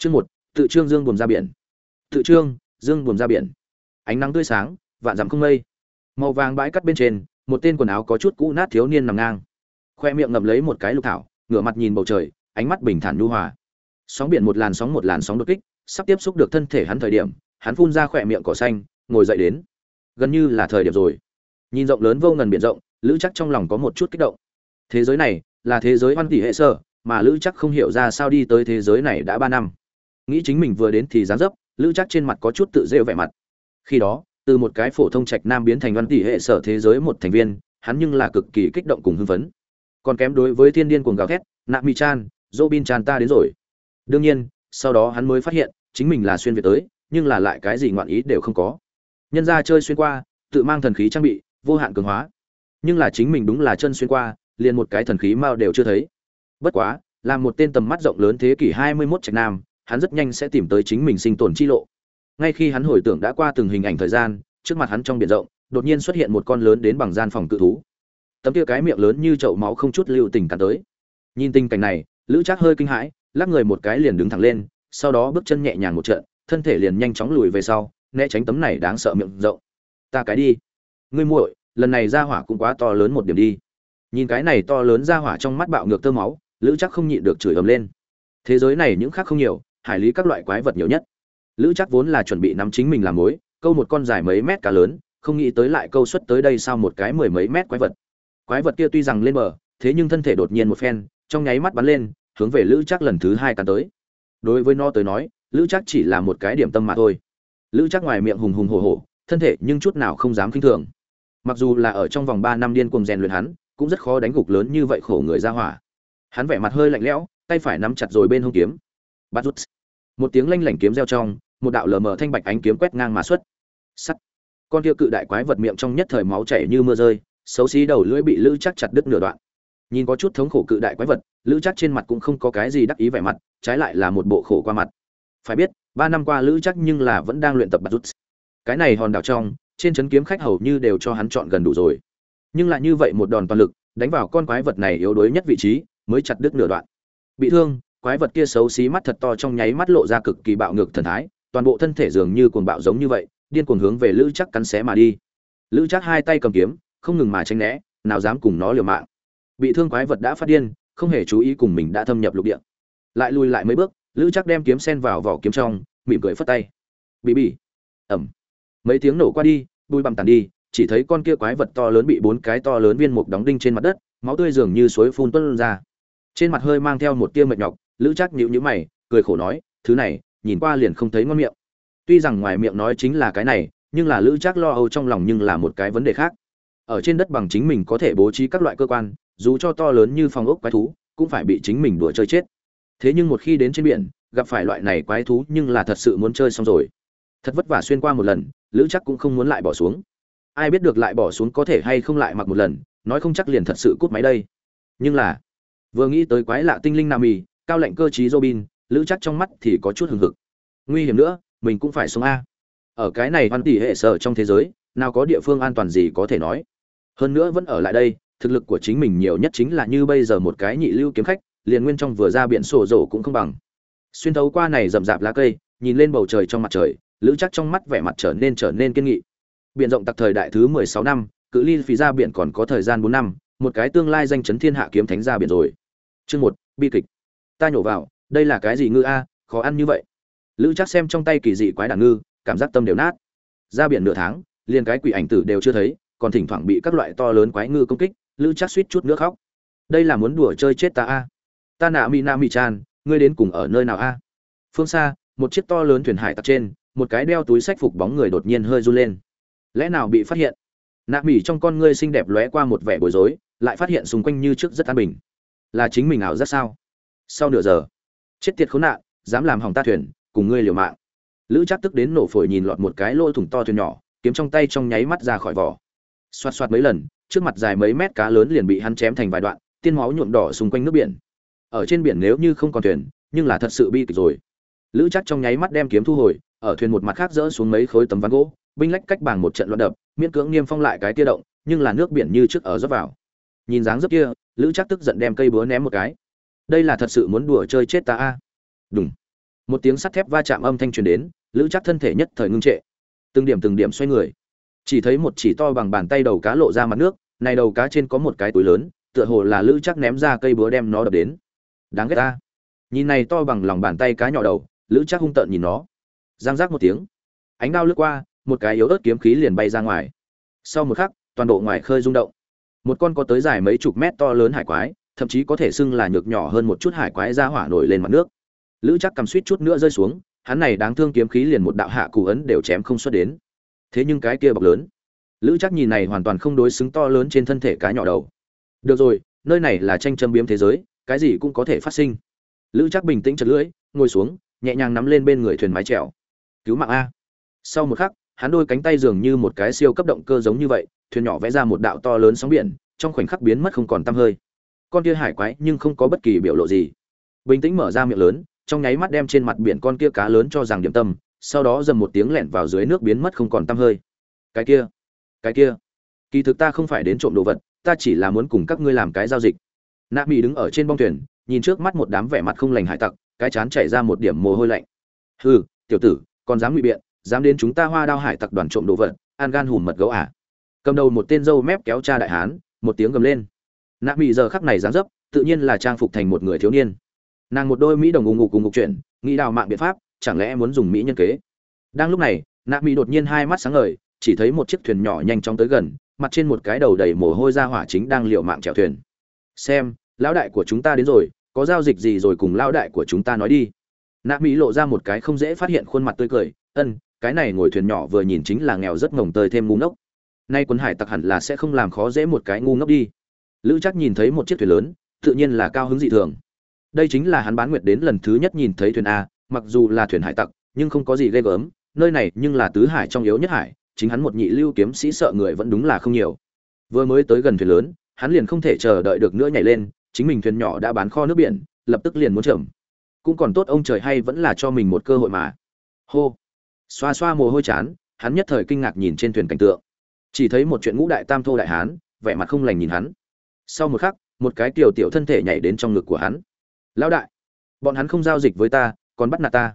chương một, tự trương dương buồm ra biển. Tự trương, dương buồm ra biển. Ánh nắng tươi sáng, vạn dặm không mây. Màu vàng bãi cắt bên trên, một tên quần áo có chút cũ nát thiếu niên nằm ngang. Khoe miệng ngậm lấy một cái lục thảo, ngửa mặt nhìn bầu trời, ánh mắt bình thản nhu hòa. Sóng biển một làn sóng một làn sóng đột kích, sắp tiếp xúc được thân thể hắn thời điểm, hắn phun ra khỏe miệng cỏ xanh, ngồi dậy đến. Gần như là thời điểm rồi. Nhìn rộng lớn vô ngần biển rộng, lữ chắc trong lòng có một chút kích động. Thế giới này là thế giới hoan tỷ hệ sơ mà lữ chắc không hiểu ra sao đi tới thế giới này đã ba năm nghĩ chính mình vừa đến thì dán dấp, lữ chắc trên mặt có chút tự rêu vẻ mặt. Khi đó, từ một cái phổ thông trạch nam biến thành văn tỷ hệ sở thế giới một thành viên, hắn nhưng là cực kỳ kích động cùng hưng phấn. Còn kém đối với thiên điên cuồng gào thét, nạp mi chan dô bin chan ta đến rồi. Đương nhiên, sau đó hắn mới phát hiện, chính mình là xuyên việt tới, nhưng là lại cái gì ngoạn ý đều không có. Nhân ra chơi xuyên qua, tự mang thần khí trang bị, vô hạn cường hóa. Nhưng là chính mình đúng là chân xuyên qua, liền một cái thần khí mao đều chưa thấy. Bất quá, là một tên tầm mắt rộng lớn thế kỷ 21 trạch nam hắn rất nhanh sẽ tìm tới chính mình sinh tồn chi lộ. Ngay khi hắn hồi tưởng đã qua từng hình ảnh thời gian, trước mặt hắn trong biển rộng, đột nhiên xuất hiện một con lớn đến bằng gian phòng cự thú. Tấm kia cái miệng lớn như chậu máu không chút lưu tình cắn tới. Nhìn tình cảnh này, lữ trác hơi kinh hãi, lắc người một cái liền đứng thẳng lên, sau đó bước chân nhẹ nhàng một trận, thân thể liền nhanh chóng lùi về sau, né tránh tấm này đáng sợ miệng rộng. Ta cái đi. Ngươi muội, lần này ra hỏa cũng quá to lớn một điểm đi. Nhìn cái này to lớn ra hỏa trong mắt bạo ngược tơ máu, lữ chắc không nhịn được chửi ầm lên. Thế giới này những khác không nhiều hải lý các loại quái vật nhiều nhất. Lữ chắc vốn là chuẩn bị nắm chính mình làm mối, câu một con dài mấy mét cá lớn, không nghĩ tới lại câu xuất tới đây sau một cái mười mấy mét quái vật. Quái vật kia tuy rằng lên bờ, thế nhưng thân thể đột nhiên một phen, trong nháy mắt bắn lên, hướng về lữ chắc lần thứ hai cắn tới. Đối với nó tới nói, lữ chắc chỉ là một cái điểm tâm mà thôi. Lữ chắc ngoài miệng hùng hùng hổ hổ, thân thể nhưng chút nào không dám k i n h thường. Mặc dù là ở trong vòng ba năm điên cuồng rèn luyện hắn, cũng rất khó đánh gục lớn như vậy khổ người ra hỏa. Hắn vẻ mặt hơi lạnh lẽo, tay phải nắm chặt rồi bên hông kiếm. Bắt rút một tiếng lanh lảnh kiếm reo trong, một đạo lờ mờ thanh bạch ánh kiếm quét ngang mà xuất. Sắt. Con kia cự đại quái vật miệng trong nhất thời máu chảy như mưa rơi, xấu xí đầu lưỡi bị lữ chắc chặt đứt nửa đoạn. Nhìn có chút thống khổ cự đại quái vật, lữ chắc trên mặt cũng không có cái gì đắc ý vẻ mặt, trái lại là một bộ khổ qua mặt. Phải biết, ba năm qua lữ chắc nhưng là vẫn đang luyện tập bắt rút. Cái này hòn đảo trong, trên chấn kiếm khách hầu như đều cho hắn chọn gần đủ rồi. Nhưng lại như vậy một đòn toàn lực, đánh vào con quái vật này yếu đuối nhất vị trí, mới chặt đứt nửa đoạn. Bị thương quái vật kia xấu xí mắt thật to trong nháy mắt lộ ra cực kỳ bạo ngược thần thái, toàn bộ thân thể dường như cuồng bạo giống như vậy, điên cuồng hướng về lữ chắc cắn xé mà đi. Lữ chắc hai tay cầm kiếm, không ngừng mà tránh né, nào dám cùng nó liều mạng. Bị thương quái vật đã phát điên, không hề chú ý cùng mình đã thâm nhập lục địa. Lại lùi lại mấy bước, lữ chắc đem kiếm sen vào vỏ kiếm trong, mỉm cười phất tay. Bị bị ẩm. Mấy tiếng nổ qua đi, bụi bặm tàn đi, chỉ thấy con kia quái vật to lớn bị bốn cái to lớn viên mục đóng đinh trên mặt đất, máu tươi dường như suối phun tuân ra. Trên mặt hơi mang theo một tia mệt nhọc lữ chắc nhịu nhữ mày, cười khổ nói, thứ này, nhìn qua liền không thấy ngon miệng. Tuy rằng ngoài miệng nói chính là cái này, nhưng là lữ chắc lo âu trong lòng nhưng là một cái vấn đề khác. Ở trên đất bằng chính mình có thể bố trí các loại cơ quan, dù cho to lớn như phòng ốc quái thú, cũng phải bị chính mình đùa chơi chết. Thế nhưng một khi đến trên biển, gặp phải loại này quái thú nhưng là thật sự muốn chơi xong rồi. Thật vất vả xuyên qua một lần, lữ chắc cũng không muốn lại bỏ xuống. Ai biết được lại bỏ xuống có thể hay không lại mặc một lần, nói không chắc liền thật sự cút máy đây. Nhưng là, vừa nghĩ tới quái lạ tinh linh nam mì cao lệnh cơ trí robin, lữ chắc trong mắt thì có chút hừng hực. Nguy hiểm nữa, mình cũng phải sống a. Ở cái này hoàn tỷ hệ sở trong thế giới, nào có địa phương an toàn gì có thể nói. Hơn nữa vẫn ở lại đây, thực lực của chính mình nhiều nhất chính là như bây giờ một cái nhị lưu kiếm khách, liền nguyên trong vừa ra biển sổ rổ cũng không bằng. Xuyên thấu qua này rậm rạp lá cây, nhìn lên bầu trời trong mặt trời, lữ chắc trong mắt vẻ mặt trở nên trở nên kiên nghị. Biển rộng tặc thời đại thứ mười sáu năm, cự ly phí ra biển còn có thời gian bốn năm, một cái tương lai danh chấn thiên hạ kiếm thánh ra biển rồi. Chương một, bi kịch ta nhổ vào, đây là cái gì ngư a, khó ăn như vậy. Lữ chắc xem trong tay kỳ dị quái đàn ngư, cảm giác tâm đều nát. Ra biển nửa tháng, liền cái quỷ ảnh tử đều chưa thấy, còn thỉnh thoảng bị các loại to lớn quái ngư công kích, lữ chắc suýt chút nước khóc. Đây là muốn đùa chơi chết ta a. Ta nạ mi na mi chan, ngươi đến cùng ở nơi nào a? Phương xa, một chiếc to lớn thuyền hải tặc trên, một cái đeo túi sách phục bóng người đột nhiên hơi run lên. Lẽ nào bị phát hiện? Nạ mỉ trong con ngươi xinh đẹp lóe qua một vẻ bối rối, lại phát hiện xung quanh như trước rất an bình. Là chính mình ảo rất sao? Sau nửa giờ, chết tiệt khốn nạn, dám làm hỏng ta thuyền, cùng ngươi liều mạng. Lữ chắc tức đến nổ phổi nhìn lọt một cái lỗ thủng to thuyền nhỏ, kiếm trong tay trong nháy mắt ra khỏi vỏ. Xoạt xoạt mấy lần, trước mặt dài mấy mét cá lớn liền bị hắn chém thành vài đoạn, tiên máu nhuộm đỏ xung quanh nước biển. Ở trên biển nếu như không còn thuyền, nhưng là thật sự bi kịch rồi. Lữ chắc trong nháy mắt đem kiếm thu hồi, ở thuyền một mặt khác rỡ xuống mấy khối tấm ván gỗ, binh lách cách bằng một trận loạn đập, miễn cưỡng niêm phong lại cái tia động, nhưng là nước biển như trước ở dốc vào. Nhìn dáng dấp kia, lữ chắc tức giận đem cây búa ném một cái đây là thật sự muốn đùa chơi chết ta a. Đúng một tiếng sắt thép va chạm âm thanh truyền đến, lữ chắc thân thể nhất thời ngưng trệ. Từng điểm từng điểm xoay người. Chỉ thấy một chỉ to bằng bàn tay đầu cá lộ ra mặt nước, này đầu cá trên có một cái túi lớn, tựa hồ là lữ chắc ném ra cây búa đem nó đập đến. Đáng ghét ta. Nhìn này to bằng lòng bàn tay cá nhỏ đầu, lữ chắc hung tợn nhìn nó. Giang giác một tiếng. Ánh đao lướt qua, một cái yếu ớt kiếm khí liền bay ra ngoài. Sau một khắc, toàn bộ ngoài khơi rung động. Một con có tới dài mấy chục mét to lớn hải quái thậm chí có thể xưng là nhược nhỏ hơn một chút hải quái ra hỏa nổi lên mặt nước. Lữ chắc cầm suýt chút nữa rơi xuống, hắn này đáng thương kiếm khí liền một đạo hạ cụ ấn đều chém không xuất đến. Thế nhưng cái kia bọc lớn, lữ chắc nhìn này hoàn toàn không đối xứng to lớn trên thân thể cá nhỏ đầu. Được rồi, nơi này là tranh châm biếm thế giới, cái gì cũng có thể phát sinh. Lữ chắc bình tĩnh chật lưỡi, ngồi xuống, nhẹ nhàng nắm lên bên người thuyền mái trèo cứu mạng a. Sau một khắc, hắn đôi cánh tay dường như một cái siêu cấp động cơ giống như vậy, thuyền nhỏ vẽ ra một đạo to lớn sóng biển, trong khoảnh khắc biến mất không còn tăm hơi con kia hải quái nhưng không có bất kỳ biểu lộ gì. Bình tĩnh mở ra miệng lớn, trong nháy mắt đem trên mặt biển con kia cá lớn cho rằng điểm tâm, sau đó dầm một tiếng lẹn vào dưới nước biến mất không còn tăm hơi. Cái kia cái kia, kỳ thực ta không phải đến trộm đồ vật, ta chỉ là muốn cùng các ngươi làm cái giao dịch. Nạ mỹ đứng ở trên bong thuyền, nhìn trước mắt một đám vẻ mặt không lành hải tặc, cái chán chảy ra một điểm mồ hôi lạnh. Hừ, tiểu tử, còn dám ngụy biện, dám đến chúng ta hoa đao hải tặc đoàn trộm đồ vật, an gan hùm mật gấu à? Cầm đầu một tên dâu mép kéo cha đại hán, một tiếng gầm lên nạ mỹ giờ khắc này dáng dấp, tự nhiên là trang phục thành một người thiếu niên. Nàng một đôi mỹ đồng ủng ngục cùng ngục chuyển nghĩ đào mạng biện pháp, chẳng lẽ muốn dùng mỹ nhân kế? Đang lúc này, nạ mỹ đột nhiên hai mắt sáng ngời, chỉ thấy một chiếc thuyền nhỏ nhanh chóng tới gần, mặt trên một cái đầu đầy mồ hôi ra hỏa chính đang liều mạng chèo thuyền. Xem, lão đại của chúng ta đến rồi, có giao dịch gì rồi cùng lão đại của chúng ta nói đi. Nạ mỹ lộ ra một cái không dễ phát hiện khuôn mặt tươi cười, ân, cái này ngồi thuyền nhỏ vừa nhìn chính là nghèo rất ngồng tơi thêm ngu ngốc. Nay quân hải tặc hẳn là sẽ không làm khó dễ một cái ngu ngốc đi lữ chắc nhìn thấy một chiếc thuyền lớn, tự nhiên là cao hứng dị thường. Đây chính là hắn bán nguyệt đến lần thứ nhất nhìn thấy thuyền a, mặc dù là thuyền hải tặc, nhưng không có gì ghê gớm, nơi này nhưng là tứ hải trong yếu nhất hải, chính hắn một nhị lưu kiếm sĩ sợ người vẫn đúng là không nhiều. Vừa mới tới gần thuyền lớn, hắn liền không thể chờ đợi được nữa nhảy lên, chính mình thuyền nhỏ đã bán kho nước biển, lập tức liền muốn chậm. Cũng còn tốt ông trời hay vẫn là cho mình một cơ hội mà. Hô. Xoa xoa mồ hôi chán, hắn nhất thời kinh ngạc nhìn trên thuyền cảnh tượng. Chỉ thấy một chuyện ngũ đại tam thô đại hán, vẻ mặt không lành nhìn hắn sau một khắc, một cái tiểu tiểu thân thể nhảy đến trong ngực của hắn. Lão đại, bọn hắn không giao dịch với ta, còn bắt nạt ta.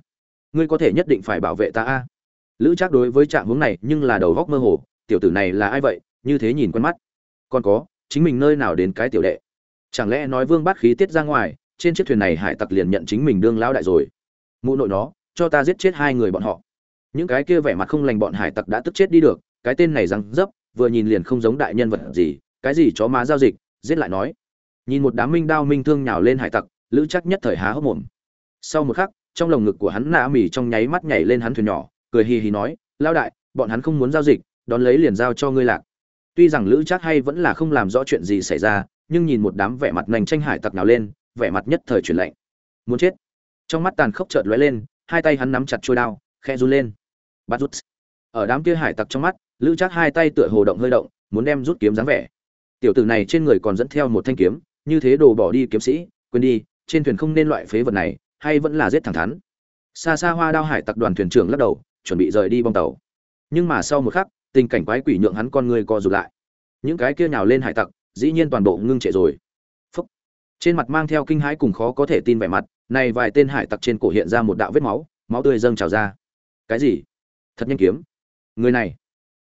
Ngươi có thể nhất định phải bảo vệ ta a. Lữ trác đối với trạng hướng này nhưng là đầu góc mơ hồ, tiểu tử này là ai vậy, như thế nhìn quen mắt. Còn có, chính mình nơi nào đến cái tiểu đệ? Chẳng lẽ nói vương bắt khí tiết ra ngoài, trên chiếc thuyền này hải tặc liền nhận chính mình đương lão đại rồi? Mụ nội nó, cho ta giết chết hai người bọn họ. Những cái kia vẻ mặt không lành bọn hải tặc đã tức chết đi được, cái tên này răng dấp, vừa nhìn liền không giống đại nhân vật gì, cái gì chó má giao dịch giết lại nói. Nhìn một đám minh đao minh thương nhào lên hải tặc, lữ chắc nhất thời há hốc mồm. Sau một khắc, trong lồng ngực của hắn nạ mỉ trong nháy mắt nhảy lên hắn thuyền nhỏ, cười hì hì nói lao đại, bọn hắn không muốn giao dịch, đón lấy liền giao cho ngươi lạc. Tuy rằng lữ chắc hay vẫn là không làm rõ chuyện gì xảy ra, nhưng nhìn một đám vẻ mặt nành tranh hải tặc nào lên, vẻ mặt nhất thời chuyển lạnh. Muốn chết? Trong mắt tàn khốc chợt lóe lên, hai tay hắn nắm chặt trôi đao khe run lên. Bắt rút. Ở đám kia hải tặc trong mắt, lữ chắc hai tay tựa hồ động hơi động, muốn đem rút kiếm dáng vẻ tiểu tử này trên người còn dẫn theo một thanh kiếm, như thế đồ bỏ đi kiếm sĩ, quên đi, trên thuyền không nên loại phế vật này, hay vẫn là giết thẳng thắn. Xa xa hoa đao hải tặc đoàn thuyền trưởng lắc đầu, chuẩn bị rời đi bong tàu. Nhưng mà sau một khắc, tình cảnh quái quỷ nhượng hắn con người co rụt lại. Những cái kia nhào lên hải tặc, dĩ nhiên toàn bộ ngưng trệ rồi. Phúc. trên mặt mang theo kinh hãi cùng khó có thể tin vẻ mặt, này vài tên hải tặc trên cổ hiện ra một đạo vết máu máu tươi dâng trào ra. Cái gì? Thật nhanh kiếm. Người này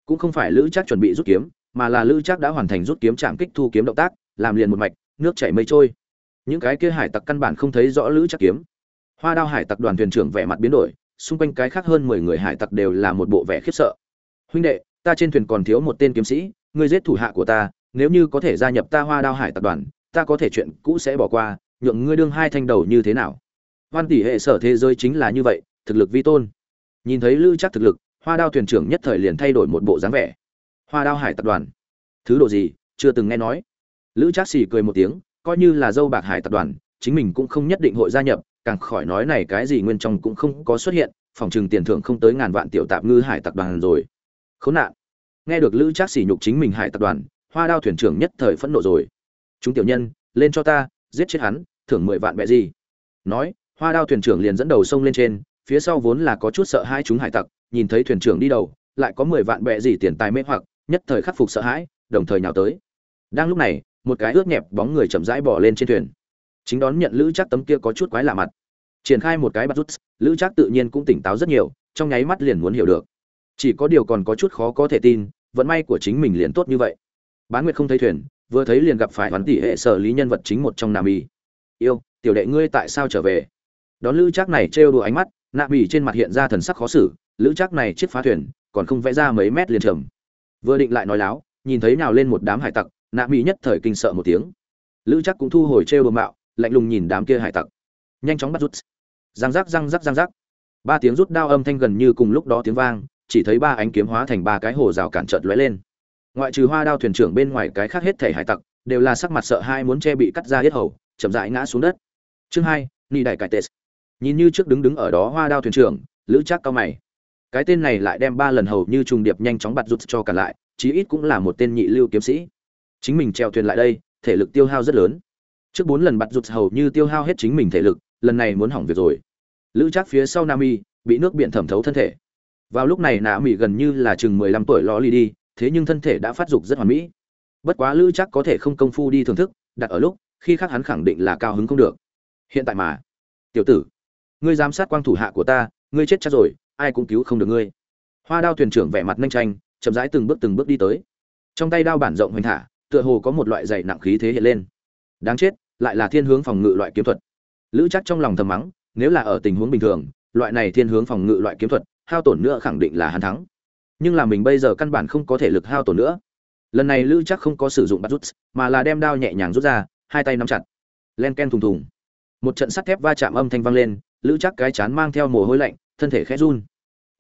cũng không phải lữ chắc chuẩn bị rút kiếm mà là lữ chắc đã hoàn thành rút kiếm chạm kích thu kiếm động tác, làm liền một mạch, nước chảy mây trôi. Những cái kia hải tặc căn bản không thấy rõ lữ chắc kiếm. Hoa đao hải tặc đoàn thuyền trưởng vẻ mặt biến đổi, xung quanh cái khác hơn mười người hải tặc đều là một bộ vẻ khiếp sợ. Huynh đệ, ta trên thuyền còn thiếu một tên kiếm sĩ, ngươi giết thủ hạ của ta, nếu như có thể gia nhập ta hoa đao hải tặc đoàn, ta có thể chuyện cũ sẽ bỏ qua, nhượng ngươi đương hai thanh đầu như thế nào? Văn tỷ hệ sở thế giới chính là như vậy, thực lực vi tôn. Nhìn thấy lữ chắc thực lực, hoa đao thuyền trưởng nhất thời liền thay đổi một bộ dáng vẻ hoa đao hải tập đoàn. Thứ độ gì? Chưa từng nghe nói. Lữ Trác xì cười một tiếng, coi như là dâu bạc hải tập đoàn, chính mình cũng không nhất định hội gia nhập, càng khỏi nói này cái gì nguyên trong cũng không có xuất hiện, phòng trừng tiền thưởng không tới ngàn vạn tiểu tạp ngư hải tập đoàn rồi. Khốn nạn. Nghe được lữ trác sỉ nhục chính mình hải tập đoàn, hoa đao thuyền trưởng nhất thời phẫn nộ rồi. Chúng tiểu nhân, lên cho ta, giết chết hắn, thưởng mười vạn bẹ gì? Nói, hoa đao thuyền trưởng liền dẫn đầu sông lên trên, phía sau vốn là có chút sợ hai chúng hải tặc, nhìn thấy thuyền trưởng đi đầu, lại có mười vạn bẹ gì tiền tài mê hoặc nhất thời khắc phục sợ hãi, đồng thời nhào tới. Đang lúc này, một cái ướt nhẹp bóng người chậm rãi bỏ lên trên thuyền. Chính đón nhận lữ chắc tấm kia có chút quái lạ mặt. Triển khai một cái bắt rút, lữ trác tự nhiên cũng tỉnh táo rất nhiều, trong nháy mắt liền muốn hiểu được. Chỉ có điều còn có chút khó có thể tin, vận may của chính mình liền tốt như vậy. Bán nguyệt không thấy thuyền, vừa thấy liền gặp phải hoán tỷ hệ sở lý nhân vật chính một trong nam y yêu, tiểu đệ ngươi tại sao trở về? Đón lữ trác này trêu đùa ánh mắt nạ bỉ trên mặt hiện ra thần sắc khó xử, lữ trác này chiếc phá thuyền, còn không vẽ ra mấy mét liền trầm vừa định lại nói láo, nhìn thấy nào lên một đám hải tặc, nạ mỹ nhất thời kinh sợ một tiếng. Lữ chắc cũng thu hồi trêu bờ mạo, lạnh lùng nhìn đám kia hải tặc. Nhanh chóng bắt rút. Răng rắc răng rắc răng rắc. Ba tiếng rút đao âm thanh gần như cùng lúc đó tiếng vang, chỉ thấy ba ánh kiếm hóa thành ba cái hồ rào cản trợt lóe lên. Ngoại trừ hoa đao thuyền trưởng bên ngoài cái khác hết thể hải tặc, đều là sắc mặt sợ hai muốn che bị cắt ra hết hầu, chậm rãi ngã xuống đất. Chương hai ni đại cải tệ. Nhìn như trước đứng đứng ở đó hoa đao thuyền trưởng, lữ chắc cao mày cái tên này lại đem ba lần hầu như trùng điệp nhanh chóng bạt rút cho cả lại, chí ít cũng là một tên nhị lưu kiếm sĩ. Chính mình treo thuyền lại đây, thể lực tiêu hao rất lớn. Trước bốn lần bạt rút hầu như tiêu hao hết chính mình thể lực, lần này muốn hỏng việc rồi. Lữ chắc phía sau nam y bị nước biển thẩm thấu thân thể. Vào lúc này nạ mỹ gần như là chừng mười lăm tuổi ló ly đi, thế nhưng thân thể đã phát dục rất hoàn mỹ. Bất quá lữ chắc có thể không công phu đi thưởng thức, đặt ở lúc, khi khác hắn khẳng định là cao hứng không được. Hiện tại mà. Tiểu tử, ngươi giám sát quang thủ hạ của ta, ngươi chết chắc rồi ai cũng cứu không được ngươi. Hoa đao thuyền trưởng vẻ mặt nhanh tranh chậm rãi từng bước từng bước đi tới. Trong tay đao bản rộng hoành thả, tựa hồ có một loại dày nặng khí thế hiện lên. Đáng chết, lại là thiên hướng phòng ngự loại kiếm thuật. Lữ chắc trong lòng thầm mắng, nếu là ở tình huống bình thường, loại này thiên hướng phòng ngự loại kiếm thuật, hao tổn nữa khẳng định là hắn thắng. Nhưng là mình bây giờ căn bản không có thể lực hao tổn nữa. Lần này lữ chắc không có sử dụng bắt rút, mà là đem đao nhẹ nhàng rút ra, hai tay nắm chặt. Len ken thùng thùng. Một trận sắt thép va chạm âm thanh vang lên, lữ chắc cái chán mang theo mồ hôi lạnh, thân thể khẽ run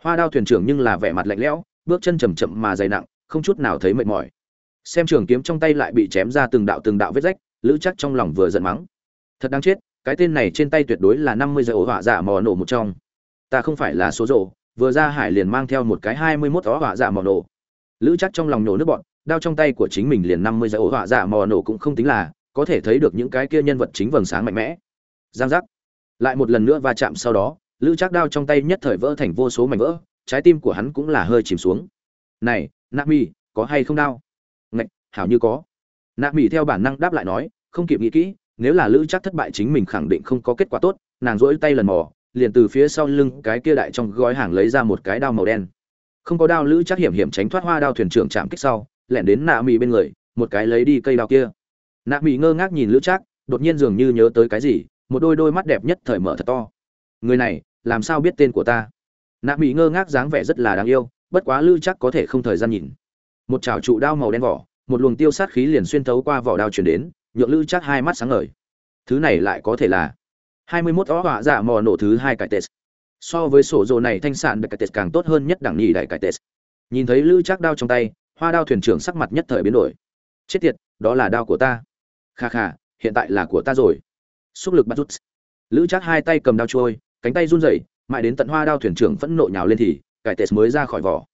hoa đao thuyền trưởng nhưng là vẻ mặt lạnh lẽo, bước chân chầm chậm mà dày nặng, không chút nào thấy mệt mỏi. Xem trường kiếm trong tay lại bị chém ra từng đạo từng đạo vết rách, lữ chắc trong lòng vừa giận mắng. Thật đáng chết, cái tên này trên tay tuyệt đối là năm mươi giờ ổ hỏa giả mò nổ một trong. Ta không phải là số rộ vừa ra hải liền mang theo một cái hai mươi mốt ó hỏa giả mò nổ. Lữ chắc trong lòng nổ nước bọn đao trong tay của chính mình liền năm mươi giờ ổ hỏa giả mò nổ cũng không tính là, có thể thấy được những cái kia nhân vật chính vầng sáng mạnh mẽ. Giang giác. Lại một lần nữa va chạm sau đó lữ Trác đao trong tay nhất thời vỡ thành vô số mảnh vỡ trái tim của hắn cũng là hơi chìm xuống. Này nạ mi có hay không đao ngạch hảo như có. Nạ mi theo bản năng đáp lại nói không kịp nghĩ kỹ nếu là lữ Trác thất bại chính mình khẳng định không có kết quả tốt nàng rỗi tay lần mò liền từ phía sau lưng cái kia đại trong gói hàng lấy ra một cái đao màu đen. Không có đao lữ Trác hiểm hiểm tránh thoát hoa đao thuyền trưởng chạm kích sau lẻn đến nạ mi bên người một cái lấy đi cây đao kia. Nạ mi ngơ ngác nhìn lữ Trác, đột nhiên dường như nhớ tới cái gì một đôi đôi mắt đẹp nhất thời mở thật to. Người này làm sao biết tên của ta? Nạ mỹ ngơ ngác dáng vẻ rất là đáng yêu, bất quá lư chắc có thể không thời gian nhìn. Một chảo trụ đao màu đen vỏ, một luồng tiêu sát khí liền xuyên thấu qua vỏ đao chuyển đến, nhượng lư chắc hai mắt sáng ngời. Thứ này lại có thể là hai mươi 21 ó họa dạ mò nổ thứ hai cải tết. So với sổ rồ này thanh sản được cải tết càng tốt hơn nhất đẳng nhì đại cải tết. Nhìn thấy lư chắc đao trong tay, hoa đao thuyền trưởng sắc mặt nhất thời biến đổi. Chết tiệt, đó là đao của ta. Kha kha, hiện tại là của ta rồi. Xúc lực bắt rút. Lữ chắc hai tay cầm đao trôi cánh tay run rẩy, mãi đến tận hoa đao thuyền trưởng phẫn nộ nhào lên thì, cải tệ mới ra khỏi vỏ.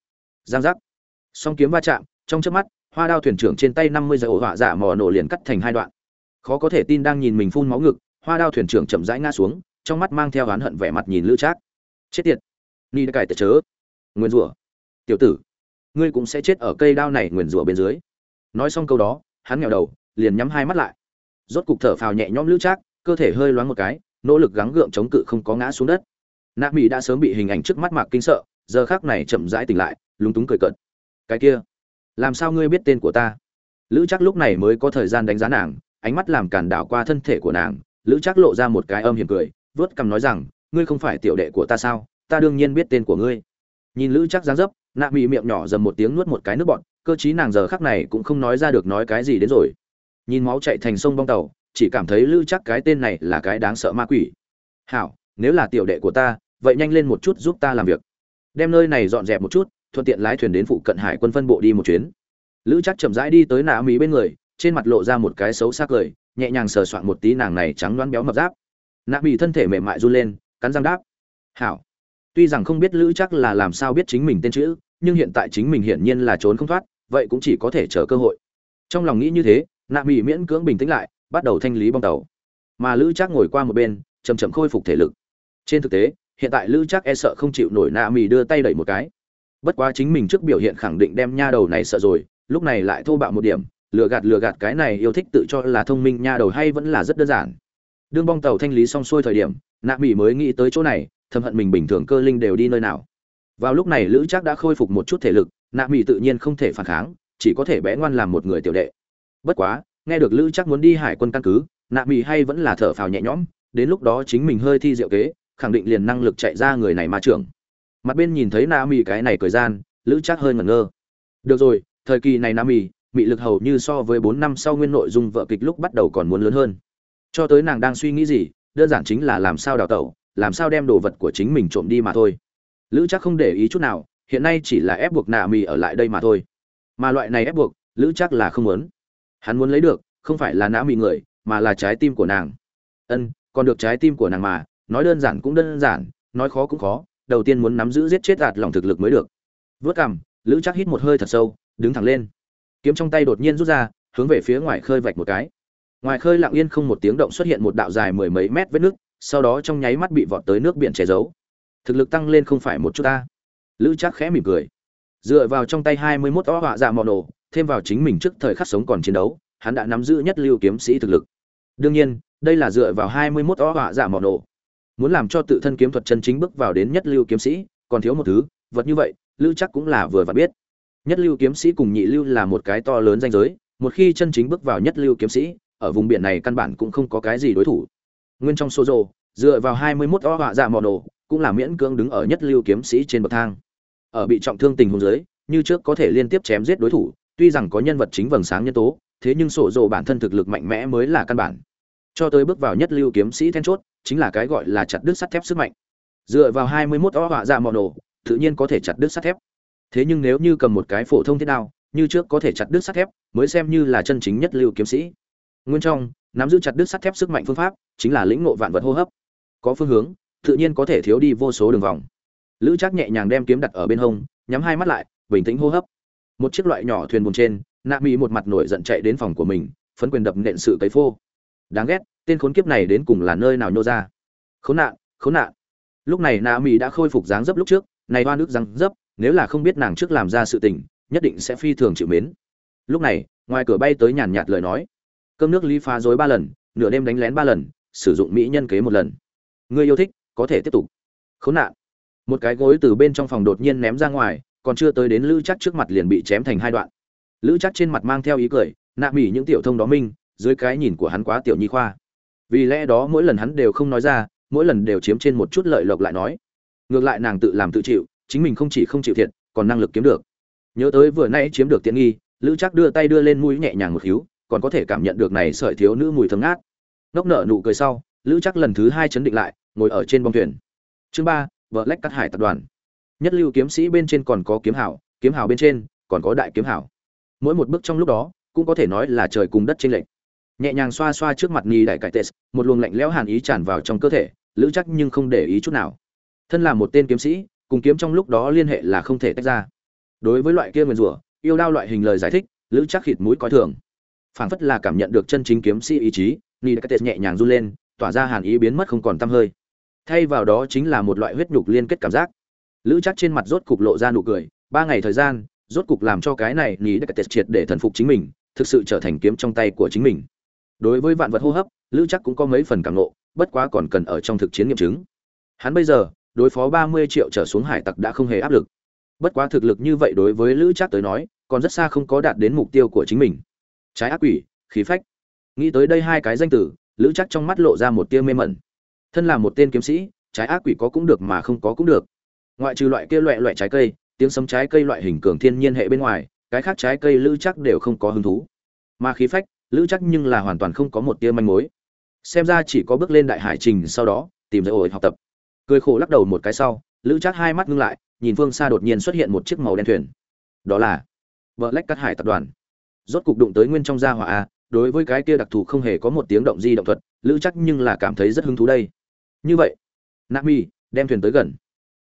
Giang giác. Song kiếm va chạm, trong chớp mắt, hoa đao thuyền trưởng trên tay năm mươi giờ ổ hỏa giả mò nổ liền cắt thành hai đoạn. Khó có thể tin đang nhìn mình phun máu ngực, hoa đao thuyền trưởng chậm rãi ngã xuống, trong mắt mang theo oán hận vẻ mặt nhìn lữ trác. Chết tiệt. Ni đã cải tệ chớ. Nguyên rủa. Tiểu tử, ngươi cũng sẽ chết ở cây đao này nguyền rủa bên dưới. Nói xong câu đó, hắn nghèo đầu, liền nhắm hai mắt lại. Rốt cục thở phào nhẹ nhõm lữ trác, cơ thể hơi loáng một cái nỗ lực gắng gượng chống cự không có ngã xuống đất. Nạ mỹ đã sớm bị hình ảnh trước mắt mạc kinh sợ, giờ khác này chậm rãi tỉnh lại, lúng túng cười cợt. Cái kia, làm sao ngươi biết tên của ta? Lữ chắc lúc này mới có thời gian đánh giá nàng, ánh mắt làm càn đảo qua thân thể của nàng, lữ chắc lộ ra một cái âm hiểm cười, vớt cằm nói rằng, ngươi không phải tiểu đệ của ta sao? Ta đương nhiên biết tên của ngươi. Nhìn lữ chắc dáng dấp, nạ mỹ miệng nhỏ dầm một tiếng nuốt một cái nước bọn cơ chí nàng giờ khắc này cũng không nói ra được nói cái gì đến rồi. Nhìn máu chạy thành sông bong tàu chỉ cảm thấy lữ chắc cái tên này là cái đáng sợ ma quỷ. Hảo, nếu là tiểu đệ của ta, vậy nhanh lên một chút giúp ta làm việc. Đem nơi này dọn dẹp một chút, thuận tiện lái thuyền đến phụ cận hải quân phân bộ đi một chuyến. Lữ chắc chậm rãi đi tới nạ mỹ bên người, trên mặt lộ ra một cái xấu xác cười, nhẹ nhàng sờ soạn một tí nàng này trắng loáng béo mập giáp. Nạ mỹ thân thể mềm mại run lên, cắn răng đáp. Hảo. Tuy rằng không biết lữ chắc là làm sao biết chính mình tên chữ, nhưng hiện tại chính mình hiển nhiên là trốn không thoát, vậy cũng chỉ có thể chờ cơ hội. Trong lòng nghĩ như thế nạ mỹ miễn cưỡng bình tĩnh lại bắt đầu thanh lý bong tàu. Mà lữ chắc ngồi qua một bên chầm chậm khôi phục thể lực. Trên thực tế, hiện tại lữ chắc e sợ không chịu nổi nạ mì đưa tay đẩy một cái. Bất quá chính mình trước biểu hiện khẳng định đem nha đầu này sợ rồi, lúc này lại thô bạo một điểm, lừa gạt lừa gạt cái này yêu thích tự cho là thông minh nha đầu hay vẫn là rất đơn giản. Đương bong tàu thanh lý xong xuôi thời điểm nạ mì mới nghĩ tới chỗ này, thầm hận mình bình thường cơ linh đều đi nơi nào. Vào lúc này lữ chắc đã khôi phục một chút thể lực nạ mì tự nhiên không thể phản kháng, chỉ có thể bé ngoan làm một người tiểu đệ. Bất quá nghe được lữ chắc muốn đi hải quân căn cứ, nạ mỹ hay vẫn là thở phào nhẹ nhõm, đến lúc đó chính mình hơi thi diệu kế, khẳng định liền năng lực chạy ra người này ma trưởng. Mặt bên nhìn thấy nạ mỹ cái này cười gian, lữ chắc hơi ngẩn ngơ. Được rồi, thời kỳ này nạ mỹ mị lực hầu như so với bốn năm sau nguyên nội dung vợ kịch lúc bắt đầu còn muốn lớn hơn. Cho tới nàng đang suy nghĩ gì, đơn giản chính là làm sao đào tẩu, làm sao đem đồ vật của chính mình trộm đi mà thôi. Lữ chắc không để ý chút nào, hiện nay chỉ là ép buộc nạ mì ở lại đây mà thôi. Mà loại này ép buộc, lữ chắc là không muốn hắn muốn lấy được, không phải là nã mị người, mà là trái tim của nàng. Ân, còn được trái tim của nàng mà, nói đơn giản cũng đơn giản, nói khó cũng khó, đầu tiên muốn nắm giữ giết chết đạt lòng thực lực mới được. Vớt cằm, lữ chắc hít một hơi thật sâu, đứng thẳng lên. Kiếm trong tay đột nhiên rút ra, hướng về phía ngoài khơi vạch một cái. Ngoài khơi lặng yên không một tiếng động xuất hiện một đạo dài mười mấy mét vết nước, sau đó trong nháy mắt bị vọt tới nước biển che giấu. Thực lực tăng lên không phải một chút ta. Lữ chắc khẽ mỉm cười. Dựa vào trong tay hai mươi mốt ó họa dạ mò nổ thêm vào chính mình trước thời khắc sống còn chiến đấu hắn đã nắm giữ nhất lưu kiếm sĩ thực lực. Đương nhiên đây là dựa vào hai mươi mốt ó họa dạ mò nổ. Muốn làm cho tự thân kiếm thuật chân chính bước vào đến nhất lưu kiếm sĩ còn thiếu một thứ vật như vậy lữ chắc cũng là vừa và biết. Nhất lưu kiếm sĩ cùng nhị lưu là một cái to lớn danh giới một khi chân chính bước vào nhất lưu kiếm sĩ ở vùng biển này căn bản cũng không có cái gì đối thủ. Nguyên trong số rồ dựa vào hai mươi 21 o họa dạ mò nổ, cũng là miễn cưỡng đứng ở nhất lưu kiếm sĩ trên bậc thang. Ở bị trọng thương tình huống dưới như trước có thể liên tiếp chém giết đối thủ tuy rằng có nhân vật chính vầng sáng nhân tố, thế nhưng sổ dồ bản thân thực lực mạnh mẽ mới là căn bản. Cho tới bước vào nhất lưu kiếm sĩ then chốt, chính là cái gọi là chặt đứt sắt thép sức mạnh. Dựa vào hai mươi 21 o họa dạ mò đồ tự nhiên có thể chặt đứt sắt thép. Thế nhưng nếu như cầm một cái phổ thông thế nào như trước có thể chặt đứt sắt thép, mới xem như là chân chính nhất lưu kiếm sĩ. Nguyên trong, nắm giữ chặt đứt sắt thép sức mạnh phương pháp, chính là lĩnh ngộ vạn vật hô hấp. Có phương hướng, tự nhiên có thể thiếu đi vô số đường vòng. Lữ trác nhẹ nhàng đem kiếm đặt ở bên hông, nhắm hai mắt lại, bình tĩnh hô hấp một chiếc loại nhỏ thuyền buồn trên nạ mỹ một mặt nổi giận chạy đến phòng của mình, phấn quyền đập nện sự cấy phô. Đáng ghét, tên khốn kiếp này đến cùng là nơi nào nhô ra? Khốn nạn khốn nạn. Lúc này nạ mỹ đã khôi phục dáng dấp lúc trước, này hoa nước răng dấp, nếu là không biết nàng trước làm ra sự tình, nhất định sẽ phi thường chịu mến. Lúc này, ngoài cửa bay tới nhàn nhạt lời nói. Cơm nước ly phá dối ba lần, nửa đêm đánh lén ba lần, sử dụng mỹ nhân kế một lần. Người yêu thích, có thể tiếp tục. Khốn nạn. Một cái gối từ bên trong phòng đột nhiên ném ra ngoài còn chưa tới đến lữ chắc trước mặt liền bị chém thành hai đoạn. Lữ chắc trên mặt mang theo ý cười, nạ mỉ những tiểu thông đó minh dưới cái nhìn của hắn quá tiểu nhi khoa. Vì lẽ đó mỗi lần hắn đều không nói ra, mỗi lần đều chiếm trên một chút lợi lộc lại nói. Ngược lại nàng tự làm tự chịu, chính mình không chỉ không chịu thiệt, còn năng lực kiếm được. Nhớ tới vừa nãy chiếm được tiện nghi, lữ chắc đưa tay đưa lên mũi nhẹ nhàng một khíu còn có thể cảm nhận được này sợi thiếu nữ mùi thơm ngát. Nốc nở nụ cười sau, lữ chắc lần thứ hai chấn định lại, ngồi ở trên bông thuyền. Chương ba, vợ lách cắt hải tập đoàn nhất lưu kiếm sĩ bên trên còn có kiếm hảo kiếm hảo bên trên còn có đại kiếm hảo. Mỗi một bước trong lúc đó, cũng có thể nói là trời cùng đất trên lệnh nhẹ nhàng xoa xoa trước mặt ni đại cải tệ một luồng lạnh lẽo hàn ý tràn vào trong cơ thể, lữ chắc nhưng không để ý chút nào. Thân là một tên kiếm sĩ, cùng kiếm trong lúc đó liên hệ là không thể tách ra. Đối với loại kia nguyền rủa, yêu đao loại hình lời giải thích, lữ chắc khịt mũi coi thường. Phảng phất là cảm nhận được chân chính kiếm sĩ ý chí, ni đại cải nhẹ nhàng run lên, tỏa ra hàn ý biến mất không còn tăm hơi. Thay vào đó chính là một loại huyết nhục liên kết cảm giác lữ chắc trên mặt rốt cục lộ ra nụ cười, ba ngày thời gian, rốt cục làm cho cái này nhí đại cải triệt để thần phục chính mình, thực sự trở thành kiếm trong tay của chính mình. Đối với vạn vật hô hấp, lữ chắc cũng có mấy phần cảm nộ bất quá còn cần ở trong thực chiến nghiệm chứng. Hắn bây giờ, đối phó ba mươi triệu trở xuống hải tặc đã không hề áp lực. Bất quá thực lực như vậy đối với lữ chắc tới nói, còn rất xa không có đạt đến mục tiêu của chính mình. Trái ác quỷ, khí phách. Nghĩ tới đây hai cái danh từ lữ chắc trong mắt lộ ra một tia mê mẩn. Thân là một tên kiếm sĩ, trái ác quỷ có cũng được mà không có cũng được ngoại trừ loại kia loại loại trái cây, tiếng sấm trái cây loại hình cường thiên nhiên hệ bên ngoài, cái khác trái cây lữ chắc đều không có hứng thú. Mà khí phách, lữ chắc nhưng là hoàn toàn không có một tia manh mối. Xem ra chỉ có bước lên đại hải trình sau đó, tìm ra ổi học tập. Cười khổ lắc đầu một cái sau, lữ chắc hai mắt ngưng lại, nhìn phương xa đột nhiên xuất hiện một chiếc màu đen thuyền. Đó là vợ lách cắt hải tập đoàn. Rốt cục đụng tới nguyên trong gia hỏa a, đối với cái kia đặc thù không hề có một tiếng động di động thuật, lữ chắc nhưng là cảm thấy rất hứng thú đây. Như vậy nami đem thuyền tới gần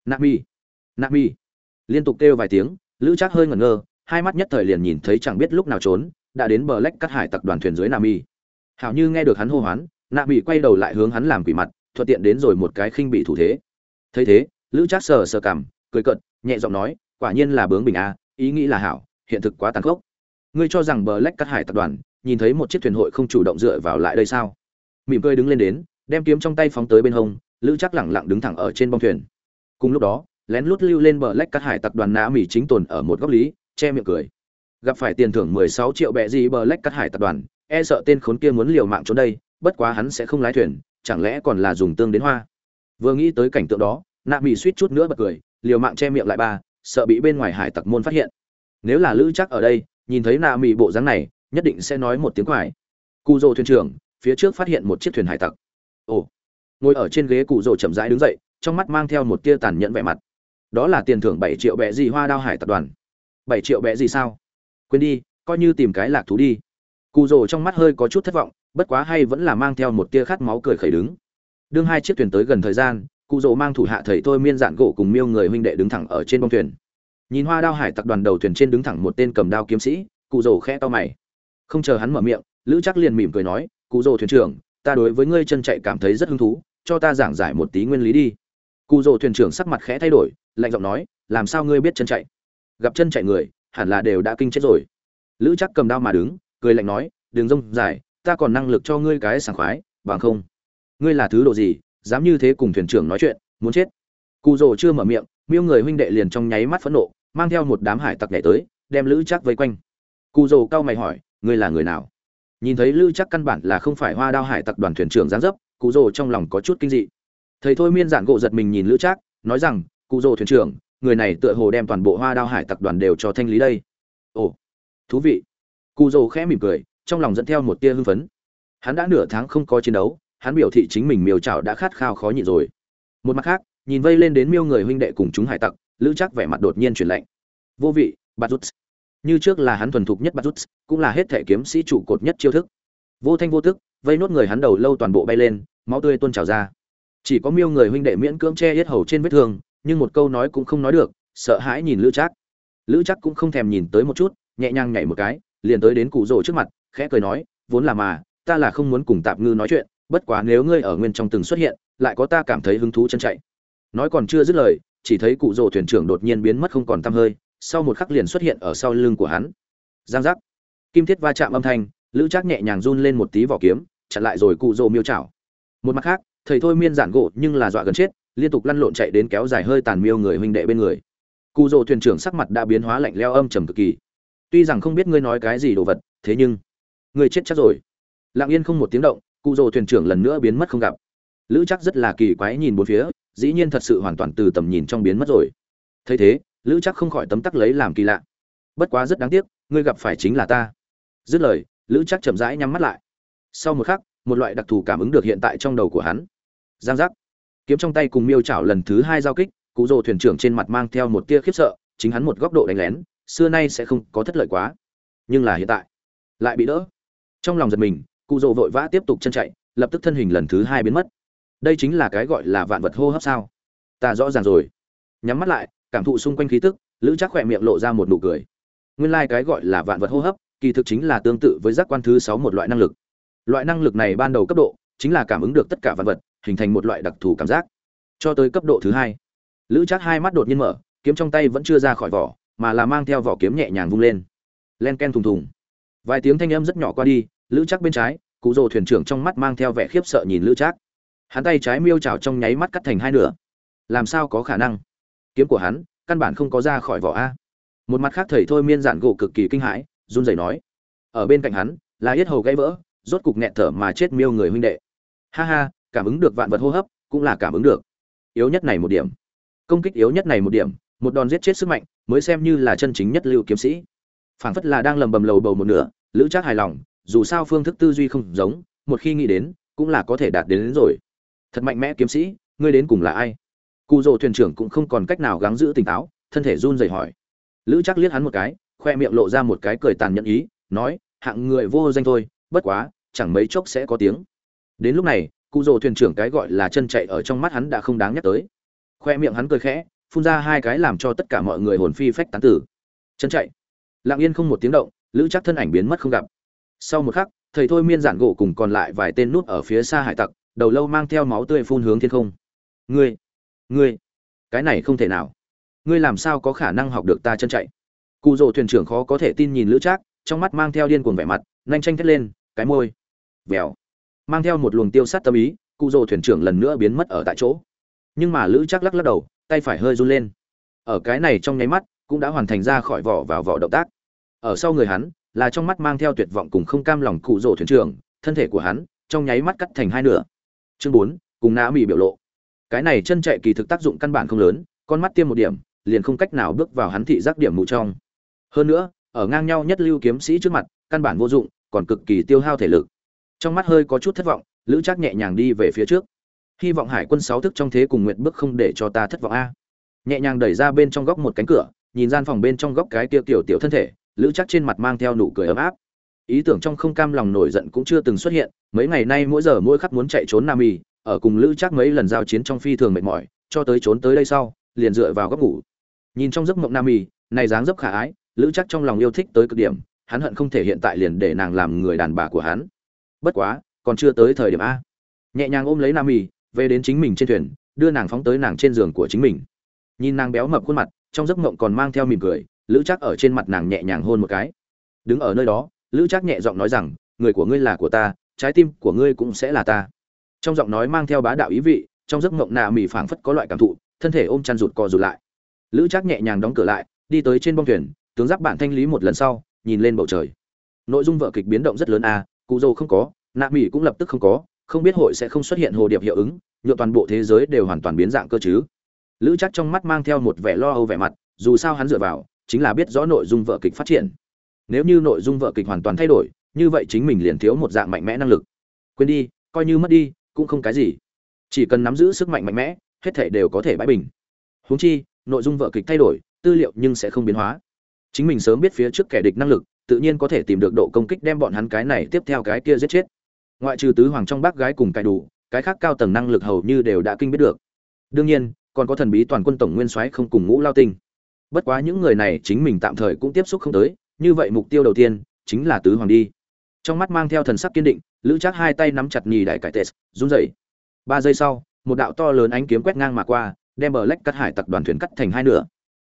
nạ mi. Nạ mi. Liên tục kêu vài tiếng, lữ Trác hơi ngẩn ngơ, hai mắt nhất thời liền nhìn thấy chẳng biết lúc nào trốn, đã đến bờ lách cắt hải tặc đoàn thuyền dưới nam y hảo như nghe được hắn hô hoán, nạ bị quay đầu lại hướng hắn làm quỷ mặt, thuận tiện đến rồi một cái khinh bị thủ thế. Thấy thế, lữ trác sờ sờ cảm cười cận nhẹ giọng nói, quả nhiên là bướng bình a, ý nghĩ là hảo, hiện thực quá tàn khốc. Ngươi cho rằng bờ lách cắt hải tập đoàn, nhìn thấy một chiếc thuyền hội không chủ động dựa vào lại đây sao? Mỉm cười đứng lên đến, đem kiếm trong tay phóng tới bên hông, lữ Trác lẳng lặng đứng thẳng ở trên bong thuyền cùng lúc đó, lén lút lưu lên bờ lách cắt hải tặc đoàn nã mỹ chính tồn ở một góc lý, che miệng cười. Gặp phải tiền thưởng 16 triệu bẹ gì bờ lách cắt hải tập đoàn e sợ tên khốn kia muốn liều mạng trốn đây, bất quá hắn sẽ không lái thuyền, chẳng lẽ còn là dùng tương đến hoa? Vừa nghĩ tới cảnh tượng đó nạ mỹ suýt chút nữa bật cười, liều mạng che miệng lại ba, sợ bị bên ngoài hải tặc môn phát hiện. Nếu là lữ chắc ở đây, nhìn thấy nạ mỹ bộ dáng này, nhất định sẽ nói một tiếng quải. Cụ rồ thuyền trưởng, phía trước phát hiện một chiếc thuyền hải tặc. Ồ, ngồi ở trên ghế cụ rồ chậm rãi đứng dậy trong mắt mang theo một tia tàn nhẫn vẻ mặt. Đó là tiền thưởng bảy triệu bẹ gì hoa đao hải tập đoàn. Bảy triệu bẹ gì sao? Quên đi, coi như tìm cái lạc thú đi. Cụ rồ trong mắt hơi có chút thất vọng, bất quá hay vẫn là mang theo một tia khát máu cười khẩy đứng. Đương hai chiếc thuyền tới gần thời gian cụ rồ mang thủ hạ thầy thôi miên dạn gỗ cùng miêu người huynh đệ đứng thẳng ở trên bông thuyền. Nhìn hoa đao hải tập đoàn đầu thuyền trên đứng thẳng một tên cầm đao kiếm sĩ cụ rồ khẽ to mày. Không chờ hắn mở miệng, lữ chắc liền mỉm cười nói cụ rồ thuyền trưởng, ta đối với ngươi chân chạy cảm thấy rất hứng thú, cho ta giảng giải một tí nguyên lý đi cụ rồ thuyền trưởng sắc mặt khẽ thay đổi, lạnh giọng nói, làm sao ngươi biết chân chạy? Gặp chân chạy người, hẳn là đều đã kinh chết rồi. Lữ chắc cầm đao mà đứng, cười lạnh nói đừng rông dài, ta còn năng lực cho ngươi cái sảng khoái, bằng không, ngươi là thứ độ gì, dám như thế cùng thuyền trưởng nói chuyện, muốn chết? Cụ rồ chưa mở miệng, miêu người huynh đệ liền trong nháy mắt phẫn nộ, mang theo một đám hải tặc nhảy tới, đem lữ chắc vây quanh. Cụ rồ cao mày hỏi, ngươi là người nào? Nhìn thấy lữ chắc căn bản là không phải hoa đao hải tặc đoàn thuyền trưởng giáng dấp, cụ rồ trong lòng có chút kinh dị thầy thôi miên giản gỗ giật mình nhìn lữ trác, nói rằng, cụ rồ thuyền trưởng, người này tựa hồ đem toàn bộ hoa đao hải tặc đoàn đều cho thanh lý đây. Ồ, thú vị. Cụ rồ khẽ mỉm cười, trong lòng dẫn theo một tia hưng phấn. Hắn đã nửa tháng không có chiến đấu, hắn biểu thị chính mình miêu trảo đã khát khao khó nhịn rồi. Một mặt khác, nhìn vây lên đến miêu người huynh đệ cùng chúng hải tặc, lữ trác vẻ mặt đột nhiên chuyển lạnh. Vô vị, bạt rút. Như trước là hắn thuần thục nhất bạt rút, cũng là hết thể kiếm sĩ trụ cột nhất chiêu thức. Vô thanh vô tức, vây nốt người hắn đầu lâu toàn bộ bay lên, máu tươi tuôn trào ra chỉ có miêu người huynh đệ miễn cưỡng che hết hầu trên vết thương, nhưng một câu nói cũng không nói được, sợ hãi nhìn lữ chắc lữ chắc cũng không thèm nhìn tới một chút, nhẹ nhàng nhảy một cái, liền tới đến cụ rồ trước mặt, khẽ cười nói, vốn là mà, ta là không muốn cùng tạp ngư nói chuyện, bất quá nếu ngươi ở nguyên trong từng xuất hiện, lại có ta cảm thấy hứng thú chân chạy. Nói còn chưa dứt lời, chỉ thấy cụ rồ thuyền trưởng đột nhiên biến mất không còn tăm hơi, sau một khắc liền xuất hiện ở sau lưng của hắn. Giang giác. Kim thiết va chạm âm thanh, lữ trác nhẹ nhàng run lên một tí vỏ kiếm, chặn lại rồi cụ rồ miêu chảo. Một mặt khác thầy thôi miên giản gỗ nhưng là dọa gần chết, liên tục lăn lộn chạy đến kéo dài hơi tàn miêu người huynh đệ bên người. Cụ dỗ thuyền trưởng sắc mặt đã biến hóa lạnh leo âm trầm cực kỳ. Tuy rằng không biết ngươi nói cái gì đồ vật, thế nhưng, ngươi chết chắc rồi. Lặng yên không một tiếng động cụ dỗ thuyền trưởng lần nữa biến mất không gặp. Lữ chắc rất là kỳ quái nhìn bốn phía, dĩ nhiên thật sự hoàn toàn từ tầm nhìn trong biến mất rồi. Thấy thế, lữ chắc không khỏi tấm tắc lấy làm kỳ lạ. Bất quá rất đáng tiếc, ngươi gặp phải chính là ta. Dứt lời, lữ chắc chậm rãi nhắm mắt lại. Sau một khắc một loại đặc thù cảm ứng được hiện tại trong đầu của hắn. Giang giác. Kiếm trong tay cùng miêu chảo lần thứ hai giao kích, cụ rồ thuyền trưởng trên mặt mang theo một tia khiếp sợ, chính hắn một góc độ đánh lén, xưa nay sẽ không có thất lợi quá. Nhưng là hiện tại, lại bị đỡ. Trong lòng giật mình, cụ rồ vội vã tiếp tục chân chạy, lập tức thân hình lần thứ hai biến mất. Đây chính là cái gọi là vạn vật hô hấp sao? Ta rõ ràng rồi. Nhắm mắt lại, cảm thụ xung quanh khí tức, lữ chắc khỏe miệng lộ ra một nụ cười. Nguyên lai、like、cái gọi là vạn vật hô hấp, kỳ thực chính là tương tự với giác quan thứ sáu một loại năng lực loại năng lực này ban đầu cấp độ chính là cảm ứng được tất cả vạn vật, hình thành một loại đặc thù cảm giác. Cho tới cấp độ thứ hai, lữ chắc hai mắt đột nhiên mở, kiếm trong tay vẫn chưa ra khỏi vỏ, mà là mang theo vỏ kiếm nhẹ nhàng vung lên. Len ken thùng thùng. Vài tiếng thanh âm rất nhỏ qua đi, lữ chắc bên trái, cụ rồ thuyền trưởng trong mắt mang theo vẻ khiếp sợ nhìn lữ chắc hắn tay trái miêu trào trong nháy mắt cắt thành hai nửa. Làm sao có khả năng? Kiếm của hắn, căn bản không có ra khỏi vỏ a. Một mặt khác thầy thôi miên giản gỗ cực kỳ kinh hãi, run rẩy nói. Ở bên cạnh hắn, là yết hầu gãy vỡ rốt cục nghẹt thở mà chết miêu người huynh đệ. Ha ha cảm ứng được vạn vật hô hấp cũng là cảm ứng được. Yếu nhất này một điểm. Công kích yếu nhất này một điểm một đòn giết chết sức mạnh mới xem như là chân chính nhất lưu kiếm sĩ. Phảng phất là đang lầm bầm lầu bầu một nửa lữ trác hài lòng dù sao phương thức tư duy không giống một khi nghĩ đến cũng là có thể đạt đến, đến rồi. Thật mạnh mẽ kiếm sĩ ngươi đến cùng là ai? Cụ rồ thuyền trưởng cũng không còn cách nào gắng giữ tỉnh táo thân thể run rẩy hỏi. Lữ chắc liếc hắn một cái khoe miệng lộ ra một cái cười tàn nhẫn ý nói hạng người vô danh thôi bất quá, chẳng mấy chốc sẽ có tiếng. Đến lúc này, cụ rồ thuyền trưởng cái gọi là chân chạy ở trong mắt hắn đã không đáng nhắc tới. Khoe miệng hắn cười khẽ, phun ra hai cái làm cho tất cả mọi người hồn phi phách tán tử. Chân chạy. Lặng yên không một tiếng động, lữ chắc thân ảnh biến mất không gặp. Sau một khắc, thầy thôi miên giản gỗ cùng còn lại vài tên nút ở phía xa hải tặc, đầu lâu mang theo máu tươi phun hướng thiên không. Ngươi ngươi, cái này không thể nào. Ngươi làm sao có khả năng học được ta chân chạy? Cụ rồ thuyền trưởng khó có thể tin nhìn lữ trác trong mắt mang theo điên cuồng vẻ mặt, nhanh tranh thét lên cái môi. Vèo. Mang theo một luồng tiêu sát tâm ý, cụ rồ thuyền trưởng lần nữa biến mất ở tại chỗ. Nhưng mà lữ chắc lắc lắc đầu, tay phải hơi run lên. Ở cái này trong nháy mắt, cũng đã hoàn thành ra khỏi vỏ vào vỏ động tác. Ở sau người hắn, là trong mắt mang theo tuyệt vọng cùng không cam lòng cụ rồ thuyền trưởng, thân thể của hắn, trong nháy mắt cắt thành hai nửa. Chương bốn, cùng nã mỹ biểu lộ. Cái này chân chạy kỳ thực tác dụng căn bản không lớn, con mắt tiêm một điểm, liền không cách nào bước vào hắn thị giác điểm mù trong. Hơn nữa, ở ngang nhau nhất lưu kiếm sĩ trước mặt, căn bản vô dụng còn cực kỳ tiêu hao thể lực. Trong mắt hơi có chút thất vọng, lữ trác nhẹ nhàng đi về phía trước. Hy vọng hải quân sáu thức trong thế cùng nguyện bước không để cho ta thất vọng a. Nhẹ nhàng đẩy ra bên trong góc một cánh cửa, nhìn gian phòng bên trong góc cái tiêu tiểu tiểu thân thể, lữ trác trên mặt mang theo nụ cười ấm áp. Ý tưởng trong không cam lòng nổi giận cũng chưa từng xuất hiện, mấy ngày nay mỗi giờ mỗi khắc muốn chạy trốn nam y, ở cùng lữ trác mấy lần giao chiến trong phi thường mệt mỏi, cho tới trốn tới đây sau, liền dựa vào góc ngủ. Nhìn trong giấc mộng nam y, này dáng dấp khả ái, lữ trác trong lòng yêu thích tới cực điểm hắn hận không thể hiện tại liền để nàng làm người đàn bà của hắn. Bất quá, còn chưa tới thời điểm a. Nhẹ nhàng ôm lấy nam y về đến chính mình trên thuyền, đưa nàng phóng tới nàng trên giường của chính mình. Nhìn nàng béo mập khuôn mặt, trong giấc mộng còn mang theo mỉm cười, lữ chắc ở trên mặt nàng nhẹ nhàng hôn một cái. Đứng ở nơi đó, lữ chắc nhẹ giọng nói rằng, người của ngươi là của ta, trái tim của ngươi cũng sẽ là ta. Trong giọng nói mang theo bá đạo ý vị, trong giấc mộng nạ mỉ phảng phất có loại cảm thụ, thân thể ôm chăn rụt co rụt lại. Lữ chắc nhẹ nhàng đóng cửa lại, đi tới trên bông thuyền, tướng giáp bạn thanh lý một lần sau nhìn lên bầu trời. Nội dung vở kịch biến động rất lớn a à, cụ dâu không có nạ mỹ cũng lập tức không có không biết hội sẽ không xuất hiện hồ điệp hiệu ứng nhựa toàn bộ thế giới đều hoàn toàn biến dạng cơ chứ. Lữ chắc trong mắt mang theo một vẻ lo âu vẻ mặt dù sao hắn dựa vào chính là biết rõ nội dung vở kịch phát triển. Nếu như nội dung vở kịch hoàn toàn thay đổi như vậy chính mình liền thiếu một dạng mạnh mẽ năng lực. Quên đi coi như mất đi cũng không cái gì. Chỉ cần nắm giữ sức mạnh mạnh mẽ hết thể đều có thể bãi bình. Huống chi nội dung vở kịch thay đổi tư liệu nhưng sẽ không biến hóa chính mình sớm biết phía trước kẻ địch năng lực, tự nhiên có thể tìm được độ công kích đem bọn hắn cái này tiếp theo cái kia giết chết. Ngoại trừ tứ hoàng trong bác gái cùng cài đủ, cái khác cao tầng năng lực hầu như đều đã kinh biết được. Đương nhiên, còn có thần bí toàn quân tổng nguyên soái không cùng ngũ lao tinh. Bất quá những người này chính mình tạm thời cũng tiếp xúc không tới, như vậy mục tiêu đầu tiên chính là tứ hoàng đi. Trong mắt mang theo thần sắc kiên định, lữ chắc hai tay nắm chặt nhì đại cải tes run rẩy. Ba giây sau, một đạo to lớn ánh kiếm quét ngang mà qua, đem bờ lách cắt hải tặc đoàn thuyền cắt thành hai nửa.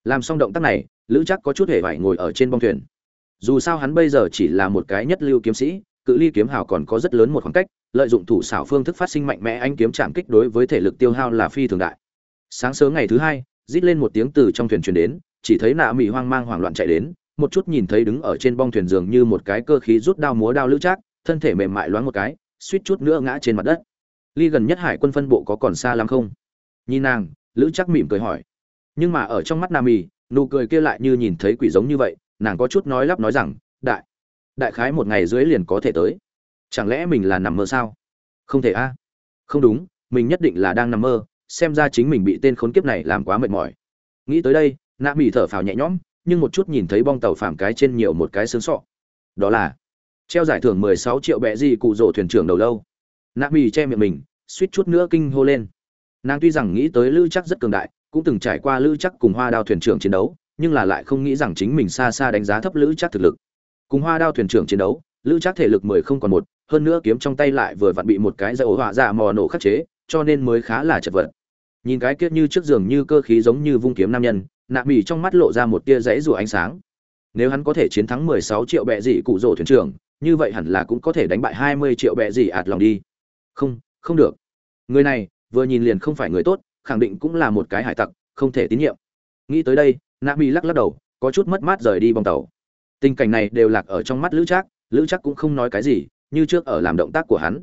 Làm xong động tác này lữ chắc có chút hề vải ngồi ở trên bong thuyền. Dù sao hắn bây giờ chỉ là một cái nhất lưu kiếm sĩ, cự ly kiếm hào còn có rất lớn một khoảng cách, lợi dụng thủ xảo phương thức phát sinh mạnh mẽ anh kiếm chạm kích đối với thể lực tiêu hao là phi thường đại. Sáng sớm ngày thứ hai, rít lên một tiếng từ trong thuyền truyền đến, chỉ thấy nạ mỹ hoang mang hoảng loạn chạy đến, một chút nhìn thấy đứng ở trên bong thuyền giường như một cái cơ khí rút đao múa đao lữ trác, thân thể mềm mại loáng một cái, suýt chút nữa ngã trên mặt đất. Ly gần nhất hải quân phân bộ có còn xa lắm không? Nhìn nàng, lữ trác mỉm cười hỏi. Nhưng mà ở trong mắt nam mì nụ cười kia lại như nhìn thấy quỷ giống như vậy, nàng có chút nói lắp nói rằng, đại đại khái một ngày dưới liền có thể tới. Chẳng lẽ mình là nằm mơ sao? Không thể a. Không đúng, mình nhất định là đang nằm mơ, xem ra chính mình bị tên khốn kiếp này làm quá mệt mỏi. Nghĩ tới đây nạ mỹ thở phào nhẹ nhõm, nhưng một chút nhìn thấy bong tàu phàm cái trên nhiều một cái xương sọ. Đó là, treo giải thưởng mười sáu triệu bẹ gì cụ rổ thuyền trưởng đầu lâu. Nạ mỹ che miệng mình, suýt chút nữa kinh hô lên. Nàng tuy rằng nghĩ tới lữ chắc rất cường đại cũng từng trải qua lữ chắc cùng hoa đao thuyền trưởng chiến đấu, nhưng là lại không nghĩ rằng chính mình xa xa đánh giá thấp lữ chắc thực lực. Cùng hoa đao thuyền trưởng chiến đấu, lữ chắc thể lực mười không còn một, hơn nữa kiếm trong tay lại vừa vặn bị một cái dầu họa dạ mò nổ khắc chế, cho nên mới khá là chật vật. Nhìn cái kiết như trước giường như cơ khí giống như vung kiếm nam nhân, nạ mỉ trong mắt lộ ra một tia rẫy rủa ánh sáng. Nếu hắn có thể chiến thắng mười sáu triệu bệ dị cụ rỗ thuyền trưởng, như vậy hẳn là cũng có thể đánh bại hai mươi triệu bệ dị ạt lòng đi. Không không được. Người này, vừa nhìn liền không phải người tốt khẳng định cũng là một cái hải tặc, không thể tín nhiệm. Nghĩ tới đây nạ mỹ lắc lắc đầu, có chút mất mát rời đi bong tàu. Tình cảnh này đều lạc ở trong mắt lữ trác lữ trác cũng không nói cái gì, như trước ở làm động tác của hắn.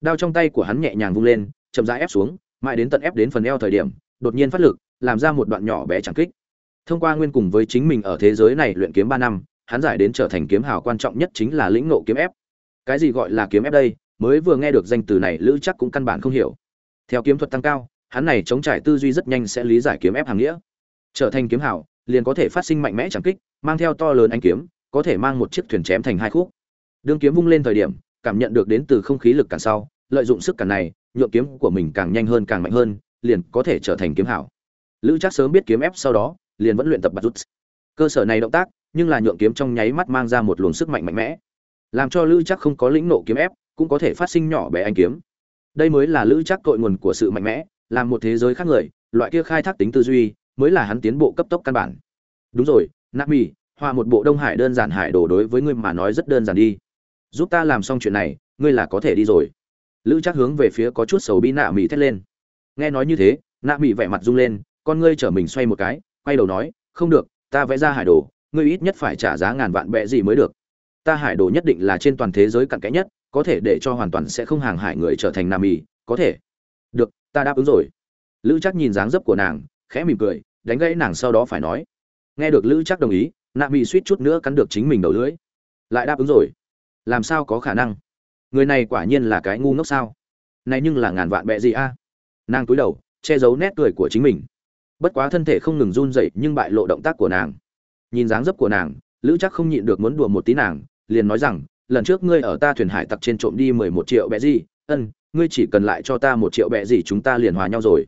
Đao trong tay của hắn nhẹ nhàng vung lên, chậm rãi ép xuống, mãi đến tận ép đến phần eo thời điểm, đột nhiên phát lực, làm ra một đoạn nhỏ bé chẳng kích. Thông qua nguyên cùng với chính mình ở thế giới này luyện kiếm ba năm, hắn giải đến trở thành kiếm hào quan trọng nhất chính là lĩnh nộ kiếm ép. Cái gì gọi là kiếm ép đây? Mới vừa nghe được danh từ này, lữ chắc cũng căn bản không hiểu. Theo kiếm thuật tăng cao hắn này chống trải tư duy rất nhanh sẽ lý giải kiếm ép hàng nghĩa. Trở thành kiếm hảo, liền có thể phát sinh mạnh mẽ chẳng kích mang theo to lớn anh kiếm có thể mang một chiếc thuyền chém thành hai khúc. Đương kiếm vung lên thời điểm cảm nhận được đến từ không khí lực cản sau lợi dụng sức cản này nhượng kiếm của mình càng nhanh hơn càng mạnh hơn liền có thể trở thành kiếm hảo. Lữ chắc sớm biết kiếm ép sau đó liền vẫn luyện tập bạt rút. Cơ sở này động tác nhưng là nhượng kiếm trong nháy mắt mang ra một luồng sức mạnh mạnh mẽ. Làm cho lữ chắc không có lĩnh nộ kiếm ép cũng có thể phát sinh nhỏ bé anh kiếm. Đây mới là lữ chắc cội nguồn của sự mạnh mẽ làm một thế giới khác người, loại kia khai thác tính tư duy mới là hắn tiến bộ cấp tốc căn bản. Đúng rồi, nạp mì hòa một bộ đông hải đơn giản hải đồ đối với ngươi mà nói rất đơn giản đi. Giúp ta làm xong chuyện này, ngươi là có thể đi rồi. Lữ chắc hướng về phía có chút sầu bi nạ mỹ thét lên. Nghe nói như thế nạ mỹ vẻ mặt rung lên, con ngươi chở mình xoay một cái, quay đầu nói, không được, ta vẽ ra hải đồ, ngươi ít nhất phải trả giá ngàn vạn bệ gì mới được. Ta hải đồ nhất định là trên toàn thế giới cặn kẽ nhất, có thể để cho hoàn toàn sẽ không hàng hải người trở thành nam mì, có thể. Được ta đáp ứng rồi. Lữ chắc nhìn dáng dấp của nàng, khẽ mỉm cười, đánh gãy nàng sau đó phải nói. Nghe được lữ chắc đồng ý, nạ mì suýt chút nữa cắn được chính mình đầu lưỡi. Lại đáp ứng rồi. Làm sao có khả năng? Người này quả nhiên là cái ngu ngốc sao? Này nhưng là ngàn vạn bẹ gì a? Nàng cúi đầu, che giấu nét cười của chính mình. Bất quá thân thể không ngừng run rẩy nhưng bại lộ động tác của nàng. Nhìn dáng dấp của nàng, lữ chắc không nhịn được muốn đùa một tí nàng, liền nói rằng, lần trước ngươi ở ta thuyền hải tặc trên trộm đi mười một triệu bẹ gì? Ân ngươi chỉ cần lại cho ta một triệu bẹ gì chúng ta liền hòa nhau rồi.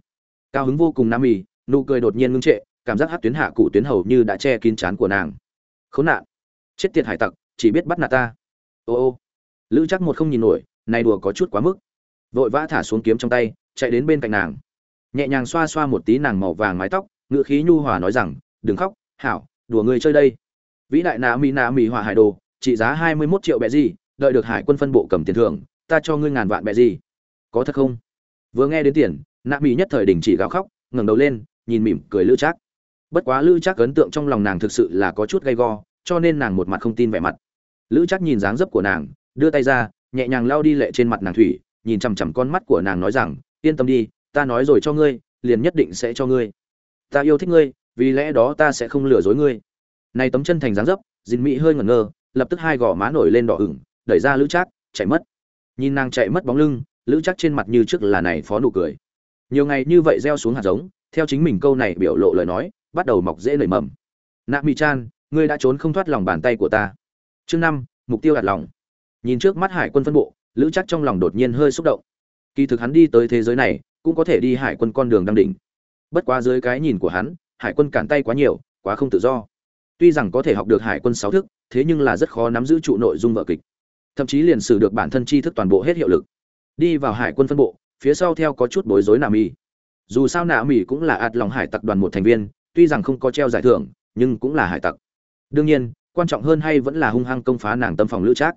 Cao hứng vô cùng nam mì, nụ cười đột nhiên ngưng trệ, cảm giác hát tuyến hạ cụ tuyến hầu như đã che kín chán của nàng. Khốn nạn. Chết tiệt hải tặc, chỉ biết bắt nạt ta. Ô ô. Lữ chắc một không nhìn nổi, này đùa có chút quá mức. Vội vã thả xuống kiếm trong tay, chạy đến bên cạnh nàng. Nhẹ nhàng xoa xoa một tí nàng màu vàng mái tóc ngựa khí nhu hòa nói rằng, đừng khóc, hảo, đùa người chơi đây. Vĩ đại nà mỹ nà mỹ hòa hải đồ, trị giá hai mươi 21 triệu bẹ gì, đợi được hải quân phân bộ cầm tiền thưởng, ta cho ngươi ngàn vạn bẹ gì có thật không? Vừa nghe đến tiền, nạ mỹ nhất thời đình chỉ gào khóc, ngẩng đầu lên, nhìn mỉm cười lữ trác. Bất quá lữ trác ấn tượng trong lòng nàng thực sự là có chút gay go, cho nên nàng một mặt không tin vẻ mặt. Lữ trác nhìn dáng dấp của nàng, đưa tay ra, nhẹ nhàng lao đi lệ trên mặt nàng thủy, nhìn chằm chằm con mắt của nàng nói rằng, yên tâm đi, ta nói rồi cho ngươi, liền nhất định sẽ cho ngươi. Ta yêu thích ngươi, vì lẽ đó ta sẽ không lừa dối ngươi. Này tấm chân thành dáng dấp dìn mỹ hơi ngẩn ngơ, lập tức hai gò má nổi lên đỏ ửng, đẩy ra lữ trác, chạy mất. Nhìn nàng chạy mất bóng lưng lữ chắc trên mặt như trước là này phó nụ cười. Nhiều ngày như vậy gieo xuống hạt giống, theo chính mình câu này biểu lộ lời nói, bắt đầu mọc dễ nảy mầm. Nạ mỹ chan, ngươi đã trốn không thoát lòng bàn tay của ta. Chương năm, mục tiêu đặt lòng. Nhìn trước mắt hải quân phân bộ, lữ chắc trong lòng đột nhiên hơi xúc động. Kỳ thực hắn đi tới thế giới này, cũng có thể đi hải quân con đường đăng đỉnh. Bất quá dưới cái nhìn của hắn, hải quân cản tay quá nhiều, quá không tự do. Tuy rằng có thể học được hải quân sáu thức, thế nhưng là rất khó nắm giữ trụ nội dung vở kịch. Thậm chí liền sử được bản thân tri thức toàn bộ hết hiệu lực đi vào hải quân phân bộ, phía sau theo có chút bối rối nà mì. Dù sao nà mì cũng là ạt lòng hải tặc đoàn một thành viên, tuy rằng không có treo giải thưởng, nhưng cũng là hải tặc. Đương nhiên, quan trọng hơn hay vẫn là hung hăng công phá nàng tâm phòng lữ trác.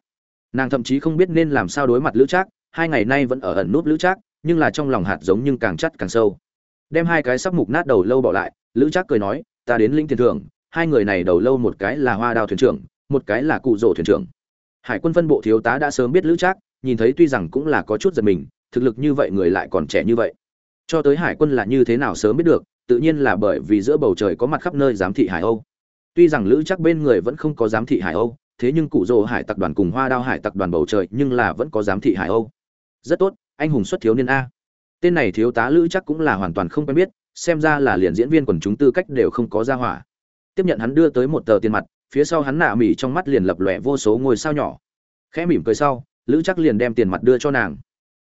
Nàng thậm chí không biết nên làm sao đối mặt lữ trác, hai ngày nay vẫn ở ẩn nút lữ trác, nhưng là trong lòng hạt giống nhưng càng chắt càng sâu. Đem hai cái sắc mục nát đầu lâu bỏ lại, lữ trác cười nói, ta đến linh tiền thưởng hai người này đầu lâu một cái là hoa đào thuyền trưởng, một cái là cụ rổ thuyền trưởng. Hải quân phân bộ thiếu tá đã sớm biết lữ trác nhìn thấy tuy rằng cũng là có chút giật mình, thực lực như vậy người lại còn trẻ như vậy. Cho tới hải quân là như thế nào sớm biết được, tự nhiên là bởi vì giữa bầu trời có mặt khắp nơi giám thị hải âu. Tuy rằng lữ chắc bên người vẫn không có giám thị hải âu, thế nhưng cụ rồ hải tặc đoàn cùng hoa đao hải tặc đoàn bầu trời nhưng là vẫn có giám thị hải âu. Rất tốt, anh hùng xuất thiếu niên a. Tên này thiếu tá lữ chắc cũng là hoàn toàn không quen biết, xem ra là liền diễn viên quần chúng tư cách đều không có ra hỏa. Tiếp nhận hắn đưa tới một tờ tiền mặt, phía sau hắn nạ mỉ trong mắt liền lập lòe vô số ngôi sao nhỏ. Khẽ mỉm cười sau lữ chắc liền đem tiền mặt đưa cho nàng.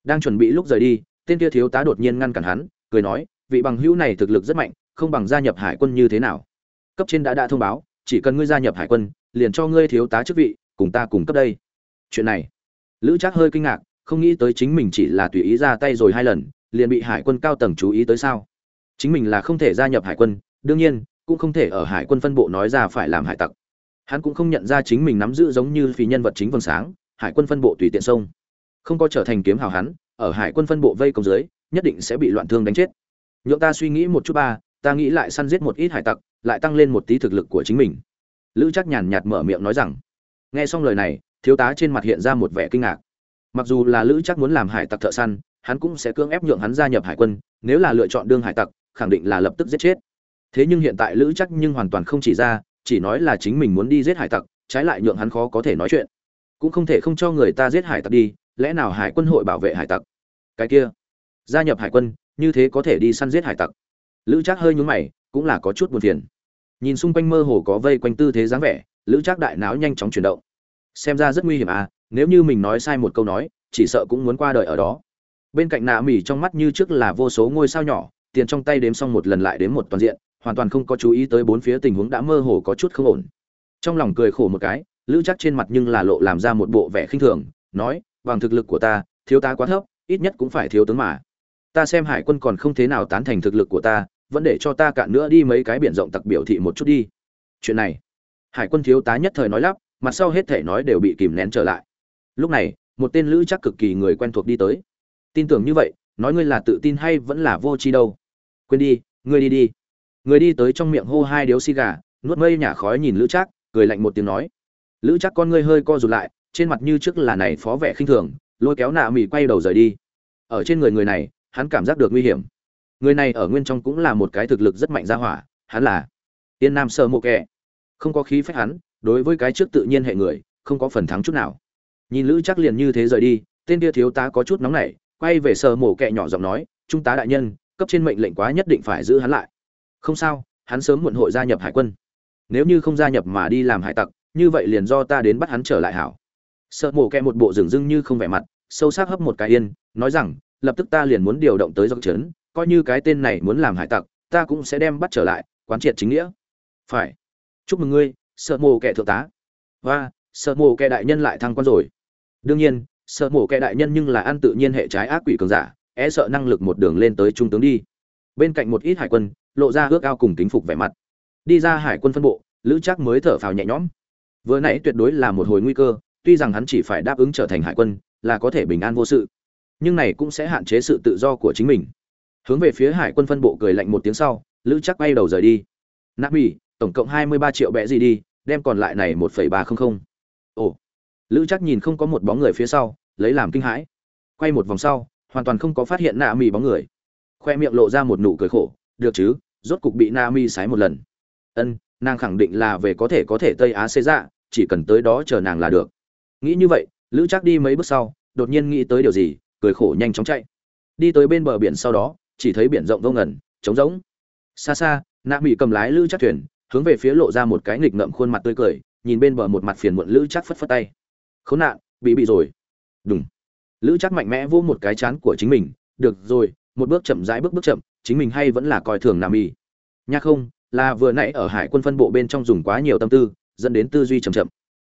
Đang chuẩn bị lúc rời đi, tên kia thiếu tá đột nhiên ngăn cản hắn, cười nói, vị bằng hữu này thực lực rất mạnh, không bằng gia nhập hải quân như thế nào? Cấp trên đã đã thông báo, chỉ cần ngươi gia nhập hải quân, liền cho ngươi thiếu tá chức vị, cùng ta cùng cấp đây. Chuyện này, lữ trác hơi kinh ngạc, không nghĩ tới chính mình chỉ là tùy ý ra tay rồi hai lần, liền bị hải quân cao tầng chú ý tới sao? Chính mình là không thể gia nhập hải quân, đương nhiên, cũng không thể ở hải quân phân bộ nói ra phải làm hải tặc. Hắn cũng không nhận ra chính mình nắm giữ giống như phi nhân vật chính vầng sáng hải quân phân bộ tùy tiện sông không có trở thành kiếm hào hắn, ở hải quân phân bộ vây công dưới, nhất định sẽ bị loạn thương đánh chết. Nhượng ta suy nghĩ một chút ba, ta nghĩ lại săn giết một ít hải tặc, lại tăng lên một tí thực lực của chính mình. Lữ chắc nhàn nhạt mở miệng nói rằng, nghe xong lời này, thiếu tá trên mặt hiện ra một vẻ kinh ngạc. Mặc dù là lữ chắc muốn làm hải tặc thợ săn, hắn cũng sẽ cưỡng ép nhượng hắn gia nhập hải quân, nếu là lựa chọn đương hải tặc, khẳng định là lập tức giết chết. Thế nhưng hiện tại lữ chắc nhưng hoàn toàn không chỉ ra, chỉ nói là chính mình muốn đi giết hải tặc, trái lại nhượng hắn khó có thể nói chuyện cũng không thể không cho người ta giết hải tặc đi, lẽ nào hải quân hội bảo vệ hải tặc? Cái kia, gia nhập hải quân, như thế có thể đi săn giết hải tặc? Lữ trác hơi nhún mày, cũng là có chút buồn phiền. Nhìn xung quanh mơ hồ có vây quanh tư thế dáng vẻ, lữ trác đại não nhanh chóng chuyển động. Xem ra rất nguy hiểm à nếu như mình nói sai một câu nói, chỉ sợ cũng muốn qua đời ở đó. Bên cạnh nạ mỉ trong mắt như trước là vô số ngôi sao nhỏ, tiền trong tay đếm xong một lần lại đến một toàn diện, hoàn toàn không có chú ý tới bốn phía tình huống đã mơ hồ có chút không ổn. Trong lòng cười khổ một cái lữ chắc trên mặt nhưng là lộ làm ra một bộ vẻ khinh thường, nói, bằng thực lực của ta, thiếu tá quá thấp, ít nhất cũng phải thiếu tướng mà. Ta xem hải quân còn không thế nào tán thành thực lực của ta, vẫn để cho ta cạn nữa đi mấy cái biển rộng tặc biểu thị một chút đi. Chuyện này, hải quân thiếu tá nhất thời nói lắp, mặt sau hết thể nói đều bị kìm nén trở lại. Lúc này, một tên lữ chắc cực kỳ người quen thuộc đi tới. Tin tưởng như vậy, nói ngươi là tự tin hay vẫn là vô tri đâu? Quên đi, ngươi đi đi. Người đi tới trong miệng hô hai điếu xì gà, nuốt mây nhả khói nhìn lữ trác, cười lạnh một tiếng nói lữ chắc con ngươi hơi co rụt lại trên mặt như trước là này phó vẻ khinh thường lôi kéo nạ mỹ quay đầu rời đi. Ở trên người người này hắn cảm giác được nguy hiểm. Người này ở nguyên trong cũng là một cái thực lực rất mạnh ra hỏa hắn là tiên nam sơ mộ kẹ, không có khí phách hắn đối với cái trước tự nhiên hệ người không có phần thắng chút nào. Nhìn lữ chắc liền như thế rời đi tên kia thiếu tá có chút nóng nảy quay về sơ mộ kẹ nhỏ giọng nói trung tá đại nhân cấp trên mệnh lệnh quá nhất định phải giữ hắn lại. Không sao hắn sớm muộn hội gia nhập hải quân. Nếu như không gia nhập mà đi làm hải tặc như vậy liền do ta đến bắt hắn trở lại hảo. Sợ mổ kẹ một bộ rừng rưng như không vẻ mặt, sâu sắc hấp một cái yên, nói rằng, lập tức ta liền muốn điều động tới dọc trấn, coi như cái tên này muốn làm hải tặc, ta cũng sẽ đem bắt trở lại, quán triệt chính nghĩa. Phải. Chúc mừng ngươi, sợ mổ kẹ thượng tá. Và, sợ mổ kẹ đại nhân lại thăng quan rồi. Đương nhiên, sợ mổ kẹ đại nhân nhưng là ăn tự nhiên hệ trái ác quỷ cường giả e sợ năng lực một đường lên tới trung tướng đi. Bên cạnh một ít hải quân, lộ ra ước ao cùng kính phục vẻ mặt. Đi ra hải quân phân bộ, lữ chắc mới thở phào nhẹ nhõm vừa nãy tuyệt đối là một hồi nguy cơ, tuy rằng hắn chỉ phải đáp ứng trở thành hải quân, là có thể bình an vô sự, nhưng này cũng sẽ hạn chế sự tự do của chính mình. Hướng về phía hải quân phân bộ cười lạnh một tiếng sau, lữ chắc bay đầu rời đi. Nạp mỹ tổng cộng hai mươi ba triệu bẽ gì đi, đem còn lại này một phẩy ba không không. Ồ. Lữ chắc nhìn không có một bóng người phía sau, lấy làm kinh hãi. Quay một vòng sau, hoàn toàn không có phát hiện nạ mỹ bóng người. Khoe miệng lộ ra một nụ cười khổ, được chứ, rốt cục bị na mi sái một lần. Ân, nàng khẳng định là về có thể có thể tây á xê dạ chỉ cần tới đó chờ nàng là được. Nghĩ như vậy, lữ trác đi mấy bước sau, đột nhiên nghĩ tới điều gì, cười khổ nhanh chóng chạy. Đi tới bên bờ biển sau đó, chỉ thấy biển rộng vô ngẩn trống rỗng. Xa xa, nạ mỹ cầm lái lữ trác thuyền, hướng về phía lộ ra một cái nghịch ngợm khuôn mặt tươi cười, nhìn bên bờ một mặt phiền muộn lữ trác phất phất tay. Khốn nạn, bị bị rồi. Đúng lữ trác mạnh mẽ vô một cái chán của chính mình, được rồi, một bước chậm rãi bước bước chậm, chính mình hay vẫn là coi thường nam y nha không, là vừa nãy ở hải quân phân bộ bên trong dùng quá nhiều tâm tư dẫn đến tư duy chậm chậm.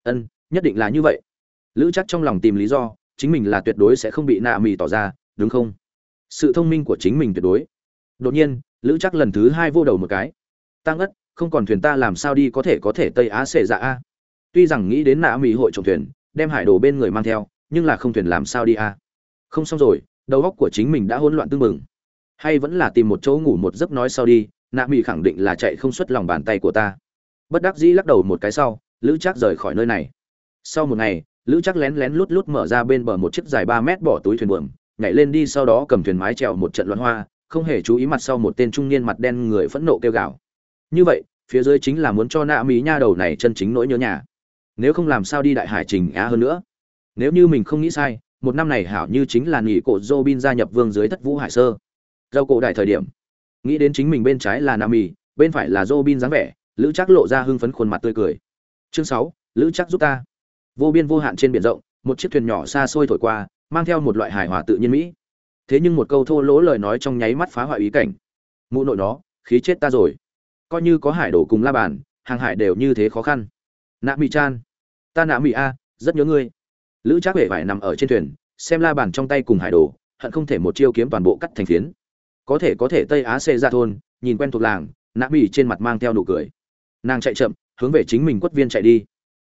Ân, nhất định là như vậy. Lữ chắc trong lòng tìm lý do, chính mình là tuyệt đối sẽ không bị nạ mì tỏ ra, đúng không? Sự thông minh của chính mình tuyệt đối. Đột nhiên, lữ chắc lần thứ hai vô đầu một cái. Tăng ất không còn thuyền ta làm sao đi có thể có thể tây á xệ dạ a? Tuy rằng nghĩ đến nạ mì hội trồng thuyền, đem hải đồ bên người mang theo, nhưng là không thuyền làm sao đi a? Không xong rồi, đầu óc của chính mình đã hỗn loạn tương mừng hay vẫn là tìm một chỗ ngủ một giấc nói sau đi, nạ mì khẳng định là chạy không xuất lòng bàn tay của ta bất đắc dĩ lắc đầu một cái sau lữ chắc rời khỏi nơi này. Sau một ngày lữ chắc lén lén lút lút mở ra bên bờ một chiếc dài ba mét bỏ túi thuyền buồm nhảy lên đi sau đó cầm thuyền mái trèo một trận loạn hoa không hề chú ý mặt sau một tên trung niên mặt đen người phẫn nộ kêu gào. Như vậy phía dưới chính là muốn cho nạ mỹ nha đầu này chân chính nỗi nhớ nhà. Nếu không làm sao đi đại hải trình á hơn nữa? Nếu như mình không nghĩ sai một năm này hảo như chính là nghỉ cổ Robin gia nhập vương dưới thất vũ hải sơ. Râu cổ đại thời điểm, nghĩ đến chính mình bên trái là Nami, bên phải là Robin dáng vẻ, Lữ Trác lộ ra hưng phấn khuôn mặt tươi cười. Chương 6, Lữ Trác giúp ta. Vô biên vô hạn trên biển rộng, một chiếc thuyền nhỏ xa xôi thổi qua, mang theo một loại hài hòa tự nhiên mỹ. Thế nhưng một câu thô lỗ lời nói trong nháy mắt phá hoại ý cảnh. Mụ nội nó, khí chết ta rồi. Coi như có hải đổ cùng la bàn, hàng hải đều như thế khó khăn. Nạ Mị Chan, ta Nạ Mị a, rất nhớ ngươi lữ trác vẻ vải nằm ở trên thuyền xem la bàn trong tay cùng hải đồ hận không thể một chiêu kiếm toàn bộ cắt thành phiến có thể có thể tây á xê ra thôn nhìn quen thuộc làng nạ bỉ trên mặt mang theo nụ cười nàng chạy chậm, hướng về chính mình quất viên chạy đi.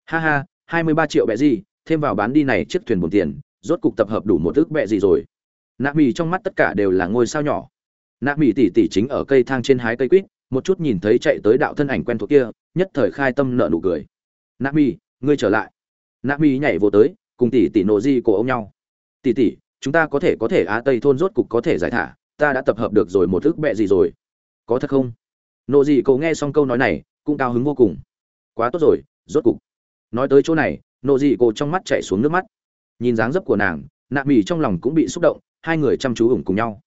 Ha ha, hai mươi ba triệu bẹ gì, thêm vào bán đi này chiếc thuyền buồn tiền, rốt cục tập hợp đủ một ước bẹ gì rồi. Nạ mì trong mắt tất cả đều là ngôi sao nhỏ. Nạ mì tỉ tỉ chính ở cây thang trên hái cây quýt, một chút nhìn thấy chạy tới đạo thân ảnh quen thuộc kia, nhất thời khai tâm nợ nụ cười. Nạ mì, ngươi trở lại. Nạ mì nhảy vô tới, cùng tỷ tỷ nộ di cổ ông nhau. Tỷ tỷ chúng ta có thể có thể á tây thôn rốt cục có thể giải thả, ta đã tập hợp được rồi một ước bẹ gì rồi. Có thật không? Nộ di cổ nghe xong câu nói này cũng cao hứng vô cùng. Quá tốt rồi, rốt cục. Nói tới chỗ này, nộ Dị cổ trong mắt chảy xuống nước mắt. Nhìn dáng dấp của nàng, nạ mỉ trong lòng cũng bị xúc động, hai người chăm chú ủng cùng nhau.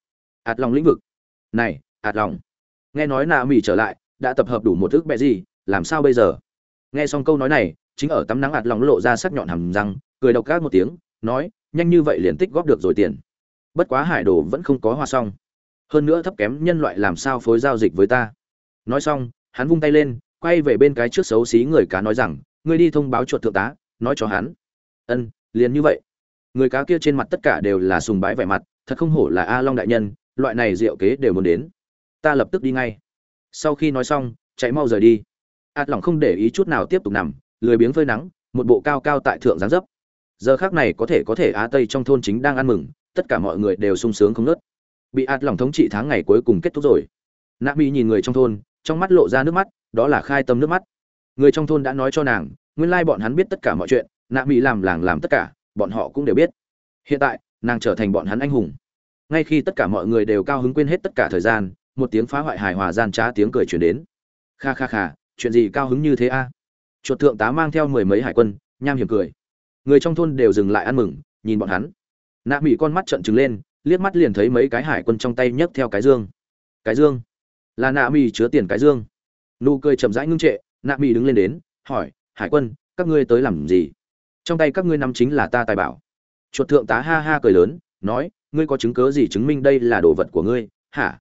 Ạt lòng lĩnh vực. Này, ạt lòng. Nghe nói nạ mỉ trở lại, đã tập hợp đủ một thức bẹ gì, làm sao bây giờ? Nghe xong câu nói này, chính ở tắm nắng ạt lòng lộ ra sắc nhọn hầm răng, cười độc gác một tiếng, nói, nhanh như vậy liền tích góp được rồi tiền. Bất quá hải đồ vẫn không có hoa xong. Hơn nữa thấp kém nhân loại làm sao phối giao dịch với ta? Nói xong, hắn vung tay lên quay về bên cái trước xấu xí người cá nói rằng, ngươi đi thông báo chuột thượng tá, nói cho hắn. Ân, liền như vậy. Người cá kia trên mặt tất cả đều là sùng bái vẻ mặt, thật không hổ là a long đại nhân, loại này diệu kế đều muốn đến. Ta lập tức đi ngay. Sau khi nói xong, chạy mau rời đi. Ạt lỏng không để ý chút nào tiếp tục nằm, lười biếng phơi nắng, một bộ cao cao tại thượng giáng dấp. Giờ khác này có thể có thể á tây trong thôn chính đang ăn mừng, tất cả mọi người đều sung sướng không nớt bị ạt lỏng thống trị tháng ngày cuối cùng kết thúc rồi. Nạ mỹ nhìn người trong thôn, trong mắt lộ ra nước mắt đó là khai tâm nước mắt. Người trong thôn đã nói cho nàng, nguyên lai bọn hắn biết tất cả mọi chuyện, nạ mỹ làm làng làm tất cả, bọn họ cũng đều biết. Hiện tại, nàng trở thành bọn hắn anh hùng. Ngay khi tất cả mọi người đều cao hứng quên hết tất cả thời gian, một tiếng phá hoại hài hòa gian trá tiếng cười truyền đến. Kha kha kha, chuyện gì cao hứng như thế a? Chuột thượng tá mang theo mười mấy hải quân, nham hiểm cười. Người trong thôn đều dừng lại ăn mừng, nhìn bọn hắn. Nạ mỹ con mắt trợn trừng lên, liếc mắt liền thấy mấy cái hải quân trong tay nhấc theo cái dương. Cái dương? Là nạ mỹ chứa tiền cái dương nụ cười chậm rãi ngưng trệ, nạ mỹ đứng lên đến, hỏi, hải quân, các ngươi tới làm gì? Trong tay các ngươi nắm chính là ta tài bảo. Chuột thượng tá ha ha cười lớn, nói, ngươi có chứng cớ gì chứng minh đây là đồ vật của ngươi? Hả?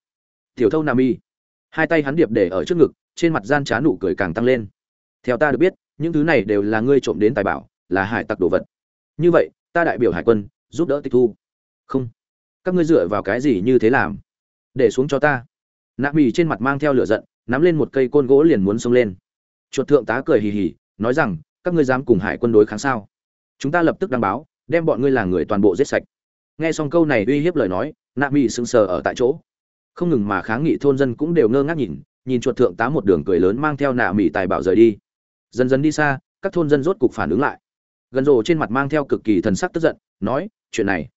Tiểu thâu nam y hai tay hắn điệp để ở trước ngực, trên mặt gian trá nụ cười càng tăng lên. Theo ta được biết, những thứ này đều là ngươi trộm đến tài bảo, là hải tặc đồ vật. Như vậy, ta đại biểu hải quân, giúp đỡ tịch thu. Không. Các ngươi dựa vào cái gì như thế làm? Để xuống cho ta. Nạ mì trên mặt mang theo lửa giận nắm lên một cây côn gỗ liền muốn xông lên. Chuột thượng tá cười hì hì, nói rằng, các ngươi dám cùng hải quân đối kháng sao? Chúng ta lập tức đăng báo, đem bọn ngươi là người toàn bộ giết sạch. Nghe xong câu này uy hiếp lời nói nạ mỹ sững sờ ở tại chỗ. Không ngừng mà kháng nghị thôn dân cũng đều ngơ ngác nhìn nhìn chuột thượng tá một đường cười lớn mang theo nạ mỹ tài bảo rời đi. Dần dần đi xa, các thôn dân rốt cục phản ứng lại. Gần rồ trên mặt mang theo cực kỳ thần sắc tức giận, nói, chuyện này,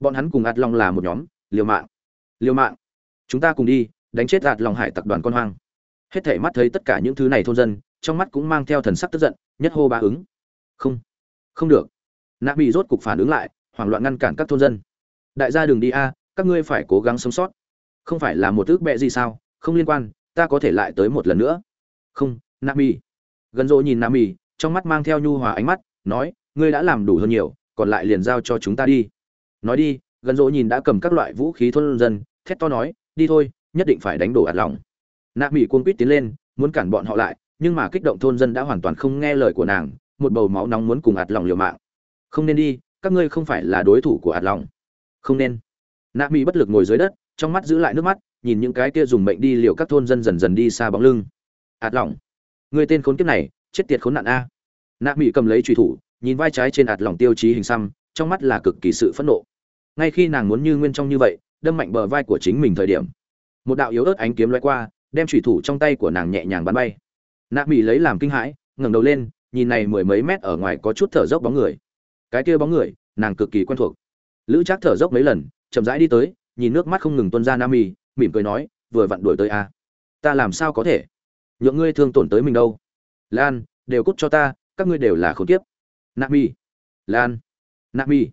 bọn hắn cùng ạt lòng là một nhóm, liều mạng liều mạng. Chúng ta cùng đi, đánh chết ạt lòng hải tặc đoàn con hoang hết thể mắt thấy tất cả những thứ này thôn dân, trong mắt cũng mang theo thần sắc tức giận, nhất hô ba ứng. Không không được. Nạ bị rốt cục phản ứng lại, hoảng loạn ngăn cản các thôn dân. Đại gia đường đi a, các ngươi phải cố gắng sống sót. Không phải là một ước bẹ gì sao? Không liên quan, ta có thể lại tới một lần nữa. Không, nạ mỹ gần rộ nhìn nạ mỹ trong mắt mang theo nhu hòa ánh mắt, nói, ngươi đã làm đủ hơn nhiều, còn lại liền giao cho chúng ta đi. Nói đi, gần rộ nhìn đã cầm các loại vũ khí thôn dân, thét to nói, đi thôi, nhất định phải đánh đổ ạt lòng nạ mỹ cuống quýt tiến lên, muốn cản bọn họ lại, nhưng mà kích động thôn dân đã hoàn toàn không nghe lời của nàng, một bầu máu nóng muốn cùng ạt lòng liều mạng. Không nên đi, các ngươi không phải là đối thủ của ạt lòng. Không nên. Nạ mỹ bất lực ngồi dưới đất, trong mắt giữ lại nước mắt, nhìn những cái kia dùng mệnh đi liều các thôn dân dần dần đi xa bóng lưng. Ạt lòng. Người tên khốn kiếp này, chết tiệt khốn nạn a. Nạ mỹ cầm lấy trùy thủ, nhìn vai trái trên ạt lòng tiêu chí hình xăm, trong mắt là cực kỳ sự phẫn nộ. Ngay khi nàng muốn như nguyên trong như vậy, đâm mạnh bờ vai của chính mình thời điểm, một đạo yếu ớt ánh kiếm loay qua đem thủy thủ trong tay của nàng nhẹ nhàng bắn bay. Nạ mỹ lấy làm kinh hãi, ngẩng đầu lên, nhìn này mười mấy mét ở ngoài có chút thở dốc bóng người. Cái kia bóng người, nàng cực kỳ quen thuộc. Lữ trác thở dốc mấy lần, chậm rãi đi tới, nhìn nước mắt không ngừng tuôn ra nam mì mỉm cười nói, vừa vặn đuổi tới a à. ta làm sao có thể? Nhượng ngươi thương tổn tới mình đâu. Lan, đều cút cho ta, các ngươi đều là khốn kiếp. Nam mi lan nam mi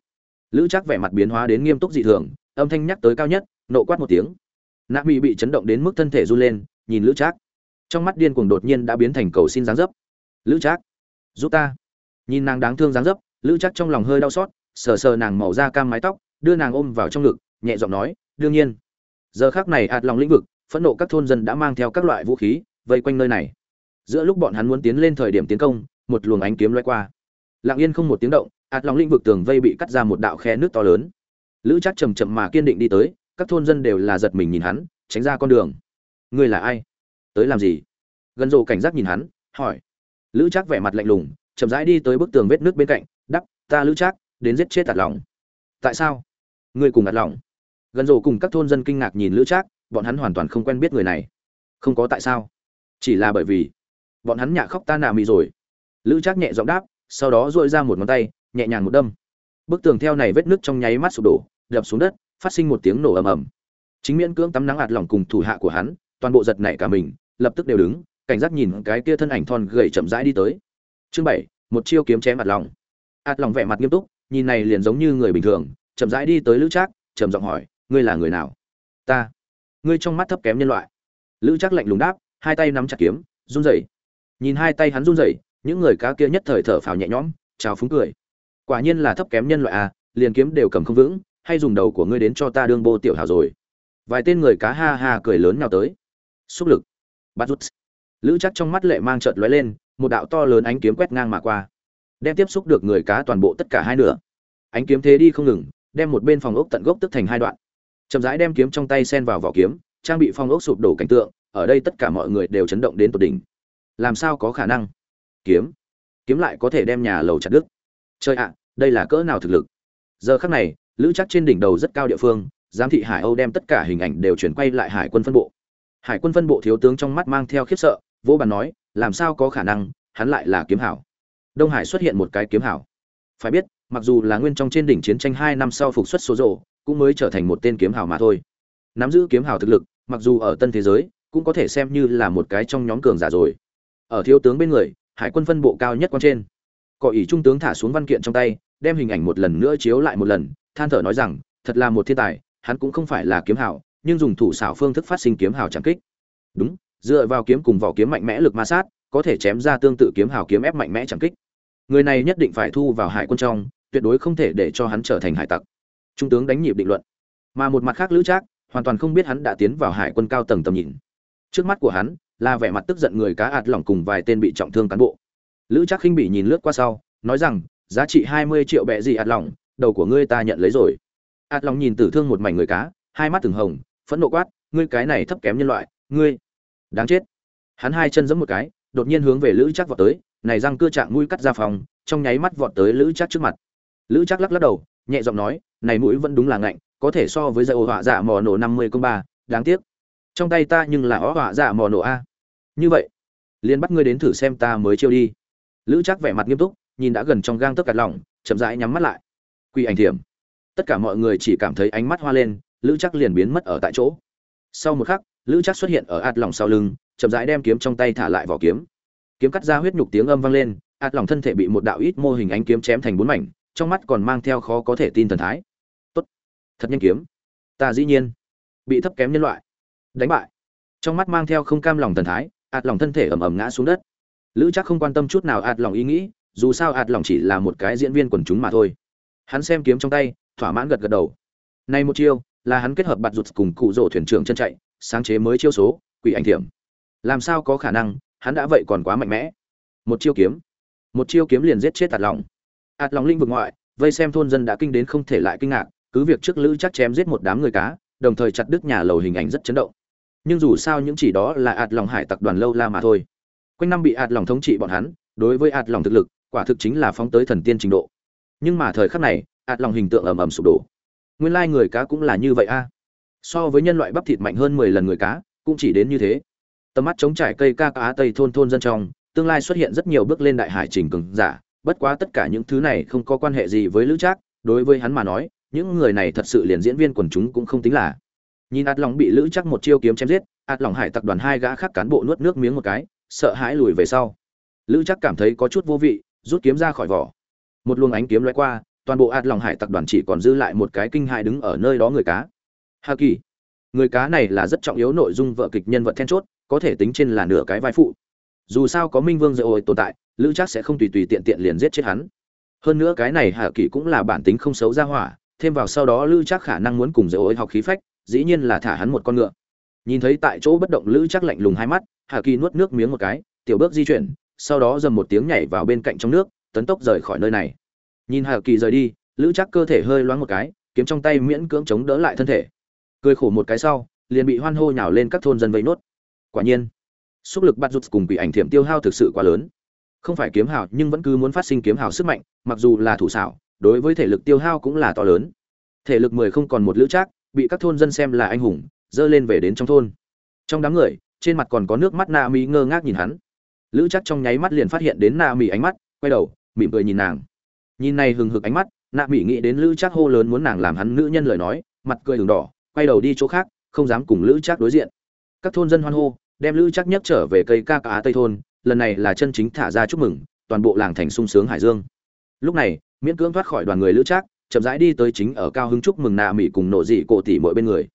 lữ trác vẻ mặt biến hóa đến nghiêm túc dị thường, âm thanh nhắc tới cao nhất, nộ quát một tiếng nạ mỹ bị chấn động đến mức thân thể run lên, nhìn lữ trác. Trong mắt điên cuồng đột nhiên đã biến thành cầu xin dáng dấp. Lữ trác, giúp ta. Nhìn nàng đáng thương dáng dấp, lữ trác trong lòng hơi đau xót, sờ sờ nàng màu da cam mái tóc, đưa nàng ôm vào trong ngực, nhẹ giọng nói, đương nhiên. Giờ khác này ạt lòng lĩnh vực, phẫn nộ các thôn dân đã mang theo các loại vũ khí, vây quanh nơi này. Giữa lúc bọn hắn muốn tiến lên thời điểm tiến công, một luồng ánh kiếm loay qua. Lặng yên không một tiếng động, ạt lòng lĩnh vực tường vây bị cắt ra một đạo khe nước to lớn. Lữ chắc chầm chậm mà kiên định đi tới các thôn dân đều là giật mình nhìn hắn, tránh ra con đường. Ngươi là ai? Tới làm gì? Gần rộ cảnh giác nhìn hắn, hỏi. Lữ trác vẻ mặt lạnh lùng, chậm rãi đi tới bức tường vết nước bên cạnh, đắp, ta lữ trác, đến giết chết tạt lòng. Tại sao? Ngươi cùng ạt lòng? Gần rộ cùng các thôn dân kinh ngạc nhìn lữ trác, bọn hắn hoàn toàn không quen biết người này. Không có tại sao? Chỉ là bởi vì bọn hắn nhạ khóc ta nà mì rồi. Lữ trác nhẹ giọng đáp, sau đó dội ra một ngón tay, nhẹ nhàng một đâm. Bức tường theo này vết nước trong nháy mắt sụp đổ, đập xuống đất phát sinh một tiếng nổ ầm ầm. Chính miễn cưỡng tắm nắng ạt lỏng cùng thủ hạ của hắn, toàn bộ giật nảy cả mình, lập tức đều đứng, cảnh giác nhìn cái kia thân ảnh thon gầy chậm rãi đi tới. Chương bảy, một chiêu kiếm chém ạt lòng ạt lòng vẻ mặt nghiêm túc, nhìn này liền giống như người bình thường, chậm rãi đi tới lữ trác, trầm giọng hỏi, ngươi là người nào? Ta. Ngươi trong mắt thấp kém nhân loại. Lữ trác lạnh lùng đáp, hai tay nắm chặt kiếm, run rẩy. Nhìn hai tay hắn run rẩy, những người cá kia nhất thời thở phào nhẹ nhõm chào phúng cười. Quả nhiên là thấp kém nhân loại à liền kiếm đều cầm không vững hay dùng đầu của ngươi đến cho ta đương bô tiểu hảo rồi. Vài tên người cá ha ha cười lớn nào tới. Xúc lực. Bắt rút. Lữ chắc trong mắt lệ mang trợt lóe lên, một đạo to lớn ánh kiếm quét ngang mà qua. Đem tiếp xúc được người cá toàn bộ tất cả hai nửa. Ánh kiếm thế đi không ngừng, đem một bên phòng ốc tận gốc tức thành hai đoạn. Chậm rãi đem kiếm trong tay sen vào vỏ kiếm, trang bị phong ốc sụp đổ cảnh tượng, ở đây tất cả mọi người đều chấn động đến tột đỉnh. Làm sao có khả năng? Kiếm. Kiếm lại có thể đem nhà lầu chặt đứt. Chơi ạ, đây là cỡ nào thực lực? Giờ khắc này lữ chắc trên đỉnh đầu rất cao địa phương, giám thị hải âu đem tất cả hình ảnh đều chuyển quay lại hải quân phân bộ. Hải quân phân bộ thiếu tướng trong mắt mang theo khiếp sợ, vỗ bàn nói, làm sao có khả năng, hắn lại là kiếm hảo. Đông hải xuất hiện một cái kiếm hảo. Phải biết, mặc dù là nguyên trong trên đỉnh chiến tranh hai năm sau phục xuất số rộ, cũng mới trở thành một tên kiếm hảo mà thôi. Nắm giữ kiếm hảo thực lực, mặc dù ở tân thế giới, cũng có thể xem như là một cái trong nhóm cường giả rồi. Ở thiếu tướng bên người, hải quân phân bộ cao nhất quan trên. Cỏ ỷ trung tướng thả xuống văn kiện trong tay, đem hình ảnh một lần nữa chiếu lại một lần than thở nói rằng, thật là một thiên tài, hắn cũng không phải là kiếm hảo, nhưng dùng thủ xảo phương thức phát sinh kiếm hảo chẳng kích. Đúng, dựa vào kiếm cùng vỏ kiếm mạnh mẽ lực ma sát, có thể chém ra tương tự kiếm hảo kiếm ép mạnh mẽ chẳng kích. Người này nhất định phải thu vào hải quân trong, tuyệt đối không thể để cho hắn trở thành hải tặc. Trung tướng đánh nhịp định luận. Mà một mặt khác lữ trác, hoàn toàn không biết hắn đã tiến vào hải quân cao tầng tầm nhìn. Trước mắt của hắn, là vẻ mặt tức giận người cá ạt lỏng cùng vài tên bị trọng thương cán bộ. Lữ trác khinh bị nhìn lướt qua sau, nói rằng, giá trị hai mươi triệu bẹ gì ạt lỏng đầu của ngươi ta nhận lấy rồi. Ạt lòng nhìn tử thương một mảnh người cá, hai mắt từng hồng, phẫn nộ quát, ngươi cái này thấp kém nhân loại, ngươi, đáng chết. Hắn hai chân giẫm một cái, đột nhiên hướng về lữ chắc vọt tới, này răng cưa trạng mũi cắt ra phòng, trong nháy mắt vọt tới lữ chắc trước mặt. Lữ chắc lắc lắc đầu, nhẹ giọng nói, này mũi vẫn đúng là ngạnh, có thể so với dây ô họa dạ mò nổ năm mươi công ba, đáng tiếc. Trong tay ta nhưng là ó họa dạ mò nổ a. Như vậy, liền bắt ngươi đến thử xem ta mới chiêu đi. Lữ chắc vẻ mặt nghiêm túc, nhìn đã gần trong gang tấc cặt lỏng, chậm rãi nhắm mắt lại quy ảnh thiểm. Tất cả mọi người chỉ cảm thấy ánh mắt hoa lên, lữ chắc liền biến mất ở tại chỗ. Sau một khắc, lữ chắc xuất hiện ở ạt Lòng sau lưng, chậm rãi đem kiếm trong tay thả lại vỏ kiếm. Kiếm cắt ra huyết nhục tiếng âm vang lên ạt Lòng thân thể bị một đạo ít mô hình ánh kiếm chém thành bốn mảnh, trong mắt còn mang theo khó có thể tin thần thái. Tốt, thật nhanh kiếm. Ta dĩ nhiên bị thấp kém nhân loại. Đánh bại. Trong mắt mang theo không cam lòng thần thái ạt lòng thân thể ầm ầm ngã xuống đất. Lữ chắc không quan tâm chút nào ạt lòng ý nghĩ, dù sao ạt lòng chỉ là một cái diễn viên quần chúng mà thôi hắn xem kiếm trong tay, thỏa mãn gật gật đầu. Nay một chiêu, là hắn kết hợp bạt rụt cùng cụ rỗ thuyền trưởng chân chạy, sáng chế mới chiêu số, quỷ ảnh thiểm. Làm sao có khả năng, hắn đã vậy còn quá mạnh mẽ. Một chiêu kiếm. Một chiêu kiếm liền giết chết tạt lòng ạt lòng linh vực ngoại, vây xem thôn dân đã kinh đến không thể lại kinh ngạc, cứ việc trước lữ chắc chém giết một đám người cá, đồng thời chặt đứt nhà lầu hình ảnh rất chấn động. Nhưng dù sao những chỉ đó là ạt lòng hải tặc đoàn lâu la mà thôi. Quanh năm bị ạt lòng thống trị bọn hắn, đối với ạt lòng thực lực, quả thực chính là phóng tới thần tiên trình độ nhưng mà thời khắc này, ạt lòng hình tượng ầm ầm sụp đổ. Nguyên lai người cá cũng là như vậy a. So với nhân loại bắp thịt mạnh hơn mười lần người cá, cũng chỉ đến như thế. Tầm mắt chống trải cây ca cá tây thôn thôn dân trong, tương lai xuất hiện rất nhiều bước lên đại hải trình cường giả. Bất quá tất cả những thứ này không có quan hệ gì với lữ trác. Đối với hắn mà nói, những người này thật sự liền diễn viên quần chúng cũng không tính là. Nhìn ạt lòng bị lữ chắc một chiêu kiếm chém giết, ạt lòng hải tặc đoàn hai gã khác cán bộ nuốt nước miếng một cái, sợ hãi lùi về sau. Lữ chắc cảm thấy có chút vô vị, rút kiếm ra khỏi vỏ một luồng ánh kiếm lóe qua, toàn bộ ạt lòng hải tặc đoàn chỉ còn dư lại một cái kinh hại đứng ở nơi đó người cá. Hà kỳ, người cá này là rất trọng yếu nội dung vợ kịch nhân vật then chốt, có thể tính trên là nửa cái vai phụ. Dù sao có minh vương dạy ôi tồn tại, lữ chắc sẽ không tùy tùy tiện tiện liền giết chết hắn. Hơn nữa cái này hà kỳ cũng là bản tính không xấu ra hỏa, thêm vào sau đó lữ chắc khả năng muốn cùng dạy ôi học khí phách, dĩ nhiên là thả hắn một con ngựa. Nhìn thấy tại chỗ bất động lữ chắc lạnh lùng hai mắt, hà kỳ nuốt nước miếng một cái, tiểu bước di chuyển, sau đó dầm một tiếng nhảy vào bên cạnh trong nước tấn tốc rời khỏi nơi này. Nhìn hà kỳ rời đi, lữ chắc cơ thể hơi loáng một cái, kiếm trong tay miễn cưỡng chống đỡ lại thân thể. Cười khổ một cái sau, liền bị hoan hô nhào lên các thôn dân vây nốt. Quả nhiên sức lực bắt rút cùng bị ảnh thiểm tiêu hao thực sự quá lớn. Không phải kiếm hào, nhưng vẫn cứ muốn phát sinh kiếm hào sức mạnh, mặc dù là thủ xảo, đối với thể lực tiêu hao cũng là to lớn. Thể lực mười không còn một lữ trác, bị các thôn dân xem là anh hùng, dơ lên về đến trong thôn. Trong đám người, trên mặt còn có nước mắt na mỹ ngơ ngác nhìn hắn. Lữ chắc trong nháy mắt liền phát hiện đến na mỹ ánh mắt, quay đầu mỉm cười nhìn nàng. Nhìn này hừng hực ánh mắt, nạ mỹ nghĩ đến lữ trác hô lớn muốn nàng làm hắn nữ nhân lời nói, mặt cười đường đỏ, quay đầu đi chỗ khác, không dám cùng lữ trác đối diện. Các thôn dân hoan hô, đem lữ trác nhấc trở về cây ca cá tây thôn, lần này là chân chính thả ra chúc mừng, toàn bộ làng thành sung sướng hải dương. Lúc này, miễn cưỡng thoát khỏi đoàn người lữ trác, chậm rãi đi tới chính ở cao hứng chúc mừng nạ mỹ cùng nộ dị cổ tỷ mỗi bên người.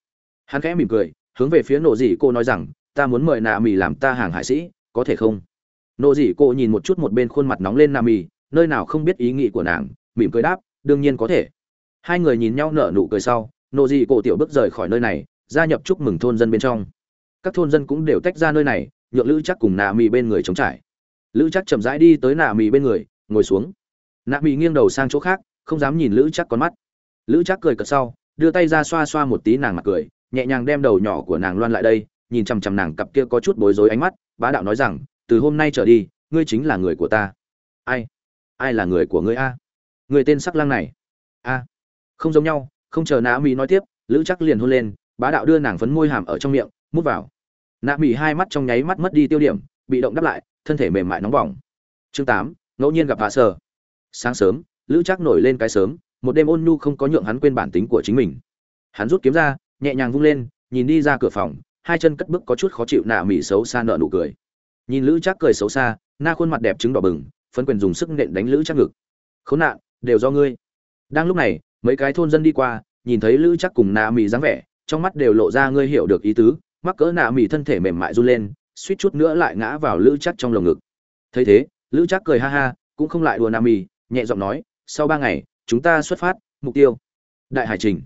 Hắn khẽ mỉm cười, hướng về phía nộ dị cô nói rằng, ta muốn mời nạ mỹ làm ta hàng hải sĩ, có thể không? Nộ dị cô nhìn một chút một bên khuôn mặt nóng lên nạ mỹ nơi nào không biết ý nghĩ của nàng, mỉm cười đáp, đương nhiên có thể. Hai người nhìn nhau nở nụ cười sau nộ dị cổ tiểu bước rời khỏi nơi này, gia nhập chúc mừng thôn dân bên trong. Các thôn dân cũng đều tách ra nơi này, nhượng lữ chắc cùng nạ mì bên người chống trải. Lữ chắc chậm rãi đi tới nạ mì bên người, ngồi xuống. Nạ mì nghiêng đầu sang chỗ khác, không dám nhìn lữ chắc con mắt. Lữ chắc cười cợt sau, đưa tay ra xoa xoa một tí nàng mặt cười, nhẹ nhàng đem đầu nhỏ của nàng loan lại đây, nhìn chằm chằm nàng cặp kia có chút bối rối ánh mắt, bá đạo nói rằng, từ hôm nay trở đi, ngươi chính là người của ta. Ai? Ai là người của ngươi a? Người tên sắc lang này. A. Không giống nhau, không chờ nã mỹ nói tiếp, lữ chắc liền hôn lên, bá đạo đưa nàng phấn môi hàm ở trong miệng, mút vào. Nạ mỹ hai mắt trong nháy mắt mất đi tiêu điểm, bị động đáp lại, thân thể mềm mại nóng bỏng. Chương tám, ngẫu nhiên gặp hạ sở. Sáng sớm, lữ chắc nổi lên cái sớm, một đêm ôn nhu không có nhượng hắn quên bản tính của chính mình. Hắn rút kiếm ra, nhẹ nhàng vung lên, nhìn đi ra cửa phòng, hai chân cất bước có chút khó chịu nạ mỹ xấu xa nợ nụ cười. Nhìn lữ chắc cười xấu xa, na khuôn mặt đẹp trứng đỏ bừng phấn quyền dùng sức nện đánh lữ chắc ngực. Khốn nạn đều do ngươi. Đang lúc này mấy cái thôn dân đi qua nhìn thấy lữ chắc cùng nạ mì dáng vẻ trong mắt đều lộ ra ngươi hiểu được ý tứ mắc cỡ nạ mì thân thể mềm mại run lên suýt chút nữa lại ngã vào lữ chắc trong lồng ngực. Thấy thế lữ chắc cười ha ha cũng không lại đùa nạ mì, nhẹ giọng nói sau ba ngày chúng ta xuất phát mục tiêu. Đại hải trình.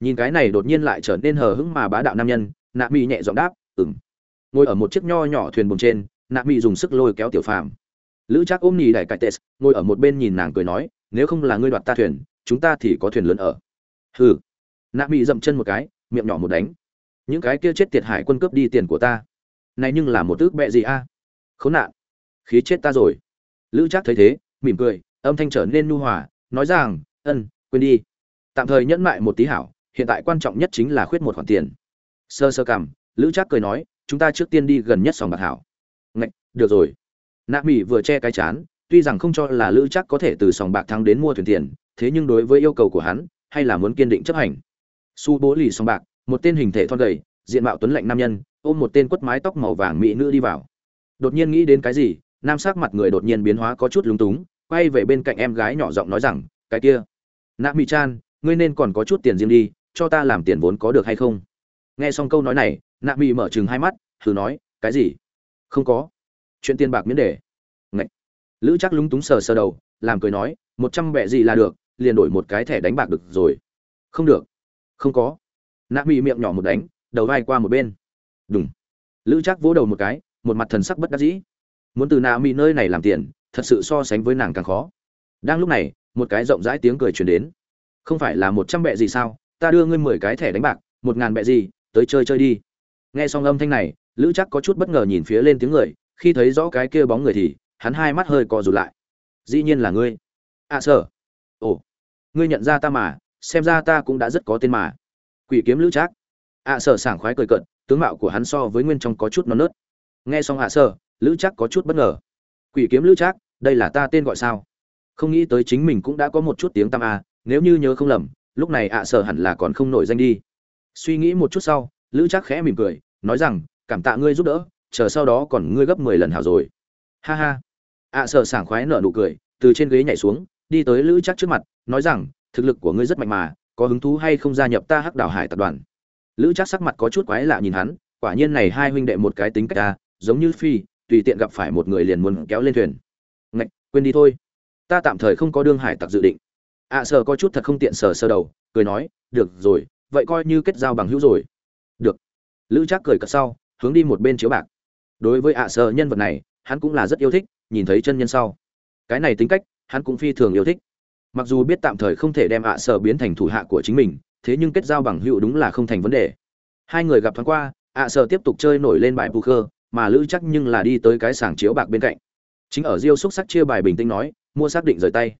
Nhìn cái này đột nhiên lại trở nên hờ hững mà bá đạo nam nhân nạ mì nhẹ giọng đáp ừng ngồi ở một chiếc nho nhỏ thuyền buồm trên nạ mì dùng sức lôi kéo tiểu phàm lữ trác ôm nhì đại cải tes ngồi ở một bên nhìn nàng cười nói, nếu không là ngươi đoạt ta thuyền, chúng ta thì có thuyền lớn ở. Hừ. Nạ mỹ dậm chân một cái, miệng nhỏ một đánh. Những cái kia chết tiệt hải quân cướp đi tiền của ta. Này nhưng là một tước bẹ gì a? Khốn nạn. Khí chết ta rồi. Lữ trác thấy thế, mỉm cười, âm thanh trở nên nhu hòa, nói rằng, ân, quên đi. Tạm thời nhẫn mại một tí hảo, hiện tại quan trọng nhất chính là khuyết một khoản tiền. Sơ sơ cảm lữ trác cười nói, chúng ta trước tiên đi gần nhất sòng bạc hảo. Ngạch, được rồi nạ mỹ vừa che cái chán, tuy rằng không cho là lữ chắc có thể từ sòng bạc thắng đến mua thuyền tiền, thế nhưng đối với yêu cầu của hắn, hay là muốn kiên định chấp hành. Su bố lì sòng bạc, một tên hình thể thon gầy, diện mạo tuấn lạnh nam nhân, ôm một tên quất mái tóc màu vàng mỹ nữ đi vào. Đột nhiên nghĩ đến cái gì, nam sắc mặt người đột nhiên biến hóa có chút lúng túng, quay về bên cạnh em gái nhỏ giọng nói rằng, cái kia, nạ mỹ chan, ngươi nên còn có chút tiền riêng đi, cho ta làm tiền vốn có được hay không? Nghe xong câu nói này, nạ mỹ mở chừng hai mắt, thử nói, cái gì? Không có chuyện tiền bạc miễn đề. Ngậy. lữ chắc lúng túng sờ sờ đầu, làm cười nói, một trăm bẹ gì là được, liền đổi một cái thẻ đánh bạc được rồi. Không được. Không có. Nạ mỹ miệng nhỏ một đánh, đầu vai qua một bên. Đúng lữ chắc vỗ đầu một cái, một mặt thần sắc bất đắc dĩ. Muốn từ nạ mỹ nơi này làm tiền, thật sự so sánh với nàng càng khó. Đang lúc này, một cái rộng rãi tiếng cười truyền đến. Không phải là một trăm bẹ gì sao? Ta đưa ngươi mười cái thẻ đánh bạc, một ngàn bẹ gì, tới chơi chơi đi. Nghe xong âm thanh này, lữ chắc có chút bất ngờ nhìn phía lên tiếng người khi thấy rõ cái kia bóng người thì, hắn hai mắt hơi co rụt lại. Dĩ nhiên là ngươi. À sở ồ. Ngươi nhận ra ta mà, xem ra ta cũng đã rất có tên mà. Quỷ kiếm lữ trác. Ạ à sở sảng khoái cười cận tướng mạo của hắn so với nguyên trong có chút non nớt. Nghe xong ạ à sở lữ trác có chút bất ngờ. Quỷ kiếm lữ trác, đây là ta tên gọi sao? Không nghĩ tới chính mình cũng đã có một chút tiếng tăm à nếu như nhớ không lầm, lúc này ạ à sở hẳn là còn không nổi danh đi. Suy nghĩ một chút sau, lữ trác khẽ mỉm cười, nói rằng, cảm tạ ngươi giúp đỡ chờ sau đó còn ngươi gấp mười lần hảo rồi. Ha ha. Ạ sợ sảng khoái nở nụ cười, từ trên ghế nhảy xuống, đi tới lữ chắc trước mặt, nói rằng, thực lực của ngươi rất mạnh mà, có hứng thú hay không gia nhập ta hắc đảo hải tập đoàn? Lữ chắc sắc mặt có chút quái lạ nhìn hắn, quả nhiên này hai huynh đệ một cái tính cách ta giống như phi, tùy tiện gặp phải một người liền muốn kéo lên thuyền. Ngạch, quên đi thôi. Ta tạm thời không có đương hải tặc dự định. Ạ sợ có chút thật không tiện sờ sơ đầu, cười nói, được rồi, vậy coi như kết giao bằng hữu rồi. Được. Lữ chắc cười cợt sau, hướng đi một bên chiếu bạc đối với ạ sợ nhân vật này, hắn cũng là rất yêu thích, nhìn thấy chân nhân sau. Cái này tính cách, hắn cũng phi thường yêu thích. Mặc dù biết tạm thời không thể đem ạ sợ biến thành thủ hạ của chính mình, thế nhưng kết giao bằng hữu đúng là không thành vấn đề. Hai người gặp thoáng qua, ạ sợ tiếp tục chơi nổi lên bài poker, mà lữ chắc nhưng là đi tới cái sàng chiếu bạc bên cạnh. Chính ở diêu xúc sắc chia bài bình tĩnh nói, mua xác định rời tay.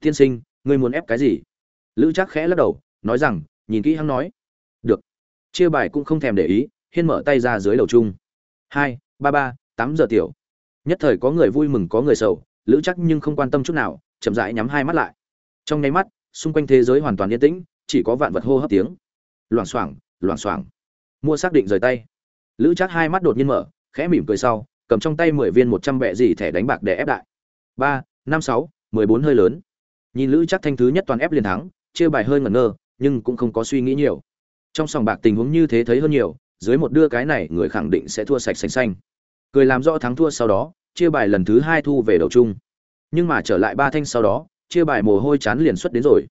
Tiên sinh, ngươi muốn ép cái gì? Lữ chắc khẽ lắc đầu, nói rằng, nhìn kỹ hắn nói. Được. Chia bài cũng không thèm để ý, hiên mở tay ra dưới đầu chung. Hai ba ba, tám giờ tiểu. Nhất thời có người vui mừng, có người sầu, lữ chắc nhưng không quan tâm chút nào, chậm rãi nhắm hai mắt lại. Trong nháy mắt, xung quanh thế giới hoàn toàn yên tĩnh, chỉ có vạn vật hô hấp tiếng. Loảng xoảng loảng xoảng. Mua xác định rời tay. Lữ chắc hai mắt đột nhiên mở, khẽ mỉm cười sau, cầm trong tay mười viên một trăm bệ gì thẻ đánh bạc để ép đại. Ba, năm sáu, mười bốn hơi lớn. Nhìn lữ chắc thanh thứ nhất toàn ép liền thắng, chia bài hơi ngẩn ngơ, nhưng cũng không có suy nghĩ nhiều. Trong sòng bạc tình huống như thế thấy hơn nhiều, dưới một đưa cái này, người khẳng định sẽ thua sạch xanh xanh cười làm rõ thắng thua sau đó, chia bài lần thứ hai thu về đầu chung. Nhưng mà trở lại ba thanh sau đó, chia bài mồ hôi chán liền xuất đến rồi.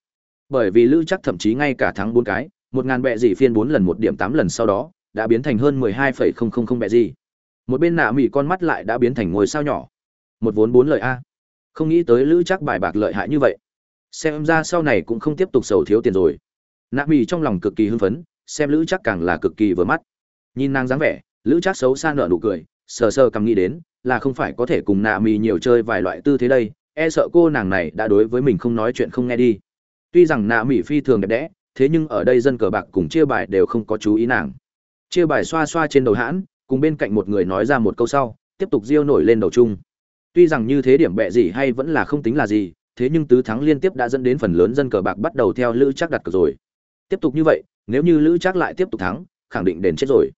Bởi vì lữ chắc thậm chí ngay cả thắng bốn cái, một ngàn bẹ dị phiên bốn lần một điểm tám lần sau đó, đã biến thành hơn mười hai phẩy không không không bẹ dị một bên nạ mỹ con mắt lại đã biến thành ngôi sao nhỏ. Một vốn bốn lợi a. Không nghĩ tới lữ chắc bài bạc lợi hại như vậy. Xem ra sau này cũng không tiếp tục sầu thiếu tiền rồi. Nạ mỹ trong lòng cực kỳ hưng phấn, xem lữ chắc càng là cực kỳ vừa mắt. Nhìn nàng dáng vẻ, lữ chắc xấu xa nở nụ cười sờ sờ cầm nghĩ đến, là không phải có thể cùng nạ mì nhiều chơi vài loại tư thế đây e sợ cô nàng này đã đối với mình không nói chuyện không nghe đi. Tuy rằng nạ mì phi thường đẹp đẽ, thế nhưng ở đây dân cờ bạc cùng chia bài đều không có chú ý nàng. Chia bài xoa xoa trên đầu hãn, cùng bên cạnh một người nói ra một câu sau, tiếp tục riêu nổi lên đầu chung. Tuy rằng như thế điểm bẹ gì hay vẫn là không tính là gì, thế nhưng tứ thắng liên tiếp đã dẫn đến phần lớn dân cờ bạc bắt đầu theo lữ chắc đặt cược rồi. Tiếp tục như vậy, nếu như lữ chắc lại tiếp tục thắng, khẳng định đền chết rồi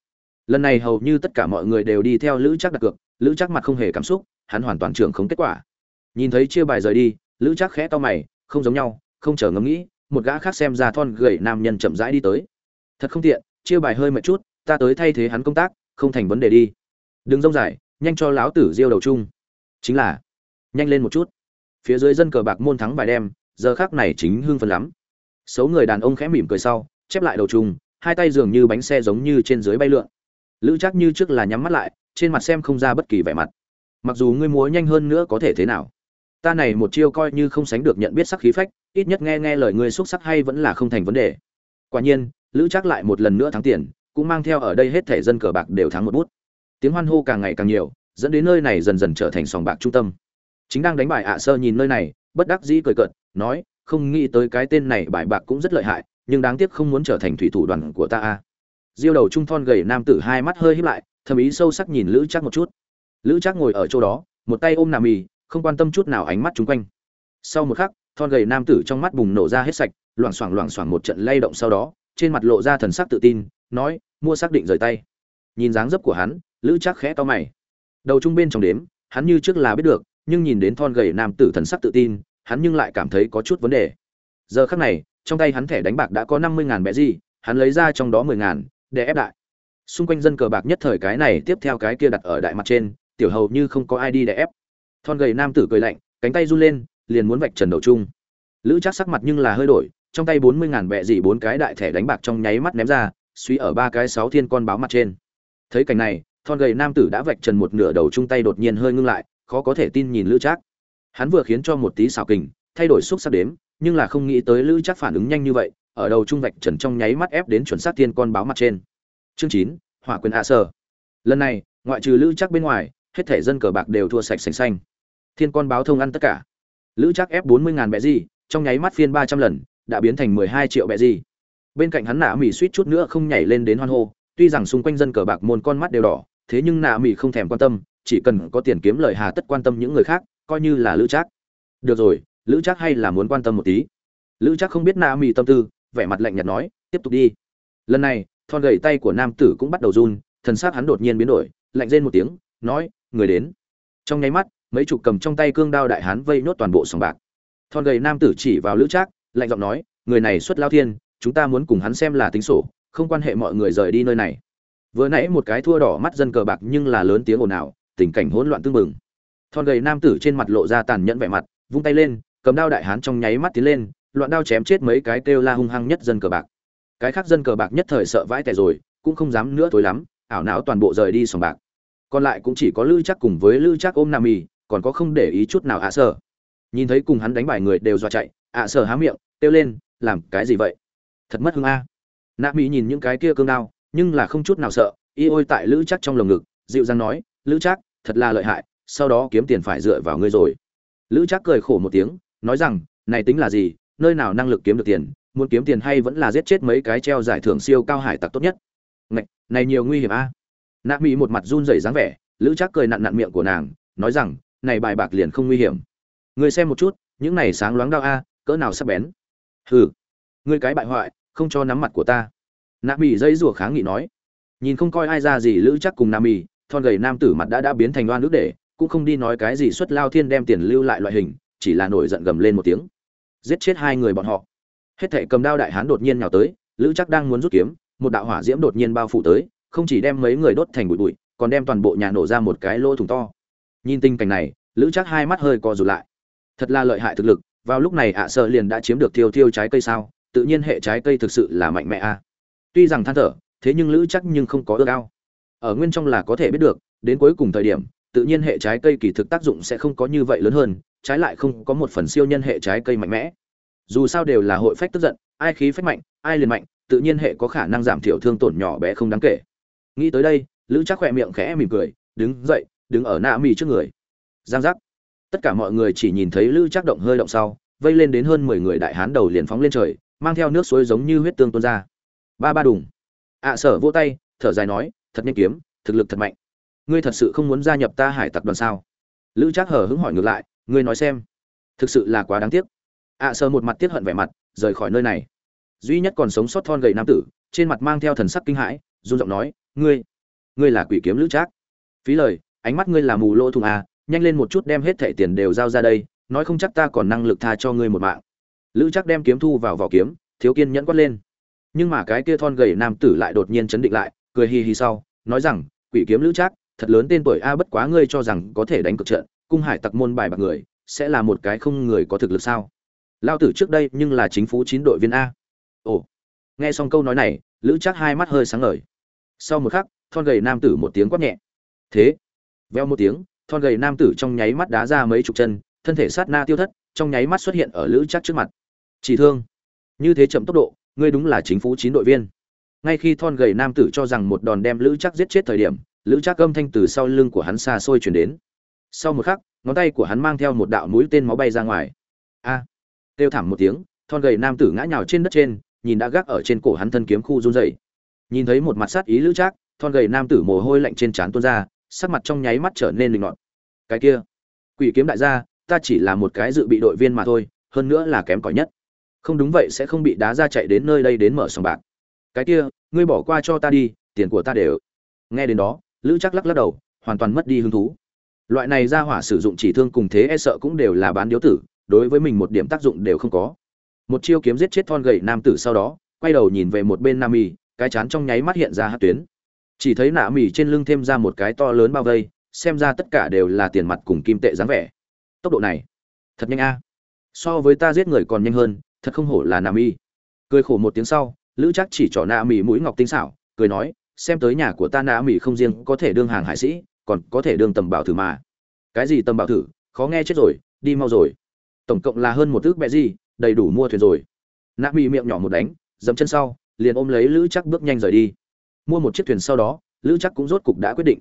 lần này hầu như tất cả mọi người đều đi theo lữ chắc đặt cược, lữ chắc mặt không hề cảm xúc, hắn hoàn toàn trưởng không kết quả. Nhìn thấy chia bài rời đi, lữ chắc khẽ to mày, không giống nhau, không chờ ngẫm nghĩ, một gã khác xem ra thon gầy nam nhân chậm rãi đi tới. Thật không tiện, chia bài hơi mệt chút, ta tới thay thế hắn công tác, không thành vấn đề đi. Đừng rông dài, nhanh cho lão tử diêu đầu chung. Chính là, nhanh lên một chút. Phía dưới dân cờ bạc môn thắng bài đem, giờ khác này chính hưng phấn lắm. Xấu người đàn ông khẽ mỉm cười sau, chép lại đầu chung, hai tay dường như bánh xe giống như trên dưới bay lượn lữ chắc như trước là nhắm mắt lại, trên mặt xem không ra bất kỳ vẻ mặt. Mặc dù ngươi múa nhanh hơn nữa có thể thế nào. Ta này một chiêu coi như không sánh được nhận biết sắc khí phách, ít nhất nghe nghe lời ngươi xúc sắc hay vẫn là không thành vấn đề. Quả nhiên, lữ chắc lại một lần nữa thắng tiền, cũng mang theo ở đây hết thể dân cờ bạc đều thắng một bút. Tiếng hoan hô càng ngày càng nhiều, dẫn đến nơi này dần dần trở thành sòng bạc trung tâm. Chính đang đánh bài ạ sơ nhìn nơi này, bất đắc dĩ cười cợt, nói, không nghĩ tới cái tên này bài bạc cũng rất lợi hại, nhưng đáng tiếc không muốn trở thành thủy thủ đoàn của ta a diêu đầu trung thon gầy nam tử hai mắt hơi híp lại, thầm ý sâu sắc nhìn lữ chắc một chút. Lữ chắc ngồi ở chỗ đó, một tay ôm nà mì, không quan tâm chút nào ánh mắt chung quanh. Sau một khắc, thon gầy nam tử trong mắt bùng nổ ra hết sạch, loảng xoảng loảng xoảng một trận lay động sau đó, trên mặt lộ ra thần sắc tự tin, nói, mua xác định rời tay. Nhìn dáng dấp của hắn, lữ chắc khẽ to mày. Đầu trung bên trong đếm, hắn như trước là biết được, nhưng nhìn đến thon gầy nam tử thần sắc tự tin, hắn nhưng lại cảm thấy có chút vấn đề. Giờ khắc này, trong tay hắn thẻ đánh bạc đã có năm mươi ngàn bẹ gì, hắn lấy ra trong đó mười ngàn để ép đại. Xung quanh dân cờ bạc nhất thời cái này, tiếp theo cái kia đặt ở đại mặt trên, tiểu hầu như không có ai đi để ép. Thon gầy nam tử cười lạnh, cánh tay run lên, liền muốn vạch trần đầu chung. Lữ chắc sắc mặt nhưng là hơi đổi, trong tay bốn mươi ngàn bẹ dị bốn cái đại thẻ đánh bạc trong nháy mắt ném ra, suy ở ba cái sáu thiên con báo mặt trên. Thấy cảnh này, thon gầy nam tử đã vạch trần một nửa đầu chung tay đột nhiên hơi ngưng lại, khó có thể tin nhìn lữ trác. Hắn vừa khiến cho một tí xảo kình, thay đổi xúc sắc đếm, nhưng là không nghĩ tới lữ trác phản ứng nhanh như vậy ở đầu trung vạch trần trong nháy mắt ép đến chuẩn xác thiên con báo mặt trên. Chương chín, hỏa quyền hạ sở. Lần này, ngoại trừ lữ trác bên ngoài, hết thể dân cờ bạc đều thua sạch sành xanh. Thiên con báo thông ăn tất cả. Lữ trác ép bốn mươi ngàn bẹ gì, trong nháy mắt phiên ba trăm lần, đã biến thành mười hai triệu bẹ gì. Bên cạnh hắn nạ mỹ suýt chút nữa không nhảy lên đến hoan hô, tuy rằng xung quanh dân cờ bạc môn con mắt đều đỏ, thế nhưng nạ mỹ không thèm quan tâm, chỉ cần có tiền kiếm lời hà tất quan tâm những người khác, coi như là lữ trác. Được rồi, lữ trác hay là muốn quan tâm một tí. Lữ trác không biết nạ mỹ tâm tư vẻ mặt lạnh nhạt nói, tiếp tục đi. Lần này, thon gầy tay của nam tử cũng bắt đầu run, thần xác hắn đột nhiên biến đổi, lạnh rên một tiếng, nói, người đến. Trong nháy mắt, mấy chục cầm trong tay cương đao đại hán vây nốt toàn bộ sòng bạc. Thon gầy nam tử chỉ vào lữ trác, lạnh giọng nói, người này xuất lao thiên, chúng ta muốn cùng hắn xem là tính sổ, không quan hệ mọi người rời đi nơi này. Vừa nãy một cái thua đỏ mắt dân cờ bạc nhưng là lớn tiếng ồn ào, tình cảnh hỗn loạn tương mừng thon gầy nam tử trên mặt lộ ra tàn nhẫn vẻ mặt, vung tay lên, cầm đao đại hán trong nháy mắt tiến lên loạn đao chém chết mấy cái kêu la hung hăng nhất dân cờ bạc. Cái khác dân cờ bạc nhất thời sợ vãi tẻ rồi, cũng không dám nữa tối lắm, ảo não toàn bộ rời đi sòng bạc. Còn lại cũng chỉ có lư chắc cùng với lư chắc ôm nam mì còn có không để ý chút nào ạ à sở nhìn thấy cùng hắn đánh bài người đều dọa chạy, ạ à sở há miệng, kêu lên, làm cái gì vậy? Thật mất hương a. Nam mì nhìn những cái kia cương đao, nhưng là không chút nào sợ, y ôi tại lữ chắc trong lồng ngực, dịu dàng nói, lữ chắc thật là lợi hại, sau đó kiếm tiền phải dựa vào ngươi rồi. Lữ chắc cười khổ một tiếng, nói rằng, này tính là gì nơi nào năng lực kiếm được tiền muốn kiếm tiền hay vẫn là giết chết mấy cái treo giải thưởng siêu cao hải tặc tốt nhất. Này, này nhiều nguy hiểm a. À? nạ mỹ một mặt run rẩy dáng vẻ lữ chắc cười nặn nặn miệng của nàng nói rằng này bài bạc liền không nguy hiểm. Người xem một chút những này sáng loáng đau a cỡ nào sắp bén. Hừ người cái bại hoại không cho nắm mặt của ta. Nạ mỹ dây rủa kháng nghị nói. Nhìn không coi ai ra gì lữ chắc cùng nam mỹ thon gầy nam tử mặt đã đã biến thành loan nước để cũng không đi nói cái gì xuất lao thiên đem tiền lưu lại loại hình chỉ là nổi giận gầm lên một tiếng giết chết hai người bọn họ. Hết thệ cầm đao đại hán đột nhiên nhào tới, lữ chắc đang muốn rút kiếm, một đạo hỏa diễm đột nhiên bao phủ tới, không chỉ đem mấy người đốt thành bụi bụi, còn đem toàn bộ nhà nổ ra một cái lỗ thủng to. Nhìn tình cảnh này, lữ chắc hai mắt hơi co rụt lại. Thật là lợi hại thực lực, vào lúc này ạ sợ liền đã chiếm được thiêu thiêu trái cây sao, tự nhiên hệ trái cây thực sự là mạnh mẽ a. Tuy rằng than thở, thế nhưng lữ chắc nhưng không có ước ao. Ở nguyên trong là có thể biết được, đến cuối cùng thời điểm, tự nhiên hệ trái cây kỳ thực tác dụng sẽ không có như vậy lớn hơn trái lại không có một phần siêu nhân hệ trái cây mạnh mẽ. Dù sao đều là hội phách tức giận, ai khí phách mạnh, ai liền mạnh, tự nhiên hệ có khả năng giảm thiểu thương tổn nhỏ bé không đáng kể. Nghĩ tới đây, lữ chắc khỏe miệng khẽ mỉm cười, đứng dậy, đứng ở nạ mì trước người. Giang giác. Tất cả mọi người chỉ nhìn thấy lữ chắc động hơi động sau, vây lên đến hơn mười người đại hán đầu liền phóng lên trời, mang theo nước suối giống như huyết tương tuôn ra. Ba ba đùng. Ạ sở vỗ tay, thở dài nói, thật nhanh kiếm, thực lực thật mạnh. Ngươi thật sự không muốn gia nhập ta hải tặc đoàn sao? Lữ trác hờ hững hỏi ngược lại ngươi nói xem. Thực sự là quá đáng tiếc. Ạ sơ một mặt tiếc hận vẻ mặt, rời khỏi nơi này. Duy nhất còn sống sót thon gầy nam tử, trên mặt mang theo thần sắc kinh hãi, run giọng nói, ngươi ngươi là quỷ kiếm lữ trác. Phí lời, ánh mắt ngươi là mù lỗ thùng à nhanh lên một chút đem hết thẻ tiền đều giao ra đây, nói không chắc ta còn năng lực tha cho ngươi một mạng. Lữ trác đem kiếm thu vào vỏ kiếm, thiếu kiên nhẫn quát lên. Nhưng mà cái kia thon gầy nam tử lại đột nhiên chấn định lại, cười hì hì sau, nói rằng, quỷ kiếm lữ trác, thật lớn tên tuổi a bất quá ngươi cho rằng có thể đánh cực trận cung hải tặc môn bài bạc người, sẽ là một cái không người có thực lực sao? Lao tử trước đây nhưng là chính phủ chín đội viên a. Ồ. Nghe xong câu nói này, lữ chắc hai mắt hơi sáng ngời. Sau một khắc, thon gầy nam tử một tiếng quát nhẹ. Thế. Veo một tiếng, thon gầy nam tử trong nháy mắt đá ra mấy chục chân, thân thể sát na tiêu thất, trong nháy mắt xuất hiện ở lữ chắc trước mặt. Chỉ thương. Như thế chậm tốc độ, ngươi đúng là chính phủ chín đội viên. Ngay khi thon gầy nam tử cho rằng một đòn đem lữ chắc giết chết thời điểm, lữ chắc âm thanh từ sau lưng của hắn xa xôi chuyển đến sau một khắc ngón tay của hắn mang theo một đạo mũi tên máu bay ra ngoài. A! À, kêu thảm một tiếng thon gầy nam tử ngã nhào trên đất trên nhìn đã gác ở trên cổ hắn thân kiếm khu run dày nhìn thấy một mặt sát ý lữ trác thon gầy nam tử mồ hôi lạnh trên trán tuôn ra sắc mặt trong nháy mắt trở nên linh loạn cái kia quỷ kiếm đại gia ta chỉ là một cái dự bị đội viên mà thôi hơn nữa là kém cỏi nhất. Không đúng vậy sẽ không bị đá ra chạy đến nơi đây đến mở sòng bạc. Cái kia ngươi bỏ qua cho ta đi tiền của ta đều. Nghe đến đó lữ chắc lắc lắc đầu hoàn toàn mất đi hứng thú loại này ra hỏa sử dụng chỉ thương cùng thế e sợ cũng đều là bán điếu tử, đối với mình một điểm tác dụng đều không có. Một chiêu kiếm giết chết thon gậy nam tử sau đó, quay đầu nhìn về một bên nam mì cái chán trong nháy mắt hiện ra hát tuyến. Chỉ thấy nạ mì trên lưng thêm ra một cái to lớn bao vây, xem ra tất cả đều là tiền mặt cùng kim tệ dáng vẻ. Tốc độ này, thật nhanh a. So với ta giết người còn nhanh hơn, thật không hổ là nà mi cười khổ một tiếng sau, lữ chắc chỉ trỏ nà mi mũi ngọc tinh xảo, cười nói, xem tới nhà của ta nà mi không riêng có thể đương hàng hải sĩ còn có thể đương tầm bảo thử mà. Cái gì tầm bảo thử? Khó nghe chết rồi, đi mau rồi. Tổng cộng là hơn một thước bẹ gì, đầy đủ mua thuyền rồi. Nạ mỹ miệng nhỏ một đánh dẫm chân sau, liền ôm lấy lữ chắc bước nhanh rời đi. Mua một chiếc thuyền sau đó, lữ chắc cũng rốt cục đã quyết định.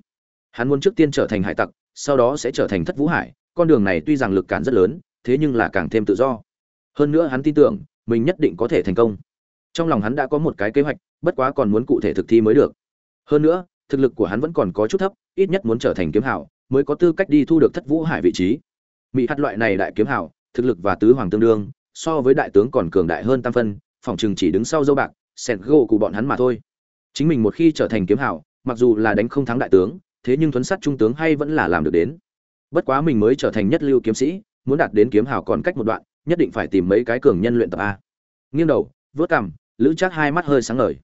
Hắn muốn trước tiên trở thành hải tặc, sau đó sẽ trở thành thất vũ hải. Con đường này tuy rằng lực cản rất lớn, thế nhưng là càng thêm tự do. Hơn nữa hắn tin tưởng, mình nhất định có thể thành công. Trong lòng hắn đã có một cái kế hoạch, bất quá còn muốn cụ thể thực thi mới được. Hơn nữa thực lực của hắn vẫn còn có chút thấp, ít nhất muốn trở thành kiếm hảo mới có tư cách đi thu được thất vũ hải vị trí. Mị hạt loại này đại kiếm hảo thực lực và tứ hoàng tương đương, so với đại tướng còn cường đại hơn tam phân, phòng chừng chỉ đứng sau dâu bạc, sẹt gỗ của bọn hắn mà thôi. Chính mình một khi trở thành kiếm hảo mặc dù là đánh không thắng đại tướng, thế nhưng thuấn sát trung tướng hay vẫn là làm được đến. Bất quá mình mới trở thành nhất lưu kiếm sĩ, muốn đạt đến kiếm hảo còn cách một đoạn, nhất định phải tìm mấy cái cường nhân luyện tập a. Nghiêng đầu, vớt cằm, lữ chắc hai mắt hơi sáng ngời.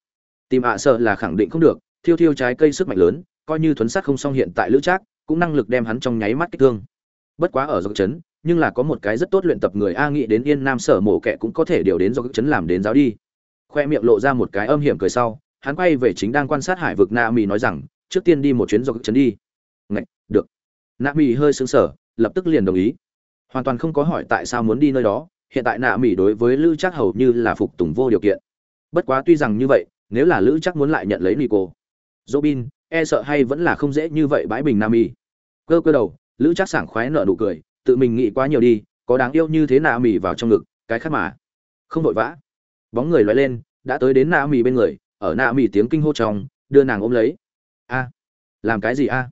Tìm ạ sợ là khẳng định không được thiêu thiêu trái cây sức mạnh lớn, coi như thuấn sát không xong hiện tại lữ trác, cũng năng lực đem hắn trong nháy mắt kích thương. Bất quá ở dọc trấn nhưng là có một cái rất tốt luyện tập người a nghĩ đến yên nam sở mổ kẹ cũng có thể điều đến dọc trấn làm đến giáo đi. Khoe miệng lộ ra một cái âm hiểm cười sau, hắn quay về chính đang quan sát hải vực na mỹ nói rằng, trước tiên đi một chuyến dọc trấn đi. Ngạch, được. Na mỹ hơi sững sờ, lập tức liền đồng ý. Hoàn toàn không có hỏi tại sao muốn đi nơi đó, hiện tại nạ mỹ đối với lữ chắc hầu như là phục tùng vô điều kiện. Bất quá tuy rằng như vậy, nếu là lữ chắc muốn lại nhận lấy nico robin e sợ hay vẫn là không dễ như vậy bãi bình nam y. Cơ cơ đầu, lữ Trác sảng khoái nở nụ cười, tự mình nghĩ quá nhiều đi, có đáng yêu như thế nào mỉ vào trong ngực, cái khác mà. Không vội vã. Bóng người lóe lên, đã tới đến Nam Mỹ bên người, ở Nam Mỹ tiếng kinh hô trong, đưa nàng ôm lấy. A, làm cái gì a?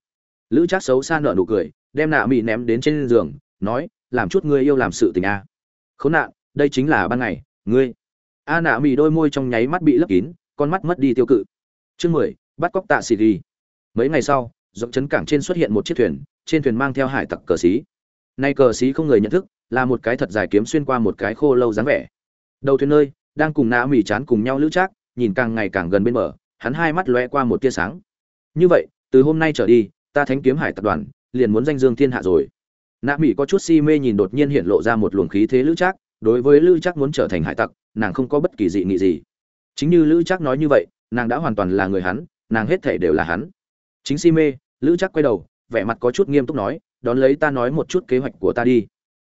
Lữ Trác xấu xa nở nụ cười, đem Nam Mỹ ném đến trên giường, nói, làm chút ngươi yêu làm sự tình a. Khốn nạn, đây chính là ban ngày, ngươi. A Nam Mỹ đôi môi trong nháy mắt bị lấp kín, con mắt mất đi tiêu cự. Chương mười bắt cóc tạ xì ghi. Mấy ngày sau dọc trấn cảng trên xuất hiện một chiếc thuyền, trên thuyền mang theo hải tặc cờ xí. Nay cờ xí không người nhận thức, là một cái thật dài kiếm xuyên qua một cái khô lâu dáng vẻ. Đầu thuyền nơi, đang cùng nã mì chán cùng nhau lữ trác, nhìn càng ngày càng gần bên bờ, hắn hai mắt lóe qua một tia sáng. Như vậy, từ hôm nay trở đi, ta thánh kiếm hải tập đoàn, liền muốn danh dương thiên hạ rồi. Nạ mỹ có chút si mê nhìn đột nhiên hiện lộ ra một luồng khí thế lữ trác, đối với lữ trác muốn trở thành hải tặc, nàng không có bất kỳ dị nghị gì. Chính như lữ trác nói như vậy, nàng đã hoàn toàn là người hắn nàng hết thể đều là hắn. Chính si mê, lữ chắc quay đầu, vẻ mặt có chút nghiêm túc nói, đón lấy ta nói một chút kế hoạch của ta đi.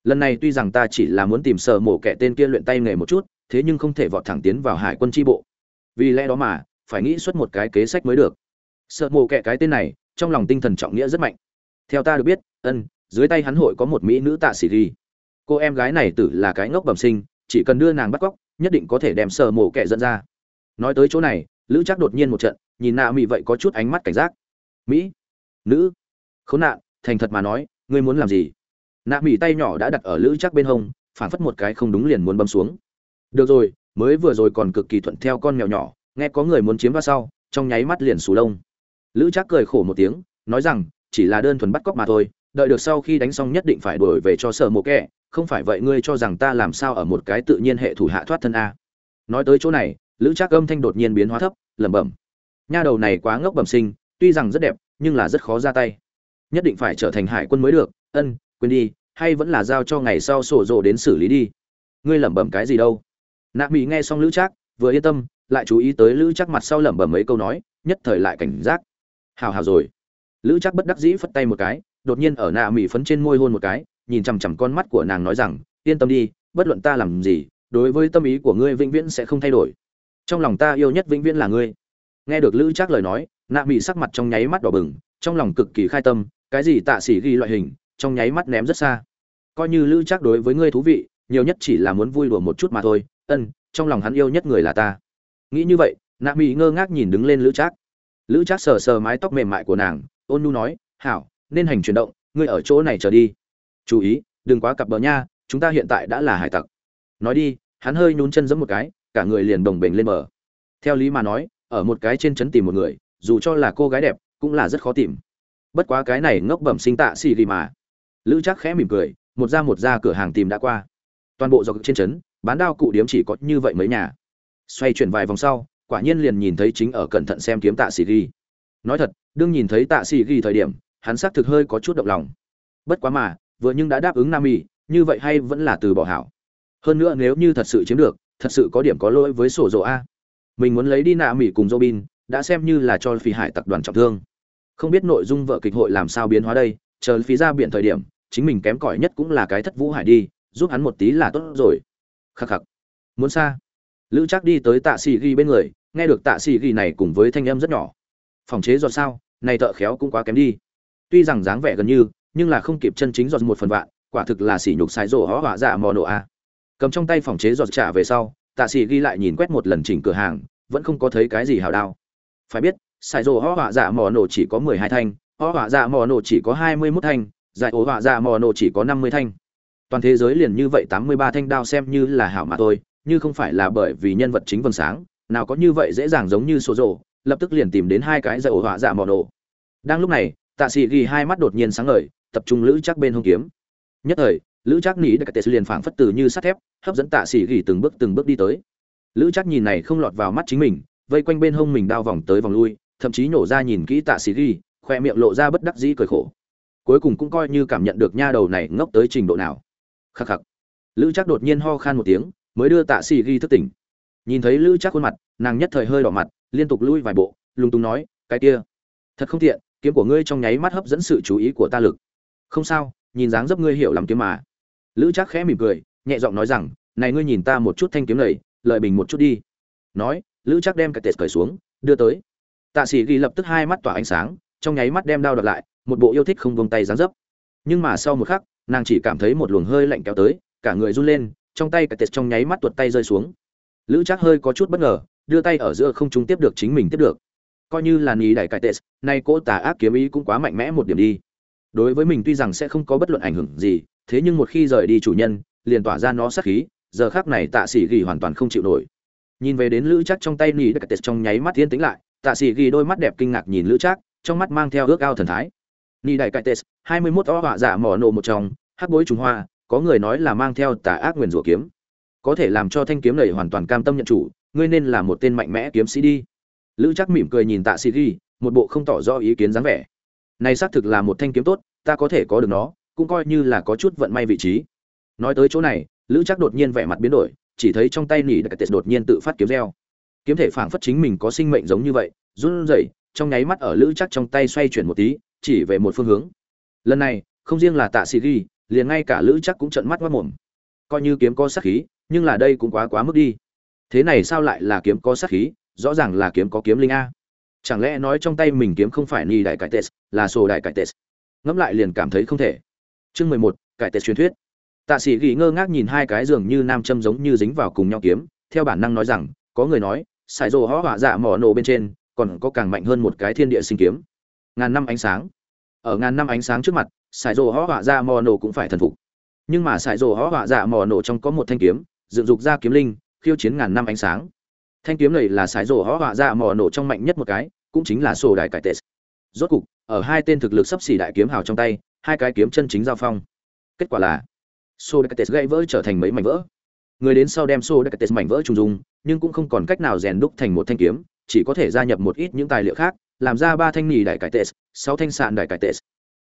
Lần này tuy rằng ta chỉ là muốn tìm sở mổ kẻ tên kia luyện tay nghề một chút, thế nhưng không thể vọt thẳng tiến vào hải quân tri bộ. Vì lẽ đó mà, phải nghĩ xuất một cái kế sách mới được. Sợ mổ kẻ cái tên này, trong lòng tinh thần trọng nghĩa rất mạnh. Theo ta được biết, ân, dưới tay hắn hội có một mỹ nữ tạ sĩ Ri. cô em gái này tử là cái ngốc bẩm sinh, chỉ cần đưa nàng bắt cóc, nhất định có thể đem sở mổ kẻ dẫn ra. Nói tới chỗ này lữ chắc đột nhiên một trận, nhìn nạ mỹ vậy có chút ánh mắt cảnh giác. Mỹ, nữ, khốn nạn, thành thật mà nói, ngươi muốn làm gì? Nạ mỹ tay nhỏ đã đặt ở lữ chắc bên hông, phản phất một cái không đúng liền muốn bấm xuống. Được rồi, mới vừa rồi còn cực kỳ thuận theo con mèo nhỏ, nghe có người muốn chiếm vào sau, trong nháy mắt liền sù lông. Lữ chắc cười khổ một tiếng, nói rằng, chỉ là đơn thuần bắt cóc mà thôi, đợi được sau khi đánh xong nhất định phải đuổi về cho sở mộ kẻ, không phải vậy ngươi cho rằng ta làm sao ở một cái tự nhiên hệ thủ hạ thoát thân a? Nói tới chỗ này lữ trác âm thanh đột nhiên biến hóa thấp, lẩm bẩm. Nha đầu này quá ngốc bẩm sinh, tuy rằng rất đẹp, nhưng là rất khó ra tay. Nhất định phải trở thành hải quân mới được, ân, quên đi, hay vẫn là giao cho ngày sau sổ rộ đến xử lý đi. Ngươi lẩm bẩm cái gì đâu? Nạ mỹ nghe xong lữ trác, vừa yên tâm, lại chú ý tới lữ trác mặt sau lẩm bẩm mấy câu nói, nhất thời lại cảnh giác. Hào hào rồi. Lữ trác bất đắc dĩ phất tay một cái, đột nhiên ở nạ mỹ phấn trên môi hôn một cái, nhìn chằm chằm con mắt của nàng nói rằng, yên tâm đi, bất luận ta làm gì, đối với tâm ý của ngươi vĩnh viễn sẽ không thay đổi trong lòng ta yêu nhất vĩnh viễn là ngươi. Nghe được lữ trác lời nói, nạ mỹ sắc mặt trong nháy mắt đỏ bừng, trong lòng cực kỳ khai tâm, cái gì tạ xỉ ghi loại hình, trong nháy mắt ném rất xa. Coi như lữ trác đối với ngươi thú vị, nhiều nhất chỉ là muốn vui đùa một chút mà thôi, ân, trong lòng hắn yêu nhất người là ta. Nghĩ như vậy, nạ mỹ ngơ ngác nhìn đứng lên lữ trác. Lữ trác sờ sờ mái tóc mềm mại của nàng, ôn nhu nói, hảo, nên hành chuyển động, ngươi ở chỗ này chờ đi. Chú ý, đừng quá cặp bờ nha, chúng ta hiện tại đã là hải tặc. Nói đi, hắn hơi nhún chân giẫm một cái cả người liền đồng bềnh lên bờ. Theo lý mà nói, ở một cái trên trấn tìm một người, dù cho là cô gái đẹp, cũng là rất khó tìm. Bất quá cái này ngốc bẩm sinh tạ xì gì mà. Lữ chắc khẽ mỉm cười, một ra một ra cửa hàng tìm đã qua. Toàn bộ dọc trên trấn, bán đao cụ điếm chỉ có như vậy mấy nhà. Xoay chuyển vài vòng sau, quả nhiên liền nhìn thấy chính ở cẩn thận xem kiếm tạ xì ghi nói thật, đương nhìn thấy tạ xì ghi thời điểm, hắn xác thực hơi có chút động lòng. Bất quá mà, vừa nhưng đã đáp ứng nam y như vậy hay vẫn là từ bỏ hảo. Hơn nữa nếu như thật sự chiếm được thật sự có điểm có lỗi với sổ dầu a. Mình muốn lấy đi nạ mỹ cùng robin, đã xem như là cho phi hải tập đoàn trọng thương. Không biết nội dung vợ kịch hội làm sao biến hóa đây, chờ phí ra biển thời điểm, chính mình kém cỏi nhất cũng là cái thất vũ hải đi, giúp hắn một tí là tốt rồi. Khắc khắc. Muốn xa. Lữ chắc đi tới tạ xì ghi bên người, nghe được tạ xì ghi này cùng với thanh âm rất nhỏ. Phòng chế do sao, này thợ khéo cũng quá kém đi. Tuy rằng dáng vẻ gần như, nhưng là không kịp chân chính giọt một phần vạn, quả thực là sỉ nhục sai rổ hó hỏa dạ mò nổ a cầm trong tay phòng chế giọt trả về sau, tạ sĩ ghi lại nhìn quét một lần chỉnh cửa hàng, vẫn không có thấy cái gì hào đao. Phải biết sai rổ ho họa dạ mò nổ chỉ có mười hai thanh ho họa dạ mò nổ chỉ có hai mươi mốt thanh, giải ố họa dạ mò nổ chỉ có năm mươi thanh. Toàn thế giới liền như vậy tám mươi ba thanh đao xem như là hảo mà thôi, như không phải là bởi vì nhân vật chính vầng sáng, nào có như vậy dễ dàng giống như số rổ lập tức liền tìm đến hai cái giải ổ họa dạ mò nổ. Đang lúc này, tạ sĩ ghi hai mắt đột nhiên sáng ngời, tập trung lữ chắc bên hông kiếm. Nhất thời lữ chắc nỉ đặc tệ liền phảng phất từ như sắt thép, hấp dẫn tạ sĩ gỉ từng bước từng bước đi tới. Lữ chắc nhìn này không lọt vào mắt chính mình, vây quanh bên hông mình đao vòng tới vòng lui, thậm chí nổ ra nhìn kỹ tạ sĩ gỉ, khoe miệng lộ ra bất đắc dĩ cười khổ. Cuối cùng cũng coi như cảm nhận được nha đầu này ngốc tới trình độ nào. Khắc khắc. Lữ chắc đột nhiên ho khan một tiếng, mới đưa tạ sĩ ghi thức tỉnh. Nhìn thấy lữ chắc khuôn mặt, nàng nhất thời hơi đỏ mặt, liên tục lui vài bộ lung tung nói, cái kia, thật không tiện, kiếm của ngươi trong nháy mắt hấp dẫn sự chú ý của ta lực. Không sao, nhìn dáng dấp ngươi hiểu lắm kiếm mà lữ trác khẽ mỉm cười, nhẹ giọng nói rằng, này ngươi nhìn ta một chút thanh kiếm này lợi bình một chút đi. Nói, lữ trác đem cái tệ cởi xuống, đưa tới. Tạ sĩ ghi lập tức hai mắt tỏa ánh sáng, trong nháy mắt đem đao đặt lại, một bộ yêu thích không buông tay dán dấp. Nhưng mà sau một khắc, nàng chỉ cảm thấy một luồng hơi lạnh kéo tới, cả người run lên, trong tay cái tệ trong nháy mắt tuột tay rơi xuống. Lữ trác hơi có chút bất ngờ, đưa tay ở giữa không chúng tiếp được chính mình tiếp được. Coi như là ní đại cải tệ nay cỗ tà ác kiếm ý cũng quá mạnh mẽ một điểm đi. Đối với mình tuy rằng sẽ không có bất luận ảnh hưởng gì thế nhưng một khi rời đi chủ nhân, liền tỏa ra nó sát khí, giờ khác này tạ sĩ ghi hoàn toàn không chịu nổi. Nhìn về đến lữ chắc trong tay nỉ đặc tết trong nháy mắt thiên tính lại, tạ sĩ ghi đôi mắt đẹp kinh ngạc nhìn lữ chắc trong mắt mang theo ước ao thần thái. Nỉ đại cải tết, hai mươi mốt o họa giả mỏ nổ một trong hắc bối trùng hoa, có người nói là mang theo tà ác nguyền rủa kiếm. Có thể làm cho thanh kiếm này hoàn toàn cam tâm nhận chủ, ngươi nên là một tên mạnh mẽ kiếm sĩ đi. Lữ chắc mỉm cười nhìn tạ sĩ ghi, một bộ không tỏ rõ ý kiến dáng vẻ. Này xác thực là một thanh kiếm tốt, ta có thể có được nó cũng coi như là có chút vận may vị trí. Nói tới chỗ này, lữ chắc đột nhiên vẻ mặt biến đổi, chỉ thấy trong tay nỉ đặc tệ đột nhiên tự phát kiếm reo. Kiếm thể phảng phất chính mình có sinh mệnh giống như vậy, run rẩy, trong nháy mắt ở lữ chắc trong tay xoay chuyển một tí, chỉ về một phương hướng. Lần này, không riêng là tạ sĩ ghi, liền ngay cả lữ chắc cũng trợn mắt mất mồm. Coi như kiếm có sát khí, nhưng là đây cũng quá quá mức đi. Thế này sao lại là kiếm có sát khí? Rõ ràng là kiếm có kiếm linh a. Chẳng lẽ nói trong tay mình kiếm không phải ni đại cải tết là sổ đại cải tết ngẫm lại liền cảm thấy không thể chương mười một, cải tệ truyền thuyết. Tạ sĩ ghi ngơ ngác nhìn hai cái giường như nam châm giống như dính vào cùng nhau kiếm, theo bản năng nói rằng, có người nói xài rồ hó họa dạ mỏ nổ bên trên, còn có càng mạnh hơn một cái thiên địa sinh kiếm. Ngàn năm ánh sáng. Ở ngàn năm ánh sáng trước mặt xài rồ hó họa dạ mỏ nổ cũng phải thần phục. Nhưng mà xài rồ hó họa dạ mỏ nổ trong có một thanh kiếm, dựng dục ra kiếm linh, khiêu chiến ngàn năm ánh sáng. Thanh kiếm này là xài rồ hó họa dạ mỏ nổ trong mạnh nhất một cái, cũng chính là sổ đại cải tệ. Rốt cục, ở hai tên thực lực sắp xỉ đại kiếm hào trong tay hai cái kiếm chân chính giao phong. Kết quả là Sô đại cải tệ gãy vỡ trở thành mấy mảnh vỡ. Người đến sau đem Sô đại cải tệ mảnh vỡ trùng dùng nhưng cũng không còn cách nào rèn đúc thành một thanh kiếm, chỉ có thể gia nhập một ít những tài liệu khác, làm ra ba thanh nỉ đại cải tệ, sáu thanh sạn đại cải tệ.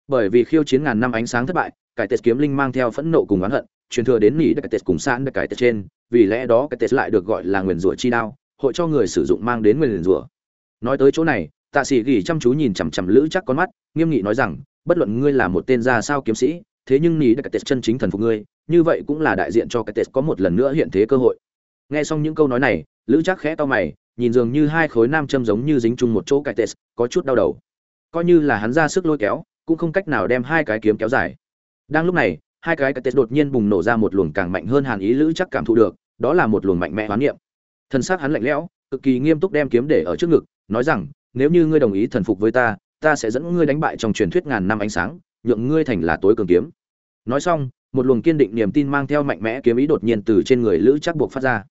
Bởi vì khiêu chiến ngàn năm ánh sáng thất bại, cải tệ kiếm linh mang theo phẫn nộ cùng oán hận, truyền thừa đến nỉ đại cải tệ cùng sạn đại cải tệ trên, vì lẽ đó cải tệ lại được gọi là nguyền rủa chi đao, hội cho người sử dụng mang đến nguyền rủa. Nói tới chỗ này, tạ sĩ gỉ chăm chú nhìn chằm chằm lữ chắc con mắt, nghiêm nghị nói rằng bất luận ngươi là một tên gia sao kiếm sĩ, thế nhưng nỉ đã cải chân chính thần phục ngươi, như vậy cũng là đại diện cho cái tết có một lần nữa hiện thế cơ hội. Nghe xong những câu nói này, lữ chắc khẽ to mày, nhìn dường như hai khối nam châm giống như dính chung một chỗ cái tết, có chút đau đầu. Coi như là hắn ra sức lôi kéo, cũng không cách nào đem hai cái kiếm kéo dài. Đang lúc này, hai cái cái tệ đột nhiên bùng nổ ra một luồng càng mạnh hơn hàn ý lữ chắc cảm thụ được, đó là một luồng mạnh mẽ hoán niệm. Thân xác hắn lạnh lẽo, cực kỳ nghiêm túc đem kiếm để ở trước ngực, nói rằng, nếu như ngươi đồng ý thần phục với ta ta sẽ dẫn ngươi đánh bại trong truyền thuyết ngàn năm ánh sáng, nhượng ngươi thành là tối cường kiếm. Nói xong, một luồng kiên định niềm tin mang theo mạnh mẽ kiếm ý đột nhiên từ trên người lữ chắc buộc phát ra.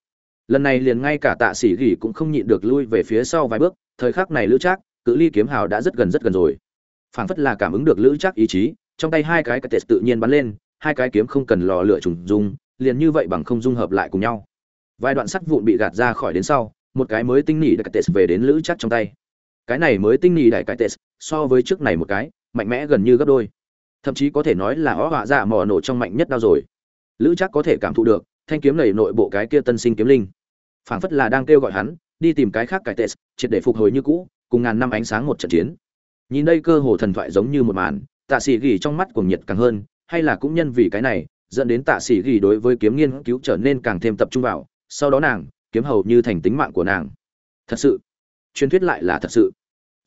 Lần này liền ngay cả tạ sĩ gỉ cũng không nhịn được lui về phía sau vài bước, thời khắc này lữ trác, cự ly kiếm hào đã rất gần rất gần rồi. Phảng phất là cảm ứng được lữ trác ý chí, trong tay hai cái cái tệ tự nhiên bắn lên, hai cái kiếm không cần lò lửa trùng dung, liền như vậy bằng không dung hợp lại cùng nhau. Vài đoạn sắt vụn bị gạt ra khỏi đến sau, một cái mới tinh nỉ đại cái tệ về đến lữ trác trong tay cái này mới tinh nhì đại cải tệ, so với trước này một cái, mạnh mẽ gần như gấp đôi. Thậm chí có thể nói là ó họa dạ mò nổ trong mạnh nhất đau rồi. Lữ chắc có thể cảm thụ được, thanh kiếm này nội bộ cái kia tân sinh kiếm linh. Phảng phất là đang kêu gọi hắn, đi tìm cái khác cải tệ, triệt để phục hồi như cũ, cùng ngàn năm ánh sáng một trận chiến. Nhìn đây cơ hồ thần thoại giống như một màn, tạ sĩ gỉ trong mắt cuồng nhiệt càng hơn, hay là cũng nhân vì cái này, dẫn đến tạ sĩ gỉ đối với kiếm nghiên cứu trở nên càng thêm tập trung vào, sau đó nàng, kiếm hầu như thành tính mạng của nàng. Thật sự, truyền thuyết lại là thật sự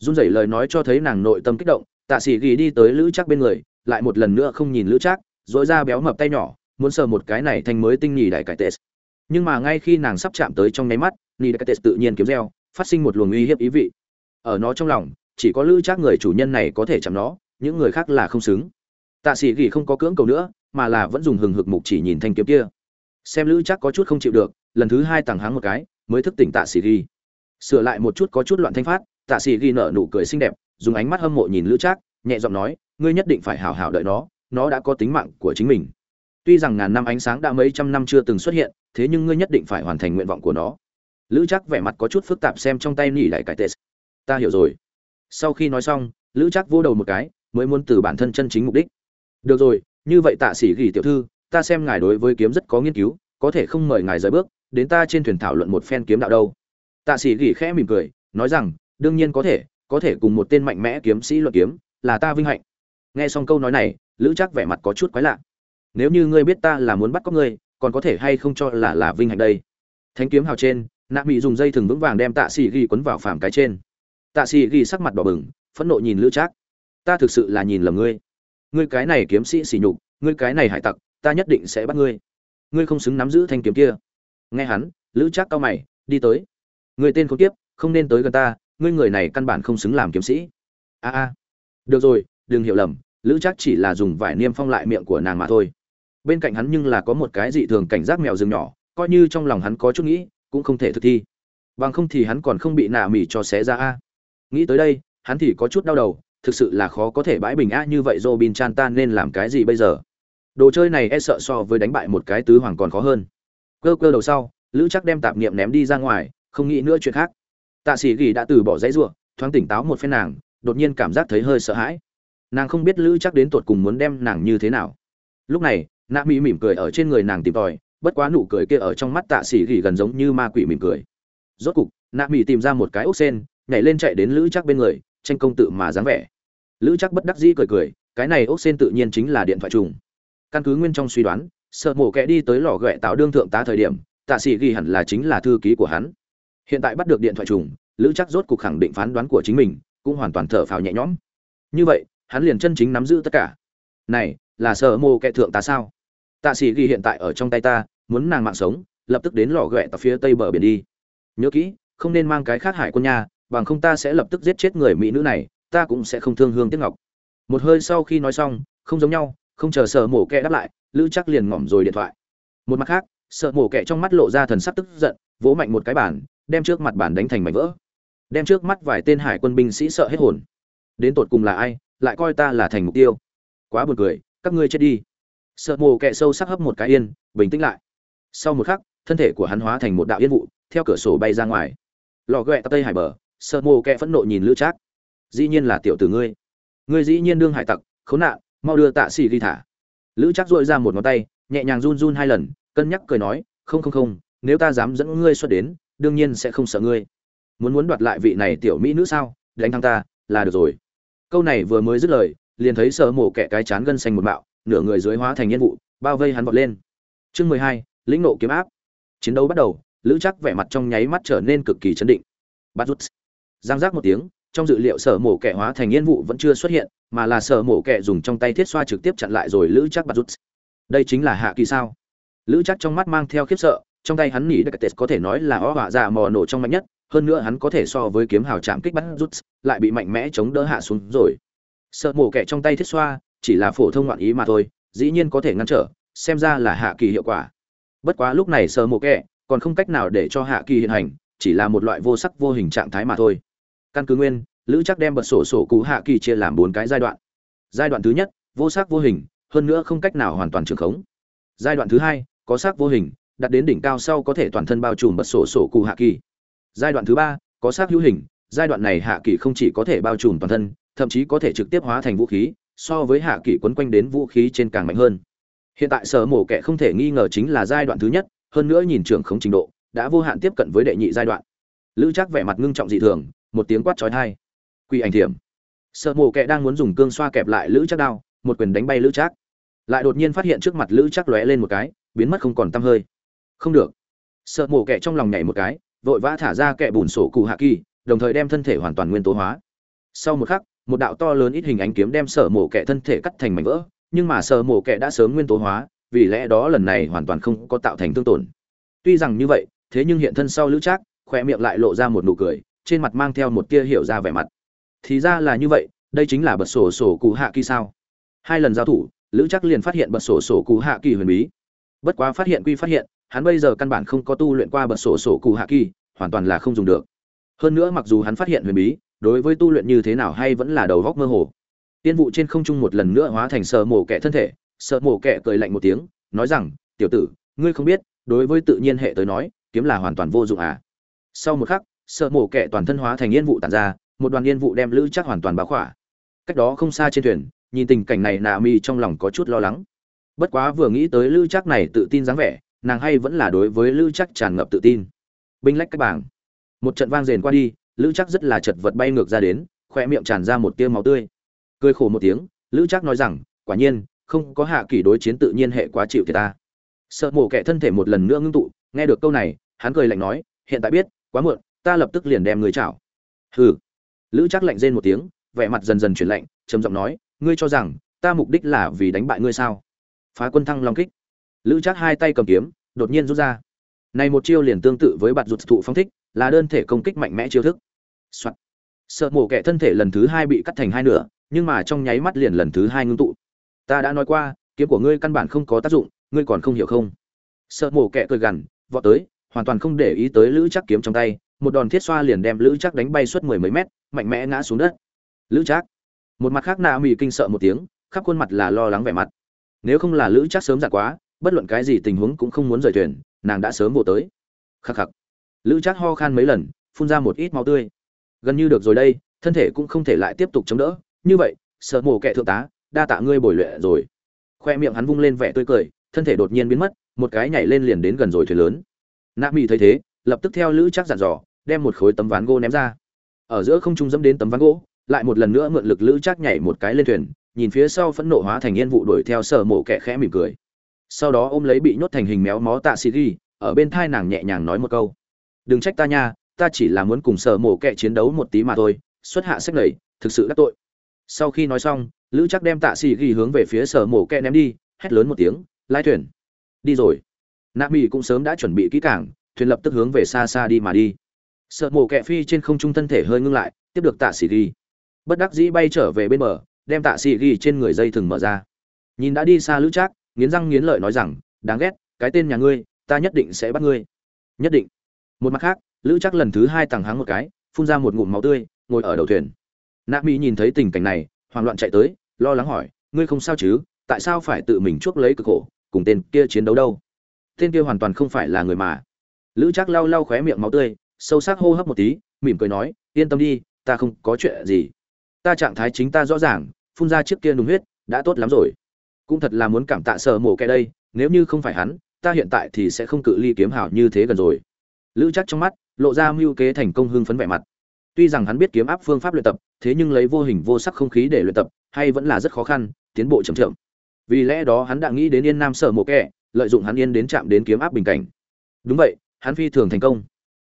run rẩy lời nói cho thấy nàng nội tâm kích động, tạ sĩ ghi đi tới lữ chắc bên người, lại một lần nữa không nhìn lữ chắc dội ra béo mập tay nhỏ, muốn sờ một cái này thành mới tinh nhì đại cải tệ nhưng mà ngay khi nàng sắp chạm tới trong nháy mắt, nhì đại cải tự nhiên kiếm reo, phát sinh một luồng uy hiếp ý vị. Ở nó trong lòng, chỉ có lữ chắc người chủ nhân này có thể chạm nó, những người khác là không xứng. Tạ sĩ ghi không có cưỡng cầu nữa, mà là vẫn dùng hừng hực mục chỉ nhìn thanh kiếm kia. Xem lữ chắc có chút không chịu được, lần thứ hai tàng háng một cái, mới thức tỉnh tạ sĩ ghi. Sửa lại một chút có chút loạn thanh phát tạ sĩ ghi nở nụ cười xinh đẹp, dùng ánh mắt hâm mộ nhìn lữ trác, nhẹ giọng nói, ngươi nhất định phải hào hào đợi nó nó đã có tính mạng của chính mình. Tuy rằng ngàn năm ánh sáng đã mấy trăm năm chưa từng xuất hiện, thế nhưng ngươi nhất định phải hoàn thành nguyện vọng của nó. Lữ Trác vẻ mặt có chút phức tạp xem trong tay nỉ lại cải tệ. Ta hiểu rồi. Sau khi nói xong, lữ Trác vô đầu một cái, mới muốn từ bản thân chân chính mục đích. Được rồi, như vậy tạ sĩ ghi tiểu thư, ta xem ngài đối với kiếm rất có nghiên cứu, có thể không mời ngài rời bước, đến ta trên thuyền thảo luận một phen kiếm đạo đâu. Tạ sĩ gỉ khẽ mỉm cười, nói rằng đương nhiên có thể có thể cùng một tên mạnh mẽ kiếm sĩ luận kiếm, là ta vinh hạnh. Nghe xong câu nói này, lữ chắc vẻ mặt có chút quái lạ. Nếu như ngươi biết ta là muốn bắt cóc ngươi, còn có thể hay không cho là là vinh hạnh đây? Thánh kiếm hào trên, nạ bị dùng dây thừng vững vàng đem tạ sĩ ghi quấn vào phàm cái trên. Tạ sĩ ghi sắc mặt đỏ bừng, phẫn nộ nhìn lữ trác. Ta thực sự là nhìn lầm ngươi. Ngươi cái này kiếm sĩ xỉ nhục, ngươi cái này hải tặc, ta nhất định sẽ bắt ngươi. Ngươi không xứng nắm giữ thanh kiếm kia. Nghe hắn, lữ trác cao mày, đi tới. Người tên không tiếp không nên tới gần ta ngươi người này căn bản không xứng làm kiếm sĩ. A a. Được rồi, đừng hiểu lầm, lữ trác chỉ là dùng vải niêm phong lại miệng của nàng mà thôi. Bên cạnh hắn nhưng là có một cái dị thường cảnh giác mèo rừng nhỏ, coi như trong lòng hắn có chút nghĩ, cũng không thể thực thi. Bằng không thì hắn còn không bị nạ mỉ cho xé ra a. Nghĩ tới đây, hắn thì có chút đau đầu, thực sự là khó có thể bãi bình a như vậy robin chan tan nên làm cái gì bây giờ? Đồ chơi này e sợ so với đánh bại một cái tứ hoàng còn khó hơn. Cơ cơ đầu sau, lữ chắc đem tạp niệm ném đi ra ngoài, không nghĩ nữa chuyện khác tạ sĩ ghi đã từ bỏ dãy ruộng thoáng tỉnh táo một phen nàng, đột nhiên cảm giác thấy hơi sợ hãi. Nàng không biết lữ chắc đến tột cùng muốn đem nàng như thế nào. Lúc này nạ mỹ mỉm cười ở trên người nàng tìm tòi, bất quá nụ cười kia ở trong mắt tạ sĩ ghi gần giống như ma quỷ mỉm cười. Rốt cục nạ mỹ tìm ra một cái ốc sen, nhảy lên chạy đến lữ chắc bên người, tranh công tự mà dáng vẻ. Lữ chắc bất đắc dĩ cười cười, cái này ốc sen tự nhiên chính là điện thoại trùng. Căn cứ nguyên trong suy đoán, sợ mổ kẽ đi tới lò ghẹ tạo đương thượng tá thời điểm, tạ sĩ ghi hẳn là chính là thư ký của hắn hiện tại bắt được điện thoại trùng, lữ chắc rốt cuộc khẳng định phán đoán của chính mình, cũng hoàn toàn thở phào nhẹ nhõm. Như vậy, hắn liền chân chính nắm giữ tất cả. Này, là sợ mô kẻ thượng tá sao? Tạ sĩ ghi hiện tại ở trong tay ta, muốn nàng mạng sống, lập tức đến lò ghẹ tại phía tây bờ biển đi. Nhớ kỹ, không nên mang cái khác hải quân nha, bằng không ta sẽ lập tức giết chết người mỹ nữ này, ta cũng sẽ không thương hương tiếc ngọc. Một hơi sau khi nói xong, không giống nhau, không chờ sợ mổ kẹ đáp lại, lữ chắc liền ngỏm rồi điện thoại. Một mặt khác, sợ mổ kẹ trong mắt lộ ra thần sắc tức giận, vỗ mạnh một cái bản đem trước mặt bản đánh thành mảnh vỡ. Đem trước mắt vài tên hải quân binh sĩ sợ hết hồn. Đến tột cùng là ai, lại coi ta là thành mục tiêu. Quá buồn cười, các ngươi chết đi. Sợ mồ kẹ sâu sắc hấp một cái yên, bình tĩnh lại. Sau một khắc, thân thể của hắn hóa thành một đạo yên vụ, theo cửa sổ bay ra ngoài. Lò ghẹ tây hải bờ, sợ mồ kẹ phẫn nộ nhìn lữ trác. Dĩ nhiên là tiểu tử ngươi. Ngươi dĩ nhiên đương hải tặc, khốn nạn, mau đưa tạ xỉ ghi thả. Lữ Trác dội ra một ngón tay, nhẹ nhàng run run hai lần, cân nhắc cười nói, không không không, nếu ta dám dẫn ngươi xuất đến đương nhiên sẽ không sợ ngươi. Muốn muốn đoạt lại vị này tiểu mỹ nữ sao? Đánh thắng ta, là được rồi. Câu này vừa mới dứt lời, liền thấy sợ mổ kẻ cái chán gân xanh một bạo nửa người dưới hóa thành nhân vụ, bao vây hắn vọt lên. Chương mười hai, lĩnh nộ kiếm áp. Chiến đấu bắt đầu, lữ chắc vẻ mặt trong nháy mắt trở nên cực kỳ chấn định. Bắt rút. Giang giác một tiếng, trong dự liệu sở mổ kẻ hóa thành yên vụ vẫn chưa xuất hiện, mà là sở mổ kẻ dùng trong tay thiết xoa trực tiếp chặn lại rồi lữ chắc bắt rút. Đây chính là hạ kỳ sao? Lữ chắc trong mắt mang theo khiếp sợ trong tay hắn nỉ đặc tết có thể nói là ó họa dạ mò nổ trong mạnh nhất, hơn nữa hắn có thể so với kiếm hào chạm kích bắt rút, lại bị mạnh mẽ chống đỡ hạ xuống rồi. Sợ mổ kẻ trong tay thiết xoa, chỉ là phổ thông ngoạn ý mà thôi, dĩ nhiên có thể ngăn trở, xem ra là hạ kỳ hiệu quả. Bất quá lúc này sợ mổ kẻ còn không cách nào để cho hạ kỳ hiện hành, chỉ là một loại vô sắc vô hình trạng thái mà thôi. Căn cứ nguyên, lữ chắc đem bật sổ sổ cú hạ kỳ chia làm bốn cái giai đoạn. Giai đoạn thứ nhất, vô sắc vô hình, hơn nữa không cách nào hoàn toàn trường khống. Giai đoạn thứ hai, có sắc vô hình đạt đến đỉnh cao sau có thể toàn thân bao trùm bật sổ sổ cụ hạ kỳ. Giai đoạn thứ ba, có sắc hữu hình, giai đoạn này hạ kỳ không chỉ có thể bao trùm toàn thân, thậm chí có thể trực tiếp hóa thành vũ khí, so với hạ kỳ quấn quanh đến vũ khí trên càng mạnh hơn. Hiện tại sở mổ kẻ không thể nghi ngờ chính là giai đoạn thứ nhất, hơn nữa nhìn trường không trình độ, đã vô hạn tiếp cận với đệ nhị giai đoạn. Lữ chắc vẻ mặt ngưng trọng dị thường, một tiếng quát trói thai. Quy ảnh thiểm. Sợ mổ kẹ đang muốn dùng cương xoa kẹp lại lữ chắc đao, một quyền đánh bay lữ chắc lại đột nhiên phát hiện trước mặt lữ chắc lóe lên một cái, biến mất không còn tăm hơi không được. Sợ mổ kẹ trong lòng nhảy một cái, vội vã thả ra kẹ bùn sổ cụ hạ kỳ, đồng thời đem thân thể hoàn toàn nguyên tố hóa. Sau một khắc, một đạo to lớn ít hình ánh kiếm đem sở mổ kẹ thân thể cắt thành mảnh vỡ, nhưng mà sở mổ kẹ đã sớm nguyên tố hóa, vì lẽ đó lần này hoàn toàn không có tạo thành thương tổn. Tuy rằng như vậy, thế nhưng hiện thân sau lữ trác khoe miệng lại lộ ra một nụ cười, trên mặt mang theo một tia hiểu ra vẻ mặt. Thì ra là như vậy, đây chính là bật sổ sổ cụ hạ kỳ sao? Hai lần giao thủ, lữ chắc liền phát hiện bật sổ sổ cụ hạ kỳ huyền bí. Bất quá phát hiện quy phát hiện hắn bây giờ căn bản không có tu luyện qua bật sổ sổ cụ hạ kỳ, hoàn toàn là không dùng được. Hơn nữa mặc dù hắn phát hiện huyền bí, đối với tu luyện như thế nào hay vẫn là đầu góc mơ hồ. Tiên vụ trên không trung một lần nữa hóa thành sợ mổ kẻ thân thể sợ mổ kẻ cười lạnh một tiếng, nói rằng, tiểu tử, ngươi không biết, đối với tự nhiên hệ tới nói, kiếm là hoàn toàn vô dụng à. Sau một khắc sợ mổ kẻ toàn thân hóa thành yên vụ tàn ra, một đoàn yên vụ đem lữ chắc hoàn toàn báo khỏa. Cách đó không xa trên thuyền, nhìn tình cảnh này nà mi trong lòng có chút lo lắng. Bất quá vừa nghĩ tới lữ chắc này tự tin dáng vẻ nàng hay vẫn là đối với lữ chắc tràn ngập tự tin. Binh lách các bảng. Một trận vang rền qua đi, lữ chắc rất là chật vật bay ngược ra đến khoe miệng tràn ra một tia máu tươi. Cười khổ một tiếng, lữ chắc nói rằng, quả nhiên, không có hạ kỷ đối chiến tự nhiên hệ quá chịu thì ta. Sợ mổ kẻ thân thể một lần nữa ngưng tụ, nghe được câu này, hắn cười lạnh nói, hiện tại biết, quá muộn, ta lập tức liền đem người chảo. Hừ. Lữ chắc lạnh rên một tiếng, vẻ mặt dần dần chuyển lạnh, trầm giọng nói, ngươi cho rằng, ta mục đích là vì đánh bại ngươi sao? Phá quân thăng long kích lữ chắc hai tay cầm kiếm, đột nhiên rút ra. Này một chiêu liền tương tự với bạt rụt thụ phong thích, là đơn thể công kích mạnh mẽ chiêu thức. Soạn. sợ mổ kẻ thân thể lần thứ hai bị cắt thành hai nửa, nhưng mà trong nháy mắt liền lần thứ hai ngưng tụ. Ta đã nói qua, kiếm của ngươi căn bản không có tác dụng, ngươi còn không hiểu không? Sợ mổ kẻ cười gằn, vọt tới, hoàn toàn không để ý tới lữ chắc kiếm trong tay, một đòn thiết xoa liền đem lữ chắc đánh bay suốt mười mấy mét, mạnh mẽ ngã xuống đất. Lữ chắc một mặt khác nạ mỹ kinh sợ một tiếng, khắp khuôn mặt là lo lắng vẻ mặt. Nếu không là lữ chắc sớm giặt quá bất luận cái gì tình huống cũng không muốn rời thuyền, nàng đã sớm vô tới. Khắc khắc. Lữ trác ho khan mấy lần, phun ra một ít máu tươi. Gần như được rồi đây, thân thể cũng không thể lại tiếp tục chống đỡ. Như vậy, sợ mổ kệ thượng tá, đa tạ ngươi bồi luyện rồi. Khoe miệng hắn vung lên vẻ tươi cười, thân thể đột nhiên biến mất, một cái nhảy lên liền đến gần rồi thuyền lớn. Nạ mỹ thấy thế, lập tức theo lữ chắc dặn dò, đem một khối tấm ván gỗ ném ra. Ở giữa không trung dẫm đến tấm ván gỗ, lại một lần nữa mượn lực lữ chắc nhảy một cái lên thuyền, nhìn phía sau phẫn nộ hóa thành yên vụ đuổi theo sở mộ kẻ khẽ mỉm cười sau đó ôm lấy bị nhốt thành hình méo mó tạ Sĩ ghi, ở bên thai nàng nhẹ nhàng nói một câu. Đừng trách ta nha, ta chỉ là muốn cùng sở mộ kẹ chiến đấu một tí mà thôi, xuất hạ sách lầy, thực sự đắc tội. Sau khi nói xong, lữ chắc đem tạ Sĩ ghi hướng về phía sở mộ kẹ ném đi, hét lớn một tiếng, lái thuyền. Đi rồi. Nạ mỹ cũng sớm đã chuẩn bị kỹ cảng thuyền lập tức hướng về xa xa đi mà đi. Sợ mổ kẹ phi trên không trung thân thể hơi ngưng lại, tiếp được tạ Sĩ ghi. Bất đắc dĩ bay trở về bên bờ, đem tạ Sĩ ghi trên người dây thừng mở ra. Nhìn đã đi xa lữ trác nghiến răng nghiến lợi nói rằng, đáng ghét, cái tên nhà ngươi, ta nhất định sẽ bắt ngươi. Nhất định. Một mặt khác, lữ chắc lần thứ hai tàng háng một cái, phun ra một ngụm máu tươi, ngồi ở đầu thuyền. Nạ mỹ nhìn thấy tình cảnh này, hoảng loạn chạy tới, lo lắng hỏi, ngươi không sao chứ? Tại sao phải tự mình chuốc lấy cực khổ, cùng tên kia chiến đấu đâu? Tên kia hoàn toàn không phải là người mà. Lữ chắc lau lau khóe miệng máu tươi, sâu sắc hô hấp một tí, mỉm cười nói, yên tâm đi, ta không có chuyện gì. Ta trạng thái chính ta rõ ràng, phun ra chiếc kia đúng huyết, đã tốt lắm rồi cũng thật là muốn cảm tạ sở mổ kẻ đây, nếu như không phải hắn, ta hiện tại thì sẽ không cự ly kiếm hảo như thế gần rồi. Lữ chắc trong mắt, lộ ra mưu kế thành công hưng phấn vẻ mặt. Tuy rằng hắn biết kiếm áp phương pháp luyện tập, thế nhưng lấy vô hình vô sắc không khí để luyện tập, hay vẫn là rất khó khăn, tiến bộ chậm chậm. Vì lẽ đó hắn đã nghĩ đến yên nam sở mộ kẻ, lợi dụng hắn yên đến chạm đến kiếm áp bình cảnh. Đúng vậy, hắn phi thường thành công.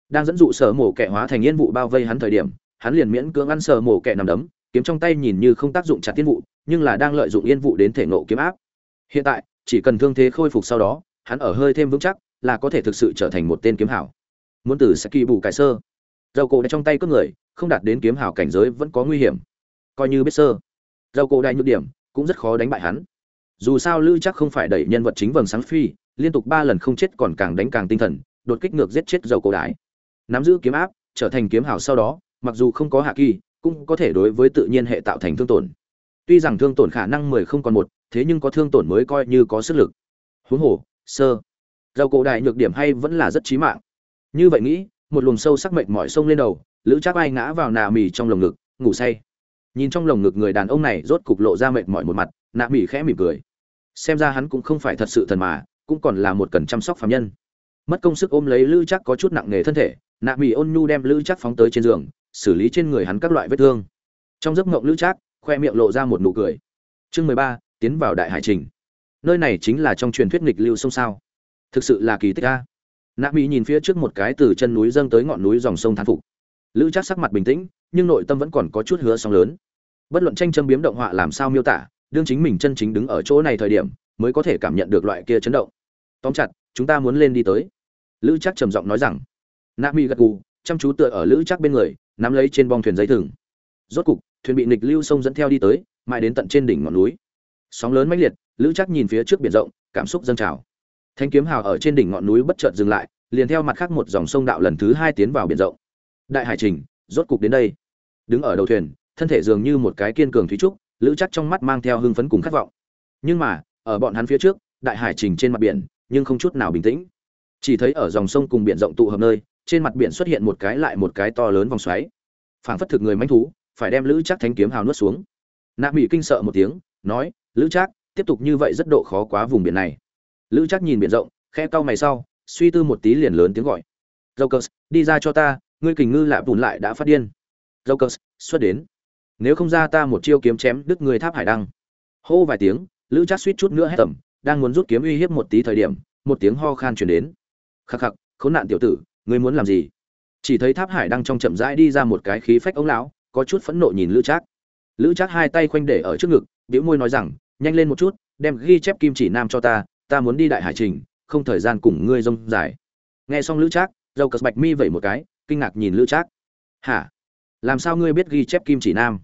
Đang dẫn dụ sở mổ kẻ hóa thành yên vụ bao vây hắn thời điểm, hắn liền miễn cưỡng ăn sở mổ kẻ nằm đấm, kiếm trong tay nhìn như không tác dụng chặt tiên vụ nhưng là đang lợi dụng yên vụ đến thể nộ kiếm áp. Hiện tại, chỉ cần thương thế khôi phục sau đó, hắn ở hơi thêm vững chắc là có thể thực sự trở thành một tên kiếm hảo. Muốn từ saki bù cải sơ. Dầu cổ trong tay cướp người, không đạt đến kiếm hảo cảnh giới vẫn có nguy hiểm. Coi như biết sơ. Dầu cổ đại nhược điểm, cũng rất khó đánh bại hắn. Dù sao lữ chắc không phải đẩy nhân vật chính vầng sáng phi, liên tục ba lần không chết còn càng đánh càng tinh thần, đột kích ngược giết chết dầu cổ đại. Nắm giữ kiếm áp, trở thành kiếm hảo sau đó, mặc dù không có hạ kỳ, cũng có thể đối với tự nhiên hệ tạo thành thương tổn tuy rằng thương tổn khả năng mười không còn một, thế nhưng có thương tổn mới coi như có sức lực. Huống hồ, sơ. Râu cổ đại nhược điểm hay vẫn là rất chí mạng. Như vậy nghĩ, một luồng sâu sắc mệnh mỏi sông lên đầu, lữ chắc ai ngã vào nà mì trong lồng ngực, ngủ say. Nhìn trong lồng ngực người đàn ông này rốt cục lộ ra mệt mỏi một mặt nà mì khẽ mỉm cười. Xem ra hắn cũng không phải thật sự thần mà, cũng còn là một cần chăm sóc phạm nhân. Mất công sức ôm lấy lữ chắc có chút nặng nề thân thể nà mì ôn nhu đem lữ chắc phóng tới trên giường, xử lý trên người hắn các loại vết thương. Trong giấc mộng lữ chắc khoe miệng lộ ra một nụ cười. Chương mười ba, tiến vào đại hải trình. Nơi này chính là trong truyền thuyết nghịch lưu sông sao. Thực sự là kỳ tích a. Nạ mỹ nhìn phía trước một cái từ chân núi dâng tới ngọn núi dòng sông thán phục. Lữ chắc sắc mặt bình tĩnh, nhưng nội tâm vẫn còn có chút hứa sóng lớn. Bất luận tranh châm biếm động họa làm sao miêu tả, đương chính mình chân chính đứng ở chỗ này thời điểm, mới có thể cảm nhận được loại kia chấn động. Tóm chặt, chúng ta muốn lên đi tới. Lữ chắc trầm giọng nói rằng. Nạ mỹ gật gù, chăm chú tựa ở lữ chắc bên người, nắm lấy trên bong thuyền dây thừng. Rốt cục thuyền bị nghịch lưu sông dẫn theo đi tới, mãi đến tận trên đỉnh ngọn núi. Sóng lớn mãnh liệt, lữ chắc nhìn phía trước biển rộng, cảm xúc dâng trào. Thanh kiếm hào ở trên đỉnh ngọn núi bất chợt dừng lại, liền theo mặt khác một dòng sông đạo lần thứ hai tiến vào biển rộng. Đại hải trình, rốt cục đến đây. Đứng ở đầu thuyền, thân thể dường như một cái kiên cường thủy trúc, lữ chắc trong mắt mang theo hưng phấn cùng khát vọng. Nhưng mà, ở bọn hắn phía trước, đại hải trình trên mặt biển, nhưng không chút nào bình tĩnh. Chỉ thấy ở dòng sông cùng biển rộng tụ hợp nơi, trên mặt biển xuất hiện một cái lại một cái to lớn vòng xoáy. Phảng phất thực người manh thú phải đem lữ chắc thánh kiếm hào nuốt xuống nạ mỹ kinh sợ một tiếng nói lữ chắc tiếp tục như vậy rất độ khó quá vùng biển này lữ chắc nhìn biển rộng khe cau mày sau suy tư một tí liền lớn tiếng gọi Jokers, đi ra cho ta, ngươi kình ngư lạ bùn lại đã phát điên. Jokers, xuất đến. Nếu không ra ta một chiêu kiếm chém đứt người tháp hải đăng. Hô vài tiếng, Lữ Trác suýt chút nữa hết tầm, đang muốn rút kiếm uy hiếp một tí thời điểm, một tiếng ho khan truyền đến. Khắc khắc, khốn nạn tiểu tử, ngươi muốn làm gì? Chỉ thấy tháp hải đăng trong chậm rãi đi ra một cái khí phách ống lão, có chút phẫn nộ nhìn Lữ Trác. Lữ Trác hai tay khoanh để ở trước ngực, bĩu môi nói rằng, nhanh lên một chút, đem ghi chép kim chỉ nam cho ta, ta muốn đi đại hải trình, không thời gian cùng ngươi rông dài. Nghe xong Lữ Trác, dâu cất bạch mi vẩy một cái kinh ngạc nhìn lữ trác. Hả? Làm sao ngươi biết ghi chép kim chỉ nam?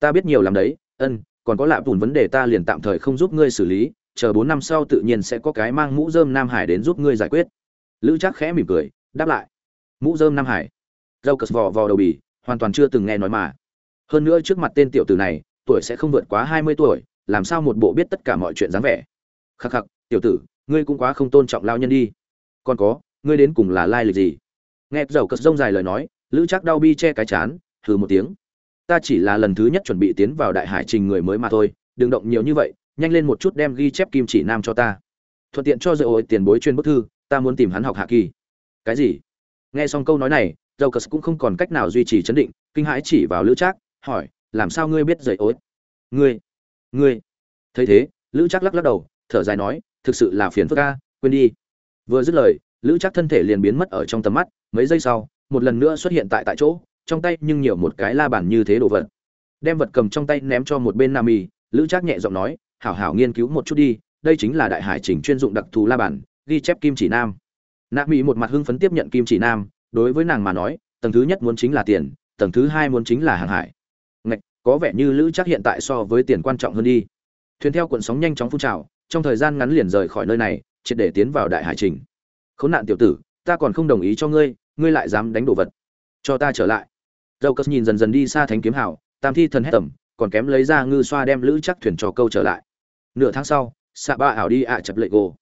Ta biết nhiều làm đấy ân còn có lạ bùn vấn đề ta liền tạm thời không giúp ngươi xử lý chờ bốn năm sau tự nhiên sẽ có cái mang mũ dơm nam hải đến giúp ngươi giải quyết. Lữ trác khẽ mỉm cười đáp lại. Mũ dơm nam hải. Dâu cất vò vò đầu bì hoàn toàn chưa từng nghe nói mà. Hơn nữa trước mặt tên tiểu tử này, tuổi sẽ không vượt quá hai mươi tuổi, làm sao một bộ biết tất cả mọi chuyện dáng vẻ. Khắc khắc, tiểu tử, ngươi cũng quá không tôn trọng lao nhân đi. Còn có, ngươi đến cùng là lai lịch gì? Nghe dầu cất rông dài lời nói, lữ chắc đau bi che cái chán, hừ một tiếng. Ta chỉ là lần thứ nhất chuẩn bị tiến vào đại hải trình người mới mà thôi, đừng động nhiều như vậy, nhanh lên một chút đem ghi chép kim chỉ nam cho ta. Thuận tiện cho dầu tiền bối chuyên bức thư, ta muốn tìm hắn học hạ kỳ. Cái gì? Nghe xong câu nói này dầu cũng không còn cách nào duy trì chấn định kinh hãi chỉ vào lữ trác hỏi làm sao ngươi biết dậy ối? Ngươi ngươi. Thấy thế lữ trác lắc lắc đầu thở dài nói thực sự là phiền phức a, quên đi. Vừa dứt lời lữ Trác thân thể liền biến mất ở trong tầm mắt mấy giây sau một lần nữa xuất hiện tại tại chỗ trong tay nhưng nhiều một cái la bàn như thế đồ vật. Đem vật cầm trong tay ném cho một bên nam mì lữ Trác nhẹ giọng nói hảo hảo nghiên cứu một chút đi đây chính là đại hải trình chuyên dụng đặc thù la bàn ghi chép kim chỉ nam. Nam mỹ một mặt hưng phấn tiếp nhận kim chỉ nam đối với nàng mà nói, tầng thứ nhất muốn chính là tiền, tầng thứ hai muốn chính là hàng hải. Ngạch, có vẻ như lữ chắc hiện tại so với tiền quan trọng hơn đi. Thuyền theo cuộn sóng nhanh chóng phun trào, trong thời gian ngắn liền rời khỏi nơi này, triệt để tiến vào đại hải trình. Khốn nạn tiểu tử, ta còn không đồng ý cho ngươi ngươi lại dám đánh đồ vật. Cho ta trở lại. Dầu cất nhìn dần dần đi xa thánh kiếm hào, tam thi thần hét tầm, còn kém lấy ra ngư xoa đem lữ chắc thuyền cho câu trở lại. Nửa tháng sau, xạ ba ảo đi ạ chập lệ gồ.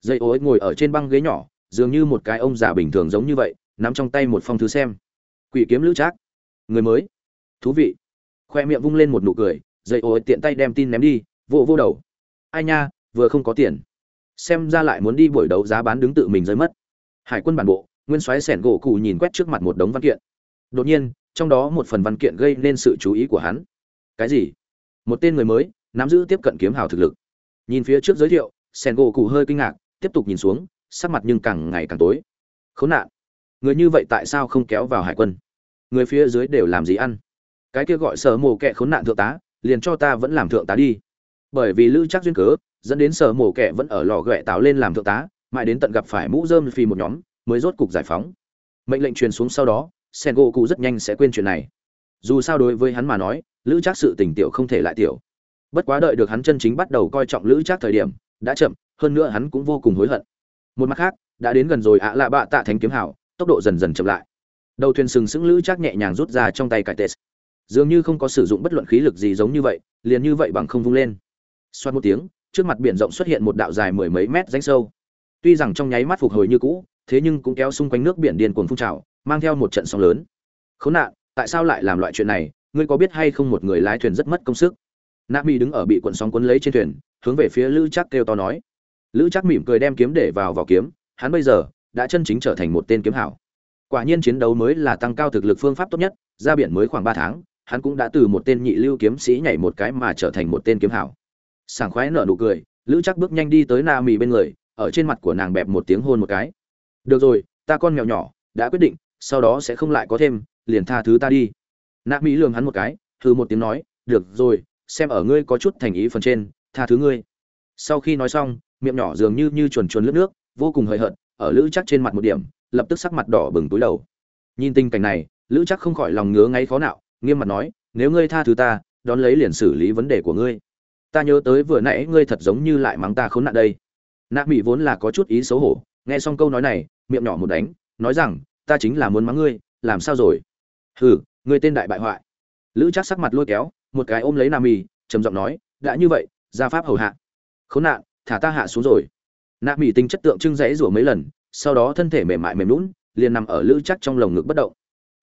Dây ối ngồi ở trên băng ghế nhỏ, dường như một cái ông già bình thường giống như vậy nắm trong tay một phong thư xem. Quỷ kiếm lữ trác. Người mới. Thú vị. Khoe miệng vung lên một nụ cười dây ối tiện tay đem tin ném đi, vô vô đầu. Ai nha, vừa không có tiền. Xem ra lại muốn đi buổi đấu giá bán đứng tự mình rơi mất. Hải quân bản bộ, nguyên soái sẻn gỗ cụ nhìn quét trước mặt một đống văn kiện. Đột nhiên, trong đó một phần văn kiện gây nên sự chú ý của hắn. Cái gì? Một tên người mới, nắm giữ tiếp cận kiếm hào thực lực. Nhìn phía trước giới thiệu, sẻn gỗ cụ hơi kinh ngạc, tiếp tục nhìn xuống, sắc mặt nhưng càng ngày càng tối. Khốn nạn người như vậy tại sao không kéo vào hải quân? Người phía dưới đều làm gì ăn? Cái kia gọi sở mổ kẹ khốn nạn thượng tá, liền cho ta vẫn làm thượng tá đi. Bởi vì lữ chắc duyên cớ, dẫn đến sở mổ kẹ vẫn ở lò ghẹ táo lên làm thượng tá, mãi đến tận gặp phải mũ dơm phi một nhóm, mới rốt cục giải phóng. Mệnh lệnh truyền xuống sau đó sen gỗ cụ rất nhanh sẽ quên chuyện này. Dù sao đối với hắn mà nói, lữ chắc sự tỉnh tiểu không thể lại tiểu. Bất quá đợi được hắn chân chính bắt đầu coi trọng lữ chắc thời điểm, đã chậm, hơn nữa hắn cũng vô cùng hối hận. Một mặt khác, đã đến gần rồi ạ lạ bạ tạ thánh kiếm hảo tốc độ dần dần chậm lại. Đầu thuyền sừng sững lữ chắc nhẹ nhàng rút ra trong tay cải tết dường như không có sử dụng bất luận khí lực gì giống như vậy, liền như vậy bằng không vung lên. Xoát một tiếng, trước mặt biển rộng xuất hiện một đạo dài mười mấy mét rãnh sâu. Tuy rằng trong nháy mắt phục hồi như cũ, thế nhưng cũng kéo xung quanh nước biển điên cuồng phun trào, mang theo một trận sóng lớn. Khốn nạn, tại sao lại làm loại chuyện này? Ngươi có biết hay không một người lái thuyền rất mất công sức? Nạ mỹ đứng ở bị cuộn sóng cuốn lấy trên thuyền, hướng về phía lữ chắc kêu to nói. Lữ chắc mỉm cười đem kiếm để vào vỏ kiếm, hắn bây giờ đã chân chính trở thành một tên kiếm hảo. Quả nhiên chiến đấu mới là tăng cao thực lực phương pháp tốt nhất, ra biển mới khoảng ba tháng, hắn cũng đã từ một tên nhị lưu kiếm sĩ nhảy một cái mà trở thành một tên kiếm hảo. Sảng khoái nở nụ cười, lữ chắc bước nhanh đi tới na mì bên người, ở trên mặt của nàng bẹp một tiếng hôn một cái. Được rồi, ta con mèo nhỏ, đã quyết định, sau đó sẽ không lại có thêm, liền tha thứ ta đi. Na mỹ lường hắn một cái thư một tiếng nói, được rồi, xem ở ngươi có chút thành ý phần trên, tha thứ ngươi. Sau khi nói xong, miệng nhỏ dường như như chuồn chuồn lướt nước, vô cùng hời hợt ở lữ chắc trên mặt một điểm, lập tức sắc mặt đỏ bừng túi đầu. Nhìn tình cảnh này, lữ chắc không khỏi lòng ngứa ngáy khó nạo, nghiêm mặt nói, nếu ngươi tha thứ ta, đón lấy liền xử lý vấn đề của ngươi. Ta nhớ tới vừa nãy ngươi thật giống như lại mắng ta khốn nạn đây. Nạ mỹ vốn là có chút ý xấu hổ, nghe xong câu nói này, miệng nhỏ một đánh, nói rằng, ta chính là muốn mắng ngươi, làm sao rồi? Hừ, ngươi tên đại bại hoại. Lữ chắc sắc mặt lôi kéo, một cái ôm lấy nam mì trầm giọng nói, đã như vậy ra pháp hầu hạ. Khốn nạn, thả ta hạ xuống rồi nạ mỹ tính chất tượng trưng rẽ rủa mấy lần, sau đó thân thể mềm mại mềm lún liền nằm ở lữ chắc trong lồng ngực bất động.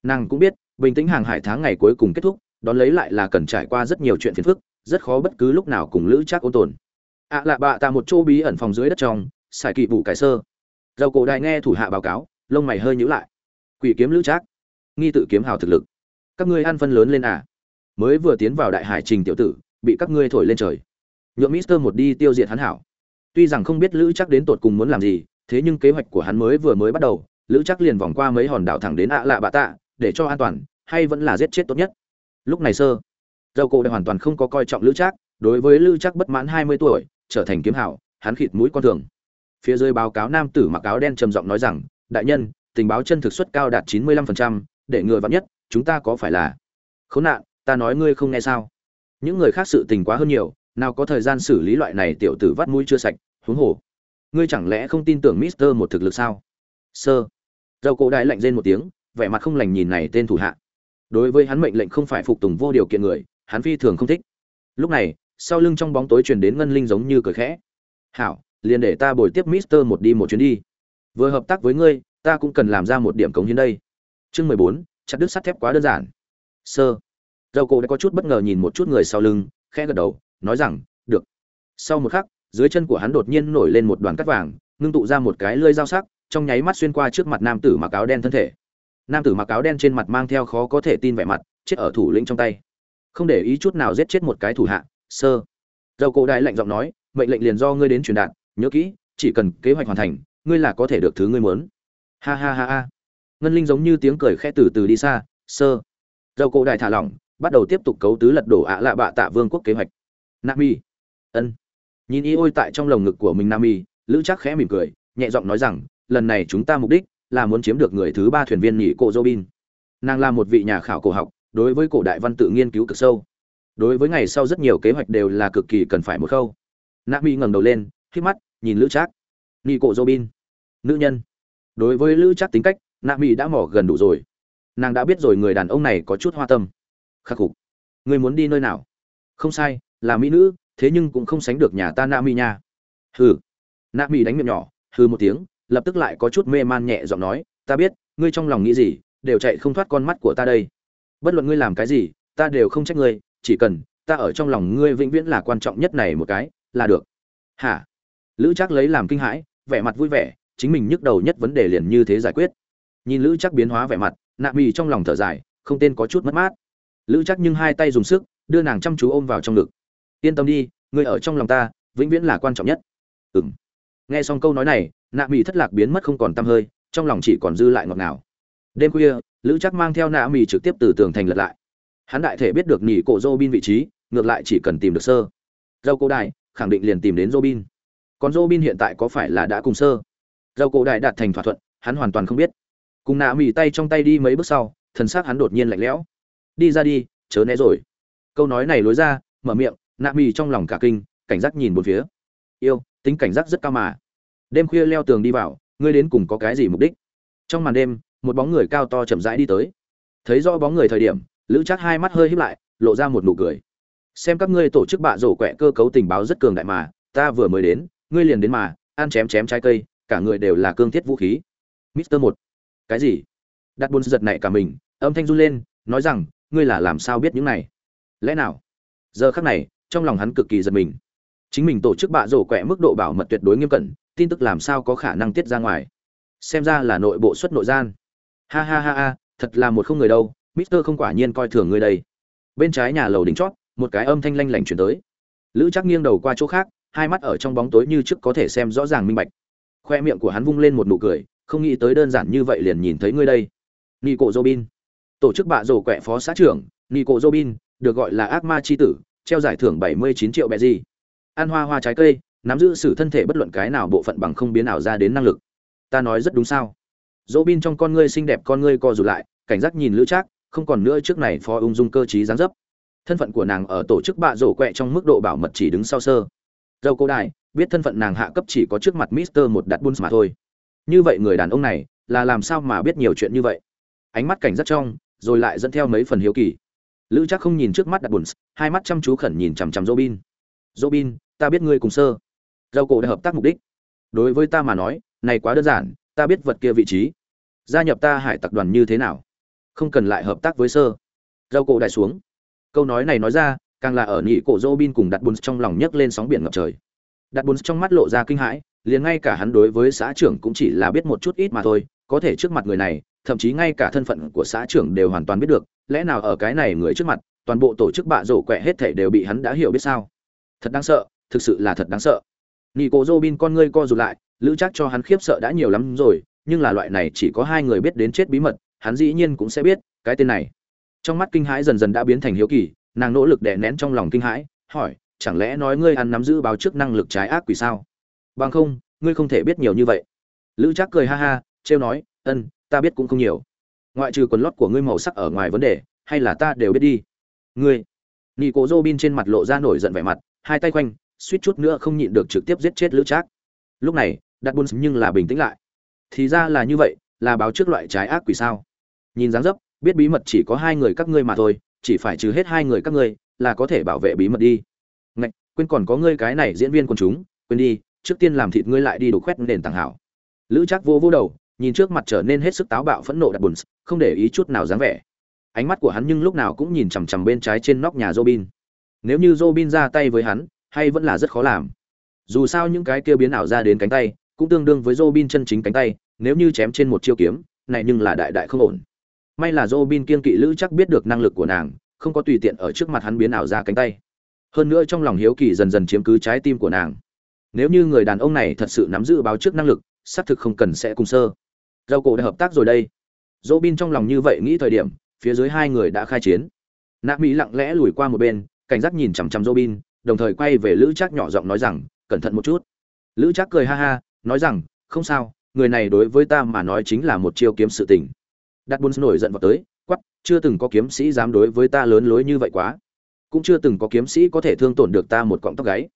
Nàng cũng biết, bình tĩnh hàng hải tháng ngày cuối cùng kết thúc, đón lấy lại là cần trải qua rất nhiều chuyện phiền phức, rất khó bất cứ lúc nào cùng lữ chắc ôn tồn. Ạ à lạ bạ tạ một chỗ bí ẩn phòng dưới đất trong, xài kỵ vụ cải sơ. Dầu cổ đại nghe thủ hạ báo cáo, lông mày hơi nhữ lại. Quỷ kiếm lữ trác nghi tự kiếm hào thực lực. Các ngươi ăn phân lớn lên à? Mới vừa tiến vào đại hải trình tiểu tử, bị các ngươi thổi lên trời. Nhượng mister một đi tiêu diệt hắn hảo tuy rằng không biết lữ chắc đến tột cùng muốn làm gì, thế nhưng kế hoạch của hắn mới vừa mới bắt đầu, lữ chắc liền vòng qua mấy hòn đảo thẳng đến ạ lạ bạ tạ để cho an toàn, hay vẫn là giết chết tốt nhất. Lúc này sơ, dầu cổ đã hoàn toàn không có coi trọng lữ trác, đối với lữ trác bất mãn hai mươi tuổi, trở thành kiếm hảo, hắn khịt mũi con thường. Phía dưới báo cáo nam tử mặc áo đen trầm giọng nói rằng, đại nhân, tình báo chân thực suất cao đạt chín mươi lăm phần trăm, để ngừa vắn nhất, chúng ta có phải là khốn nạn, ta nói ngươi không nghe sao? Những người khác sự tình quá hơn nhiều, nào có thời gian xử lý loại này tiểu tử vắt mũi chưa sạch huống hồ. Ngươi chẳng lẽ không tin tưởng mister một thực lực sao? Sơ dầu cổ đại lạnh rên một tiếng, vẻ mặt không lành nhìn này tên thủ hạ. Đối với hắn mệnh lệnh không phải phục tùng vô điều kiện người, hắn phi thường không thích. Lúc này, sau lưng trong bóng tối truyền đến ngân linh giống như cười khẽ. Hảo, liền để ta bồi tiếp mister một đi một chuyến đi. Vừa hợp tác với ngươi, ta cũng cần làm ra một điểm cống hiến đây. Chương mười bốn, chặt đứt sắt thép quá đơn giản. Sơ dầu cổ đã có chút bất ngờ nhìn một chút người sau lưng, khẽ gật đầu, nói rằng, được. Sau một khắc dưới chân của hắn đột nhiên nổi lên một đoàn cắt vàng, ngưng tụ ra một cái lưỡi dao sắc, trong nháy mắt xuyên qua trước mặt nam tử mặc áo đen thân thể. Nam tử mặc áo đen trên mặt mang theo khó có thể tin vẻ mặt, chết ở thủ lĩnh trong tay. Không để ý chút nào giết chết một cái thủ hạ, sơ. Dầu cổ đại lạnh giọng nói, mệnh lệnh liền do ngươi đến truyền đạt, nhớ kỹ, chỉ cần kế hoạch hoàn thành, ngươi là có thể được thứ ngươi muốn. Ha ha ha ha. Ngân linh giống như tiếng cười khẽ từ từ đi xa, sơ. Dầu cổ đại thả lỏng, bắt đầu tiếp tục cấu tứ lật đổ ạ lạ bạ tạ vương quốc kế hoạch. Nami ân nhìn y ôi tại trong lồng ngực của mình nam y lữ chắc khẽ mỉm cười, nhẹ giọng nói rằng, lần này chúng ta mục đích là muốn chiếm được người thứ ba thuyền viên nhị cổ robin. Nàng là một vị nhà khảo cổ học, đối với cổ đại văn tự nghiên cứu cực sâu. Đối với ngày sau rất nhiều kế hoạch đều là cực kỳ cần phải một khâu. Nam y ngẩng đầu lên khi mắt, nhìn lữ trác. Nhị cổ robin, nữ nhân. Đối với lữ trác tính cách nam y đã mỏ gần đủ rồi. Nàng đã biết rồi người đàn ông này có chút hoa tâm. Khắc phục. Người muốn đi nơi nào? Không sai, là mỹ nữ thế nhưng cũng không sánh được nhà ta nam y nha. Hừ. Nam đánh miệng nhỏ, hừ một tiếng, lập tức lại có chút mê man nhẹ giọng nói, ta biết, ngươi trong lòng nghĩ gì, đều chạy không thoát con mắt của ta đây. Bất luận ngươi làm cái gì, ta đều không trách ngươi, chỉ cần ta ở trong lòng ngươi vĩnh viễn là quan trọng nhất này một cái, là được. Hả? Lữ chắc lấy làm kinh hãi, vẻ mặt vui vẻ, chính mình nhức đầu nhất vấn đề liền như thế giải quyết. Nhìn lữ chắc biến hóa vẻ mặt nạ mì trong lòng thở dài, không tên có chút mất mát. Lữ chắc nhưng hai tay dùng sức, đưa nàng chăm chú ôm vào trong ngực yên tâm đi, ngươi ở trong lòng ta, vĩnh viễn là quan trọng nhất. Ừng nghe xong câu nói này, nạ mì thất lạc biến mất không còn t hơi, trong lòng chỉ còn dư lại ngọt ngào. Đêm khuya, lữ chắc mang theo nạ mì trực tiếp từ tường thành lật lại. Hắn đại thể biết được nỉ cổ dô bin vị trí, ngược lại chỉ cần tìm được sơ. Dâu cổ đại, khẳng định liền tìm đến dô bin còn dô bin hiện tại có phải là đã cùng sơ? Dâu cổ đại đạt thành thỏa thuận, hắn hoàn toàn không biết. Cùng nạ mì tay trong tay đi mấy bước sau, thần xác hắn đột nhiên lạnh lẽo. Đi ra đi, chớ né rồi. Câu nói này lối ra, mở miệng nạ mì trong lòng cả kinh, cảnh giác nhìn một phía. Yêu, tính cảnh giác rất cao mà. Đêm khuya leo tường đi vào, ngươi đến cùng có cái gì mục đích? Trong màn đêm, một bóng người cao to chậm rãi đi tới. Thấy rõ bóng người thời điểm, lữ chắc hai mắt hơi híp lại, lộ ra một nụ cười. Xem các ngươi tổ chức bạ rổ quẹ cơ cấu tình báo rất cường đại mà, ta vừa mới đến, ngươi liền đến mà, ăn chém chém trái cây, cả người đều là cương thiết vũ khí. Mister một, cái gì? Đặt buồn giật này cả mình, âm thanh run lên, nói rằng, ngươi là làm sao biết những này? Lẽ nào? Giờ khắc này trong lòng hắn cực kỳ giật mình. Chính mình tổ chức bạ rổ quẹ mức độ bảo mật tuyệt đối nghiêm cẩn, tin tức làm sao có khả năng tiết ra ngoài? Xem ra là nội bộ xuất nội gian. Ha ha ha ha, thật là một không người đâu, mister không quả nhiên coi thường ngươi đây. Bên trái nhà lầu đỉnh chót, một cái âm thanh lanh lảnh chuyển tới. Lữ chắc nghiêng đầu qua chỗ khác, hai mắt ở trong bóng tối như trước có thể xem rõ ràng minh bạch. Khoe miệng của hắn vung lên một nụ cười, không nghĩ tới đơn giản như vậy liền nhìn thấy ngươi đây. Nico robin tổ chức bạ rổ quẹ phó xã trưởng, nico robin được gọi là ác ma c h i tử treo giải thưởng 79 triệu bẹ gì. Ăn hoa hoa trái cây, nắm giữ sự thân thể bất luận cái nào bộ phận bằng không biến ảo ra đến năng lực. Ta nói rất đúng sao? Robin trong con ngươi xinh đẹp con ngươi co rụt lại, cảnh giác nhìn lữ trác, không còn nữa trước này phó ung dung cơ trí dáng dấp. Thân phận của nàng ở tổ chức bạ rổ quẹ trong mức độ bảo mật chỉ đứng sau sơ. Dâu cô đại biết thân phận nàng hạ cấp chỉ có trước mặt mister một đặt buôn mà thôi. Như vậy người đàn ông này, là làm sao mà biết nhiều chuyện như vậy? Ánh mắt cảnh giác trong, rồi lại dẫn theo mấy phần hiếu kỳ lữ chắc không nhìn trước mắt đặt buồn hai mắt chăm chú khẩn nhìn chằm chằm robin. Robin, ta biết ngươi cùng sơ. Dâu cổ đã hợp tác mục đích. Đối với ta mà nói, này quá đơn giản, ta biết vật kia vị trí. Gia nhập ta hải tặc đoàn như thế nào? Không cần lại hợp tác với sơ. Dâu cổ đại xuống. Câu nói này nói ra, càng là ở nhị cổ robin cùng đặt buồn trong lòng nhấc lên sóng biển ngập trời. Đặt buồn trong mắt lộ ra kinh hãi, liền ngay cả hắn đối với xã trưởng cũng chỉ là biết một chút ít mà thôi, có thể trước mặt người này, thậm chí ngay cả thân phận của xã trưởng đều hoàn toàn biết được lẽ nào ở cái này người trước mặt, toàn bộ tổ chức bạ rổ quẹ hết thể đều bị hắn đã hiểu biết sao? Thật đáng sợ, thực sự là thật đáng sợ. Nị cổ dô bin con ngươi co rụt lại, lữ chắc cho hắn khiếp sợ đã nhiều lắm rồi, nhưng là loại này chỉ có hai người biết đến chết bí mật, hắn dĩ nhiên cũng sẽ biết, cái tên này. Trong mắt kinh hãi dần dần đã biến thành hiếu kỳ, nàng nỗ lực đè nén trong lòng kinh hãi, hỏi, chẳng lẽ nói ngươi ăn nắm giữ báo trước năng lực trái ác quỷ sao? Bằng không, ngươi không thể biết nhiều như vậy. Lữ chắc cười ha ha, trêu nói, ân, ta biết cũng không nhiều ngoại trừ quần lót của ngươi màu sắc ở ngoài vấn đề, hay là ta đều biết đi. Ngươi. Nị cố dô bin trên mặt lộ ra nổi giận vẻ mặt, hai tay quanh suýt chút nữa không nhịn được trực tiếp giết chết lữ trác. Lúc này, đặt bun nhưng là bình tĩnh lại. Thì ra là như vậy, là báo trước loại trái ác quỷ sao? Nhìn dáng dấp, biết bí mật chỉ có hai người các ngươi mà thôi, chỉ phải trừ hết hai người các ngươi, là có thể bảo vệ bí mật đi. Ngạch, quên còn có ngươi cái này diễn viên quần chúng, quên đi, trước tiên làm thịt ngươi lại đi đục khoét nền tảng hảo. Lữ trác vô vô đầu nhìn trước mặt trở nên hết sức táo bạo phẫn nộ đặt bùn, không để ý chút nào dáng vẻ ánh mắt của hắn nhưng lúc nào cũng nhìn chằm chằm bên trái trên nóc nhà Robin. Nếu như Robin ra tay với hắn, hay vẫn là rất khó làm. Dù sao những cái kia biến ảo ra đến cánh tay, cũng tương đương với Robin chân chính cánh tay, nếu như chém trên một chiêu kiếm, này nhưng là đại đại không ổn. May là Robin kiên kỵ lữ chắc biết được năng lực của nàng, không có tùy tiện ở trước mặt hắn biến ảo ra cánh tay. Hơn nữa trong lòng hiếu kỳ dần dần chiếm cứ trái tim của nàng. Nếu như người đàn ông này thật sự nắm giữ báo trước năng lực, xác thực không cần sẽ cùng sơ. Rau cổ đã hợp tác rồi đây. Robin trong lòng như vậy nghĩ thời điểm, phía dưới hai người đã khai chiến. Nạ mỹ lặng lẽ lùi qua một bên cảnh giác nhìn chằm chằm robin đồng thời quay về lữ trác nhỏ giọng nói rằng cẩn thận một chút. Lữ trác cười ha ha nói rằng không sao người này đối với ta mà nói chính là một chiêu kiếm sự tình. Đặt bùn nổi giận vào tới quắp chưa từng có kiếm sĩ dám đối với ta lớn lối như vậy quá. Cũng chưa từng có kiếm sĩ có thể thương tổn được ta một cọng tóc gáy.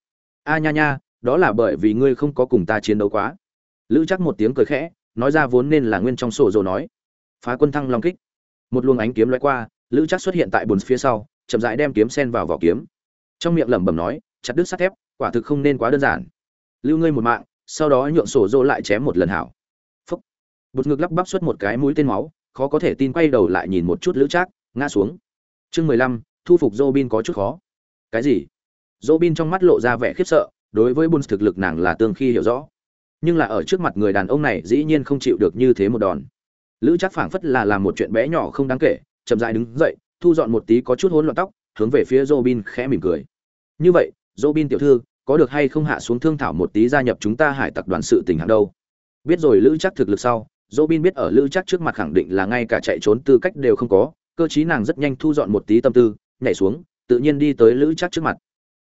A nha nha đó là bởi vì ngươi không có cùng ta chiến đấu quá. Lữ chắc một tiếng cười khẽ nói ra vốn nên là nguyên trong sổ rồi nói. Phá quân thăng long kích. Một luồng ánh kiếm lóe qua, lữ chắc xuất hiện tại bùn phía sau, chậm rãi đem kiếm sen vào vỏ kiếm. Trong miệng lẩm bẩm nói, chặt đứt sắt thép, quả thực không nên quá đơn giản. Lưu ngươi một mạng, sau đó nhượng sổ dô lại chém một lần hảo. Phúc. Bột ngực lắp bắp xuất một cái mũi tên máu, khó có thể tin quay đầu lại nhìn một chút lữ trác ngã xuống. Chương mười lăm, thu phục dô bin có chút khó. Cái gì? Dô bin trong mắt lộ ra vẻ khiếp sợ, đối với bùn thực lực nàng là tương khi hiểu rõ nhưng là ở trước mặt người đàn ông này dĩ nhiên không chịu được như thế một đòn. Lữ chắc phảng phất là làm một chuyện bé nhỏ không đáng kể, chậm dại đứng dậy, thu dọn một tí có chút hỗn loạn tóc, hướng về phía robin khẽ mỉm cười. Như vậy, robin tiểu thư, có được hay không hạ xuống thương thảo một tí gia nhập chúng ta hải tặc đoàn sự tình hạng đâu? Biết rồi lữ chắc thực lực sau, robin biết ở lữ chắc trước mặt khẳng định là ngay cả chạy trốn tư cách đều không có, cơ chí nàng rất nhanh thu dọn một tí tâm tư, nhảy xuống, tự nhiên đi tới lữ chắc trước mặt.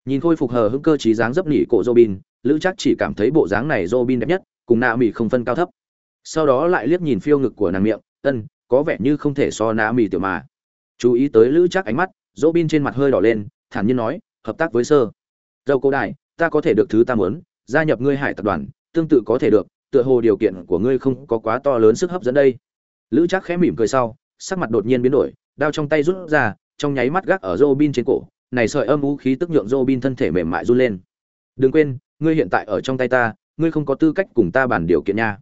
Nhìn khôi phục hờ hững cơ chí dáng dấp nỉ cổ robin lữ chắc chỉ cảm thấy bộ dáng này robin đẹp nhất, cùng nạ mỹ không phân cao thấp. Sau đó lại liếc nhìn phiêu ngực của nàng miệng, ân, có vẻ như không thể so nạ mỹ tiểu mà. Chú ý tới lữ chắc ánh mắt, robin trên mặt hơi đỏ lên, thản nhiên nói, hợp tác với sơ. Dâu cổ đại ta có thể được thứ ta muốn, gia nhập ngươi hải tập đoàn, tương tự có thể được, tựa hồ điều kiện của ngươi không có quá to lớn sức hấp dẫn đây. Lữ chắc khẽ mỉm cười sau, sắc mặt đột nhiên biến đổi, đao trong tay rút ra, trong nháy mắt gác ở robin trên cổ, này sợi âm vũ khí tức nhượng robin thân thể mềm mại run lên. Đừng quên ngươi hiện tại ở trong tay ta ngươi không có tư cách cùng ta bàn điều kiện nha.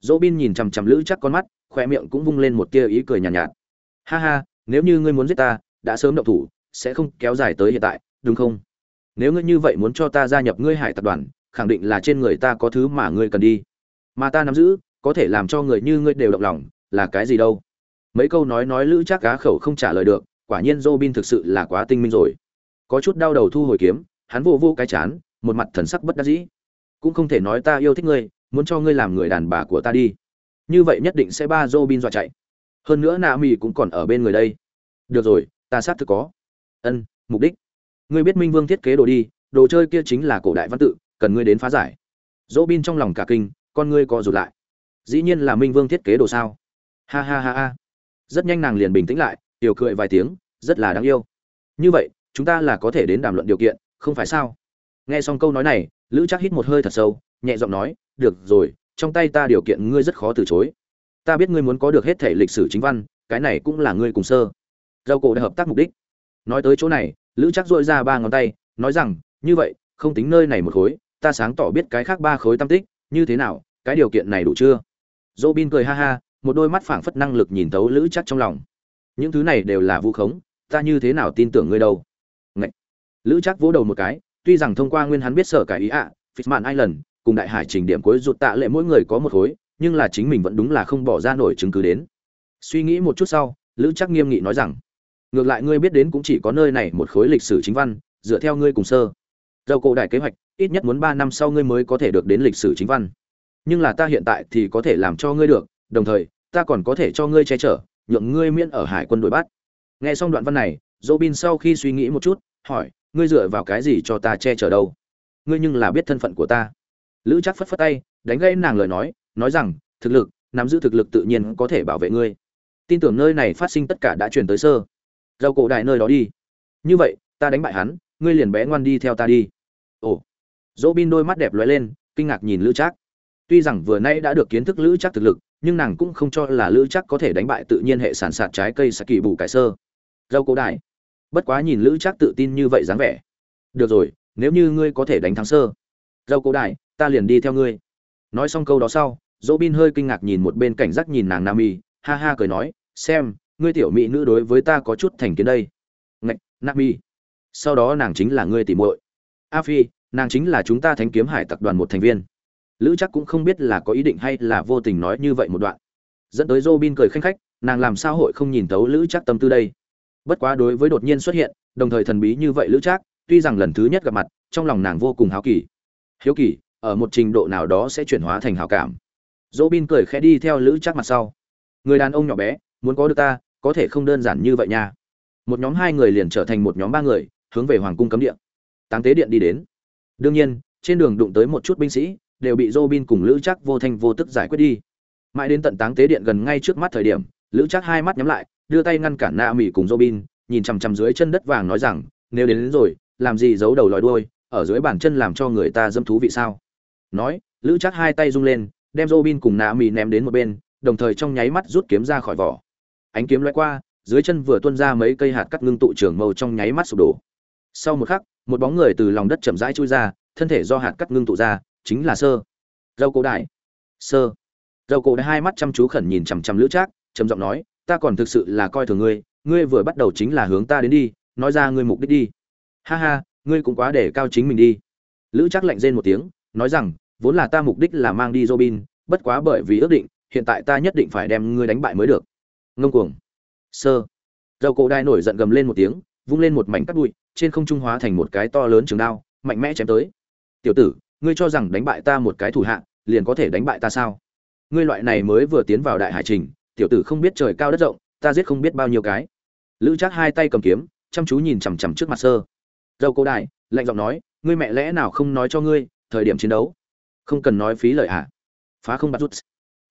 Robin nhìn chằm chằm lữ chắc con mắt khoe miệng cũng vung lên một tia ý cười nhàn nhạt, nhạt. Ha ha nếu như ngươi muốn giết ta đã sớm động thủ sẽ không kéo dài tới hiện tại đúng không? Nếu ngươi như vậy muốn cho ta gia nhập ngươi hải tập đoàn khẳng định là trên người ta có thứ mà ngươi cần đi. Mà ta nắm giữ có thể làm cho người như ngươi đều động lòng là cái gì đâu? Mấy câu nói nói lữ chắc cá khẩu không trả lời được quả nhiên Robin thực sự là quá tinh minh rồi. Có chút đau đầu thu hồi kiếm hắn vô vô cái chán một mặt thần sắc bất đắc dĩ. Cũng không thể nói ta yêu thích ngươi, muốn cho ngươi làm người đàn bà của ta đi. Như vậy nhất định sẽ ba Robin dọa chạy. Hơn nữa nạ mỹ cũng còn ở bên người đây. Được rồi, ta xác thực có. Ân, mục đích. Ngươi biết minh vương thiết kế đồ đi, đồ chơi kia chính là cổ đại văn tự, cần ngươi đến phá giải. Dỗ bin trong lòng cả kinh, con ngươi co rụt lại. Dĩ nhiên là minh vương thiết kế đồ sao? Ha ha ha ha. Rất nhanh nàng liền bình tĩnh lại, tiểu cười vài tiếng, rất là đáng yêu. Như vậy, chúng ta là có thể đến đàm luận điều kiện, không phải sao? Nghe xong câu nói này, lữ chắc hít một hơi thật sâu, nhẹ giọng nói, được rồi, trong tay ta điều kiện ngươi rất khó từ chối. Ta biết ngươi muốn có được hết thể lịch sử chính văn, cái này cũng là ngươi cùng sơ. Rau cổ đã hợp tác mục đích. Nói tới chỗ này, lữ chắc dội ra ba ngón tay, nói rằng, như vậy, không tính nơi này một khối, ta sáng tỏ biết cái khác ba khối tam tích, như thế nào, cái điều kiện này đủ chưa? Dỗ bin cười ha ha, một đôi mắt phảng phất năng lực nhìn tấu lữ chắc trong lòng. Những thứ này đều là vu khống, ta như thế nào tin tưởng ngươi đâu? Ngậy. lữ chắc vỗ đầu một cái tuy rằng thông qua nguyên hắn biết sở cả ý ạ à, Fitzman Island cùng đại hải trình điểm cuối rụt tạ lệ mỗi người có một khối nhưng là chính mình vẫn đúng là không bỏ ra nổi chứng cứ đến. Suy nghĩ một chút sau lữ chắc nghiêm nghị nói rằng ngược lại ngươi biết đến cũng chỉ có nơi này một khối lịch sử chính văn dựa theo ngươi cùng sơ. Dầu cổ đại kế hoạch ít nhất muốn ba năm sau ngươi mới có thể được đến lịch sử chính văn. Nhưng là ta hiện tại thì có thể làm cho ngươi được đồng thời ta còn có thể cho ngươi che chở nhượng ngươi miễn ở hải quân đuổi bắt. Nghe xong đoạn văn này dỗ bin sau khi suy nghĩ một chút hỏi ngươi dựa vào cái gì cho ta che chở đâu? Ngươi nhưng là biết thân phận của ta. Lữ chắc phất phất tay, đánh gây nàng lời nói nói rằng, thực lực, nắm giữ thực lực tự nhiên có thể bảo vệ ngươi. Tin tưởng nơi này phát sinh tất cả đã truyền tới sơ. Dầu cổ đại nơi đó đi. Như vậy, ta đánh bại hắn, ngươi liền bé ngoan đi theo ta đi. Ồ. Dỗ bin đôi mắt đẹp lóe lên, kinh ngạc nhìn lữ trác. Tuy rằng vừa nay đã được kiến thức lữ trác thực lực, nhưng nàng cũng không cho là lữ trác có thể đánh bại tự nhiên hệ sản sạt trái cây sa kỳ bù cải sơ. Dâu cổ đại bất quá nhìn lữ trác tự tin như vậy dáng vẻ. Được rồi, nếu như ngươi có thể đánh thắng sơ. Dâu cổ đại, ta liền đi theo ngươi. Nói xong câu đó sau dỗ bin hơi kinh ngạc nhìn một bên cảnh giác nhìn nàng nam y ha ha cười nói, xem, ngươi tiểu mỹ nữ đối với ta có chút thành kiến đây. Ngạch nam y sau đó nàng chính là ngươi tỉ muội. A phi, nàng chính là chúng ta thánh kiếm hải tập đoàn một thành viên. Lữ chắc cũng không biết là có ý định hay là vô tình nói như vậy một đoạn. Dẫn tới robin cười khanh khách, nàng làm sao hội không nhìn tấu lữ chắc tâm tư đây? Bất quá đối với đột nhiên xuất hiện đồng thời thần bí như vậy lữ Trác, tuy rằng lần thứ nhất gặp mặt trong lòng nàng vô cùng háo kỳ. Hiếu kỳ ở một trình độ nào đó sẽ chuyển hóa thành hào cảm. Robin cười khẽ đi theo lữ Trác mặt sau. Người đàn ông nhỏ bé muốn có được ta có thể không đơn giản như vậy nha. Một nhóm hai người liền trở thành một nhóm ba người hướng về hoàng cung cấm điện táng tế điện đi đến. Đương nhiên trên đường đụng tới một chút binh sĩ đều bị Robin cùng Lữ Trác vô thanh vô tức giải quyết đi. Mãi đến tận táng tế điện gần ngay trước mắt thời điểm, Lữ Trác hai mắt nhắm lại, đưa tay ngăn cản Na Mỹ cùng Robin, nhìn chằm chằm dưới chân đất vàng nói rằng, nếu đến, đến rồi, làm gì giấu đầu lòi đuôi, ở dưới bàn chân làm cho người ta dâm thú vị sao? Nói, Lữ Trác hai tay rung lên, đem Robin cùng Na Mỹ ném đến một bên, đồng thời trong nháy mắt rút kiếm ra khỏi vỏ. Ánh kiếm lóe qua, dưới chân vừa tuôn ra mấy cây hạt cắt ngưng tụ trưởng màu trong nháy mắt sụp đổ. Sau một khắc, một bóng người từ lòng đất chậm rãi chui ra, thân thể do hạt cắt ngưng tụ ra, chính là sơ dâu cổ đại sơ dâu cổ đại hai mắt chăm chú khẩn nhìn chằm chằm lữ trác trầm giọng nói ta còn thực sự là coi thường ngươi ngươi vừa bắt đầu chính là hướng ta đến đi, nói ra ngươi mục đích đi. Ha ha, ngươi cũng quá để cao chính mình đi. Lữ trác lạnh rên một tiếng, nói rằng, vốn là ta mục đích là mang đi robin, bất quá bởi vì ước định, hiện tại ta nhất định phải đem ngươi đánh bại mới được. Ngông cuồng. Sơ. Dầu cổ đai nổi giận gầm lên một tiếng, vung lên một mảnh cắt bụi, trên không trung hóa thành một cái to lớn trường đao, mạnh mẽ chém tới. Tiểu tử, ngươi cho rằng đánh bại ta một cái thủ hạ, liền có thể đánh bại ta sao? Ngươi loại này mới vừa tiến vào đại hải trình tiểu tử không biết trời cao đất rộng, ta giết không biết bao nhiêu cái. Lữ trác hai tay cầm kiếm, chăm chú nhìn chằm chằm trước mặt sơ. Dâu cô đại lạnh giọng nói, ngươi mẹ lẽ nào không nói cho ngươi, thời điểm chiến đấu? Không cần nói phí lời ạ à. phá không bắt rút.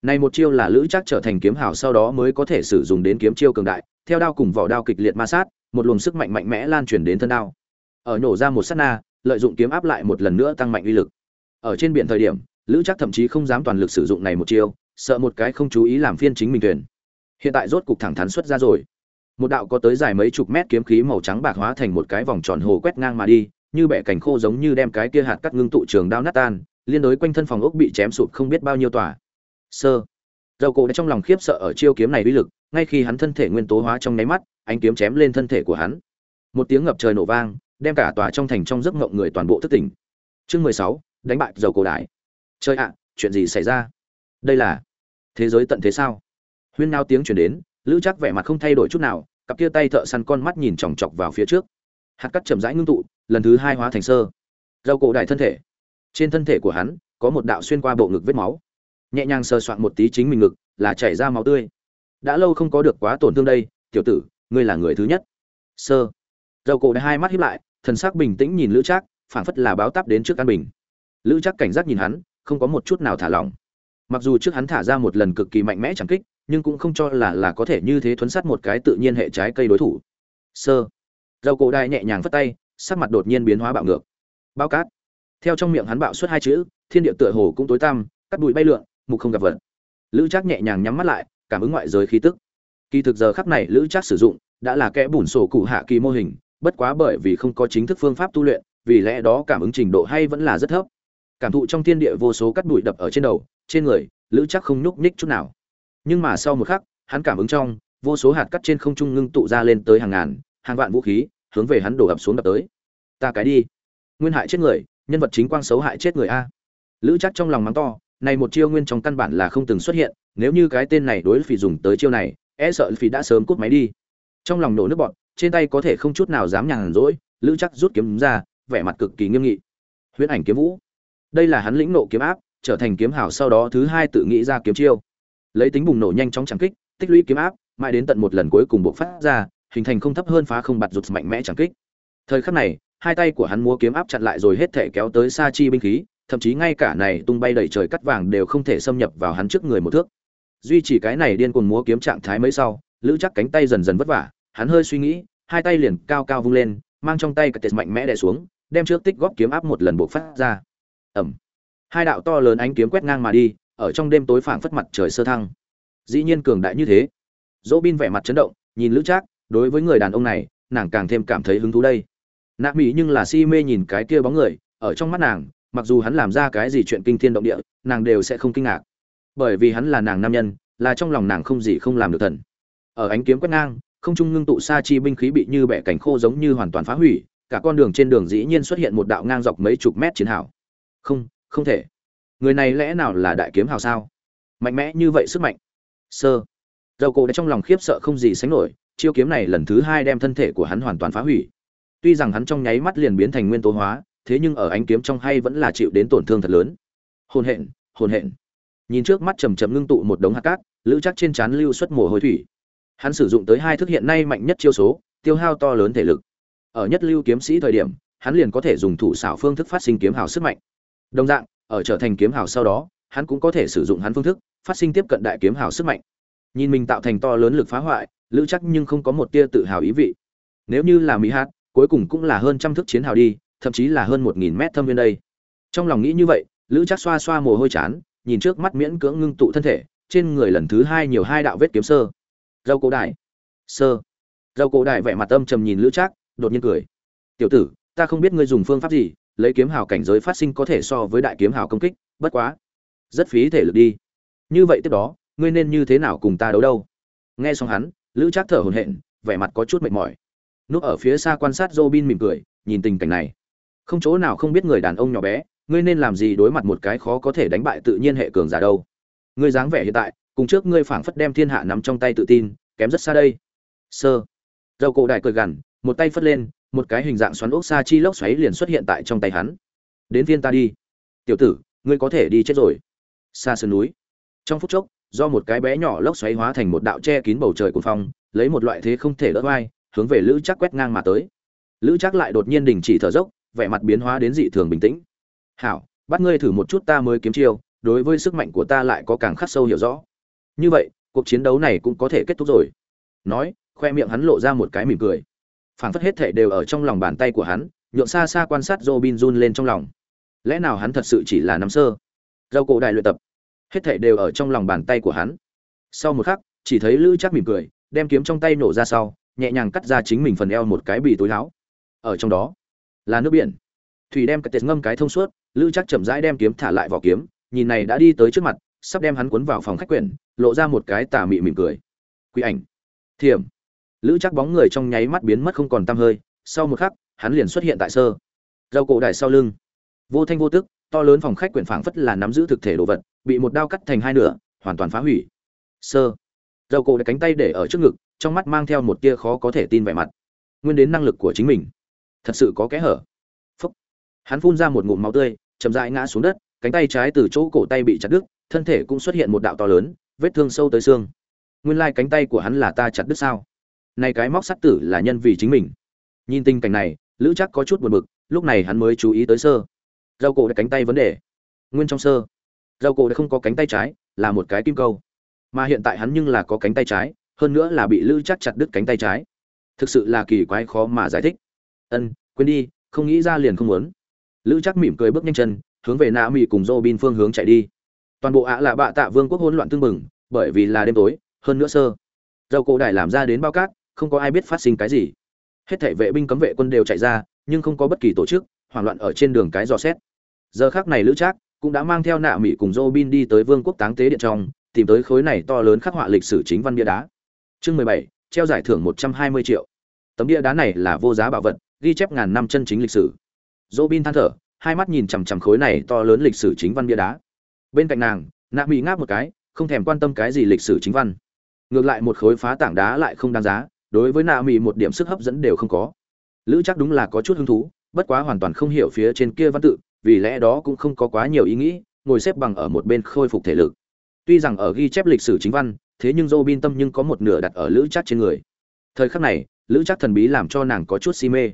Này một chiêu là lữ trác trở thành kiếm hảo sau đó mới có thể sử dụng đến kiếm chiêu cường đại, theo đao cùng vỏ đao kịch liệt ma sát, một luồng sức mạnh mạnh mẽ lan truyền đến thân đao. Ở nổ ra một sát na, lợi dụng kiếm áp lại một lần nữa tăng mạnh uy lực. Ở trên biển thời điểm, lữ Trác thậm chí không dám toàn lực sử dụng này một chiêu sợ một cái không chú ý làm phiên chính mình thuyền. Hiện tại rốt cục thẳng thắn xuất ra rồi. Một đạo có tới dài mấy chục mét kiếm khí màu trắng bạc hóa thành một cái vòng tròn hồ quét ngang mà đi, như bẻ cành khô giống như đem cái kia hạt cắt ngưng tụ trường đao nát tan, liên đối quanh thân phòng ốc bị chém sụp không biết bao nhiêu tòa. Sơ. Dầu cổ đã trong lòng khiếp sợ ở chiêu kiếm này uy lực, ngay khi hắn thân thể nguyên tố hóa trong nháy mắt, ánh kiếm chém lên thân thể của hắn. Một tiếng ngập trời nổ vang, đem cả tòa trong thành trong giấc ngộng người toàn bộ thức tỉnh. Chương mười sáu, đánh bại dầu cổ đại. Chơi ạ, chuyện gì xảy ra? Đây là thế giới tận thế sao? Huyên nao tiếng chuyển đến, lữ chắc vẻ mặt không thay đổi chút nào, cặp kia tay thợ săn con mắt nhìn chòng chọc vào phía trước. Hạt cắt chậm rãi ngưng tụ, lần thứ hai hóa thành sơ. Rau cổ đại thân thể. Trên thân thể của hắn, có một đạo xuyên qua bộ ngực vết máu. Nhẹ nhàng sờ soạn một tí chính mình ngực, là chảy ra máu tươi. Đã lâu không có được quá tổn thương đây, tiểu tử, ngươi là người thứ nhất. Sơ. Rau cổ đại hai mắt hiếp lại, thần sắc bình tĩnh nhìn lữ trác, phảng phất là báo táp đến trước căn bình. Lữ chắc cảnh giác nhìn hắn, không có một chút nào thả lỏng mặc dù trước hắn thả ra một lần cực kỳ mạnh mẽ chẳng kích, nhưng cũng không cho là là có thể như thế thuấn sát một cái tự nhiên hệ trái cây đối thủ. Sơ. Dầu cổ đai nhẹ nhàng vất tay, sắc mặt đột nhiên biến hóa bạo ngược. Bao cát. Theo trong miệng hắn bạo suốt hai chữ, thiên địa tựa hồ cũng tối tăm, cắt bụi bay lượn, mục không gặp vật. Lữ trác nhẹ nhàng nhắm mắt lại, cảm ứng ngoại giới khí tức. Kỳ thực giờ khắc này lữ trác sử dụng đã là kẽ bùn sổ cụ hạ kỳ mô hình, bất quá bởi vì không có chính thức phương pháp tu luyện, vì lẽ đó cảm ứng trình độ hay vẫn là rất thấp cảm thụ trong thiên địa vô số cắt bụi đập ở trên đầu, trên người, lữ chắc không nhúc nhích chút nào. Nhưng mà sau một khắc, hắn cảm ứng trong, vô số hạt cắt trên không trung ngưng tụ ra lên tới hàng ngàn, hàng vạn vũ khí, hướng về hắn đổ ập xuống đập tới. Ta cái đi. Nguyên hại chết người, nhân vật chính quang xấu hại chết người a. Lữ chắc trong lòng mắng to, này một chiêu nguyên trong căn bản là không từng xuất hiện, nếu như cái tên này đối phỉ dùng tới chiêu này e sợ phỉ đã sớm cút máy đi. Trong lòng nổ nước bọn trên tay có thể không chút nào dám nhàn rỗi, lữ chắc rút kiếm ra, vẻ mặt cực kỳ nghiêm nghị. Huyễn ảnh kiếm vũ đây là hắn lĩnh nộ kiếm áp, trở thành kiếm hảo sau đó thứ hai tự nghĩ ra kiếm chiêu. Lấy tính bùng nổ nhanh chóng chẳng kích, tích lũy kiếm áp, mãi đến tận một lần cuối cùng buộc phát ra, hình thành không thấp hơn phá không bạt rụt mạnh mẽ chẳng kích. Thời khắc này, hai tay của hắn múa kiếm áp chặn lại rồi hết thể kéo tới xa chi binh khí, thậm chí ngay cả này tung bay đầy trời cắt vàng đều không thể xâm nhập vào hắn trước người một thước. Duy chỉ cái này điên cuồng múa kiếm trạng thái mấy sau, lữ chắc cánh tay dần dần vất vả, hắn hơi suy nghĩ, hai tay liền cao cao vung lên, mang trong tay cái tệt mạnh mẽ đè xuống, đem trước tích góp kiếm áp một lần buộc phát ra ẩm. Hai đạo to lớn ánh kiếm quét ngang mà đi, ở trong đêm tối phảng phất mặt trời sơ thăng. Dĩ nhiên cường đại như thế. Dỗ bin vẻ mặt chấn động, nhìn lữ trác, đối với người đàn ông này, nàng càng thêm cảm thấy hứng thú đây. Nạ mỹ nhưng là si mê nhìn cái kia bóng người, ở trong mắt nàng, mặc dù hắn làm ra cái gì chuyện kinh thiên động địa, nàng đều sẽ không kinh ngạc. Bởi vì hắn là nàng nam nhân, là trong lòng nàng không gì không làm được thần. Ở ánh kiếm quét ngang, không trung ngưng tụ sa chi binh khí bị như bẻ cảnh khô giống như hoàn toàn phá hủy, cả con đường trên đường dĩ nhiên xuất hiện một đạo ngang dọc mấy chục mét chiến hào không không thể. Người này lẽ nào là đại kiếm hào sao? Mạnh mẽ như vậy sức mạnh. Sơ. Dầu cổ đã trong lòng khiếp sợ không gì sánh nổi, chiêu kiếm này lần thứ hai đem thân thể của hắn hoàn toàn phá hủy. Tuy rằng hắn trong nháy mắt liền biến thành nguyên tố hóa, thế nhưng ở ánh kiếm trong hay vẫn là chịu đến tổn thương thật lớn. Hồn hện hồn hện. Nhìn trước mắt chầm chầm ngưng tụ một đống hạt cát, lữ chắc trên trán lưu xuất mồ hôi thủy. Hắn sử dụng tới hai thức hiện nay mạnh nhất chiêu số, tiêu hao to lớn thể lực. Ở nhất lưu kiếm sĩ thời điểm, hắn liền có thể dùng thủ xảo phương thức phát sinh kiếm hào sức mạnh đồng dạng, ở trở thành kiếm hào sau đó, hắn cũng có thể sử dụng hắn phương thức, phát sinh tiếp cận đại kiếm hào sức mạnh. Nhìn mình tạo thành to lớn lực phá hoại, lữ chắc nhưng không có một tia tự hào ý vị. Nếu như là mỹ hát cuối cùng cũng là hơn trăm thước chiến hào đi, thậm chí là hơn một nghìn mét thâm viên đây. Trong lòng nghĩ như vậy, lữ chắc xoa xoa mồ hôi chán, nhìn trước mắt miễn cưỡng ngưng tụ thân thể, trên người lần thứ hai nhiều hai đạo vết kiếm sơ. Râu cổ đại sơ. Râu cổ đại vẻ mặt âm trầm nhìn lữ trác, đột nhiên cười. Tiểu tử, ta không biết ngươi dùng phương pháp gì lấy kiếm hào cảnh giới phát sinh có thể so với đại kiếm hào công kích, bất quá, rất phí thể lực đi. Như vậy tiếp đó, ngươi nên như thế nào cùng ta đấu đâu? Nghe xong hắn, lữ trác thở hổn hển, vẻ mặt có chút mệt mỏi. Núp ở phía xa quan sát Robin mỉm cười, nhìn tình cảnh này. Không chỗ nào không biết người đàn ông nhỏ bé, ngươi nên làm gì đối mặt một cái khó có thể đánh bại tự nhiên hệ cường giả đâu. Ngươi dáng vẻ hiện tại, cùng trước ngươi phảng phất đem thiên hạ nắm trong tay tự tin, kém rất xa đây. Sơ. Dầu cổ đại cười gằn, một tay phất lên một cái hình dạng xoắn ốc xa chi lốc xoáy liền xuất hiện tại trong tay hắn. Đến viên ta đi. Tiểu tử, ngươi có thể đi chết rồi. Xa sườn núi. Trong phút chốc, do một cái bé nhỏ lốc xoáy hóa thành một đạo che kín bầu trời cuồng phong, lấy một loại thế không thể đỡ vai hướng về lữ chắc quét ngang mà tới. Lữ chắc lại đột nhiên đình chỉ thở dốc, vẻ mặt biến hóa đến dị thường bình tĩnh. Hảo, bắt ngươi thử một chút ta mới kiếm chiêu, đối với sức mạnh của ta lại có càng khắc sâu hiểu rõ. Như vậy, cuộc chiến đấu này cũng có thể kết thúc rồi. Nói, khoe miệng hắn lộ ra một cái mỉm cười phảng phất hết thể đều ở trong lòng bàn tay của hắn, nhượng xa xa quan sát robin run lên trong lòng. Lẽ nào hắn thật sự chỉ là nắm sơ? Rau cổ đại luyện tập. Hết thể đều ở trong lòng bàn tay của hắn. Sau một khắc, chỉ thấy lữ Trác mỉm cười, đem kiếm trong tay nổ ra sau, nhẹ nhàng cắt ra chính mình phần eo một cái bì túi áo. ở trong đó, là nước biển. Thủy đem cái tiệt ngâm cái thông suốt, lữ Trác chậm rãi đem kiếm thả lại vỏ kiếm, nhìn này đã đi tới trước mặt, sắp đem hắn cuốn vào phòng khách quyển, lộ ra một cái tà mị mỉm cười. Quỷ ảnh. Thiểm lữ chắc bóng người trong nháy mắt biến mất không còn tăm hơi, sau một khắc, hắn liền xuất hiện tại sơ. Rau cổ đài sau lưng. Vô thanh vô tức, to lớn phòng khách quyển phảng phất là nắm giữ thực thể đồ vật, bị một đao cắt thành hai nửa, hoàn toàn phá hủy. Sơ. Rau cổ đã cánh tay để ở trước ngực, trong mắt mang theo một tia khó có thể tin vẻ mặt. Nguyên đến năng lực của chính mình. Thật sự có kẽ hở. Phúc. Hắn phun ra một ngụm máu tươi, chậm rãi ngã xuống đất, cánh tay trái từ chỗ cổ tay bị chặt đứt, thân thể cũng xuất hiện một đạo to lớn, vết thương sâu tới xương. Nguyên lai cánh tay của hắn là ta chặt đứt sao? Nay cái móc sắt tử là nhân vì chính mình. Nhìn tình cảnh này, lữ chắc có chút buồn bực, lúc này hắn mới chú ý tới sơ. Rau cổ đã cánh tay vấn đề. Nguyên trong sơ. Rau cổ đã không có cánh tay trái, là một cái kim câu. Mà hiện tại hắn nhưng là có cánh tay trái, hơn nữa là bị lữ chắc chặt đứt cánh tay trái. Thực sự là kỳ quái khó mà giải thích. Ân, quên đi, không nghĩ ra liền không muốn. Lữ chắc mỉm cười bước nhanh chân, hướng về nạ mỹ cùng dô bin phương hướng chạy đi. Toàn bộ ạ là bạ tạ vương quốc hỗn loạn tương mừng bởi vì là đêm tối, hơn nữa sơ. Dầu cổ đại làm ra đến bao cát không có ai biết phát sinh cái gì. Hết thảy vệ binh cấm vệ quân đều chạy ra, nhưng không có bất kỳ tổ chức, hoảng loạn ở trên đường cái dò xét. Giờ khác này lữ trác cũng đã mang theo nạ mỹ cùng Robin đi tới vương quốc táng tế điện trong, tìm tới khối này to lớn khắc họa lịch sử chính văn bia đá. Chương mười bảy, treo giải thưởng một trăm hai mươi triệu. Tấm bia đá này là vô giá bảo vật, ghi chép ngàn năm chân chính lịch sử. Robin than thở, hai mắt nhìn chằm chằm khối này to lớn lịch sử chính văn bia đá. Bên cạnh nàng, nạ mỹ ngáp một cái, không thèm quan tâm cái gì lịch sử chính văn. Ngược lại một khối phá tảng đá lại không đáng giá đối với nạ mỹ một điểm sức hấp dẫn đều không có. Lữ chắc đúng là có chút hứng thú, bất quá hoàn toàn không hiểu phía trên kia văn tự, vì lẽ đó cũng không có quá nhiều ý nghĩ, ngồi xếp bằng ở một bên khôi phục thể lực. Tuy rằng ở ghi chép lịch sử chính văn, thế nhưng dô bin tâm nhưng có một nửa đặt ở lữ chắc trên người. Thời khắc này, lữ chắc thần bí làm cho nàng có chút si mê.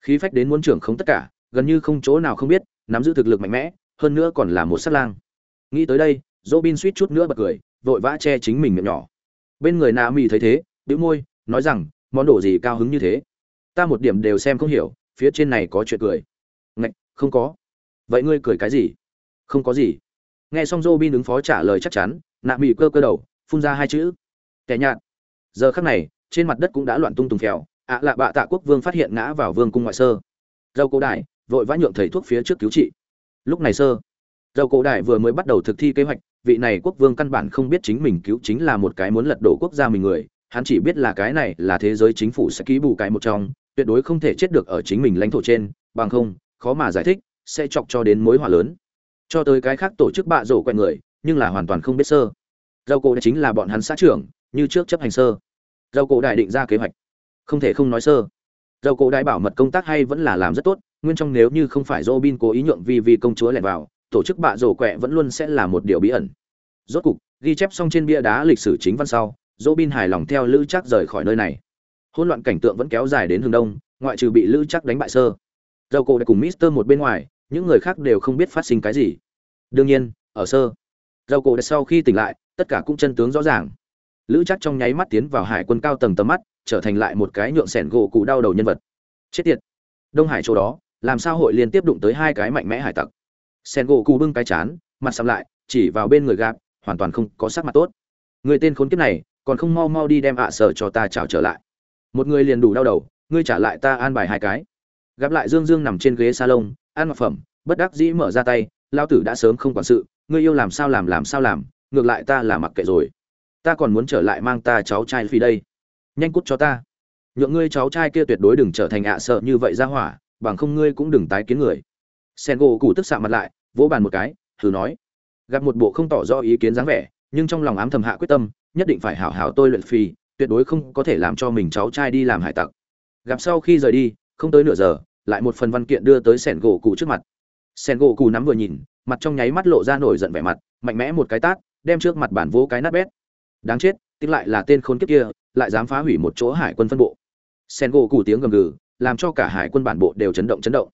Khí phách đến muốn trưởng không tất cả, gần như không chỗ nào không biết, nắm giữ thực lực mạnh mẽ, hơn nữa còn là một sát lang. Nghĩ tới đây dô bin suýt chút nữa bật cười, vội vã che chính mình miệng nhỏ. Bên người nạ mỹ thấy thế, bĩu môi nói rằng, món đồ gì cao hứng như thế? Ta một điểm đều xem không hiểu, phía trên này có chuyện cười. Ngạch, không có. Vậy ngươi cười cái gì? Không có gì. Nghe xong dô bin ứng phó trả lời chắc chắn, nạ mỹ cơ cơ đầu, phun ra hai chữ. Kẻ nhạt. Giờ khắc này, trên mặt đất cũng đã loạn tung tùng phèo. Ạ lạ bạ tạ quốc vương phát hiện ngã vào vương cung ngoại sơ. Dâu cổ đại, vội vã nhượng thầy thuốc phía trước cứu trị. Lúc này sơ, dâu cổ đại vừa mới bắt đầu thực thi kế hoạch, vị này quốc vương căn bản không biết chính mình cứu chính là một cái muốn lật đổ quốc gia mình người hắn chỉ biết là cái này là thế giới chính phủ sẽ ký bù cái một trong, tuyệt đối không thể chết được ở chính mình lãnh thổ trên, bằng không, khó mà giải thích, sẽ chọc cho đến mối hỏa lớn. Cho tới cái khác tổ chức bạ rổ quen người, nhưng là hoàn toàn không biết sơ. Rau cổ chính là bọn hắn xã trưởng, như trước chấp hành sơ. Rau cổ đại định ra kế hoạch. Không thể không nói sơ. Rau cổ đại bảo mật công tác hay vẫn là làm rất tốt, nguyên trong nếu như không phải Robin cố ý nhượng vì vì công chúa lẻn vào, tổ chức bạ rổ quẹ vẫn luôn sẽ là một điều bí ẩn. Rốt cục, ghi chép xong trên bia đá lịch sử chính văn sau Robin hài lòng theo lữ chắc rời khỏi nơi này. Hỗn loạn cảnh tượng vẫn kéo dài đến hướng đông, ngoại trừ bị lữ chắc đánh bại sơ. Dầu cổ đã cùng Mister một bên ngoài, những người khác đều không biết phát sinh cái gì. Đương nhiên, ở sơ, dầu cổ sau khi tỉnh lại, tất cả cũng chân tướng rõ ràng. Lữ chắc trong nháy mắt tiến vào hải quân cao tầng tầm mắt, trở thành lại một cái nhượng sẻn gỗ cụ đau đầu nhân vật. Chết tiệt! Đông hải chỗ đó, làm sao hội liên tiếp đụng tới hai cái mạnh mẽ hải tặc? Sẻn gỗ cụ bưng cái chán, mặt sầm lại, chỉ vào bên người gạp, hoàn toàn không có sắc mặt tốt. Người tên khốn kiếp này còn không mau mau đi đem ạ à sở cho ta chào trở lại. Một người liền đủ đau đầu, ngươi trả lại ta an bài hai cái. Gặp lại dương dương nằm trên ghế salon, ăn mặc phẩm, bất đắc dĩ mở ra tay lao tử đã sớm không quản sự, ngươi yêu làm sao làm làm sao làm, ngược lại ta là mặc kệ rồi. Ta còn muốn trở lại mang ta cháu trai phi đây. Nhanh cút cho ta. Nhượng ngươi cháu trai kia tuyệt đối đừng trở thành ạ à sợ như vậy ra hỏa, bằng không ngươi cũng đừng tái kiến người. Sen gỗ cụ tức xạ mặt lại, vỗ bàn một cái, thử nói. Gặp một bộ không tỏ rõ ý kiến dáng vẻ, nhưng trong lòng ám thầm hạ quyết tâm nhất định phải hảo hảo tôi luyện phi tuyệt đối không có thể làm cho mình cháu trai đi làm hải tặc. Gặp sau khi rời đi, không tới nửa giờ, lại một phần văn kiện đưa tới sẻn gỗ cụ trước mặt. Sẻn gỗ cụ nắm vừa nhìn, mặt trong nháy mắt lộ ra nổi giận vẻ mặt, mạnh mẽ một cái tát, đem trước mặt bản vỗ cái nát bét. Đáng chết tiếng lại là tên khốn kiếp kia, lại dám phá hủy một chỗ hải quân phân bộ. Sẻn gỗ cụ tiếng gầm gừ, làm cho cả hải quân bản bộ đều chấn động chấn động.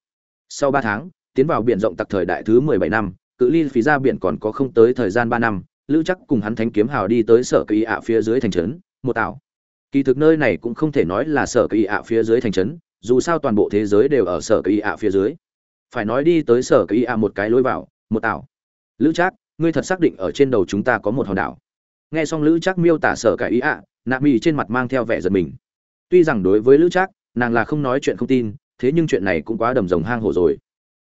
Sau ba tháng, tiến vào biển rộng tặc thời đại thứ mười bảy năm, cự ly phí ra biển còn có không tới thời gian ba năm lữ chắc cùng hắn thánh kiếm hào đi tới sở kỳ ạ phía dưới thành trấn, một tảo. Kỳ thực nơi này cũng không thể nói là sở kỳ ạ phía dưới thành trấn, dù sao toàn bộ thế giới đều ở sở kỳ ạ phía dưới. Phải nói đi tới sở kỳ ạ một cái lối vào, một tảo. Lữ chắc ngươi thật xác định ở trên đầu chúng ta có một hòn đảo. Nghe xong lữ chắc miêu tả sở kỳ ạ, nạ mì trên mặt mang theo vẻ giật mình. Tuy rằng đối với lữ chắc nàng là không nói chuyện không tin, thế nhưng chuyện này cũng quá đầm rồng hang hổ rồi.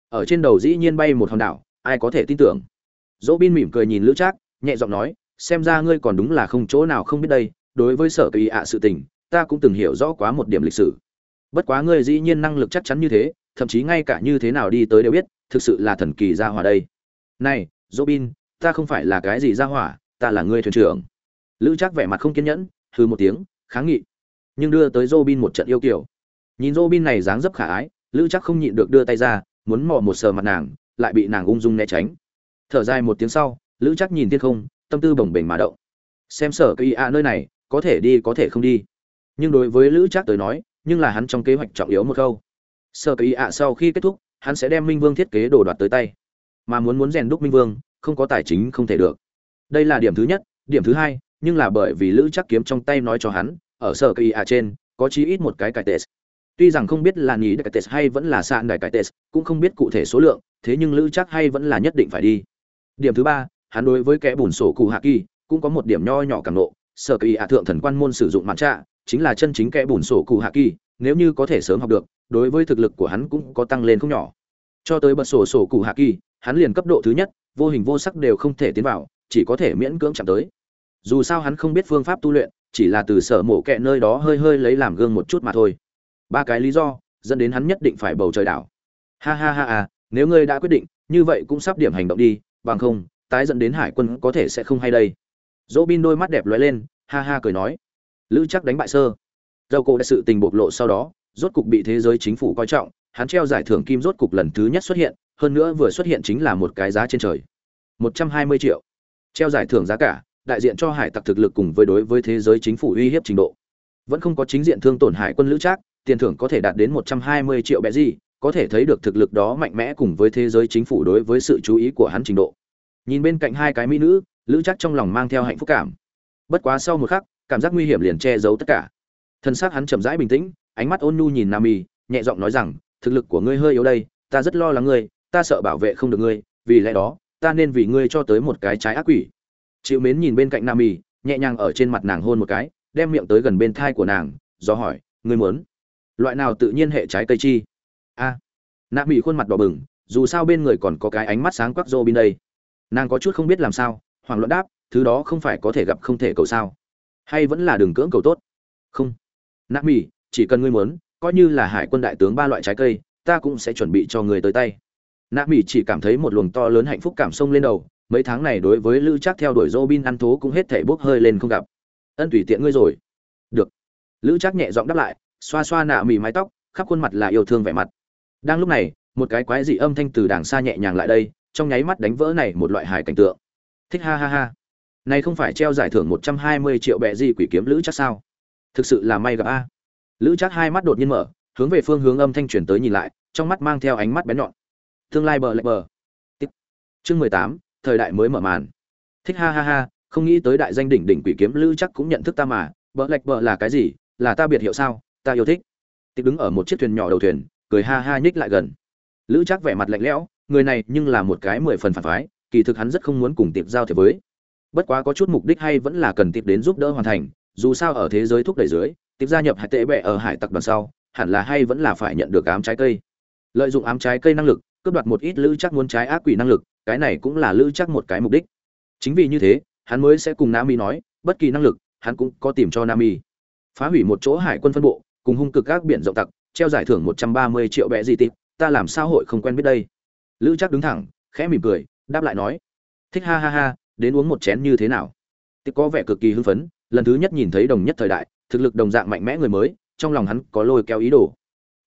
Ở trên đầu dĩ nhiên bay một hòn đảo, ai có thể tin tưởng? Dỗ bin mỉm cười nhìn lữ trác nhẹ giọng nói, xem ra ngươi còn đúng là không chỗ nào không biết đây, đối với sở kỳ ạ sự tình, ta cũng từng hiểu rõ quá một điểm lịch sử. Bất quá ngươi dĩ nhiên năng lực chắc chắn như thế, thậm chí ngay cả như thế nào đi tới đều biết, thực sự là thần kỳ gia hỏa đây. Này, robin, ta không phải là cái gì gia hỏa, ta là ngươi thuyền trưởng. Lữ chắc vẻ mặt không kiên nhẫn, hừ một tiếng, kháng nghị. Nhưng đưa tới robin một trận yêu kiểu nhìn robin này dáng dấp khả ái, lữ chắc không nhịn được đưa tay ra, muốn mò một sờ mặt nàng, lại bị nàng ung dung né tránh. Thở dài một tiếng sau lữ chắc nhìn thiên không, tâm tư bồng bềnh mà động. Xem sở cây a nơi này, có thể đi, có thể không đi. Nhưng đối với lữ chắc tới nói, nhưng là hắn trong kế hoạch trọng yếu một câu. Sở cây a sau khi kết thúc, hắn sẽ đem minh vương thiết kế đồ đoạt tới tay. Mà muốn muốn rèn đúc minh vương, không có tài chính không thể được. Đây là điểm thứ nhất, điểm thứ hai, nhưng là bởi vì lữ chắc kiếm trong tay nói cho hắn, ở sở cây a trên, có chí ít một cái cải tệ. Tuy rằng không biết là nhì đại cải tệ hay vẫn là sạn đại cải tệ, cũng không biết cụ thể số lượng, thế nhưng lữ chắc hay vẫn là nhất định phải đi. Điểm thứ ba hắn đối với kẻ bùn sổ cụ hạ kỳ cũng có một điểm nho nhỏ cảm nộ. Sở kỳ hạ thượng thần quan môn sử dụng mặt trạ chính là chân chính kẻ bùn sổ cụ hạ kỳ nếu như có thể sớm học được đối với thực lực của hắn cũng có tăng lên không nhỏ. Cho tới bật sổ sổ cụ hạ kỳ hắn liền cấp độ thứ nhất vô hình vô sắc đều không thể tiến vào chỉ có thể miễn cưỡng chạm tới. Dù sao hắn không biết phương pháp tu luyện chỉ là từ sở mổ kẹ nơi đó hơi hơi lấy làm gương một chút mà thôi. Ba cái lý do dẫn đến hắn nhất định phải bầu trời đảo. Ha ha ha à, nếu ngươi đã quyết định như vậy cũng sắp điểm hành động đi bằng không tái dẫn đến hải quân có thể sẽ không hay đây. Dỗ bin đôi mắt đẹp lóe lên, ha ha cười nói. Lữ chắc đánh bại sơ. Dầu cổ đã sự tình bộc lộ sau đó, rốt cục bị thế giới chính phủ coi trọng, hắn treo giải thưởng kim rốt cục lần thứ nhất xuất hiện, hơn nữa vừa xuất hiện chính là một cái giá trên trời. Một trăm hai mươi triệu. Treo giải thưởng giá cả, đại diện cho hải tặc thực lực cùng với đối với thế giới chính phủ uy hiếp trình độ. Vẫn không có chính diện thương tổn hải quân lữ trác, tiền thưởng có thể đạt đến một trăm hai mươi triệu bé gì, có thể thấy được thực lực đó mạnh mẽ cùng với thế giới chính phủ đối với sự chú ý của hắn trình độ nhìn bên cạnh hai cái mỹ nữ lữ chắc trong lòng mang theo hạnh phúc cảm. Bất quá sau một khắc cảm giác nguy hiểm liền che giấu tất cả. Thân xác hắn chậm rãi bình tĩnh ánh mắt ôn nhu nhìn nam y nhẹ giọng nói rằng thực lực của ngươi hơi yếu đây ta rất lo lắng ngươi ta sợ bảo vệ không được ngươi vì lẽ đó ta nên vì ngươi cho tới một cái trái ác quỷ. Chịu mến nhìn bên cạnh nam y nhẹ nhàng ở trên mặt nàng hôn một cái đem miệng tới gần bên thai của nàng do hỏi ngươi muốn loại nào tự nhiên hệ trái cây chi? A. À, nạ khuôn mặt đỏ bừng dù sao bên người còn có cái ánh mắt sáng quắc rô bên đây nàng có chút không biết làm sao hoàng luận đáp, thứ đó không phải có thể gặp không thể cầu sao? Hay vẫn là đường cưỡng cầu tốt? Không. Nạ mỹ chỉ cần ngươi muốn, coi như là hải quân đại tướng ba loại trái cây, ta cũng sẽ chuẩn bị cho người tới tay. Nạ mỹ chỉ cảm thấy một luồng to lớn hạnh phúc cảm xông lên đầu, mấy tháng này đối với lữ Trác theo đuổi dô bin ăn thố cũng hết thể bốc hơi lên không gặp. Ân tùy tiện ngươi rồi. Được. Lữ Trác nhẹ giọng đáp lại, xoa xoa nạ mỹ mái tóc, khắp khuôn mặt là yêu thương vẻ mặt. Đang lúc này, một cái quái dị âm thanh từ đàng xa nhẹ nhàng lại đây trong nháy mắt đánh vỡ này một loại hài cảnh tượng. Thích ha ha ha. Này không phải treo giải thưởng một trăm hai mươi triệu bệ di quỷ kiếm lữ chắc sao? Thực sự là may gặp a. Lữ chắc hai mắt đột nhiên mở, hướng về phương hướng âm thanh chuyển tới nhìn lại, trong mắt mang theo ánh mắt bén nhọn. Tương lai bờ lạch bờ. Tiếp. chương mười tám, thời đại mới mở màn. Thích ha ha ha, không nghĩ tới đại danh đỉnh đỉnh quỷ kiếm lữ chắc cũng nhận thức ta mà, bờ lạch bờ là cái gì? Là ta biệt hiệu sao? Ta yêu thích. Tiếp đứng ở một chiếc thuyền nhỏ đầu thuyền, cười ha ha nhích lại gần. Lữ chắc vẻ mặt lạnh lẽo người này nhưng là một cái mười phần phản phái, kỳ thực hắn rất không muốn cùng tiệp giao thiệp với. Bất quá có chút mục đích hay vẫn là cần tiệp đến giúp đỡ hoàn thành, dù sao ở thế giới thúc đẩy dưới, tiệp gia nhập hải tệ bệ ở hải tặc đoàn sau, hẳn là hay vẫn là phải nhận được ám trái cây. Lợi dụng ám trái cây năng lực, cướp đoạt một ít lữ chắc muốn trái ác quỷ năng lực, cái này cũng là lữ chắc một cái mục đích. Chính vì như thế, hắn mới sẽ cùng nami nói, bất kỳ năng lực, hắn cũng có tìm cho nami. Phá hủy một chỗ hải quân phân bộ, cùng hung cực các biển rộng tặc, treo giải thưởng một trăm ba mươi triệu bẹ di tịp, ta làm sao hội không quen biết đây? Lữ chắc đứng thẳng, khẽ mỉm cười, đáp lại nói, thích ha ha ha, đến uống một chén như thế nào? Tịp có vẻ cực kỳ hưng phấn, lần thứ nhất nhìn thấy đồng nhất thời đại, thực lực đồng dạng mạnh mẽ người mới, trong lòng hắn có lôi kéo ý đồ.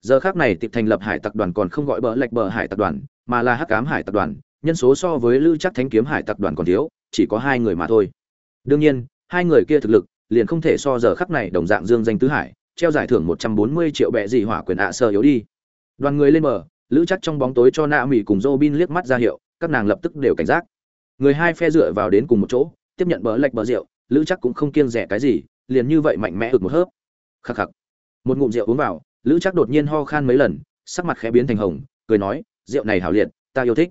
Giờ khác này tịch thành lập hải tặc đoàn còn không gọi bờ lệch bờ hải tặc đoàn, mà là hắc cám hải tặc đoàn, nhân số so với lữ chắc thánh kiếm hải tặc đoàn còn thiếu, chỉ có hai người mà thôi. Đương nhiên, hai người kia thực lực liền không thể so giờ khắc này đồng dạng dương danh tứ hải, treo giải thưởng một trăm bốn mươi triệu bệ dị hỏa quyền ạ sơ yếu đi. Đoàn người lên mở lữ chắc trong bóng tối cho na mỹ cùng Robin liếc mắt ra hiệu, các nàng lập tức đều cảnh giác. Người hai phe dựa vào đến cùng một chỗ, tiếp nhận bờ lệch bờ rượu, lữ chắc cũng không kiêng rẻ cái gì, liền như vậy mạnh mẽ ực một hớp. Khắc khắc. Một ngụm rượu uống vào, lữ chắc đột nhiên ho khan mấy lần, sắc mặt khẽ biến thành hồng, cười nói, rượu này hảo liệt, ta yêu thích.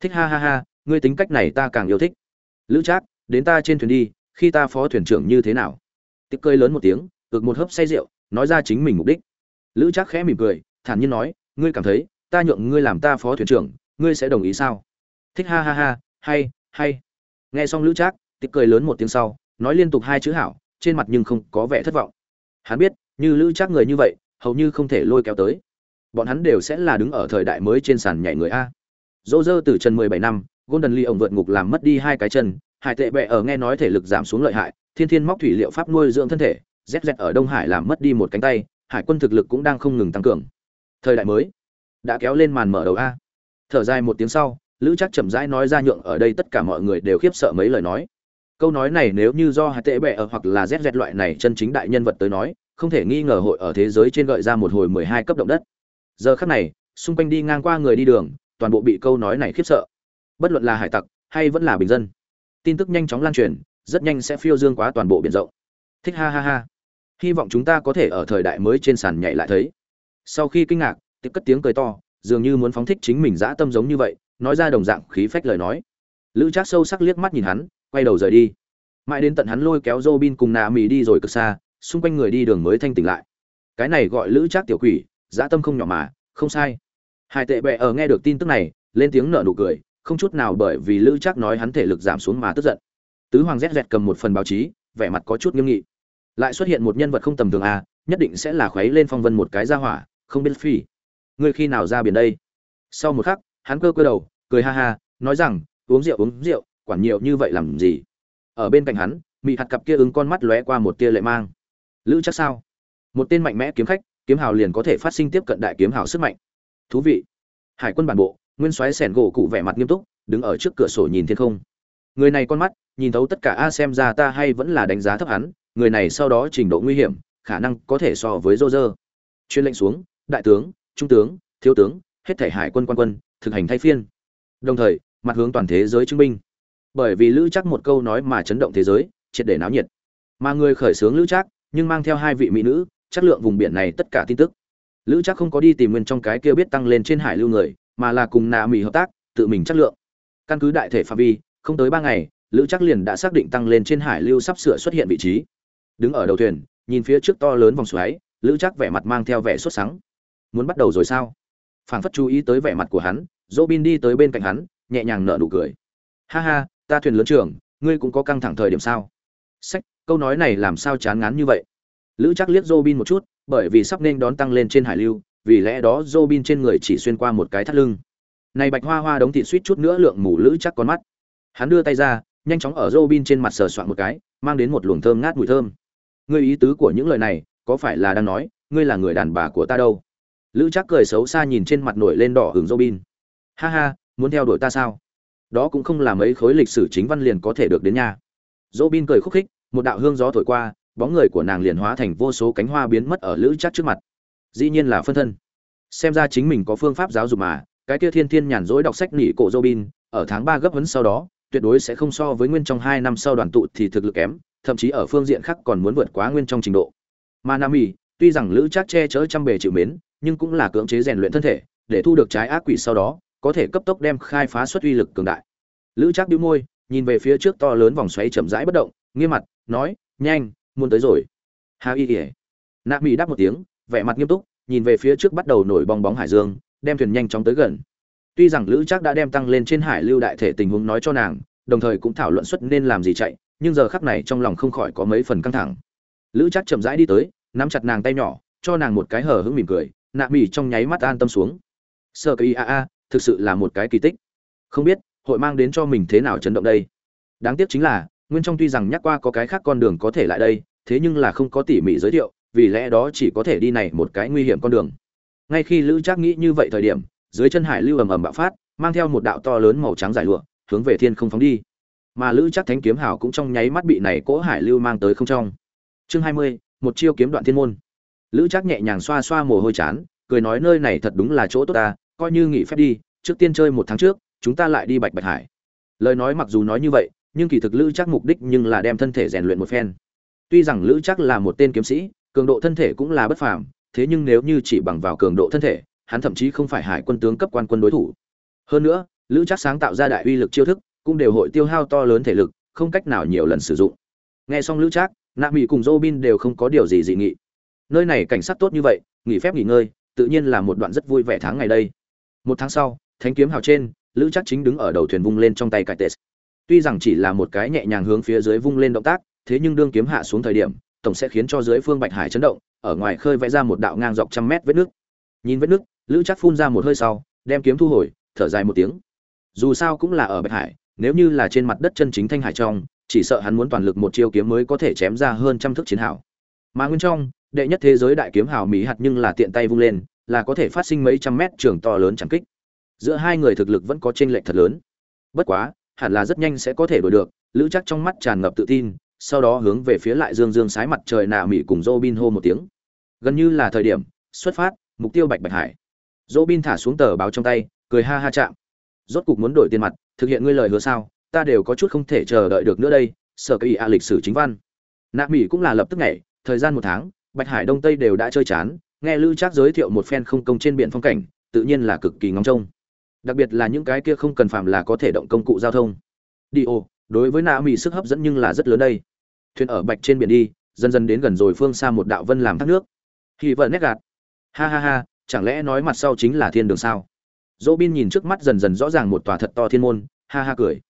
Thích ha ha ha, ngươi tính cách này ta càng yêu thích. Lữ trác, đến ta trên thuyền đi, khi ta phó thuyền trưởng như thế nào? Tích cơi lớn một tiếng, ực một hớp say rượu, nói ra chính mình mục đích. Lữ trác khẽ mỉm cười, thản nhiên nói, ngươi cảm thấy ta nhượng ngươi làm ta phó thuyền trưởng, ngươi sẽ đồng ý sao? Thích ha ha ha, hay hay. Nghe xong lữ trác tiếp cười lớn một tiếng sau, nói liên tục hai chữ hảo, trên mặt nhưng không có vẻ thất vọng. Hắn biết, như lữ trác người như vậy, hầu như không thể lôi kéo tới. Bọn hắn đều sẽ là đứng ở thời đại mới trên sàn nhảy người a. Dỗ dơ từ trần mười bảy năm, golden lee ổng vượt ngục làm mất đi hai cái chân, hải tệ bệ ở nghe nói thể lực giảm xuống lợi hại, thiên thiên móc thủy liệu pháp nuôi dưỡng thân thể zz ở đông hải làm mất đi một cánh tay, hải quân thực lực cũng đang không ngừng tăng cường. Thời đại mới đã kéo lên màn mở đầu a. Thở dài một tiếng sau, lữ chắc chậm rãi nói ra nhượng ở đây tất cả mọi người đều khiếp sợ mấy lời nói. Câu nói này nếu như do hải tệ bệ ở hoặc là rét rét loại này chân chính đại nhân vật tới nói, không thể nghi ngờ hội ở thế giới trên gợi ra một hồi mười hai cấp động đất. Giờ khắc này, xung quanh đi ngang qua người đi đường, toàn bộ bị câu nói này khiếp sợ. Bất luận là hải tặc, hay vẫn là bình dân, tin tức nhanh chóng lan truyền, rất nhanh sẽ phiêu dương quá toàn bộ biển rộng. Thích ha ha ha. Hy vọng chúng ta có thể ở thời đại mới trên sàn nhảy lại thấy. Sau khi kinh ngạc tiếp cất tiếng cười to, dường như muốn phóng thích chính mình dã tâm giống như vậy, nói ra đồng dạng khí phách lời nói. Lữ trác sâu sắc liếc mắt nhìn hắn, quay đầu rời đi. Mãi đến tận hắn lôi kéo Robin cùng nà mì đi rồi cực xa, xung quanh người đi đường mới thanh tỉnh lại. Cái này gọi lữ trác tiểu quỷ, dã tâm không nhỏ mà, không sai. Hai tệ bệ ở nghe được tin tức này, lên tiếng nở nụ cười, không chút nào bởi vì lữ Trác nói hắn thể lực giảm xuống mà tức giận. Tứ hoàng rét rẹt cầm một phần báo chí, vẻ mặt có chút nghiêm nghị. Lại xuất hiện một nhân vật không tầm thường à nhất định sẽ là khuấy lên phong vân một cái ra hỏa, không biết phi ngươi khi nào ra biển đây? Sau một khắc, hắn cơ cơ đầu, cười ha ha, nói rằng, uống rượu uống rượu, quản nhiều như vậy làm gì? Ở bên cạnh hắn, mị hạt cặp kia ứng con mắt lóe qua một tia lệ mang. Lữ, chắc sao? Một tên mạnh mẽ kiếm khách, kiếm hào liền có thể phát sinh tiếp cận đại kiếm hào sức mạnh. Thú vị. Hải quân bản bộ, nguyên soái sẻn gỗ cụ vẻ mặt nghiêm túc, đứng ở trước cửa sổ nhìn thiên không. Người này con mắt, nhìn thấu tất cả a, xem ra ta hay vẫn là đánh giá thấp hắn, người này sau đó trình độ nguy hiểm, khả năng có thể so với rô rơ chuyên lệnh xuống, đại tướng trung tướng, thiếu tướng, hết thể hải quân quan quân, thực hành thay phiên. Đồng thời, mặt hướng toàn thế giới chứng minh. Bởi vì lữ chắc một câu nói mà chấn động thế giới, triệt để náo nhiệt. Mà người khởi xướng lữ chắc nhưng mang theo hai vị mỹ nữ, chất lượng vùng biển này tất cả tin tức. Lữ chắc không có đi tìm nguyên trong cái kia biết tăng lên trên hải lưu người, mà là cùng nạ mỹ hợp tác, tự mình chất lượng. Căn cứ đại thể phạm vi, không tới ba ngày, lữ chắc liền đã xác định tăng lên trên hải lưu sắp sửa xuất hiện vị trí. Đứng ở đầu thuyền, nhìn phía trước to lớn vòng xoáy, lữ chắc vẻ mặt mang theo vẻ xuất sáng muốn bắt đầu rồi sao phảng phất chú ý tới vẻ mặt của hắn dỗ bin đi tới bên cạnh hắn nhẹ nhàng nở nụ cười ha ha ta thuyền lớn trưởng ngươi cũng có căng thẳng thời điểm sao sách câu nói này làm sao chán ngán như vậy lữ chắc liếc dô bin một chút bởi vì sắp nên đón tăng lên trên hải lưu vì lẽ đó Robin trên người chỉ xuyên qua một cái thắt lưng. Này bạch hoa hoa đống thịt suýt chút nữa lượng mù lữ chắc con mắt. Hắn đưa tay ra, nhanh chóng ở Robin trên mặt sờ soạn một cái, mang đến một luồng thơm ngát mùi thơm. Ngươi ý tứ của những lời này, có phải là đang nói, ngươi là người đàn bà của ta đâu? Lữ chắc cười xấu xa nhìn trên mặt nổi lên đỏ hưởng Robin. Ha ha, muốn theo đuổi ta sao? Đó cũng không là mấy khối lịch sử chính văn liền có thể được đến nha. Robin cười khúc khích, một đạo hương gió thổi qua, bóng người của nàng liền hóa thành vô số cánh hoa biến mất ở lữ chắc trước mặt dĩ nhiên là phân thân xem ra chính mình có phương pháp giáo dục mà cái kia thiên thiên nhàn rỗi đọc sách nỉ cổ Robin, ở tháng ba gấp vấn sau đó, tuyệt đối sẽ không so với nguyên trong hai năm sau đoàn tụ thì thực lực kém, thậm chí ở phương diện khác còn muốn vượt quá nguyên trong trình độ. Mà Nam ỉ tuy rằng lữ chắc che chở trăm bề chịu mến, nhưng cũng là cưỡng chế rèn luyện thân thể, để thu được trái ác quỷ sau đó, có thể cấp tốc đem khai phá xuất uy lực cường đại. Lữ Trác bĩu môi, nhìn về phía trước to lớn vòng xoáy chậm rãi bất động, nghiêm mặt, nói, "Nhanh, muốn tới rồi." Hà Y. Nạp Mỹ đáp một tiếng, vẻ mặt nghiêm túc, nhìn về phía trước bắt đầu nổi bong bóng hải dương, đem thuyền nhanh chóng tới gần. Tuy rằng Lữ Trác đã đem tăng lên trên hải lưu đại thể tình huống nói cho nàng, đồng thời cũng thảo luận xuất nên làm gì chạy, nhưng giờ khắc này trong lòng không khỏi có mấy phần căng thẳng. Lữ Trác chậm rãi đi tới, nắm chặt nàng tay nhỏ, cho nàng một cái hở hững mỉm cười, nạ mỹ trong nháy mắt an tâm xuống. Sơ Kỳ a a, thực sự là một cái kỳ tích. Không biết hội mang đến cho mình thế nào chấn động đây. Đáng tiếc chính là, Nguyên trong tuy rằng nhắc qua có cái khác con đường có thể lại đây, thế nhưng là không có tỉ mỉ giới thiệu, vì lẽ đó chỉ có thể đi này một cái nguy hiểm con đường. Ngay khi Lữ Trác nghĩ như vậy thời điểm, dưới chân hải lưu ầm ầm bạo phát, mang theo một đạo to lớn màu trắng dài lụa, hướng về thiên không phóng đi. Mà Lữ Trác Thánh kiếm hào cũng trong nháy mắt bị này cỗ hải lưu mang tới không trong. Chương 20, một chiêu kiếm đoạn thiên môn. Lữ Trác nhẹ nhàng xoa xoa mồ hôi chán, cười nói nơi này thật đúng là chỗ tốt ta, coi như nghỉ phép đi, trước tiên chơi một tháng trước, chúng ta lại đi Bạch Bạch Hải. Lời nói mặc dù nói như vậy, nhưng kỳ thực Lữ Trác mục đích nhưng là đem thân thể rèn luyện một phen. Tuy rằng Lữ Trác là một tên kiếm sĩ, cường độ thân thể cũng là bất phàm, thế nhưng nếu như chỉ bằng vào cường độ thân thể, hắn thậm chí không phải hải quân tướng cấp quan quân đối thủ. Hơn nữa, Lữ Trác sáng tạo ra đại uy lực chiêu thức, cũng đều hội tiêu hao to lớn thể lực, không cách nào nhiều lần sử dụng. Nghe xong Lữ Trác, Nạp Mỹ cùng Robin đều không có điều gì dị nghị. Nơi này cảnh sát tốt như vậy, nghỉ phép nghỉ ngơi, tự nhiên là một đoạn rất vui vẻ tháng ngày đây. Một tháng sau, Thánh kiếm hào trên, Lữ chắc chính đứng ở đầu thuyền vung lên trong tay cải tệ. Tuy rằng chỉ là một cái nhẹ nhàng hướng phía dưới vung lên động tác, thế nhưng đương kiếm hạ xuống thời điểm, tổng sẽ khiến cho dưới phương Bạch Hải chấn động, ở ngoài khơi vẽ ra một đạo ngang dọc trăm mét vết nước. Nhìn vết nước, Lữ chắc phun ra một hơi sau, đem kiếm thu hồi, thở dài một tiếng. Dù sao cũng là ở Bạch Hải, nếu như là trên mặt đất chân chính thanh hải trong, chỉ sợ hắn muốn toàn lực một chiêu kiếm mới có thể chém ra hơn trăm thước chiến hào. Mà nguyên trong, đệ nhất thế giới đại kiếm hào mỹ hạt nhưng là tiện tay vung lên, là có thể phát sinh mấy trăm mét trường to lớn chẳng kích. Giữa hai người thực lực vẫn có chênh lệch thật lớn. Bất quá, hẳn là rất nhanh sẽ có thể đuổi được, Lữ chắc trong mắt tràn ngập tự tin, sau đó hướng về phía lại dương dương sái mặt trời nạ mỹ cùng Robin hô một tiếng. Gần như là thời điểm, xuất phát, mục tiêu Bạch Bạch Hải. Robin thả xuống tờ báo trong tay, cười ha ha chạm. Rốt cục muốn đổi tiền mặt, thực hiện ngươi lời hứa sao? Ta đều có chút không thể chờ đợi được nữa đây. Sở kỳ a lịch sử chính văn. Nạ mỹ cũng là lập tức nhảy, thời gian một tháng, Bạch Hải Đông Tây đều đã chơi chán, nghe Lữ Trác giới thiệu một phen không công trên biển phong cảnh, tự nhiên là cực kỳ ngóng trông. Đặc biệt là những cái kia không cần phạm là có thể động công cụ giao thông. Đi ô, đối với nạ mỹ sức hấp dẫn nhưng là rất lớn đây. Thuyền ở bạch trên biển đi dần dần đến gần rồi phương xa một đạo vân làm thác nước. Hì vợ nét gạt. Ha ha ha chẳng lẽ nói mặt sau chính là thiên đường sao? Dỗ bin nhìn trước mắt dần dần rõ ràng một tòa thật to thiên môn ha ha cười.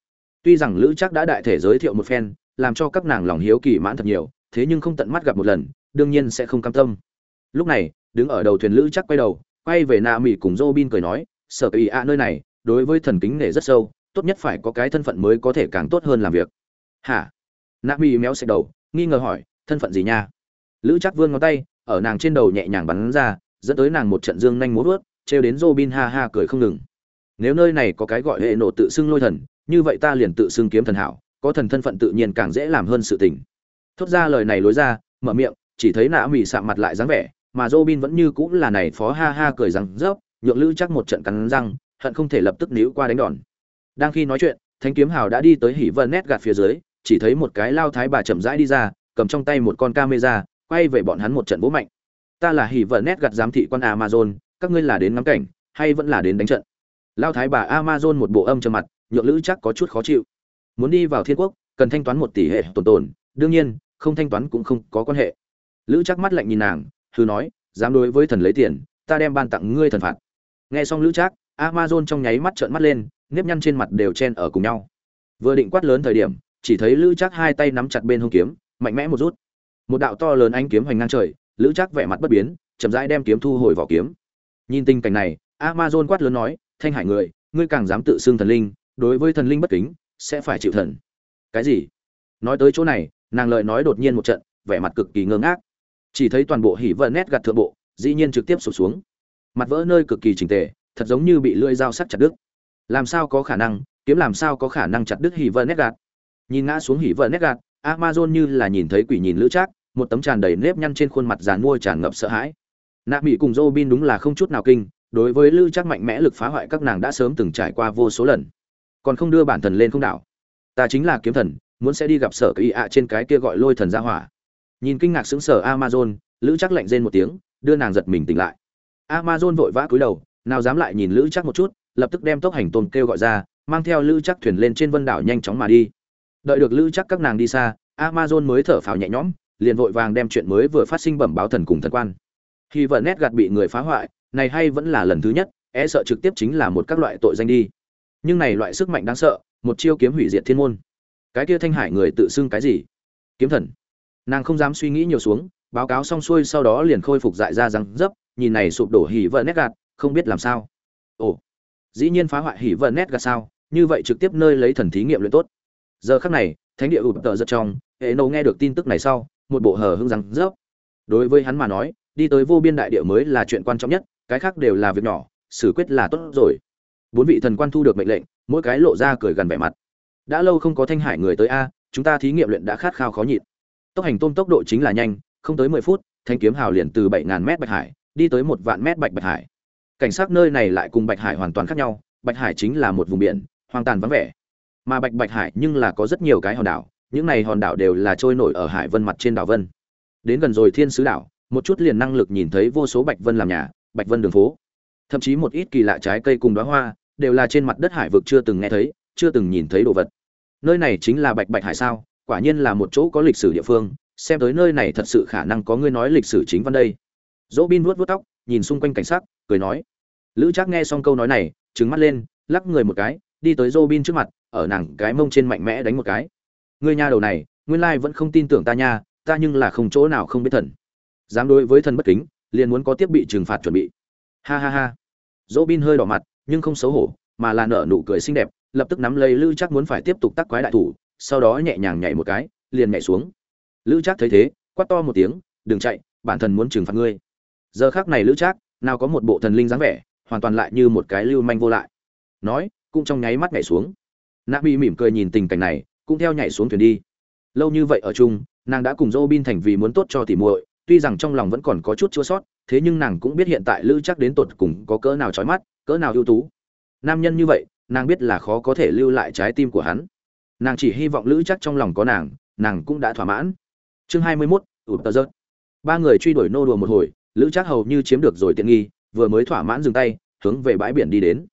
Tuy rằng lữ chắc đã đại thể giới thiệu một phen làm cho các nàng lòng hiếu kỳ mãn thật nhiều thế nhưng không tận mắt gặp một lần đương nhiên sẽ không cam tâm. Lúc này, đứng ở đầu thuyền lữ chắc quay đầu, quay về nạ mỹ cùng robin cười nói, sở kỳ ạ, nơi này, đối với thần kính nể rất sâu, tốt nhất phải có cái thân phận mới có thể càng tốt hơn làm việc. Hả? Nạ mỹ méo xẹt đầu, nghi ngờ hỏi, thân phận gì nha? Lữ chắc vươn ngón tay, ở nàng trên đầu nhẹ nhàng bắn ra, dẫn tới nàng một trận dương nhanh múa vớt trêu đến robin ha ha cười không ngừng. Nếu nơi này có cái gọi hệ nộ tự xưng lôi thần, như vậy ta liền tự xưng kiếm thần hảo, có thần thân phận tự nhiên càng dễ làm hơn sự tình. Thốt ra lời này lối ra, mở miệng chỉ thấy nạ mỹ sạm mặt lại dáng vẻ, mà robin vẫn như cũng là này phó ha ha cười rằng, rớp, nhượng lữ chắc một trận cắn răng, hận không thể lập tức níu qua đánh đòn. Đang khi nói chuyện, Thánh kiếm hào đã đi tới hỉ vân nét gạt phía dưới, chỉ thấy một cái lao thái bà chậm rãi đi ra, cầm trong tay một con camera, quay về bọn hắn một trận vỗ mạnh. Ta là hỉ vân nét gạt giám thị quan amazon, các ngươi là đến ngắm cảnh, hay vẫn là đến đánh trận? Lao thái bà amazon một bộ âm trầm mặt, nhượng lữ chắc có chút khó chịu. Muốn đi vào thiên quốc, cần thanh toán một tỷ hệ tồn tồn đương nhiên, không thanh toán cũng không có quan hệ lữ chắc mắt lạnh nhìn nàng hư nói, dám đối với thần lấy tiền, ta đem ban tặng ngươi thần phạt. Nghe xong lữ chắc amazon trong nháy mắt trợn mắt lên, nếp nhăn trên mặt đều chen ở cùng nhau. Vừa định quát lớn thời điểm, chỉ thấy lữ chắc hai tay nắm chặt bên hông kiếm, mạnh mẽ một rút. Một đạo to lớn ánh kiếm hoành ngang trời, lữ chắc vẻ mặt bất biến, chậm rãi đem kiếm thu hồi vỏ kiếm. Nhìn tình cảnh này, amazon quát lớn nói, thanh hải người, ngươi càng dám tự xưng thần linh, đối với thần linh bất kính, sẽ phải chịu thần. Cái gì? Nói tới chỗ này, nàng lợi nói đột nhiên một trận, vẻ mặt cực kỳ ngơ ngác chỉ thấy toàn bộ hỉ vợ nét gặt thượng bộ, dĩ nhiên trực tiếp sụp xuống. Mặt vỡ nơi cực kỳ trình tề, thật giống như bị lưỡi dao sắc chặt đứt. Làm sao có khả năng, kiếm làm sao có khả năng chặt đứt hỉ vợ nét gạt nhìn ngã xuống hỉ vợ nét gạt amazon như là nhìn thấy quỷ nhìn lữ trác, một tấm tràn đầy nếp nhăn trên khuôn mặt dàn mua tràn ngập sợ hãi. Nạ mỹ cùng Robin đúng là không chút nào kinh, đối với lữ trác mạnh mẽ lực phá hoại các nàng đã sớm từng trải qua vô số lần. Còn không đưa bản thần lên không đảo. Ta chính là kiếm thần, muốn sẽ đi gặp sở kỳ ạ trên cái kia gọi lôi thần ra hỏa nhìn kinh ngạc sững sờ amazon, lữ chắc lạnh rên một tiếng, đưa nàng giật mình tỉnh lại. Amazon vội vã cúi đầu, nào dám lại nhìn lữ chắc một chút, lập tức đem tốc hành tôn kêu gọi ra, mang theo lữ chắc thuyền lên trên vân đảo nhanh chóng mà đi. Đợi được lữ chắc các nàng đi xa, amazon mới thở phào nhẹ nhõm, liền vội vàng đem chuyện mới vừa phát sinh bẩm báo thần cùng thần quan. Khi vợ nét gạt bị người phá hoại, này hay vẫn là lần thứ nhất e sợ trực tiếp chính là một các loại tội danh đi. Nhưng này loại sức mạnh đáng sợ, một chiêu kiếm hủy diệt thiên môn. Cái kia thanh hải người tự xưng cái gì? Kiếm thần nàng không dám suy nghĩ nhiều xuống, báo cáo xong xuôi sau đó liền khôi phục dại ra răng dấp, nhìn này sụp đổ hỉ vợ nét gạt, không biết làm sao. Ồ, dĩ nhiên phá hoại hỉ vợ nét gạt sao? Như vậy trực tiếp nơi lấy thần thí nghiệm luyện tốt. Giờ khắc này, thánh địa ụp tợ giật trong, hệ nâu nghe được tin tức này sau, một bộ hờ hưng răng dấp. Đối với hắn mà nói, đi tới vô biên đại địa mới là chuyện quan trọng nhất, cái khác đều là việc nhỏ, xử quyết là tốt rồi. Bốn vị thần quan thu được mệnh lệnh, mỗi cái lộ ra cười gần vẻ mặt. Đã lâu không có thanh hải người tới a, chúng ta thí nghiệm luyện đã khát khao khó nhịn tốc hành tôm tốc độ chính là nhanh, không tới mười phút, thanh kiếm hào liền từ bảy ngàn mét bạch hải, đi tới một vạn mét bạch bạch hải. Cảnh sát nơi này lại cùng bạch hải hoàn toàn khác nhau, bạch hải chính là một vùng biển, hoang tàn vắng vẻ. Mà bạch bạch hải nhưng là có rất nhiều cái hòn đảo, những này hòn đảo đều là trôi nổi ở hải vân mặt trên đảo vân. Đến gần rồi thiên sứ đảo, một chút liền năng lực nhìn thấy vô số bạch vân làm nhà, bạch vân đường phố. Thậm chí một ít kỳ lạ trái cây cùng đóa hoa, đều là trên mặt đất hải vực chưa từng nghe thấy, chưa từng nhìn thấy đồ vật. Nơi này chính là bạch bạch hải sao? Quả nhiên là một chỗ có lịch sử địa phương, xem tới nơi này thật sự khả năng có người nói lịch sử chính văn đây. Dỗ bin vuốt vuốt tóc, nhìn xung quanh cảnh sắc, cười nói. Lữ trác nghe xong câu nói này, trừng mắt lên, lắc người một cái, đi tới dỗ bin trước mặt, ở nàng cái mông trên mạnh mẽ đánh một cái. Ngươi nha đầu này, nguyên lai vẫn không tin tưởng ta nha, ta nhưng là không chỗ nào không biết thần. Dám đối với thần bất kính, liền muốn có tiếp bị trừng phạt chuẩn bị. Ha ha ha. Dỗ bin hơi đỏ mặt, nhưng không xấu hổ, mà là nở nụ cười xinh đẹp, lập tức nắm lấy lữ chắc muốn phải tiếp tục tắc quái đại thủ sau đó nhẹ nhàng nhảy một cái liền nhảy xuống. Lữ trác thấy thế quát to một tiếng đừng chạy bản thân muốn trừng phạt ngươi. Giờ khác này lữ trác, nào có một bộ thần linh dáng vẻ hoàn toàn lại như một cái lưu manh vô lại. Nói cũng trong nháy mắt nhảy xuống. Nạ bị mỉm cười nhìn tình cảnh này cũng theo nhảy xuống thuyền đi. Lâu như vậy ở chung nàng đã cùng dô bin thành vì muốn tốt cho tỉ muội tuy rằng trong lòng vẫn còn có chút chua sót thế nhưng nàng cũng biết hiện tại lữ chắc đến tột cùng có cỡ nào trói mắt cỡ nào ưu tú. Nam nhân như vậy nàng biết là khó có thể lưu lại trái tim của hắn nàng chỉ hy vọng lữ chắc trong lòng có nàng nàng cũng đã thỏa mãn. Chương hai mươi mốt ụt tờ rớt. Ba người truy đuổi nô đùa một hồi lữ chắc hầu như chiếm được rồi tiện nghi vừa mới thỏa mãn dừng tay hướng về bãi biển đi đến.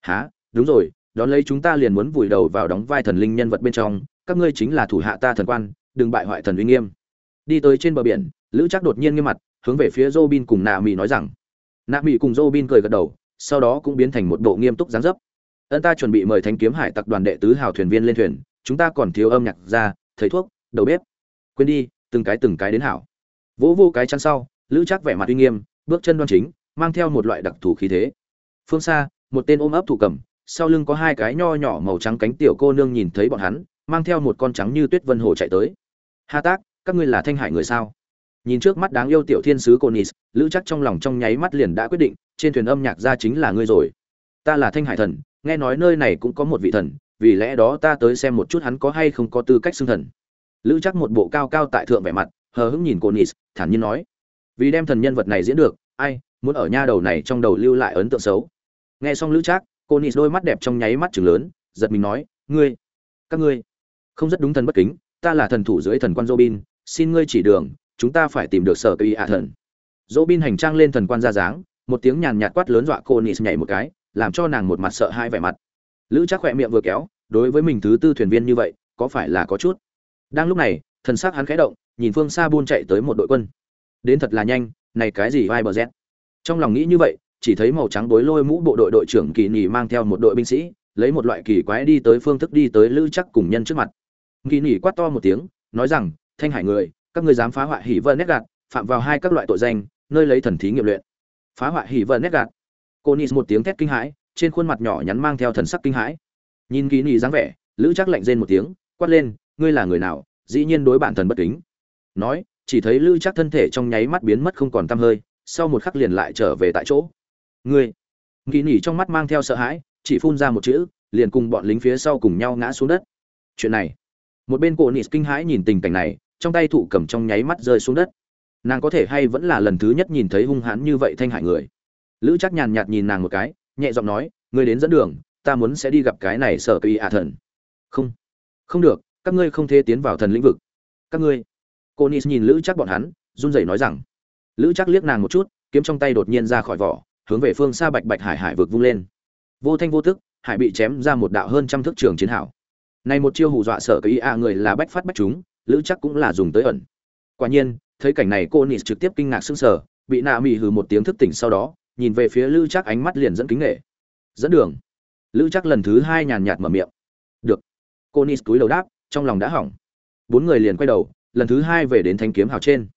Há đúng rồi đón lấy chúng ta liền muốn vùi đầu vào đóng vai thần linh nhân vật bên trong các ngươi chính là thủ hạ ta thần quan đừng bại hoại thần uy nghiêm. Đi tới trên bờ biển lữ chắc đột nhiên nghiêm mặt hướng về phía Robin cùng Nạ mỹ nói rằng. Nạ mỹ cùng Robin cười gật đầu, sau đó cũng biến thành một bộ nghiêm túc dáng dấp. Ân ta chuẩn bị mời Thánh kiếm hải tặc đoàn đệ tứ hào thuyền viên lên thuyền, chúng ta còn thiếu âm nhạc ra, thầy thuốc, đầu bếp. Quên đi, từng cái từng cái đến hảo. Vỗ vô cái chăn sau, Lữ Trác vẻ mặt uy nghiêm, bước chân đoan chính, mang theo một loại đặc thù khí thế. Phương xa, một tên ôm ấp thủ cầm, sau lưng có hai cái nho nhỏ màu trắng cánh tiểu cô nương nhìn thấy bọn hắn, mang theo một con trắng như tuyết vân hồ chạy tới. Ha tác, các ngươi là thanh hải người sao? nhìn trước mắt đáng yêu tiểu thiên sứ cô nis, lữ chắc trong lòng trong nháy mắt liền đã quyết định trên thuyền âm nhạc ra chính là ngươi rồi ta là thanh hải thần nghe nói nơi này cũng có một vị thần vì lẽ đó ta tới xem một chút hắn có hay không có tư cách xưng thần. Lữ chắc một bộ cao cao tại thượng vẻ mặt, hờ hững nhìn cô nis thản nhiên nói. Vì đem thần nhân vật này diễn được, ai, muốn ở nha đầu này trong đầu lưu lại ấn tượng xấu. Nghe xong lữ trác conis đôi mắt đẹp trong nháy mắt chừng lớn, giật mình nói, ngươi, các ngươi, không rất đúng thần bất kính, ta là thần thủ dưới thần quan robin, xin ngươi chỉ đường, chúng ta phải tìm được sở cây ạ thần. Dỗ bin hành trang lên thần quan ra dáng, một tiếng nhàn nhạt quát lớn dọa cô nis nhảy một cái, làm cho nàng một mặt sợ hai vẻ mặt lữ chắc khỏe miệng vừa kéo, đối với mình thứ tư thuyền viên như vậy, có phải là có chút? Đang lúc này, thần sắc hắn khẽ động, nhìn phương xa buôn chạy tới một đội quân. Đến thật là nhanh, này cái gì vai bờ rét trong lòng nghĩ như vậy, chỉ thấy màu trắng bối lôi mũ bộ đội đội trưởng kỳ nhì mang theo một đội binh sĩ, lấy một loại kỳ quái đi tới phương thức đi tới lữ chắc cùng nhân trước mặt. Kỳ nhì quát to một tiếng, nói rằng, thanh hải người, các ngươi dám phá hoại hỉ vợ nét gạt, phạm vào hai các loại tội danh, nơi lấy thần thí nghiệm luyện. Phá hoại hỉ vợ nét gạt? Cô nis một tiếng thét kinh hãi trên khuôn mặt nhỏ nhắn mang theo thần sắc kinh hãi. Nhìn kỹ nỉ dáng vẻ, lữ chắc lạnh rên một tiếng, quát lên, ngươi là người nào? Dĩ nhiên đối bản thần bất kính. Nói, chỉ thấy lữ chắc thân thể trong nháy mắt biến mất không còn tăm hơi, sau một khắc liền lại trở về tại chỗ. Ngươi? Ký nỉ trong mắt mang theo sợ hãi, chỉ phun ra một chữ, liền cùng bọn lính phía sau cùng nhau ngã xuống đất. Chuyện này, một bên cổ nỉ kinh hãi nhìn tình cảnh này, trong tay thụ cầm trong nháy mắt rơi xuống đất. Nàng có thể hay vẫn là lần thứ nhất nhìn thấy hung hãn như vậy thanh hải người. Lữ chắc nhàn nhạt nhìn nàng một cái nhẹ giọng nói, ngươi đến dẫn đường, ta muốn sẽ đi gặp cái này sở kỳ ạ thần. Không không được, các ngươi không thể tiến vào thần lĩnh vực. Các ngươi? Cô nis nhìn lữ chắc bọn hắn, run rẩy nói rằng. Lữ chắc liếc nàng một chút, kiếm trong tay đột nhiên ra khỏi vỏ, hướng về phương xa bạch bạch hải hải vực vung lên. Vô thanh vô tức, hải bị chém ra một đạo hơn trăm thước trường chiến hảo này một chiêu hù dọa sở kỳ ạ người là bách phát bách chúng, lữ chắc cũng là dùng tới ẩn. Quả nhiên, thấy cảnh này cô nis trực tiếp kinh ngạc sững sờ, bị nạ mị hừ một tiếng thức tỉnh sau đó nhìn về phía lữ chắc ánh mắt liền dẫn kính nghệ. Dẫn đường. Lữ chắc lần thứ hai nhàn nhạt mở miệng. Được. Cô nis túi đầu đáp, trong lòng đã hỏng. Bốn người liền quay đầu, lần thứ hai về đến thanh kiếm hào trên.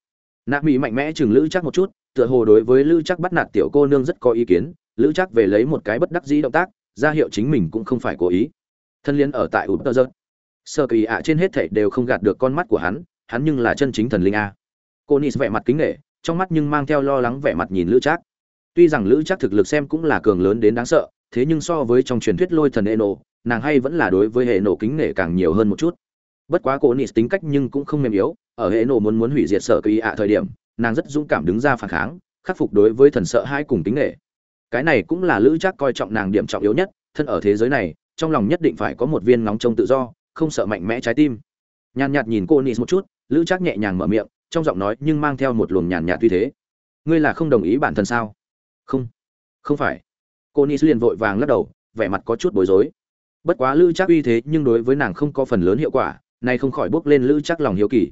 Nạ mỹ mạnh mẽ chừng lữ chắc một chút, tựa hồ đối với lữ chắc bắt nạt tiểu cô nương rất có ý kiến, lữ chắc về lấy một cái bất đắc dĩ động tác, ra hiệu chính mình cũng không phải cố ý. Thân liên ở tại ụp tơ dơ sơ kỳ ạ trên hết thảy đều không gạt được con mắt của hắn hắn nhưng là chân chính thần linh a. Cô nis vẻ mặt kính nghệ, trong mắt nhưng mang theo lo lắng vẻ mặt nhìn lữ trác tuy rằng lữ trác thực lực xem cũng là cường lớn đến đáng sợ thế nhưng so với trong truyền thuyết lôi thần Eno, nàng hay vẫn là đối với hệ nổ kính nể càng nhiều hơn một chút. Bất quá cô nị tính cách nhưng cũng không mềm yếu ở hệ nổ muốn muốn hủy diệt sở kỳ ạ thời điểm nàng rất dũng cảm đứng ra phản kháng khắc phục đối với thần sợ hai cùng kính nể. Cái này cũng là lữ trác coi trọng nàng điểm trọng yếu nhất thân ở thế giới này trong lòng nhất định phải có một viên nóng trông tự do không sợ mạnh mẽ trái tim. Nhàn nhạt nhìn cô nị một chút lữ trác nhẹ nhàng mở miệng trong giọng nói nhưng mang theo một luồng nhàn nhạt tuy thế. Ngươi là không đồng ý bản thân sao? Không không phải. Cô nis liền vội vàng lắc đầu, vẻ mặt có chút bối rối. Bất quá lữ chắc uy thế nhưng đối với nàng không có phần lớn hiệu quả, nay không khỏi bước lên lữ chắc lòng hiếu kỳ.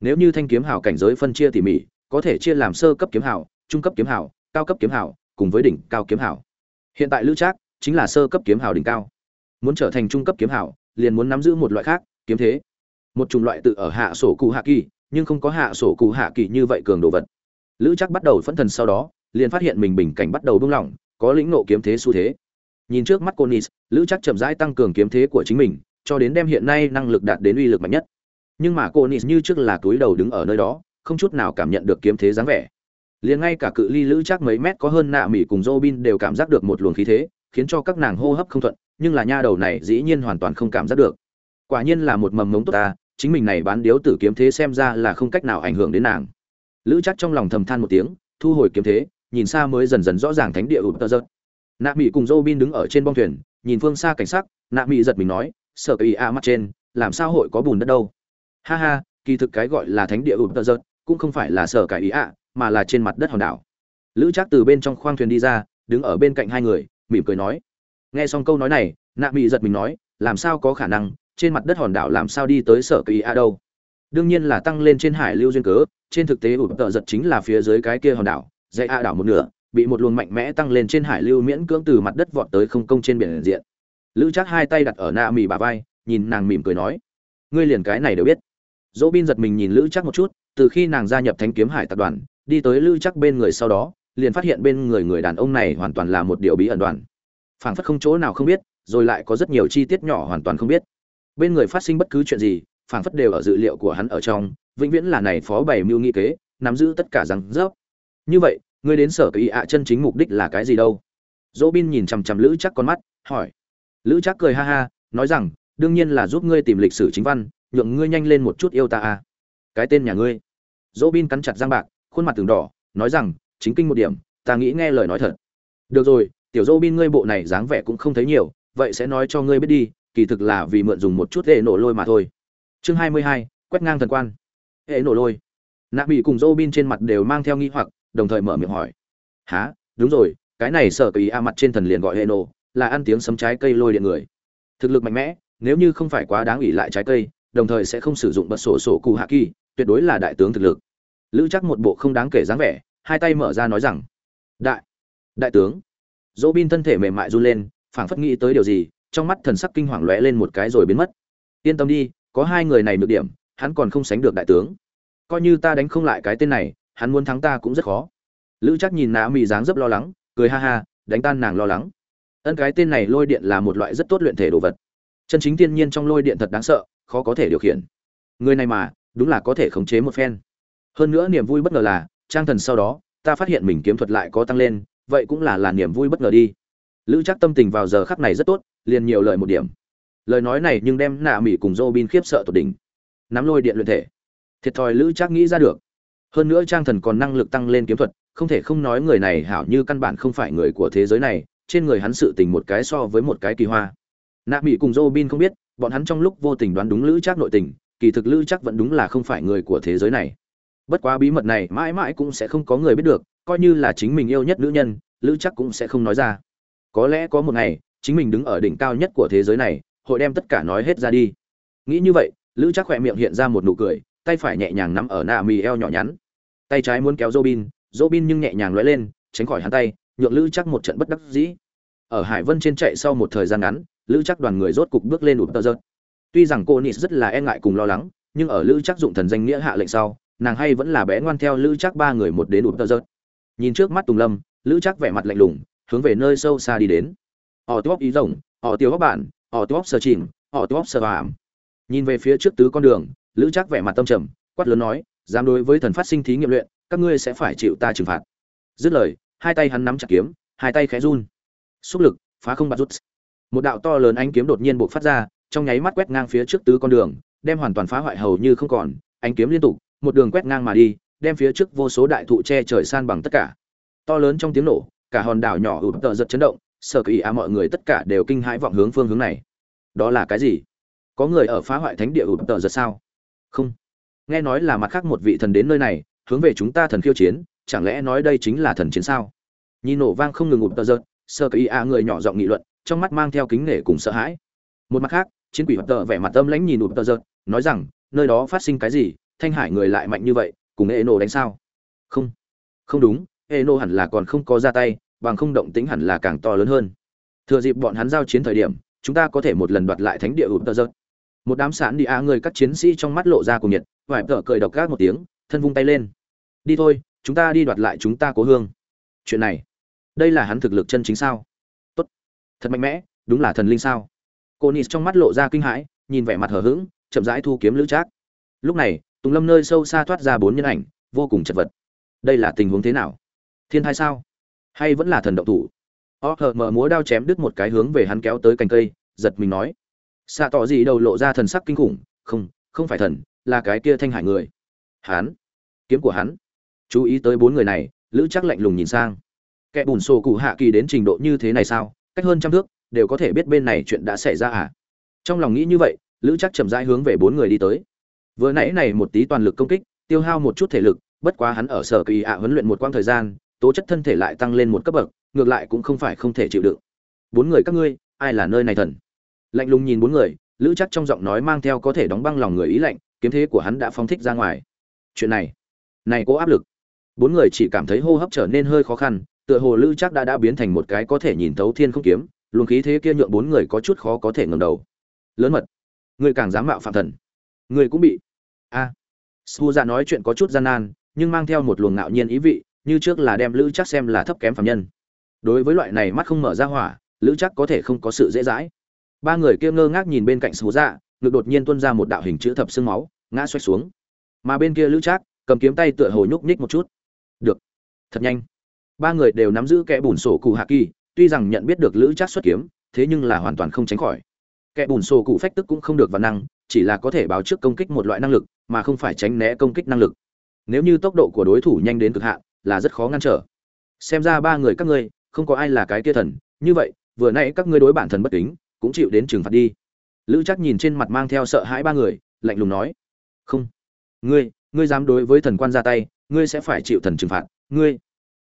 Nếu như thanh kiếm hào cảnh giới phân chia tỉ mỉ, có thể chia làm sơ cấp kiếm hào, trung cấp kiếm hào, cao cấp kiếm hào, cùng với đỉnh cao kiếm hào. Hiện tại lữ trác chính là sơ cấp kiếm hào đỉnh cao. Muốn trở thành trung cấp kiếm hào, liền muốn nắm giữ một loại khác, kiếm thế. Một chủng loại tự ở hạ sổ cụ hạ kỳ, nhưng không có hạ sổ cụ hạ kỳ như vậy cường đồ vật. Lữ chắc bắt đầu phẫn thần sau đó liền phát hiện mình bình cảnh bắt đầu buông lỏng có lĩnh nộ kiếm thế xu thế nhìn trước mắt conis lữ chắc chậm rãi tăng cường kiếm thế của chính mình cho đến đem hiện nay năng lực đạt đến uy lực mạnh nhất nhưng mà conis như trước là túi đầu đứng ở nơi đó không chút nào cảm nhận được kiếm thế dáng vẻ liền ngay cả cự ly lữ chắc mấy mét có hơn nạ mỹ cùng Robin đều cảm giác được một luồng khí thế, khiến cho các nàng hô hấp không thuận, nhưng là nha đầu này dĩ nhiên hoàn toàn không cảm giác được. Quả nhiên là một mầm mống tốt ta, chính mình này bán điếu tử kiếm thế xem ra là không cách nào ảnh hưởng đến nàng. Lữ chắc trong lòng thầm than một tiếng, thu hồi kiếm thế, nhìn xa mới dần dần rõ ràng thánh địa ụp tơ giật. Nạ mỹ cùng Robin đứng ở trên bong thuyền, nhìn phương xa cảnh sắc, Nạ mỹ giật mình nói, sợ ý a mắt trên, làm sao hội có bùn đất đâu? Ha ha, kỳ thực cái gọi là thánh địa ụp tơ giật, cũng không phải là sở cải ý ạ, mà là trên mặt đất hòn đảo lữ trác từ bên trong khoang thuyền đi ra đứng ở bên cạnh hai người mỉm cười nói nghe xong câu nói này nạ mỹ giật mình nói làm sao có khả năng trên mặt đất hòn đảo làm sao đi tới sở kỳ a đâu đương nhiên là tăng lên trên hải lưu duyên cớ trên thực tế ủ tợ giật chính là phía dưới cái kia hòn đảo dãy a đảo một nửa, bị một luồng mạnh mẽ tăng lên trên hải lưu miễn cưỡng từ mặt đất vọt tới không công trên biển diện. Lữ chắc hai tay đặt ở na mì bà vai, nhìn nàng mỉm cười nói, ngươi liền cái này đều biết. Dỗ bin giật mình nhìn lữ chắc một chút, từ khi nàng gia nhập thánh kiếm hải tập đoàn, đi tới lữ chắc bên người sau đó, liền phát hiện bên người người đàn ông này hoàn toàn là một điều bí ẩn đoàn. Phảng phất không chỗ nào không biết, rồi lại có rất nhiều chi tiết nhỏ hoàn toàn không biết. Bên người phát sinh bất cứ chuyện gì, phảng phất đều ở dự liệu của hắn ở trong, vĩnh viễn là này phó bày mưu nghi kế, nắm giữ tất cả răng rớp như vậy, ngươi đến sở kỳ ạ chân chính mục đích là cái gì đâu? Dỗ bin nhìn chằm chằm lữ chắc con mắt, hỏi. Lữ chắc cười ha ha, nói rằng, đương nhiên là giúp ngươi tìm lịch sử chính văn, nhượng ngươi nhanh lên một chút yêu ta a cái tên nhà ngươi. Dỗ bin cắn chặt răng bạc, khuôn mặt từng đỏ, nói rằng, chính kinh một điểm, ta nghĩ nghe lời nói thật. Được rồi, tiểu Dỗ bin ngươi bộ này dáng vẻ cũng không thấy nhiều, vậy sẽ nói cho ngươi biết đi, kỳ thực là vì mượn dùng một chút hệ nổ lôi mà thôi. Chương hai mươi hai, quét ngang thần quan. Hệ nổ lôi. Nạ bị cùng Dỗ bin trên mặt đều mang theo nghi hoặc đồng thời mở miệng hỏi. Há đúng rồi, cái này sợ kỳ a mặt trên thần liền gọi hệ nổ là ăn tiếng sấm trái cây lôi điện người. Thực lực mạnh mẽ, nếu như không phải quá đáng ủy lại trái cây, đồng thời sẽ không sử dụng bật sổ sổ cụ hạ kỳ, tuyệt đối là đại tướng thực lực. Lữ chắc một bộ không đáng kể dáng vẻ, hai tay mở ra nói rằng, đại đại tướng. Dỗ bin thân thể mềm mại run lên, phảng phất nghĩ tới điều gì, trong mắt thần sắc kinh hoàng lóe lên một cái rồi biến mất. Yên tâm đi, có hai người này được điểm, hắn còn không sánh được đại tướng. Coi như ta đánh không lại cái tên này hắn muốn thắng ta cũng rất khó. Lữ chắc nhìn nạ mỹ dáng dấp lo lắng, cười ha ha, đánh tan nàng lo lắng. Ân cái tên này lôi điện là một loại rất tốt luyện thể đồ vật. Chân chính thiên nhiên trong lôi điện thật đáng sợ, khó có thể điều khiển. Người này mà, đúng là có thể khống chế một phen. Hơn nữa niềm vui bất ngờ là, trang thần sau đó, ta phát hiện mình kiếm thuật lại có tăng lên, vậy cũng là là niềm vui bất ngờ đi. Lữ chắc tâm tình vào giờ khắc này rất tốt, liền nhiều lời một điểm. Lời nói này nhưng đem nạ mỹ cùng dô bin khiếp sợ tột đỉnh. Nắm lôi điện luyện thể. Thiệt thòi lữ chắc nghĩ ra được hơn nữa trang thần còn năng lực tăng lên kiếm thuật, không thể không nói người này hảo như căn bản không phải người của thế giới này, trên người hắn sự tình một cái so với một cái kỳ hoa. Nạ mỹ cùng Robin không biết, bọn hắn trong lúc vô tình đoán đúng lữ chắc nội tình, kỳ thực lữ chắc vẫn đúng là không phải người của thế giới này. Bất quá bí mật này mãi mãi cũng sẽ không có người biết được, coi như là chính mình yêu nhất nữ nhân, lữ chắc cũng sẽ không nói ra. Có lẽ có một ngày, chính mình đứng ở đỉnh cao nhất của thế giới này, hội đem tất cả nói hết ra đi. Nghĩ như vậy, lữ chắc khỏe miệng hiện ra một nụ cười tay phải nhẹ nhàng nắm ở nạ mì eo nhỏ nhắn tay trái muốn kéo Robin, Robin nhưng nhẹ nhàng lóe lên, tránh khỏi hắn tay, nhượng Lữ Chắc một trận bất đắc dĩ. Ở Hải Vân trên chạy sau một thời gian ngắn, Lữ Chắc đoàn người rốt cục bước lên ụt tờ giật. Tuy rằng cô nít rất là e ngại cùng lo lắng, nhưng ở Lữ Chắc dụng thần danh nghĩa hạ lệnh sau, nàng hay vẫn là bé ngoan theo Lữ Chắc ba người một đến ụt tờ giật. Nhìn trước mắt Tùng Lâm, Lữ Chắc vẻ mặt lạnh lùng, hướng về nơi sâu xa đi đến. Họ tiêu ý rồng, họ tiêu góc bản, họ tiêu sờ chìm, họ tiêu sờ vàm Nhìn về phía trước tứ con đường, Lữ Chắc vẻ mặt tâm trầm, quát lớn nói, dám đối với thần phát sinh thí nghiệm luyện các ngươi sẽ phải chịu ta trừng phạt. Dứt lời hai tay hắn nắm chặt kiếm hai tay khẽ run. Xúc lực phá không bạt rút. Một đạo to lớn ánh kiếm đột nhiên buộc phát ra trong nháy mắt quét ngang phía trước tứ con đường đem hoàn toàn phá hoại hầu như không còn. Ánh kiếm liên tục một đường quét ngang mà đi đem phía trước vô số đại thụ che trời san bằng tất cả. To lớn trong tiếng nổ cả hòn đảo nhỏ ụp tợ giật chấn động sợ kỳ á mọi người tất cả đều kinh hãi vọng hướng phương hướng này. Đó là cái gì? Có người ở phá hoại thánh địa ụp tợ giật sao? Không. Nghe nói là mặt khác một vị thần đến nơi này, hướng về chúng ta thần khiêu chiến, chẳng lẽ nói đây chính là thần chiến sao? Nhìn nổ vang không ngừng ngụp tờ giật sơ kỳ a người nhỏ giọng nghị luận, trong mắt mang theo kính nể cùng sợ hãi. Một mặt khác, chiến quỷ hoạt tờ vẻ mặt tâm lãnh nhìn nụp tờ giật nói rằng, nơi đó phát sinh cái gì, thanh hải người lại mạnh như vậy, cùng ê nổ đánh sao? Không. Không đúng ê nổ hẳn là còn không có ra tay, bằng không động tính hẳn là càng to lớn hơn. Thừa dịp bọn hắn giao chiến thời điểm, chúng ta có thể một lần đoạt lại thánh địa ụp tờ giật một đám sản đi a người các chiến sĩ trong mắt lộ ra cùng nhiệt vải tợ cười độc gác một tiếng, thân vung tay lên. Đi thôi, chúng ta đi đoạt lại chúng ta cố hương. Chuyện này, đây là hắn thực lực chân chính sao? Tốt. Thật mạnh mẽ, đúng là thần linh sao? Cô nis trong mắt lộ ra kinh hãi, nhìn vẻ mặt hờ hững, chậm rãi thu kiếm lữ trác. Lúc này, tùng lâm nơi sâu xa thoát ra bốn nhân ảnh, vô cùng chật vật. Đây là tình huống thế nào? Thiên thai sao? Hay vẫn là thần động thủ? O hờ, mở múa đao chém đứt một cái hướng về hắn kéo tới cành cây, giật mình nói xạ tỏ gì đầu lộ ra thần sắc kinh khủng, không không phải thần, là cái kia thanh hải người. Hắn? Kiếm của hắn. Chú ý tới bốn người này, lữ chắc lạnh lùng nhìn sang. Kẻ bùn sổ cụ hạ kỳ đến trình độ như thế này sao? Cách hơn trăm thước, đều có thể biết bên này chuyện đã xảy ra à? Trong lòng nghĩ như vậy, lữ chắc chậm rãi hướng về bốn người đi tới. Vừa nãy này một tí toàn lực công kích, tiêu hao một chút thể lực, bất quá hắn ở sở kỳ ạ huấn luyện một quãng thời gian, tố chất thân thể lại tăng lên một cấp bậc, ngược lại cũng không phải không thể chịu đựng. Bốn người các ngươi, ai là nơi này thần? Lạnh lùng nhìn bốn người, lữ chắc trong giọng nói mang theo có thể đóng băng lòng người ý lạnh, kiếm thế của hắn đã phóng thích ra ngoài. Chuyện này này có áp lực. Bốn người chỉ cảm thấy hô hấp trở nên hơi khó khăn, tựa hồ lữ chắc đã đã biến thành một cái có thể nhìn thấu thiên không kiếm, luồng khí thế kia nhượng bốn người có chút khó có thể ngẩng đầu. Lớn mật, người càng dám mạo phạm thần, người cũng bị, a. À. su ra nói chuyện có chút gian nan, nhưng mang theo một luồng ngạo nhiên ý vị, như trước là đem lữ chắc xem là thấp kém phạm nhân. Đối với loại này mắt không mở ra hỏa, lữ chắc có thể không có sự dễ dãi ba người kia ngơ ngác nhìn bên cạnh su Dạ, ngực đột nhiên tuôn ra một đạo hình chữ thập xương máu ngã xoay xuống. Mà bên kia lữ trác cầm kiếm tay tựa hồ nhúc nhích một chút. Được. Thật nhanh. Ba người đều nắm giữ kẻ bùn sổ cụ hạ kỳ tuy rằng nhận biết được lữ trác xuất kiếm thế nhưng là hoàn toàn không tránh khỏi. Kẻ bùn sổ cụ phách tức cũng không được văn năng chỉ là có thể báo trước công kích một loại năng lực mà không phải tránh né công kích năng lực. Nếu như tốc độ của đối thủ nhanh đến cực hạn là rất khó ngăn trở. Xem ra ba người các ngươi không có ai là cái kia thần. Như vậy vừa nãy các ngươi đối bản thần bất kính cũng chịu đến trừng phạt đi. Lữ chắc nhìn trên mặt mang theo sợ hãi ba người, lạnh lùng nói, không, ngươi ngươi dám đối với thần quan ra tay, ngươi sẽ phải chịu thần trừng phạt, ngươi.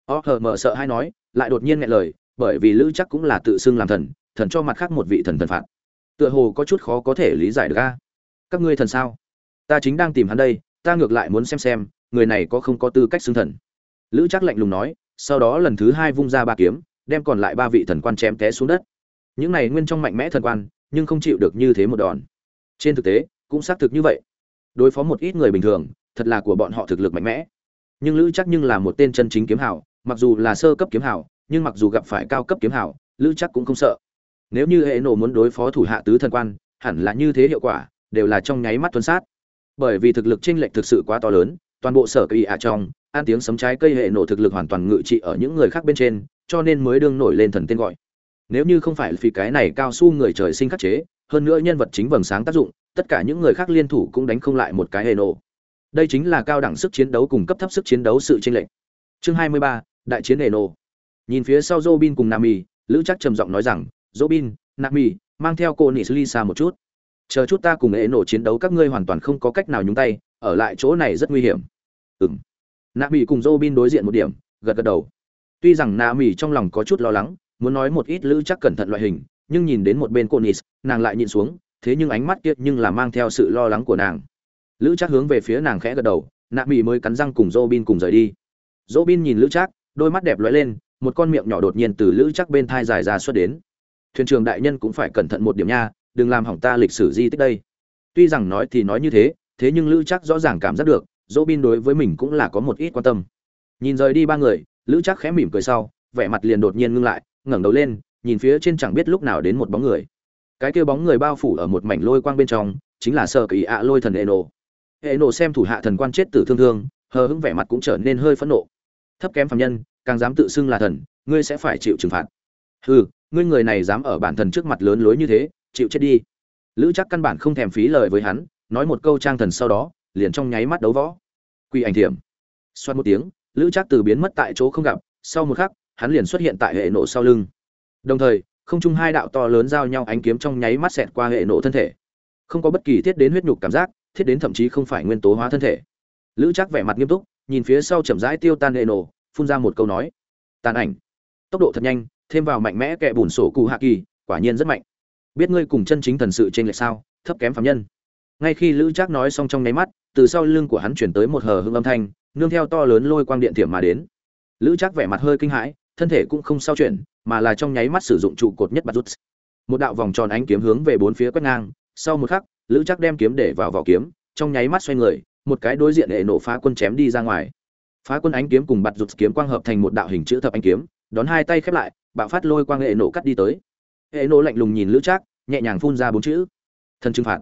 O hờ mở sợ hãi nói, lại đột nhiên nghe lời, bởi vì lữ chắc cũng là tự xưng làm thần thần cho mặt khác một vị thần thần phạt. Tựa hồ có chút khó có thể lý giải được a. Các ngươi thần sao? Ta chính đang tìm hắn đây, ta ngược lại muốn xem xem, người này có không có tư cách xưng thần. Lữ chắc lạnh lùng nói, sau đó lần thứ hai vung ra ba kiếm, đem còn lại ba vị thần quan chém té xuống đất những này nguyên trong mạnh mẽ thần quan, nhưng không chịu được như thế một đòn. Trên thực tế, cũng xác thực như vậy. Đối phó một ít người bình thường, thật là của bọn họ thực lực mạnh mẽ. Nhưng lữ chắc nhưng là một tên chân chính kiếm hảo mặc dù là sơ cấp kiếm hảo nhưng mặc dù gặp phải cao cấp kiếm hảo lữ chắc cũng không sợ. Nếu như hệ nổ muốn đối phó thủ hạ tứ thần quan, hẳn là như thế hiệu quả, đều là trong nháy mắt tuân sát. Bởi vì thực lực chênh lệch thực sự quá to lớn, toàn bộ sở cây ạ trong an tiếng sấm trái cây hệ nổ thực lực hoàn toàn ngự trị ở những người khác bên trên, cho nên mới đương nổi lên thần tên gọi nếu như không phải vì cái này cao su người trời sinh khắc chế, hơn nữa nhân vật chính vầng sáng tác dụng, tất cả những người khác liên thủ cũng đánh không lại một cái hệ nổ đây chính là cao đẳng sức chiến đấu cùng cấp thấp sức chiến đấu sự chênh lệch. Chương hai mươi ba, đại chiến eno nhìn phía sau robin cùng nami, lữ chắc trầm giọng nói rằng, robin, nami, mang theo cô nis lisa một chút. Chờ chút ta cùng eno chiến đấu các ngươi hoàn toàn không có cách nào nhúng tay, ở lại chỗ này rất nguy hiểm. Ừng nami cùng robin đối diện một điểm, gật gật đầu. Tuy rằng nami trong lòng có chút lo lắng muốn nói một ít lữ chắc cẩn thận loại hình nhưng nhìn đến một bên cô nis nàng lại nhìn xuống thế nhưng ánh mắt kia nhưng là mang theo sự lo lắng của nàng lữ chắc hướng về phía nàng khẽ gật đầu nạ mỹ mới cắn răng cùng Robin cùng rời đi. Robin nhìn Lữ chắc đôi mắt đẹp lóe lên, một con miệng nhỏ đột nhiên từ Lữ chắc bên thai dài ra xuất đến. Thuyền trưởng đại nhân cũng phải cẩn thận một điểm nha, đừng làm hỏng ta lịch sử di tích đây. Tuy rằng nói thì nói như thế, thế nhưng Lữ chắc rõ ràng cảm giác được, Robin đối với mình cũng là có một ít quan tâm. Nhìn rời đi ba người, Lữ chắc khẽ mỉm cười sau, vẻ mặt liền đột nhiên ngưng lại, ngẩng đầu lên, nhìn phía trên chẳng biết lúc nào đến một bóng người. Cái kia bóng người bao phủ ở một mảnh lôi quang bên trong, chính là sợ Kỳ ạ Lôi Thần Eno. Eno xem thủ hạ thần quan chết tử thương thương hờ hững vẻ mặt cũng trở nên hơi phẫn nộ. Thấp kém phạm nhân càng dám tự xưng là thần ngươi sẽ phải chịu trừng phạt. Hừ ngươi người này dám ở bản thần trước mặt lớn lối như thế chịu chết đi. Lữ chắc căn bản không thèm phí lời với hắn nói một câu trang thần sau đó liền trong nháy mắt đấu võ. Quy ảnh thiểm. Xoát một tiếng lữ chắc từ biến mất tại chỗ không gặp sau một khắc hắn liền xuất hiện tại hệ nộ sau lưng. Đồng thời, không chung hai đạo to lớn giao nhau ánh kiếm trong nháy mắt xẹt qua hệ nộ thân thể. Không có bất kỳ thiết đến huyết nhục cảm giác, thiết đến thậm chí không phải nguyên tố hóa thân thể. Lữ chắc vẻ mặt nghiêm túc, nhìn phía sau chậm rãi tiêu tan hệ nổ, phun ra một câu nói. Tàn ảnh. Tốc độ thật nhanh, thêm vào mạnh mẽ kẻ bùn sổ cụ hạ kỳ, quả nhiên rất mạnh. Biết ngươi cùng chân chính thần sự trên lệch sao, thấp kém phạm nhân. Ngay khi lữ trác nói xong trong nháy mắt, từ sau lưng của hắn chuyển tới một hờ hưng âm thanh, nương theo to lớn lôi quang điện thiểm mà đến. Lữ trác vẻ mặt hơi kinh hãi thân thể cũng không sao chuyển, mà là trong nháy mắt sử dụng trụ cột nhất bạt rút. Một đạo vòng tròn ánh kiếm hướng về bốn phía quét ngang, sau một khắc, lữ chắc đem kiếm để vào vỏ kiếm, trong nháy mắt xoay người, một cái đối diện hệ nổ phá quân chém đi ra ngoài. Phá quân ánh kiếm cùng bạt rụt kiếm quang hợp thành một đạo hình chữ thập ánh kiếm, đón hai tay khép lại, bạo phát lôi quang hệ nổ cắt đi tới. Hệ nổ lạnh lùng nhìn lữ trác, nhẹ nhàng phun ra bốn chữ. Thân trừng phạt.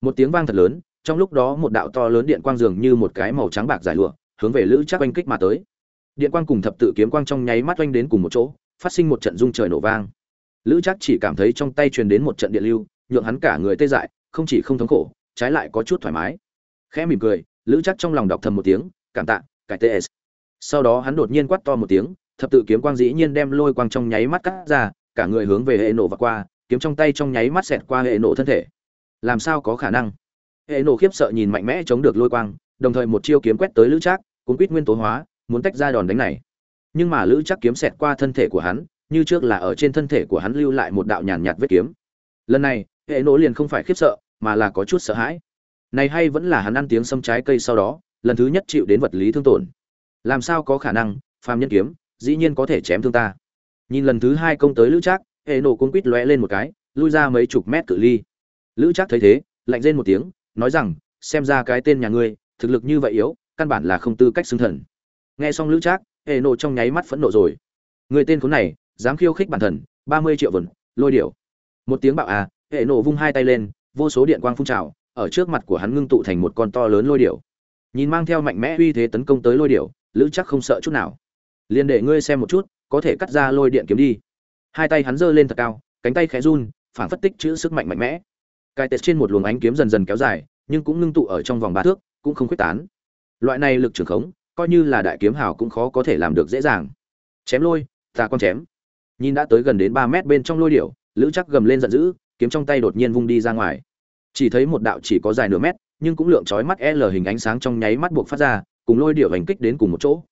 Một tiếng vang thật lớn, trong lúc đó một đạo to lớn điện quang dường như một cái màu trắng bạc giải lụa, hướng về lữ trác oanh kích mà tới điện quang cùng thập tự kiếm quang trong nháy mắt oanh đến cùng một chỗ, phát sinh một trận rung trời nổ vang. Lữ trác chỉ cảm thấy trong tay truyền đến một trận điện lưu, nhượng hắn cả người tê dại, không chỉ không thống khổ, trái lại có chút thoải mái. Khẽ mỉm cười, lữ chắc trong lòng đọc thầm một tiếng, cảm tạ, cải ts sau đó hắn đột nhiên quát to một tiếng, thập tự kiếm quang dĩ nhiên đem lôi quang trong nháy mắt cắt ra, cả người hướng về hệ nổ và qua, kiếm trong tay trong nháy mắt xẹt qua hệ nổ thân thể. Làm sao có khả năng? Hệ nổ khiếp sợ nhìn mạnh mẽ chống được lôi quang, đồng thời một chiêu kiếm quét tới lữ trác, cuốn quýt nguyên tố hóa muốn tách ra đòn đánh này. Nhưng mà lữ chắc kiếm xẹt qua thân thể của hắn, như trước là ở trên thân thể của hắn lưu lại một đạo nhàn nhạt vết kiếm. Lần này, hệ nổ liền không phải khiếp sợ, mà là có chút sợ hãi. Này hay vẫn là hắn ăn tiếng xâm trái cây sau đó, lần thứ nhất chịu đến vật lý thương tổn. Làm sao có khả năng, phàm nhân kiếm, dĩ nhiên có thể chém thương ta. Nhìn lần thứ hai công tới lữ trác, hệ nổ cung quít lóe lên một cái, lui ra mấy chục mét cự ly. Lữ trác thấy thế, lạnh rên một tiếng, nói rằng, xem ra cái tên nhà ngươi, thực lực như vậy yếu, căn bản là không tư cách xưng thần nghe xong lữ trác hệ nộ trong nháy mắt phẫn nộ rồi. Người tên khốn này, dám khiêu khích bản thần, ba mươi triệu vần, lôi điểu. Một tiếng bạo à hệ nổ vung hai tay lên, vô số điện quang phun trào, ở trước mặt của hắn ngưng tụ thành một con to lớn lôi điểu. Nhìn mang theo mạnh mẽ uy thế tấn công tới lôi điểu, lữ chắc không sợ chút nào. Liền để ngươi xem một chút, có thể cắt ra lôi điện kiếm đi. Hai tay hắn giơ lên thật cao, cánh tay khẽ run, phản phất tích chữ sức mạnh mạnh mẽ. Cài tết trên một luồng ánh kiếm dần dần kéo dài, nhưng cũng ngưng tụ ở trong vòng ba thước, cũng không quyết tán. Loại này lực trưởng khống coi như là đại kiếm hào cũng khó có thể làm được dễ dàng. Chém lôi, ta con chém. Nhìn đã tới gần đến ba mét bên trong lôi điểu, lữ chắc gầm lên giận dữ, kiếm trong tay đột nhiên vung đi ra ngoài. Chỉ thấy một đạo chỉ có dài nửa mét, nhưng cũng lượng chói mắt l hình ánh sáng trong nháy mắt buộc phát ra, cùng lôi điệu hành kích đến cùng một chỗ.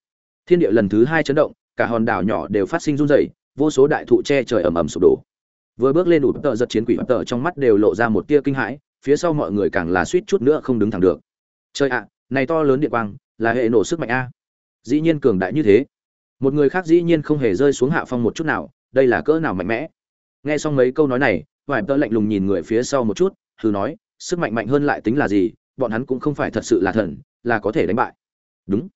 Thiên địa lần thứ hai chấn động, cả hòn đảo nhỏ đều phát sinh run rẩy, vô số đại thụ che trời ầm ầm sụp đổ. Vừa bước lên đủ tợ giật chiến quỷ tợ trong mắt đều lộ ra một tia kinh hãi, phía sau mọi người càng là suýt chút nữa không đứng thẳng được. Trời ạ, này to lớn địa quang là hệ nổ sức mạnh a. Dĩ nhiên cường đại như thế. Một người khác dĩ nhiên không hề rơi xuống hạ phong một chút nào, đây là cỡ nào mạnh mẽ. Nghe xong mấy câu nói này vải tơ lạnh lùng nhìn người phía sau một chút, thử nói, sức mạnh mạnh hơn lại tính là gì, bọn hắn cũng không phải thật sự là thần, là có thể đánh bại. Đúng.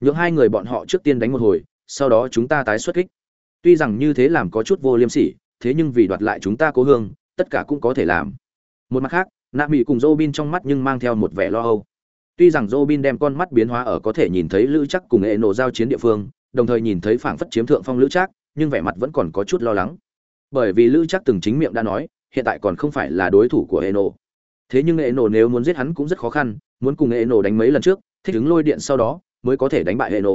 Những hai người bọn họ trước tiên đánh một hồi, sau đó chúng ta tái xuất kích. Tuy rằng như thế làm có chút vô liêm sỉ, thế nhưng vì đoạt lại chúng ta cố hương, tất cả cũng có thể làm. Một mặt khác, nạ mỹ cùng Robin trong mắt nhưng mang theo một vẻ lo âu tuy rằng Robin đem con mắt biến hóa ở có thể nhìn thấy lữ Trác cùng Eno giao chiến địa phương đồng thời nhìn thấy phảng phất chiếm thượng phong lữ Trác, nhưng vẻ mặt vẫn còn có chút lo lắng bởi vì lữ Trác từng chính miệng đã nói hiện tại còn không phải là đối thủ của Eno. Thế nhưng Eno nếu muốn giết hắn cũng rất khó khăn, muốn cùng Eno đánh mấy lần trước, thích ứng lôi điện sau đó mới có thể đánh bại Eno.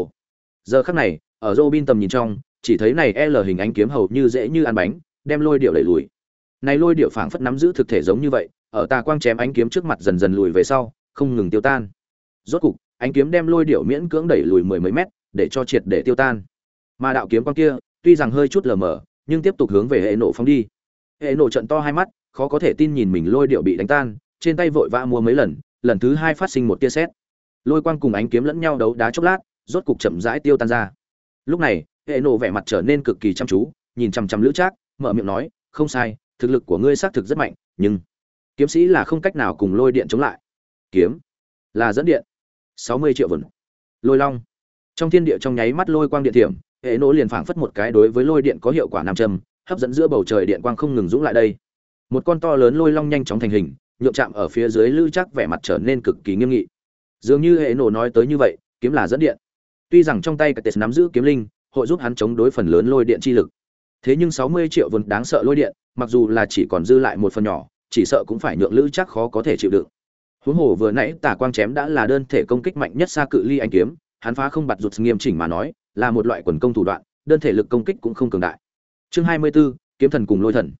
giờ khắc này ở Robin tầm nhìn trong chỉ thấy này L hình ánh kiếm hầu như dễ như ăn bánh đem lôi điệu đẩy lùi này lôi điệu phảng phất nắm giữ thực thể giống như vậy ở tà quang chém ánh kiếm trước mặt dần dần lùi về sau không ngừng tiêu tan. Rốt cục, ánh kiếm đem lôi điệu miễn cưỡng đẩy lùi mười mấy mét, để cho triệt để tiêu tan. Mà đạo kiếm quang kia, tuy rằng hơi chút lờ mờ, nhưng tiếp tục hướng về hệ nổ phóng đi. Hệ nổ trận to hai mắt, khó có thể tin nhìn mình lôi điệu bị đánh tan, trên tay vội vã mua mấy lần lần thứ hai phát sinh một tia sét. Lôi quang cùng ánh kiếm lẫn nhau đấu đá chốc lát, rốt cục chậm rãi tiêu tan ra. Lúc này, hệ nổ vẻ mặt trở nên cực kỳ chăm chú, nhìn chằm chằm lữ trác, mở miệng nói, không sai, thực lực của ngươi xác thực rất mạnh, nhưng kiếm sĩ là không cách nào cùng lôi điện chống lại kiếm. Là dẫn điện. Sáu mươi triệu vần. Lôi long. Trong thiên địa trong nháy mắt lôi quang điện thiểm, hệ nỗ liền phảng phất một cái đối với lôi điện có hiệu quả nam châm, hấp dẫn giữa bầu trời điện quang không ngừng dũng lại đây. Một con to lớn lôi long nhanh chóng thành hình, nhượng chạm ở phía dưới lư chắc vẻ mặt trở nên cực kỳ nghiêm nghị. Dường như hệ nổ nói tới như vậy, kiếm là dẫn điện. Tuy rằng trong tay cái tết nắm giữ kiếm linh, hội giúp hắn chống đối phần lớn lôi điện chi lực. Thế nhưng sáu mươi triệu vốn đáng sợ lôi điện, mặc dù là chỉ còn dư lại một phần nhỏ, chỉ sợ cũng phải nhượng lữ chắc khó có thể chịu đựng huống hồ vừa nãy Tả quang chém đã là đơn thể công kích mạnh nhất xa cự ly anh kiếm hắn phá không bặt rụt nghiêm chỉnh mà nói là một loại quần công thủ đoạn đơn thể lực công kích cũng không cường đại. Chương hai mươi 24, kiếm thần cùng lôi thần.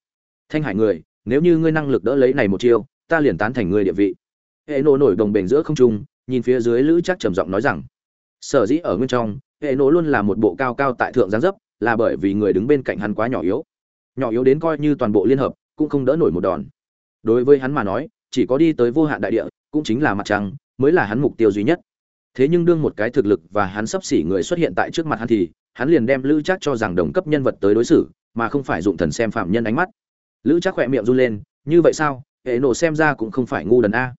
Thanh hải người nếu như ngươi năng lực đỡ lấy này một chiêu ta liền tán thành ngươi địa vị. Hệ nổ nổi đồng bền giữa không trung nhìn phía dưới lữ chắc trầm giọng nói rằng sở dĩ ở bên trong hệ nổ luôn là một bộ cao cao tại thượng giáng dấp là bởi vì người đứng bên cạnh hắn quá nhỏ yếu. Nhỏ yếu đến coi như toàn bộ liên hợp cũng không đỡ nổi một đòn. Đối với hắn mà nói chỉ có đi tới vô hạn đại địa, cũng chính là mặt trăng, mới là hắn mục tiêu duy nhất. Thế nhưng đương một cái thực lực và hắn sắp xỉ người xuất hiện tại trước mặt hắn thì, hắn liền đem lữ chắc cho rằng đồng cấp nhân vật tới đối xử, mà không phải dụng thần xem phạm nhân ánh mắt. Lữ chắc khỏe miệng run lên, như vậy sao? Hệ nổ xem ra cũng không phải ngu đần a.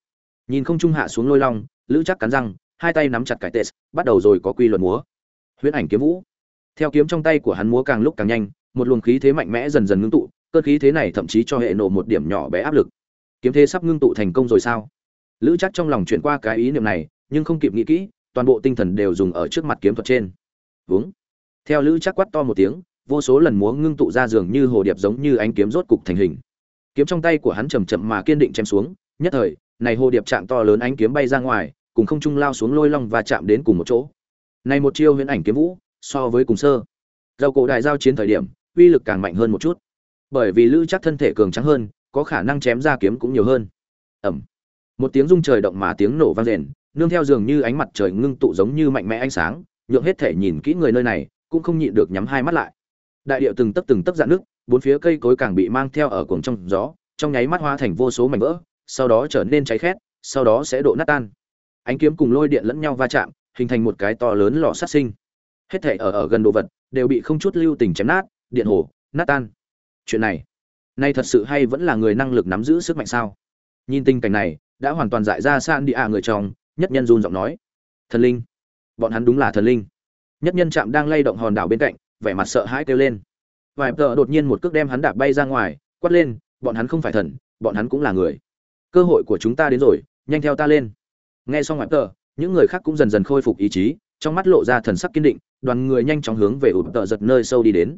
Nhìn không trung hạ xuống lôi long, lữ chắc cắn răng, hai tay nắm chặt cái tệ, bắt đầu rồi có quy luật múa. Huyễn ảnh kiếm vũ. Theo kiếm trong tay của hắn múa càng lúc càng nhanh, một luồng khí thế mạnh mẽ dần dần ngưng tụ, cơn khí thế này thậm chí cho hệ nổ một điểm nhỏ bé áp lực kiếm thế sắp ngưng tụ thành công rồi sao? Lữ chắc trong lòng chuyển qua cái ý niệm này, nhưng không kịp nghĩ kỹ, toàn bộ tinh thần đều dùng ở trước mặt kiếm thuật trên. Vướng. Theo lữ chắc quát to một tiếng, vô số lần múa ngưng tụ ra giường như hồ điệp giống như ánh kiếm rốt cục thành hình. Kiếm trong tay của hắn chầm chậm mà kiên định chém xuống, nhất thời, này hồ điệp trạng to lớn ánh kiếm bay ra ngoài, cùng không trung lao xuống lôi long và chạm đến cùng một chỗ. Này một chiêu huyễn ảnh kiếm vũ, so với cùng sơ. Dầu cổ đại giao chiến thời điểm, uy lực càng mạnh hơn một chút. Bởi vì lữ chắc thân thể cường trắng hơn có khả năng chém ra kiếm cũng nhiều hơn. Ẩm. Một tiếng rung trời động mà tiếng nổ vang rền, nương theo dường như ánh mặt trời ngưng tụ giống như mạnh mẽ ánh sáng, nhượng hết thể nhìn kỹ người nơi này, cũng không nhịn được nhắm hai mắt lại. Đại điệu từng tấc từng tấc dạn nước bốn phía cây cối càng bị mang theo ở cuồng trong gió, trong nháy mắt hóa thành vô số mảnh vỡ, sau đó trở nên cháy khét, sau đó sẽ độ nát tan. Ánh kiếm cùng lôi điện lẫn nhau va chạm, hình thành một cái to lớn lò sát sinh. Hết thể ở ở gần đồ vật, đều bị không chút lưu tình chém nát, điện hồ nát tan. Chuyện này nay thật sự hay vẫn là người năng lực nắm giữ sức mạnh sao? Nhìn tình cảnh này, đã hoàn toàn dại ra san đi à người chồng, nhất nhân run giọng nói. Thần linh. Bọn hắn đúng là thần linh. Nhất nhân chạm đang lay động hòn đảo bên cạnh, vẻ mặt sợ hãi kêu lên. Vài tờ đột nhiên một cước đem hắn đạp bay ra ngoài, quát lên, bọn hắn không phải thần, bọn hắn cũng là người. Cơ hội của chúng ta đến rồi, nhanh theo ta lên. Nghe xong ngoại tờ, những người khác cũng dần dần khôi phục ý chí, trong mắt lộ ra thần sắc kiên định, đoàn người nhanh chóng hướng về ụp tờ giật nơi sâu đi đến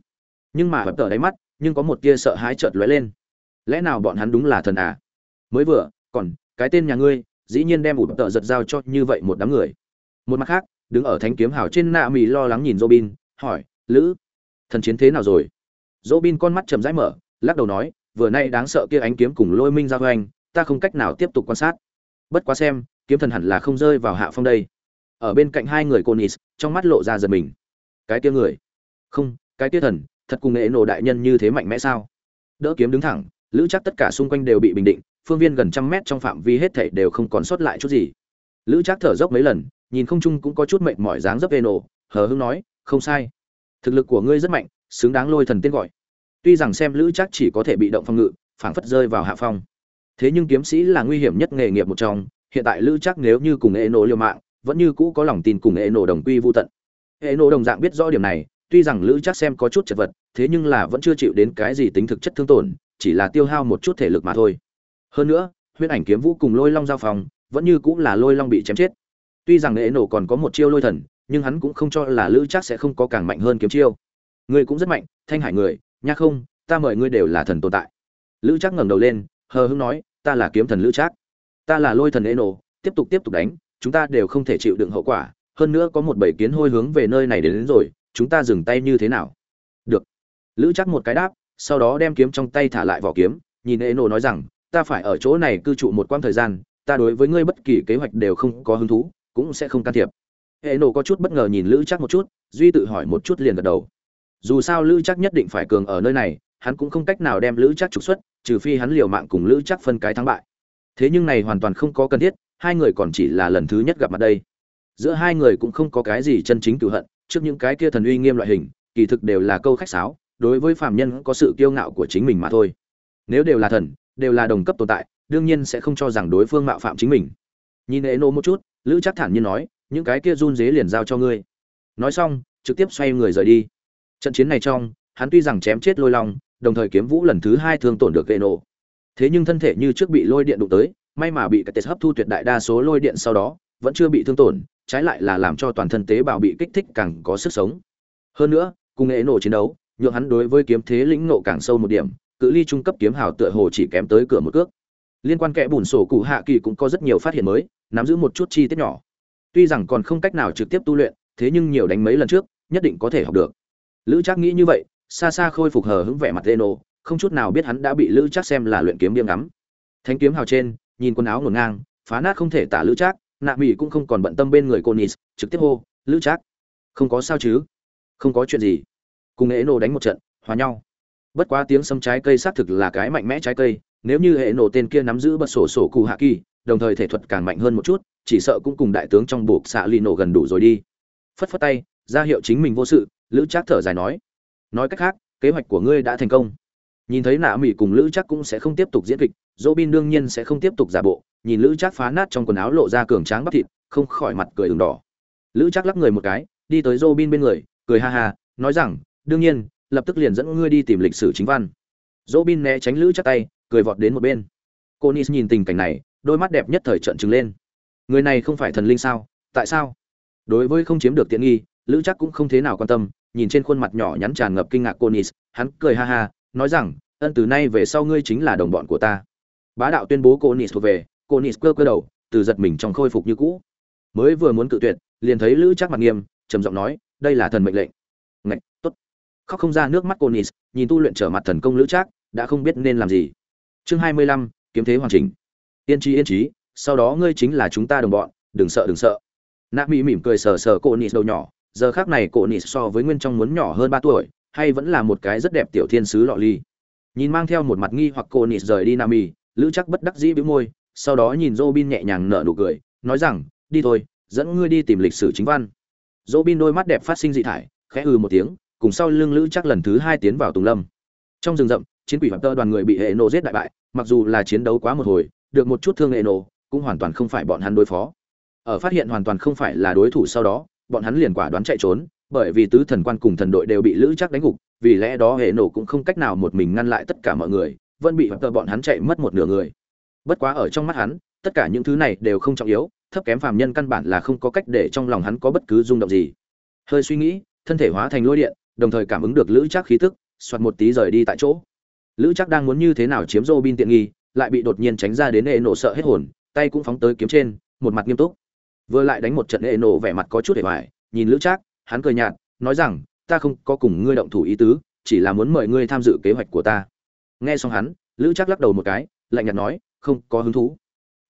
nhưng mà ụp tờ đáy mắt, nhưng có một tia sợ hãi chợt lóe lên. Lẽ nào bọn hắn đúng là thần à? Mới vừa, còn, cái tên nhà ngươi, dĩ nhiên đem ụp tờ giật dao cho như vậy một đám người. Một mặt khác, đứng ở thánh kiếm hào trên nạ mì lo lắng nhìn robin, hỏi, lữ, thần chiến thế nào rồi? Robin con mắt chầm rãi mở, lắc đầu nói, vừa nay đáng sợ kia ánh kiếm cùng lôi minh giao anh ta không cách nào tiếp tục quan sát. Bất quá xem, kiếm thần hẳn là không rơi vào hạ phong đây. Ở bên cạnh hai người conis trong mắt lộ ra giật mình. Cái kia người? Không, cái kia thần thật cùng nghệ nổ đại nhân như thế mạnh mẽ sao? Đỡ kiếm đứng thẳng, lữ chắc tất cả xung quanh đều bị bình định, phương viên gần trăm mét trong phạm vi hết thảy đều không còn sót lại chút gì. Lữ chắc thở dốc mấy lần, nhìn không trung cũng có chút mệt mỏi dáng dấp về nổ, hờ hững nói, không sai. Thực lực của ngươi rất mạnh, xứng đáng lôi thần tên gọi. Tuy rằng xem lữ chắc chỉ có thể bị động phòng ngự, phảng phất rơi vào hạ phong. Thế nhưng kiếm sĩ là nguy hiểm nhất nghề nghiệp một trong, hiện tại lữ chắc nếu như cùng nghệ nổ liều mạng, vẫn như cũ có lòng tin cùng nghệ nổ đồng quy vô tận. Hệ nổ đồng dạng biết rõ điểm này tuy rằng lữ chắc xem có chút chật vật thế nhưng là vẫn chưa chịu đến cái gì tính thực chất thương tổn chỉ là tiêu hao một chút thể lực mà thôi. Hơn nữa huyễn ảnh kiếm vũ cùng lôi long giao phòng vẫn như cũng là lôi long bị chém chết. Tuy rằng nghệ nổ còn có một chiêu lôi thần nhưng hắn cũng không cho là lữ chắc sẽ không có càng mạnh hơn kiếm chiêu. Ngươi cũng rất mạnh thanh hải người nha không ta mời ngươi đều là thần tồn tại. Lữ chắc ngẩng đầu lên hờ hưng nói ta là kiếm thần lữ chắc ta là lôi thần nghệ nổ tiếp tục tiếp tục đánh chúng ta đều không thể chịu đựng hậu quả. Hơn nữa có một bầy kiến hôi hướng về nơi này đến, đến rồi chúng ta dừng tay như thế nào? Được. Lữ chắc một cái đáp, sau đó đem kiếm trong tay thả lại vỏ kiếm, nhìn ê nổ nói rằng, ta phải ở chỗ này cư trụ một quãng thời gian, ta đối với ngươi bất kỳ kế hoạch đều không có hứng thú, cũng sẽ không can thiệp. Hệ nổ có chút bất ngờ nhìn lữ chắc một chút, duy tự hỏi một chút liền gật đầu. Dù sao lữ chắc nhất định phải cường ở nơi này, hắn cũng không cách nào đem lữ chắc trục xuất, trừ phi hắn liều mạng cùng lữ chắc phân cái thắng bại. Thế nhưng này hoàn toàn không có cần thiết, hai người còn chỉ là lần thứ nhất gặp mặt đây. Giữa hai người cũng không có cái gì chân chính cựu hận trước những cái kia thần uy nghiêm loại hình, kỳ thực đều là câu khách sáo, đối với phàm nhân có sự kiêu ngạo của chính mình mà thôi. Nếu đều là thần, đều là đồng cấp tồn tại, đương nhiên sẽ không cho rằng đối phương mạo phạm chính mình. Nhìn ế nô một chút, lữ chắc thản nhiên nói, những cái kia run dế liền giao cho ngươi. Nói xong, trực tiếp xoay người rời đi. Trận chiến này trong, hắn tuy rằng chém chết lôi long, đồng thời kiếm vũ lần thứ hai thương tổn được ế nô. Thế nhưng thân thể như trước bị lôi điện đụng tới, may mà bị cái tết hấp thu tuyệt đại đa số lôi điện sau đó, vẫn chưa bị thương tổn trái lại là làm cho toàn thân tế bào bị kích thích càng có sức sống. Hơn nữa, cùng nghệ nổ chiến đấu, nhượng hắn đối với kiếm thế lĩnh nộ càng sâu một điểm, cự ly trung cấp kiếm hào tựa hồ chỉ kém tới cửa một cước. Liên quan kẽ bùn sổ cụ hạ kỳ cũng có rất nhiều phát hiện mới, nắm giữ một chút chi tiết nhỏ. Tuy rằng còn không cách nào trực tiếp tu luyện, thế nhưng nhiều đánh mấy lần trước, nhất định có thể học được. Lữ trác nghĩ như vậy, xa xa khôi phục hờ hững vẻ mặt leno không chút nào biết hắn đã bị lữ trác xem là luyện kiếm điên ngắm. Thánh kiếm hào trên, nhìn quần áo ngổn ngang, phá nát không thể tả lữ trác nạ mỹ cũng không còn bận tâm bên người cô nis trực tiếp hô, lữ trác, không có sao chứ? Không có chuyện gì. Cùng hệ nổ đánh một trận, hòa nhau. Bất quá tiếng sấm trái cây xác thực là cái mạnh mẽ trái cây, nếu như hệ nổ tên kia nắm giữ bật sổ sổ cụ hạ kỳ, đồng thời thể thuật càng mạnh hơn một chút, chỉ sợ cũng cùng đại tướng trong buộc xạ ly nổ gần đủ rồi đi. Phất phất tay, ra hiệu chính mình vô sự, lữ trác thở dài nói nói cách khác, kế hoạch của ngươi đã thành công. Nhìn thấy nạ mỹ cùng lữ trác cũng sẽ không tiếp tục diễn kịch dỗ bin đương nhiên sẽ không tiếp tục giả bộ nhìn lữ trác phá nát trong quần áo lộ ra cường tráng bắp thịt, không khỏi mặt cười ửng đỏ. Lữ trác lắc người một cái, đi tới dô bin bên người, cười ha ha, nói rằng, đương nhiên, lập tức liền dẫn ngươi đi tìm lịch sử chính văn. Dô bin né tránh lữ chắc tay, cười vọt đến một bên. Cô nis nhìn tình cảnh này, đôi mắt đẹp nhất thời trợn trừng lên. Người này không phải thần linh sao? Tại sao? Đối với không chiếm được tiện nghi, lữ chắc cũng không thế nào quan tâm, nhìn trên khuôn mặt nhỏ nhắn tràn ngập kinh ngạc cô nis hắn cười ha ha, nói rằng, ân từ nay về sau ngươi chính là đồng bọn của ta. Bá đạo tuyên bố cô nis thuộc về cô nis cơ cơ đầu, từ giật mình trong khôi phục như cũ. Mới vừa muốn cự tuyệt, liền thấy lữ chắc mặt nghiêm, trầm giọng nói, đây là thần mệnh lệnh. Ngạch, tốt. Khóc không ra nước mắt cô nis nhìn tu luyện trở mặt thần công lữ trác, đã không biết nên làm gì. Chương hai mươi lăm, kiếm thế hoàn chỉnh. Yên trí yên trí sau đó ngươi chính là chúng ta đồng bọn, đừng sợ đừng sợ. Nạ mỹ mỉm cười sờ sờ cô nis đầu nhỏ, giờ khác này cô nis so với nguyên trong muốn nhỏ hơn ba tuổi, hay vẫn là một cái rất đẹp tiểu thiên sứ lọ ly. Nhìn mang theo một mặt nghi hoặc cô nis rời đi nam mỹ lữ chắc bất đắc dĩ bĩu môi sau đó nhìn Robin nhẹ nhàng nở nụ cười, nói rằng, "Đi thôi, dẫn ngươi đi tìm lịch sử chính văn." Robin đôi mắt đẹp phát sinh dị thải, khẽ ừ một tiếng, cùng sau lưng lữ chắc lần thứ hai tiến vào tùng lâm. Trong rừng rậm chiến quỷ tơ đoàn người bị hệ nổ giết đại bại mặc dù là chiến đấu quá một hồi được một chút thương hệ nổ cũng hoàn toàn không phải bọn hắn đối phó. Ở phát hiện hoàn toàn không phải là đối thủ sau đó bọn hắn liền quả đoán chạy trốn bởi vì tứ thần quan cùng thần đội đều bị lữ chắc đánh gục vì lẽ đó hệ nổ cũng không cách nào một mình ngăn lại tất cả mọi người vẫn bị tơ bọn hắn chạy mất một nửa người bất quá ở trong mắt hắn, tất cả những thứ này đều không trọng yếu, thấp kém phàm nhân căn bản là không có cách để trong lòng hắn có bất cứ rung động gì. Hơi suy nghĩ, thân thể hóa thành lôi điện, đồng thời cảm ứng được lữ chắc khí tức, soạt một tí rời đi tại chỗ. Lữ chắc đang muốn như thế nào chiếm rô bin tiện nghi, lại bị đột nhiên tránh ra đến hệ nổ sợ hết hồn, tay cũng phóng tới kiếm trên, một mặt nghiêm túc. Vừa lại đánh một trận hệ nổ vẻ mặt có chút hề hoài, nhìn lữ trác, hắn cười nhạt, nói rằng, ta không có cùng ngươi động thủ ý tứ, chỉ là muốn mời ngươi tham dự kế hoạch của ta. Nghe xong hắn, lữ trác lắc đầu một cái, lạnh nhạt nói không có hứng thú.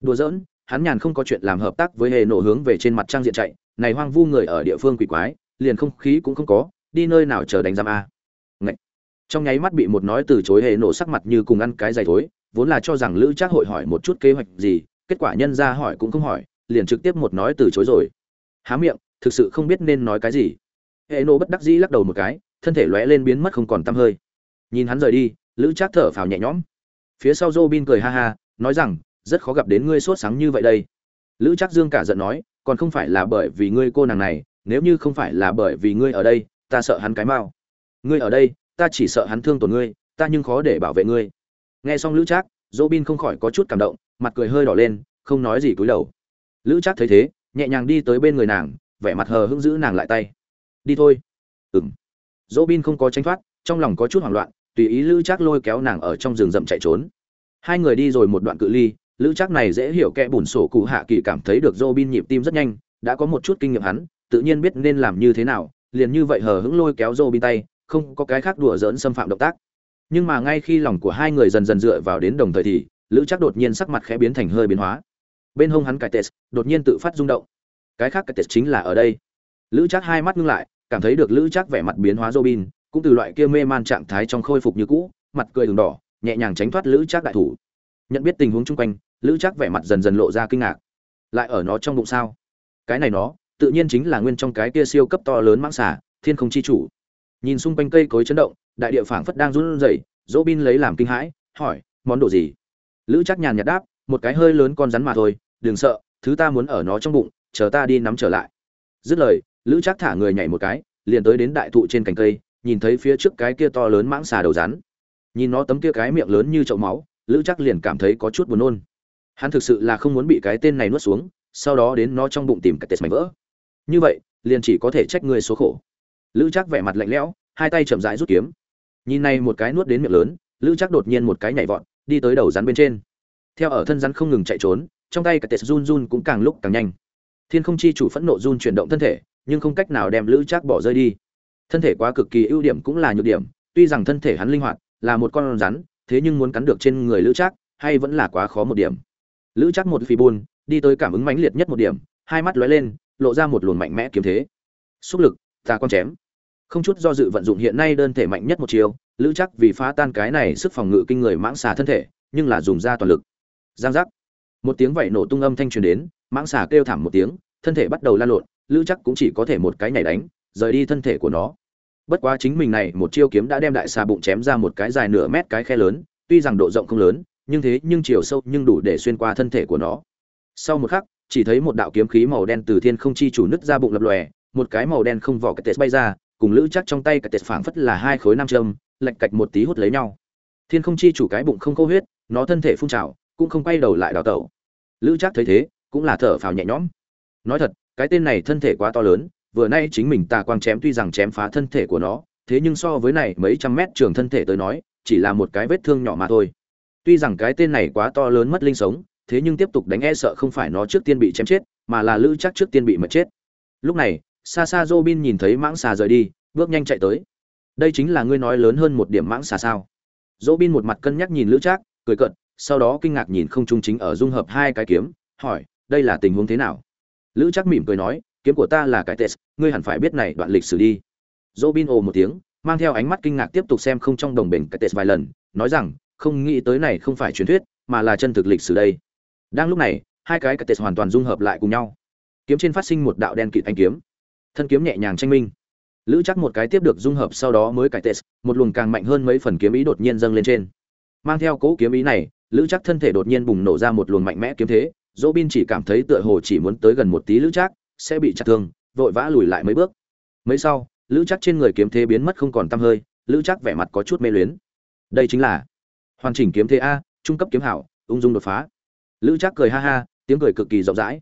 Đùa giỡn, hắn nhàn không có chuyện làm hợp tác với hệ nổ hướng về trên mặt trang diện chạy, này hoang vu người ở địa phương quỷ quái, liền không khí cũng không có, đi nơi nào chờ đánh giam a. Ngậy. trong nháy mắt bị một nói từ chối hệ nổ sắc mặt như cùng ăn cái dày thối, vốn là cho rằng lữ trác hội hỏi một chút kế hoạch gì, kết quả nhân ra hỏi cũng không hỏi, liền trực tiếp một nói từ chối rồi. Há miệng, thực sự không biết nên nói cái gì. Hệ nổ bất đắc dĩ lắc đầu một cái, thân thể lóe lên biến mất không còn tăm hơi. Nhìn hắn rời đi, lữ trác thở phào nhẹ nhõm. Phía sau Robin cười ha ha nói rằng, rất khó gặp đến ngươi sốt sáng như vậy đây. Lữ trác dương cả giận nói, còn không phải là bởi vì ngươi cô nàng này, nếu như không phải là bởi vì ngươi ở đây, ta sợ hắn cái mau. Ngươi ở đây, ta chỉ sợ hắn thương tổn ngươi, ta nhưng khó để bảo vệ ngươi. Nghe xong lữ trác dỗ bin không khỏi có chút cảm động, mặt cười hơi đỏ lên, không nói gì cúi đầu. Lữ trác thấy thế, nhẹ nhàng đi tới bên người nàng, vẻ mặt hờ hững giữ nàng lại tay. Đi thôi. Ừng dỗ bin không có tránh thoát, trong lòng có chút hoảng loạn, tùy ý lữ trác lôi kéo nàng ở trong rừng rậm chạy trốn hai người đi rồi một đoạn cự ly, lữ trác này dễ hiểu kẽ bùn sổ cụ hạ kỳ cảm thấy được dô bin nhịp tim rất nhanh, đã có một chút kinh nghiệm hắn, tự nhiên biết nên làm như thế nào, liền như vậy hờ hững lôi kéo Robin tay, không có cái khác đùa giỡn xâm phạm động tác. Nhưng mà ngay khi lòng của hai người dần dần dựa vào đến đồng thời thì, lữ chắc đột nhiên sắc mặt khẽ biến thành hơi biến hóa. Bên hông hắn cải tết đột nhiên tự phát rung động. Cái khác cải tết chính là ở đây. Lữ chắc hai mắt ngưng lại, cảm thấy được lữ chắc vẻ mặt biến hóa robin, cũng từ loại kia mê man trạng thái trong khôi phục như cũ, mặt cười đường đỏ nhẹ nhàng tránh thoát lữ chắc đại thủ. Nhận biết tình huống chung quanh, lữ chắc vẻ mặt dần dần lộ ra kinh ngạc. Lại ở nó trong bụng sao? Cái này nó, tự nhiên chính là nguyên trong cái kia siêu cấp to lớn mãng xả thiên không chi chủ. Nhìn xung quanh cây cối chấn động, đại địa phảng phất đang run rẩy, dỗ bin lấy làm kinh hãi, hỏi, món đồ gì? Lữ chắc nhàn nhạt đáp, một cái hơi lớn con rắn mà thôi, đừng sợ, thứ ta muốn ở nó trong bụng, chờ ta đi nắm trở lại. Dứt lời, lữ chắc thả người nhảy một cái, liền tới đến đại thụ trên cành cây, nhìn thấy phía trước cái kia to lớn mãng xà đầu rắn nhìn nó tấm kia cái miệng lớn như chậu máu, lữ chắc liền cảm thấy có chút buồn nôn. Hắn thực sự là không muốn bị cái tên này nuốt xuống, sau đó đến nó trong bụng tìm cái tết mảnh vỡ. Như vậy, liền chỉ có thể trách người số khổ. Lữ chắc vẻ mặt lạnh lẽo, hai tay chậm rãi rút kiếm. Nhìn này một cái nuốt đến miệng lớn, lữ chắc đột nhiên một cái nhảy vọt, đi tới đầu rắn bên trên. Theo ở thân rắn không ngừng chạy trốn, trong tay cái tết run run cũng càng lúc càng nhanh. Thiên không chi chủ phẫn nộ run chuyển động thân thể, nhưng không cách nào đem lữ chắc bỏ rơi đi. Thân thể quá cực kỳ ưu điểm cũng là nhược điểm, tuy rằng thân thể hắn linh hoạt là một con rắn, thế nhưng muốn cắn được trên người lữ chắc hay vẫn là quá khó một điểm. Lữ chắc một phi buôn, đi tới cảm ứng mãnh liệt nhất một điểm, hai mắt lóe lên, lộ ra một luồng mạnh mẽ kiếm thế. Xúc lực, ta con chém. Không chút do dự vận dụng hiện nay đơn thể mạnh nhất một chiều lữ chắc vì phá tan cái này sức phòng ngự kinh người mãng xà thân thể, nhưng là dùng ra toàn lực. Giang giác. Một tiếng vẩy nổ tung âm thanh truyền đến, mãng xà kêu thảm một tiếng, thân thể bắt đầu lan lộn, lữ chắc cũng chỉ có thể một cái nhảy đánh, rời đi thân thể của nó bất quá chính mình này một chiêu kiếm đã đem đại xà bụng chém ra một cái dài nửa mét cái khe lớn, tuy rằng độ rộng không lớn, nhưng thế nhưng chiều sâu nhưng đủ để xuyên qua thân thể của nó. Sau một khắc, chỉ thấy một đạo kiếm khí màu đen từ thiên không chi chủ nứt ra bụng lập lòe, một cái màu đen không vỏ cái tết bay ra, cùng lữ chắc trong tay cái tết phảng phất là hai khối nam châm lạch cạch một tí hút lấy nhau. Thiên không chi chủ cái bụng không khô huyết, nó thân thể phun trào, cũng không quay đầu lại đào tẩu. Lữ chắc thấy thế, cũng là thở phào nhẹ nhõm. Nói thật, cái tên này thân thể quá to lớn vừa nay chính mình tà quang chém tuy rằng chém phá thân thể của nó, thế nhưng so với này mấy trăm mét trường thân thể tới nói, chỉ là một cái vết thương nhỏ mà thôi. Tuy rằng cái tên này quá to lớn mất linh sống, thế nhưng tiếp tục đánh e sợ không phải nó trước tiên bị chém chết, mà là lữ chắc trước tiên bị mà chết. Lúc này xa xa Robin nhìn thấy mãng xà rời đi, bước nhanh chạy tới. Đây chính là ngươi nói lớn hơn một điểm mãng xà sao? Robin một mặt cân nhắc nhìn lữ trác cười cận sau đó kinh ngạc nhìn không trung chính ở dung hợp hai cái kiếm, hỏi, đây là tình huống thế nào? Lữ trác mỉm cười nói kiếm của ta là cái tes ngươi hẳn phải biết này đoạn lịch sử đi. Robin ồ một tiếng, mang theo ánh mắt kinh ngạc tiếp tục xem không trong đồng bình cái tes vài lần, nói rằng, không nghĩ tới này không phải truyền thuyết, mà là chân thực lịch sử đây. Đang lúc này, hai cái cái tes hoàn toàn dung hợp lại cùng nhau. Kiếm trên phát sinh một đạo đen kịt anh kiếm. Thân kiếm nhẹ nhàng tranh minh. Lữ chắc một cái tiếp được dung hợp sau đó mới cải tes một luồng càng mạnh hơn mấy phần kiếm ý đột nhiên dâng lên trên. Mang theo cỗ kiếm ý này, lữ chắc thân thể đột nhiên bùng nổ ra một luồng mạnh mẽ kiếm thế, dỗ bin chỉ cảm thấy tựa hồ chỉ muốn tới gần một tí lữ chắc sẽ bị chặt thương, vội vã lùi lại mấy bước. Mấy sau, lữ chắc trên người kiếm thế biến mất không còn tăm hơi, lữ chắc vẻ mặt có chút mê luyến. Đây chính là hoàn chỉnh kiếm thế a, trung cấp kiếm hảo, ung dung đột phá. Lữ chắc cười ha ha, tiếng cười cực kỳ rộng rãi.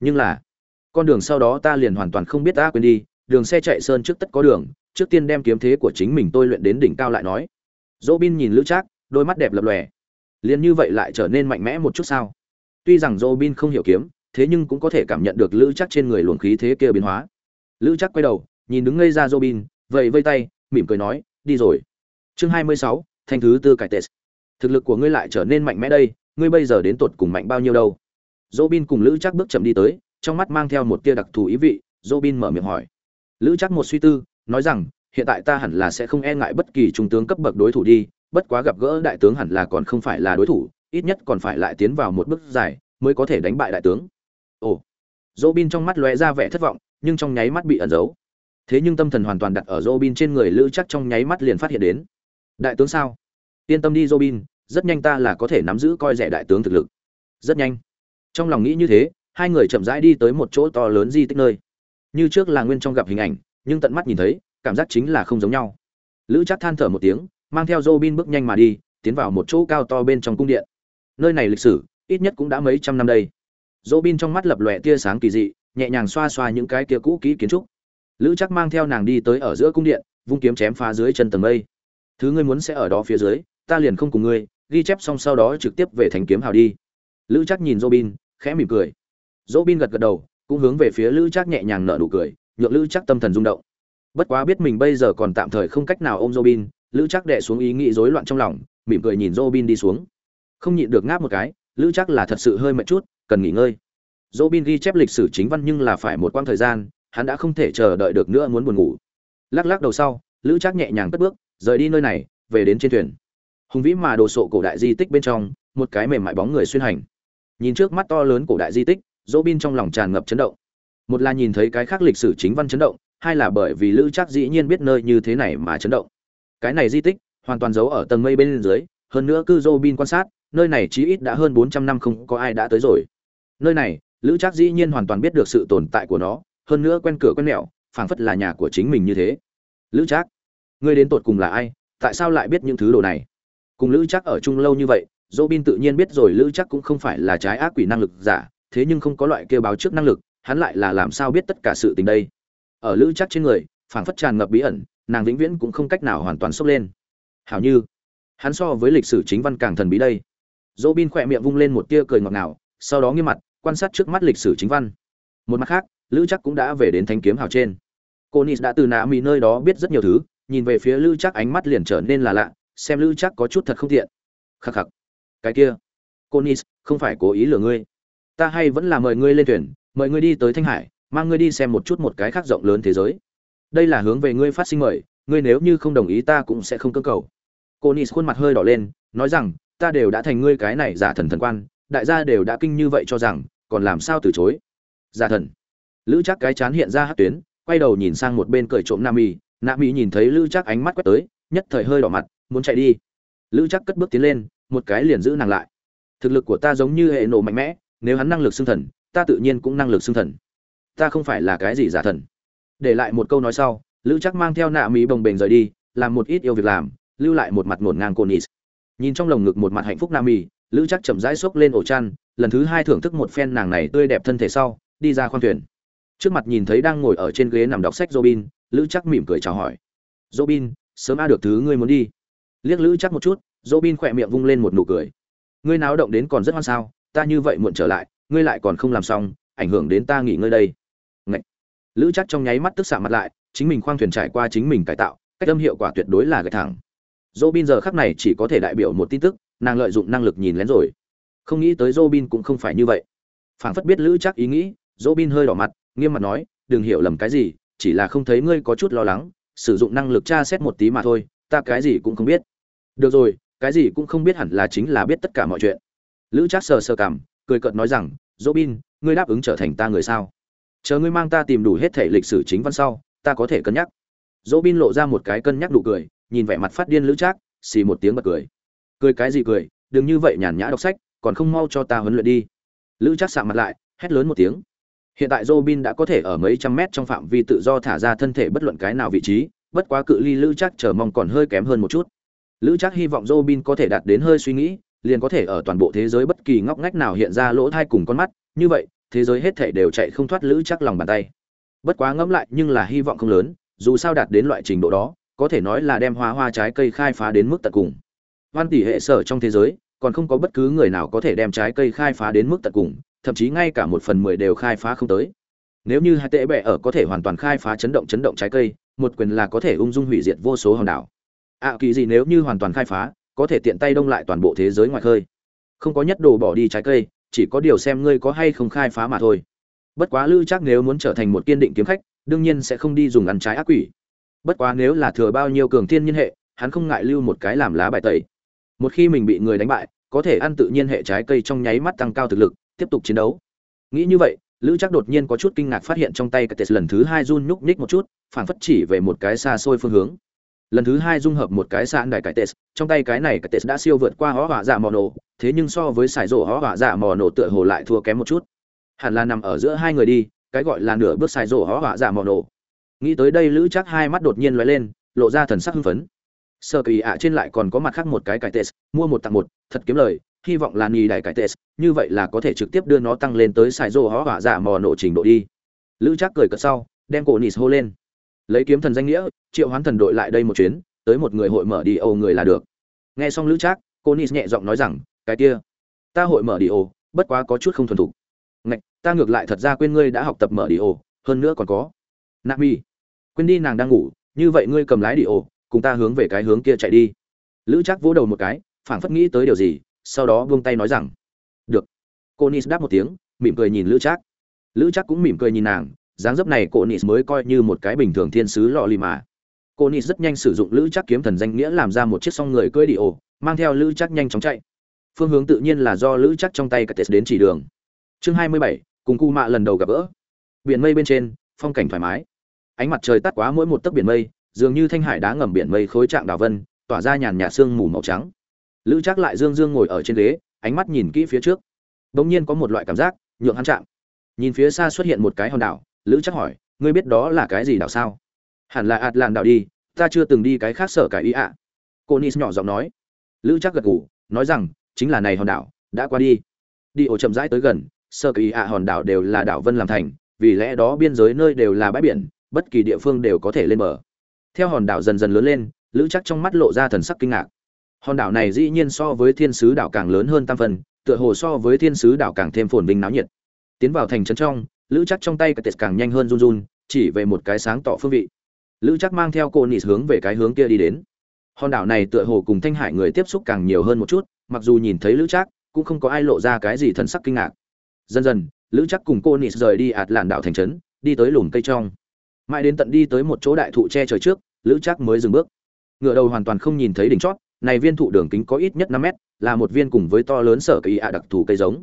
Nhưng là, con đường sau đó ta liền hoàn toàn không biết ta quên đi, đường xe chạy sơn trước tất có đường, trước tiên đem kiếm thế của chính mình tôi luyện đến đỉnh cao lại nói. Dỗ bin nhìn lữ trác, đôi mắt đẹp lập lòe. Liền như vậy lại trở nên mạnh mẽ một chút sao? Tuy rằng dỗ bin không hiểu kiếm thế nhưng cũng có thể cảm nhận được lữ chắc trên người luồng khí thế kia biến hóa. Lữ chắc quay đầu, nhìn đứng ngây ra robin vậy vây tay, mỉm cười nói, đi rồi. Chương hai mươi sáu, thanh thứ tư cải tết thực lực của ngươi lại trở nên mạnh mẽ đây, ngươi bây giờ đến tột cùng mạnh bao nhiêu đâu? Robin cùng lữ chắc bước chậm đi tới, trong mắt mang theo một tia đặc thù ý vị, robin mở miệng hỏi. Lữ chắc một suy tư, nói rằng, hiện tại ta hẳn là sẽ không e ngại bất kỳ trung tướng cấp bậc đối thủ đi, bất quá gặp gỡ đại tướng hẳn là còn không phải là đối thủ, ít nhất còn phải lại tiến vào một bước dài mới có thể đánh bại đại tướng ồ. Dỗ bin trong mắt lóe ra vẻ thất vọng, nhưng trong nháy mắt bị ẩn giấu. Thế nhưng tâm thần hoàn toàn đặt ở dỗ bin trên người lữ chắc trong nháy mắt liền phát hiện đến. Đại tướng sao? Yên tâm đi dỗ bin rất nhanh ta là có thể nắm giữ coi rẻ đại tướng thực lực. Rất nhanh. Trong lòng nghĩ như thế, hai người chậm rãi đi tới một chỗ to lớn di tích nơi. Như trước là nguyên trong gặp hình ảnh, nhưng tận mắt nhìn thấy, cảm giác chính là không giống nhau. Lữ chắc than thở một tiếng, mang theo dô bin bước nhanh mà đi, tiến vào một chỗ cao to bên trong cung điện. Nơi này lịch sử, ít nhất cũng đã mấy trăm năm đây dô bin trong mắt lập lòe tia sáng kỳ dị, nhẹ nhàng xoa xoa những cái kia cũ kỹ kiến trúc. Lữ chắc mang theo nàng đi tới ở giữa cung điện, vung kiếm chém phá dưới chân tầng mây. Thứ ngươi muốn sẽ ở đó phía dưới, ta liền không cùng ngươi, ghi chép xong sau đó trực tiếp về thành kiếm hào đi. Lữ chắc nhìn dô bin, khẽ mỉm cười. Dỗ bin gật gật đầu, cũng hướng về phía lữ trác nhẹ nhàng nở nụ cười, nhượng lữ chắc tâm thần rung động. Bất quá biết mình bây giờ còn tạm thời không cách nào ôm robin lữ chắc đệ xuống ý nghĩ rối loạn trong lòng, mỉm cười nhìn robin đi xuống. Không nhịn được ngáp một cái, lữ chắc là thật sự hơi mệt chút cần nghỉ ngơi. Robin ghi chép lịch sử chính văn nhưng là phải một quãng thời gian, hắn đã không thể chờ đợi được nữa muốn buồn ngủ. Lắc lắc đầu sau, lữ Trác nhẹ nhàng cất bước, rời đi nơi này, về đến trên thuyền. Hùng vĩ mà đồ sộ cổ đại di tích bên trong, một cái mềm mại bóng người xuyên hành. Nhìn trước mắt to lớn cổ đại di tích, dỗ bin trong lòng tràn ngập chấn động. Một là nhìn thấy cái khác lịch sử chính văn chấn động, hai là bởi vì lữ Trác dĩ nhiên biết nơi như thế này mà chấn động. Cái này di tích, hoàn toàn giấu ở tầng mây bên dưới, hơn nữa cư Robin bin quan sát, nơi này chí ít đã hơn bốn trăm năm không có ai đã tới rồi nơi này, lữ trác dĩ nhiên hoàn toàn biết được sự tồn tại của nó, hơn nữa quen cửa quen mẹo, phảng phất là nhà của chính mình như thế. Lữ trác, ngươi đến tột cùng là ai? Tại sao lại biết những thứ đồ này? Cùng lữ trác ở chung lâu như vậy dỗ bin tự nhiên biết rồi lữ trác cũng không phải là trái ác quỷ năng lực giả, thế nhưng không có loại kêu báo trước năng lực, hắn lại là làm sao biết tất cả sự tình đây? Ở lữ trác trên người, phảng phất tràn ngập bí ẩn, nàng vĩnh viễn cũng không cách nào hoàn toàn sốc lên. Hảo như, hắn so với lịch sử chính văn càng thần bí đây. Dỗ bin khỏe miệng vung lên một tia cười ngọt ngào, sau đó nghiêm mặt quan sát trước mắt lịch sử chính văn. Một mặt khác, lữ chắc cũng đã về đến thanh kiếm hào trên. Cô nis đã từ nạ mỹ nơi đó biết rất nhiều thứ, nhìn về phía lữ chắc ánh mắt liền trở nên là lạ, xem lữ chắc có chút thật không thiện khắc khắc. Cái kia. Cô nis không phải cố ý lừa ngươi. Ta hay vẫn là mời ngươi lên thuyền, mời ngươi đi tới thanh hải, mang ngươi đi xem một chút một cái khác rộng lớn thế giới. Đây là hướng về ngươi phát sinh mời, ngươi nếu như không đồng ý ta cũng sẽ không cơ cầu. Cô nis khuôn mặt hơi đỏ lên, nói rằng, ta đều đã thành ngươi cái này giả thần thần quan đại gia đều đã kinh như vậy cho rằng, còn làm sao từ chối? Giả thần. Lữ chắc cái chán hiện ra hát tuyến, quay đầu nhìn sang một bên cởi trộm nam y nam y nhìn thấy lữ chắc ánh mắt quét tới, nhất thời hơi đỏ mặt, muốn chạy đi. Lữ chắc cất bước tiến lên, một cái liền giữ nàng lại. Thực lực của ta giống như hệ nổ mạnh mẽ, nếu hắn năng lực xưng thần, ta tự nhiên cũng năng lực xưng thần. Ta không phải là cái gì giả thần. Để lại một câu nói sau, lữ chắc mang theo nạ mỹ bồng bềnh rời đi, làm một ít yêu việc làm, lưu lại một mặt ngổn ngang cô nis nhìn trong lồng ngực một mặt hạnh phúc nam mỹ lữ chắc chậm rãi xốc lên ổ chăn lần thứ hai thưởng thức một phen nàng này tươi đẹp thân thể sau đi ra khoang thuyền. Trước mặt nhìn thấy đang ngồi ở trên ghế nằm đọc sách robin lữ chắc mỉm cười chào hỏi. Robin sớm a được thứ ngươi muốn đi. Liếc lữ chắc một chút robin khỏe miệng vung lên một nụ cười. Ngươi náo động đến còn rất hoang sao ta như vậy muộn trở lại ngươi lại còn không làm xong ảnh hưởng đến ta nghỉ ngơi đây. Ngậy. lữ chắc trong nháy mắt tức xạ mặt lại chính mình khoang thuyền trải qua chính mình cải tạo cách âm hiệu quả tuyệt đối là gạch thẳng. Robin giờ khắc này chỉ có thể đại biểu một tin tức, nàng lợi dụng năng lực nhìn lén rồi. Không nghĩ tới Robin cũng không phải như vậy. Phảng phất biết Lữ Chắc ý nghĩ, Robin hơi đỏ mặt, nghiêm mặt nói, "Đừng hiểu lầm cái gì, chỉ là không thấy ngươi có chút lo lắng, sử dụng năng lực tra xét một tí mà thôi, ta cái gì cũng không biết." Được rồi, cái gì cũng không biết hẳn là chính là biết tất cả mọi chuyện. Lữ Chắc sờ sờ cằm, cười cợt nói rằng, "Robin, ngươi đáp ứng trở thành ta người sao? Chờ ngươi mang ta tìm đủ hết thể lịch sử chính văn sau, ta có thể cân nhắc." Robin lộ ra một cái cân nhắc đủ cười, nhìn vẻ mặt phát điên lữ trác xì một tiếng bật cười cười cái gì cười, đừng như vậy nhàn nhã đọc sách, còn không mau cho ta huấn luyện đi. Lữ trác sạm mặt lại, hét lớn một tiếng. Hiện tại robin đã có thể ở mấy trăm mét trong phạm vi tự do thả ra thân thể bất luận cái nào vị trí, bất quá cự ly lữ trác chờ mong còn hơi kém hơn một chút. Lữ trác hy vọng robin có thể đạt đến hơi suy nghĩ, liền có thể ở toàn bộ thế giới bất kỳ ngóc ngách nào hiện ra lỗ thai cùng con mắt, như vậy, thế giới hết thể đều chạy không thoát lữ chắc lòng bàn tay. Bất quá ngẫm lại nhưng là hy vọng không lớn, dù sao đạt đến loại trình độ đó, có thể nói là đem hoa hoa trái cây khai phá đến mức tận cùng văn tỷ hệ sở trong thế giới, còn không có bất cứ người nào có thể đem trái cây khai phá đến mức tận cùng, thậm chí ngay cả một phần mười đều khai phá không tới. Nếu như hai tệ bệ ở có thể hoàn toàn khai phá chấn động chấn động trái cây, một quyền là có thể ung dung hủy diệt vô số hòn đảo. Ạ kỳ gì nếu như hoàn toàn khai phá, có thể tiện tay đông lại toàn bộ thế giới ngoài khơi. Không có nhất đồ bỏ đi trái cây, chỉ có điều xem ngươi có hay không khai phá mà thôi. Bất quá lư chắc nếu muốn trở thành một kiên định kiếm khách, đương nhiên sẽ không đi dùng ăn trái ác quỷ. Bất quá nếu là thừa bao nhiêu cường thiên nhân hệ, hắn không ngại lưu một cái làm lá bài tẩy một khi mình bị người đánh bại, có thể ăn tự nhiên hệ trái cây trong nháy mắt tăng cao thực lực, tiếp tục chiến đấu. Nghĩ như vậy, lữ chắc đột nhiên có chút kinh ngạc phát hiện trong tay cái tết lần thứ hai run nhúc nhích một chút phảng phất chỉ về một cái xa xôi phương hướng. Lần thứ hai dung hợp một cái sạn đài cái tết trong tay cái này cái tết đã siêu vượt qua hó hỏa dạ mò nổ, thế nhưng so với sải rổ hó hỏa dạ mò nổ tựa hồ lại thua kém một chút. Hẳn là nằm ở giữa hai người đi, cái gọi là nửa bước sải rổ hó hỏa dạ mò nổ. Nghĩ tới đây lữ chắc hai mắt đột nhiên lóe lên, lộ ra thần sắc hưng phấn sơ kỳ ạ trên lại còn có mặt khác một cái cải tes mua một tặng một thật kiếm lời hy vọng là nhì đại cải tes như vậy là có thể trực tiếp đưa nó tăng lên tới xài rô hó hỏa giả mò nổ trình độ đi. Lữ chắc cười cợt sau đem cổ nis hô lên. Lấy kiếm thần danh nghĩa triệu hoán thần đội lại đây một chuyến tới một người hội mở đi âu người là được. Nghe xong lữ chắc cô nis nhẹ giọng nói rằng cái kia ta hội mở đi ô, bất quá có chút không thuần thục. Ngạch ta ngược lại thật ra quên ngươi đã học tập mở đi ô, hơn nữa còn có. Nami quên đi nàng đang ngủ như vậy ngươi cầm lái đi ô cùng ta hướng về cái hướng kia chạy đi. Lữ chắc vỗ đầu một cái, phảng phất nghĩ tới điều gì, sau đó buông tay nói rằng, được. Cô nis đáp một tiếng, mỉm cười nhìn lữ chắc lữ chắc cũng mỉm cười nhìn nàng, dáng dấp này cô nis mới coi như một cái bình thường thiên sứ lọ lì mà. Cô nis rất nhanh sử dụng lữ chắc kiếm thần danh nghĩa làm ra một chiếc song người cưỡi đi ổ mang theo lữ chắc nhanh chóng chạy. Phương hướng tự nhiên là do lữ chắc trong tay cả tết đến chỉ đường. Chương hai mươi bảy, cùng cu mạ lần đầu gặp gỡ. Biển mây bên trên, phong cảnh thoải mái. Ánh mặt trời tắt quá mỗi một tấc biển mây dường như thanh hải đá ngầm biển mây khối trạng đào vân, tỏa ra nhàn nhạt sương mù màu trắng. Lữ chắc lại dương dương ngồi ở trên ghế, ánh mắt nhìn kỹ phía trước. Bỗng nhiên có một loại cảm giác, nhượng hắn chạm. Nhìn phía xa xuất hiện một cái hòn đảo, lữ chắc hỏi, ngươi biết đó là cái gì đảo sao? Hẳn là ạt làn đảo đi, ta chưa từng đi cái khác sở cải ý ạ. Cô nis nhỏ giọng nói. Lữ chắc gật gù, nói rằng, chính là này hòn đảo, đã qua đi. Đi ổ chậm rãi tới gần sơ kỳ ạ hòn đảo đều là đảo vân làm thành, vì lẽ đó biên giới nơi đều là bãi biển, bất kỳ địa phương đều có thể lên bờ theo hòn đảo dần dần lớn lên, lữ chắc trong mắt lộ ra thần sắc kinh ngạc. Hòn đảo này dĩ nhiên so với thiên sứ đảo càng lớn hơn tam phần, tựa hồ so với thiên sứ đảo càng thêm phồn vinh náo nhiệt. Tiến vào thành trấn trong, lữ chắc trong tay cái tết càng nhanh hơn run run, chỉ về một cái sáng tỏ phương vị. Lữ chắc mang theo cô nị hướng về cái hướng kia đi đến. Hòn đảo này tựa hồ cùng thanh hải người tiếp xúc càng nhiều hơn một chút, mặc dù nhìn thấy lữ chắc cũng không có ai lộ ra cái gì thần sắc kinh ngạc. Dần dần, lữ chắc cùng cô nị rời đi ạt làn đảo thành trấn, đi tới lùm cây trong mãi đến tận đi tới một chỗ đại thụ che trời trước, lữ chắc mới dừng bước. Ngựa đầu hoàn toàn không nhìn thấy đỉnh chót, này viên thụ đường kính có ít nhất năm mét, là một viên cùng với to lớn sở kỳ ạ đặc thù cây giống.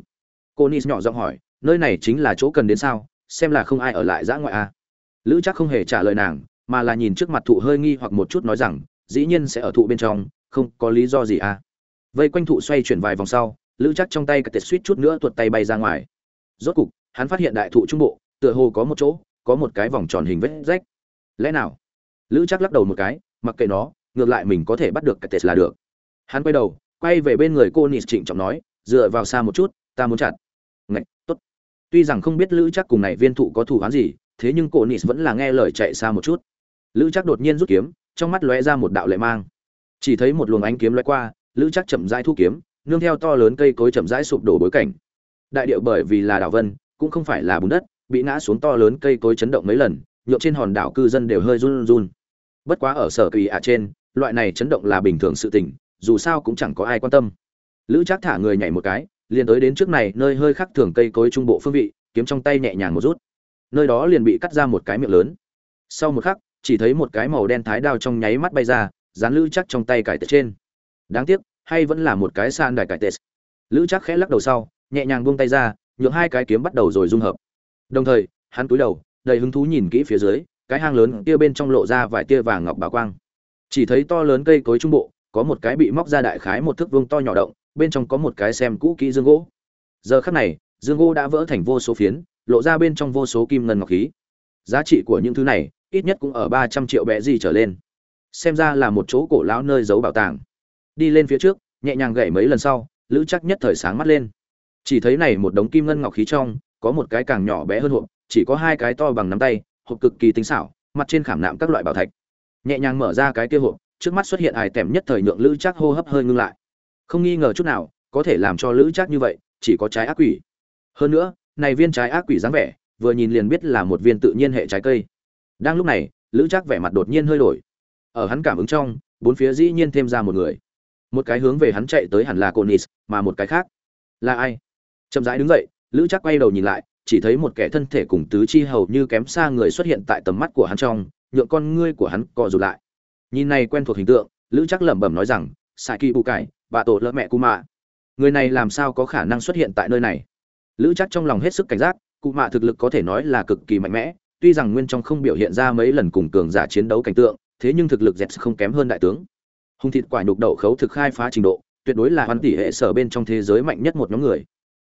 Cô nis nhỏ giọng hỏi, nơi này chính là chỗ cần đến sao? Xem là không ai ở lại giã ngoại a à? lữ chắc không hề trả lời nàng, mà là nhìn trước mặt thụ hơi nghi hoặc một chút nói rằng, dĩ nhiên sẽ ở thụ bên trong, không có lý do gì à? Vây quanh thụ xoay chuyển vài vòng sau, lữ chắc trong tay cả tệt suýt chút nữa tuột tay bay ra ngoài. Rốt cục, hắn phát hiện đại thụ trung bộ, tựa hồ có một chỗ có một cái vòng tròn hình vết rách. Lẽ nào? Lữ chắc lắc đầu một cái, mặc kệ nó, ngược lại mình có thể bắt được cái tệt là được. Hắn quay đầu, quay về bên người cô nịt trịnh trọng nói, dựa vào xa một chút, ta muốn chặt. Ngạch, tốt. Tuy rằng không biết lữ chắc cùng này viên thụ có thủ án gì, thế nhưng cô nịt vẫn là nghe lời chạy xa một chút. Lữ chắc đột nhiên rút kiếm, trong mắt lóe ra một đạo lệ mang. Chỉ thấy một luồng ánh kiếm lóe qua, lữ chắc chậm rãi thu kiếm, nương theo to lớn cây cối chậm rãi sụp đổ bối cảnh. Đại điệu bởi vì là đảo vân, cũng không phải là bùn đất bị ngã xuống to lớn cây cối chấn động mấy lần nhộn trên hòn đảo cư dân đều hơi run run. Bất quá ở sở kỳ ạ trên, loại này chấn động là bình thường sự tình, dù sao cũng chẳng có ai quan tâm. Lữ trác thả người nhảy một cái, liền tới đến trước này, nơi hơi khắc thường cây cối trung bộ phương vị, kiếm trong tay nhẹ nhàng một rút. Nơi đó liền bị cắt ra một cái miệng lớn. Sau một khắc, chỉ thấy một cái màu đen thái đao trong nháy mắt bay ra, dán lữ chắc trong tay cải tệ trên. Đáng tiếc, hay vẫn là một cái san đài cải tệ. Lữ chắc khẽ lắc đầu sau, nhẹ nhàng buông tay ra, nhượng hai cái kiếm bắt đầu rồi dung hợp đồng thời, hắn cúi đầu, đầy hứng thú nhìn kỹ phía dưới, cái hang lớn kia bên trong lộ ra vài tia vàng ngọc bảo quang. Chỉ thấy to lớn cây cối trung bộ, có một cái bị móc ra đại khái một thước vuông to nhỏ động, bên trong có một cái xem cũ kỹ dương gỗ. Giờ khắc này, dương gỗ đã vỡ thành vô số phiến, lộ ra bên trong vô số kim ngân ngọc khí. Giá trị của những thứ này, ít nhất cũng ở ba trăm triệu bẹ gì trở lên. Xem ra là một chỗ cổ lão nơi giấu bảo tàng. Đi lên phía trước, nhẹ nhàng gậy mấy lần sau, lữ chắc nhất thời sáng mắt lên. Chỉ thấy này một đống kim ngân ngọc khí trong có một cái càng nhỏ bé hơn hộp, chỉ có hai cái to bằng nắm tay, hộp cực kỳ tinh xảo, mặt trên khảm nạm các loại bảo thạch. Nhẹ nhàng mở ra cái kia hộp, trước mắt xuất hiện ải tèm nhất thời nhượng lữ chắc hô hấp hơi ngưng lại. Không nghi ngờ chút nào, có thể làm cho lữ chắc như vậy, chỉ có trái ác quỷ. Hơn nữa, này viên trái ác quỷ dáng vẻ, vừa nhìn liền biết là một viên tự nhiên hệ trái cây. Đang lúc này, lữ chắc vẻ mặt đột nhiên hơi đổi. Ở hắn cảm ứng trong, bốn phía dĩ nhiên thêm ra một người. Một cái hướng về hắn chạy tới hẳn là conis mà một cái khác. Là ai? Chậm rãi đứng dậy lữ chắc quay đầu nhìn lại, chỉ thấy một kẻ thân thể cùng tứ chi hầu như kém xa người xuất hiện tại tầm mắt của hắn trong, nhượng con ngươi của hắn co rụt lại. Nhìn này quen thuộc hình tượng, lữ chắc lẩm bẩm nói rằng, sai kỳ bù cải, bà tổ lỡ mẹ cụ mạ. Người này làm sao có khả năng xuất hiện tại nơi này? Lữ chắc trong lòng hết sức cảnh giác cụ mạ thực lực có thể nói là cực kỳ mạnh mẽ, tuy rằng nguyên trong không biểu hiện ra mấy lần cùng cường giả chiến đấu cảnh tượng, thế nhưng thực lực dẹp không kém hơn đại tướng. Hung thịt quả nhục đậu khấu thực khai phá trình độ, tuyệt đối là hoàn tỷ hệ sở bên trong thế giới mạnh nhất một nhóm người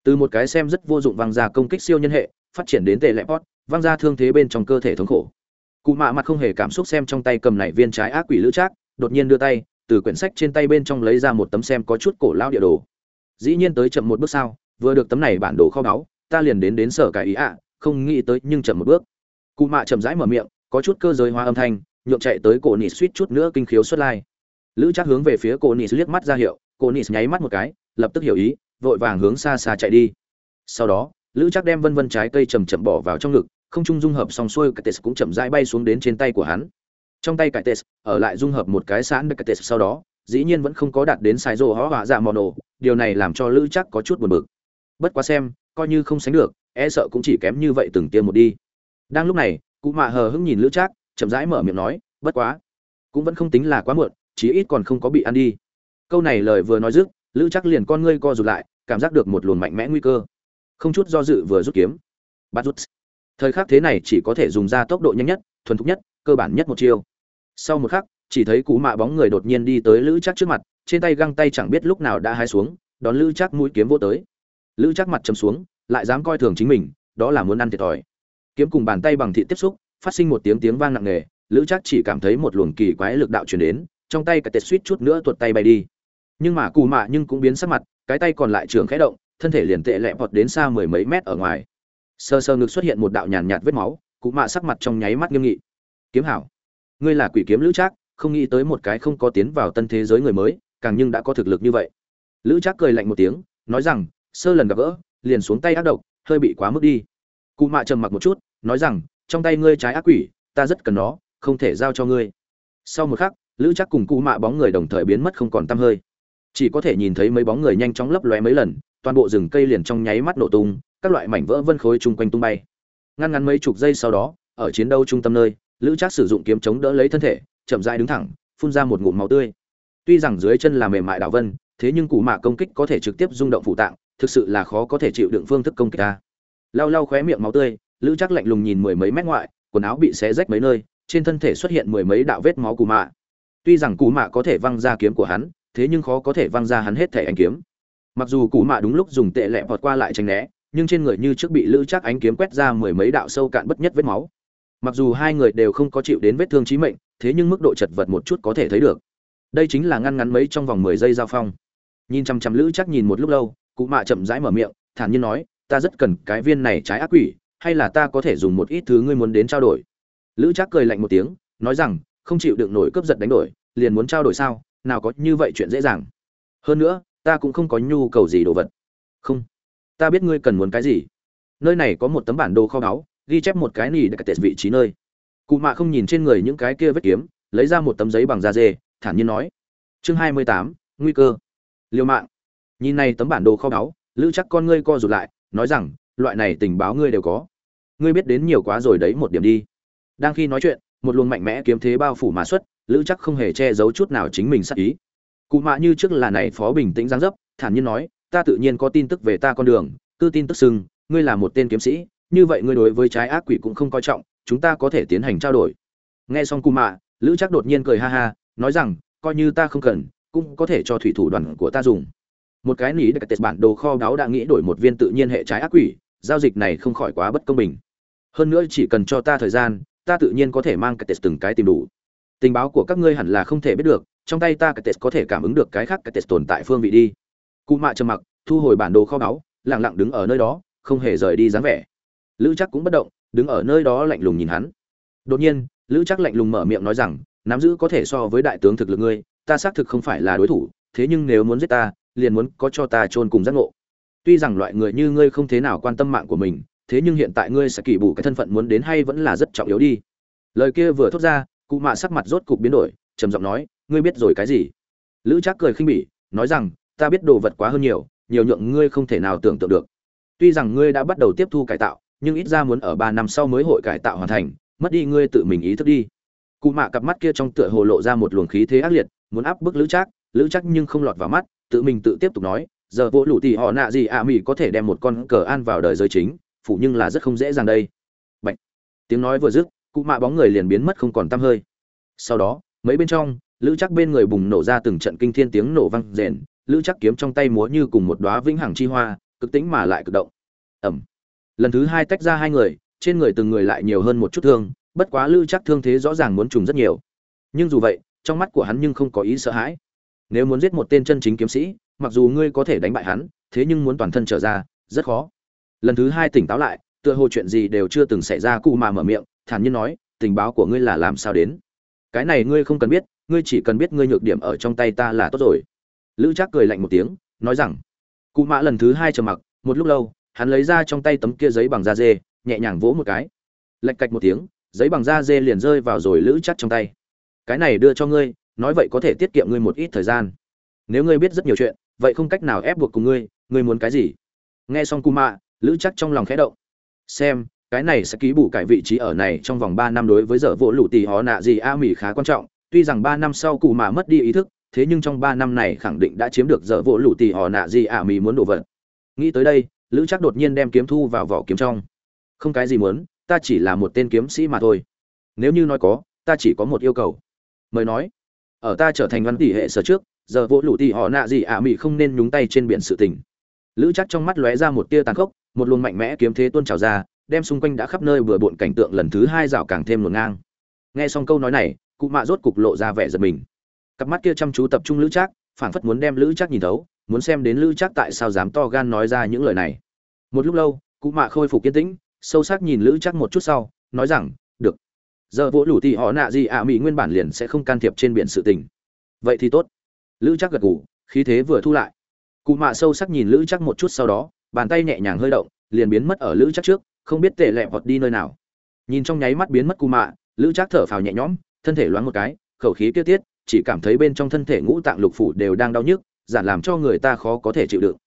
từ một cái xem rất vô dụng văng ra công kích siêu nhân hệ, phát triển đến tệ lệ pot văng ra thương thế bên trong cơ thể thống khổ. Cụ mạ mặt không hề cảm xúc xem trong tay cầm này viên trái ác quỷ lữ trác, đột nhiên đưa tay, từ quyển sách trên tay bên trong lấy ra một tấm xem có chút cổ lao địa đồ. Dĩ nhiên tới chậm một bước sau, vừa được tấm này bản đồ kho báu, ta liền đến đến sở cái ý ạ, không nghĩ tới nhưng chậm một bước. Cụ mạ chậm rãi mở miệng, có chút cơ giới hóa âm thanh nhượng chạy tới cổ nịt suýt chút nữa kinh khiếu xuất lai. Lữ trác hướng về phía cổ nịt liếc mắt ra hiệu, cổ nịt nháy mắt một cái, lập tức hiểu ý vội vàng hướng xa xa chạy đi. Sau đó, lữ chắc đem vân vân trái cây chầm chậm bỏ vào trong ngực, không trung dung hợp xong xuôi cái tes cũng chậm rãi bay xuống đến trên tay của hắn. Trong tay cái tes ở lại dung hợp một cái sẵn cái tes sau đó, dĩ nhiên vẫn không có đạt đến sai rô hóa hỏa dạ Ổ. điều này làm cho lữ chắc có chút buồn bực. Bất quá xem, coi như không sánh được e sợ cũng chỉ kém như vậy từng tiêm một đi. Đang lúc này, cụ mạ hờ hững nhìn lữ trác, chậm rãi mở miệng nói, bất quá, cũng vẫn không tính là quá muộn, chí ít còn không có bị ăn đi. Câu này lời vừa nói dứt lữ chắc liền con ngươi co rụt lại, cảm giác được một luồng mạnh mẽ nguy cơ. Không chút do dự vừa rút kiếm. Bắt rút. Thời khắc thế này chỉ có thể dùng ra tốc độ nhanh nhất, thuần thục nhất, cơ bản nhất một chiêu. Sau một khắc, chỉ thấy cú mạ bóng người đột nhiên đi tới lữ chắc trước mặt, trên tay găng tay chẳng biết lúc nào đã hái xuống, đón lữ chắc mũi kiếm vô tới. Lữ chắc mặt chấm xuống, lại dám coi thường chính mình, đó là muốn ăn thiệt thòi. Kiếm cùng bàn tay bằng thị tiếp xúc, phát sinh một tiếng tiếng vang nặng nề, lữ chắc chỉ cảm thấy một luồng kỳ quái lực đạo truyền đến, trong tay cái tệt suýt chút nữa tuột tay bay đi nhưng mà cù mạ nhưng cũng biến sắc mặt, cái tay còn lại trường khẽ động, thân thể liền tệ lẹ vọt đến xa mười mấy mét ở ngoài. Sơ sơ ngực xuất hiện một đạo nhàn nhạt vết máu cụ mạ sắc mặt trong nháy mắt nghiêm nghị. Kiếm hảo, ngươi là quỷ kiếm lữ trác, không nghĩ tới một cái không có tiến vào tân thế giới người mới, càng nhưng đã có thực lực như vậy. Lữ trác cười lạnh một tiếng, nói rằng, sơ lần gặp gỡ, liền xuống tay ác độc, hơi bị quá mức đi. Cụ mạ trầm mặc một chút, nói rằng, trong tay ngươi trái ác quỷ, ta rất cần nó, không thể giao cho ngươi. Sau một khắc, lữ trác cùng cụ mạ bóng người đồng thời biến mất không còn tăm hơi chỉ có thể nhìn thấy mấy bóng người nhanh chóng lấp lóe mấy lần, toàn bộ rừng cây liền trong nháy mắt nổ tung, các loại mảnh vỡ vân khối chung quanh tung bay. Ngăn ngắn mấy chục giây sau đó, ở chiến đấu trung tâm nơi, lữ trác sử dụng kiếm chống đỡ lấy thân thể, chậm rãi đứng thẳng, phun ra một ngụm máu tươi. Tuy rằng dưới chân là mềm mại đảo vân, thế nhưng cụ mạ công kích có thể trực tiếp rung động phụ tạng, thực sự là khó có thể chịu đựng phương thức công kích ta. Lau lau khóe miệng máu tươi, lữ trác lạnh lùng nhìn mười mấy mét ngoại, quần áo bị xé rách mấy nơi, trên thân thể xuất hiện mười mấy đạo vết máu cụ mạ. Tuy rằng cụ mạ có thể văng ra kiếm của hắn thế nhưng khó có thể văng ra hắn hết thể ánh kiếm. Mặc dù cụ mạ đúng lúc dùng tệ lẹ vọt qua lại tránh né, nhưng trên người như trước bị lữ chắc ánh kiếm quét ra mười mấy đạo sâu cạn bất nhất vết máu. Mặc dù hai người đều không có chịu đến vết thương chí mệnh, thế nhưng mức độ chật vật một chút có thể thấy được. Đây chính là ngăn ngắn mấy trong vòng mười giây giao phong. Nhìn chăm chăm lữ chắc nhìn một lúc lâu cụ mạ chậm rãi mở miệng, thản nhiên nói, ta rất cần cái viên này trái ác quỷ, hay là ta có thể dùng một ít thứ ngươi muốn đến trao đổi? Lữ chắc cười lạnh một tiếng, nói rằng, không chịu đựng nổi cướp giật đánh đổi, liền muốn trao đổi sao? Nào có như vậy chuyện dễ dàng. Hơn nữa, ta cũng không có nhu cầu gì đồ vật. Không. Ta biết ngươi cần muốn cái gì. Nơi này có một tấm bản đồ kho báu, ghi chép một cái nỉ để tệ vị trí nơi. Cụ mạ không nhìn trên người những cái kia vết kiếm, lấy ra một tấm giấy bằng da dê, thản nhiên nói. Chương hai mươi tám, nguy cơ. Liêu mạng. Nhìn này tấm bản đồ kho báu, lữ chắc con ngươi co rụt lại, nói rằng, loại này tình báo ngươi đều có. Ngươi biết đến nhiều quá rồi đấy một điểm đi. Đang khi nói chuyện, một luồng mạnh mẽ kiếm thế bao phủ mà xuất lữ chắc không hề che giấu chút nào chính mình sắc ý. Cụ mạ như trước là này phó bình tĩnh giáng dấp, thản nhiên nói, ta tự nhiên có tin tức về ta con đường tư tin tức sưng ngươi là một tên kiếm sĩ, như vậy ngươi đối với trái ác quỷ cũng không coi trọng, chúng ta có thể tiến hành trao đổi. Nghe xong cụ mạ, lữ chắc đột nhiên cười ha ha, nói rằng, coi như ta không cần, cũng có thể cho thủy thủ đoàn của ta dùng. Một cái nỉ đặc tệ bản đồ kho báu đã nghĩ đổi một viên tự nhiên hệ trái ác quỷ, giao dịch này không khỏi quá bất công bình. Hơn nữa chỉ cần cho ta thời gian, ta tự nhiên có thể mang cái tệ từng cái tìm đủ tình báo của các ngươi hẳn là không thể biết được, trong tay ta cái tết có thể cảm ứng được cái khác cái tết tồn tại phương vị đi. Cụ mạ trầm mặc, thu hồi bản đồ kho báu, lặng lặng đứng ở nơi đó, không hề rời đi dáng vẻ. Lữ chắc cũng bất động, đứng ở nơi đó lạnh lùng nhìn hắn. Đột nhiên, lữ chắc lạnh lùng mở miệng nói rằng, nắm giữ có thể so với đại tướng thực lực ngươi, ta xác thực không phải là đối thủ, thế nhưng nếu muốn giết ta, liền muốn có cho ta chôn cùng giác ngộ. Tuy rằng loại người như ngươi không thế nào quan tâm mạng của mình, thế nhưng hiện tại ngươi sẽ kỳ bù cái thân phận muốn đến hay vẫn là rất trọng yếu đi. Lời kia vừa thốt ra cụ mạ sắc mặt rốt cục biến đổi, trầm giọng nói, ngươi biết rồi cái gì? Lữ trác cười khinh bỉ, nói rằng, ta biết đồ vật quá hơn nhiều nhiều nhượng ngươi không thể nào tưởng tượng được. Tuy rằng ngươi đã bắt đầu tiếp thu cải tạo, nhưng ít ra muốn ở ba năm sau mới hội cải tạo hoàn thành, mất đi ngươi tự mình ý thức đi. Cụ mạ cặp mắt kia trong tựa hồ lộ ra một luồng khí thế ác liệt, muốn áp bức lữ trác lữ trác nhưng không lọt vào mắt, tự mình tự tiếp tục nói, giờ vỗ lũ tỉ họ nạ gì ạ à mỹ có thể đem một con cờ an vào đời giới chính, phủ nhưng là rất không dễ dàng đây. Bạch. tiếng nói vừa dứt cụ mạ bóng người liền biến mất không còn tăm hơi. Sau đó, mấy bên trong, lữ chắc bên người bùng nổ ra từng trận kinh thiên tiếng nổ vang rền, lữ chắc kiếm trong tay múa như cùng một đóa vĩnh hằng chi hoa, cực tĩnh mà lại cực động. Ẩm lần thứ hai tách ra hai người, trên người từng người lại nhiều hơn một chút thương, bất quá lữ chắc thương thế rõ ràng muốn trùng rất nhiều. Nhưng dù vậy, trong mắt của hắn nhưng không có ý sợ hãi. Nếu muốn giết một tên chân chính kiếm sĩ, mặc dù ngươi có thể đánh bại hắn, thế nhưng muốn toàn thân trở ra, rất khó. Lần thứ hai tỉnh táo lại, tựa hồ chuyện gì đều chưa từng xảy ra, cụ mà mở miệng thản nhiên nói, tình báo của ngươi là làm sao đến? Cái này ngươi không cần biết, ngươi chỉ cần biết ngươi nhược điểm ở trong tay ta là tốt rồi. Lữ trác cười lạnh một tiếng, nói rằng, cụ mã lần thứ hai trầm mặc, một lúc lâu, hắn lấy ra trong tay tấm kia giấy bằng da dê, nhẹ nhàng vỗ một cái. Lạch cạch một tiếng, giấy bằng da dê liền rơi vào rồi lữ chắc trong tay. Cái này đưa cho ngươi, nói vậy có thể tiết kiệm ngươi một ít thời gian. Nếu ngươi biết rất nhiều chuyện, vậy không cách nào ép buộc cùng ngươi ngươi muốn cái gì? Nghe xong Cụ mạ, lữ chắc trong lòng khẽ động. Xem cái này sẽ ký bù cải vị trí ở này trong vòng ba năm đối với giờ vỗ lũ tỷ họ nạ gì a mỉ khá quan trọng. Tuy rằng ba năm sau cụ mà mất đi ý thức, thế nhưng trong ba năm này khẳng định đã chiếm được giờ vỗ lũ tỷ họ nạ gì a mỉ muốn đổ vật. Nghĩ tới đây, lữ chắc đột nhiên đem kiếm thu vào vỏ kiếm trong. Không cái gì muốn, ta chỉ là một tên kiếm sĩ mà thôi. Nếu như nói có, ta chỉ có một yêu cầu. Mời nói, ở ta trở thành văn tỷ hệ sở trước, giờ vỗ lũ tỷ họ nạ gì a mỉ không nên nhúng tay trên biển sự tình. Lữ chắc trong mắt lóe ra một tia tàn khốc, một luồng mạnh mẽ kiếm thế tuôn trào ra đem xung quanh đã khắp nơi vừa bộn cảnh tượng lần thứ hai rào càng thêm ngổn ngang. Nghe xong câu nói này, cụ mạ rốt cục lộ ra vẻ giật mình. Cặp mắt kia chăm chú tập trung lữ trác, phảng phất muốn đem lữ trác nhìn thấu, muốn xem đến lữ trác tại sao dám to gan nói ra những lời này. Một lúc lâu, cụ mạ khôi phục kiên tĩnh, sâu sắc nhìn lữ trác một chút sau, nói rằng, được. Giờ vỗ lũ thì họ nạ gì ạ à mỹ nguyên bản liền sẽ không can thiệp trên biển sự tình. Vậy thì tốt. Lữ trác gật gù, khí thế vừa thu lại. Cụ mạ sâu sắc nhìn lữ trác một chút sau đó, bàn tay nhẹ nhàng hơi động, liền biến mất ở lữ trác trước không biết tệ lẹ vọt đi nơi nào. Nhìn trong nháy mắt biến mất cù mạ, lữ Trác thở phào nhẹ nhõm, thân thể loáng một cái, khẩu khí kia tiết, chỉ cảm thấy bên trong thân thể ngũ tạng lục phủ đều đang đau nhức, giản làm cho người ta khó có thể chịu đựng.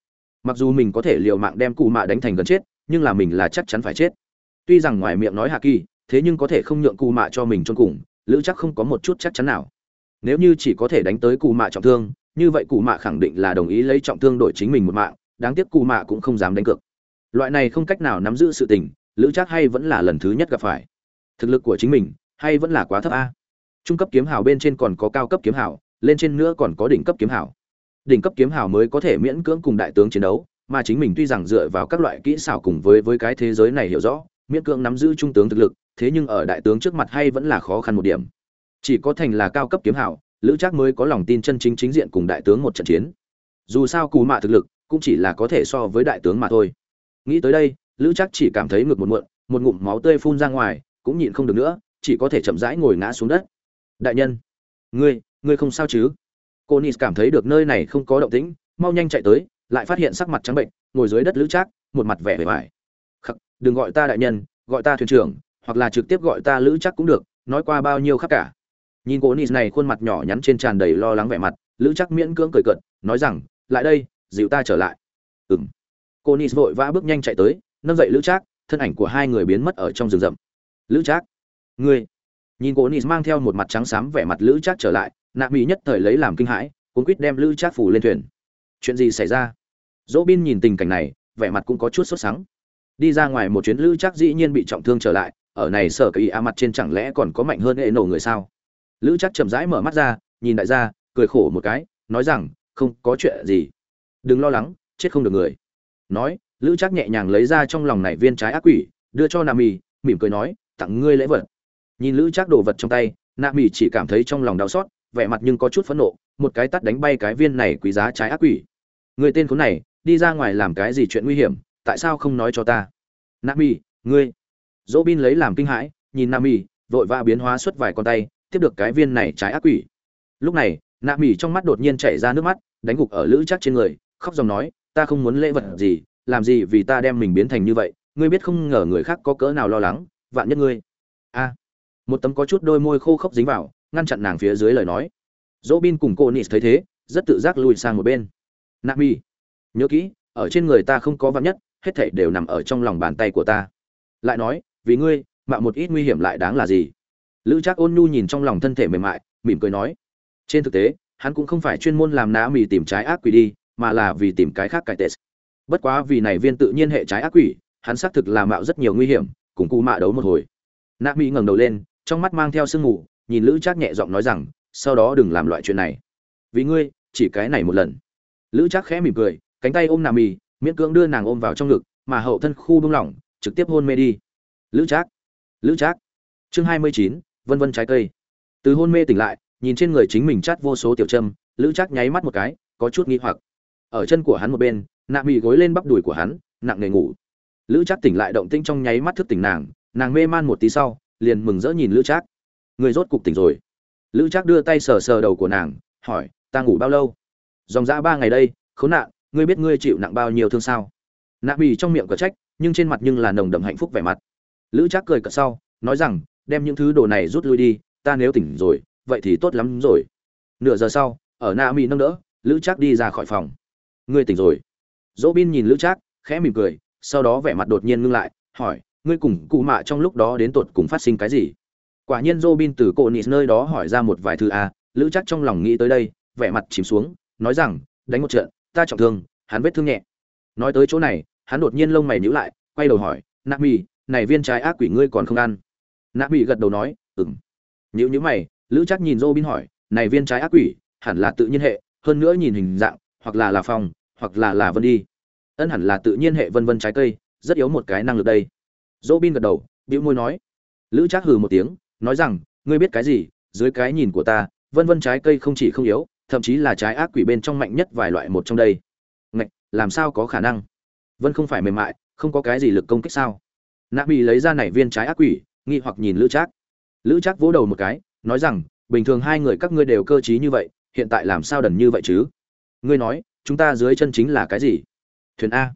Mặc dù mình có thể liều mạng đem cụ mạ đánh thành gần chết, nhưng là mình là chắc chắn phải chết. Tuy rằng ngoài miệng nói hạ kỳ, thế nhưng có thể không nhượng cụ mạ cho mình chôn cùng, lữ chắc không có một chút chắc chắn nào. Nếu như chỉ có thể đánh tới cụ mạ trọng thương, như vậy cụ mạ khẳng định là đồng ý lấy trọng thương đổi chính mình một mạng, đáng tiếc cụ mạ cũng không dám đánh cược loại này không cách nào nắm giữ sự tình, lữ trác hay vẫn là lần thứ nhất gặp phải. Thực lực của chính mình, hay vẫn là quá thấp a. Trung cấp kiếm hào bên trên còn có cao cấp kiếm hào, lên trên nữa còn có đỉnh cấp kiếm hào. Đỉnh cấp kiếm hào mới có thể miễn cưỡng cùng đại tướng chiến đấu, mà chính mình tuy rằng dựa vào các loại kỹ xảo cùng với với cái thế giới này hiểu rõ, miễn cưỡng nắm giữ trung tướng thực lực, thế nhưng ở đại tướng trước mặt hay vẫn là khó khăn một điểm. Chỉ có thành là cao cấp kiếm hảo lữ trác mới có lòng tin chân chính chính diện cùng đại tướng một trận chiến. Dù sao cù mạ thực lực cũng chỉ là có thể so với đại tướng mà thôi nghĩ tới đây, lữ chắc chỉ cảm thấy ngực một muộn, một ngụm máu tươi phun ra ngoài, cũng nhịn không được nữa, chỉ có thể chậm rãi ngồi ngã xuống đất. Đại nhân, ngươi ngươi không sao chứ? Cô nis cảm thấy được nơi này không có động tĩnh, mau nhanh chạy tới, lại phát hiện sắc mặt trắng bệnh, ngồi dưới đất lữ trác, một mặt vẻ vẻ vải khắc, đừng gọi ta đại nhân, gọi ta thuyền trưởng, hoặc là trực tiếp gọi ta lữ chắc cũng được, nói qua bao nhiêu khắc cả. Nhìn cô nis này khuôn mặt nhỏ nhắn trên tràn đầy lo lắng vẻ mặt, lữ chắc miễn cưỡng cười cợt, nói rằng, lại đây, dịu ta trở lại cô nis vội vã bước nhanh chạy tới, nâng dậy lữ trác, thân ảnh của hai người biến mất ở trong rừng rậm. Lữ trác, ngươi? Nhìn cô nis mang theo một mặt trắng xám vẻ mặt lữ trác trở lại, nạ mỹ nhất thời lấy làm kinh hãi, cuốn quýt đem lữ trác phủ lên thuyền. Chuyện gì xảy ra? Dỗ bin nhìn tình cảnh này, vẻ mặt cũng có chút sốt sắng. Đi ra ngoài một chuyến, lữ trác dĩ nhiên bị trọng thương trở lại, ở này sở kỳ a mặt trên chẳng lẽ còn có mạnh hơn hệ nổ người sao? Lữ Trác chậm rãi mở mắt ra, nhìn đại gia, cười khổ một cái, nói rằng, không có chuyện gì. Đừng lo lắng, chết không được người nói, lữ trác nhẹ nhàng lấy ra trong lòng này viên trái ác quỷ, đưa cho nam mì, mỉm cười nói, tặng ngươi lễ vật. Nhìn lữ trác đồ vật trong tay nam mì chỉ cảm thấy trong lòng đau xót, vẻ mặt nhưng có chút phẫn nộ, một cái tắt đánh bay cái viên này quý giá trái ác quỷ. Người tên khốn này, đi ra ngoài làm cái gì chuyện nguy hiểm, tại sao không nói cho ta? Nam mì, ngươi. Dỗ bin lấy làm kinh hãi, nhìn nam mì, vội vã biến hóa xuất vài con tay, tiếp được cái viên này trái ác quỷ. Lúc này nam mì trong mắt đột nhiên chảy ra nước mắt, đánh gục ở lữ trác trên người, khóc dòng nói ta không muốn lễ vật gì, làm gì vì ta đem mình biến thành như vậy, ngươi biết không ngờ người khác có cỡ nào lo lắng, vạn nhất ngươi. A. Một tấm có chút đôi môi khô khốc dính vào, ngăn chặn nàng phía dưới lời nói. Dỗ bin cùng cô nis thấy thế, rất tự giác lùi sang một bên. Nami, nhớ kỹ, ở trên người ta không có vạn nhất, hết thảy đều nằm ở trong lòng bàn tay của ta. Lại nói, vì ngươi, mạo một ít nguy hiểm lại đáng là gì? Lữ trác ôn nhu nhìn trong lòng thân thể mềm mại, mỉm cười nói. Trên thực tế, hắn cũng không phải chuyên môn làm ná mì tìm trái ác quỷ đi mà là vì tìm cái khác cải tệ bất quá vì này viên tự nhiên hệ trái ác quỷ, hắn xác thực là mạo rất nhiều nguy hiểm, cùng cụ mạ đấu một hồi. Nạ mỹ ngẩng đầu lên, trong mắt mang theo sương mù, nhìn lữ trác nhẹ giọng nói rằng, sau đó đừng làm loại chuyện này. Vì ngươi, chỉ cái này một lần. Lữ trác khẽ mỉm cười, cánh tay ôm nà mỹ, miễn cưỡng đưa nàng ôm vào trong ngực, mà hậu thân khu bung lỏng, trực tiếp hôn mê đi. Lữ trác lữ trác. Chương hai mươi chín, vân vân trái cây. Từ hôn mê tỉnh lại, nhìn trên người chính mình chát vô số tiểu châm, lữ trác nháy mắt một cái, có chút nghi hoặc ở chân của hắn một bên, nạ mị gối lên bắp đùi của hắn, nặng nề ngủ. Lữ trác tỉnh lại động tinh trong nháy mắt thức tỉnh nàng nàng mê man một tí sau, liền mừng rỡ nhìn lữ trác. Người rốt cục tỉnh rồi. Lữ trác đưa tay sờ sờ đầu của nàng, hỏi, ta ngủ bao lâu? Dòng dã ba ngày đây, khốn nạn, ngươi biết ngươi chịu nặng bao nhiêu thương sao? Nạ mị trong miệng có trách, nhưng trên mặt nhưng là nồng đậm hạnh phúc vẻ mặt. Lữ trác cười cợt sau, nói rằng, đem những thứ đồ này rút lui đi, ta nếu tỉnh rồi, vậy thì tốt lắm rồi. Nửa giờ sau, ở na mỹ nâng đỡ, lữ trác đi ra khỏi phòng ngươi tỉnh rồi. Dỗ bin nhìn lữ trác khẽ mỉm cười sau đó vẻ mặt đột nhiên ngưng lại hỏi ngươi cùng cụ mạ trong lúc đó đến tột cùng phát sinh cái gì? Quả nhiên dỗ bin từ cộ nịt nơi đó hỏi ra một vài thứ a à, lữ trác trong lòng nghĩ tới đây vẻ mặt chìm xuống nói rằng đánh một trận ta trọng thương hắn vết thương nhẹ. Nói tới chỗ này hắn đột nhiên lông mày nhíu lại quay đầu hỏi nạ mì này viên trái ác quỷ ngươi còn không ăn? Nạ mì gật đầu nói ừng nhíu nhíu mày lữ chắc nhìn dô bin hỏi này viên trái ác quỷ hẳn là tự nhiên hệ hơn nữa nhìn hình dạng hoặc là là phong hoặc là là vân đi. Ân hẳn là tự nhiên hệ vân vân trái cây, rất yếu một cái năng lực đây. Dỗ bin gật đầu, bĩu môi nói. Lữ trác hừ một tiếng, nói rằng, ngươi biết cái gì? Dưới cái nhìn của ta, vân vân trái cây không chỉ không yếu, thậm chí là trái ác quỷ bên trong mạnh nhất vài loại một trong đây. Ngạch, làm sao có khả năng? Vân không phải mềm mại, không có cái gì lực công kích sao? Nạ bị lấy ra này viên trái ác quỷ, nghi hoặc nhìn lữ trác. Lữ trác vỗ đầu một cái, nói rằng, bình thường hai người các ngươi đều cơ t như vậy, hiện tại làm sao đần như vậy chứ? Ngươi nói chúng ta dưới chân chính là cái gì? Thuyền a.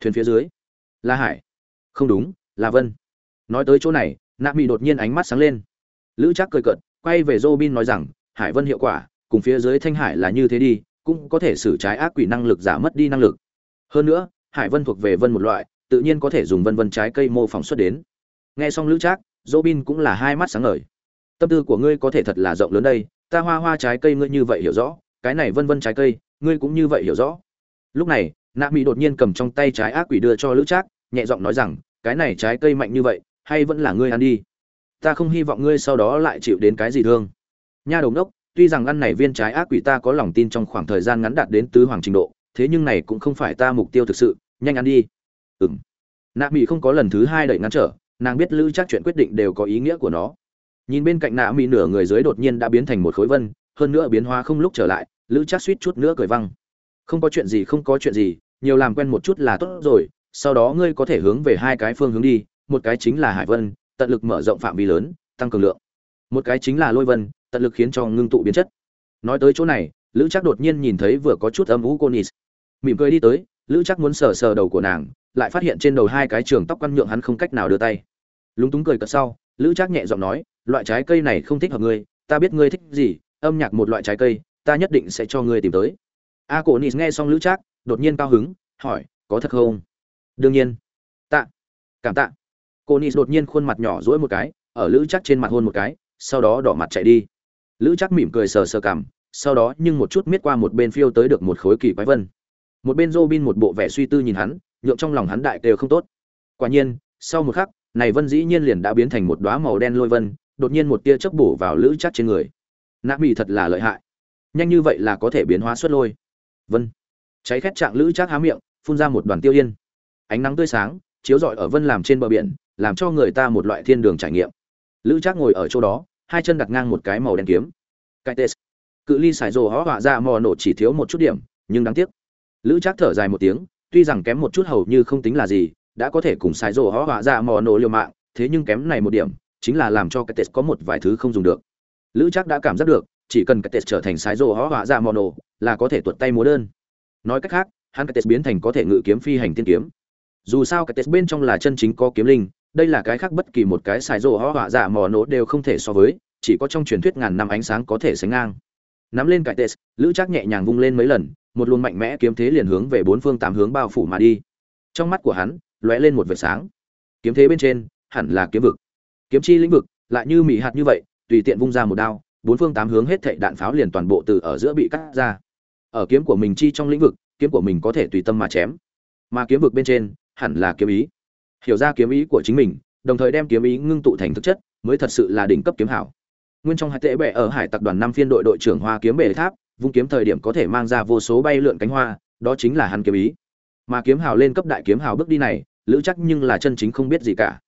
Thuyền phía dưới. Là hải. Không đúng là vân. Nói tới chỗ này, nạ bị đột nhiên ánh mắt sáng lên. Lữ chắc cười cợt, quay về robin nói rằng, hải vân hiệu quả, cùng phía dưới thanh hải là như thế đi, cũng có thể xử trái ác quỷ năng lực giả mất đi năng lực. Hơn nữa, hải vân thuộc về vân một loại, tự nhiên có thể dùng vân vân trái cây mô phỏng xuất đến. Nghe xong lữ trác, Robin cũng là hai mắt sáng ngời. Tâm tư của ngươi có thể thật là rộng lớn đây, ta hoa hoa trái cây ngươi như vậy hiểu rõ, cái này vân vân trái cây ngươi cũng như vậy hiểu rõ. Lúc này, nạ mỹ đột nhiên cầm trong tay trái ác quỷ đưa cho lữ trác, nhẹ giọng nói rằng, cái này trái cây mạnh như vậy, hay vẫn là ngươi ăn đi? Ta không hy vọng ngươi sau đó lại chịu đến cái gì thương. Nha đồng đốc tuy rằng ăn này viên trái ác quỷ ta có lòng tin trong khoảng thời gian ngắn đạt đến tứ hoàng trình độ, thế nhưng này cũng không phải ta mục tiêu thực sự, nhanh ăn đi. Ừng nạ mỹ không có lần thứ hai đẩy ngăn trở, nàng biết lữ chắc chuyện quyết định đều có ý nghĩa của nó. Nhìn bên cạnh nạ mỹ nửa người dưới đột nhiên đã biến thành một khối vân, hơn nữa biến hóa không lúc trở lại lữ chắc suýt chút nữa cười văng. Không có chuyện gì, không có chuyện gì, nhiều làm quen một chút là tốt rồi, sau đó ngươi có thể hướng về hai cái phương hướng đi, một cái chính là hải vân, tận lực mở rộng phạm vi lớn, tăng cường lượng. Một cái chính là lôi vân, tận lực khiến cho ngưng tụ biến chất. Nói tới chỗ này, lữ chắc đột nhiên nhìn thấy vừa có chút âm ú cô nis mỉm cười đi tới, lữ chắc muốn sờ sờ đầu của nàng, lại phát hiện trên đầu hai cái trường tóc căn nhượng hắn không cách nào đưa tay. Lúng túng cười cợt sau, lữ chắc nhẹ giọng nói, loại trái cây này không thích hợp ngươi, ta biết ngươi thích gì, âm nhạc một loại trái cây ta nhất định sẽ cho ngươi tìm tới. A cổ nis nghe xong lữ trác đột nhiên cao hứng hỏi có thật không? Đương nhiên. Tạ. Cảm tạ. Cô nis đột nhiên khuôn mặt nhỏ rỗi một cái ở lữ trác trên mặt hôn một cái sau đó đỏ mặt chạy đi. Lữ trác mỉm cười sờ sờ cảm sau đó nhưng một chút miết qua một bên phiêu tới được một khối kỳ quái vân. Một bên Robin một bộ vẻ suy tư nhìn hắn, nhượng trong lòng hắn đại đều không tốt. Quả nhiên, sau một khắc, này vân dĩ nhiên liền đã biến thành một đóa màu đen lôi vân, đột nhiên một tia chớp bổ vào lữ chắc trên người. Nạp Mị thật là lợi hại. Nhanh như vậy là có thể biến hóa xuất lôi. Vân. Cháy khét trạng lữ chắc há miệng, phun ra một đoàn tiêu yên. Ánh nắng tươi sáng, chiếu rọi ở vân làm trên bờ biển, làm cho người ta một loại thiên đường trải nghiệm. Lữ chắc ngồi ở chỗ đó, hai chân đặt ngang một cái màu đen kiếm. Cái tê. Cự ly xài rồ hó họa ra mò nổ chỉ thiếu một chút điểm, nhưng đáng tiếc lữ trác thở dài một tiếng tuy rằng kém một chút hầu như không tính là gì đã có thể cùng xài rổ hó họa ra mò nổ liều mạng thế nhưng kém này một điểm chính là làm cho cái tết có một vài thứ không dùng được lữ trác đã cảm giác được chỉ cần cái tết trở thành sái rồ hóa họa ra mono nổ, là có thể tuột tay múa đơn. Nói cách khác, hắn cái tết biến thành có thể ngự kiếm phi hành tiên kiếm. Dù sao cái tết bên trong là chân chính có kiếm linh, đây là cái khác bất kỳ một cái sài rồ hóa họa ra mò nổ đều không thể so với, chỉ có trong truyền thuyết ngàn năm ánh sáng có thể sánh ngang. Nắm lên cái tết, lữ trác nhẹ nhàng vung lên mấy lần, một luồng mạnh mẽ kiếm thế liền hướng về bốn phương tám hướng bao phủ mà đi. Trong mắt của hắn, lóe lên một vệt sáng. Kiếm thế bên trên, hẳn là kiếm vực. Kiếm chi lĩnh vực, lại như mị hạt như vậy, tùy tiện vung ra một đao bốn phương tám hướng hết thệ đạn pháo liền toàn bộ từ ở giữa bị cắt ra. Ở kiếm của mình chi trong lĩnh vực, kiếm của mình có thể tùy tâm mà chém. Mà kiếm vực bên trên, hẳn là kiếm ý. Hiểu ra kiếm ý của chính mình, đồng thời đem kiếm ý ngưng tụ thành thực chất, mới thật sự là đỉnh cấp kiếm hảo. Nguyên trong hai tệ bệ ở hải tặc đoàn năm phiên đội đội trưởng hoa kiếm bể tháp, vung kiếm thời điểm có thể mang ra vô số bay lượn cánh hoa, đó chính là hắn kiếm ý. Mà kiếm hào lên cấp đại kiếm hào bước đi này, lữ chắc nhưng là chân chính không biết gì cả.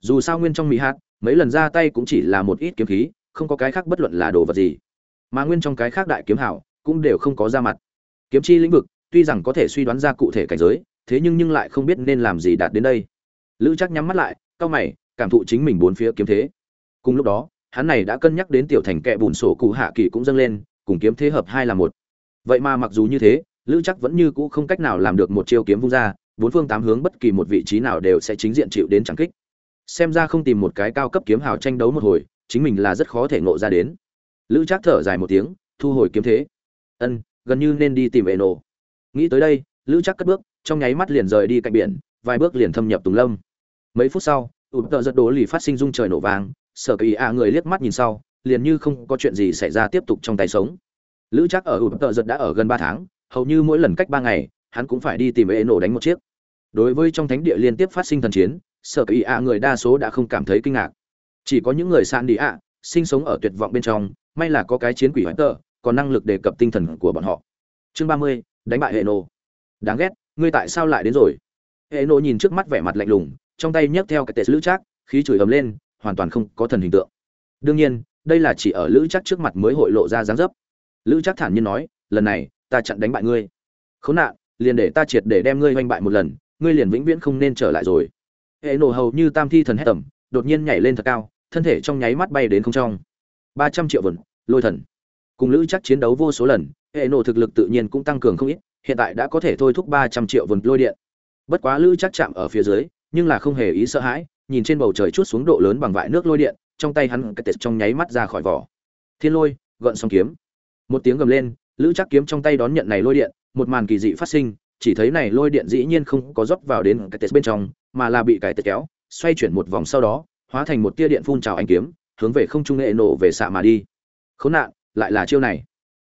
Dù sao nguyên trong mỹ hát mấy lần ra tay cũng chỉ là một ít kiếm khí không có cái khác bất luận là đồ vật gì. Mà nguyên trong cái khác đại kiếm hảo cũng đều không có ra mặt. Kiếm chi lĩnh vực, tuy rằng có thể suy đoán ra cụ thể cảnh giới, thế nhưng nhưng lại không biết nên làm gì đạt đến đây. Lữ chắc nhắm mắt lại, cau mày, cảm thụ chính mình bốn phía kiếm thế. Cùng lúc đó, hắn này đã cân nhắc đến tiểu thành kẹ bùn sổ cụ hạ kỳ cũng dâng lên, cùng kiếm thế hợp hai là một. Vậy mà mặc dù như thế, lữ chắc vẫn như cũ không cách nào làm được một chiêu kiếm vung ra, bốn phương tám hướng bất kỳ một vị trí nào đều sẽ chính diện chịu đến chẳng kích. Xem ra không tìm một cái cao cấp kiếm hào tranh đấu một hồi chính mình là rất khó thể ngộ ra đến. Lữ trác thở dài một tiếng, thu hồi kiếm thế. Ân, gần như nên đi tìm eno. Nghĩ tới đây, lữ trác cất bước, trong nháy mắt liền rời đi cạnh biển, vài bước liền thâm nhập tùng lâm. Mấy phút sau ụp tợ giật đố lì phát sinh rung trời nổ vàng, sở kỳ ạ người liếc mắt nhìn sau, liền như không có chuyện gì xảy ra tiếp tục trong tay sống. Lữ chắc ở ụp tợ giật đã ở gần ba tháng, hầu như mỗi lần cách ba ngày, hắn cũng phải đi tìm ê nổ đánh một chiếc. Đối với trong thánh địa liên tiếp phát sinh thần chiến, sở kỳ ạ người đa số đã không cảm thấy kinh ngạc chỉ có những người san đi ạ, sinh sống ở tuyệt vọng bên trong, may là có cái chiến quỷ hoãn tợ còn năng lực đề cập tinh thần của bọn họ. Chương ba mươi, đánh bại hệ nổ đáng ghét, ngươi tại sao lại đến rồi? Hệ nổ nhìn trước mắt vẻ mặt lạnh lùng, trong tay nhấc theo cái tệ lữ trác, khí chửi ầm lên, hoàn toàn không có thần hình tượng. Đương nhiên, đây là chỉ ở lữ trác trước mặt mới hội lộ ra dáng dấp. Lữ trác thản nhiên nói, lần này, ta chặn đánh bại ngươi. Khốn nạn, liền để ta triệt để đem ngươi oanh bại một lần, ngươi liền vĩnh viễn không nên trở lại rồi. Hệ nổ hầu như tam thi thần hét tầm đột nhiên nhảy lên thật cao thân thể trong nháy mắt bay đến không trong. Ba trăm triệu vần, lôi thần. Cùng lữ chắc chiến đấu vô số lần, hệ nổ thực lực tự nhiên cũng tăng cường không ít, hiện tại đã có thể thôi thúc ba trăm triệu vần lôi điện. Bất quá lữ chắc chạm ở phía dưới, nhưng là không hề ý sợ hãi, nhìn trên bầu trời chút xuống độ lớn bằng vại nước lôi điện, trong tay hắn cái tệt trong nháy mắt ra khỏi vỏ. Thiên lôi gợn song kiếm. Một tiếng gầm lên, lữ chắc kiếm trong tay đón nhận này lôi điện, một màn kỳ dị phát sinh, chỉ thấy này lôi điện dĩ nhiên không có rót vào đến cái tệt bên trong, mà là bị cái tệt kéo, xoay chuyển một vòng sau đó hóa thành một tia điện phun trào ánh kiếm, hướng về không trung hệ nổ về xạ mà đi. Khốn nạn, lại là chiêu này.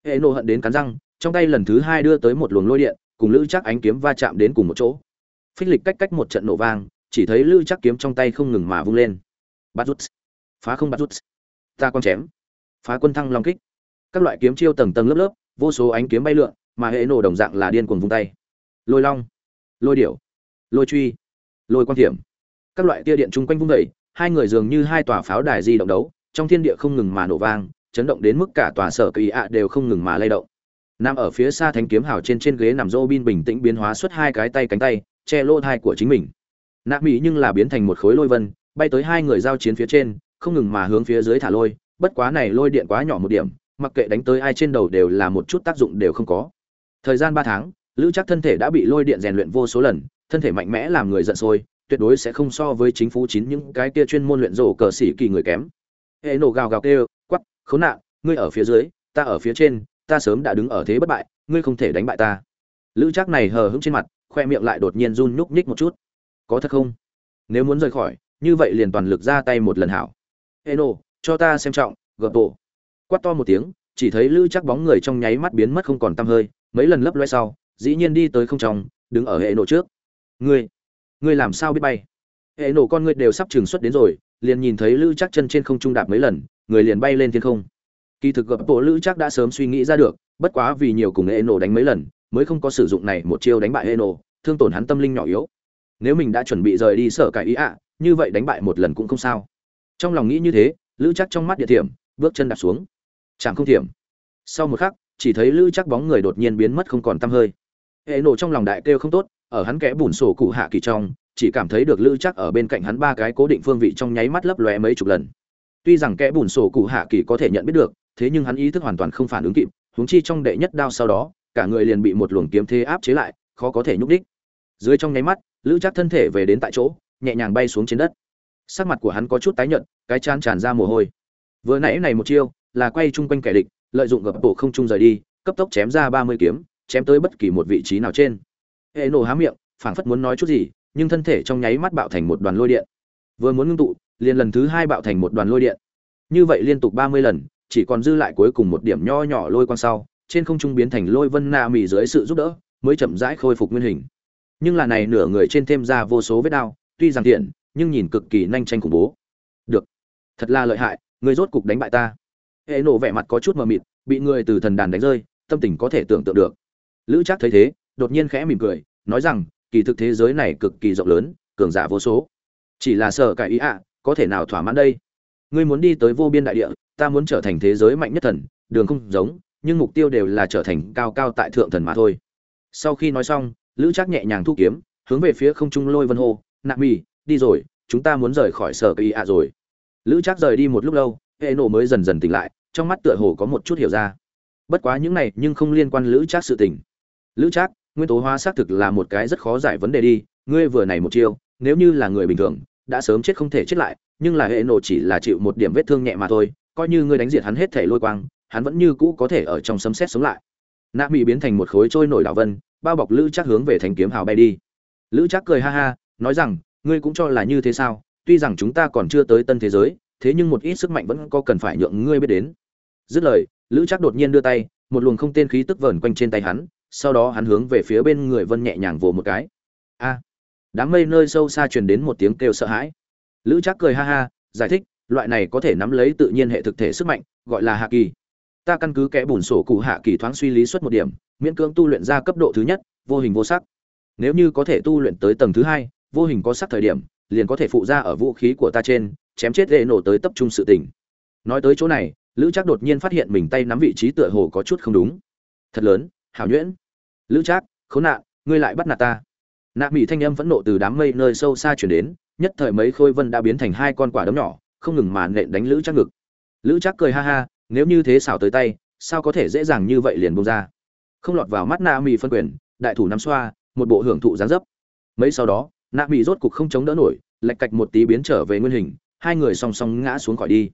Hệ nổ hận đến cắn răng, trong tay lần thứ hai đưa tới một luồng lôi điện, cùng lữ chắc ánh kiếm va chạm đến cùng một chỗ. Phích lịch cách cách một trận nổ vang, chỉ thấy lữ chắc kiếm trong tay không ngừng mà vung lên. Bắt rút. Phá không bắt rút. Ta con chém. Phá quân thăng long kích. Các loại kiếm chiêu tầng tầng lớp lớp, vô số ánh kiếm bay lượn, mà hệ nổ đồng dạng là điên cuồng vung tay. Lôi long. Lôi điểu. Lôi truy. Lôi quan thiểm. Các loại tia điện chung quanh vung vẩy hai người dường như hai tòa pháo đài di động đấu, trong thiên địa không ngừng mà nổ vang, chấn động đến mức cả tòa sở kỳ ạ đều không ngừng mà lay động. Nằm ở phía xa thánh kiếm hào trên trên ghế nằm dô bin bình tĩnh biến hóa xuất hai cái tay cánh tay, che lỗ thai của chính mình. Nạ mỹ nhưng là biến thành một khối lôi vân, bay tới hai người giao chiến phía trên, không ngừng mà hướng phía dưới thả lôi, bất quá này lôi điện quá nhỏ một điểm, mặc kệ đánh tới ai trên đầu đều là một chút tác dụng đều không có. Thời gian ba tháng, lữ chắc thân thể đã bị lôi điện rèn luyện vô số lần, thân thể mạnh mẽ làm người giận sôi tuyệt đối sẽ không so với chính phủ chín những cái kia chuyên môn luyện rổ cờ sĩ kỳ người kém. Hệ nổ gào gào kêu quắp khốn nạn, ngươi ở phía dưới, ta ở phía trên, ta sớm đã đứng ở thế bất bại, ngươi không thể đánh bại ta. Lữ chắc này hờ hững trên mặt, khoe miệng lại đột nhiên run nhúc nhích một chút. Có thật không? Nếu muốn rời khỏi, như vậy liền toàn lực ra tay một lần hảo. Hệ nổ, cho ta xem trọng, gợp bộ quát to một tiếng, chỉ thấy lữ chắc bóng người trong nháy mắt biến mất không còn tăm hơi, mấy lần lấp loe sau, dĩ nhiên đi tới không trong đứng ở hệ nổ trước. Ngươi ngươi làm sao biết bay? Hệ nổ con ngươi đều sắp trừng xuất đến rồi, liền nhìn thấy lữ chắc chân trên không trung đạp mấy lần, người liền bay lên thiên không. Kỳ thực gặp bộ lữ chắc đã sớm suy nghĩ ra được, bất quá vì nhiều cùng hệ nổ đánh mấy lần, mới không có sử dụng này một chiêu đánh bại hệ nổ, thương tổn hắn tâm linh nhỏ yếu. Nếu mình đã chuẩn bị rời đi sở cải ý ạ, như vậy đánh bại một lần cũng không sao. Trong lòng nghĩ như thế, lữ chắc trong mắt địa thiểm, bước chân đạp xuống. Chẳng không thiểm. Sau một khắc, chỉ thấy lữ chắc bóng người đột nhiên biến mất không còn tăm hơi. Hệ nổ trong lòng đại kêu không tốt ở hắn kẽ bùn sổ cụ hạ kỳ trong, chỉ cảm thấy được lữ chắc ở bên cạnh hắn ba cái cố định phương vị trong nháy mắt lấp lóe mấy chục lần. Tuy rằng kẽ bùn sổ cụ hạ kỳ có thể nhận biết được, thế nhưng hắn ý thức hoàn toàn không phản ứng kịp, huống chi trong đệ nhất đao sau đó, cả người liền bị một luồng kiếm thế áp chế lại, khó có thể nhúc đích dưới trong nháy mắt, lữ chắc thân thể về đến tại chỗ, nhẹ nhàng bay xuống trên đất. Sắc mặt của hắn có chút tái nhợt, cái chán tràn ra mồ hôi. Vừa nãy này một chiêu, là quay chung quanh kẻ địch, lợi dụng gập bộ không trung rời đi, cấp tốc chém ra ba mươi kiếm, chém tới bất kỳ một vị trí nào trên hệ nổ há miệng, phảng phất muốn nói chút gì, nhưng thân thể trong nháy mắt bạo thành một đoàn lôi điện. Vừa muốn ngưng tụ, liền lần thứ hai bạo thành một đoàn lôi điện. Như vậy liên tục ba mươi lần, chỉ còn dư lại cuối cùng một điểm nho nhỏ lôi quang sau, trên không trung biến thành lôi vân na mì dưới sự giúp đỡ, mới chậm rãi khôi phục nguyên hình. Nhưng là này nửa người trên thêm ra vô số vết đao, tuy rằng tiện, nhưng nhìn cực kỳ nhanh tranh khủng bố. Được. Thật là lợi hại, người rốt cục đánh bại ta. Hệ nổ vẻ mặt có chút mờ mịt, bị người từ thần đàn đánh rơi, tâm tình có thể tưởng tượng được. Lữ trác thấy thế đột nhiên khẽ mỉm cười, nói rằng, kỳ thực thế giới này cực kỳ rộng lớn, cường giả vô số. Chỉ là sợ cải ý ạ, có thể nào thỏa mãn đây? Ngươi muốn đi tới vô biên đại địa, ta muốn trở thành thế giới mạnh nhất thần, đường không giống, nhưng mục tiêu đều là trở thành cao cao tại thượng thần mà thôi. Sau khi nói xong, lữ trác nhẹ nhàng thu kiếm, hướng về phía không trung lôi vân hô, nạ mì, đi rồi, chúng ta muốn rời khỏi sở cây ạ rồi. Lữ trác rời đi một lúc lâu, hệ nổ mới dần dần tỉnh lại, trong mắt tựa hồ có một chút hiểu ra. Bất quá những này nhưng không liên quan lữ trác sự tình. Lữ trác nguyên tố hóa xác thực là một cái rất khó giải vấn đề đi, ngươi vừa này một chiêu, nếu như là người bình thường, đã sớm chết không thể chết lại, nhưng là hệ nổ chỉ là chịu một điểm vết thương nhẹ mà thôi, coi như ngươi đánh diệt hắn hết thể lôi quang, hắn vẫn như cũ có thể ở trong sấm sét sống lại. Nạ mỹ biến thành một khối trôi nổi đảo vân, bao bọc lữ chắc hướng về thành kiếm hào bay đi. Lữ chắc cười ha ha, nói rằng, ngươi cũng cho là như thế sao, tuy rằng chúng ta còn chưa tới tân thế giới, thế nhưng một ít sức mạnh vẫn có cần phải nhượng ngươi biết đến. Dứt lời, lữ chắc đột nhiên đưa tay, một luồng không tên khí tức vờn quanh trên tay hắn sau đó hắn hướng về phía bên người vân nhẹ nhàng vồ một cái. A, đám mây nơi sâu xa truyền đến một tiếng kêu sợ hãi. Lữ chắc cười ha ha, giải thích, loại này có thể nắm lấy tự nhiên hệ thực thể sức mạnh, gọi là hạ kỳ. Ta căn cứ kẽ bùn sổ cụ hạ kỳ thoáng suy lý suất một điểm, miễn cưỡng tu luyện ra cấp độ thứ nhất, vô hình vô sắc. Nếu như có thể tu luyện tới tầng thứ hai, vô hình có sắc thời điểm, liền có thể phụ ra ở vũ khí của ta trên, chém chết lệ nổ tới tập trung sự tình. Nói tới chỗ này, lữ chắc đột nhiên phát hiện mình tay nắm vị trí tựa hồ có chút không đúng. Thật lớn hảo nhuyễn. Lữ trác, khốn nạn, ngươi lại bắt nạt ta. Nạ mỹ thanh âm phẫn nộ từ đám mây nơi sâu xa chuyển đến, nhất thời mấy khôi vân đã biến thành hai con quả đấm nhỏ, không ngừng mà nện đánh lữ trác ngực. Lữ trác cười ha ha, nếu như thế xảo tới tay, sao có thể dễ dàng như vậy liền bông ra? Không lọt vào mắt nạ mỹ phân quyền, đại thủ nắm xoa, một bộ hưởng thụ gián dấp. Mấy sau đó, nạ mỹ rốt cục không chống đỡ nổi, lạch cạch một tí biến trở về nguyên hình, hai người song song ngã xuống khỏi đi.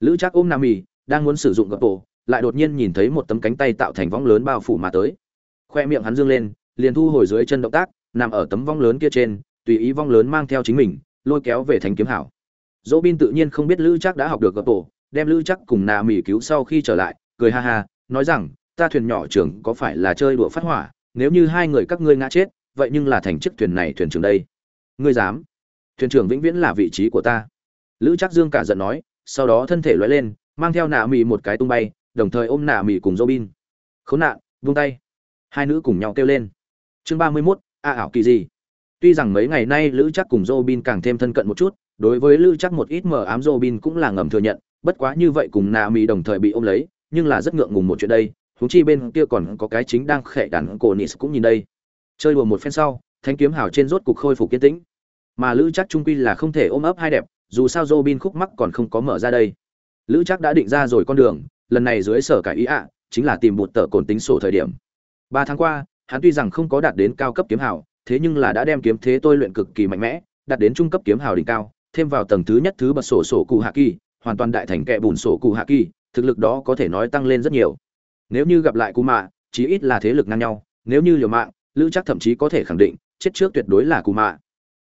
Lữ trác ôm nạ mỹ đang muốn sử dụng gập bộ lại đột nhiên nhìn thấy một tấm cánh tay tạo thành vong lớn bao phủ mà tới. Khoe miệng hắn dương lên liền thu hồi dưới chân động tác nằm ở tấm vong lớn kia trên tùy ý vong lớn mang theo chính mình lôi kéo về thành kiếm hảo. Dỗ bin tự nhiên không biết lữ chắc đã học được gập tổ, đem lữ chắc cùng nà mỉ cứu sau khi trở lại cười ha ha nói rằng ta thuyền nhỏ trưởng có phải là chơi đùa phát hỏa nếu như hai người các ngươi ngã chết vậy nhưng là thành chiếc thuyền này thuyền trưởng đây. Ngươi dám? Thuyền trưởng vĩnh viễn là vị trí của ta. Lữ chắc dương cả giận nói sau đó thân thể loay lên mang theo nạ mỉ một cái tung bay đồng thời ôm nạ mì cùng Robin. Khốn nạn, buông tay. Hai nữ cùng nhau kêu lên. Chương ba mươi 31, a ảo kỳ gì? Tuy rằng mấy ngày nay Lữ Chắc cùng Robin càng thêm thân cận một chút, đối với Lữ Chắc một ít mờ ám Robin cũng là ngầm thừa nhận, bất quá như vậy cùng nạ mì đồng thời bị ôm lấy, nhưng là rất ngượng ngùng một chuyện đây, huống chi bên kia còn có cái chính đang khệ đàn cổ Nis cũng nhìn đây. Chơi đùa một phen sau, thanh kiếm hào trên rốt cục khôi phục kiên tĩnh. Mà Lữ Chắc trung quy là không thể ôm ấp hai đẹp, dù sao Robin khúc mắc còn không có mở ra đây lữ chắc đã định ra rồi con đường lần này dưới sở cải ý ạ, chính là tìm bụt tờ cồn tính sổ thời điểm. Ba tháng qua, hắn tuy rằng không có đạt đến cao cấp kiếm hào, thế nhưng là đã đem kiếm thế tôi luyện cực kỳ mạnh mẽ, đạt đến trung cấp kiếm hào đỉnh cao, thêm vào tầng thứ nhất thứ bật sổ sổ cụ hạ kỳ, hoàn toàn đại thành kẹ bùn sổ cụ hạ kỳ, thực lực đó có thể nói tăng lên rất nhiều. Nếu như gặp lại cụ mạ, chí ít là thế lực ngang nhau, nếu như liều mạng, lữ chắc thậm chí có thể khẳng định, chết trước tuyệt đối là cụ mạ.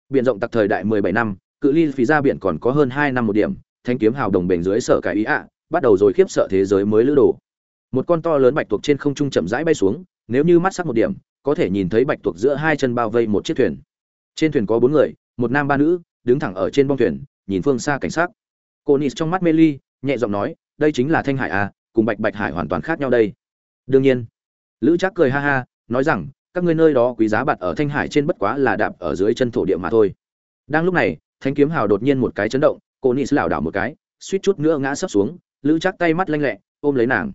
Biện rộng tặc thời đại 17 năm, cự ly phí ra biển còn có hơn 2 năm một điểm, thanh kiếm hào đồng bền dưới sở cải ý ạ bắt đầu rồi khiếp sợ thế giới mới lữ đồ. Một con to lớn bạch tuộc trên không trung chậm rãi bay xuống, nếu như mắt sắc một điểm, có thể nhìn thấy bạch tuộc giữa hai chân bao vây một chiếc thuyền. Trên thuyền có bốn người, một nam ba nữ, đứng thẳng ở trên bong thuyền, nhìn phương xa cảnh sát cô nis trong mắt mê ly, nhẹ giọng nói, đây chính là thanh hải à cùng bạch bạch hải hoàn toàn khác nhau đây. Đương nhiên. Lữ trác cười ha ha, nói rằng, các ngươi nơi đó quý giá bạt ở thanh hải trên bất quá là đạp ở dưới chân thổ địa mà thôi. Đang lúc này, thanh kiếm hào đột nhiên một cái chấn động, cô nis lảo đảo một cái, suýt chút nữa ngã sấp xuống lữ chắc tay mắt lanh lẹ, ôm lấy nàng.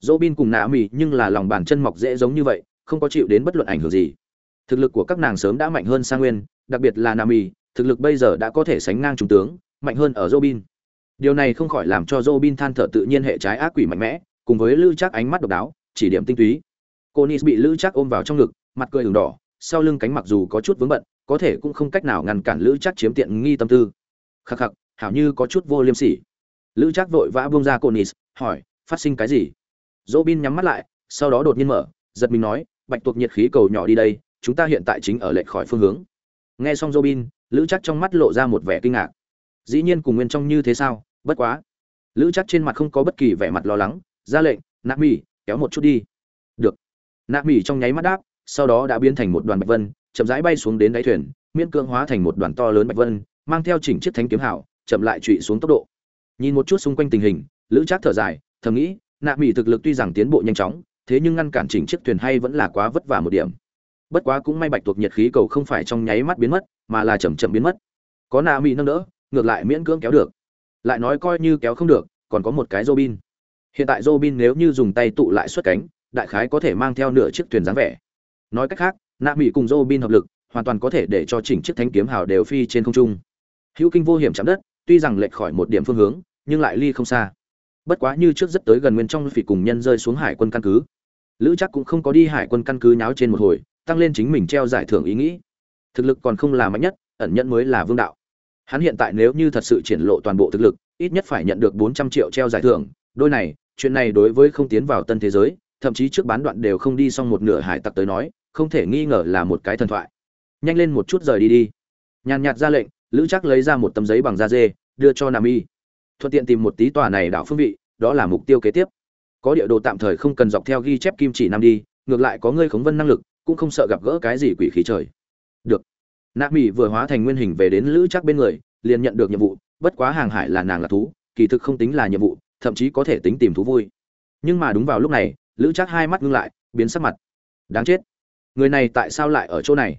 Dỗ bin cùng nạ mì nhưng là lòng bàn chân mọc dễ giống như vậy, không có chịu đến bất luận ảnh hưởng gì. Thực lực của các nàng sớm đã mạnh hơn sang nguyên, đặc biệt là nạ mì thực lực bây giờ đã có thể sánh ngang trung tướng, mạnh hơn ở dỗ bin điều này không khỏi làm cho dỗ bin than thở tự nhiên hệ trái ác quỷ mạnh mẽ, cùng với lữ chắc ánh mắt độc đáo, chỉ điểm tinh túy. Cô nis bị lữ chắc ôm vào trong ngực, mặt cười đường đỏ, sau lưng cánh mặc dù có chút vướng bận, có thể cũng không cách nào ngăn cản lữ chắc chiếm tiện nghi tâm tư. Khắc khắc, hảo như có chút vô liêm sỉ lữ trác vội vã buông ra conis hỏi, phát sinh cái gì? Dỗ bin nhắm mắt lại, sau đó đột nhiên mở, giật mình nói, bạch tuộc nhiệt khí cầu nhỏ đi đây, chúng ta hiện tại chính ở lệch khỏi phương hướng. Nghe xong dỗ bin lữ Trác trong mắt lộ ra một vẻ kinh ngạc. Dĩ nhiên cùng nguyên trong như thế sao? Bất quá. Lữ chắc trên mặt không có bất kỳ vẻ mặt lo lắng, ra lệnh, nạp mỹ kéo một chút đi. Được. Nạp mỹ trong nháy mắt đáp, sau đó đã biến thành một đoàn bạch vân, chậm rãi bay xuống đến đáy thuyền, miễn cưỡng hóa thành một đoàn to lớn bạch vân, mang theo chỉnh chiếc thánh kiếm hảo, chậm lại trụy xuống tốc độ nhìn một chút xung quanh tình hình, lữ trác thở dài, thầm nghĩ, nạ mỹ thực lực tuy rằng tiến bộ nhanh chóng, thế nhưng ngăn cản chỉnh chiếc thuyền hay vẫn là quá vất vả một điểm. Bất quá cũng may bạch tuộc nhiệt khí cầu không phải trong nháy mắt biến mất, mà là chậm chậm biến mất. Có nạ mỹ nâng đỡ, ngược lại miễn cưỡng kéo được. Lại nói coi như kéo không được, còn có một cái robin. Hiện tại robin nếu như dùng tay tụ lại xuất cánh, đại khái có thể mang theo nửa chiếc thuyền dáng vẻ. Nói cách khác, nạ mỹ cùng robin hợp lực, hoàn toàn có thể để cho chỉnh chiếc thánh kiếm hào đều phi trên không trung. Hữu kinh vô hiểm chạm đất tuy rằng lệch khỏi một điểm phương hướng, nhưng lại ly không xa. Bất quá như trước rất tới gần nguyên trong phỉ cùng nhân rơi xuống hải quân căn cứ. Lữ chắc cũng không có đi hải quân căn cứ nháo trên một hồi, tăng lên chính mình treo giải thưởng ý nghĩ. Thực lực còn không là mạnh nhất, ẩn nhận mới là vương đạo. Hắn hiện tại nếu như thật sự triển lộ toàn bộ thực lực, ít nhất phải nhận được bốn trăm triệu treo giải thưởng. Đôi này, chuyện này đối với không tiến vào tân thế giới, thậm chí trước bán đoạn đều không đi xong một nửa hải tặc tới nói, không thể nghi ngờ là một cái thần thoại. Nhanh lên một chút rời đi đi. Nhàn nhạt ra lệnh lữ chắc lấy ra một tấm giấy bằng da dê, đưa cho nam y. Thuận tiện tìm một tí tòa này đảo phương vị, đó là mục tiêu kế tiếp. Có địa đồ tạm thời không cần dọc theo ghi chép kim chỉ nam đi, ngược lại có ngươi khống vân năng lực, cũng không sợ gặp gỡ cái gì quỷ khí trời. Được. Nam y vừa hóa thành nguyên hình về đến lữ chắc bên người, liền nhận được nhiệm vụ, bất quá hàng hải là nàng là thú, kỳ thực không tính là nhiệm vụ, thậm chí có thể tính tìm thú vui. Nhưng mà đúng vào lúc này, lữ chắc hai mắt ngưng lại, biến sắc mặt. Đáng chết. Người này tại sao lại ở chỗ này?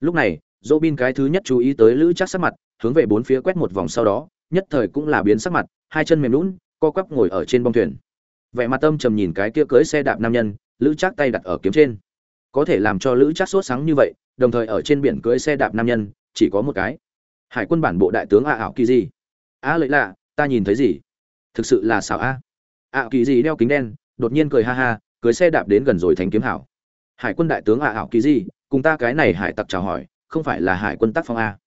Lúc này dỗ bin cái thứ nhất chú ý tới lữ chắc sắc mặt, hướng về bốn phía quét một vòng sau đó, nhất thời cũng là biến sắc mặt, hai chân mềm lún co quắp ngồi ở trên bông thuyền. Vẻ mặt tâm trầm nhìn cái kia cưới xe đạp nam nhân, lữ chắc tay đặt ở kiếm trên. Có thể làm cho lữ chắc sốt sáng như vậy, đồng thời ở trên biển cưới xe đạp nam nhân, chỉ có một cái. Hải quân bản bộ đại tướng a ảo kỳ gì a lợi lạ, ta nhìn thấy gì? Thực sự là xảo a. A kỳ gì đeo kính đen, đột nhiên cười ha ha, cưới xe đạp đến gần rồi thành kiếm hảo. Hải quân đại tướng a ảo kỳ gì cùng ta cái này hải tặc chào hỏi không phải là hải quân tác phong a.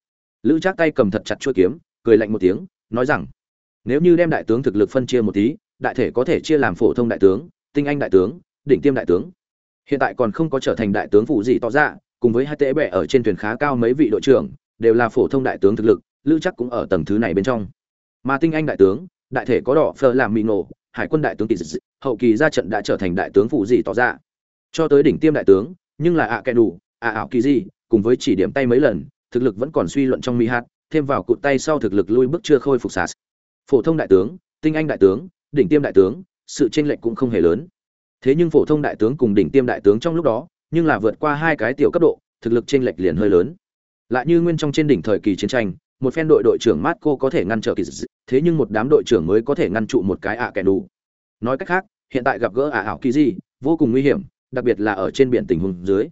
Lữ trác tay cầm thật chặt chuôi kiếm, cười lạnh một tiếng, nói rằng, nếu như đem đại tướng thực lực phân chia một tí, đại thể có thể chia làm phổ thông đại tướng, tinh anh đại tướng, đỉnh tiêm đại tướng. Hiện tại còn không có trở thành đại tướng phụ gì tỏ ra, cùng với hai tệ bệ ở trên thuyền khá cao mấy vị đội trưởng, đều là phổ thông đại tướng thực lực, lữ chắc cũng ở tầng thứ này bên trong. Mà tinh anh đại tướng, đại thể có đỏ, phờ, làm, mị, nổ, hải quân đại tướng kỳ dị, hậu kỳ ra trận đã trở thành đại tướng phụ gì tỏ ra. Cho tới đỉnh tiêm đại tướng, nhưng là ạ kẻ đủ ạ ảo kỳ gì cùng với chỉ điểm tay mấy lần thực lực vẫn còn suy luận trong mi hạt thêm vào cụt tay sau thực lực lui bước chưa khôi phục sạt phổ thông đại tướng tinh anh đại tướng đỉnh tiêm đại tướng sự chênh lệch cũng không hề lớn thế nhưng phổ thông đại tướng cùng đỉnh tiêm đại tướng trong lúc đó nhưng là vượt qua hai cái tiểu cấp độ thực lực chênh lệch liền hơi lớn lại như nguyên trong trên đỉnh thời kỳ chiến tranh một phen đội đội trưởng Marco có thể ngăn trở kỳ dị, thế nhưng một đám đội trưởng mới có thể ngăn trụ một cái ạ kẻ đủ. Nói cách khác, hiện tại gặp gỡ ạ ảo kỳ gì, vô cùng nguy hiểm, đặc biệt là ở trên biển tình huống dưới.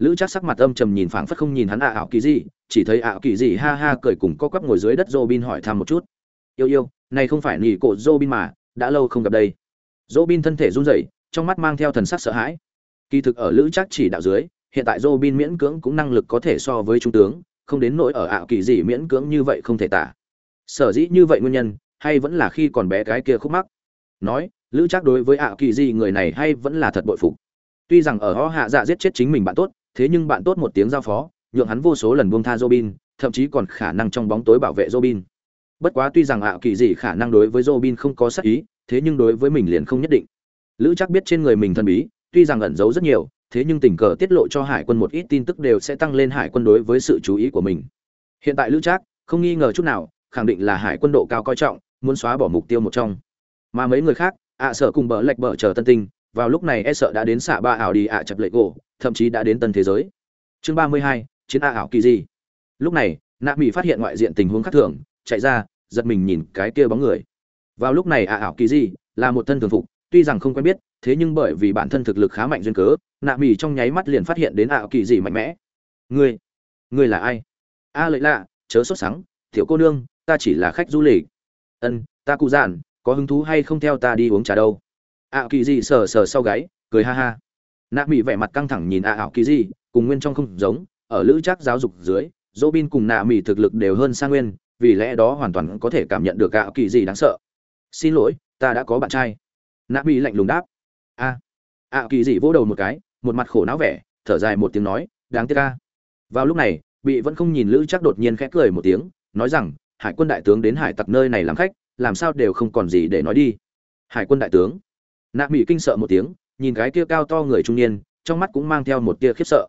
Lữ Trác sắc mặt âm trầm nhìn phảng phất không nhìn hắn ạ ảo kỳ gì, chỉ thấy ảo kỳ gì ha ha cười cùng co quắp ngồi dưới đất Robin hỏi thăm một chút. "Yêu yêu, này không phải nhị cổ Bin mà, đã lâu không gặp đây." Robin thân thể run rẩy, trong mắt mang theo thần sắc sợ hãi. Kỳ thực ở Lữ Trác chỉ đạo dưới, hiện tại Robin miễn cưỡng cũng năng lực có thể so với trung tướng, không đến nỗi ở ảo kỳ gì miễn cưỡng như vậy không thể tả. Sở dĩ như vậy nguyên nhân, hay vẫn là khi còn bé cái kia khúc mắc. Nói, Lữ Trác đối với ảo kỳ gì người này hay vẫn là thật bội phục. Tuy rằng ở Ho Hạ Dạ giết chết chính mình bạn tốt, thế nhưng bạn tốt một tiếng giao phó, nhượng hắn vô số lần buông tha Robin, thậm chí còn khả năng trong bóng tối bảo vệ Robin. Bất quá tuy rằng ảo kỳ gì khả năng đối với Robin không có sát ý, thế nhưng đối với mình liền không nhất định. Lữ Trác biết trên người mình thần bí, tuy rằng ẩn giấu rất nhiều, thế nhưng tình cờ tiết lộ cho hải quân một ít tin tức đều sẽ tăng lên hải quân đối với sự chú ý của mình hiện tại lữ trác không nghi ngờ chút nào khẳng định là hải quân độ cao coi trọng muốn xóa bỏ mục tiêu một trong mà mấy người khác ạ sợ cùng bờ lệch bờ chờ tân tinh vào lúc này e sợ đã đến xạ ba ảo đi ạ chập lệ gỗ, thậm chí đã đến tân thế giới. Chương ba mươi hai, chiến a ảo kỳ gì? Lúc này, nạ mỹ phát hiện ngoại diện tình huống khác thường, chạy ra, giật mình nhìn cái kia bóng người. Vào lúc này a ảo kỳ gì là một thân thường phục, tuy rằng không quen biết, thế nhưng bởi vì bản thân thực lực khá mạnh duyên cớ, nạ mỹ trong nháy mắt liền phát hiện đến ảo kỳ gì mạnh mẽ. Ngươi ngươi là ai? A lợi lạ, chớ sốt sắng thiểu cô nương, ta chỉ là khách du lịch. Ân, ta cụ giản, có hứng thú hay không theo ta đi uống trà đâu? Ạ kỳ gì sờ sờ sau gáy, cười ha ha. Nạ mỹ vẻ mặt căng thẳng nhìn ạ ảo kỳ gì, cùng nguyên trong không giống, ở lữ trác giáo dục dưới dỗ bin cùng nạ mỹ thực lực đều hơn sang nguyên, vì lẽ đó hoàn toàn có thể cảm nhận được ạ kỳ gì đáng sợ. Xin lỗi, ta đã có bạn trai. Nạ mỹ lạnh lùng đáp. A. Ạ kỳ gì vỗ đầu một cái, một mặt khổ não vẻ, thở dài một tiếng nói, đáng tiếc ca vào lúc này bị vẫn không nhìn lữ chắc đột nhiên khẽ cười một tiếng, nói rằng, hải quân đại tướng đến hải tặc nơi này làm khách, làm sao đều không còn gì để nói đi. Hải quân đại tướng? Nạ mỹ kinh sợ một tiếng nhìn cái kia cao to người trung niên trong mắt cũng mang theo một tia khiếp sợ.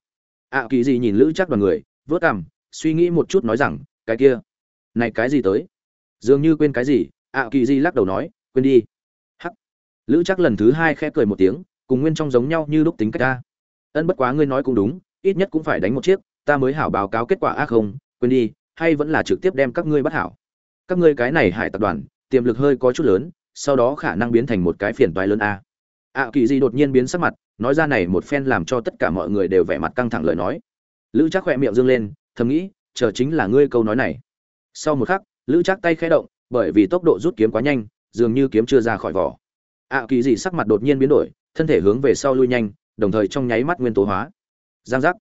Ạ à, kỳ gì nhìn lữ chắc đoàn người vớt cằm suy nghĩ một chút nói rằng cái kia này cái gì tới? Dường như quên cái gì. Ạ à, kỳ gì lắc đầu nói quên đi. Hắc. Lữ chắc lần thứ hai khẽ cười một tiếng cùng nguyên trong giống nhau như lúc tính cách ta. Ân bất quá ngươi nói cũng đúng ít nhất cũng phải đánh một chiếc ta mới hảo báo cáo kết quả ác không quên đi hay vẫn là trực tiếp đem các ngươi bắt hảo. Các ngươi cái này hải tập đoàn tiềm lực hơi có chút lớn sau đó khả năng biến thành một cái phiền toái lớn a. Ạ kỳ gì đột nhiên biến sắc mặt, nói ra này một phen làm cho tất cả mọi người đều vẻ mặt căng thẳng lời nói. Lữ chắc khỏe miệng dương lên, thầm nghĩ, chờ chính là ngươi câu nói này. Sau một khắc, lữ chắc tay khẽ động, bởi vì tốc độ rút kiếm quá nhanh, dường như kiếm chưa ra khỏi vỏ. Ạ kỳ gì sắc mặt đột nhiên biến đổi, thân thể hướng về sau lui nhanh, đồng thời trong nháy mắt nguyên tố hóa. Giang giác.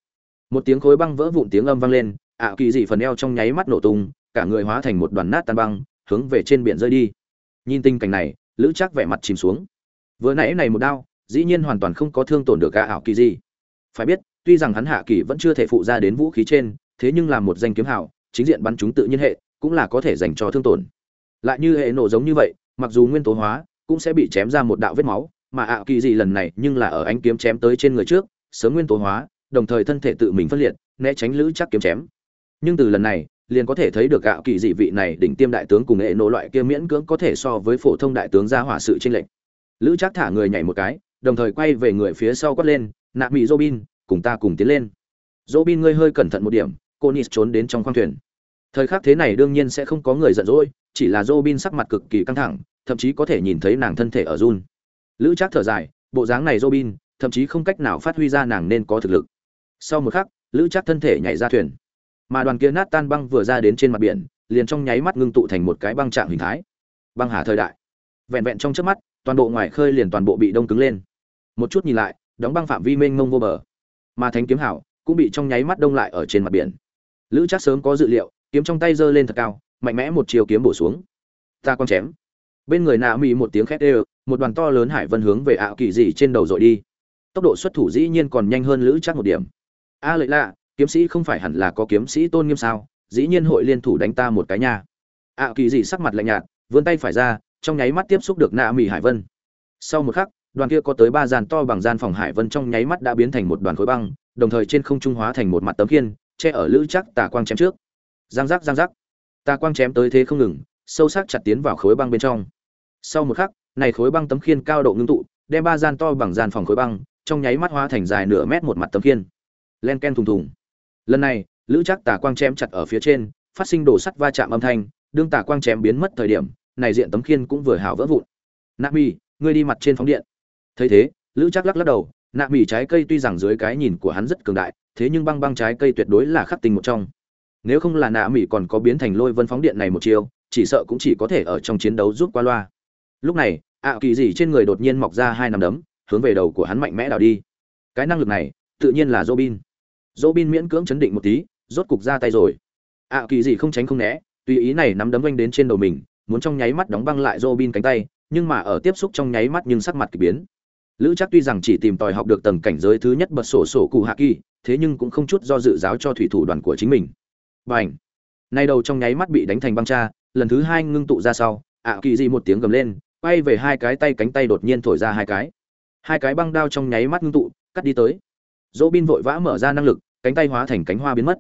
Một tiếng khối băng vỡ vụn tiếng âm vang lên, ạ kỳ dị phần eo trong nháy mắt nổ tung, cả người hóa thành một đoàn nát tan băng, hướng về trên biển rơi đi nhìn tình cảnh này, lữ chắc vẻ mặt chìm xuống. Vừa nãy này một đao, dĩ nhiên hoàn toàn không có thương tổn được gã ảo kỳ gì. Phải biết, tuy rằng hắn hạ kỳ vẫn chưa thể phụ ra đến vũ khí trên, thế nhưng là một danh kiếm hảo, chính diện bắn chúng tự nhiên hệ, cũng là có thể dành cho thương tổn. Lại như hệ nổ giống như vậy, mặc dù nguyên tố hóa, cũng sẽ bị chém ra một đạo vết máu, mà ảo kỳ gì lần này nhưng là ở ánh kiếm chém tới trên người trước, sớm nguyên tố hóa, đồng thời thân thể tự mình phân liệt, né tránh lữ chắc kiếm chém. Nhưng từ lần này liền có thể thấy được gạo kỳ dị vị này đỉnh tiêm đại tướng cùng hệ nổ loại kia miễn cưỡng có thể so với phổ thông đại tướng ra hỏa sự chênh lệch. Lữ chắc thả người nhảy một cái, đồng thời quay về người phía sau quát lên, nạ mỹ robin, cùng ta cùng tiến lên. Robin ngươi hơi cẩn thận một điểm, cô nis trốn đến trong khoang thuyền. Thời khắc thế này đương nhiên sẽ không có người giận dỗi, chỉ là robin sắc mặt cực kỳ căng thẳng, thậm chí có thể nhìn thấy nàng thân thể ở run. Lữ chắc thở dài, bộ dáng này robin, thậm chí không cách nào phát huy ra nàng nên có thực lực. Sau một khắc, lữ chắc thân thể nhảy ra thuyền mà đoàn kia nát tan băng vừa ra đến trên mặt biển, liền trong nháy mắt ngưng tụ thành một cái băng trạng hình thái. Băng hà thời đại. Vẹn vẹn trong trước mắt, toàn bộ ngoài khơi liền toàn bộ bị đông cứng lên. Một chút nhìn lại, đóng băng phạm vi mênh mông vô bờ. Mà thánh kiếm hảo cũng bị trong nháy mắt đông lại ở trên mặt biển. Lữ chắc sớm có dự liệu, kiếm trong tay giơ lên thật cao, mạnh mẽ một chiều kiếm bổ xuống. Ta con chém. Bên người nạ mỹ một tiếng khét ê một đoàn to lớn hải vân hướng về ảo kỳ dị trên đầu dội đi. Tốc độ xuất thủ dĩ nhiên còn nhanh hơn lữ chắc một điểm. A lợi lạ kiếm sĩ không phải hẳn là có kiếm sĩ tôn nghiêm sao? Dĩ nhiên hội liên thủ đánh ta một cái nha. Ạ kỳ dị sắc mặt lạnh nhạt, vươn tay phải ra, trong nháy mắt tiếp xúc được nạ mỹ hải vân. Sau một khắc, đoàn kia có tới ba dàn to bằng gian phòng hải vân trong nháy mắt đã biến thành một đoàn khối băng, đồng thời trên không trung hóa thành một mặt tấm khiên, che ở lữ chắc tà quang chém trước. Giang giác giang giác. Tà quang chém tới thế không ngừng, sâu sắc chặt tiến vào khối băng bên trong. Sau một khắc, này khối băng tấm khiên cao độ ngưng tụ, đem ba gian to bằng gian phòng khối băng, trong nháy mắt hóa thành dài nửa mét một mặt tấm khiên. Len ken thùng thùng lần này, lữ chắc tà quang chém chặt ở phía trên, phát sinh đổ sắt va chạm âm thanh, đương tà quang chém biến mất thời điểm, này diện tấm khiên cũng vừa hào vỡ vụn. Nạ mỹ ngươi đi mặt trên phóng điện. Thấy thế, lữ chắc lắc lắc đầu, nạ mỹ trái cây tuy rằng dưới cái nhìn của hắn rất cường đại, thế nhưng băng băng trái cây tuyệt đối là khắc tình một trong. Nếu không là nạ mỹ còn có biến thành lôi vân phóng điện này một chiều chỉ sợ cũng chỉ có thể ở trong chiến đấu rút qua loa. Lúc này, ạ kỳ gì trên người đột nhiên mọc ra hai nắm đấm, hướng về đầu của hắn mạnh mẽ đào đi. Cái năng lực này, tự nhiên là robin robin miễn cưỡng chấn định một tí, rốt cục ra tay rồi. Ạ kỳ gì không tránh không né, tùy ý này nắm đấm oanh đến trên đầu mình, muốn trong nháy mắt đóng băng lại robin cánh tay, nhưng mà ở tiếp xúc trong nháy mắt nhưng sắc mặt kỳ biến. Lữ chắc tuy rằng chỉ tìm tòi học được tầng cảnh giới thứ nhất bật sổ sổ cụ hạ kỳ, thế nhưng cũng không chút do dự giáo cho thủy thủ đoàn của chính mình. B à n h nay đầu trong nháy mắt bị đánh thành băng cha, lần thứ hai ngưng tụ ra sau ạ kỳ gì một tiếng gầm lên, quay về hai cái tay cánh tay đột nhiên thổi ra hai cái. Hai cái băng đao trong nháy mắt ngưng tụ, cắt đi tới dỗ bin vội vã mở ra năng lực, cánh tay hóa thành cánh hoa biến mất.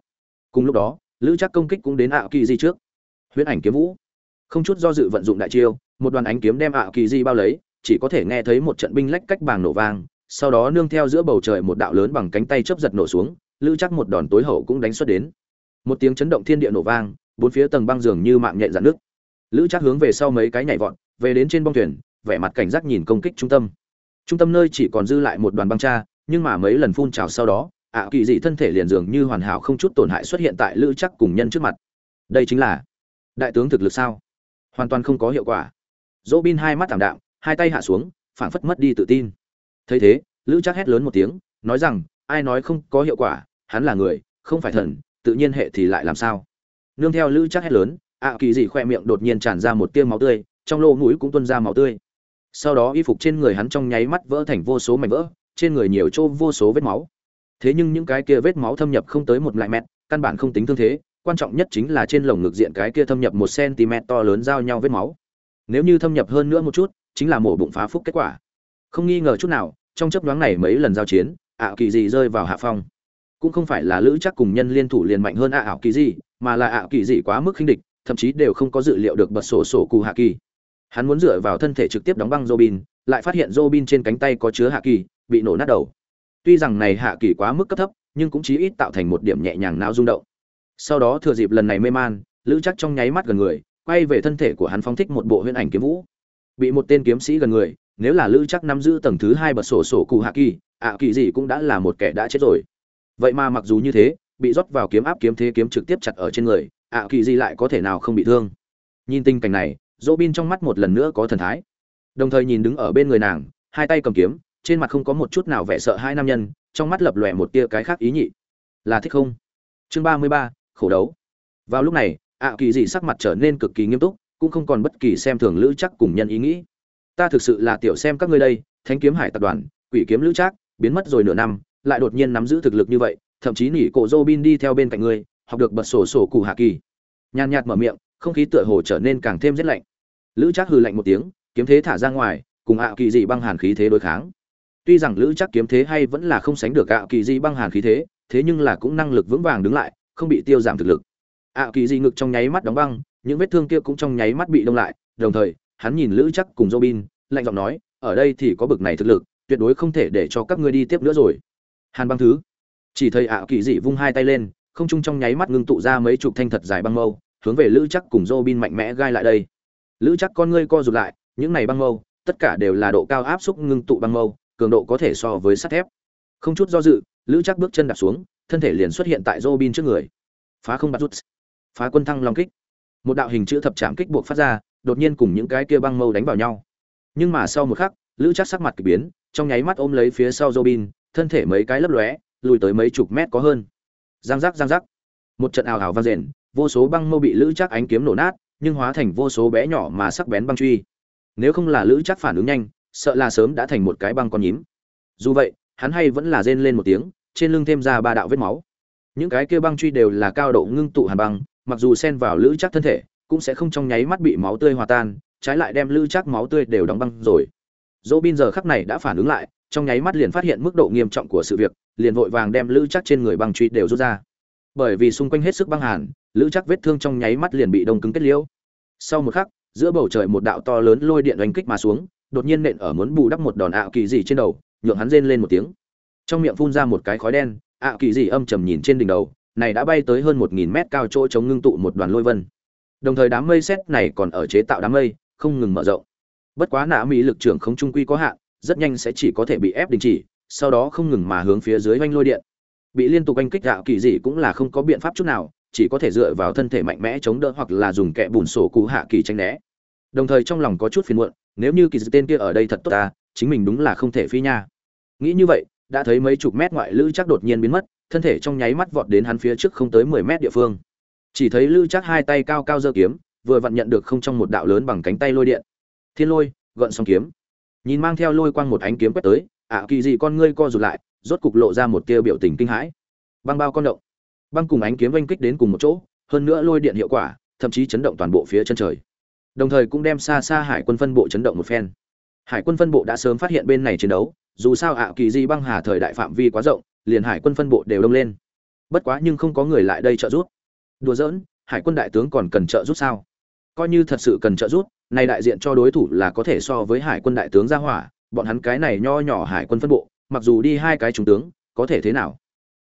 Cùng lúc đó, lữ chắc công kích cũng đến ạ kỳ di trước. Huyễn ảnh kiếm vũ. Không chút do dự vận dụng đại chiêu, một đoàn ánh kiếm đem ạ kỳ di bao lấy, chỉ có thể nghe thấy một trận binh lách cách bàng nổ vang, sau đó nương theo giữa bầu trời một đạo lớn bằng cánh tay chớp giật nổ xuống, lữ chắc một đòn tối hậu cũng đánh xuất đến. Một tiếng chấn động thiên địa nổ vang, bốn phía tầng băng dường như mạng nhện dạn nước lữ chắc hướng về sau mấy cái nhảy vọt, về đến trên bong thuyền, vẻ mặt cảnh giác nhìn công kích trung tâm. Trung tâm nơi chỉ còn dư lại một đoàn băng cha nhưng mà mấy lần phun trào sau đó, ạ kỳ dị thân thể liền dường như hoàn hảo không chút tổn hại xuất hiện tại lữ chắc cùng nhân trước mặt. Đây chính là đại tướng thực lực sao? Hoàn toàn không có hiệu quả. Dỗ bin hai mắt thảm đạm, hai tay hạ xuống, phảng phất mất đi tự tin. Thấy thế, lữ chắc hét lớn một tiếng, nói rằng, ai nói không có hiệu quả, hắn là người, không phải thần, tự nhiên hệ thì lại làm sao? Nương theo lữ chắc hét lớn, ạ kỳ dị khoe miệng đột nhiên tràn ra một tiêu máu tươi, trong lỗ mũi cũng tuôn ra máu tươi. Sau đó y phục trên người hắn trong nháy mắt vỡ thành vô số mảnh vỡ trên người nhiều chỗ vô số vết máu. Thế nhưng những cái kia vết máu thâm nhập không tới một lại mét, căn bản không tính thương thế, quan trọng nhất chính là trên lồng ngực diện cái kia thâm nhập một cm to lớn giao nhau vết máu. Nếu như thâm nhập hơn nữa một chút, chính là mổ bụng phá phúc kết quả. Không nghi ngờ chút nào, trong chấp đoán này mấy lần giao chiến ảo kỳ gì rơi vào hạ phong. Cũng không phải là lữ chắc cùng nhân liên thủ liền mạnh hơn ảo kỳ gì mà là ảo kỳ gì quá mức khinh địch, thậm chí đều không có dự liệu được bật sổ sổ cù hạ kỳ. Hắn muốn dựa vào thân thể trực tiếp đóng băng robin lại phát hiện robin trên cánh tay có chứa hạ kỳ, bị nổ nát đầu. Tuy rằng này hạ kỳ quá mức cấp thấp, nhưng cũng chí ít tạo thành một điểm nhẹ nhàng não rung động. Sau đó thừa dịp lần này mê man, lữ chắc trong nháy mắt gần người, quay về thân thể của hắn phóng thích một bộ huyễn ảnh kiếm vũ. Bị một tên kiếm sĩ gần người, nếu là lữ chắc nắm giữ tầng thứ hai bật sổ sổ cụ hạ kỳ, ạ kỳ gì cũng đã là một kẻ đã chết rồi. Vậy mà mặc dù như thế, bị rót vào kiếm áp kiếm thế kiếm trực tiếp chặt ở trên người, ạ kỳ gì lại có thể nào không bị thương? Nhìn tình cảnh này, Robin trong mắt một lần nữa có thần thái đồng thời nhìn đứng ở bên người nàng, hai tay cầm kiếm, trên mặt không có một chút nào vẻ sợ hai nam nhân, trong mắt lập lòe một tia cái khác ý nhị. Là thích không? Chương ba mươi ba, khổ đấu. Vào lúc này, ạ kỳ dị sắc mặt trở nên cực kỳ nghiêm túc, cũng không còn bất kỳ xem thường lữ chắc cùng nhân ý nghĩ. Ta thực sự là tiểu xem các ngươi đây, thánh kiếm hải tập đoàn, quỷ kiếm lữ trác, biến mất rồi nửa năm, lại đột nhiên nắm giữ thực lực như vậy, thậm chí nỉ cổ dô bin đi theo bên cạnh ngươi, học được bật sổ sổ cụ hạ kỳ. Nhàn nhạt mở miệng, không khí tựa hồ trở nên càng thêm rét lạnh. Lữ trác hừ lạnh một tiếng kiếm thế thả ra ngoài, cùng ạ kỳ dị băng hàn khí thế đối kháng. Tuy rằng lữ chắc kiếm thế hay vẫn là không sánh được ạ kỳ dị băng hàn khí thế thế nhưng là cũng năng lực vững vàng đứng lại, không bị tiêu giảm thực lực. Ạ kỳ dị ngực trong nháy mắt đóng băng, những vết thương kia cũng trong nháy mắt bị đông lại, đồng thời, hắn nhìn lữ chắc cùng robin, lạnh giọng nói, ở đây thì có bực này thực lực, tuyệt đối không thể để cho các ngươi đi tiếp nữa rồi. Hàn băng thứ. Chỉ thấy ạ kỳ dị vung hai tay lên, không trung trong nháy mắt ngưng tụ ra mấy chục thanh thật dài băng mâu, hướng về lữ chắc cùng robin mạnh mẽ gai lại đây. Lữ chắc con ngươi co rụt lại những này băng mâu, tất cả đều là độ cao áp xúc ngưng tụ băng mâu, cường độ có thể so với sắt thép. Không chút do dự, lữ chắc bước chân đạp xuống, thân thể liền xuất hiện tại robin trước người. Phá không bắt rút. Phá quân thăng long kích. Một đạo hình chữ thập trạm kích buộc phát ra, đột nhiên cùng những cái kia băng mâu đánh vào nhau. Nhưng mà sau một khắc, lữ chắc sắc mặt kỳ biến, trong nháy mắt ôm lấy phía sau robin, thân thể mấy cái lấp lóe, lùi tới mấy chục mét có hơn. Giang giác giang giác. Một trận ào ào vang rền vô số băng mâu bị lữ chắc ánh kiếm nổ nát, nhưng hóa thành vô số bé nhỏ mà sắc bén băng truy nếu không là lữ chắc phản ứng nhanh, sợ là sớm đã thành một cái băng con nhím. Dù vậy, hắn hay vẫn là rên lên một tiếng, trên lưng thêm ra ba đạo vết máu. Những cái kia băng truy đều là cao độ ngưng tụ hàn băng, mặc dù xen vào lữ chắc thân thể, cũng sẽ không trong nháy mắt bị máu tươi hòa tan, trái lại đem lữ chắc máu tươi đều đóng băng rồi. Dỗ bin giờ khắc này đã phản ứng lại, trong nháy mắt liền phát hiện mức độ nghiêm trọng của sự việc, liền vội vàng đem lữ chắc trên người băng truy đều rút ra. Bởi vì xung quanh hết sức băng hàn, lữ chắc vết thương trong nháy mắt liền bị đông cứng kết liễu. Sau một khắc giữa bầu trời một đạo to lớn lôi điện oanh kích mà xuống, đột nhiên nện ở muốn bù đắp một đòn ạ kỳ dị trên đầu, nhượng hắn rên lên một tiếng. Trong miệng phun ra một cái khói đen, ạ kỳ dị âm trầm nhìn trên đỉnh đầu, này đã bay tới hơn một nghìn mét cao chỗ chống ngưng tụ một đoàn lôi vân. Đồng thời đám mây xét này còn ở chế tạo đám mây, không ngừng mở rộng. Bất quá nã mỹ lực trưởng không trung quy có hạn, rất nhanh sẽ chỉ có thể bị ép đình chỉ, sau đó không ngừng mà hướng phía dưới oanh lôi điện. Bị liên tục oanh kích gạo kỳ dị cũng là không có biện pháp chút nào chỉ có thể dựa vào thân thể mạnh mẽ chống đỡ hoặc là dùng kẹ bùn sổ cụ hạ kỳ tranh né. Đồng thời trong lòng có chút phiền muộn, nếu như kỳ dị tên kia ở đây thật tốt ta, chính mình đúng là không thể phi nha. Nghĩ như vậy, đã thấy mấy chục mét ngoại lữ chắc đột nhiên biến mất, thân thể trong nháy mắt vọt đến hắn phía trước không tới mười mét địa phương. Chỉ thấy lữ chắc hai tay cao cao giơ kiếm, vừa vặn nhận được không trong một đạo lớn bằng cánh tay lôi điện. Thiên lôi gợn sóng kiếm. Nhìn mang theo lôi quang một ánh kiếm quét tới, ạ kỳ dị con ngươi co rụt lại, rốt cục lộ ra một tia biểu tình kinh hãi. Băng bao con động băng cùng ánh kiếm oanh kích đến cùng một chỗ, hơn nữa lôi điện hiệu quả, thậm chí chấn động toàn bộ phía chân trời. Đồng thời cũng đem xa xa hải quân phân bộ chấn động một phen. Hải quân phân bộ đã sớm phát hiện bên này chiến đấu, dù sao ạ kỳ di băng hà thời đại phạm vi quá rộng, liền hải quân phân bộ đều đông lên. Bất quá nhưng không có người lại đây trợ giúp. Đùa giỡn, hải quân đại tướng còn cần trợ giúp sao? Coi như thật sự cần trợ giúp, này đại diện cho đối thủ là có thể so với hải quân đại tướng ra hỏa, bọn hắn cái này nho nhỏ hải quân phân bộ, mặc dù đi hai cái trung tướng, có thể thế nào?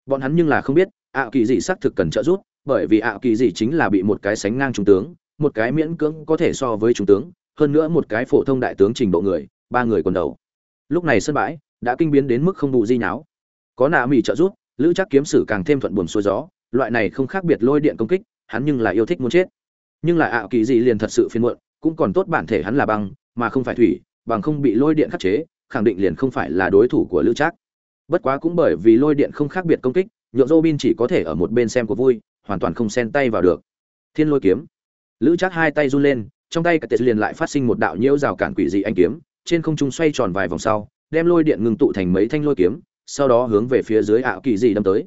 Bọn hắn nhưng là không biết ạ kỳ dị xác thực cần trợ giúp, bởi vì ạ kỳ dị chính là bị một cái sánh ngang trung tướng, một cái miễn cưỡng có thể so với trung tướng, hơn nữa một cái phổ thông đại tướng trình độ người, ba người còn đầu. Lúc này sân bãi đã kinh biến đến mức không bù di nháo. Có nạ mỹ trợ giúp, lữ chắc kiếm sử càng thêm thuận buồm xuôi gió, loại này không khác biệt lôi điện công kích, hắn nhưng là yêu thích muốn chết. Nhưng lại ạ kỳ dị liền thật sự phiền muộn, cũng còn tốt bản thể hắn là băng, mà không phải thủy, bằng không bị lôi điện khắc chế, khẳng định liền không phải là đối thủ của lữ trác bất quá cũng bởi vì lôi điện không khác biệt công kích nhượng Robin chỉ có thể ở một bên xem của vui, hoàn toàn không xen tay vào được. Thiên lôi kiếm. Lữ trác hai tay run lên, trong tay cả tệ liền lại phát sinh một đạo nhiễu rào cản quỷ dị anh kiếm, trên không trung xoay tròn vài vòng sau, đem lôi điện ngừng tụ thành mấy thanh lôi kiếm, sau đó hướng về phía dưới ảo kỳ dị đâm tới.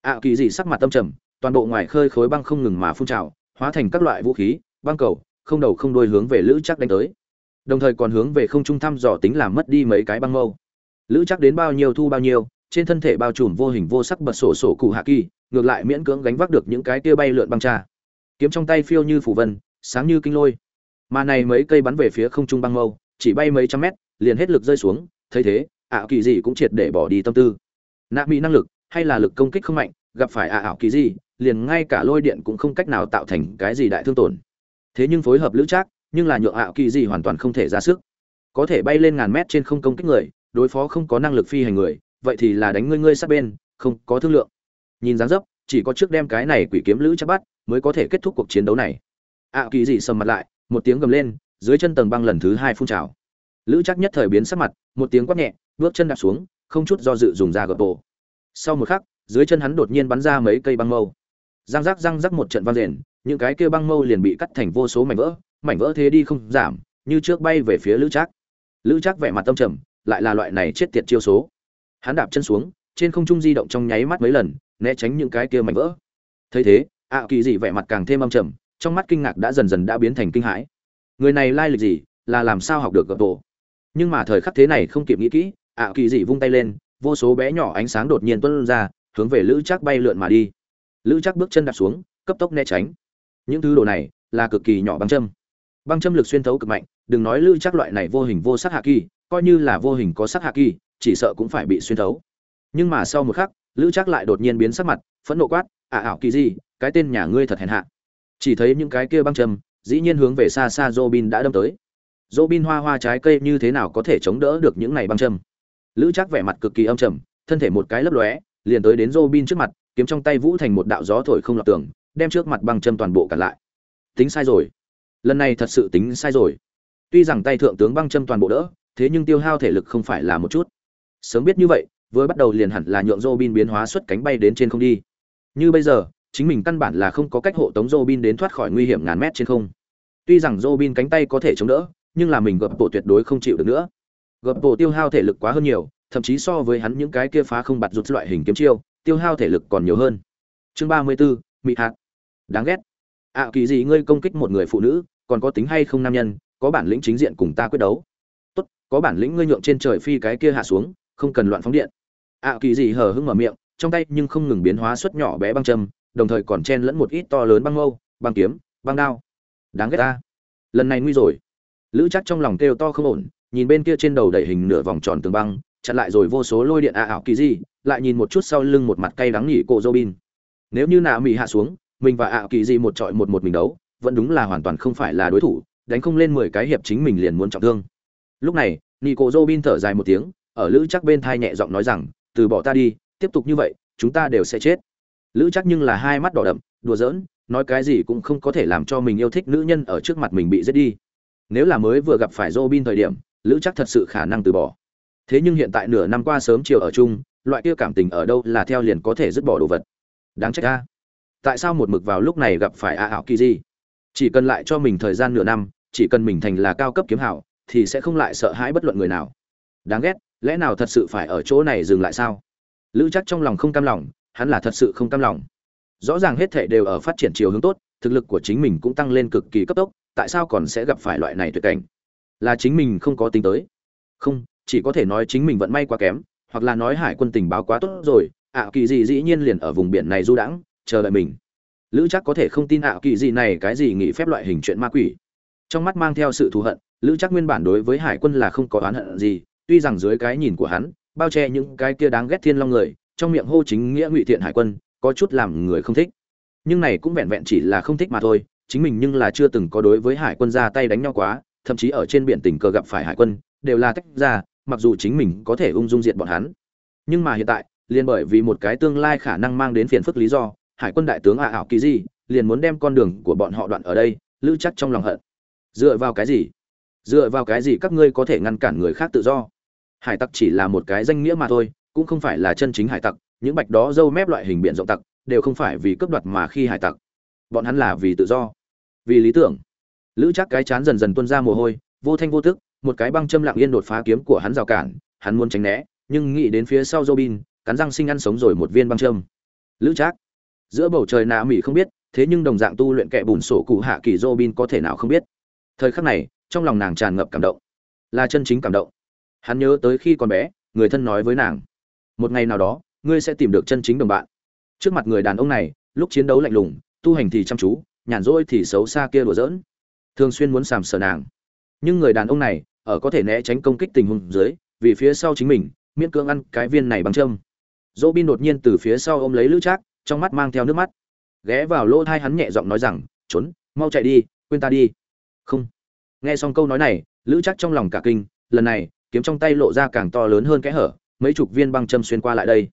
Ảo kỳ dị sắc mặt tâm trầm, toàn bộ ngoài khơi khối băng không ngừng mà phun trào, hóa thành các loại vũ khí, băng cầu, không đầu không đuôi hướng về lữ chắc đánh tới. Đồng thời còn hướng về không trung thăm dò tính làm mất đi mấy cái băng mâu. Lữ chắc đến bao nhiêu thu bao nhiêu trên thân thể bao trùm vô hình vô sắc bật sổ sổ cụ hạ kỳ, ngược lại miễn cưỡng gánh vác được những cái tia bay lượn băng trà kiếm trong tay phiêu như phủ vân, sáng như kinh lôi. Mà này mấy cây bắn về phía không trung băng mâu, chỉ bay mấy trăm mét, liền hết lực rơi xuống, thấy thế ảo kỳ gì cũng triệt để bỏ đi tâm tư. Nạ mỹ năng lực, hay là lực công kích không mạnh, gặp phải ảo kỳ gì, liền ngay cả lôi điện cũng không cách nào tạo thành cái gì đại thương tổn. Thế nhưng phối hợp lữ trác, nhưng là nhượng ảo kỳ gì hoàn toàn không thể ra sức. Có thể bay lên ngàn mét trên không công kích người, đối phó không có năng lực phi hành người vậy thì là đánh ngươi ngươi sát bên, không có thương lượng. Nhìn dáng dấp, chỉ có trước đem cái này quỷ kiếm lữ chắc bắt, mới có thể kết thúc cuộc chiến đấu này. Ạ kỳ gì sầm mặt lại, một tiếng gầm lên, dưới chân tầng băng lần thứ hai phun trào. Lữ chắc nhất thời biến sắc mặt, một tiếng quát nhẹ, bước chân đạp xuống, không chút do dự dùng ra gợp bộ sau một khắc, dưới chân hắn đột nhiên bắn ra mấy cây băng mâu. Răng rắc răng rắc một trận vang rền, những cái kia băng mâu liền bị cắt thành vô số mảnh vỡ mảnh vỡ thế đi không giảm, như trước bay về phía lữ trác. Lữ trác vẻ mặt tâm trầm, lại là loại này chết tiệt chiêu số hắn đạp chân xuống, trên không trung di động trong nháy mắt mấy lần, né tránh những cái kia mảnh vỡ. Thấy thế, ạ kỳ dị vẻ mặt càng thêm âm trầm, trong mắt kinh ngạc đã dần dần đã biến thành kinh hãi. Người này lai lịch gì, là làm sao học được gập tổ? Nhưng mà thời khắc thế này không kịp nghĩ kỹ, ạ kỳ dị vung tay lên, vô số bé nhỏ ánh sáng đột nhiên tuôn ra, hướng về lữ chắc bay lượn mà đi. Lữ chắc bước chân đạp xuống, cấp tốc né tránh. Những thứ đồ này là cực kỳ nhỏ băng châm. Băng châm lực xuyên thấu cực mạnh, đừng nói lữ chắc loại này vô hình vô sắc hạ kỳ, coi như là vô hình có sắc hạ kỳ chỉ sợ cũng phải bị xuyên thấu nhưng mà sau một khắc lữ trác lại đột nhiên biến sắc mặt phẫn nộ quát ả ảo kỳ gì cái tên nhà ngươi thật hèn hạ chỉ thấy những cái kia băng châm dĩ nhiên hướng về xa xa Robin đã đâm tới. Robin hoa hoa trái cây như thế nào có thể chống đỡ được những này băng châm? Lữ Trác vẻ mặt cực kỳ âm trầm, thân thể một cái lấp lóe, liền tới đến Robin trước mặt, kiếm trong tay vũ thành một đạo gió thổi không lọt tường, đem trước mặt băng châm toàn bộ cản lại. Tính sai rồi. Lần này thật sự tính sai rồi. Tuy rằng tay thượng tướng băng châm toàn bộ đỡ, thế nhưng tiêu hao thể lực không phải là một chút. Sớm biết như vậy, vừa bắt đầu liền hẳn là nhượng Robin biến hóa xuất cánh bay đến trên không đi. Như bây giờ, chính mình căn bản là không có cách hộ tống Robin đến thoát khỏi nguy hiểm ngàn mét trên không. Tuy rằng Robin cánh tay có thể chống đỡ, nhưng là mình gập bộ tuyệt đối không chịu được nữa. Gập bộ tiêu hao thể lực quá hơn nhiều, thậm chí so với hắn những cái kia phá không bạt rụt loại hình kiếm chiêu, tiêu hao thể lực còn nhiều hơn. Chương 34, mị hạt. Đáng ghét. À kỳ gì ngươi công kích một người phụ nữ, còn có tính hay không nam nhân, có bản lĩnh chính diện cùng ta quyết đấu. Tốt, có bản lĩnh ngươi nhượng trên trời phi cái kia hạ xuống, không cần loạn phóng điện. À kỳ gì hờ hững mở miệng, trong tay nhưng không ngừng biến hóa xuất nhỏ bé băng châm, đồng thời còn chen lẫn một ít to lớn băng mâu, băng kiếm, băng đao. Đáng ghét ta. Lần này nguy rồi. Lữ chắc trong lòng kêu to không ổn, nhìn bên kia trên đầu đẩy hình nửa vòng tròn tường băng, chặn lại rồi vô số lôi điện a ảo kỳ gì, lại nhìn một chút sau lưng một mặt cay đắng nhỉ cổ Robin. Nếu như nạ mỹ hạ xuống, mình và ảo kỳ gì một trọi một một mình đấu, vẫn đúng là hoàn toàn không phải là đối thủ, đánh không lên 10 cái hiệp chính mình liền muốn trọng thương. Lúc này, Nico Robin thở dài một tiếng, ở Lữ chắc bên thai nhẹ giọng nói rằng, từ bỏ ta đi, tiếp tục như vậy, chúng ta đều sẽ chết. Lữ chắc nhưng là hai mắt đỏ đậm đùa giỡn nói cái gì cũng không có thể làm cho mình yêu thích nữ nhân ở trước mặt mình bị giết đi. Nếu là mới vừa gặp phải Robin thời điểm lữ chắc thật sự khả năng từ bỏ. Thế nhưng hiện tại nửa năm qua sớm chiều ở chung loại kia cảm tình ở đâu là theo liền có thể dứt bỏ đồ vật. Đáng trách ta. Tại sao một mực vào lúc này gặp phải a ảo kỳ di? Chỉ cần lại cho mình thời gian nửa năm chỉ cần mình thành là cao cấp kiếm hảo thì sẽ không lại sợ hãi bất luận người nào. Đáng ghét lẽ nào thật sự phải ở chỗ này dừng lại sao? Lữ chắc trong lòng không cam lòng, hắn là thật sự không cam lòng. Rõ ràng hết thệ đều ở phát triển chiều hướng tốt, thực lực của chính mình cũng tăng lên cực kỳ cấp tốc, tại sao còn sẽ gặp phải loại này tuyệt cảnh? Là chính mình không có tính tới. Không, chỉ có thể nói chính mình vận may quá kém, hoặc là nói hải quân tình báo quá tốt rồi, ạ kỳ gì dĩ nhiên liền ở vùng biển này du đãng, chờ đợi mình. Lữ chắc có thể không tin ạ kỳ gì này cái gì nghĩ phép loại hình chuyện ma quỷ. Trong mắt mang theo sự thù hận, lữ chắc nguyên bản đối với hải quân là không có oán hận gì tuy rằng dưới cái nhìn của hắn, bao che những cái kia đáng ghét thiên long người, trong miệng hô chính nghĩa ngụy thiện hải quân, có chút làm người không thích. Nhưng này cũng vẹn vẹn chỉ là không thích mà thôi, chính mình nhưng là chưa từng có đối với hải quân ra tay đánh nhau quá, thậm chí ở trên biển tình cờ gặp phải hải quân, đều là tách ra, mặc dù chính mình có thể ung dung diệt bọn hắn. Nhưng mà hiện tại, liền bởi vì một cái tương lai khả năng mang đến phiền phức lý do, hải quân đại tướng ạ ảo kỳ gì liền muốn đem con đường của bọn họ đoạn ở đây lữ chắc trong lòng hận. Dựa vào cái gì? Dựa vào cái gì các ngươi có thể ngăn cản người khác tự do? Hải tặc chỉ là một cái danh nghĩa mà thôi, cũng không phải là chân chính hải tặc, những bạch đó dâu mép loại hình biện rộng tặc, đều không phải vì cướp đoạt mà khi hải tặc. Bọn hắn là vì tự do, vì lý tưởng. Lữ chắc cái chán dần dần tuôn ra mồ hôi, vô thanh vô tức, một cái băng châm lặng yên đột phá kiếm của hắn rào cản, hắn muốn tránh né, nhưng nghĩ đến phía sau robin, cắn răng sinh ăn sống rồi một viên băng châm. Lữ trác, giữa bầu trời nạ mỹ không biết, thế nhưng đồng dạng tu luyện kẻ bùn sổ cụ hạ kỳ robin có thể nào không biết. Thời khắc này, trong lòng nàng tràn ngập cảm động. Là chân chính cảm động hắn nhớ tới khi còn bé, người thân nói với nàng, một ngày nào đó, ngươi sẽ tìm được chân chính đồng bạn. Trước mặt người đàn ông này, lúc chiến đấu lạnh lùng, tu hành thì chăm chú, nhàn rỗi thì xấu xa kia đùa giỡn. Thường xuyên muốn sàm sờ nàng. Nhưng người đàn ông này, ở có thể né tránh công kích tình huống dưới, vì phía sau chính mình, miễn cưỡng ăn cái viên này bằng châm. Dỗ bin đột nhiên từ phía sau ôm lấy lữ trác, trong mắt mang theo nước mắt. Ghé vào lỗ thai hắn nhẹ giọng nói rằng, trốn, mau chạy đi, quên ta đi. Không. Nghe xong câu nói này, lữ trác trong lòng cả kinh, lần này kiếm trong tay lộ ra càng to lớn hơn kẽ hở mấy chục viên băng châm xuyên qua lại đây.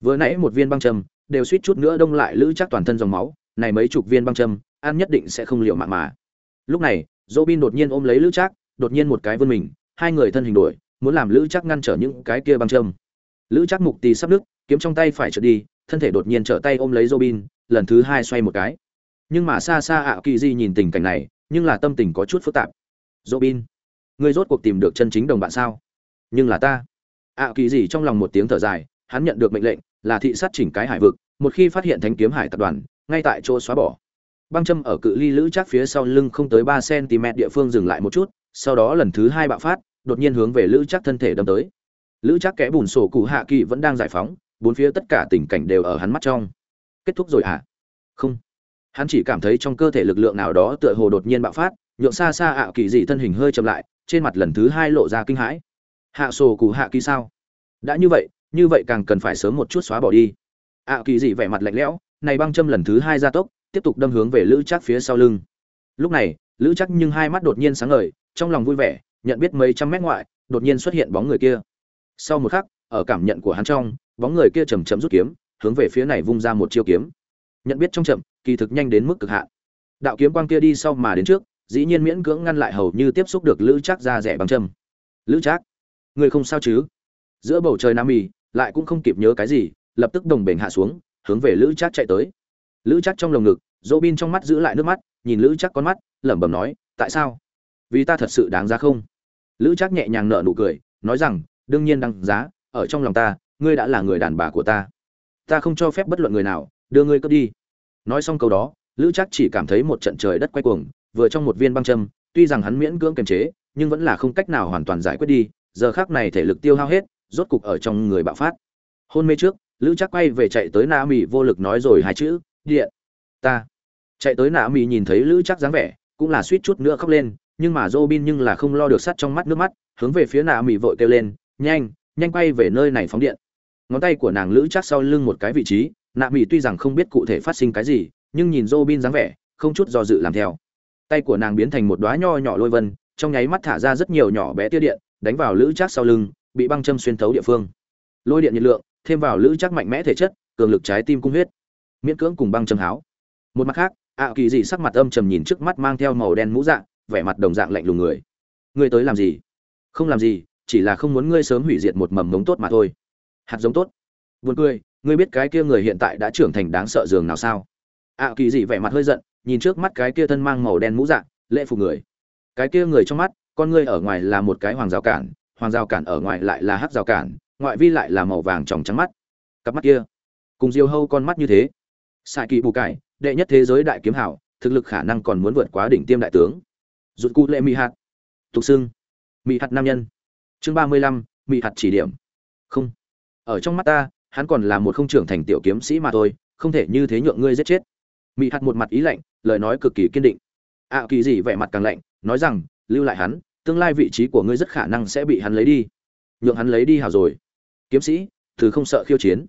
Vừa nãy một viên băng châm đều suýt chút nữa đông lại lữ chắc toàn thân dòng máu này mấy chục viên băng châm an nhất định sẽ không liệu mạng mà. Lúc này dỗ bin đột nhiên ôm lấy lữ chắc đột nhiên một cái vươn mình hai người thân hình đổi muốn làm lữ chắc ngăn trở những cái kia băng châm. Lữ chắc mục tì sắp đứt, kiếm trong tay phải trượt đi thân thể đột nhiên trở tay ôm lấy robin lần thứ hai xoay một cái. Nhưng mà xa xa ạ kỳ di nhìn tình cảnh này nhưng là tâm tình có chút phức tạp. Dỗ bin ngươi rốt cuộc tìm được chân chính đồng bạn sao? Nhưng là ta. Ạ kỳ gì trong lòng một tiếng thở dài, hắn nhận được mệnh lệnh, là thị sát chỉnh cái hải vực, một khi phát hiện thánh kiếm hải tập đoàn, ngay tại chỗ xóa bỏ. Băng châm ở cự ly lữ chắc phía sau lưng không tới ba cm địa phương dừng lại một chút, sau đó lần thứ hai bạo phát, đột nhiên hướng về lữ chắc thân thể đâm tới. Lữ chắc kẽ bùn sổ cụ hạ kỳ vẫn đang giải phóng, bốn phía tất cả tình cảnh đều ở hắn mắt trong. Kết thúc rồi à không. Hắn chỉ cảm thấy trong cơ thể lực lượng nào đó tựa hồ đột nhiên bạo phát, nhượng xa xa ạ kỳ dị thân hình hơi chậm lại trên mặt lần thứ hai lộ ra kinh hãi. Hạ sổ cụ hạ kỳ sao? Đã như vậy như vậy càng cần phải sớm một chút xóa bỏ đi. Ạ kỳ dị vẻ mặt lạnh lẽo, này băng châm lần thứ hai gia tốc, tiếp tục đâm hướng về lữ chắc phía sau lưng. Lúc này, lữ chắc nhưng hai mắt đột nhiên sáng ngời, trong lòng vui vẻ, nhận biết mấy trăm mét ngoại, đột nhiên xuất hiện bóng người kia. Sau một khắc, ở cảm nhận của hắn trong, bóng người kia chầm chậm rút kiếm, hướng về phía này vung ra một chiêu kiếm. Nhận biết trong chậm, kỳ thực nhanh đến mức cực hạn. Đạo kiếm quang kia đi sau mà đến trước dĩ nhiên miễn cưỡng ngăn lại hầu như tiếp xúc được lữ trác ra rẻ bằng châm. Lữ trác, người không sao chứ? Giữa bầu trời nam mì lại cũng không kịp nhớ cái gì, lập tức đồng bền hạ xuống, hướng về lữ trác chạy tới. Lữ trác trong lồng ngực dỗ bin trong mắt giữ lại nước mắt, nhìn lữ trác con mắt, lẩm bẩm nói, tại sao? Vì ta thật sự đáng giá không? Lữ trác nhẹ nhàng nở nụ cười, nói rằng, đương nhiên đáng giá, ở trong lòng ta, ngươi đã là người đàn bà của ta. Ta không cho phép bất luận người nào đưa ngươi cướp đi. Nói xong câu đó, lữ trác chỉ cảm thấy một trận trời đất quay cuồng vừa trong một viên băng châm, tuy rằng hắn miễn cưỡng kiềm chế, nhưng vẫn là không cách nào hoàn toàn giải quyết đi, giờ khắc này thể lực tiêu hao hết, rốt cục ở trong người bạo phát. Hôn mê trước, lữ chắc quay về chạy tới na mỹ vô lực nói rồi hai chữ, điện, ta. Chạy tới Na mỹ nhìn thấy lữ chắc dáng vẻ, cũng là suýt chút nữa khóc lên, nhưng mà Robin nhưng là không lo được sắt trong mắt nước mắt, hướng về phía Na mỹ vội kêu lên, nhanh nhanh quay về nơi này phóng điện. Ngón tay của nàng lữ chắc sau lưng một cái vị trí nạ mỹ tuy rằng không biết cụ thể phát sinh cái gì, nhưng nhìn Robin dáng vẻ, không chút do dự làm theo tay của nàng biến thành một đóa nho nhỏ lôi vân, trong nháy mắt thả ra rất nhiều nhỏ bé tia điện, đánh vào lữ chắc sau lưng, bị băng châm xuyên thấu địa phương. Lôi điện nhiệt lượng, thêm vào lữ chắc mạnh mẽ thể chất, cường lực trái tim cung huyết. Miễn cưỡng cùng băng châm háo. Một mặt khác, ạ kỳ dị sắc mặt âm trầm nhìn trước mắt mang theo màu đen mũ dạng, vẻ mặt đồng dạng lạnh lùng người. Ngươi tới làm gì? Không làm gì, chỉ là không muốn ngươi sớm hủy diệt một mầm mống tốt mà thôi. Hạt giống tốt. Buồn cười, ngươi biết cái kia người hiện tại đã trưởng thành đáng sợ giường nào sao? Ạ kỳ dị vẻ mặt hơi giận, nhìn trước mắt cái kia thân mang màu đen mũ dạng lễ phục người. Cái kia người trong mắt, con ngươi ở ngoài là một cái hoàng rào cản, hoàng rào cản ở ngoài lại là hắc rào cản, ngoại vi lại là màu vàng tròng trắng mắt. Cặp mắt kia, cùng diêu hâu con mắt như thế. Sai kỳ bù cải, đệ nhất thế giới đại kiếm hảo, thực lực khả năng còn muốn vượt quá đỉnh tiêm đại tướng. Rụt cụ lệ mỹ hạt. Tục xưng mỹ hạt nam nhân. Chương ba mươi lăm mỹ hạt chỉ điểm. Không. Ở trong mắt ta, hắn còn là một không trưởng thành tiểu kiếm sĩ mà thôi, không thể như thế nhượng ngươi giết chết mỹ hạt một mặt ý lạnh, lời nói cực kỳ kiên định. Ạ kỳ gì vẻ mặt càng lạnh, nói rằng, lưu lại hắn, tương lai vị trí của ngươi rất khả năng sẽ bị hắn lấy đi. Nhượng hắn lấy đi hảo rồi. Kiếm sĩ, thứ không sợ khiêu chiến.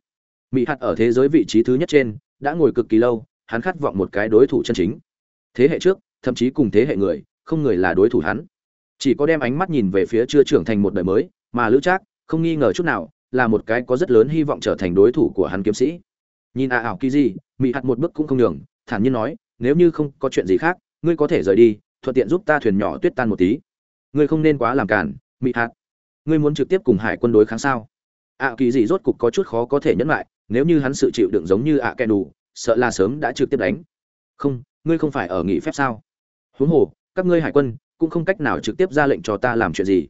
Mỹ hạt ở thế giới vị trí thứ nhất trên, đã ngồi cực kỳ lâu, hắn khát vọng một cái đối thủ chân chính. Thế hệ trước, thậm chí cùng thế hệ người, không người là đối thủ hắn. Chỉ có đem ánh mắt nhìn về phía chưa trưởng thành một đời mới, mà lữ trác, không nghi ngờ chút nào, là một cái có rất lớn hy vọng trở thành đối thủ của hắn kiếm sĩ. Nhìn à ảo kỳ gì mỹ hạt một bước cũng không đường thản nhiên nói, nếu như không có chuyện gì khác, ngươi có thể rời đi, thuận tiện giúp ta thuyền nhỏ tuyết tan một tí. Ngươi không nên quá làm cản Mị hạt ngươi muốn trực tiếp cùng hải quân đối kháng sao? Ạ kỳ gì rốt cục có chút khó có thể nhẫn lại, nếu như hắn sự chịu đựng giống như ạ à kẻ đủ sợ là sớm đã trực tiếp đánh. Không, ngươi không phải ở nghỉ phép sao? Huống hồ, các ngươi hải quân cũng không cách nào trực tiếp ra lệnh cho ta làm chuyện gì.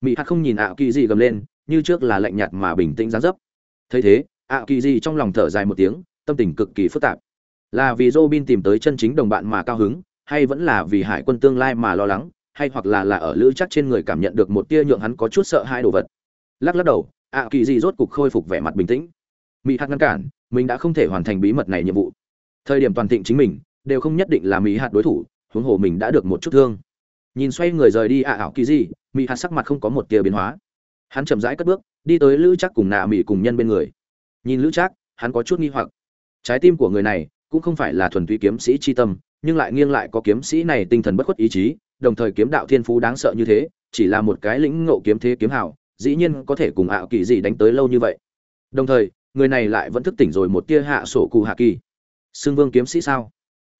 Mị hạt không nhìn ạ kỳ gì gầm lên, như trước là lạnh nhạt mà bình tĩnh gián dấp. Thấy thế, ạ kỳ gì trong lòng thở dài một tiếng, tâm tình cực kỳ phức tạp là vì Robin tìm tới chân chính đồng bạn mà cao hứng, hay vẫn là vì hải quân tương lai mà lo lắng, hay hoặc là là ở lữ chắc trên người cảm nhận được một tia nhượng hắn có chút sợ hai đồ vật. Lắc lắc đầu, ạ kỳ gì rốt cục khôi phục vẻ mặt bình tĩnh. Mị hạt ngăn cản, mình đã không thể hoàn thành bí mật này nhiệm vụ. Thời điểm toàn thịnh chính mình, đều không nhất định là Mị hạt đối thủ, huống hồ mình đã được một chút thương. Nhìn xoay người rời đi ạ ảo kỳ gì, Mị hạt sắc mặt không có một tia biến hóa. Hắn chậm rãi cất bước, đi tới lữ chắc cùng nạ Mị cùng nhân bên người. Nhìn lữ chắc, hắn có chút nghi hoặc. Trái tim của người này cũng không phải là thuần túy kiếm sĩ chi tâm, nhưng lại nghiêng lại có kiếm sĩ này tinh thần bất khuất ý chí, đồng thời kiếm đạo thiên phú đáng sợ như thế, chỉ là một cái lĩnh ngộ kiếm thế kiếm hảo dĩ nhiên có thể cùng ảo kỳ gì đánh tới lâu như vậy. Đồng thời, người này lại vẫn thức tỉnh rồi một tia hạ sổ cụ hạ kỳ. Xương vương kiếm sĩ sao?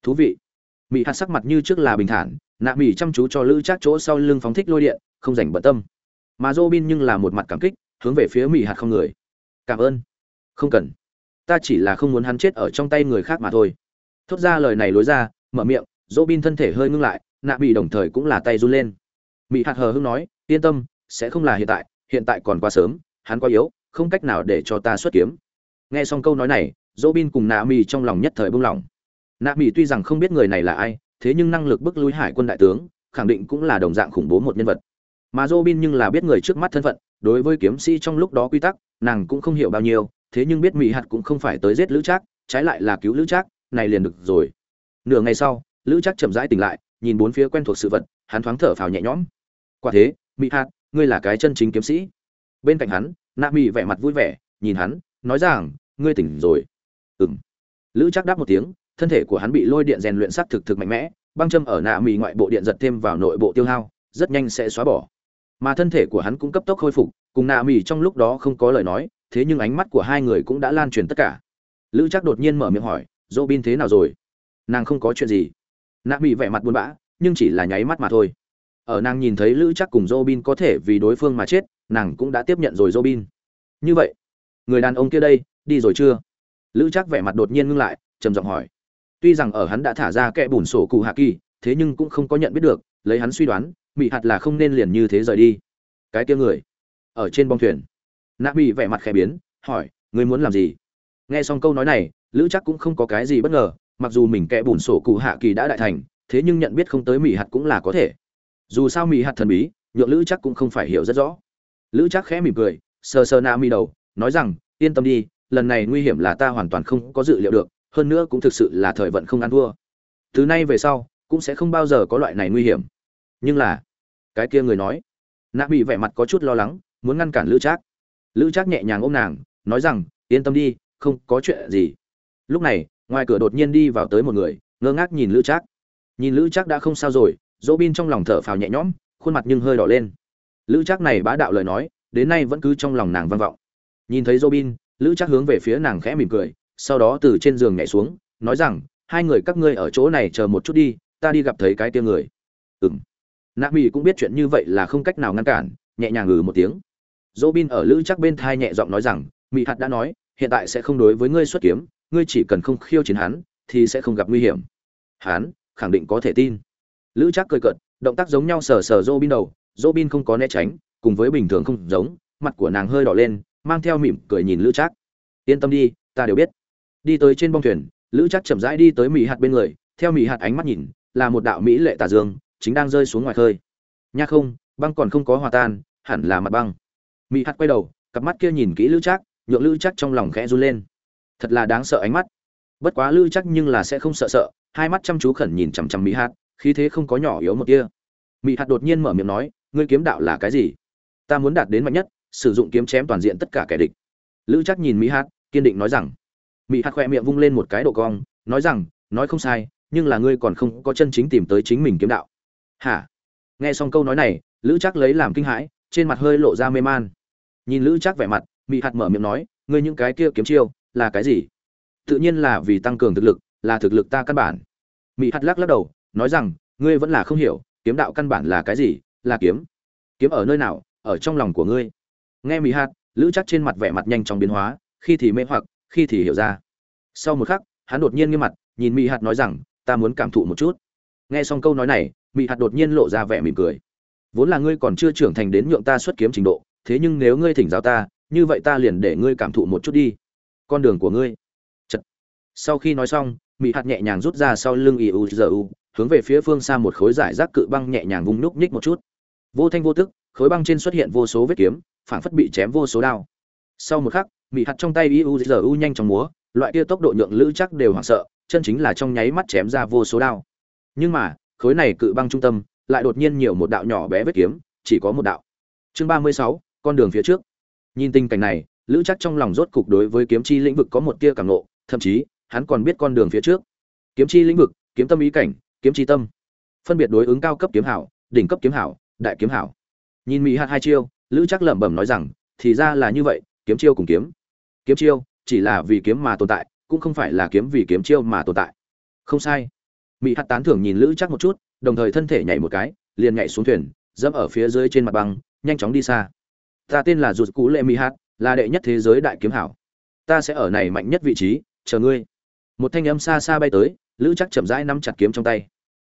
Thú vị. Mị hạt sắc mặt như trước là bình thản, nạ mị chăm chú cho lữ chắc chỗ sau lưng phóng thích lôi điện, không rảnh bận tâm. Mà robin nhưng là một mặt cảm kích, hướng về phía mị hạt không người. Cảm ơn. Không cần ta chỉ là không muốn hắn chết ở trong tay người khác mà thôi. Thốt ra lời này lối ra, mở miệng, dỗ bin thân thể hơi ngưng lại, nạ bị đồng thời cũng là tay run lên. Mỹ hạt hờ hưng nói, yên tâm, sẽ không là hiện tại hiện tại còn quá sớm, hắn quá yếu, không cách nào để cho ta xuất kiếm. Nghe xong câu nói này, dỗ bin cùng nạ mỹ trong lòng nhất thời buông lỏng nạ mỹ tuy rằng không biết người này là ai, thế nhưng năng lực bức lui hải quân đại tướng, khẳng định cũng là đồng dạng khủng bố một nhân vật. Mà dỗ bin nhưng là biết người trước mắt thân phận, đối với kiếm sĩ trong lúc đó quy tắc, nàng cũng không hiểu bao nhiêu thế nhưng biết mỹ hạt cũng không phải tới giết lữ trác, trái lại là cứu lữ trác, này liền được rồi. Nửa ngày sau, lữ trác chậm rãi tỉnh lại, nhìn bốn phía quen thuộc sự vật, hắn thoáng thở phào nhẹ nhõm. Quả thế, mỹ hạt, ngươi là cái chân chính kiếm sĩ. Bên cạnh hắn nạ mỹ vẻ mặt vui vẻ, nhìn hắn, nói rằng, ngươi tỉnh rồi. Ừng lữ trác đáp một tiếng, thân thể của hắn bị lôi điện rèn luyện sắc thực thực mạnh mẽ, băng châm ở nạ mỹ ngoại bộ điện giật thêm vào nội bộ tiêu hao, rất nhanh sẽ xóa bỏ. Mà thân thể của hắn cũng cấp tốc khôi phục, cùng nạ mỹ trong lúc đó không có lời nói thế nhưng ánh mắt của hai người cũng đã lan truyền tất cả lữ chắc đột nhiên mở miệng hỏi dỗ bin thế nào rồi nàng không có chuyện gì nạ bị vẻ mặt buồn bã nhưng chỉ là nháy mắt mà thôi ở nàng nhìn thấy lữ chắc cùng Robin có thể vì đối phương mà chết, nàng cũng đã tiếp nhận rồi Robin. Như vậy, người đàn ông kia đây, đi rồi chưa? Lữ chắc vẻ mặt đột nhiên ngưng lại, trầm giọng hỏi. Tuy rằng ở hắn đã thả ra kẽ bùn sổ cụ hạ kỳ, thế nhưng cũng không có nhận biết được, lấy hắn suy đoán, Mị hạt là không nên liền như thế rời đi. Cái kia người, ở trên bong thuyền. Nạ Mị vẻ mặt khẽ biến, hỏi, người muốn làm gì? Nghe xong câu nói này, Lữ chắc cũng không có cái gì bất ngờ, mặc dù mình kẻ bùn sổ cụ hạ kỳ đã đại thành, thế nhưng nhận biết không tới mỹ hạt cũng là có thể. Dù sao mỹ hạt thần bí nhượng lữ chắc cũng không phải hiểu rất rõ. Lữ chắc khẽ mỉm cười sờ sờ na mi đầu nói rằng yên tâm đi lần này nguy hiểm là ta hoàn toàn không có dự liệu được hơn nữa cũng thực sự là thời vận không ăn thua. Từ nay về sau cũng sẽ không bao giờ có loại này nguy hiểm. Nhưng là cái kia người nói. Nạ bị vẻ mặt có chút lo lắng muốn ngăn cản lữ trác lữ trác nhẹ nhàng ôm nàng, nói rằng, yên tâm đi, không có chuyện gì. Lúc này, ngoài cửa đột nhiên đi vào tới một người, ngơ ngác nhìn lữ trác. Nhìn lữ trác đã không sao rồi, dỗ bin trong lòng thở phào nhẹ nhõm, khuôn mặt nhưng hơi đỏ lên. Lữ trác này bá đạo lời nói, đến nay vẫn cứ trong lòng nàng vang vọng. Nhìn thấy dỗ bin, lữ trác hướng về phía nàng khẽ mỉm cười, sau đó từ trên giường nhảy xuống, nói rằng, hai người các ngươi ở chỗ này chờ một chút đi, ta đi gặp thấy cái tia người. Ừng nạ mỹ cũng biết chuyện như vậy là không cách nào ngăn cản, nhẹ nhàng ngừ một tiếng dỗ bin ở lữ chắc bên thai nhẹ giọng nói rằng, Mị hạt đã nói, hiện tại sẽ không đối với ngươi xuất kiếm, ngươi chỉ cần không khiêu chiến hắn, thì sẽ không gặp nguy hiểm. Hắn khẳng định có thể tin. Lữ chắc cười cợt, động tác giống nhau sờ sờ dô bin đầu dô bin không có né tránh, cùng với bình thường không giống, mặt của nàng hơi đỏ lên, mang theo mỉm cười nhìn lữ chắc. Yên tâm đi, ta đều biết. Đi tới trên bong thuyền, lữ chắc chậm rãi đi tới Mị hạt bên người, theo Mị hạt ánh mắt nhìn, là một đạo mỹ lệ tà dương, chính đang rơi xuống ngoài khơi. Nha không, băng còn không có hòa tan, hẳn là mặt băng mỹ hạt quay đầu cặp mắt kia nhìn kỹ lữ Trác, nhượng lữ Trác trong lòng khẽ run lên. Thật là đáng sợ ánh mắt. Bất quá lữ Trác nhưng là sẽ không sợ sợ hai mắt chăm chú khẩn nhìn chằm chằm mỹ hạt khí thế không có nhỏ yếu một tia Mị hạt đột nhiên mở miệng nói ngươi kiếm đạo là cái gì? Ta muốn đạt đến mạnh nhất sử dụng kiếm chém toàn diện tất cả kẻ địch. Lữ Trác nhìn mỹ hạt kiên định nói rằng Mị hạt khoe miệng vung lên một cái độ cong nói rằng nói không sai nhưng là ngươi còn không có chân chính tìm tới chính mình kiếm đạo. Hả? Nghe xong câu nói này lữ Trác lấy làm kinh hãi trên mặt hơi lộ ra mê man nhìn lữ chắc vẻ mặt, Mị hạt mở miệng nói, ngươi những cái kia kiếm chiêu, là cái gì? Tự nhiên là vì tăng cường thực lực, là thực lực ta căn bản. Mị hạt lắc lắc đầu, nói rằng, ngươi vẫn là không hiểu, kiếm đạo căn bản là cái gì, là kiếm. Kiếm ở nơi nào, ở trong lòng của ngươi. Nghe mỹ hạt, lữ chắc trên mặt vẻ mặt nhanh chóng biến hóa, khi thì mê hoặc, khi thì hiểu ra. Sau một khắc, hắn đột nhiên nghiêm mặt, nhìn mỹ hạt nói rằng, ta muốn cảm thụ một chút. Nghe xong câu nói này mỹ hạt đột nhiên lộ ra vẻ mỉm cười. Vốn là ngươi còn chưa trưởng thành đến nhượng ta xuất kiếm trình độ thế nhưng nếu ngươi thỉnh giáo ta, như vậy ta liền để ngươi cảm thụ một chút đi. Con đường của ngươi. Chật. sau khi nói xong mỹ hạt nhẹ nhàng rút ra sau lưng iu giờ u, hướng về phía phương xa một khối giải rác cự băng nhẹ nhàng vung núc nhích một chút. Vô thanh vô tức, khối băng trên xuất hiện vô số vết kiếm, phảng phất bị chém vô số đao. Sau một khắc mỹ hạt trong tay iuzu nhanh chóng múa, loại kia tốc độ nhượng lữ chắc đều hoảng sợ, chân chính là trong nháy mắt chém ra vô số đao. Nhưng mà, khối này cự băng trung tâm, lại đột nhiên nhiều một đạo nhỏ bé vết kiếm, chỉ có một đạo. Chương ba mươi sáu con đường phía trước. Nhìn tình cảnh này, lữ chắc trong lòng rốt cục đối với kiếm chi lĩnh vực có một tia cảm nộ, thậm chí, hắn còn biết con đường phía trước. Kiếm chi lĩnh vực, kiếm tâm ý cảnh, kiếm chi tâm. Phân biệt đối ứng cao cấp kiếm hảo, đỉnh cấp kiếm hảo, đại kiếm hảo. Nhìn mỹ hạt hai chiêu, lữ chắc lẩm bẩm nói rằng, thì ra là như vậy, kiếm chiêu cùng kiếm. Kiếm chiêu, chỉ là vì kiếm mà tồn tại, cũng không phải là kiếm vì kiếm chiêu mà tồn tại. Không sai. Mỹ hạt tán thưởng nhìn lữ chắc một chút, đồng thời thân thể nhảy một cái, liền nhảy xuống thuyền, dẫm ở phía dưới trên mặt băng, nhanh chóng đi xa ta tên là rụt cú lệ mỹ hạt, là đệ nhất thế giới đại kiếm hảo. Ta sẽ ở này mạnh nhất vị trí, chờ ngươi. Một thanh âm xa xa bay tới, lữ chắc chậm rãi nắm chặt kiếm trong tay.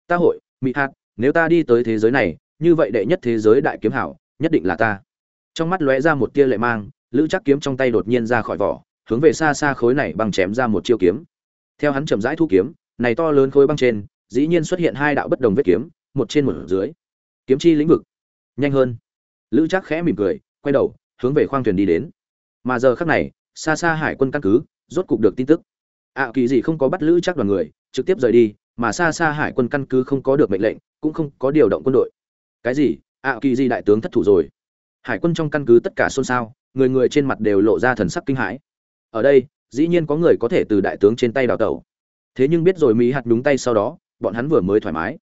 Ta hội mỹ hạt, nếu ta đi tới thế giới này, như vậy đệ nhất thế giới đại kiếm hảo, nhất định là ta. Trong mắt lóe ra một tia lệ mang, lữ chắc kiếm trong tay đột nhiên ra khỏi vỏ, hướng về xa xa khối này bằng chém ra một chiêu kiếm. Theo hắn chậm rãi thu kiếm, này to lớn khối băng trên, dĩ nhiên xuất hiện hai đạo bất đồng vết kiếm, một trên một dưới. Kiếm chi lĩnh vực, nhanh hơn. Lữ chắc khẽ mỉm cười quay đầu, hướng về khoang thuyền đi đến. Mà giờ khắc này xa xa hải quân căn cứ, rốt cục được tin tức. Ạ kỳ gì không có bắt lữ chắc đoàn người, trực tiếp rời đi, mà xa xa hải quân căn cứ không có được mệnh lệnh, cũng không có điều động quân đội. Cái gì? Ạ kỳ gì đại tướng thất thủ rồi. Hải quân trong căn cứ tất cả xôn xao, người người trên mặt đều lộ ra thần sắc kinh hãi. Ở đây, dĩ nhiên có người có thể từ đại tướng trên tay đào tẩu. Thế nhưng biết rồi mỹ hạt đúng tay sau đó, bọn hắn vừa mới thoải mái.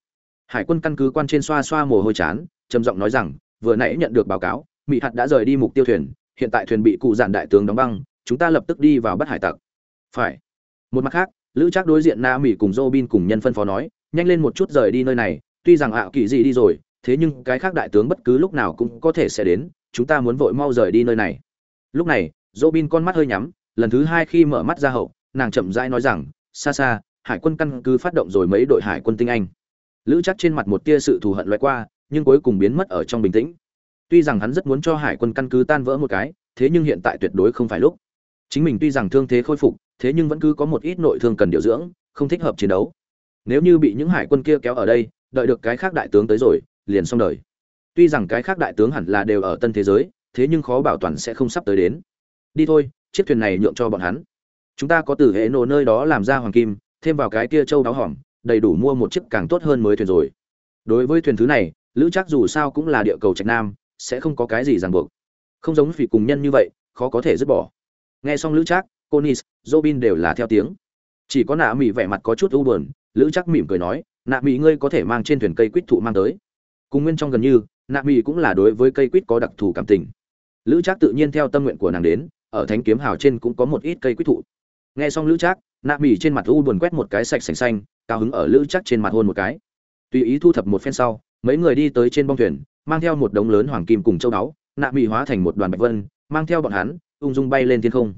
Hải quân căn cứ quan trên xoa xoa mồ hôi chán, trầm giọng nói rằng, vừa nãy nhận được báo cáo mỹ hạt đã rời đi mục tiêu thuyền, hiện tại thuyền bị cụ giản đại tướng đóng băng, chúng ta lập tức đi vào bắt hải tặc. Phải. Một mặt khác, lữ trác đối diện na mỹ cùng robin cùng nhân phân phó nói, nhanh lên một chút rời đi nơi này, tuy rằng ạ kỳ gì đi rồi, thế nhưng cái khác đại tướng bất cứ lúc nào cũng có thể sẽ đến, chúng ta muốn vội mau rời đi nơi này. Lúc này robin con mắt hơi nhắm, lần thứ hai khi mở mắt ra hậu, nàng chậm rãi nói rằng, xa xa, hải quân căn cứ phát động rồi mấy đội hải quân tinh anh. Lữ chắc trên mặt một tia sự thù hận loại qua, nhưng cuối cùng biến mất ở trong bình tĩnh tuy rằng hắn rất muốn cho hải quân căn cứ tan vỡ một cái, thế nhưng hiện tại tuyệt đối không phải lúc. Chính mình tuy rằng thương thế khôi phục, thế nhưng vẫn cứ có một ít nội thương cần điều dưỡng, không thích hợp chiến đấu. Nếu như bị những hải quân kia kéo ở đây, đợi được cái khác đại tướng tới rồi, liền xong đời. Tuy rằng cái khác đại tướng hẳn là đều ở tân thế giới, thế nhưng khó bảo toàn sẽ không sắp tới đến. Đi thôi, chiếc thuyền này nhượng cho bọn hắn. Chúng ta có từ hệ nổ nơi đó làm ra hoàng kim, thêm vào cái kia châu đáo hỏng đầy đủ mua một chiếc càng tốt hơn mới thuyền rồi. Đối với thuyền thứ này, lữ chắc dù sao cũng là địa cầu trạch nam sẽ không có cái gì ràng buộc. Không giống vì cùng nhân như vậy, khó có thể dứt bỏ. Nghe xong lữ trác conis robin đều là theo tiếng. Chỉ có nạ mỹ vẻ mặt có chút u buồn, lữ trác mỉm cười nói, nạ mỹ ngươi có thể mang trên thuyền cây quýt thụ mang tới. Cùng nguyên trong gần như, nạ mỹ cũng là đối với cây quýt có đặc thù cảm tình. Lữ trác tự nhiên theo tâm nguyện của nàng đến, ở thánh kiếm hào trên cũng có một ít cây quýt thụ. Nghe xong lữ trác, nạ mỹ trên mặt u buồn quét một cái sạch sành xanh, cao hứng ở lữ trác trên mặt hôn một cái. Tùy ý thu thập một phen sau, mấy người đi tới trên bong thuyền mang theo một đống lớn hoàng kim cùng châu báu, nạ mỹ hóa thành một đoàn bạch vân mang theo bọn hắn ung dung bay lên thiên không.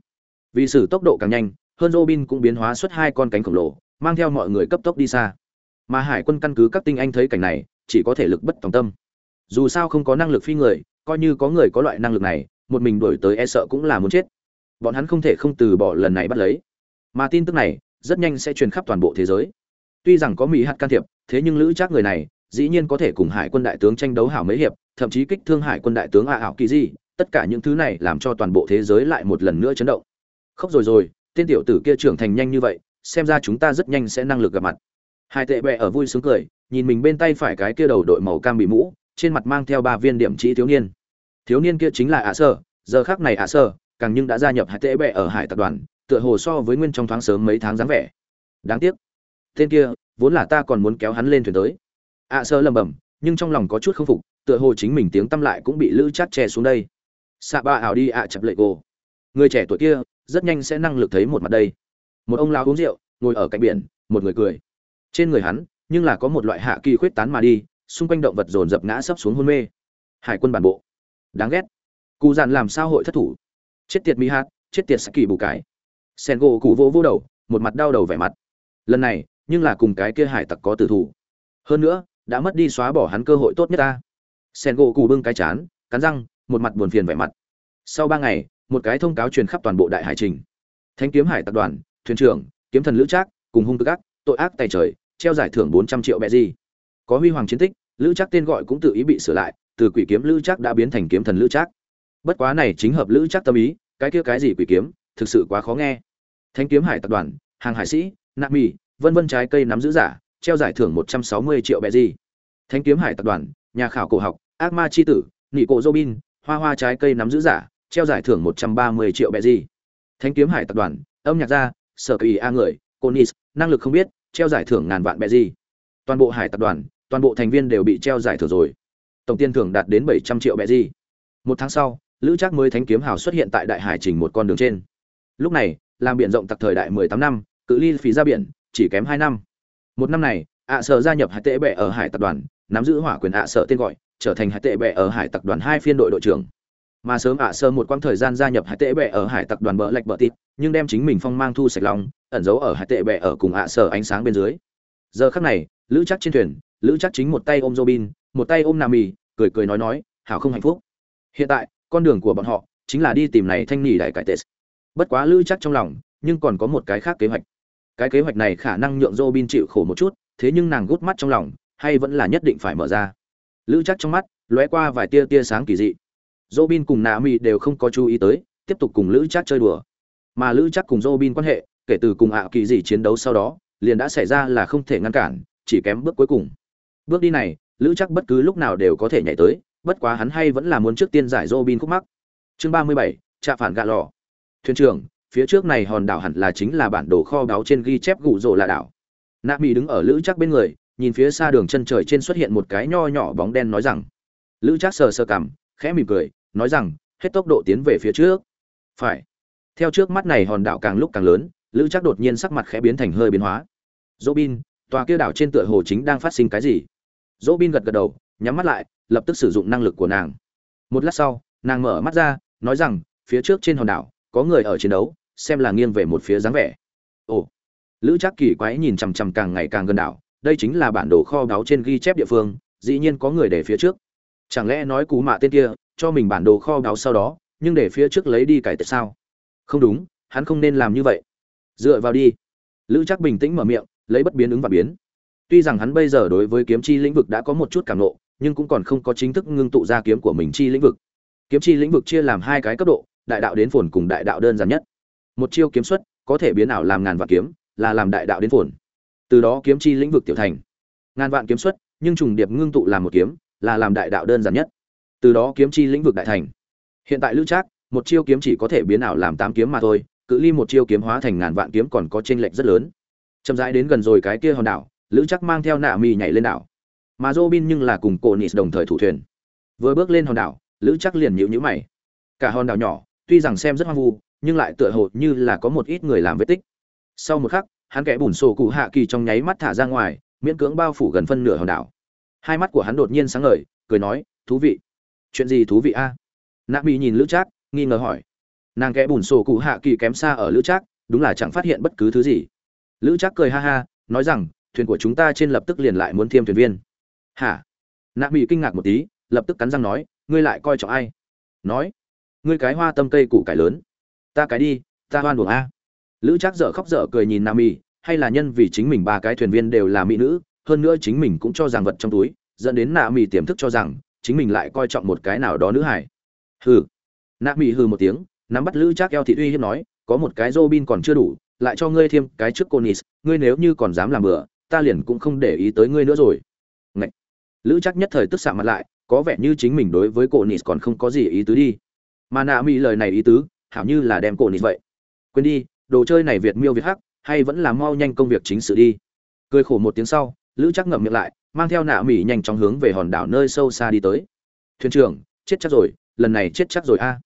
Vì sử tốc độ càng nhanh hơn robin cũng biến hóa xuất hai con cánh khổng lồ mang theo mọi người cấp tốc đi xa. Mà hải quân căn cứ các tinh anh thấy cảnh này chỉ có thể lực bất tòng tâm. Dù sao không có năng lực phi người coi như có người có loại năng lực này một mình đuổi tới e sợ cũng là muốn chết. Bọn hắn không thể không từ bỏ lần này bắt lấy. Mà tin tức này rất nhanh sẽ truyền khắp toàn bộ thế giới. Tuy rằng có mỹ hạt can thiệp thế nhưng lữ trác người này dĩ nhiên có thể cùng hải quân đại tướng tranh đấu hảo mấy hiệp, thậm chí kích thương hải quân đại tướng ạ ảo kỳ di, tất cả những thứ này làm cho toàn bộ thế giới lại một lần nữa chấn động. Khóc rồi rồi, tên tiểu tử kia trưởng thành nhanh như vậy, xem ra chúng ta rất nhanh sẽ năng lực gặp mặt. Hai tệ bẹ ở vui sướng cười, nhìn mình bên tay phải cái kia đầu đội màu cam bị mũ, trên mặt mang theo ba viên điểm chỉ thiếu niên. Thiếu niên kia chính là ạ sơ, giờ khác này ạ sơ, càng nhưng đã gia nhập hai tệ bẹ ở hải tập đoàn, tựa hồ so với nguyên trong thoáng sớm mấy tháng dáng vẻ. Đáng tiếc, tên kia, vốn là ta còn muốn kéo hắn lên thuyền tới ạ sơ lầm bầm, nhưng trong lòng có chút không phục, tựa hồ chính mình tiếng tâm lại cũng bị lữ chát che xuống đây. Xạ ba ảo đi ạ chập lệ cô người trẻ tuổi kia, rất nhanh sẽ năng lực thấy một mặt đây. Một ông lao uống rượu, ngồi ở cạnh biển, một người cười. Trên người hắn, nhưng là có một loại hạ kỳ khuyết tán mà đi, xung quanh động vật dồn dập ngã sấp xuống hôn mê. Hải quân bản bộ. Đáng ghét. Cụ dàn làm sao hội thất thủ? Chết tiệt mi hạt chết tiệt sắc kỳ bù cái. Sen gỗ cụ vô vỗ đầu, một mặt đau đầu vẻ mặt. Lần này, nhưng là cùng cái kia hải tặc có tử thủ. Hơn nữa đã mất đi xóa bỏ hắn cơ hội tốt nhất ta. Sen gỗ cù bưng cái chán, cắn răng, một mặt buồn phiền vẻ mặt. Sau ba ngày, một cái thông cáo truyền khắp toàn bộ đại hải trình. Thanh kiếm hải tập đoàn, thuyền trưởng, kiếm thần lữ trác, cùng hung tức ác, tội ác tay trời, treo giải thưởng bốn trăm triệu bẹ gì. Có huy hoàng chiến tích, lữ trác tên gọi cũng tự ý bị sửa lại, từ quỷ kiếm lữ trác đã biến thành kiếm thần lữ trác. Bất quá này chính hợp lữ trác tâm ý, cái kia cái gì quỷ kiếm, thực sự quá khó nghe. Thanh kiếm hải tập đoàn, hàng hải sĩ nạp mì, vân vân trái cây nắm giữ giả treo giải thưởng một trăm sáu mươi triệu bệ gì Thánh kiếm hải tập đoàn nhà khảo cổ học ác ma chi tử nị cổ robin hoa hoa trái cây nắm giữ giả treo giải thưởng 130 triệu bệ gì. Thánh kiếm hải tập đoàn, âm nhạc gia, sở kỳ a người, Conis, năng lực không biết, treo giải thưởng ngàn vạn bệ gì. Toàn bộ hải tập đoàn, toàn bộ thành viên đều bị treo giải thưởng rồi. Tổng tiền thưởng đạt đến 700 triệu bệ gì. Một tháng sau, Lữ Trác mới thánh kiếm hào xuất hiện tại đại hải trình một con đường trên. Lúc này, làm biển rộng tặc thời đại 18 năm, cự ly phí ra biển chỉ kém 2 năm. Một năm này, ạ sở gia nhập hải tệ bệ ở hải tập đoàn, nắm giữ hỏa quyền ạ sở tên gọi, trở thành hải tệ bệ ở hải tập đoàn hai phiên đội đội trưởng. Mà sớm ạ sơ một quãng thời gian gia nhập hải tệ bệ ở hải tập đoàn bỡ lạch bỡ tít nhưng đem chính mình phong mang thu sạch lòng ẩn giấu ở hải tệ bệ ở cùng ạ sở ánh sáng bên dưới. Giờ khắc này lữ chắc trên thuyền lữ chắc chính một tay ôm robin một tay ôm nam mì cười cười nói nói hảo không hạnh phúc. Hiện tại con đường của bọn họ chính là đi tìm này thanh nỉ đại cải tệ. Bất quá lữ chắc trong lòng nhưng còn có một cái khác kế hoạch cái kế hoạch này khả năng nhượng robin chịu khổ một chút, thế nhưng nàng gút mắt trong lòng, hay vẫn là nhất định phải mở ra. Lữ chắc trong mắt, lóe qua vài tia tia sáng kỳ dị. Robin cùng Naomi đều không có chú ý tới, tiếp tục cùng lữ chắc chơi đùa. Mà lữ chắc cùng robin quan hệ, kể từ cùng ạ kỳ dị chiến đấu sau đó, liền đã xảy ra là không thể ngăn cản, chỉ kém bước cuối cùng. Bước đi này, lữ chắc bất cứ lúc nào đều có thể nhảy tới, bất quá hắn hay vẫn là muốn trước tiên giải robin khúc mắc. Chương ba mươi bảy, trạ phản gạ lò. Thuyền trưởng phía trước này hòn đảo hẳn là chính là bản đồ kho báu trên ghi chép gụ rồ là đảo. Nạ mỹ đứng ở lữ chắc bên người nhìn phía xa đường chân trời trên xuất hiện một cái nho nhỏ bóng đen nói rằng lữ chắc sờ sờ cảm, khẽ mỉm cười nói rằng hết tốc độ tiến về phía trước. Phải. Theo trước mắt này hòn đảo càng lúc càng lớn lữ chắc đột nhiên sắc mặt khẽ biến thành hơi biến hóa. Dỗ bin tòa kia đảo trên tựa hồ chính đang phát sinh cái gì? Dỗ bin gật gật đầu nhắm mắt lại lập tức sử dụng năng lực của nàng. Một lát sau nàng mở mắt ra nói rằng phía trước trên hòn đảo có người ở chiến đấu xem là nghiêng về một phía dáng vẻ. Ồ, lữ trác kỳ quái nhìn chằm chằm càng ngày càng gần đảo, đây chính là bản đồ kho báu trên ghi chép địa phương, dĩ nhiên có người để phía trước. Chẳng lẽ nói cú mạ tên kia, cho mình bản đồ kho báu sau đó, nhưng để phía trước lấy đi cải tại sao? Không đúng, hắn không nên làm như vậy. Dựa vào đi. Lữ trác bình tĩnh mở miệng, lấy bất biến ứng và biến. Tuy rằng hắn bây giờ đối với kiếm chi lĩnh vực đã có một chút cảm nộ, nhưng cũng còn không có chính thức ngưng tụ ra kiếm của mình chi lĩnh vực. Kiếm chi lĩnh vực chia làm hai cái cấp độ, đại đạo đến phồn cùng đại đạo đơn giản nhất một chiêu kiếm xuất, có thể biến ảo làm ngàn vạn kiếm, là làm đại đạo đến phồn. Từ đó kiếm chi lĩnh vực tiểu thành. Ngàn vạn kiếm xuất, nhưng trùng điệp ngưng tụ làm một kiếm, là làm đại đạo đơn giản nhất. Từ đó kiếm chi lĩnh vực đại thành. Hiện tại lữ trác, một chiêu kiếm chỉ có thể biến ảo làm tám kiếm mà thôi, cự ly một chiêu kiếm hóa thành ngàn vạn kiếm còn có chênh lệch rất lớn. Chậm rãi đến gần rồi cái kia hòn đảo, lữ chắc mang theo nạ mì nhảy lên đảo. Mà Robin nhưng là cùng cô Nis đồng thời thủ thuyền. Vừa bước lên hòn đảo, lữ chắc liền nhíu nhíu mày. Cả hòn đảo nhỏ, tuy rằng xem rất hoang vu nhưng lại tựa hồ như là có một ít người làm vết tích. Sau một khắc, hắn kẽ bùn sổ cụ hạ kỳ trong nháy mắt thả ra ngoài, miễn cưỡng bao phủ gần phân nửa hòn đảo. Hai mắt của hắn đột nhiên sáng ngời, cười nói, thú vị. Chuyện gì thú vị a? Nạ mỹ nhìn lữ trác, nghi ngờ hỏi. Nàng kẽ bùn sổ cụ hạ kỳ kém xa ở lữ trác, đúng là chẳng phát hiện bất cứ thứ gì. Lữ trác cười ha ha, nói rằng, thuyền của chúng ta trên lập tức liền lại muốn thêm thuyền viên. Hả? Nạ mỹ kinh ngạc một tí, lập tức cắn răng nói, ngươi lại coi trọng ai? Nói, ngươi cái hoa tâm cây củ cải lớn ta cái đi, ta hoan buồng a. Lữ trác dở khóc dở cười nhìn nam y, hay là nhân vì chính mình ba cái thuyền viên đều là mỹ nữ, hơn nữa chính mình cũng cho rằng vật trong túi, dẫn đến nạ mỹ tiềm thức cho rằng chính mình lại coi trọng một cái nào đó nữ hải hừ. Nạ mỹ hừ một tiếng, nắm bắt lữ trác eo thị uy hiếp nói, có một cái robin còn chưa đủ, lại cho ngươi thêm cái trước cô nis ngươi nếu như còn dám làm bừa, ta liền cũng không để ý tới ngươi nữa rồi. Ngậy. lữ trác nhất thời tức xạ mặt lại, có vẻ như chính mình đối với cô nis còn không có gì ý tứ đi. Mà nạ mỹ lời này ý tứ hảo như là đem conis vậy. Quên đi, đồ chơi này việt miêu việt hắc, hay vẫn là mau nhanh công việc chính sự đi. Cười khổ một tiếng sau, lữ chắc ngậm miệng lại, mang theo nạ mỹ nhanh chóng hướng về hòn đảo nơi sâu xa đi tới. Thuyền trưởng, chết chắc rồi, lần này chết chắc rồi a.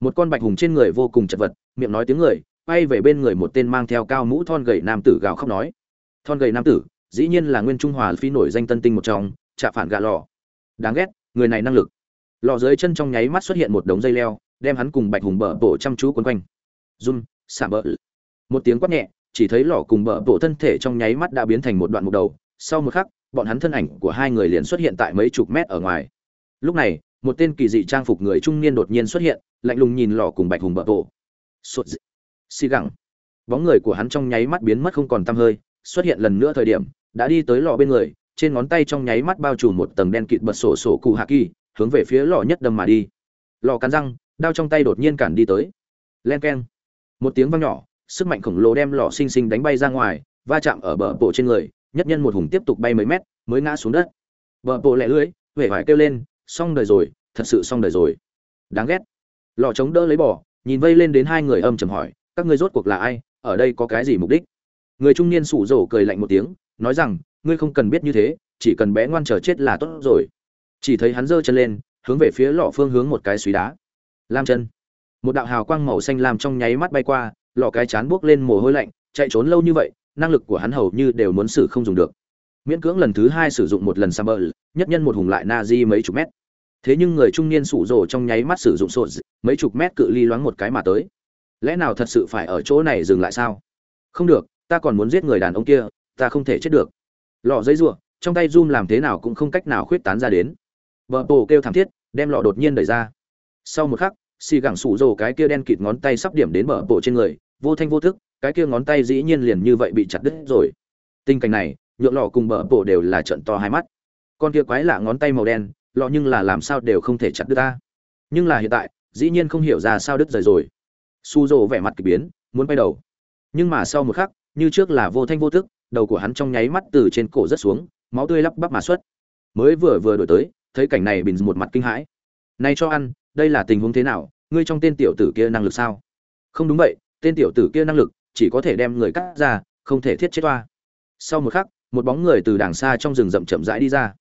Một con bạch hùng trên người vô cùng chật vật, miệng nói tiếng người, quay về bên người một tên mang theo cao mũ thon gầy nam tử gào khóc nói. Thon gầy nam tử, dĩ nhiên là nguyên trung hòa phi nổi danh tân tinh một trong chạ phản gạ lò. Đáng ghét, người này năng lực. Lò dưới chân trong nháy mắt xuất hiện một đống dây leo đem hắn cùng bạch hùng bờ bổ chăm chú quấn quanh. Run xả bờ một tiếng quát nhẹ, chỉ thấy lò cùng bờ bổ thân thể trong nháy mắt đã biến thành một đoạn mục đầu. Sau một khắc, bọn hắn thân ảnh của hai người liền xuất hiện tại mấy chục mét ở ngoài. Lúc này, một tên kỳ dị trang phục người trung niên đột nhiên xuất hiện, lạnh lùng nhìn lò cùng bạch hùng bờ bổ. Sụt dị. xì gẳng. Bóng người của hắn trong nháy mắt biến mất không còn tăm hơi, xuất hiện lần nữa thời điểm, đã đi tới lò bên người, trên ngón tay trong nháy mắt bao trùm một tầng đen kịt bật sổ sổ cụ hạ kỳ, hướng về phía lò nhất đâm mà đi. Lò cắn răng đao trong tay đột nhiên cản đi tới. Len keng. Một tiếng vang nhỏ, sức mạnh khổng lồ đem lò xinh xinh đánh bay ra ngoài, va chạm ở bờ bộ trên người, nhất nhân một hùng tiếp tục bay mấy mét, mới ngã xuống đất. Bờ bộ lẹ lưới huệ vải kêu lên, xong đời rồi, thật sự xong đời rồi. Đáng ghét. Lò chống đỡ lấy bỏ nhìn vây lên đến hai người âm chầm hỏi, các ngươi rốt cuộc là ai? Ở đây có cái gì mục đích? Người trung niên sủ rổ cười lạnh một tiếng, nói rằng, ngươi không cần biết như thế, chỉ cần bé ngoan chờ chết là tốt rồi. Chỉ thấy hắn giơ chân lên, hướng về phía lọ phương hướng một cái suý đá lam chân. Một đạo hào quang màu xanh lam trong nháy mắt bay qua lọ cái chán buốc lên mồ hôi lạnh, chạy trốn lâu như vậy, năng lực của hắn hầu như đều muốn xử không dùng được. Miễn cưỡng lần thứ hai sử dụng một lần summer, nhất nhân một hùng lại na di mấy chục mét. Thế nhưng người trung niên sủ rồ trong nháy mắt sử dụng sổ mấy chục mét cự ly loáng một cái mà tới. Lẽ nào thật sự phải ở chỗ này dừng lại sao? Không được, ta còn muốn giết người đàn ông kia, ta không thể chết được. Lọ giấy rùa, trong tay zoom làm thế nào cũng không cách nào khuyết tán ra đến. Vợ bồ kêu thảm thiết, đem lọ đột nhiên đẩy ra sau một khắc, xì gẳng sủ rồ cái kia đen kịt ngón tay sắp điểm đến bờ bộ trên người, vô thanh vô thức, cái kia ngón tay dĩ nhiên liền như vậy bị chặt đứt rồi. Tình cảnh này, nhượng lọ cùng bờ bộ đều là trận to hai mắt. Con kia quái lạ ngón tay màu đen, lọ nhưng là làm sao đều không thể chặt đứt ta. Nhưng là hiện tại, dĩ nhiên không hiểu ra sao đứt rời rồi. Su rồ vẻ mặt kỳ biến, muốn bay đầu. Nhưng mà sau một khắc, như trước là vô thanh vô thức, đầu của hắn trong nháy mắt từ trên cổ rất xuống, máu tươi lắp bắp mà xuất. Mới vừa vừa đổi tới, thấy cảnh này bình một mặt kinh hãi. Nay cho ăn đây là tình huống thế nào? Ngươi trong tên tiểu tử kia năng lực sao? Không đúng vậy, tên tiểu tử kia năng lực chỉ có thể đem người cắt ra, không thể thiết chết toa sau một khắc, một bóng người từ đàng xa trong rừng rậm chậm rãi đi ra.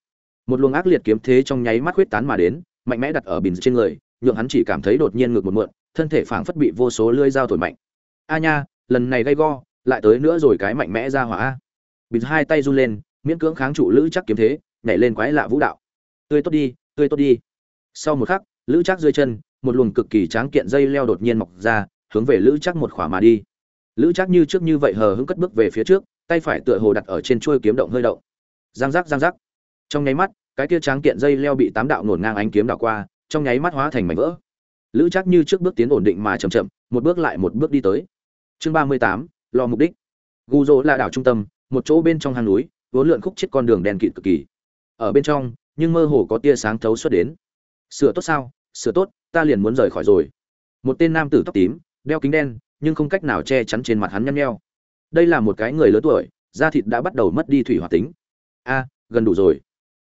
Một luồng ác liệt kiếm thế trong nháy mắt huyết tán mà đến, mạnh mẽ đặt ở bình trên người, nhượng hắn chỉ cảm thấy đột nhiên ngược một mượn, thân thể phảng phất bị vô số lưỡi dao thổi mạnh. A nha, lần này gay go, lại tới nữa rồi cái mạnh mẽ ra hỏa bình hai tay run lên, miễn cưỡng kháng trụ lữ chắc kiếm thế, nhảy lên quái lạ vũ đạo. Tươi tốt đi, tươi tốt đi. Sau một khắc lữ chắc dưới chân, một luồng cực kỳ tráng kiện dây leo đột nhiên mọc ra, hướng về lữ chắc một khỏa mà đi. Lữ chắc như trước như vậy hờ hững cất bước về phía trước, tay phải tựa hồ đặt ở trên chuôi kiếm động hơi động. Giang giác giang giác. Trong nháy mắt, cái kia tráng kiện dây leo bị tám đạo nổn ngang ánh kiếm đảo qua, trong nháy mắt hóa thành mảnh vỡ. Lữ chắc như trước bước tiến ổn định mà chậm chậm, một bước lại một bước đi tới. Chương ba mươi tám, lo mục đích. Gu dỗ là đảo trung tâm, một chỗ bên trong hang núi, vốn lượn khúc chết con đường đèn kịt cực kỳ. Ở bên trong, nhưng mơ hồ có tia sáng thấu xuất đến sửa tốt sao? Sửa tốt, ta liền muốn rời khỏi rồi. Một tên nam tử tóc tím, đeo kính đen, nhưng không cách nào che chắn trên mặt hắn nhăn nheo. Đây là một cái người lớn tuổi, da thịt đã bắt đầu mất đi thủy hoạt tính. A, gần đủ rồi.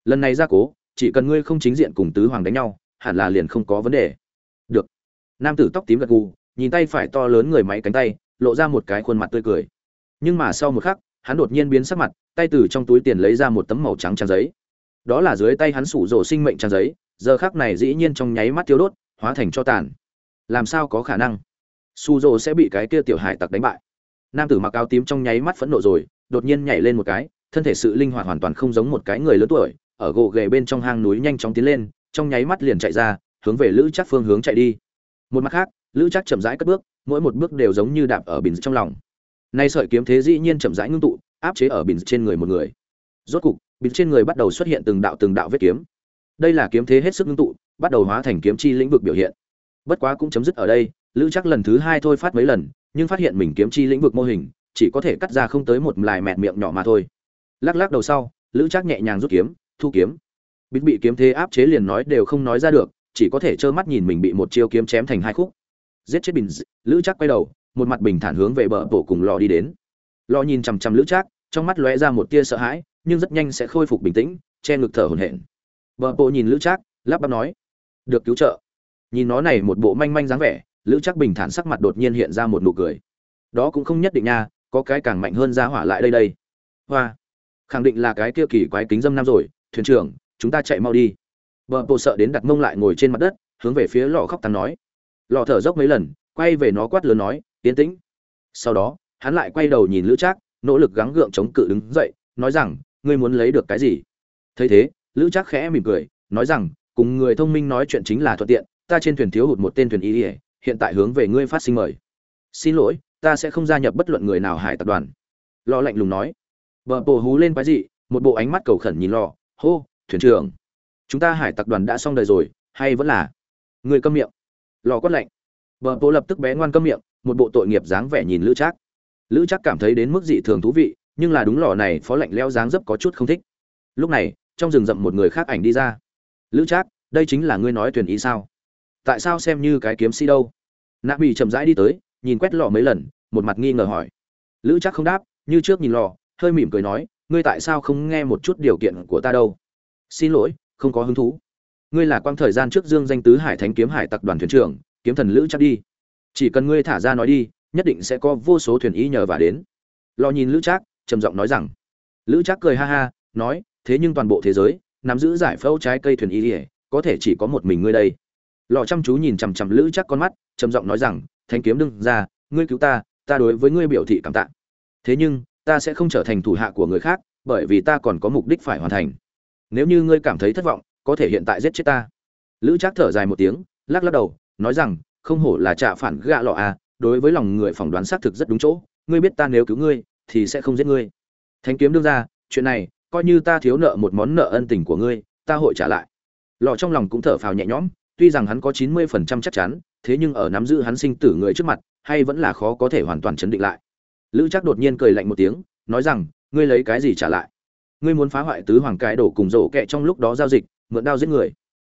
Lần này ra cố, chỉ cần ngươi không chính diện cùng tứ hoàng đánh nhau, hẳn là liền không có vấn đề. Được. Nam tử tóc tím gật gù, nhìn tay phải to lớn người máy cánh tay, lộ ra một cái khuôn mặt tươi cười. Nhưng mà sau một khắc, hắn đột nhiên biến sắc mặt, tay từ trong túi tiền lấy ra một tấm màu trắng trang giấy. Đó là dưới tay hắn sủ rổ sinh mệnh trang giấy giờ khắc này dĩ nhiên trong nháy mắt tiêu đốt, hóa thành cho tàn. Làm sao có khả năng? Su dô sẽ bị cái kia tiểu hải tặc đánh bại. Nam tử mặc áo tím trong nháy mắt phẫn nộ rồi, đột nhiên nhảy lên một cái, thân thể sự linh hoạt hoàn toàn không giống một cái người lớn tuổi, ở gỗ ghề bên trong hang núi nhanh chóng tiến lên, trong nháy mắt liền chạy ra, hướng về lữ chắc phương hướng chạy đi. Một mặt khác, lữ chắc chậm rãi cất bước, mỗi một bước đều giống như đạp ở bình trong lòng. Nay sợi kiếm thế dĩ nhiên chậm rãi ngưng tụ, áp chế ở bình trên người một người. Rốt cục, bình trên người bắt đầu xuất hiện từng đạo từng đạo vết kiếm đây là kiếm thế hết sức ngưng tụ, bắt đầu hóa thành kiếm chi lĩnh vực biểu hiện. Bất quá cũng chấm dứt ở đây, lữ chắc lần thứ hai thôi phát mấy lần, nhưng phát hiện mình kiếm chi lĩnh vực mô hình, chỉ có thể cắt ra không tới một lài mẹt miệng nhỏ mà thôi. Lắc lắc đầu sau, lữ chắc nhẹ nhàng rút kiếm, thu kiếm. Bít bị kiếm thế áp chế liền nói đều không nói ra được, chỉ có thể trơ mắt nhìn mình bị một chiêu kiếm chém thành hai khúc. Giết chết bình lữ chắc quay đầu, một mặt bình thản hướng về bờ tổ cùng lò đi đến. Lò nhìn chằm chằm lữ chắc trong mắt lóe ra một tia sợ hãi, nhưng rất nhanh sẽ khôi phục bình tĩnh, che ngực thở hổn hển vợ bộ nhìn lữ Trác, lắp bắp nói được cứu trợ. Nhìn nó này một bộ manh manh dáng vẻ lữ Trác bình thản sắc mặt đột nhiên hiện ra một nụ cười. Đó cũng không nhất định nha có cái càng mạnh hơn ra hỏa lại đây đây. Hoa khẳng định là cái kia kỳ quái kính dâm nam rồi thuyền trưởng chúng ta chạy mau đi. Vợ bộ sợ đến đặt mông lại ngồi trên mặt đất hướng về phía lò khóc tàn nói. Lò thở dốc mấy lần quay về nó quát lớn nói yên tĩnh. Sau đó hắn lại quay đầu nhìn lữ trác nỗ lực gắng gượng chống cự đứng dậy nói rằng ngươi muốn lấy được cái gì? Thấy thế lữ trác khẽ mỉm cười, nói rằng, cùng người thông minh nói chuyện chính là thuận tiện, ta trên thuyền thiếu hụt một tên thuyền y ỉa hiện tại hướng về ngươi phát sinh mời. Xin lỗi, ta sẽ không gia nhập bất luận người nào hải tập đoàn. Lo lạnh lùng nói. Vợ bồ hú lên quái dị, một bộ ánh mắt cầu khẩn nhìn lò, hô, thuyền trưởng, chúng ta hải tặc đoàn đã xong đời rồi, hay vẫn là? Người câm miệng. Lò quát lạnh. Vợ bồ lập tức bé ngoan câm miệng, một bộ tội nghiệp dáng vẻ nhìn lữ trác. Lữ trác cảm thấy đến mức dị thường thú vị, nhưng là đúng lò này phó lạnh leo dáng dấp có chút không thích. Lúc này trong rừng rậm một người khác ảnh đi ra. Lữ trác, đây chính là ngươi nói thuyền ý sao? Tại sao xem như cái kiếm si đâu? Nạ bị chậm rãi đi tới, nhìn quét lò mấy lần, một mặt nghi ngờ hỏi. Lữ trác không đáp, như trước nhìn lò hơi mỉm cười nói, ngươi tại sao không nghe một chút điều kiện của ta đâu? Xin lỗi, không có hứng thú. Ngươi là quang thời gian trước dương danh tứ hải thánh kiếm hải tặc đoàn thuyền trưởng, kiếm thần lữ chắc đi. Chỉ cần ngươi thả ra nói đi, nhất định sẽ có vô số thuyền ý nhờ và đến. Lo nhìn lữ trác, trầm giọng nói rằng. Lữ trác cười ha ha, nói thế nhưng toàn bộ thế giới, nắm giữ giải phẫu trái cây thuyền y ỉa có thể chỉ có một mình ngươi đây. Lò chăm chú nhìn chằm chằm lữ chắc con mắt, trầm giọng nói rằng, thanh kiếm đừng ra, ngươi cứu ta ta đối với ngươi biểu thị cảm tạ. Thế nhưng, ta sẽ không trở thành thủ hạ của người khác, bởi vì ta còn có mục đích phải hoàn thành. Nếu như ngươi cảm thấy thất vọng, có thể hiện tại giết chết ta. Lữ trác thở dài một tiếng, lắc lắc đầu, nói rằng, không hổ là trạ phản gạ lọ à đối với lòng người phỏng đoán xác thực rất đúng chỗ, ngươi biết ta nếu cứu ngươi, thì sẽ không giết ngươi. Thánh kiếm đương ra, chuyện này coi như ta thiếu nợ một món nợ ân tình của ngươi, ta hội trả lại. Lọ trong lòng cũng thở phào nhẹ nhõm, tuy rằng hắn có chín mươi phần trăm chắc chắn, thế nhưng ở nắm giữ hắn sinh tử người trước mặt, hay vẫn là khó có thể hoàn toàn chấn định lại. Lữ chắc đột nhiên cười lạnh một tiếng, nói rằng, ngươi lấy cái gì trả lại? Ngươi muốn phá hoại tứ hoàng cái đổ cùng rổ kẹ trong lúc đó giao dịch, mượn đao giết người.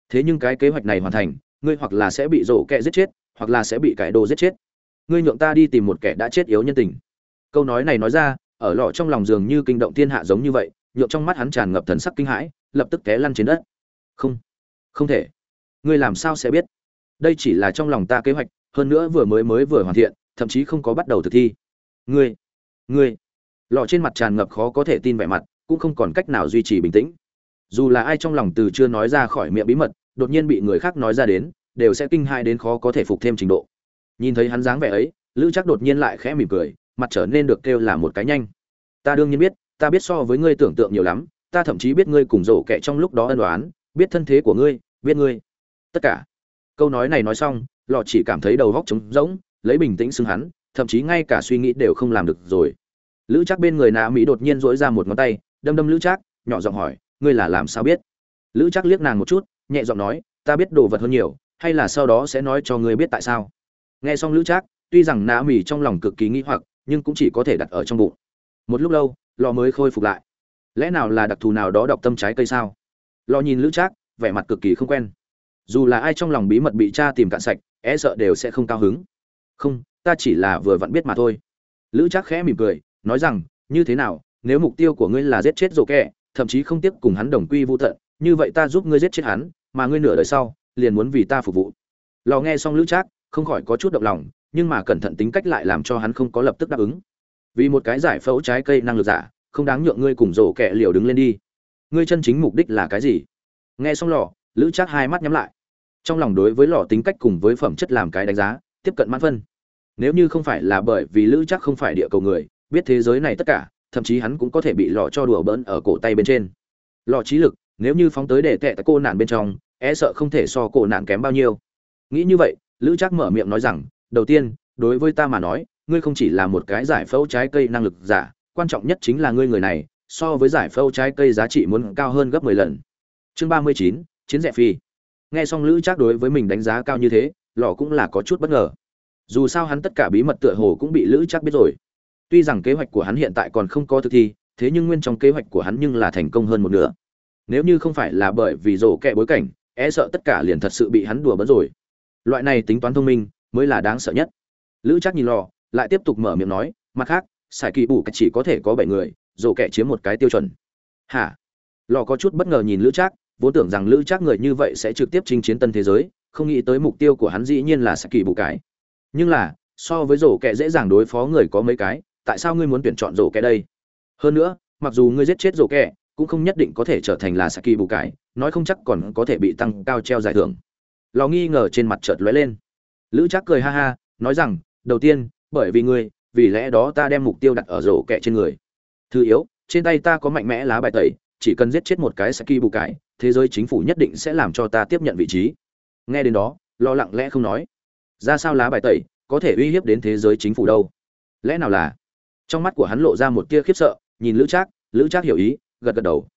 Thế nhưng cái kế hoạch này hoàn thành, ngươi hoặc là sẽ bị rổ kẹ giết chết, hoặc là sẽ bị cải đồ giết chết. Ngươi nhượng ta đi tìm một kẻ đã chết yếu nhân tình. Câu nói này nói ra, ở lọ trong lòng dường như kinh động thiên hạ giống như vậy nhượng trong mắt hắn tràn ngập thần sắc kinh hãi, lập tức té lăn trên đất. Không không thể. Ngươi làm sao sẽ biết? Đây chỉ là trong lòng ta kế hoạch, hơn nữa vừa mới mới vừa hoàn thiện, thậm chí không có bắt đầu thực thi. Ngươi ngươi. Lọ trên mặt tràn ngập khó có thể tin vẻ mặt, cũng không còn cách nào duy trì bình tĩnh. Dù là ai trong lòng từ chưa nói ra khỏi miệng bí mật, đột nhiên bị người khác nói ra đến, đều sẽ kinh hãi đến khó có thể phục thêm trình độ. Nhìn thấy hắn dáng vẻ ấy, lữ chắc đột nhiên lại khẽ mỉm cười, mặt trở nên được kêu là một cái nhanh. Ta đương nhiên biết ta biết so với ngươi tưởng tượng nhiều lắm, ta thậm chí biết ngươi cùng rổ kẹ trong lúc đó ân đoán biết thân thế của ngươi, biết ngươi. Tất cả. Câu nói này nói xong, lọ chỉ cảm thấy đầu góc trống rỗng, lấy bình tĩnh xưng hắn, thậm chí ngay cả suy nghĩ đều không làm được rồi. Lữ chắc bên người nạ mỹ đột nhiên dỗi ra một ngón tay, đâm đâm lữ chắc nhỏ giọng hỏi, ngươi là làm sao biết? Lữ chắc liếc nàng một chút, nhẹ giọng nói, ta biết đồ vật hơn nhiều, hay là sau đó sẽ nói cho ngươi biết tại sao? Nghe xong lữ chắc tuy rằng nạ mỹ trong lòng cực kỳ nghi hoặc, nhưng cũng chỉ có thể đặt ở trong bụng. Một lúc lâu lò mới khôi phục lại. Lẽ nào là đặc thù nào đó đọc tâm trái cây sao? Lò nhìn lữ trác, vẻ mặt cực kỳ không quen. Dù là ai trong lòng bí mật bị cha tìm cạn sạch e sợ đều sẽ không cao hứng. Không, ta chỉ là vừa vặn biết mà thôi. Lữ trác khẽ mỉm cười, nói rằng, như thế nào, nếu mục tiêu của ngươi là giết chết rổ kẹ, thậm chí không tiếp cùng hắn đồng quy vô tận, như vậy ta giúp ngươi giết chết hắn, mà ngươi nửa đời sau, liền muốn vì ta phục vụ. Lò nghe xong lữ trác, không khỏi có chút động lòng, nhưng mà cẩn thận tính cách lại làm cho hắn không có lập tức đáp ứng vì một cái giải phẫu trái cây năng lực giả, không đáng nhượng ngươi cùng rổ kẹ liều đứng lên đi. Ngươi chân chính mục đích là cái gì? Nghe xong lò, lữ chắc hai mắt nhắm lại. Trong lòng đối với lò tính cách cùng với phẩm chất làm cái đánh giá, tiếp cận mãn phân. Nếu như không phải là bởi vì lữ chắc không phải địa cầu người, biết thế giới này tất cả, thậm chí hắn cũng có thể bị lò cho đùa bỡn ở cổ tay bên trên. Lò trí lực, nếu như phóng tới để tệ tại cô nạn bên trong e sợ không thể so cổ nạn kém bao nhiêu. Nghĩ như vậy, lữ chắc mở miệng nói rằng, đầu tiên, đối với ta mà nói ngươi không chỉ là một cái giải phẫu trái cây năng lực giả, quan trọng nhất chính là ngươi người này, so với giải phẫu trái cây giá trị muốn cao hơn gấp mười lần. Chương ba mươi chín, chiến rẻ phi. Nghe xong lữ trác đối với mình đánh giá cao như thế, lò cũng là có chút bất ngờ. Dù sao hắn tất cả bí mật tựa hồ cũng bị lữ trác biết rồi. Tuy rằng kế hoạch của hắn hiện tại còn không có thực thi, thế nhưng nguyên trong kế hoạch của hắn nhưng là thành công hơn một nửa. Nếu như không phải là bởi vì rổ kẹ bối cảnh e sợ tất cả liền thật sự bị hắn đùa bỡn rồi. Loại này tính toán thông minh mới là đáng sợ nhất. Lữ chắc nhìn lò lại tiếp tục mở miệng nói, mặt khác, sải kỳ bù chỉ có thể có bảy người dồ kẻ chiếm một cái tiêu chuẩn. Hả? Lò có chút bất ngờ nhìn lữ trác, vốn tưởng rằng lữ trác người như vậy sẽ trực tiếp chinh chiến tân thế giới, không nghĩ tới mục tiêu của hắn dĩ nhiên là sải kỳ bù cái. Nhưng là, so với rổ kẹ dễ dàng đối phó người có mấy cái, tại sao ngươi muốn tuyển chọn rổ kẹ đây? Hơn nữa, mặc dù ngươi giết chết rổ kẹ cũng không nhất định có thể trở thành là saki bù cái, nói không chắc còn có thể bị tăng cao treo giải thưởng. Lò nghi ngờ trên mặt chợt lóe lên. Lữ chắc cười ha ha, nói rằng, đầu tiên bởi vì ngươi, vì lẽ đó ta đem mục tiêu đặt ở rổ kẹ trên người. Thứ yếu, trên tay ta có mạnh mẽ lá bài tẩy, chỉ cần giết chết một cái saki bù cái, thế giới chính phủ nhất định sẽ làm cho ta tiếp nhận vị trí. Nghe đến đó, lo lặng lẽ không nói. Ra sao lá bài tẩy có thể uy hiếp đến thế giới chính phủ đâu? Lẽ nào là? Trong mắt của hắn lộ ra một tia khiếp sợ, nhìn lữ trác lữ trác hiểu ý, gật gật đầu.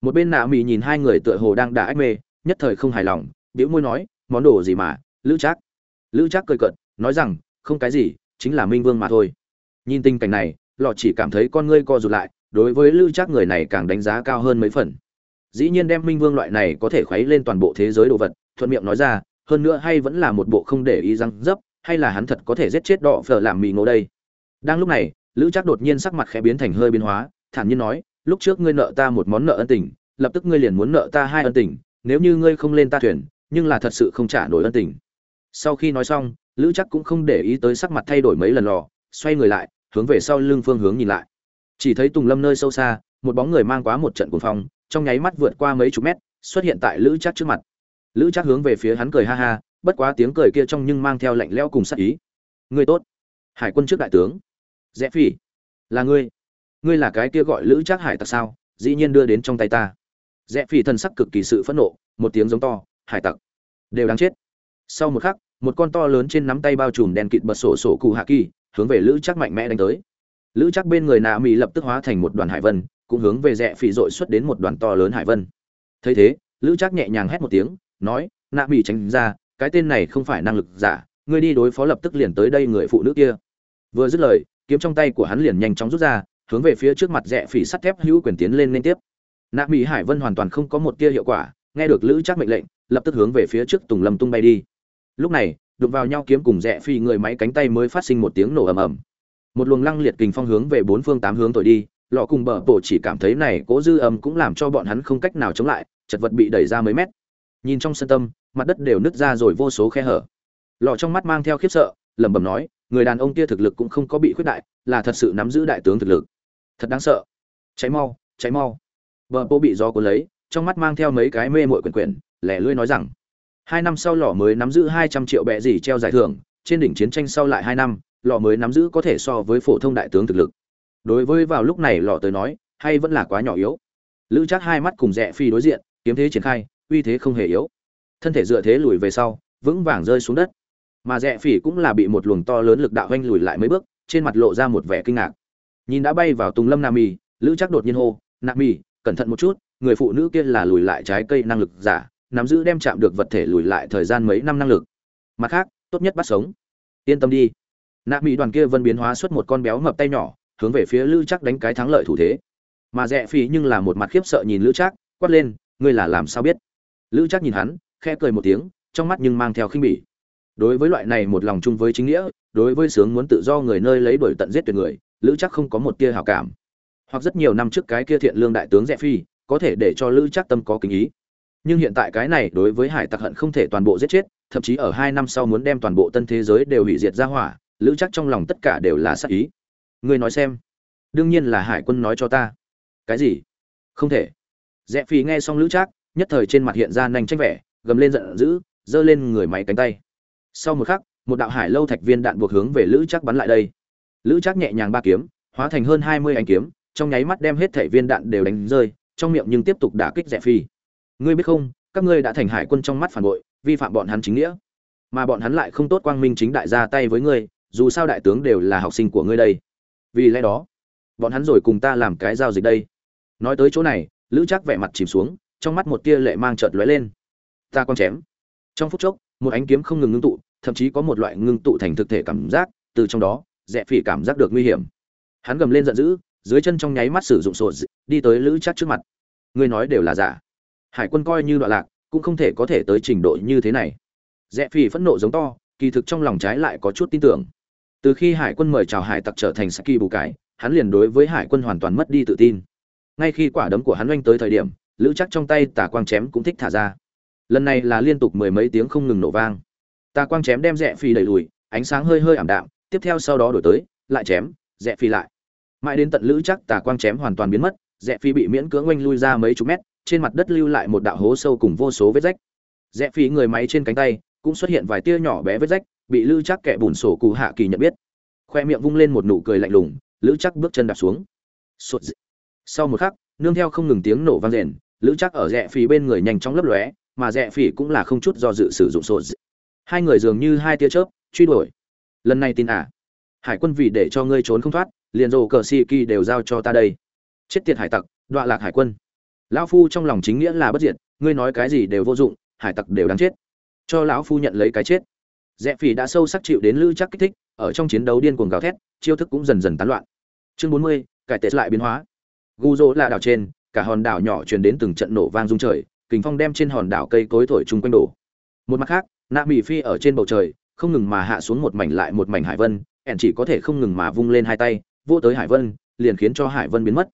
Một bên nạ mì nhìn hai người tựa hồ đang đả ách mê, nhất thời không hài lòng biểu môi nói, món đồ gì mà? Lữ trác. Lữ trác cười cợt, nói rằng, không cái gì chính là minh vương mà thôi. Nhìn tình cảnh này, lọ chỉ cảm thấy con ngươi co rụt lại, đối với lữ trác người này càng đánh giá cao hơn mấy phần. Dĩ nhiên đem minh vương loại này có thể khuấy lên toàn bộ thế giới đồ vật, thuận miệng nói ra, hơn nữa hay vẫn là một bộ không để ý răng dấp, hay là hắn thật có thể giết chết đỏ phở làm mì ngộ đây. Đang lúc này, lữ trác đột nhiên sắc mặt khẽ biến thành hơi biến hóa, thản nhiên nói, lúc trước ngươi nợ ta một món nợ ân tình, lập tức ngươi liền muốn nợ ta hai ân tình, nếu như ngươi không lên ta thuyền, nhưng là thật sự không trả nổi ân tình. Sau khi nói xong lữ chắc cũng không để ý tới sắc mặt thay đổi mấy lần lò, xoay người lại, hướng về sau lưng phương hướng nhìn lại. Chỉ thấy tùng lâm nơi sâu xa, một bóng người mang quá một trận cuồng phong, trong nháy mắt vượt qua mấy chục mét, xuất hiện tại lữ chắc trước mặt. Lữ chắc hướng về phía hắn cười ha ha, bất quá tiếng cười kia trong nhưng mang theo lạnh lẽo cùng sắc ý. Ngươi tốt, hải quân trước đại tướng, rẽ phi là ngươi. Ngươi là cái kia gọi lữ trác hải tặc sao? Dĩ nhiên đưa đến trong tay ta. Rẽ phi thân sắc cực kỳ sự phẫn nộ, một tiếng giống to, hải tặc, đều đáng chết. Sau một khắc một con to lớn trên nắm tay bao trùm đen kịt bật sổ sổ cụ hạ kỳ, hướng về lữ chắc mạnh mẽ đánh tới. Lữ chắc bên người nạ mỹ lập tức hóa thành một đoàn hải vân, cũng hướng về rẽ phỉ dội xuất đến một đoàn to lớn hải vân. Thấy thế, lữ chắc nhẹ nhàng hét một tiếng, nói, nạ mỹ tránh ra, cái tên này không phải năng lực giả, ngươi đi đối phó lập tức liền tới đây người phụ nữ kia. Vừa dứt lời, kiếm trong tay của hắn liền nhanh chóng rút ra, hướng về phía trước mặt rẽ phỉ sắt thép hữu quyền tiến lên liên tiếp. Nạ mỹ hải vân hoàn toàn không có một tia hiệu quả, nghe được lữ chắc mệnh lệnh, lập tức hướng về phía trước tùng lâm tung bay đi lúc này, đụng vào nhau kiếm cùng rẽ phi người máy cánh tay mới phát sinh một tiếng nổ ầm ầm. Một luồng lăng liệt kình phong hướng về bốn phương tám hướng thổi đi, lọ cùng bờ bộ chỉ cảm thấy này cố dư âm cũng làm cho bọn hắn không cách nào chống lại, chật vật bị đẩy ra mấy mét. Nhìn trong sân tâm, mặt đất đều nứt ra rồi vô số khe hở. Lọ trong mắt mang theo khiếp sợ, lẩm bẩm nói, người đàn ông kia thực lực cũng không có bị khuyết đại, là thật sự nắm giữ đại tướng thực lực. Thật đáng sợ. Cháy mau cháy mau. Bờ bộ bị gió cuốn lấy, trong mắt mang theo mấy cái mê mội quyển quyển, lẻ lưỡi nói rằng hai năm sau lọ mới nắm giữ hai trăm triệu bệ gì treo giải thưởng, trên đỉnh chiến tranh sau lại hai năm, lọ mới nắm giữ có thể so với phổ thông đại tướng thực lực. Đối với vào lúc này lọ tới nói, hay vẫn là quá nhỏ yếu. Lữ chắc hai mắt cùng rẽ phi đối diện, kiếm thế triển khai, uy thế không hề yếu. Thân thể dựa thế lùi về sau, vững vàng rơi xuống đất. Mà rẽ phỉ cũng là bị một luồng to lớn lực đạo oanh lùi lại mấy bước, trên mặt lộ ra một vẻ kinh ngạc. Nhìn đã bay vào tùng lâm nam mì, lữ chắc đột nhiên hô, nam mì, cẩn thận một chút, người phụ nữ kia là lùi lại trái cây năng lực giả nắm giữ đem chạm được vật thể lùi lại thời gian mấy năm năng lực. Mặt khác, tốt nhất bắt sống. Yên tâm đi. Nạ mỹ đoàn kia vân biến hóa xuất một con béo mập tay nhỏ, hướng về phía lữ chắc đánh cái thắng lợi thủ thế. Mà rẽ phi nhưng là một mặt khiếp sợ nhìn lữ chắc quát lên, ngươi là làm sao biết? Lữ chắc nhìn hắn, khẽ cười một tiếng, trong mắt nhưng mang theo khinh bỉ. Đối với loại này một lòng chung với chính nghĩa, đối với sướng muốn tự do người nơi lấy đuổi tận giết tuyệt người, lữ chắc không có một tia hào cảm. Hoặc rất nhiều năm trước cái kia thiện lương đại tướng rẽ phi có thể để cho lữ chắc tâm có kính ý nhưng hiện tại cái này đối với hải tặc hận không thể toàn bộ giết chết, thậm chí ở hai năm sau muốn đem toàn bộ tân thế giới đều hủy diệt ra hỏa, lữ chắc trong lòng tất cả đều là sắc ý. Ngươi nói xem, đương nhiên là hải quân nói cho ta. Cái gì? Không thể. Rẽ phi nghe xong lữ trác, nhất thời trên mặt hiện ra nành tranh vẻ, gầm lên giận dữ, giơ lên người máy cánh tay. Sau một khắc, một đạo hải lâu thạch viên đạn buộc hướng về lữ trác bắn lại đây. Lữ trác nhẹ nhàng ba kiếm, hóa thành hơn hai mươi anh kiếm, trong nháy mắt đem hết thảy viên đạn đều đánh rơi, trong miệng nhưng tiếp tục đả kích rẽ phi ngươi biết không, các ngươi đã thành hải quân trong mắt phản bội, vi phạm bọn hắn chính nghĩa. Mà bọn hắn lại không tốt quang minh chính đại ra tay với ngươi, dù sao đại tướng đều là học sinh của ngươi đây. Vì lẽ đó, bọn hắn rồi cùng ta làm cái giao dịch đây. Nói tới chỗ này, lữ chắc vẻ mặt chìm xuống, trong mắt một tia lệ mang chợt lóe lên. Ta con chém. Trong phút chốc, một ánh kiếm không ngừng ngưng tụ, thậm chí có một loại ngưng tụ thành thực thể cảm giác, từ trong đó rẽ phỉ cảm giác được nguy hiểm. Hắn gầm lên giận dữ, dưới chân trong nháy mắt sử dụng sột đi tới lữ chắc trước mặt. Ngươi nói đều là giả hải quân coi như đoạn lạc, cũng không thể có thể tới trình độ như thế này. Rẽ phi phẫn nộ giống to, kỳ thực trong lòng trái lại có chút tin tưởng. Từ khi hải quân mời chào hải tặc trở thành saki bù cải, hắn liền đối với hải quân hoàn toàn mất đi tự tin. Ngay khi quả đấm của hắn oanh tới thời điểm, lữ chắc trong tay tà quang chém cũng thích thả ra. Lần này là liên tục mười mấy tiếng không ngừng nổ vang. Tà quang chém đem rẽ phi đẩy lùi, ánh sáng hơi hơi ảm đạm, tiếp theo sau đó đổi tới, lại chém, rẽ phi lại. Mãi đến tận lữ chắc tà quang chém hoàn toàn biến mất, rẽ phi bị miễn cưỡng oanh lui ra mấy chục mét trên mặt đất lưu lại một đạo hố sâu cùng vô số vết rách. Rẽ phí người máy trên cánh tay, cũng xuất hiện vài tia nhỏ bé vết rách, bị lữ chắc kẻ bùn sổ cụ hạ kỳ nhận biết. Khoe miệng vung lên một nụ cười lạnh lùng, lữ chắc bước chân đạp xuống. Sột dị. sau một khắc, nương theo không ngừng tiếng nổ vang rền, lữ chắc ở rẽ phí bên người nhanh chóng lấp lóe, mà rẽ phí cũng là không chút do dự sử dụng sột dị. hai người dường như hai tia chớp, truy đuổi. Lần này tin à? Hải quân vì để cho ngươi trốn không thoát, liền rồ cờ si kỳ đều giao cho ta đây. Chết tiệt hải tặc, đọa lạc hải quân lão phu trong lòng chính nghĩa là bất diệt, ngươi nói cái gì đều vô dụng, hải tặc đều đáng chết. Cho lão phu nhận lấy cái chết. Rẽ phỉ đã sâu sắc chịu đến lữ chắc kích thích, ở trong chiến đấu điên cuồng gào thét, chiêu thức cũng dần dần tán loạn. Chương bốn mươi, cải tệ lại biến hóa. Gu dỗ là đảo trên, cả hòn đảo nhỏ truyền đến từng trận nổ vang rung trời kính phong đem trên hòn đảo cây cối thổi chung quanh đổ. Một mặt khác, nạ mỹ phi ở trên bầu trời, không ngừng mà hạ xuống một mảnh lại một mảnh hải vân, ẻn chỉ có thể không ngừng mà vung lên hai tay, vô tới hải vân, liền khiến cho hải vân biến mất.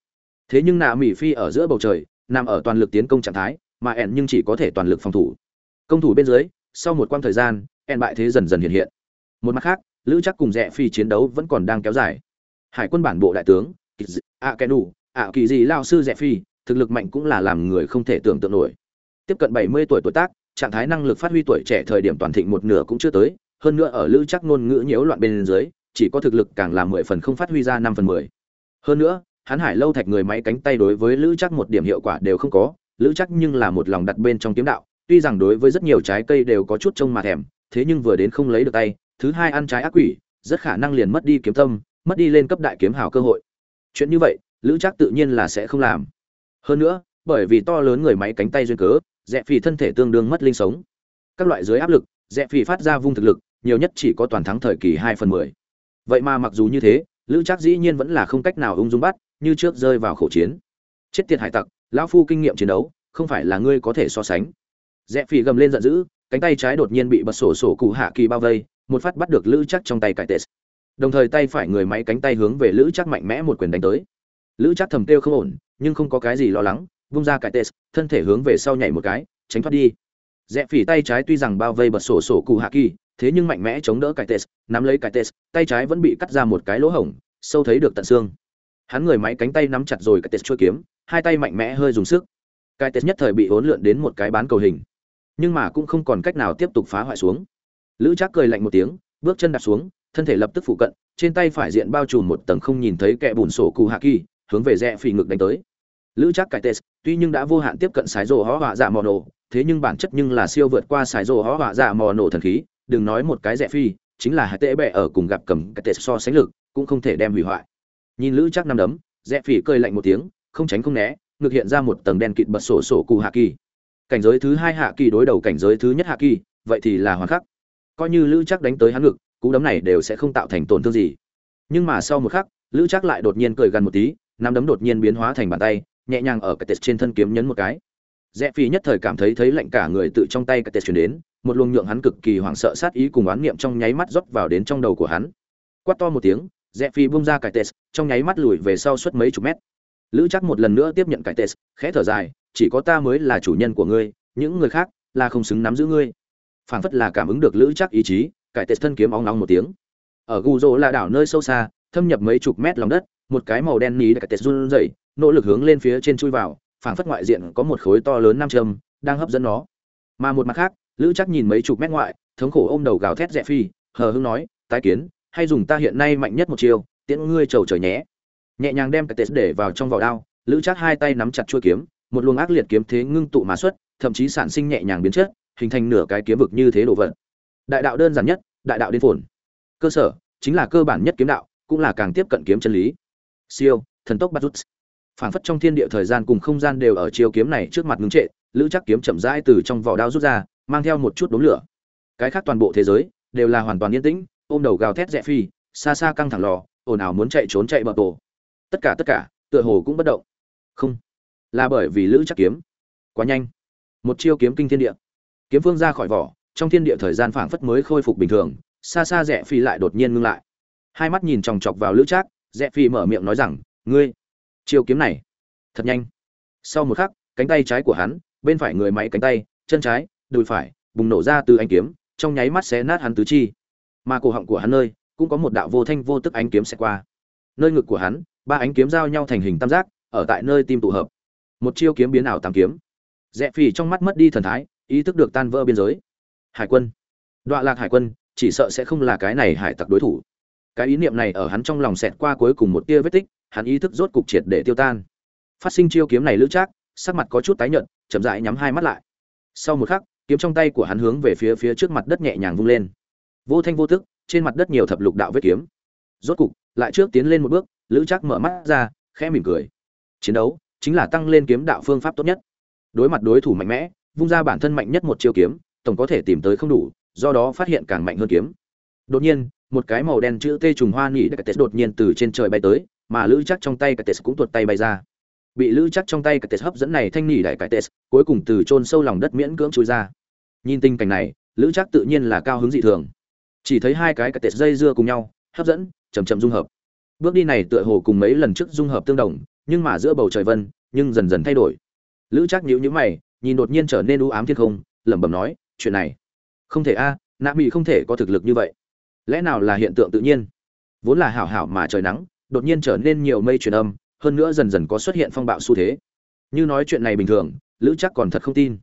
Thế nhưng nạ mỹ phi ở giữa bầu trời nằm ở toàn lực tiến công trạng thái, mà ẻn nhưng chỉ có thể toàn lực phòng thủ. Công thủ bên dưới, sau một quãng thời gian, ẻn bại thế dần dần hiện hiện. Một mặt khác, lữ chắc cùng rẽ phi chiến đấu vẫn còn đang kéo dài. Hải quân bản bộ đại tướng ạ kẻ đủ ạ kỳ gì lao sư rẽ phi, thực lực mạnh cũng là làm người không thể tưởng tượng nổi. Tiếp cận bảy mươi tuổi tuổi tác, trạng thái năng lực phát huy tuổi trẻ thời điểm toàn thịnh một nửa cũng chưa tới, hơn nữa ở lữ chắc ngôn ngữ nhiễu loạn bên dưới, chỉ có thực lực càng là mười phần không phát huy ra năm phần mười. Hơn nữa hắn hải lâu thạch người máy cánh tay đối với lữ chắc một điểm hiệu quả đều không có, lữ chắc nhưng là một lòng đặt bên trong kiếm đạo, tuy rằng đối với rất nhiều trái cây đều có chút trông mà thèm, thế nhưng vừa đến không lấy được tay, thứ hai ăn trái ác quỷ, rất khả năng liền mất đi kiếm tâm, mất đi lên cấp đại kiếm hào cơ hội. Chuyện như vậy, lữ chắc tự nhiên là sẽ không làm. Hơn nữa, bởi vì to lớn người máy cánh tay duyên cớ, rẽ phì thân thể tương đương mất linh sống. Các loại dưới áp lực, rẽ phì phát ra vung thực lực, nhiều nhất chỉ có toàn thắng thời kỳ hai phần mười. Vậy mà mặc dù như thế, lữ chắc dĩ nhiên vẫn là không cách nào ung dung bắt như trước rơi vào khẩu chiến. Chết tiệt hải tặc, lão phu kinh nghiệm chiến đấu, không phải là ngươi có thể so sánh. Rẽ phì gầm lên giận dữ, cánh tay trái đột nhiên bị bật sổ sổ cụ hạ kỳ bao vây, một phát bắt được lữ chắc trong tay cải tệ. Đồng thời tay phải người máy cánh tay hướng về lữ chắc mạnh mẽ một quyền đánh tới. Lữ chắc thầm kêu không ổn, nhưng không có cái gì lo lắng, vung ra cải tệ, thân thể hướng về sau nhảy một cái, tránh thoát đi. Rẽ phỉ tay trái tuy rằng bao vây bật sổ sổ cụ hạ kỳ, thế nhưng mạnh mẽ chống đỡ cải tệ, nắm lấy cải tệ, tay trái vẫn bị cắt ra một cái lỗ hổng, sâu thấy được tận xương hắn người máy cánh tay nắm chặt rồi cái tết chuôi kiếm, hai tay mạnh mẽ hơi dùng sức. Cái tết nhất thời bị hỗn lượn đến một cái bán cầu hình. Nhưng mà cũng không còn cách nào tiếp tục phá hoại xuống. Lữ trác cười lạnh một tiếng, bước chân đặt xuống, thân thể lập tức phụ cận, trên tay phải diện bao trùm một tầng không nhìn thấy kẻ bùn sổ cụ hạ kỳ, hướng về rẽ phỉ ngực đánh tới. Lữ trác cải tes tuy nhưng đã vô hạn tiếp cận sái rồ hó họa dạ mò nổ, thế nhưng bản chất nhưng là siêu vượt qua sái rồ hó họa dạ mò nổ thần khí, đừng nói một cái rẽ phi chính là hai tệ bẹ ở cùng gặp cầm cái tes so sánh lực, cũng không thể đem hủy hoại nhìn lữ chắc năm đấm, rẽ phỉ cười lạnh một tiếng, không tránh không né, ngược hiện ra một tầng đen kịt bật sổ sổ cụ hạ kỳ. Cảnh giới thứ hai hạ kỳ đối đầu cảnh giới thứ nhất hạ kỳ, vậy thì là hoàn khắc. Coi như lữ chắc đánh tới hắn ngực, cú đấm này đều sẽ không tạo thành tổn thương gì. Nhưng mà sau một khắc, lữ chắc lại đột nhiên cười gần một tí, năm đấm đột nhiên biến hóa thành bàn tay, nhẹ nhàng ở cái tết trên thân kiếm nhấn một cái. Rẽ phi nhất thời cảm thấy thấy lạnh cả người tự trong tay cái tết chuyển đến, một luồng nhượng hắn cực kỳ hoảng sợ sát ý cùng oán niệm trong nháy mắt rót vào đến trong đầu của hắn. Quát to một tiếng rẽ phi bung ra cải tes trong nháy mắt lùi về sau suốt mấy chục mét. Lữ chắc một lần nữa tiếp nhận cải tes khẽ thở dài, chỉ có ta mới là chủ nhân của ngươi, những người khác là không xứng nắm giữ ngươi. Phảng phất là cảm ứng được lữ chắc ý chí, cải tes thân kiếm óng nóng một tiếng. Ở gu rỗ là đảo nơi sâu xa, thâm nhập mấy chục mét lòng đất, một cái màu đen ní cải tes run rẩy, nỗ lực hướng lên phía trên chui vào, phảng phất ngoại diện có một khối to lớn nam châm đang hấp dẫn nó. Mà một mặt khác, lữ chắc nhìn mấy chục mét ngoại, thống khổ ôm đầu gào thét rẽ phi, hờ hưng nói, tái kiến hay dùng ta hiện nay mạnh nhất một chiêu, tiễn ngươi trầu trời nhé. Nhẹ nhàng đem cái tết để vào trong vỏ đao, lữ chắc hai tay nắm chặt chuôi kiếm, một luồng ác liệt kiếm thế ngưng tụ mà xuất, thậm chí sản sinh nhẹ nhàng biến chất, hình thành nửa cái kiếm vực như thế đồ vật. Đại đạo đơn giản nhất, đại đạo điên phồn cơ sở, chính là cơ bản nhất kiếm đạo, cũng là càng tiếp cận kiếm chân lý. Siêu, thần tốc bắt rút. Phảng phất trong thiên địa thời gian cùng không gian đều ở chiêu kiếm này trước mặt ngưng trệ, lữ chắc kiếm chậm rãi từ trong vỏ đao rút ra, mang theo một chút đốm lửa. Cái khác toàn bộ thế giới, đều là hoàn toàn yên tĩnh ôm đầu gào thét rẽ phi, xa xa căng thẳng lò, ồn ào muốn chạy trốn chạy bờ tổ. Tất cả tất cả, tựa hồ cũng bất động. Không, là bởi vì lữ chắc kiếm. Quá nhanh. Một chiêu kiếm kinh thiên địa. Kiếm phương ra khỏi vỏ, trong thiên địa thời gian phảng phất mới khôi phục bình thường, xa xa rẽ phi lại đột nhiên ngưng lại. Hai mắt nhìn chòng chọc vào lữ trác rẽ phi mở miệng nói rằng, ngươi, chiêu kiếm này, thật nhanh. Sau một khắc, cánh tay trái của hắn, bên phải người máy cánh tay, chân trái, đùi phải, bùng nổ ra từ anh kiếm, trong nháy mắt xé nát hắn tứ chi mà cổ họng của hắn nơi cũng có một đạo vô thanh vô tức ánh kiếm sẽ qua. Nơi ngực của hắn, ba ánh kiếm giao nhau thành hình tam giác, ở tại nơi tim tụ hợp. Một chiêu kiếm biến ảo tam kiếm. Rẽ phì trong mắt mất đi thần thái, ý thức được tan vỡ biên giới. Hải quân. Đọa lạc hải quân, chỉ sợ sẽ không là cái này hải tặc đối thủ. Cái ý niệm này ở hắn trong lòng xẹt qua cuối cùng một tia vết tích, hắn ý thức rốt cục triệt để tiêu tan. Phát sinh chiêu kiếm này lữ trác, sắc mặt có chút tái nhợt, chậm rãi nhắm hai mắt lại. Sau một khắc, kiếm trong tay của hắn hướng về phía phía trước mặt đất nhẹ nhàng vung lên vô thanh vô tức, trên mặt đất nhiều thập lục đạo vết kiếm. Rốt cục, lại trước tiến lên một bước, lữ chắc mở mắt ra, khẽ mỉm cười. Chiến đấu chính là tăng lên kiếm đạo phương pháp tốt nhất. Đối mặt đối thủ mạnh mẽ, vung ra bản thân mạnh nhất một chiêu kiếm, tổng có thể tìm tới không đủ, do đó phát hiện càng mạnh hơn kiếm. Đột nhiên, một cái màu đen chữ tê trùng hoa nhỉ đất tết đột nhiên từ trên trời bay tới, mà lữ chắc trong tay cái tết cũng tuột tay bay ra. Bị lữ chắc trong tay cái tết hấp dẫn này thanh nhỉ đại cái tết, cuối cùng từ chôn sâu lòng đất miễn cưỡng chui ra. Nhìn tình cảnh này, lữ chắc tự nhiên là cao hứng dị thường chỉ thấy hai cái cái tết dây dưa cùng nhau hấp dẫn chầm chậm dung hợp. Bước đi này tựa hồ cùng mấy lần trước dung hợp tương đồng nhưng mà giữa bầu trời vân nhưng dần dần thay đổi. Lữ chắc nhíu nhíu mày nhìn đột nhiên trở nên u ám thiên không lẩm bẩm nói chuyện này không thể a à, nạ mỹ không thể có thực lực như vậy. Lẽ nào là hiện tượng tự nhiên? Vốn là hảo hảo mà trời nắng đột nhiên trở nên nhiều mây truyền âm hơn nữa dần dần có xuất hiện phong bạo xu thế. Như nói chuyện này bình thường lữ chắc còn thật không tin.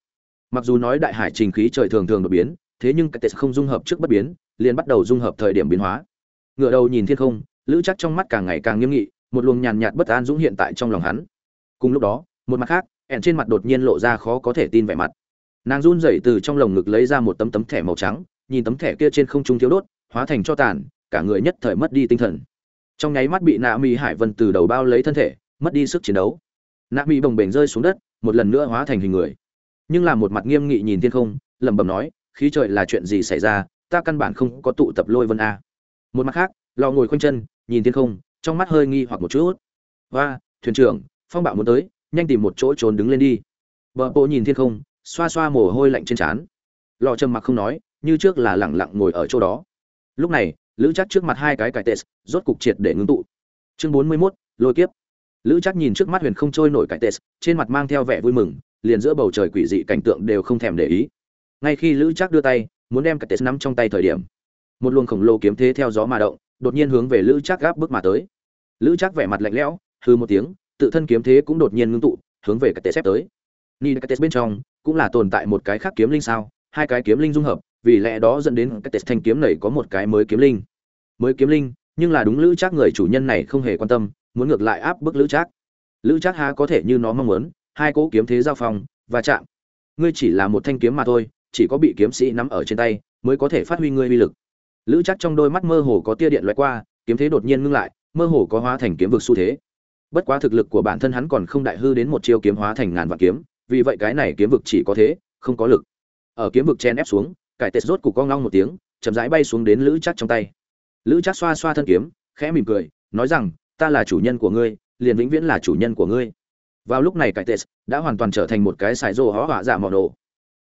Mặc dù nói đại hải trình khí trời thường thường đột biến thế nhưng cái tệ không dung hợp trước bất biến, liền bắt đầu dung hợp thời điểm biến hóa. Ngựa đầu nhìn thiên không, lữ chắc trong mắt càng ngày càng nghiêm nghị, một luồng nhàn nhạt bất an dũng hiện tại trong lòng hắn. Cùng lúc đó, một mặt khác, ẻn trên mặt đột nhiên lộ ra khó có thể tin vẻ mặt. Nàng run rẩy từ trong lồng ngực lấy ra một tấm tấm thẻ màu trắng, nhìn tấm thẻ kia trên không trung thiếu đốt, hóa thành cho tàn, cả người nhất thời mất đi tinh thần. Trong nháy mắt bị nạ mỹ hải vân từ đầu bao lấy thân thể, mất đi sức chiến đấu. Nạ mỹ bồng bềnh rơi xuống đất, một lần nữa hóa thành hình người. Nhưng là một mặt nghiêm nghị nhìn thiên không, lẩm bẩm nói khí trời là chuyện gì xảy ra ta căn bản không có tụ tập lôi vân a. Một mặt khác lò ngồi khoanh chân nhìn thiên không trong mắt hơi nghi hoặc một chút. Và thuyền trưởng phong bạo muốn tới nhanh tìm một chỗ trốn đứng lên đi. Vợ bộ nhìn thiên không xoa xoa mồ hôi lạnh trên trán. Lò trầm mặc không nói như trước là lẳng lặng ngồi ở chỗ đó. Lúc này lữ chắc trước mặt hai cái cải tệ rốt cục triệt để ngưng tụ. Chương bốn mươi 41, lôi kiếp. Lữ chắc nhìn trước mắt huyền không trôi nổi cải tệ trên mặt mang theo vẻ vui mừng liền giữa bầu trời quỷ dị cảnh tượng đều không thèm để ý ngay khi lữ chắc đưa tay, muốn đem cả tệ nắm trong tay thời điểm, một luồng khổng lồ kiếm thế theo gió mà động, đột nhiên hướng về lữ chắc gáp bước mà tới. Lữ chắc vẻ mặt lạnh lẽo hư một tiếng, tự thân kiếm thế cũng đột nhiên ngưng tụ, hướng về cả tệ xếp tới. Ni cả tệ bên trong, cũng là tồn tại một cái khác kiếm linh sao, hai cái kiếm linh dung hợp, vì lẽ đó dẫn đến cái tết thanh kiếm này có một cái mới kiếm linh. Mới kiếm linh, nhưng là đúng lữ chắc người chủ nhân này không hề quan tâm, muốn ngược lại áp bức lữ chắc lữ chắc há có thể như nó mong muốn, hai cỗ kiếm thế giao phong và chạm. Ngươi chỉ là một thanh kiếm mà thôi chỉ có bị kiếm sĩ nắm ở trên tay mới có thể phát huy ngươi uy lực. Lữ chắc trong đôi mắt mơ hồ có tia điện loại qua, kiếm thế đột nhiên ngưng lại, mơ hồ có hóa thành kiếm vực xu thế. Bất quá thực lực của bản thân hắn còn không đại hư đến một chiêu kiếm hóa thành ngàn vạn kiếm, vì vậy cái này kiếm vực chỉ có thế, không có lực. Ở kiếm vực chen ép xuống, cải tết rốt cục cong long một tiếng, chậm rãi bay xuống đến lữ chắc trong tay. Lữ chắc xoa xoa thân kiếm, khẽ mỉm cười, nói rằng, ta là chủ nhân của ngươi, liền vĩnh viễn là chủ nhân của ngươi. Vào lúc này cải tết đã hoàn toàn trở thành một cái xài rồ hó hỏa dạ mỏ nổ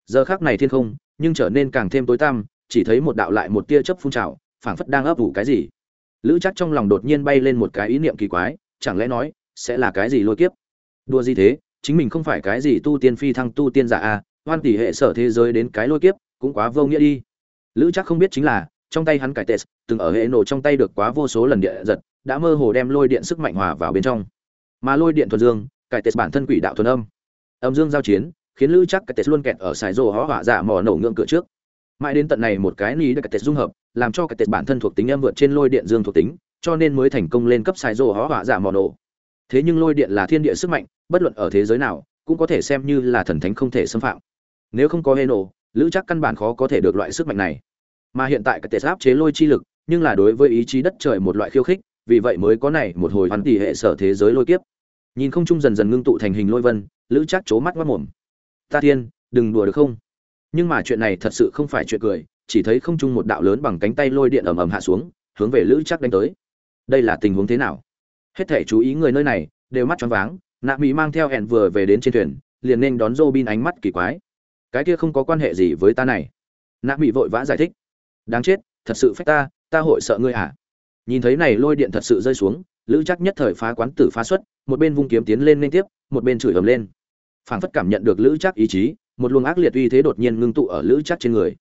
giờ khác này thiên không, nhưng trở nên càng thêm tối tăm, chỉ thấy một đạo lại một tia chớp phun trào, phảng phất đang ấp ủ cái gì. Lữ chắc trong lòng đột nhiên bay lên một cái ý niệm kỳ quái, chẳng lẽ nói, sẽ là cái gì lôi kiếp? Đua gì thế? Chính mình không phải cái gì tu tiên phi thăng tu tiên giả à? Hoan tỷ hệ sở thế giới đến cái lôi kiếp, cũng quá vô nghĩa đi. Lữ chắc không biết chính là, trong tay hắn cải tệ, từng ở hệ nổ trong tay được quá vô số lần địa giật, đã mơ hồ đem lôi điện sức mạnh hòa vào bên trong. Mà lôi điện thuần dương, cải tệ bản thân quỷ đạo thuần âm. Âm dương giao chiến khiến lữ chắc cái tết luôn kẹt ở sài rồ hó hỏa dạ mò nổ ngưỡng cửa trước. Mãi đến tận này một cái ni được cái tết dung hợp, làm cho cái tết bản thân thuộc tính em vượt trên lôi điện dương thuộc tính, cho nên mới thành công lên cấp sài rồ hó hỏa dạ mò nổ. Thế nhưng lôi điện là thiên địa sức mạnh, bất luận ở thế giới nào, cũng có thể xem như là thần thánh không thể xâm phạm. Nếu không có hệ nổ lữ chắc căn bản khó có thể được loại sức mạnh này. Mà hiện tại cái tệ áp chế lôi chi lực, nhưng là đối với ý chí đất trời một loại khiêu khích, vì vậy mới có này một hồi hoàn tỷ hệ sở thế giới lôi kiếp. Nhìn không trung dần dần ngưng tụ thành hình lôi vân, lữ chắc c mắt mất mồm ta thiên, đừng đùa được không? Nhưng mà chuyện này thật sự không phải chuyện cười, chỉ thấy không trung một đạo lớn bằng cánh tay lôi điện ầm ầm hạ xuống, hướng về lữ chắc đánh tới. Đây là tình huống thế nào? Hết thể chú ý người nơi này, đều mắt choáng váng, nạ mỹ mang theo hẹn vừa về đến trên thuyền, liền nên đón dô bin ánh mắt kỳ quái. Cái kia không có quan hệ gì với ta này. Nạ mỹ vội vã giải thích. Đáng chết, thật sự phách ta ta hội sợ ngươi à nhìn thấy này lôi điện thật sự rơi xuống, lữ chắc nhất thời phá quán tử phá xuất, một bên vung kiếm tiến lên liên tiếp, một bên chửi ầm lên phảng phất cảm nhận được lữ chắc ý chí, một luồng ác liệt uy thế đột nhiên ngưng tụ ở lữ chắc trên người.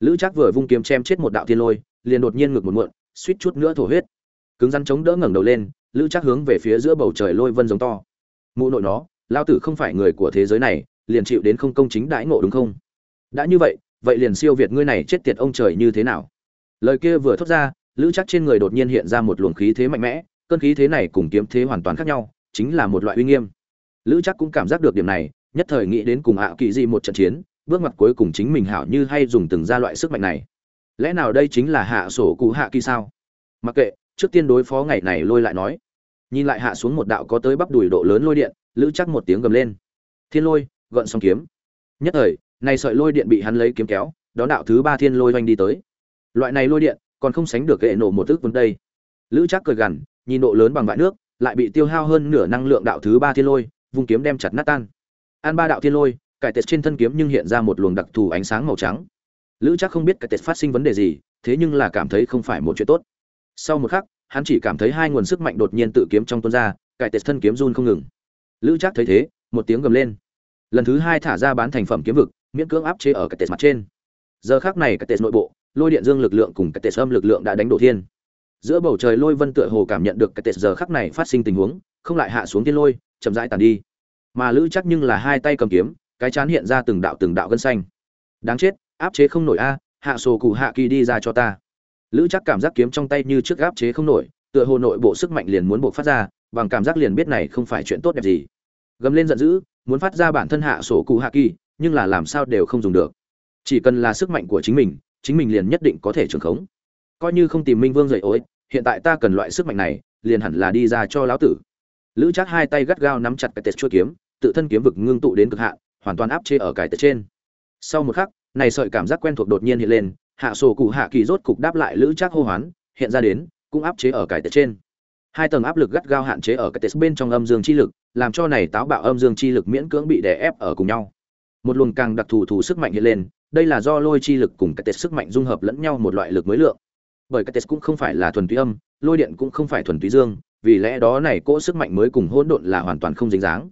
Lữ chắc vừa vung kiếm chém chết một đạo thiên lôi, liền đột nhiên ngược một muộn, suýt chút nữa thổ huyết. Cứng rắn chống đỡ ngẩng đầu lên, lữ chắc hướng về phía giữa bầu trời lôi vân giống to. Mụ nội nó, lao tử không phải người của thế giới này, liền chịu đến không công chính đãi ngộ đúng không? Đã như vậy vậy liền siêu việt ngươi này chết tiệt ông trời như thế nào? Lời kia vừa thốt ra, lữ chắc trên người đột nhiên hiện ra một luồng khí thế mạnh mẽ, cơn khí thế này cùng kiếm thế hoàn toàn khác nhau, chính là một loại uy nghiêm lữ chắc cũng cảm giác được điểm này, nhất thời nghĩ đến cùng ạ kỳ di một trận chiến, bước mặt cuối cùng chính mình hảo như hay dùng từng ra loại sức mạnh này. Lẽ nào đây chính là hạ sổ cụ hạ kỳ sao? Mặc kệ, trước tiên đối phó ngày này lôi lại nói. Nhìn lại hạ xuống một đạo có tới bắp đùi độ lớn lôi điện, lữ chắc một tiếng gầm lên. Thiên lôi gợn song kiếm. Nhất thời, này sợi lôi điện bị hắn lấy kiếm kéo đó đạo thứ ba thiên lôi oanh đi tới. Loại này lôi điện, còn không sánh được hệ nổ một tức vấn đây. Lữ chắc cười gằn, nhìn độ lớn bằng vại nước, lại bị tiêu hao hơn nửa năng lượng đạo thứ ba thiên lôi vung kiếm đem chặt nát tan. An ba đạo thiên lôi, cải tệt trên thân kiếm nhưng hiện ra một luồng đặc thù ánh sáng màu trắng. Lữ chắc không biết cải tệt phát sinh vấn đề gì, thế nhưng là cảm thấy không phải một chuyện tốt. Sau một khắc, hắn chỉ cảm thấy hai nguồn sức mạnh đột nhiên tự kiếm trong tuôn ra, cải tệt thân kiếm run không ngừng. Lữ chắc thấy thế, một tiếng gầm lên. Lần thứ hai thả ra bán thành phẩm kiếm vực, miễn cưỡng áp chế ở cải tệt mặt trên. Giờ khác này cải tệt nội bộ, lôi điện dương lực lượng cùng cải tệt âm lực lượng đã đánh đổ thiên. Giữa bầu trời lôi vân tựa hồ cảm nhận được cái tệ giờ khắc này phát sinh tình huống, không lại hạ xuống thiên lôi chậm rãi tàn đi. Mà lữ chắc nhưng là hai tay cầm kiếm, cái chán hiện ra từng đạo từng đạo gân xanh. Đáng chết, áp chế không nổi a, hạ sổ cụ hạ kỳ đi ra cho ta. Lữ chắc cảm giác kiếm trong tay như trước áp chế không nổi, tựa hồ nội bộ sức mạnh liền muốn buộc phát ra, bằng cảm giác liền biết này không phải chuyện tốt đẹp gì. Gầm lên giận dữ, muốn phát ra bản thân hạ sổ cụ hạ kỳ, nhưng là làm sao đều không dùng được. Chỉ cần là sức mạnh của chính mình chính mình liền nhất định có thể trưởng khống. Coi như không tìm minh vương dậy ối, hiện tại ta cần loại sức mạnh này, liền hẳn là đi ra cho lão tử lữ chắc hai tay gắt gao nắm chặt cái tết chuôi kiếm, tự thân kiếm vực ngưng tụ đến cực hạn, hoàn toàn áp chế ở cái tết trên. Sau một khắc, này sợi cảm giác quen thuộc đột nhiên hiện lên, hạ sổ cụ hạ kỳ rốt cục đáp lại lữ chắc hô hoán, hiện ra đến, cũng áp chế ở cái tết trên. Hai tầng áp lực gắt gao hạn chế ở cái tết bên trong âm dương chi lực, làm cho này táo bạo âm dương chi lực miễn cưỡng bị đè ép ở cùng nhau. Một luồng càng đặc thù thù sức mạnh hiện lên, đây là do lôi chi lực cùng cái tết sức mạnh dung hợp lẫn nhau một loại lực mới lượng. Bởi cái tết cũng không phải là thuần túy âm, lôi điện cũng không phải thuần túy dương vì lẽ đó này cỗ sức mạnh mới cùng hỗn độn là hoàn toàn không dính dáng.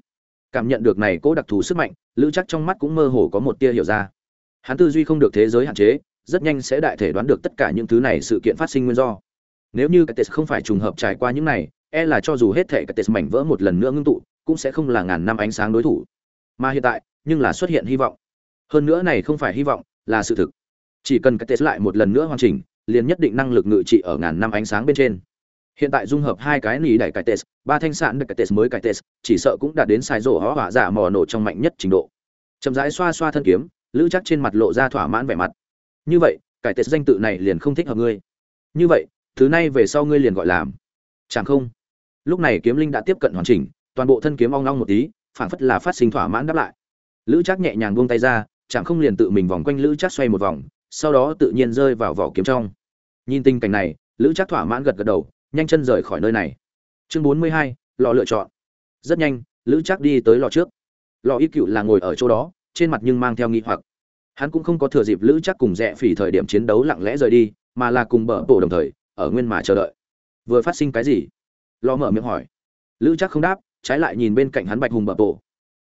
Cảm nhận được này cỗ đặc thù sức mạnh, lữ chắc trong mắt cũng mơ hồ có một tia hiểu ra. Hắn tư duy không được thế giới hạn chế, rất nhanh sẽ đại thể đoán được tất cả những thứ này sự kiện phát sinh nguyên do. Nếu như cái tết không phải trùng hợp trải qua những này e là cho dù hết thể cái tết mảnh vỡ một lần nữa ngưng tụ, cũng sẽ không là ngàn năm ánh sáng đối thủ. Mà hiện tại, nhưng là xuất hiện hy vọng. Hơn nữa này không phải hy vọng, là sự thực. Chỉ cần cái tết lại một lần nữa hoàn chỉnh, liền nhất định năng lực ngự trị ở ngàn năm ánh sáng bên trên hiện tại dung hợp hai cái nỉ đẩy cải tes ba thanh sản được cải tes mới cải tes chỉ sợ cũng đạt đến sai rổ hóa hỏa giả mò nổ trong mạnh nhất trình độ. Chậm rãi xoa xoa thân kiếm, lữ chắc trên mặt lộ ra thỏa mãn vẻ mặt. Như vậy, cải tes danh tự này liền không thích hợp ngươi. Như vậy, thứ này về sau ngươi liền gọi làm, chẳng không? Lúc này kiếm linh đã tiếp cận hoàn chỉnh, toàn bộ thân kiếm ong ong một tí, phảng phất là phát sinh thỏa mãn đáp lại. Lữ chắc nhẹ nhàng buông tay ra, chẳng không liền tự mình vòng quanh lữ chắc xoay một vòng, sau đó tự nhiên rơi vào vỏ kiếm trong. Nhìn tình cảnh này, lữ chắc thỏa mãn gật gật đầu nhanh chân rời khỏi nơi này. Chương bốn mươi hai, lò lựa chọn. Rất nhanh, lữ chắc đi tới lò trước. Lò ít cựu là ngồi ở chỗ đó, trên mặt nhưng mang theo nghi hoặc. Hắn cũng không có thừa dịp lữ chắc cùng rẽ phỉ thời điểm chiến đấu lặng lẽ rời đi, mà là cùng bờ bộ đồng thời, ở nguyên mà chờ đợi. Vừa phát sinh cái gì? Lò mở miệng hỏi. Lữ chắc không đáp, trái lại nhìn bên cạnh hắn bạch hùng bờ bộ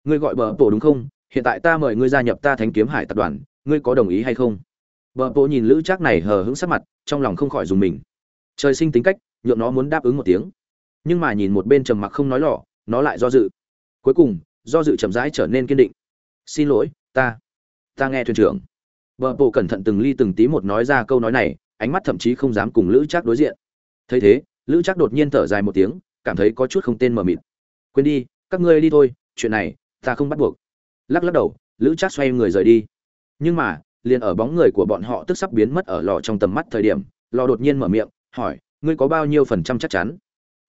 ngươi gọi bờ bộ đúng không? Hiện tại ta mời ngươi gia nhập ta thánh kiếm hải tập đoàn, ngươi có đồng ý hay không? Bờ bộ nhìn lữ chắc này hờ hững sắc mặt, trong lòng không khỏi dùng mình. Trời sinh tính cách nhượng nó muốn đáp ứng một tiếng. Nhưng mà nhìn một bên trầm mặc không nói lỏ nó lại do dự. Cuối cùng, do dự chậm rãi trở nên kiên định. Xin lỗi, ta ta nghe thuyền trưởng. Vợ bộ cẩn thận từng ly từng tí một nói ra câu nói này, ánh mắt thậm chí không dám cùng lữ trác đối diện. Thấy thế, lữ trác đột nhiên thở dài một tiếng, cảm thấy có chút không tên mờ mịt. Quên đi, các ngươi đi thôi, chuyện này ta không bắt buộc. Lắc lắc đầu, lữ trác xoay người rời đi. Nhưng mà, liền ở bóng người của bọn họ tức sắp biến mất ở lò trong tầm mắt thời điểm, lò đột nhiên mở miệng, hỏi ngươi có bao nhiêu phần trăm chắc chắn?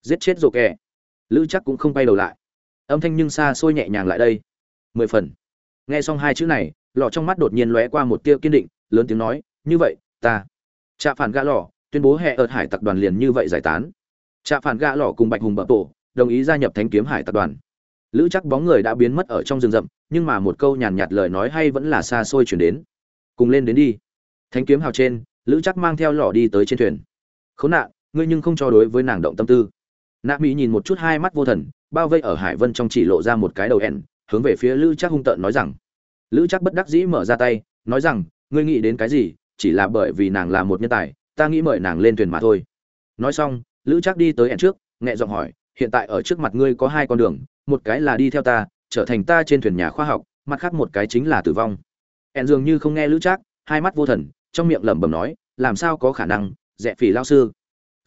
Giết chết rồ kẹ lữ chắc cũng không bay đầu lại. Âm thanh nhưng xa xôi nhẹ nhàng lại đây. Mười phần. Nghe xong hai chữ này lọ trong mắt đột nhiên lóe qua một tia kiên định, lớn tiếng nói, như vậy, ta. Trạ phản gã lọ tuyên bố hệ ợt hải tập đoàn liền như vậy giải tán. Trạ phản gã lọ cùng bạch hùng bập tổ, đồng ý gia nhập thánh kiếm hải tập đoàn. Lữ chắc bóng người đã biến mất ở trong rừng rậm, nhưng mà một câu nhàn nhạt lời nói hay vẫn là xa xôi chuyển đến. Cùng lên đến đi. Thánh kiếm hào trên, lữ chắc mang theo lọ đi tới trên thuyền. Khốn nạn ngươi nhưng không cho đối với nàng động tâm tư. Nạ mỹ nhìn một chút hai mắt vô thần, bao vây ở hải vân trong chỉ lộ ra một cái đầu ẻn, hướng về phía lữ chắc hung tợn nói rằng. Lữ chắc bất đắc dĩ mở ra tay, nói rằng, ngươi nghĩ đến cái gì, chỉ là bởi vì nàng là một nhân tài, ta nghĩ mời nàng lên thuyền mà thôi. Nói xong, lữ chắc đi tới ẻn trước, nhẹ giọng hỏi, hiện tại ở trước mặt ngươi có hai con đường, một cái là đi theo ta, trở thành ta trên thuyền nhà khoa học, mặt khác một cái chính là tử vong. Ẻn dường như không nghe lữ chắc hai mắt vô thần, trong miệng lẩm bẩm nói, làm sao có khả năng dẹ phỉ lao sư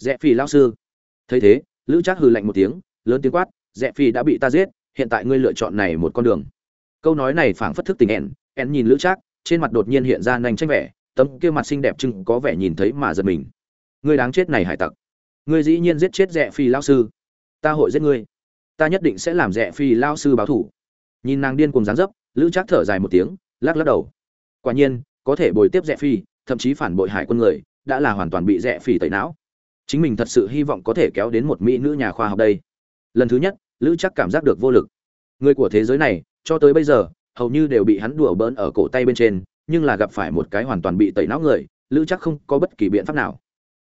rẽ phi lao sư. Thấy thế lữ trác hừ lạnh một tiếng lớn tiếng quát rẽ phi đã bị ta giết hiện tại ngươi lựa chọn này một con đường. Câu nói này phảng phất thức tình ẹn, ẹn nhìn lữ trác trên mặt đột nhiên hiện ra nhanh tranh vẻ tấm kia mặt xinh đẹp chừng có vẻ nhìn thấy mà giật mình. Ngươi đáng chết này hải tặc. Ngươi dĩ nhiên giết chết rẽ phi lao sư. Ta hội giết ngươi. Ta nhất định sẽ làm rẽ phi lao sư báo thủ. Nhìn nàng điên cùng dáng dấp lữ trác thở dài một tiếng lắc lắc đầu. Quả nhiên có thể bồi tiếp rẽ phi thậm chí phản bội hải quân người đã là hoàn toàn bị rẽ phi tẩy não chính mình thật sự hy vọng có thể kéo đến một mỹ nữ nhà khoa học đây. Lần thứ nhất, lữ chắc cảm giác được vô lực. Người của thế giới này, cho tới bây giờ, hầu như đều bị hắn đùa bỡn ở cổ tay bên trên, nhưng là gặp phải một cái hoàn toàn bị tẩy não người, lữ chắc không có bất kỳ biện pháp nào.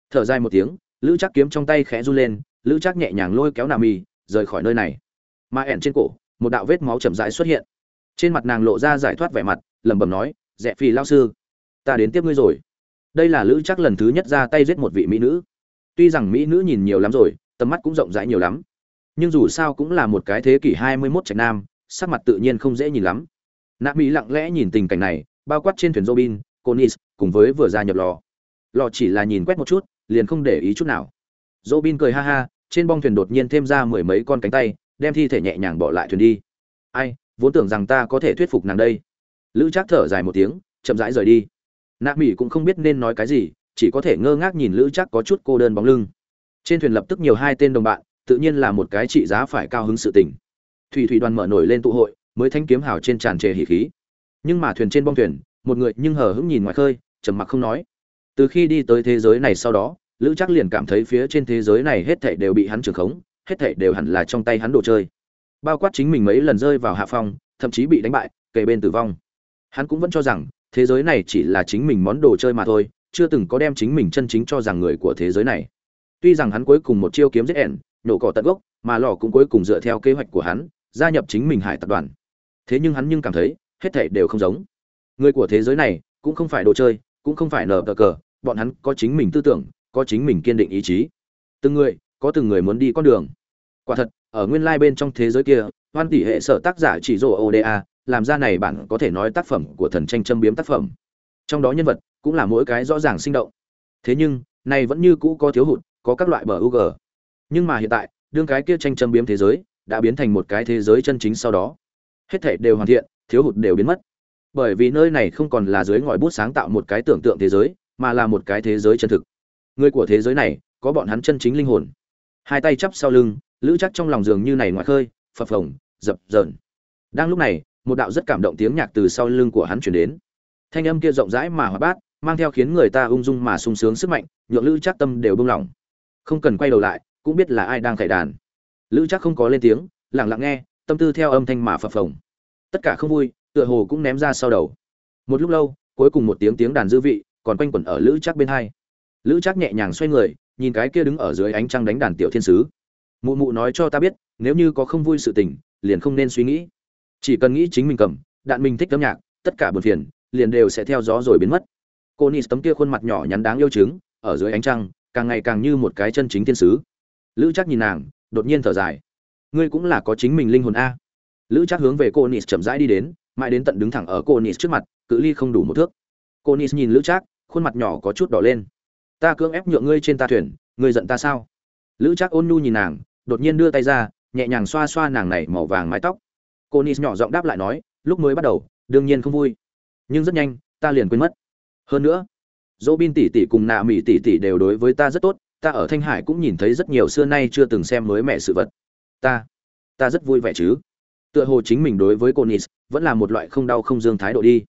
Thở dài một tiếng, lữ chắc kiếm trong tay khẽ run lên, lữ chắc nhẹ nhàng lôi kéo nà mì rời khỏi nơi này. Mà ẻn trên cổ, một đạo vết máu chậm rãi xuất hiện. Trên mặt nàng lộ ra giải thoát vẻ mặt, lẩm bẩm nói rẽ phi lao sư, ta đến tiếp ngươi rồi. Đây là lữ chắc lần thứ nhất ra tay giết một vị mỹ nữ. Tuy rằng mỹ nữ nhìn nhiều lắm rồi, tầm mắt cũng rộng rãi nhiều lắm, nhưng dù sao cũng là một cái thế kỷ 21 trạch nam, sắc mặt tự nhiên không dễ nhìn lắm. Nạ Mỹ lặng lẽ nhìn tình cảnh này, bao quát trên thuyền Robin, Conis, cùng với vừa ra nhập lò. Lò chỉ là nhìn quét một chút, liền không để ý chút nào. Robin cười ha ha, trên bong thuyền đột nhiên thêm ra mười mấy con cánh tay, đem thi thể nhẹ nhàng bỏ lại thuyền đi. Ai, vốn tưởng rằng ta có thể thuyết phục nàng đây. Lữ Trác thở dài một tiếng, chậm rãi rời đi. nạ mỹ cũng không biết nên nói cái gì chỉ có thể ngơ ngác nhìn lữ chắc có chút cô đơn bóng lưng. Trên thuyền lập tức nhiều hai tên đồng bạn, tự nhiên là một cái trị giá phải cao hứng sự tình. Thủy thủy đoàn mở nổi lên tụ hội, mới thanh kiếm hào trên tràn trề hỉ khí. Nhưng mà thuyền trên bong thuyền, một người nhưng hờ hững nhìn ngoài khơi, trầm mặc không nói. Từ khi đi tới thế giới này sau đó, lữ chắc liền cảm thấy phía trên thế giới này hết thảy đều bị hắn trưởng khống, hết thảy đều hẳn là trong tay hắn đồ chơi. Bao quát chính mình mấy lần rơi vào hạ phong, thậm chí bị đánh bại kề bên tử vong. Hắn cũng vẫn cho rằng, thế giới này chỉ là chính mình món đồ chơi mà thôi chưa từng có đem chính mình chân chính cho rằng người của thế giới này. Tuy rằng hắn cuối cùng một chiêu kiếm giết ẻn, nhổ cỏ tận gốc, mà lò cũng cuối cùng dựa theo kế hoạch của hắn, gia nhập chính mình hải tập đoàn. Thế nhưng hắn nhưng cảm thấy, hết thảy đều không giống. Người của thế giới này, cũng không phải đồ chơi, cũng không phải nở cờ cờ, bọn hắn có chính mình tư tưởng, có chính mình kiên định ý chí. Từng người, có từng người muốn đi con đường. Quả thật, ở nguyên lai bên trong thế giới kia, hoan tỷ hệ sở tác giả chỉ rồ oda làm ra này bản có thể nói tác phẩm của thần tranh châm biếm tác phẩm. Trong đó nhân vật cũng là mỗi cái rõ ràng sinh động thế nhưng này vẫn như cũ có thiếu hụt có các loại bờ UG. Nhưng mà hiện tại, đương cái kia tranh châm biếm thế giới đã biến thành một cái thế giới chân chính sau đó. Hết thảy đều hoàn thiện, thiếu hụt đều biến mất. Bởi vì nơi này không còn là dưới ngòi bút sáng tạo một cái tưởng tượng thế giới, mà là một cái thế giới chân thực. Người của thế giới này, có bọn hắn chân chính linh hồn. Hai tay chắp sau lưng, lữ chắc trong lòng giường như này ngoài khơi, phập phồng, dập dờn. Đang lúc này, một đạo rất cảm động tiếng nhạc từ sau lưng của hắn truyền đến. Thanh âm kia rộng rãi mà hoạt bát, mang theo khiến người ta ung dung mà sung sướng sức mạnh, nhượng lữ chắc tâm đều bông lỏng, không cần quay đầu lại cũng biết là ai đang khải đàn. Lữ chắc không có lên tiếng lẳng lặng nghe tâm tư theo âm thanh mà phập phồng. Tất cả không vui tựa hồ cũng ném ra sau đầu. Một lúc lâu cuối cùng một tiếng tiếng đàn dư vị còn quanh quẩn ở lữ chắc bên hai. Lữ chắc nhẹ nhàng xoay người nhìn cái kia đứng ở dưới ánh trăng đánh đàn tiểu thiên sứ. Mụ mụ nói cho ta biết nếu như có không vui sự tình liền không nên suy nghĩ. Chỉ cần nghĩ chính mình cầm đạn mình thích âm nhạc tất cả buồn phiền liền đều sẽ theo gió rồi biến mất cô nis tấm kia khuôn mặt nhỏ nhắn đáng yêu chứng ở dưới ánh trăng, càng ngày càng như một cái chân chính thiên sứ. Lữ chắc nhìn nàng, đột nhiên thở dài. Ngươi cũng là có chính mình linh hồn a. Lữ chắc hướng về cô nis chậm rãi đi đến, mãi đến tận đứng thẳng ở cô nis trước mặt, cự ly không đủ một thước. Cô nis nhìn lữ chắc khuôn mặt nhỏ có chút đỏ lên. Ta cưỡng ép nhượng ngươi trên ta thuyền, ngươi giận ta sao? Lữ chắc ôn nhu nhìn nàng, đột nhiên đưa tay ra, nhẹ nhàng xoa xoa nàng này màu vàng mái tóc. Cô nis nhỏ giọng đáp lại nói, lúc mới bắt đầu, đương nhiên không vui. Nhưng rất nhanh, ta liền quên mất hơn nữa dỗ bin tỷ tỷ cùng nạ mỹ tỷ tỷ đều đối với ta rất tốt, ta ở thanh hải cũng nhìn thấy rất nhiều xưa nay chưa từng xem mới mẹ sự vật. Ta ta rất vui vẻ chứ. Tựa hồ chính mình đối với cô nis vẫn là một loại không đau không dương thái độ đi.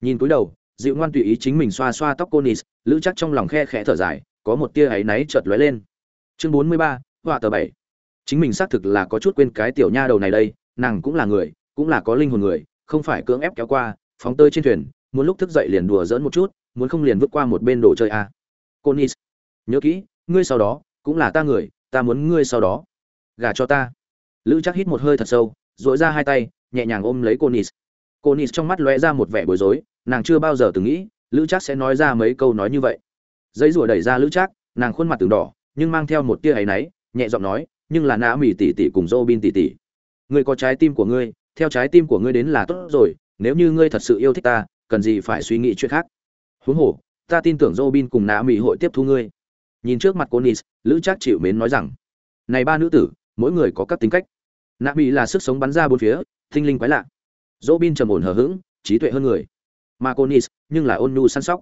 Nhìn cúi đầu, dịu ngoan tùy ý chính mình xoa xoa tóc cô nis lữ chắc trong lòng khe khẽ thở dài, có một tia áy náy chợt lóe lên. Chương bốn mươi ba, họa tờ bảy. Chính mình xác thực là có chút quên cái tiểu nha đầu này đây, nàng cũng là người, cũng là có linh hồn người, không phải cưỡng ép kéo qua, phóng tơi trên thuyền muốn lúc thức dậy liền đùa dỡn một chút muốn không liền vứt qua một bên đồ chơi à. Conis, nhớ kỹ, ngươi sau đó cũng là ta người, ta muốn ngươi sau đó gả cho ta. Lữ Trác hít một hơi thật sâu, duỗi ra hai tay, nhẹ nhàng ôm lấy Conis. Conis trong mắt lóe ra một vẻ bối rối, nàng chưa bao giờ từng nghĩ, Lữ Trác sẽ nói ra mấy câu nói như vậy. Giấy rùa đẩy ra Lữ Trác, nàng khuôn mặt từng đỏ, nhưng mang theo một tia ấy náy, nhẹ giọng nói, nhưng là nã mỉ tỷ tỷ cùng Robin tỷ tỷ. Ngươi có trái tim của ngươi, theo trái tim của ngươi đến là tốt rồi, nếu như ngươi thật sự yêu thích ta, cần gì phải suy nghĩ chuyện khác. Huống hồ, ta tin tưởng robin cùng nạ mỹ hội tiếp thu ngươi. Nhìn trước mặt cô nis lữ trác chịu mến nói rằng, này ba nữ tử, mỗi người có các tính cách. Nạ mỹ là sức sống bắn ra bốn phía thinh linh quái lạ. Robin trầm ổn hờ hững, trí tuệ hơn người. Mà cô nis nhưng là ôn nhu săn sóc.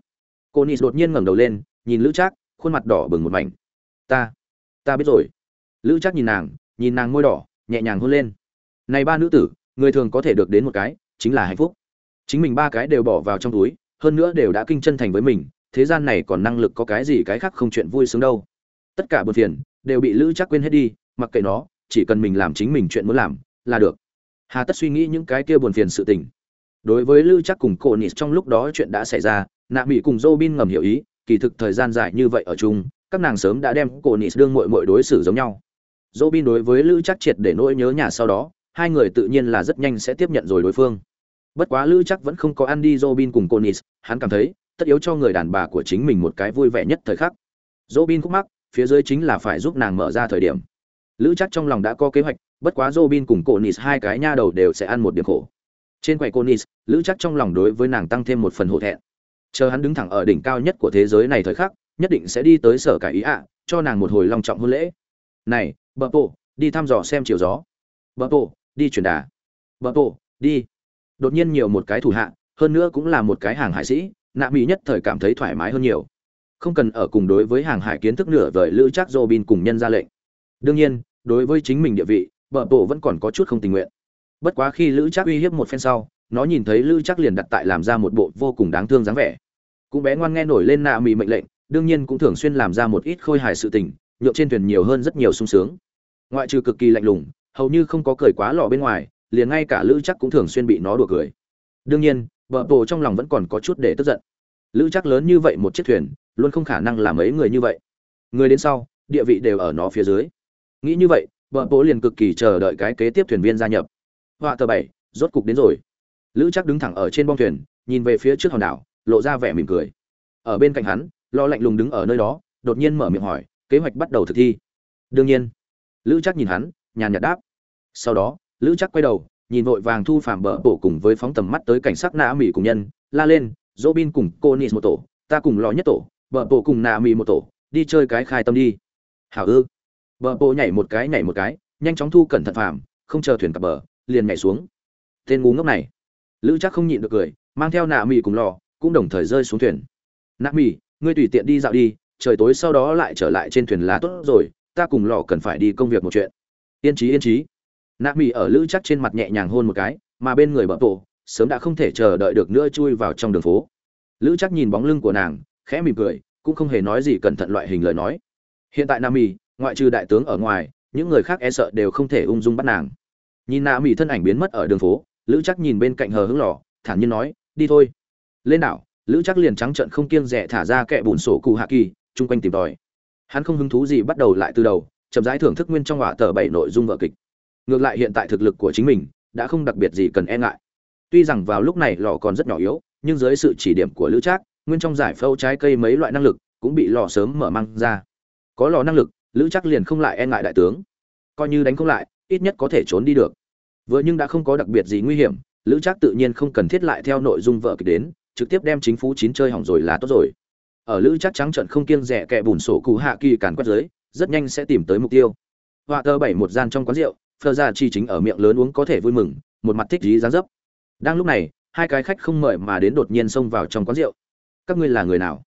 Cô nis đột nhiên ngẩng đầu lên, nhìn lữ trác, khuôn mặt đỏ bừng một mảnh. Ta ta biết rồi. Lữ trác nhìn nàng nhìn nàng môi đỏ, nhẹ nhàng hôn lên. Này ba nữ tử, người thường có thể được đến một cái, chính là hạnh phúc chính mình ba cái đều bỏ vào trong túi, hơn nữa đều đã kinh chân thành với mình, thế gian này còn năng lực có cái gì cái khác không chuyện vui sướng đâu. Tất cả buồn phiền, đều bị lữ chắc quên hết đi, mặc kệ nó, chỉ cần mình làm chính mình chuyện muốn làm, là được. Hà tất suy nghĩ những cái kia buồn phiền sự tình. Đối với lữ chắc cùng cô nịt trong lúc đó chuyện đã xảy ra, nạ mỹ cùng dô bin ngầm hiểu ý, kỳ thực thời gian dài như vậy ở chung, các nàng sớm đã đem cô nịt đương mội mội đối xử giống nhau. Dô bin đối với lữ chắc triệt để nỗi nhớ nhà sau đó, hai người tự nhiên là rất nhanh sẽ tiếp nhận rồi đối phương bất quá lữ chắc vẫn không có ăn đi robin cùng conis hắn cảm thấy, tất yếu cho người đàn bà của chính mình một cái vui vẻ nhất thời khắc. Robin khúc mắc, phía dưới chính là phải giúp nàng mở ra thời điểm. Lữ chắc trong lòng đã có kế hoạch, bất quá robin cùng conis hai cái nha đầu đều sẽ ăn một điểm khổ. Trên quầy conis lữ chắc trong lòng đối với nàng tăng thêm một phần hổ thẹn. Chờ hắn đứng thẳng ở đỉnh cao nhất của thế giới này thời khắc, nhất định sẽ đi tới sở cải ý ạ, cho nàng một hồi long trọng hôn lễ. Này bờ bộ đi thăm dò xem chiều gió. Bờ bộ đi truyền đà. Bờ bộ đi đột nhiên nhiều một cái thủ hạ, hơn nữa cũng là một cái hàng hải sĩ, nạ mỹ nhất thời cảm thấy thoải mái hơn nhiều. Không cần ở cùng đối với hàng hải kiến thức nửa vời lữ chắc robin cùng nhân ra lệnh. Đương nhiên, đối với chính mình địa vị, bờ bộ vẫn còn có chút không tình nguyện. Bất quá khi lữ chắc uy hiếp một phen sau, nó nhìn thấy lữ chắc liền đặt tại làm ra một bộ vô cùng đáng thương dáng vẻ. Cũng bé ngoan nghe nổi lên nạ mỹ mệnh lệnh, đương nhiên cũng thường xuyên làm ra một ít khôi hài sự tình, nhượng trên thuyền nhiều hơn rất nhiều sung sướng. Ngoại trừ cực kỳ lạnh lùng, hầu như không có cười quá lọ bên ngoài liền ngay cả lữ chắc cũng thường xuyên bị nó đùa cười. Đương nhiên vợ bộ trong lòng vẫn còn có chút để tức giận. Lữ chắc lớn như vậy một chiếc thuyền, luôn không khả năng làm mấy người như vậy. Người đến sau, địa vị đều ở nó phía dưới. Nghĩ như vậy vợ bộ liền cực kỳ chờ đợi cái kế tiếp thuyền viên gia nhập. Họa tờ bảy, rốt cục đến rồi. Lữ chắc đứng thẳng ở trên bong thuyền, nhìn về phía trước hòn đảo, lộ ra vẻ mỉm cười. Ở bên cạnh hắn, lo lạnh lùng đứng ở nơi đó, đột nhiên mở miệng hỏi, kế hoạch bắt đầu thực thi. Đương nhiên. Lữ chắc nhìn hắn, nhàn nhạt đáp. Sau đó lữ chắc quay đầu, nhìn vội vàng thu phạm bờ Bổ cùng với phóng tầm mắt tới cảnh sát nạ mỹ cùng nhân, la lên dỗ bin cùng cô nis một tổ, ta cùng lò nhất tổ, bờ Bổ cùng nạ mỹ một tổ, đi chơi cái khai tâm đi. Hảo ư? Bờ Bổ nhảy một cái, nhảy một cái, nhanh chóng thu cẩn thận phạm không chờ thuyền cập bờ, liền nhảy xuống. Tên ngu ngốc này. Lữ chắc không nhịn được cười, mang theo nạ mỹ cùng lò, cũng đồng thời rơi xuống thuyền. Nạ mỹ ngươi tùy tiện đi dạo đi, trời tối sau đó lại trở lại trên thuyền là tốt rồi, ta cùng lò cần phải đi công việc một chuyện. Yên trí yên trí nạ mỹ ở lữ chắc trên mặt nhẹ nhàng hôn một cái, mà bên người bờ tổ, sớm đã không thể chờ đợi được nữa chui vào trong đường phố. Lữ chắc nhìn bóng lưng của nàng, khẽ mỉm cười, cũng không hề nói gì cẩn thận loại hình lời nói. Hiện tại nam mỹ ngoại trừ đại tướng ở ngoài, những người khác e sợ đều không thể ung dung bắt nàng. Nhìn nạ mỹ thân ảnh biến mất ở đường phố, lữ chắc nhìn bên cạnh hờ hững lò, thản nhiên nói, đi thôi. Lên đảo, lữ chắc liền trắng trận không kiêng rẻ thả ra kẹ bùn sổ cụ hạ kỳ, chung quanh tìm tòi. Hắn không hứng thú gì bắt đầu lại từ đầu, chậm rãi thưởng thức nguyên trong hỏa tờ bảy nội dung vở kịch ngược lại hiện tại thực lực của chính mình đã không đặc biệt gì cần e ngại. Tuy rằng vào lúc này lò còn rất nhỏ yếu, nhưng dưới sự chỉ điểm của lữ trác, nguyên trong giải phâu trái cây mấy loại năng lực cũng bị lò sớm mở mang ra. Có lò năng lực, lữ trác liền không lại e ngại đại tướng. Coi như đánh không lại, ít nhất có thể trốn đi được. Vừa nhưng đã không có đặc biệt gì nguy hiểm, lữ trác tự nhiên không cần thiết lại theo nội dung vợ kịch đến, trực tiếp đem chính phủ chín chơi hỏng rồi là tốt rồi. Ở lữ chắc trắng trận không kiêng rẻ kẹ bùn sổ cụ hạ kỳ càn quét giới, rất nhanh sẽ tìm tới mục tiêu. Họa tờ bảy một gian trong quán rượu phờ ra dạ chi chính ở miệng lớn uống có thể vui mừng, một mặt thích dí dáng dấp. Đang lúc này, hai cái khách không mời mà đến đột nhiên xông vào trong quán rượu. Các ngươi là người nào?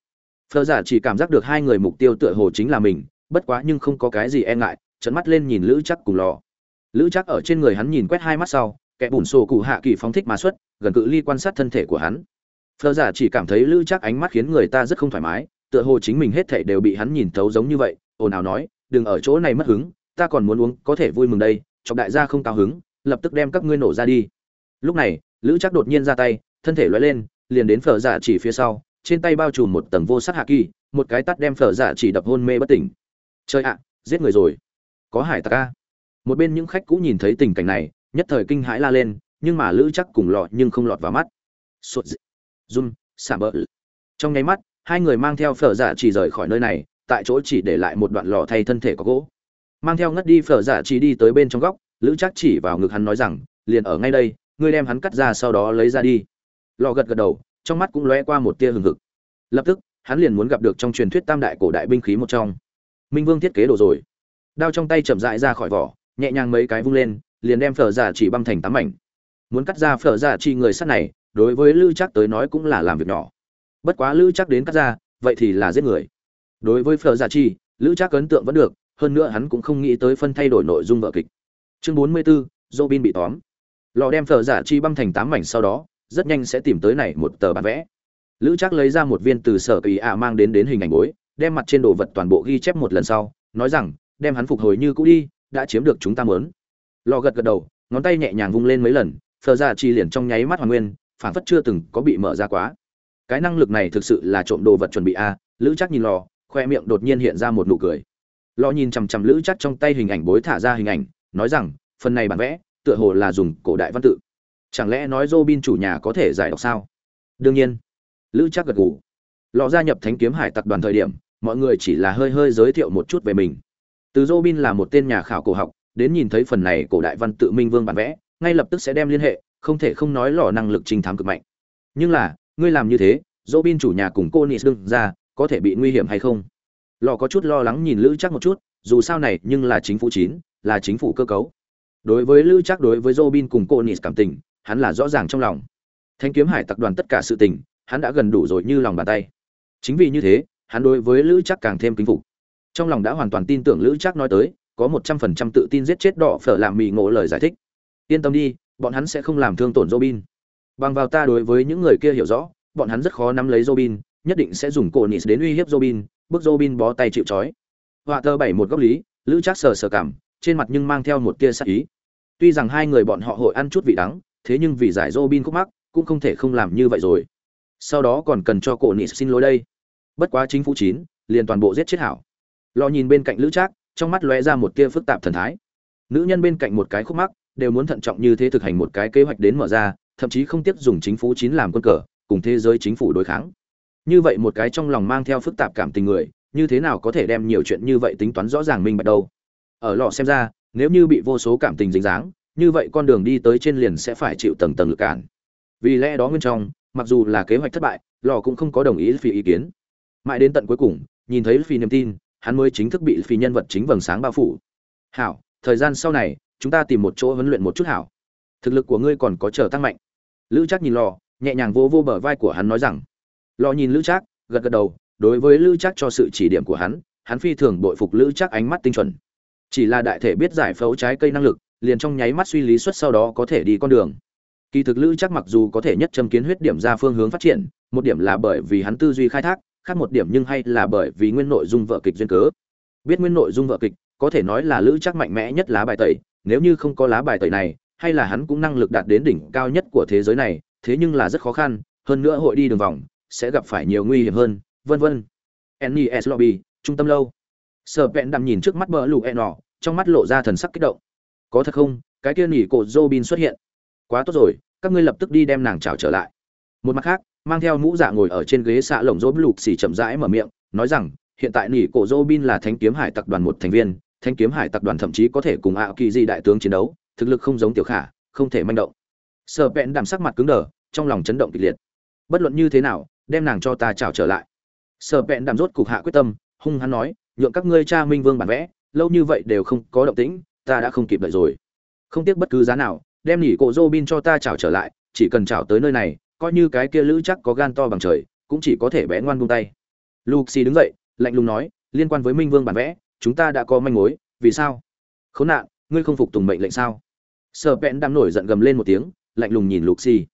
Phờ giả dạ chỉ cảm giác được hai người mục tiêu tựa hồ chính là mình, bất quá nhưng không có cái gì e ngại trận mắt lên nhìn lữ chắc cùng lò. Lữ chắc ở trên người hắn nhìn quét hai mắt sau, kẻ bùn sổ cụ hạ kỳ phóng thích mà xuất, gần cự ly quan sát thân thể của hắn. Phờ giả dạ chỉ cảm thấy lữ chắc ánh mắt khiến người ta rất không thoải mái, tựa hồ chính mình hết thảy đều bị hắn nhìn thấu giống như vậy, ồn ào nói, đừng ở chỗ này mất hứng, ta còn muốn uống, có thể vui mừng đây chọc đại gia không cao hứng, lập tức đem các ngươi nổ ra đi. Lúc này, lữ chắc đột nhiên ra tay, thân thể loay lên, liền đến phở dạ chỉ phía sau, trên tay bao trùm một tầng vô sắc hạ kỳ, một cái tắt đem phở dạ chỉ đập hôn mê bất tỉnh. Chơi ạ, giết người rồi. Có hải tặc a. Một bên những khách cũ nhìn thấy tình cảnh này, nhất thời kinh hãi la lên, nhưng mà lữ chắc cùng lọt nhưng không lọt vào mắt. Sụt run, xả bỡ trong nháy mắt, hai người mang theo phở dạ chỉ rời khỏi nơi này, tại chỗ chỉ để lại một đoạn lò thay thân thể có gỗ mang theo ngất đi phở giả chỉ đi tới bên trong góc lữ chắc chỉ vào ngực hắn nói rằng liền ở ngay đây ngươi đem hắn cắt ra sau đó lấy ra đi. Lò gật gật đầu trong mắt cũng lóe qua một tia hừng hực. Lập tức hắn liền muốn gặp được trong truyền thuyết tam đại cổ đại binh khí một trong. Minh vương thiết kế đồ rồi. Đao trong tay chậm rãi ra khỏi vỏ nhẹ nhàng mấy cái vung lên liền đem phở giả chỉ băm thành tám mảnh. Muốn cắt ra phở giả chỉ người sắt này đối với lữ chắc tới nói cũng là làm việc nhỏ. Bất quá lữ chắc đến cắt ra vậy thì là giết người. Đối với phở giả chỉ, lữ chắc ấn tượng vẫn được hơn nữa hắn cũng không nghĩ tới phân thay đổi nội dung vở kịch. Chương 44, Robin bị tóm. Lò đem phở giả chi băm thành tám mảnh sau đó rất nhanh sẽ tìm tới này một tờ bản vẽ. Lữ chắc lấy ra một viên từ sở kỳ ạ mang đến đến hình ảnh bối đem mặt trên đồ vật toàn bộ ghi chép một lần sau nói rằng đem hắn phục hồi như cũ đi đã chiếm được chúng ta muốn. Lò gật gật đầu ngón tay nhẹ nhàng vung lên mấy lần phở giả chi liền trong nháy mắt hoàn nguyên phản phất chưa từng có bị mở ra quá. Cái năng lực này thực sự là trộm đồ vật chuẩn bị a lữ chắc nhìn lò khoe miệng đột nhiên hiện ra một nụ cười lò nhìn chằm chằm lữ chắc trong tay hình ảnh bối thả ra hình ảnh, nói rằng, phần này bản vẽ, tựa hồ là dùng cổ đại văn tự. Chẳng lẽ nói Robin chủ nhà có thể giải đọc sao? Đương nhiên. Lữ chắc gật gù. Lò gia nhập thánh kiếm hải tặc đoàn thời điểm, mọi người chỉ là hơi hơi giới thiệu một chút về mình. Từ Robin là một tên nhà khảo cổ học, đến nhìn thấy phần này cổ đại văn tự minh vương bản vẽ, ngay lập tức sẽ đem liên hệ, không thể không nói lò năng lực trinh thám cực mạnh. Nhưng là, ngươi làm như thế, Robin chủ nhà cùng cô Nis đương ra, có thể bị nguy hiểm hay không? Lò có chút lo lắng nhìn lữ chắc một chút, dù sao này nhưng là chính phủ chín, là chính phủ cơ cấu. Đối với lữ chắc, đối với robin cùng cô nis cảm tình, hắn là rõ ràng trong lòng. Thanh kiếm hải tập đoàn tất cả sự tình, hắn đã gần đủ rồi như lòng bàn tay. Chính vì như thế, hắn đối với lữ chắc càng thêm kính phục. Trong lòng đã hoàn toàn tin tưởng lữ chắc nói tới, có một trăm phần trăm tự tin giết chết đỏ phở làm mì ngộ lời giải thích. Yên tâm đi, bọn hắn sẽ không làm thương tổn robin. Bằng vào ta đối với những người kia hiểu rõ, bọn hắn rất khó nắm lấy robin nhất định sẽ dùng cổ nịt đến uy hiếp robin, bước robin bó tay chịu trói. Họa tơ bảy một góc lý, lữ Trác sờ sờ cảm, trên mặt nhưng mang theo một tia sắc ý. Tuy rằng hai người bọn họ hội ăn chút vị đắng, thế nhưng vì giải robin khúc mắc, cũng không thể không làm như vậy rồi. Sau đó còn cần cho cổ nịt xin lỗi đây. Bất quá chính phủ chín, liền toàn bộ giết chết hảo. Lo nhìn bên cạnh lữ trác trong mắt lóe ra một tia phức tạp thần thái. Nữ nhân bên cạnh một cái khúc mắc, đều muốn thận trọng như thế thực hành một cái kế hoạch đến mở ra, thậm chí không tiếc dùng chính phủ chín làm quân cờ, cùng thế giới chính phủ đối kháng như vậy một cái trong lòng mang theo phức tạp cảm tình người, như thế nào có thể đem nhiều chuyện như vậy tính toán rõ ràng minh bạch đâu? Ở lọ xem ra, nếu như bị vô số cảm tình dính dáng, như vậy con đường đi tới trên liền sẽ phải chịu tầng tầng lực cản. Vì lẽ đó nguyên trong, mặc dù là kế hoạch thất bại, lò cũng không có đồng ý phi ý kiến. Mãi đến tận cuối cùng, nhìn thấy phi niềm tin, hắn mới chính thức bị phi nhân vật chính vầng sáng bao phủ. Hảo, thời gian sau này, chúng ta tìm một chỗ huấn luyện một chút hảo. Thực lực của ngươi còn có trở tăng mạnh. Lữ chắc nhìn lò, nhẹ nhàng vô vô bờ vai của hắn nói rằng lo nhìn lữ Trác, gật gật đầu đối với lữ Trác cho sự chỉ điểm của hắn hắn phi thường bội phục lữ Trác ánh mắt tinh chuẩn. Chỉ là đại thể biết giải phẫu trái cây năng lực liền trong nháy mắt suy lý xuất sau đó có thể đi con đường. Kỳ thực lữ chắc mặc dù có thể nhất châm kiến huyết điểm ra phương hướng phát triển một điểm là bởi vì hắn tư duy khai thác khác một điểm nhưng hay là bởi vì nguyên nội dung vợ kịch duyên cớ. Biết nguyên nội dung vợ kịch có thể nói là lữ chắc mạnh mẽ nhất lá bài tẩy nếu như không có lá bài tẩy này hay là hắn cũng năng lực đạt đến đỉnh cao nhất của thế giới này thế nhưng là rất khó khăn hơn nữa hội đi đường vòng sẽ gặp phải nhiều nguy hiểm hơn, vân vân. Nes lobby, trung tâm lâu. Sở vẹn đằm nhìn trước mắt bờ lũ e nọ trong mắt lộ ra thần sắc kích động. Có thật không? Cái kia nỉ cổ robin xuất hiện. Quá tốt rồi, các ngươi lập tức đi đem nàng chào trở lại. Một mặt khác, mang theo mũ dạ ngồi ở trên ghế xạ lồng rốp lục xỉ chậm rãi mở miệng, nói rằng, hiện tại nỉ cổ robin là thánh kiếm hải tập đoàn một thành viên, thánh kiếm hải tập đoàn thậm chí có thể cùng ảo kỳ di đại tướng chiến đấu, thực lực không giống tiểu khả, không thể manh động. Sở vẹn đằm sắc mặt cứng đờ, trong lòng chấn động kịch liệt. Bất luận như thế nào đem nàng cho ta trào trở lại sợ vẹn đàm rốt cục hạ quyết tâm hung hắn nói nhượng các ngươi cha minh vương bản vẽ lâu như vậy đều không có động tĩnh ta đã không kịp đợi rồi không tiếc bất cứ giá nào đem nỉ cổ Robin cho ta chào trở lại, chỉ cần chào tới nơi này, coi như cái kia lữ chắc có gan to bằng trời, cũng chỉ có thể bé ngoan buông tay. Luxi đứng dậy, lạnh lùng nói, liên quan với Minh Vương bản vẽ, chúng ta đã có manh mối, vì sao? Khốn nạn, ngươi không phục tùng mệnh lệnh sao? Sở Vẹn đang nổi giận gầm lên một tiếng, lạnh lùng nhìn Luxi.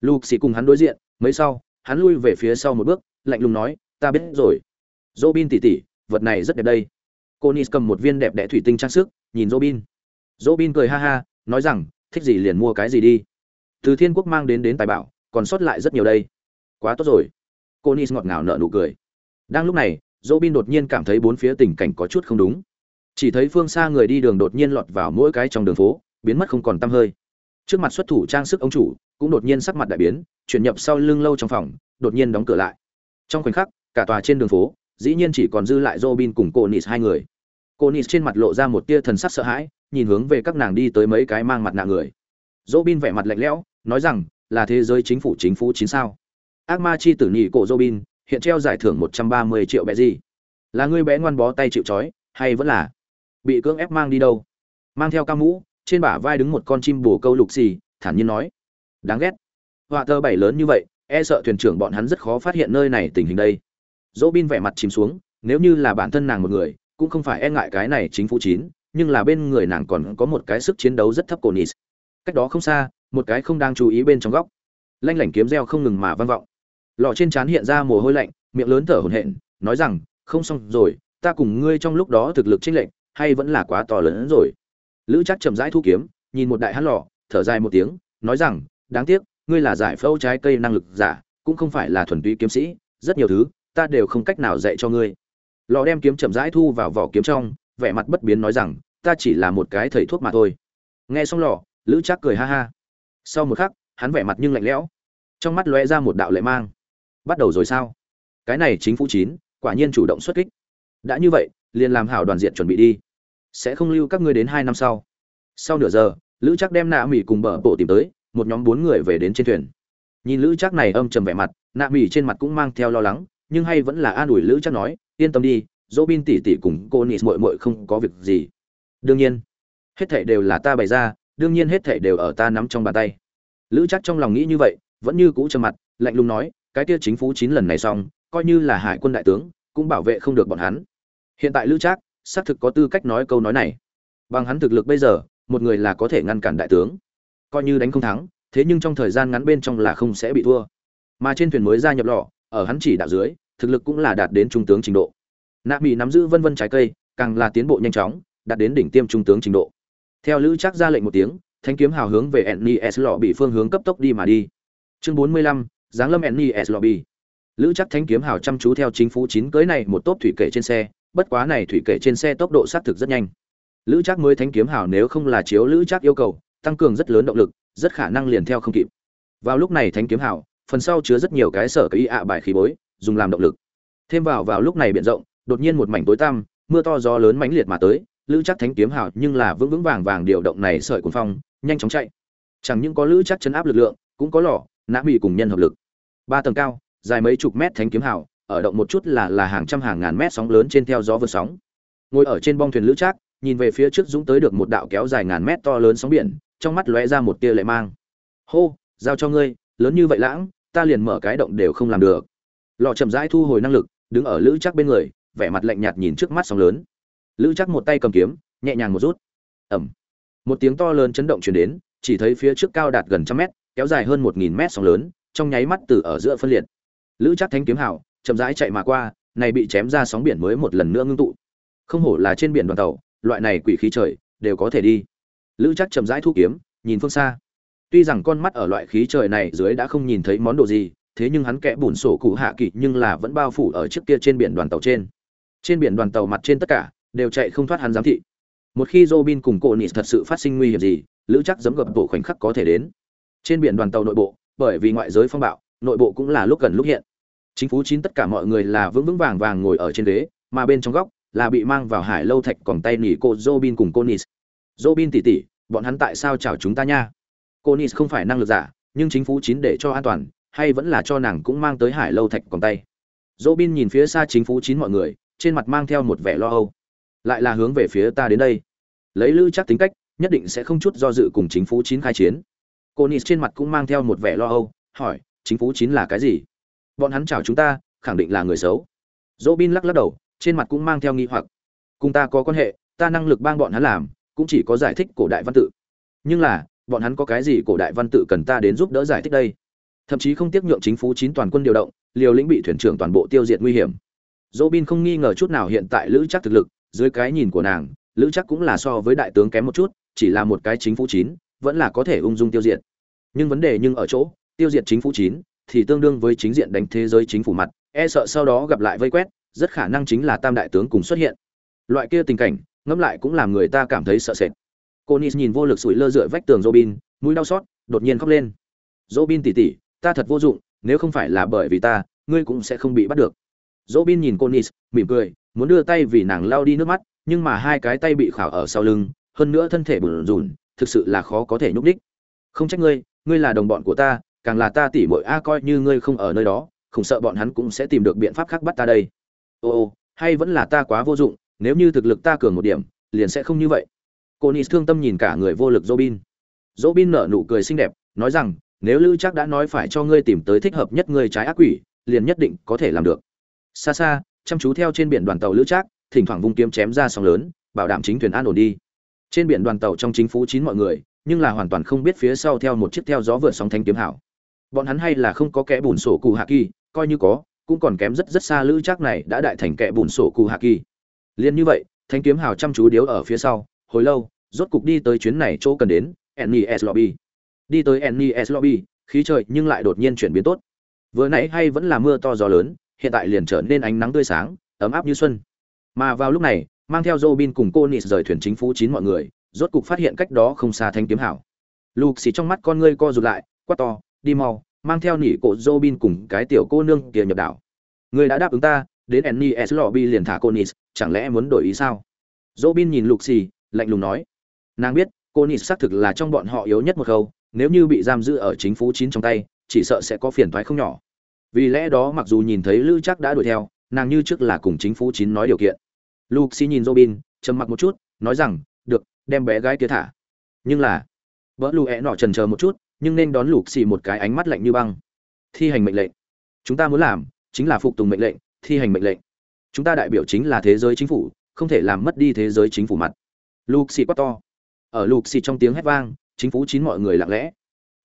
Luxi cùng hắn đối diện, mấy sau, hắn lui về phía sau một bước, lạnh lùng nói, ta biết rồi. Robin tỉ tỉ, vật này rất đẹp đây. Cô Nis cầm một viên đẹp đẽ thủy tinh trang sức, nhìn Robin. Robin cười ha ha, nói rằng, thích gì liền mua cái gì đi từ thiên quốc mang đến đến tài bảo còn sót lại rất nhiều đây quá tốt rồi cô nis ngọt ngào nở nụ cười đang lúc này Robin bin đột nhiên cảm thấy bốn phía tình cảnh có chút không đúng chỉ thấy phương xa người đi đường đột nhiên lọt vào mỗi cái trong đường phố biến mất không còn tăm hơi trước mặt xuất thủ trang sức ông chủ cũng đột nhiên sắc mặt đại biến chuyển nhập sau lưng lâu trong phòng đột nhiên đóng cửa lại. Trong khoảnh khắc cả tòa trên đường phố dĩ nhiên chỉ còn dư lại Robin cùng cô Nis hai người. Cô Nis trên mặt lộ ra một tia thần sắc sợ hãi, nhìn hướng về các nàng đi tới mấy cái mang mặt nạ người. Robin vẻ mặt lạnh lẽo nói rằng là thế giới chính phủ chính phủ chín sao? Ác ma chi tử nhị cổ Robin hiện treo giải thưởng một trăm ba mươi triệu bé gì? Là ngươi bé ngoan bó tay chịu trói hay vẫn là bị cưỡng ép mang đi đâu? Mang theo ca mũ trên bả vai đứng một con chim bồ câu lục xì, thản nhiên nói. Đáng ghét. Họa tơ bảy lớn như vậy e sợ thuyền trưởng bọn hắn rất khó phát hiện nơi này tình hình đây. Dỗ bin vẻ mặt chìm xuống, nếu như là bản thân nàng một người, cũng không phải e ngại cái này chính phủ chín, nhưng là bên người nàng còn có một cái sức chiến đấu rất thấp cổ nis cách đó không xa, một cái không đang chú ý bên trong góc. Lanh lảnh kiếm reo không ngừng mà vang vọng. Lọ trên trán hiện ra mồ hôi lạnh, miệng lớn thở hổn hển, nói rằng, không xong rồi, ta cùng ngươi trong lúc đó thực lực chênh lệch, hay vẫn là quá to lớn hơn rồi lữ chắc chậm rãi thu kiếm, nhìn một đại hát lọ thở dài một tiếng, nói rằng, đáng tiếc, ngươi là giải phẫu trái cây năng lực giả, cũng không phải là thuần túy kiếm sĩ, rất nhiều thứ, ta đều không cách nào dạy cho ngươi. Lò đem kiếm chậm rãi thu vào vỏ kiếm trong, vẻ mặt bất biến nói rằng, ta chỉ là một cái thầy thuốc mà thôi. Nghe xong lò, lữ trác cười ha ha. Sau một khắc, hắn vẻ mặt nhưng lạnh lẽo, trong mắt lóe ra một đạo lệ mang. Bắt đầu rồi sao? Cái này chính phủ chín, quả nhiên chủ động xuất kích. Đã như vậy, liền làm hảo đoàn diện chuẩn bị đi sẽ không lưu các ngươi đến hai năm sau. Sau nửa giờ, lữ chắc đem nạ mỹ cùng bờ bộ tìm tới, một nhóm bốn người về đến trên thuyền. Nhìn lữ chắc này âm trầm vẻ mặt, nạ mỹ trên mặt cũng mang theo lo lắng, nhưng hay vẫn là an ủi lữ chắc nói, yên tâm đi dỗ bin tỉ tỉ cùng cô nịt mội mội không có việc gì. Đương nhiên, hết thảy đều là ta bày ra, đương nhiên hết thảy đều ở ta nắm trong bàn tay. Lữ chắc trong lòng nghĩ như vậy, vẫn như cũ trầm mặt, lạnh lùng nói, cái kia chính phủ chín lần này xong, coi như là hải quân đại tướng, cũng bảo vệ không được bọn hắn. Hiện tại lữ trác xác thực có tư cách nói câu nói này. Bằng hắn thực lực bây giờ, một người là có thể ngăn cản đại tướng. Coi như đánh không thắng, thế nhưng trong thời gian ngắn bên trong là không sẽ bị thua. Mà trên thuyền mới gia nhập lọ ở hắn chỉ đạo dưới, thực lực cũng là đạt đến trung tướng trình độ. Nạ mỹ nắm giữ vân vân trái cây, càng là tiến bộ nhanh chóng, đạt đến đỉnh tiêm trung tướng trình độ. Theo lữ chắc ra lệnh một tiếng, thanh kiếm hào hướng về nes lọ bị phương hướng cấp tốc đi mà đi. Chương bốn mươi lăm, giáng lâm nes lọ bị. Lữ chắc thanh kiếm hào chăm chú theo chính phủ chín cưới này một tốp thủy kể trên xe bất quá này thủy kể trên xe tốc độ xác thực rất nhanh. Lữ Trác mới Thánh kiếm Hảo nếu không là chiếu lữ Trác yêu cầu, tăng cường rất lớn động lực, rất khả năng liền theo không kịp. Vào lúc này Thánh kiếm Hảo, phần sau chứa rất nhiều cái sở cái ạ bài khí bối, dùng làm động lực. Thêm vào vào lúc này biển rộng, đột nhiên một mảnh tối tăm, mưa to gió lớn mãnh liệt mà tới, lữ chắc thánh kiếm hào nhưng là vững vững vàng vàng điều động này sợi cuồng phong, nhanh chóng chạy. Chẳng những có lữ chắc chấn áp lực lượng, cũng có lò, nã bị cùng nhân hợp lực. Ba tầng cao, dài mấy chục mét thánh kiếm hào ở động một chút là là hàng trăm hàng ngàn mét sóng lớn trên theo gió vượt sóng. Ngồi ở trên bong thuyền lữ trác, nhìn về phía trước dũng tới được một đạo kéo dài ngàn mét to lớn sóng biển, trong mắt lóe ra một tia lệ mang. Hô, giao cho ngươi, lớn như vậy lãng, ta liền mở cái động đều không làm được. Lọ chậm rãi thu hồi năng lực, đứng ở lữ chắc bên người, vẻ mặt lạnh nhạt nhìn trước mắt sóng lớn. Lữ chắc một tay cầm kiếm, nhẹ nhàng một rút. Ẩm một tiếng to lớn chấn động chuyển đến, chỉ thấy phía trước cao đạt gần trăm mét, kéo dài hơn một nghìn mét sóng lớn, trong nháy mắt từ ở giữa phân liệt. Lữ chắc thánh kiếm hảo chậm rãi chạy mà qua, này bị chém ra sóng biển mới một lần nữa ngưng tụ. Không hổ là trên biển đoàn tàu, loại này quỷ khí trời, đều có thể đi. Lữ Trác chậm rãi thu kiếm, nhìn phương xa. Tuy rằng con mắt ở loại khí trời này dưới đã không nhìn thấy món đồ gì, thế nhưng hắn kẽ bùn sổ cụ hạ kỵ nhưng là vẫn bao phủ ở trước kia trên biển đoàn tàu trên. Trên biển đoàn tàu mặt trên tất cả, đều chạy không thoát hắn giám thị. Một khi robin cùng cô nịt thật sự phát sinh nguy hiểm gì, lữ Trác giẫm gập bộ khoảnh khắc có thể đến. Trên biển đoàn tàu nội bộ, bởi vì ngoại giới phong bạo, nội bộ cũng là lúc gần lúc hiện chính phủ chín tất cả mọi người là vững vững vàng vàng ngồi ở trên ghế, mà bên trong góc là bị mang vào hải lâu thạch còn tay nỉ cô robin cùng cô Nis. robin tỉ tỉ, bọn hắn tại sao chào chúng ta nha? Cô nis không phải năng lực giả, nhưng chính phủ chín để cho an toàn, hay vẫn là cho nàng cũng mang tới hải lâu thạch còn tay. Robin nhìn phía xa chính phủ chín mọi người, trên mặt mang theo một vẻ lo âu. Lại là hướng về phía ta đến đây. Lấy lư chắc tính cách, nhất định sẽ không chút do dự cùng chính phủ chín khai chiến. Cô nis trên mặt cũng mang theo một vẻ lo âu, hỏi, chính phủ chín là cái gì? Bọn hắn chào chúng ta, khẳng định là người xấu. Dỗ bin lắc lắc đầu, trên mặt cũng mang theo nghi hoặc. Cùng ta có quan hệ, ta năng lực bang bọn hắn làm, cũng chỉ có giải thích cổ đại văn tự. Nhưng là, bọn hắn có cái gì cổ đại văn tự cần ta đến giúp đỡ giải thích đây? Thậm chí không tiếc nhượng chính phủ chín toàn quân điều động, liều lĩnh bị thuyền trưởng toàn bộ tiêu diệt nguy hiểm. Dỗ bin không nghi ngờ chút nào hiện tại lữ chắc thực lực, dưới cái nhìn của nàng, lữ chắc cũng là so với đại tướng kém một chút, chỉ là một cái chính phủ chín, vẫn là có thể ung dung tiêu diệt. Nhưng vấn đề nhưng ở chỗ, tiêu diệt chính phủ chín thì tương đương với chính diện đánh thế giới chính phủ mặt e sợ sau đó gặp lại vây quét, rất khả năng chính là tam đại tướng cùng xuất hiện. Loại kia tình cảnh, ngẫm lại cũng làm người ta cảm thấy sợ sệt. Conis nhìn vô lực sủi lơ dựa vách tường robin, mũi đau xót, đột nhiên khóc lên. Robin tỷ tỷ ta thật vô dụng, nếu không phải là bởi vì ta, ngươi cũng sẽ không bị bắt được. Robin nhìn conis mỉm cười, muốn đưa tay vì nàng lau đi nước mắt, nhưng mà hai cái tay bị khảo ở sau lưng, hơn nữa thân thể bủn rủn thực sự là khó có thể nhúc nhích. không trách ngươi ngươi là đồng bọn của ta càng là ta tỉ mội a coi như ngươi không ở nơi đó, không sợ bọn hắn cũng sẽ tìm được biện pháp khác bắt ta đây. Ô hay vẫn là ta quá vô dụng, nếu như thực lực ta cường một điểm, liền sẽ không như vậy. Cô nis thương tâm nhìn cả người vô lực robin. Robin nở nụ cười xinh đẹp, nói rằng, nếu lữ chắc đã nói phải cho ngươi tìm tới thích hợp nhất ngươi trái ác quỷ, liền nhất định có thể làm được. Xa xa, chăm chú theo trên biển đoàn tàu lữ trác, thỉnh thoảng vung kiếm chém ra sóng lớn, bảo đảm chính thuyền an ổn đi. Trên biển đoàn tàu trong chính phủ chín mọi người, nhưng là hoàn toàn không biết phía sau theo một chiếc theo gió vượt sóng thanh kiếm hảo bọn hắn hay là không có kẻ bùn sổ cụ hạ kỳ, coi như có, cũng còn kém rất rất xa lữ trác này đã đại thành kẻ bùn sổ cụ hạ kỳ. Liền như vậy thanh kiếm hào chăm chú điếu ở phía sau, hồi lâu, rốt cục đi tới chuyến này chỗ cần đến nes lobby. Đi tới nes lobby, khí trời nhưng lại đột nhiên chuyển biến tốt. Vừa nãy hay vẫn là mưa to gió lớn, hiện tại liền trở nên ánh nắng tươi sáng, ấm áp như xuân. Mà vào lúc này, mang theo Robin cùng cô Nis rời thuyền chính phủ chín mọi người, rốt cục phát hiện cách đó không xa thanh kiếm hảo lục xì trong mắt con ngươi co rụt lại, quát to đi mau, mang theo nỉ cổ Robin cùng cái tiểu cô nương kia nhập đảo. Người đã đáp ứng ta, đến nes lobby liền thả cô Nis chẳng lẽ muốn đổi ý sao? Robin nhìn lục xì lạnh lùng nói. Nàng biết, cô Nis xác thực là trong bọn họ yếu nhất một khâu, nếu như bị giam giữ ở chính phủ chín trong tay, chỉ sợ sẽ có phiền thoái không nhỏ. Vì lẽ đó mặc dù nhìn thấy lữ chắc đã đuổi theo, nàng như trước là cùng chính phủ chín nói điều kiện. Luxi nhìn robin, trầm mặc một chút, nói rằng, được, đem bé gái kia thả. Nhưng là, vợ lụ hẹ e nọ trần chờ một chút nhưng nên đón lục xì một cái ánh mắt lạnh như băng. Thi hành mệnh lệnh. Chúng ta muốn làm chính là phục tùng mệnh lệnh, thi hành mệnh lệnh. Chúng ta đại biểu chính là thế giới chính phủ, không thể làm mất đi thế giới chính phủ mặt. Lục xì quát to. Ở lục xì trong tiếng hét vang, chính phủ chín mọi người lặng lẽ.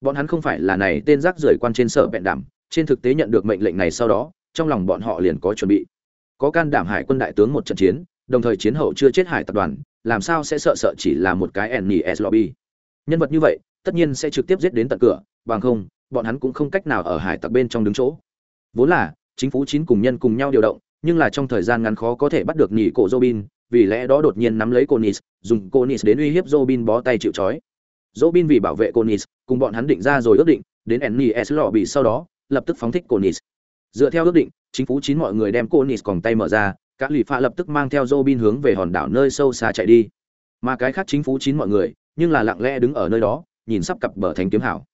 Bọn hắn không phải là này tên rác rưởi quan trên sở bẹn đảm, trên thực tế nhận được mệnh lệnh này sau đó, trong lòng bọn họ liền có chuẩn bị. Có can đảm hải quân đại tướng một trận chiến, đồng thời chiến hậu chưa chết hải tập đoàn, làm sao sẽ sợ sợ chỉ là một cái nes lobby. Nhân vật như vậy tất nhiên sẽ trực tiếp giết đến tận cửa bằng không bọn hắn cũng không cách nào ở hải tặc bên trong đứng chỗ vốn là chính phủ chín cùng nhân cùng nhau điều động nhưng là trong thời gian ngắn khó có thể bắt được nhỉ cổ Robin, vì lẽ đó đột nhiên nắm lấy Conis, dùng Conis đến uy hiếp Robin bó tay chịu trói. Robin vì bảo vệ Conis, cùng bọn hắn định ra rồi ước định, đến NES lọ bị sau đó, lập tức phóng thích Conis. Dựa theo ước định, chính phủ chín mọi người đem Conis còn tay mở ra, các lụy pha lập tức mang theo Robin hướng về hòn đảo nơi sâu xa chạy đi. Mà cái khác chính phủ chín mọi người, nhưng là lặng lẽ đứng ở nơi đó, nhìn sắp cặp bờ thánh kiếm hảo.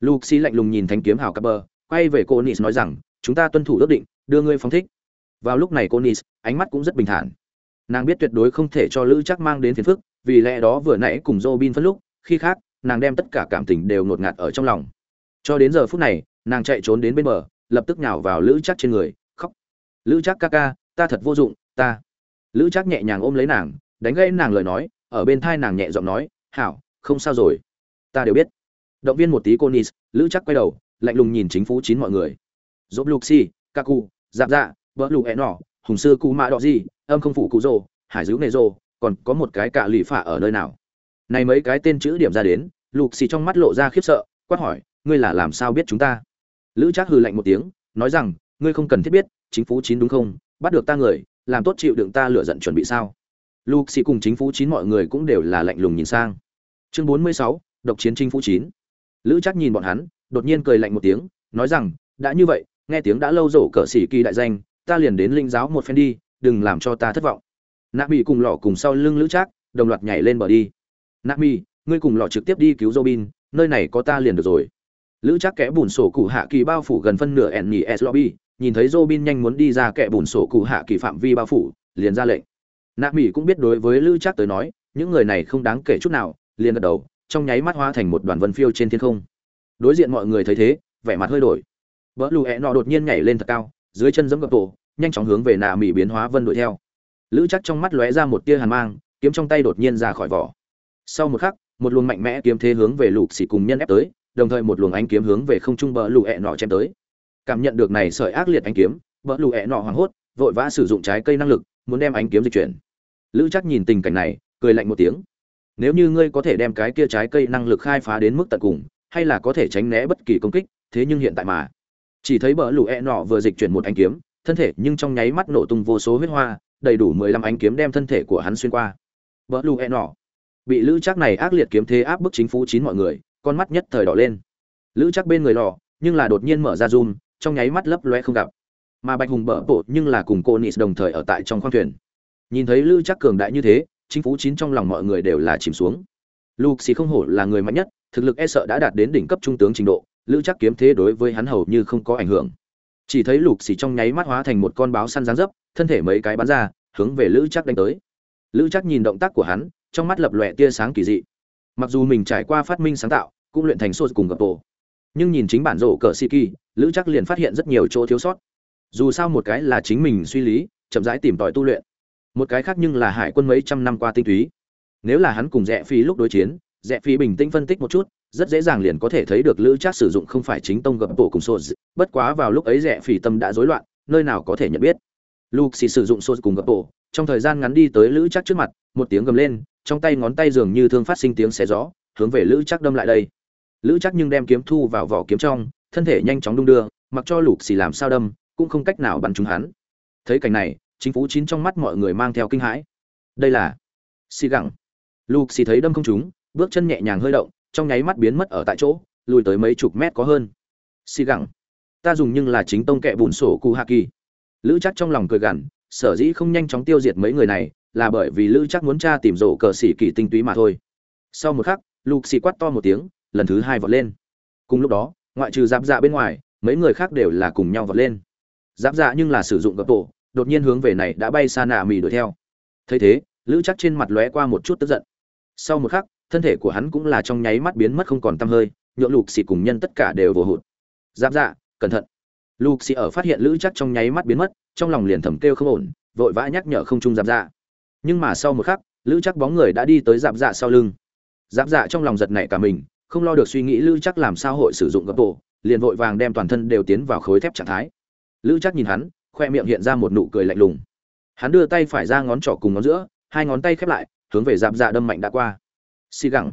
Luxi lạnh lùng nhìn thánh kiếm hảo cặp bờ, quay về cô Nis nói rằng, chúng ta tuân thủ ước định, đưa ngươi phóng thích. Vào lúc này cô nis ánh mắt cũng rất bình thản. Nàng biết tuyệt đối không thể cho lữ chắc mang đến phiền phức vì lẽ đó vừa nãy cùng robin phân lúc khi khác nàng đem tất cả cảm tình đều ngột ngạt ở trong lòng. Cho đến giờ phút này nàng chạy trốn đến bên bờ lập tức nhào vào lữ chắc trên người khóc. Lữ chắc ca ca ta thật vô dụng ta. Lữ chắc nhẹ nhàng ôm lấy nàng đánh gãy nàng lời nói ở bên thai nàng nhẹ giọng nói hảo không sao rồi ta đều biết. Động viên một tí cô nis lữ chắc quay đầu, lạnh lùng nhìn chính phủ chín mọi người. Dốt luxi, kaku dạp dạ vỡ lụ hẹ nỏ hùng sư cụ mạ đỏ gì âm không phụ cụ rồ, hải dữ nề rồ, còn có một cái cạ lì phả ở nơi nào? Này mấy cái tên chữ điểm ra đến lục xì trong mắt lộ ra khiếp sợ, quát hỏi, ngươi là làm sao biết chúng ta? Lữ trác hừ lạnh một tiếng, nói rằng, ngươi không cần thiết biết, chính phủ chín đúng không? Bắt được ta người, làm tốt chịu đựng ta lựa giận chuẩn bị sao? Lục xì cùng chính phủ chín mọi người cũng đều là lạnh lùng nhìn sang. Chương bốn mươi sáu độc chiến chinh phủ chín. Lữ trác nhìn bọn hắn, đột nhiên cười lạnh một tiếng, nói rằng, đã như vậy, nghe tiếng đã lâu rổ cờ xỉ kỳ đại danh, ta liền đến linh giáo một phen đi, đừng làm cho ta thất vọng. Nạ mỹ cùng lọ cùng sau lưng lữ trác, đồng loạt nhảy lên bờ đi. Nạ mỹ ngươi cùng lọ trực tiếp đi cứu robin, nơi này có ta liền được rồi. Lữ trác kẽ bùn sổ cụ hạ kỳ bao phủ gần phân nửa ẻn nhì s lobby, nhìn thấy robin nhanh muốn đi ra kẽ bùn sổ cụ hạ kỳ phạm vi bao phủ, liền ra lệnh. Nạ mỹ cũng biết đối với lữ trác tới nói, những người này không đáng kể chút nào, liền gật đầu trong nháy mắt hóa thành một đoàn vân phiêu trên thiên không. Đối diện mọi người thấy thế, vẻ mặt hơi đổi. Vỡ lù hẹ nọ đột nhiên nhảy lên thật cao, dưới chân giẫm gập tổ, nhanh chóng hướng về nà mỹ biến hóa vân đuổi theo. Lữ chắc trong mắt lóe ra một tia hàn mang, kiếm trong tay đột nhiên ra khỏi vỏ. Sau một khắc, một luồng mạnh mẽ kiếm thế hướng về lục xỉ cùng nhân ép tới, đồng thời một luồng ánh kiếm hướng về không trung bờ lù ẹ nọ chém tới. Cảm nhận được này sợi ác liệt ánh kiếm bờ lù ẹ nọ hoảng hốt, vội vã sử dụng trái cây năng lực, muốn đem ánh kiếm dịch chuyển. Lữ chắc nhìn tình cảnh này, cười lạnh một tiếng nếu như ngươi có thể đem cái kia trái cây năng lực khai phá đến mức tận cùng, hay là có thể tránh né bất kỳ công kích, thế nhưng hiện tại mà. Chỉ thấy bờ lũ e nọ vừa dịch chuyển một ánh kiếm, thân thể nhưng trong nháy mắt nổ tung vô số huyết hoa, đầy đủ mười lăm ánh kiếm đem thân thể của hắn xuyên qua. Bờ lũ e nọ. Bị lữ chắc này ác liệt kiếm thế áp bức chính phủ chín mọi người, con mắt nhất thời đỏ lên. Lữ chắc bên người lò, nhưng là đột nhiên mở ra zoom, trong nháy mắt lấp loe không gặp. Mà bạch hùng bở bộ nhưng là cùng cô nis đồng thời ở tại trong khoang thuyền. Nhìn thấy lữ chắc cường đại như thế chính phủ chín trong lòng mọi người đều là chìm xuống. Lục xì không hổ là người mạnh nhất, thực lực e sợ đã đạt đến đỉnh cấp trung tướng trình độ, lữ chắc kiếm thế đối với hắn hầu như không có ảnh hưởng. Chỉ thấy lục xì trong nháy mắt hóa thành một con báo săn dáng dấp, thân thể mấy cái bắn ra, hướng về lữ chắc đánh tới. Lữ chắc nhìn động tác của hắn, trong mắt lập lòe tia sáng kỳ dị. Mặc dù mình trải qua phát minh sáng tạo, cũng luyện thành sô cùng gập tổ. Nhưng nhìn chính bản rổ cờ si kỳ, lữ chắc liền phát hiện rất nhiều chỗ thiếu sót. Dù sao một cái là chính mình suy lý, chậm rãi tìm tòi tu luyện một cái khác nhưng là hải quân mấy trăm năm qua tinh túy. Nếu là hắn cùng rẽ phi lúc đối chiến rẽ phi bình tĩnh phân tích một chút, rất dễ dàng liền có thể thấy được lữ trác sử dụng không phải chính tông gập bộ cùng sô bất quá vào lúc ấy rẽ phi tâm đã rối loạn, nơi nào có thể nhận biết. Luke sử dụng sô cùng gập bộ trong thời gian ngắn đi tới lữ trác trước mặt, một tiếng gầm lên, trong tay ngón tay dường như thương phát sinh tiếng xé gió, hướng về lữ trác đâm lại đây. Lữ trác nhưng đem kiếm thu vào vỏ kiếm trong, thân thể nhanh chóng đung đưa, mặc cho lục xì làm sao đâm, cũng không cách nào bắn trúng hắn. Thấy cảnh này chính phủ chín trong mắt mọi người mang theo kinh hãi. Đây là xì gẳng. Lục xì thấy đâm không trúng, bước chân nhẹ nhàng hơi động, trong nháy mắt biến mất ở tại chỗ, lùi tới mấy chục mét có hơn. Xì gẳng. Ta dùng nhưng là chính tông kẹ bùn sổ cụ hạ kỳ. Lữ chắc trong lòng cười gằn, sở dĩ không nhanh chóng tiêu diệt mấy người này, là bởi vì lữ chắc muốn tra tìm rổ cờ xỉ kỳ tinh túy mà thôi. Sau một khắc lục xì quát to một tiếng, lần thứ hai vọt lên. Cùng lúc đó, ngoại trừ giáp dạ bên ngoài, mấy người khác đều là cùng nhau vọt lên. Giáp dạ nhưng là sử dụng gập tổ đột nhiên hướng về này đã bay xa nạ mì đuổi theo. Thấy thế, lữ chắc trên mặt lóe qua một chút tức giận. Sau một khắc, thân thể của hắn cũng là trong nháy mắt biến mất không còn tăm hơi, nhượng lục xì cùng nhân tất cả đều vồ hụt. Giáp dạ cẩn thận. Lục xì ở phát hiện lữ chắc trong nháy mắt biến mất, trong lòng liền thầm kêu không ổn, vội vã nhắc nhở không trung giáp dạ. Nhưng mà sau một khắc, lữ chắc bóng người đã đi tới giáp dạ sau lưng. Giáp dạ trong lòng giật nảy cả mình, không lo được suy nghĩ lữ chắc làm sao hội sử dụng gấp bộ, liền vội vàng đem toàn thân đều tiến vào khối thép trạng thái. Lữ chắc nhìn hắn khoe miệng hiện ra một nụ cười lạnh lùng. Hắn đưa tay phải ra ngón trỏ cùng ngón giữa, hai ngón tay khép lại, hướng về dạp dạ đâm mạnh đã qua. Xì gẳng.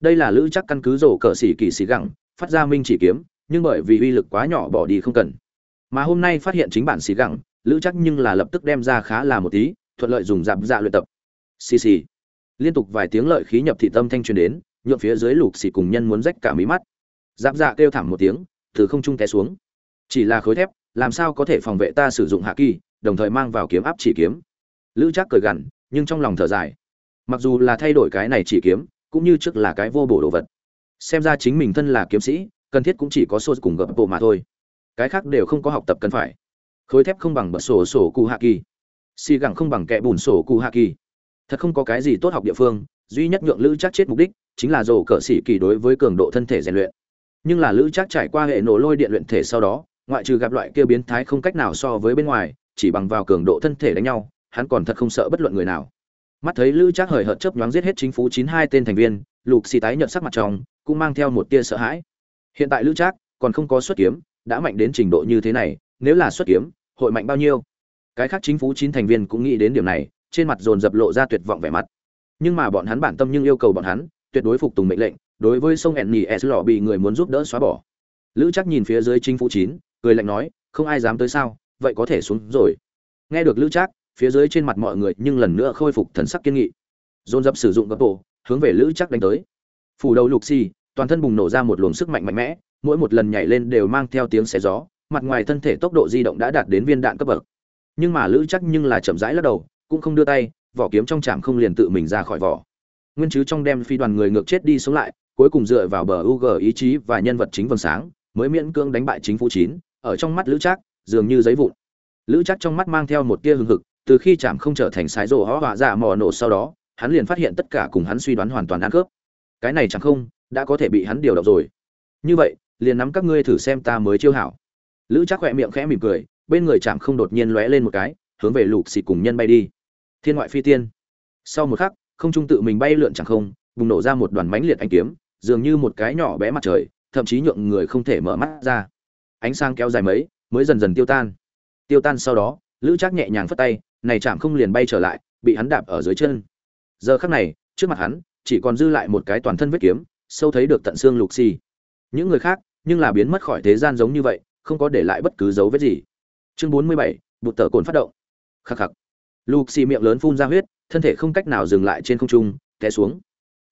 Đây là lữ chắc căn cứ rổ cờ xỉ kỳ xì gẳng, phát ra minh chỉ kiếm, nhưng bởi vì uy lực quá nhỏ bỏ đi không cần. Mà hôm nay phát hiện chính bản xì gẳng, lữ chắc nhưng là lập tức đem ra khá là một tí, thuận lợi dùng dạp dạ luyện tập. Xì xì. Liên tục vài tiếng lợi khí nhập thị tâm thanh truyền đến nhuộm phía dưới lục xì cùng nhân muốn rách cả mí mắt. Dạp dạ kêu thảm một tiếng, từ không trung té xuống. Chỉ là khối thép làm sao có thể phòng vệ ta sử dụng hạ kỳ, đồng thời mang vào kiếm áp chỉ kiếm. Lữ Trác cười gằn, nhưng trong lòng thở dài. Mặc dù là thay đổi cái này chỉ kiếm, cũng như trước là cái vô bổ đồ vật. Xem ra chính mình thân là kiếm sĩ, cần thiết cũng chỉ có sô cùng gập bộ mà thôi. Cái khác đều không có học tập cần phải. Khối thép không bằng bật sổ sổ cụ hạ kỳ. Xì gẳng không bằng kẹ bùn sổ cụ hạ kỳ. Thật không có cái gì tốt học địa phương, duy nhất nhượng lữ chắc chết mục đích, chính là rổ cỡ sĩ kỳ đối với cường độ thân thể rèn luyện. Nhưng là lữ chắc trải qua hệ nổ lôi điện luyện thể sau đó ngoại trừ gặp loại kia biến thái không cách nào so với bên ngoài, chỉ bằng vào cường độ thân thể đánh nhau, hắn còn thật không sợ bất luận người nào. Mắt thấy lữ trác hời hợt chớp nhoáng giết hết chính phủ chín hai tên thành viên, lục xì tái nhận sắc mặt trong, cũng mang theo một tia sợ hãi. Hiện tại lữ trác còn không có xuất kiếm, đã mạnh đến trình độ như thế này, nếu là xuất kiếm, hội mạnh bao nhiêu? Cái khác chính phủ chín thành viên cũng nghĩ đến điểm này, trên mặt dồn dập lộ ra tuyệt vọng vẻ mặt. Nhưng mà bọn hắn bản tâm nhưng yêu cầu bọn hắn, tuyệt đối phục tùng mệnh lệnh, đối với sông ẻn nhì s lò bị người muốn giúp đỡ xóa bỏ. Lữ chắc nhìn phía dưới chính phủ chín cười lạnh nói, không ai dám tới sao? Vậy có thể xuống rồi. Nghe được lữ trác, phía dưới trên mặt mọi người nhưng lần nữa khôi phục thần sắc kiên nghị. Dồn dập sử dụng gấp bộ, hướng về lữ chắc đánh tới. Phủ đầu lục xì, toàn thân bùng nổ ra một luồng sức mạnh mạnh mẽ, mỗi một lần nhảy lên đều mang theo tiếng xé gió, mặt ngoài thân thể tốc độ di động đã đạt đến viên đạn cấp bậc. Nhưng mà lữ chắc nhưng là chậm rãi lắc đầu, cũng không đưa tay, vỏ kiếm trong trạm không liền tự mình ra khỏi vỏ. Nguyên chứ trong đem phi đoàn người ngược chết đi sống lại, cuối cùng dựa vào bờ u g ý chí và nhân vật chính vầng sáng, mới miễn cưỡng đánh bại chính phủ chín ở trong mắt lữ trác, dường như giấy vụn. Lữ trác trong mắt mang theo một tia hừng hực, từ khi chạm không trở thành sái rồ hó họa dạ mò nổ sau đó, hắn liền phát hiện tất cả cùng hắn suy đoán hoàn toàn ăn khớp. Cái này chẳng không, đã có thể bị hắn điều động rồi. Như vậy, liền nắm các ngươi thử xem ta mới chiêu hảo. Lữ chắc khỏe miệng khẽ mỉm cười, bên người chạm không đột nhiên lóe lên một cái, hướng về lục xịt cùng nhân bay đi. Thiên ngoại phi tiên. Sau một khắc, không trung tự mình bay lượn chẳng không, bùng nổ ra một đoàn mánh liệt anh kiếm, dường như một cái nhỏ bé mặt trời, thậm chí nhượng người không thể mở mắt ra ánh sáng kéo dài mấy, mới dần dần tiêu tan. Tiêu tan sau đó, lữ trác nhẹ nhàng phất tay, này chạm không liền bay trở lại, bị hắn đạp ở dưới chân. Giờ khắc này, trước mặt hắn, chỉ còn dư lại một cái toàn thân vết kiếm, sâu thấy được tận xương lục xì. Những người khác, nhưng là biến mất khỏi thế gian giống như vậy, không có để lại bất cứ dấu vết gì. Chương bốn mươi bảy, bụt tờ cồn phát động. Khắc khắc. Lục xì miệng lớn phun ra huyết, thân thể không cách nào dừng lại trên không trung, té xuống.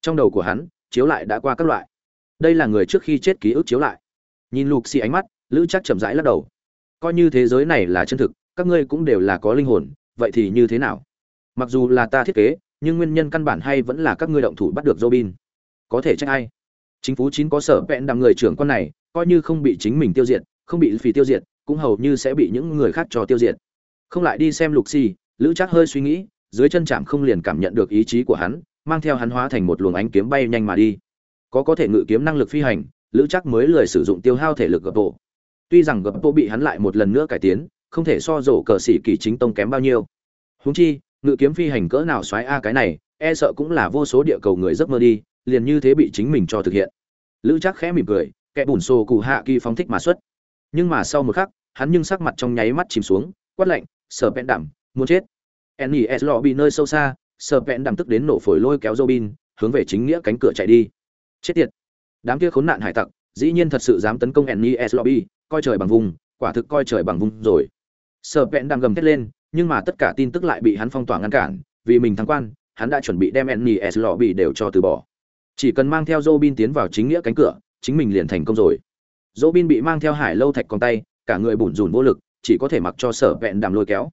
Trong đầu của hắn, chiếu lại đã qua các loại. Đây là người trước khi chết ký ức chiếu lại. Nhìn lục xì ánh mắt lữ chắc chậm rãi lắc đầu coi như thế giới này là chân thực các ngươi cũng đều là có linh hồn vậy thì như thế nào mặc dù là ta thiết kế nhưng nguyên nhân căn bản hay vẫn là các ngươi động thủ bắt được Robin. Có thể trách ai? Chính phủ chín có sở vẹn đằng người trưởng con này, coi như không bị chính mình tiêu diệt, không bị phì tiêu diệt, cũng hầu như sẽ bị những người khác cho tiêu diệt. Không lại đi xem Lục Xi, Lữ chắc hơi suy nghĩ, dưới chân chạm không liền cảm nhận được ý chí của hắn, mang theo hắn hóa thành một luồng ánh kiếm bay nhanh mà đi. Có có thể ngự kiếm năng lực phi hành, Lữ chắc mới lười sử dụng tiêu hao thể lực gập bộ. Tuy rằng gấp bộ bị hắn lại một lần nữa cải tiến, không thể so rổ cờ sĩ kỳ chính tông kém bao nhiêu. Huống chi, ngự kiếm phi hành cỡ nào xoáy a cái này e sợ cũng là vô số địa cầu người giấc mơ đi liền như thế bị chính mình cho thực hiện. Lữ chắc khẽ mỉm cười kẻ bùn xô cụ hạ kỳ phóng thích mà xuất. Nhưng mà sau một khắc hắn nhưng sắc mặt trong nháy mắt chìm xuống quát lạnh sờ bẹn đảm muốn chết. Nes lọ bị nơi sâu xa sờ bẹn đảm tức đến nổ phổi lôi kéo robin hướng về chính nghĩa cánh cửa chạy đi. Chết tiệt. Đám kia khốn nạn hải tặc dĩ nhiên thật sự dám tấn công nes lobby coi trời bằng vùng quả thực coi trời bằng vùng rồi sợ Vẹn đang gầm thét lên nhưng mà tất cả tin tức lại bị hắn phong tỏa ngăn cản, vì mình thắng quan, hắn đã chuẩn bị đem NES lọ bị đều cho từ bỏ. Chỉ cần mang theo Robin tiến vào chính nghĩa cánh cửa, chính mình liền thành công rồi. Robin bị mang theo Hải Lâu Thạch con tay, cả người bủn rủn vô lực, chỉ có thể mặc cho Sở Vẹn Đàm lôi kéo.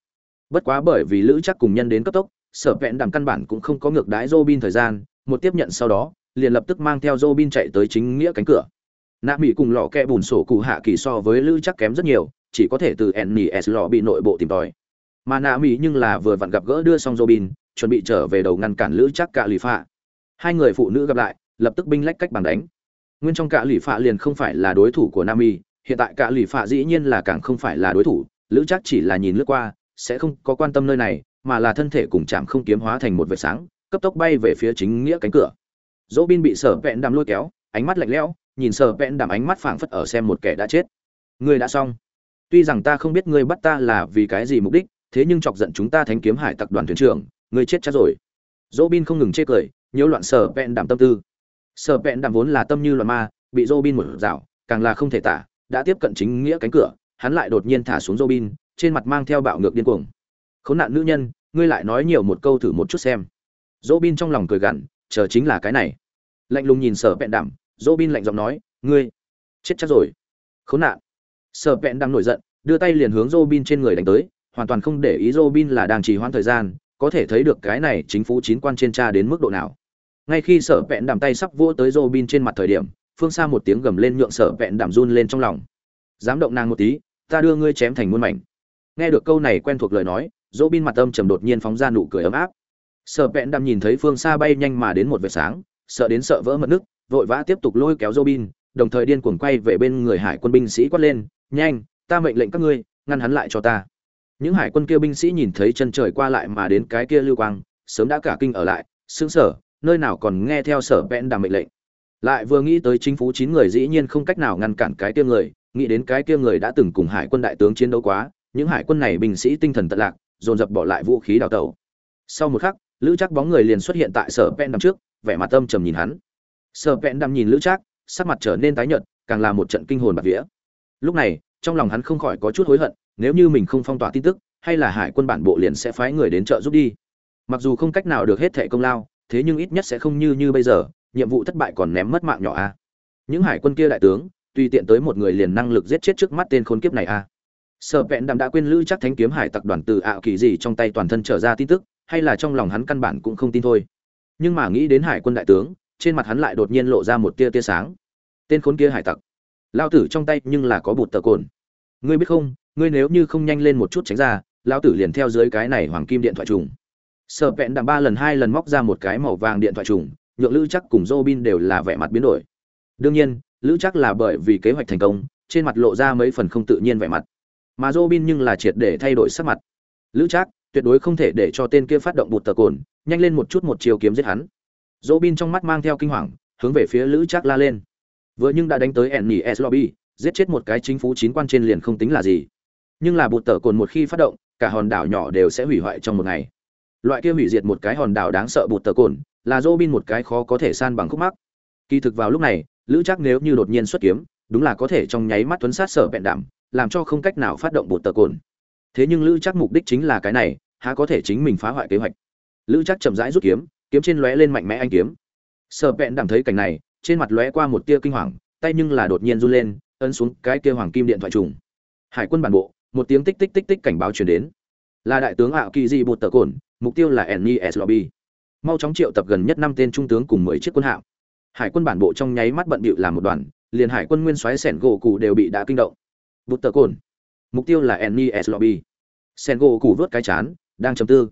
Bất quá bởi vì Lữ chắc cùng nhân đến cấp tốc, Sở Vẹn Đàm căn bản cũng không có ngược đãi Robin thời gian, một tiếp nhận sau đó, liền lập tức mang theo Robin chạy tới chính nghĩa cánh cửa. Nạ Mỹ cùng lọ kẹ bùn sổ cụ hạ kỳ so với Lữ chắc kém rất nhiều, chỉ có thể từ NES lọ bị nội bộ tìm tòi. Mà nạ mỹ nhưng là vừa vặn gặp gỡ đưa xong robin chuẩn bị trở về đầu ngăn cản lữ chắc cả lì phạ. Hai người phụ nữ gặp lại lập tức binh lách cách bàn đánh. Nguyên trong cả lì phạ liền không phải là đối thủ của nam mỹ hiện tại cả lì phạ dĩ nhiên là càng không phải là đối thủ lữ chắc chỉ là nhìn lướt qua sẽ không có quan tâm nơi này mà là thân thể cùng chạm không kiếm hóa thành một vệt sáng cấp tốc bay về phía chính nghĩa cánh cửa. Dỗ bin bị sở vẹn đàm lôi kéo ánh mắt lạnh lẽo nhìn sở vẹn đảm ánh mắt phảng phất ở xem một kẻ đã chết. Người đã xong. Tuy rằng ta không biết ngươi bắt ta là vì cái gì mục đích, thế nhưng chọc giận chúng ta thánh kiếm hải tặc đoàn thuyền trưởng, ngươi chết chắc rồi. Dỗ bin không ngừng chê cười, nhiễu loạn sở vẹn đảm tâm tư. Sở vẹn đảm vốn là tâm như loạn ma, bị dỗ bin một rào càng là không thể tả, đã tiếp cận chính nghĩa cánh cửa, hắn lại đột nhiên thả xuống dỗ bin trên mặt mang theo bạo ngược điên cuồng. Khốn nạn nữ nhân, ngươi lại nói nhiều một câu thử một chút xem. Dỗ bin trong lòng cười gằn, chờ chính là cái này. Lạnh lùng nhìn sở vẹn đảm dỗ bin lạnh giọng nói, ngươi, chết chắc rồi. Khốn nạn. Sở vẹn đang nổi giận, đưa tay liền hướng dỗ bin trên người đánh tới, hoàn toàn không để ý dỗ bin là đang trì hoãn thời gian, có thể thấy được cái này chính phủ chín quan trên cha đến mức độ nào. Ngay khi sở vẹn đàm tay sắp vỗ tới dỗ bin trên mặt thời điểm, phương xa một tiếng gầm lên nhượng sở vẹn đàm run lên trong lòng. Dám động nàng một tí, ta đưa ngươi chém thành muôn mảnh. Nghe được câu này quen thuộc lời nói dỗ bin mặt âm trầm đột nhiên phóng ra nụ cười ấm áp. Sợ vẹn đàm nhìn thấy phương xa bay nhanh mà đến một vệt sáng, sợ đến sợ vỡ mật nước vội vã tiếp tục lôi kéo Robin, đồng thời điên cuồng quay về bên người hải quân binh sĩ quát lên nhanh ta mệnh lệnh các ngươi ngăn hắn lại cho ta. Những hải quân kia binh sĩ nhìn thấy chân trời qua lại mà đến cái kia lưu quang sớm đã cả kinh ở lại sững sở nơi nào còn nghe theo sở vẹn đàm mệnh lệnh? Lại vừa nghĩ tới chính phủ chín người dĩ nhiên không cách nào ngăn cản cái kia người nghĩ đến cái kia người đã từng cùng hải quân đại tướng chiến đấu quá những hải quân này binh sĩ tinh thần tận lạc dồn dập bỏ lại vũ khí đào tẩu. Sau một khắc lữ chắc bóng người liền xuất hiện tại sở pen đằng trước vẻ mặt âm trầm nhìn hắn sở Vẹn đằng nhìn lữ trác, sắc mặt trở nên tái nhợt, càng là một trận kinh hồn bạc vía. Lúc này, trong lòng hắn không khỏi có chút hối hận, nếu như mình không phong tỏa tin tức, hay là hải quân bản bộ liền sẽ phái người đến trợ giúp đi. Mặc dù không cách nào được hết thẻ công lao, thế nhưng ít nhất sẽ không như như bây giờ, nhiệm vụ thất bại còn ném mất mạng nhỏ a. Những hải quân kia đại tướng, tùy tiện tới một người liền năng lực giết chết trước mắt tên khốn kiếp này a. Sợ vẹn đàm đã quên lữ chắc thánh kiếm hải tặc đoàn từ ạo kỳ gì trong tay toàn thân trở ra tin tức, hay là trong lòng hắn căn bản cũng không tin thôi. Nhưng mà nghĩ đến hải quân đại tướng trên mặt hắn lại đột nhiên lộ ra một tia tia sáng. Tên khốn kia hải tặc. Lao tử trong tay nhưng là có bụt tờ cồn. Ngươi biết không ngươi nếu như không nhanh lên một chút tránh ra lao tử liền theo dưới cái này hoàng kim điện thoại trùng. Sợ vẹn đàm ba lần hai lần móc ra một cái màu vàng điện thoại trùng nhượng lữ chắc cùng Robin đều là vẻ mặt biến đổi. Đương nhiên lữ chắc là bởi vì kế hoạch thành công trên mặt lộ ra mấy phần không tự nhiên vẻ mặt. Mà Robin nhưng là triệt để thay đổi sắc mặt. Lữ Trác tuyệt đối không thể để cho tên kia phát động bụt tờ cồn, nhanh lên một chút một chiều kiếm giết hắn. Robin trong mắt mang theo kinh hoàng, hướng về phía Lữ Trác la lên. Vừa nhưng đã đánh tới Ennis lobby, giết chết một cái chính phủ chín quan trên liền không tính là gì. Nhưng là bụt tở cồn một khi phát động, cả hòn đảo nhỏ đều sẽ hủy hoại trong một ngày. Loại kia hủy diệt một cái hòn đảo đáng sợ bụt tở cồn, là Robin một cái khó có thể san bằng khúc mắc. Kỳ thực vào lúc này, Lữ Trác nếu như đột nhiên xuất kiếm, đúng là có thể trong nháy mắt tuấn sát sở bẹn đảm, làm cho không cách nào phát động bột tờ cồn thế nhưng lữ chắc mục đích chính là cái này há có thể chính mình phá hoại kế hoạch lữ chắc chậm rãi rút kiếm kiếm trên lóe lên mạnh mẽ anh kiếm. Sợ vẹn đảm thấy cảnh này, trên mặt lóe qua một tia kinh hoàng, tay nhưng là đột nhiên run lên, ấn xuống cái kia hoàng kim điện thoại trùng. Hải quân bản bộ, một tiếng tích tích tích tích cảnh báo truyền đến. Là đại tướng ảo kỳ di bột tờ cồn mục tiêu là nes lobby. Mau chóng triệu tập gần nhất năm tên trung tướng cùng mười chiếc quân hạm. Hải quân bản bộ trong nháy mắt bận bịu làm một đoàn, liền hải quân nguyên soái sẻn gỗ cụ đều bị đã kinh động. Bột tờ cồn mục tiêu là nes lobby. Sen gỗ cụ vớt cái chán, đang chầm tư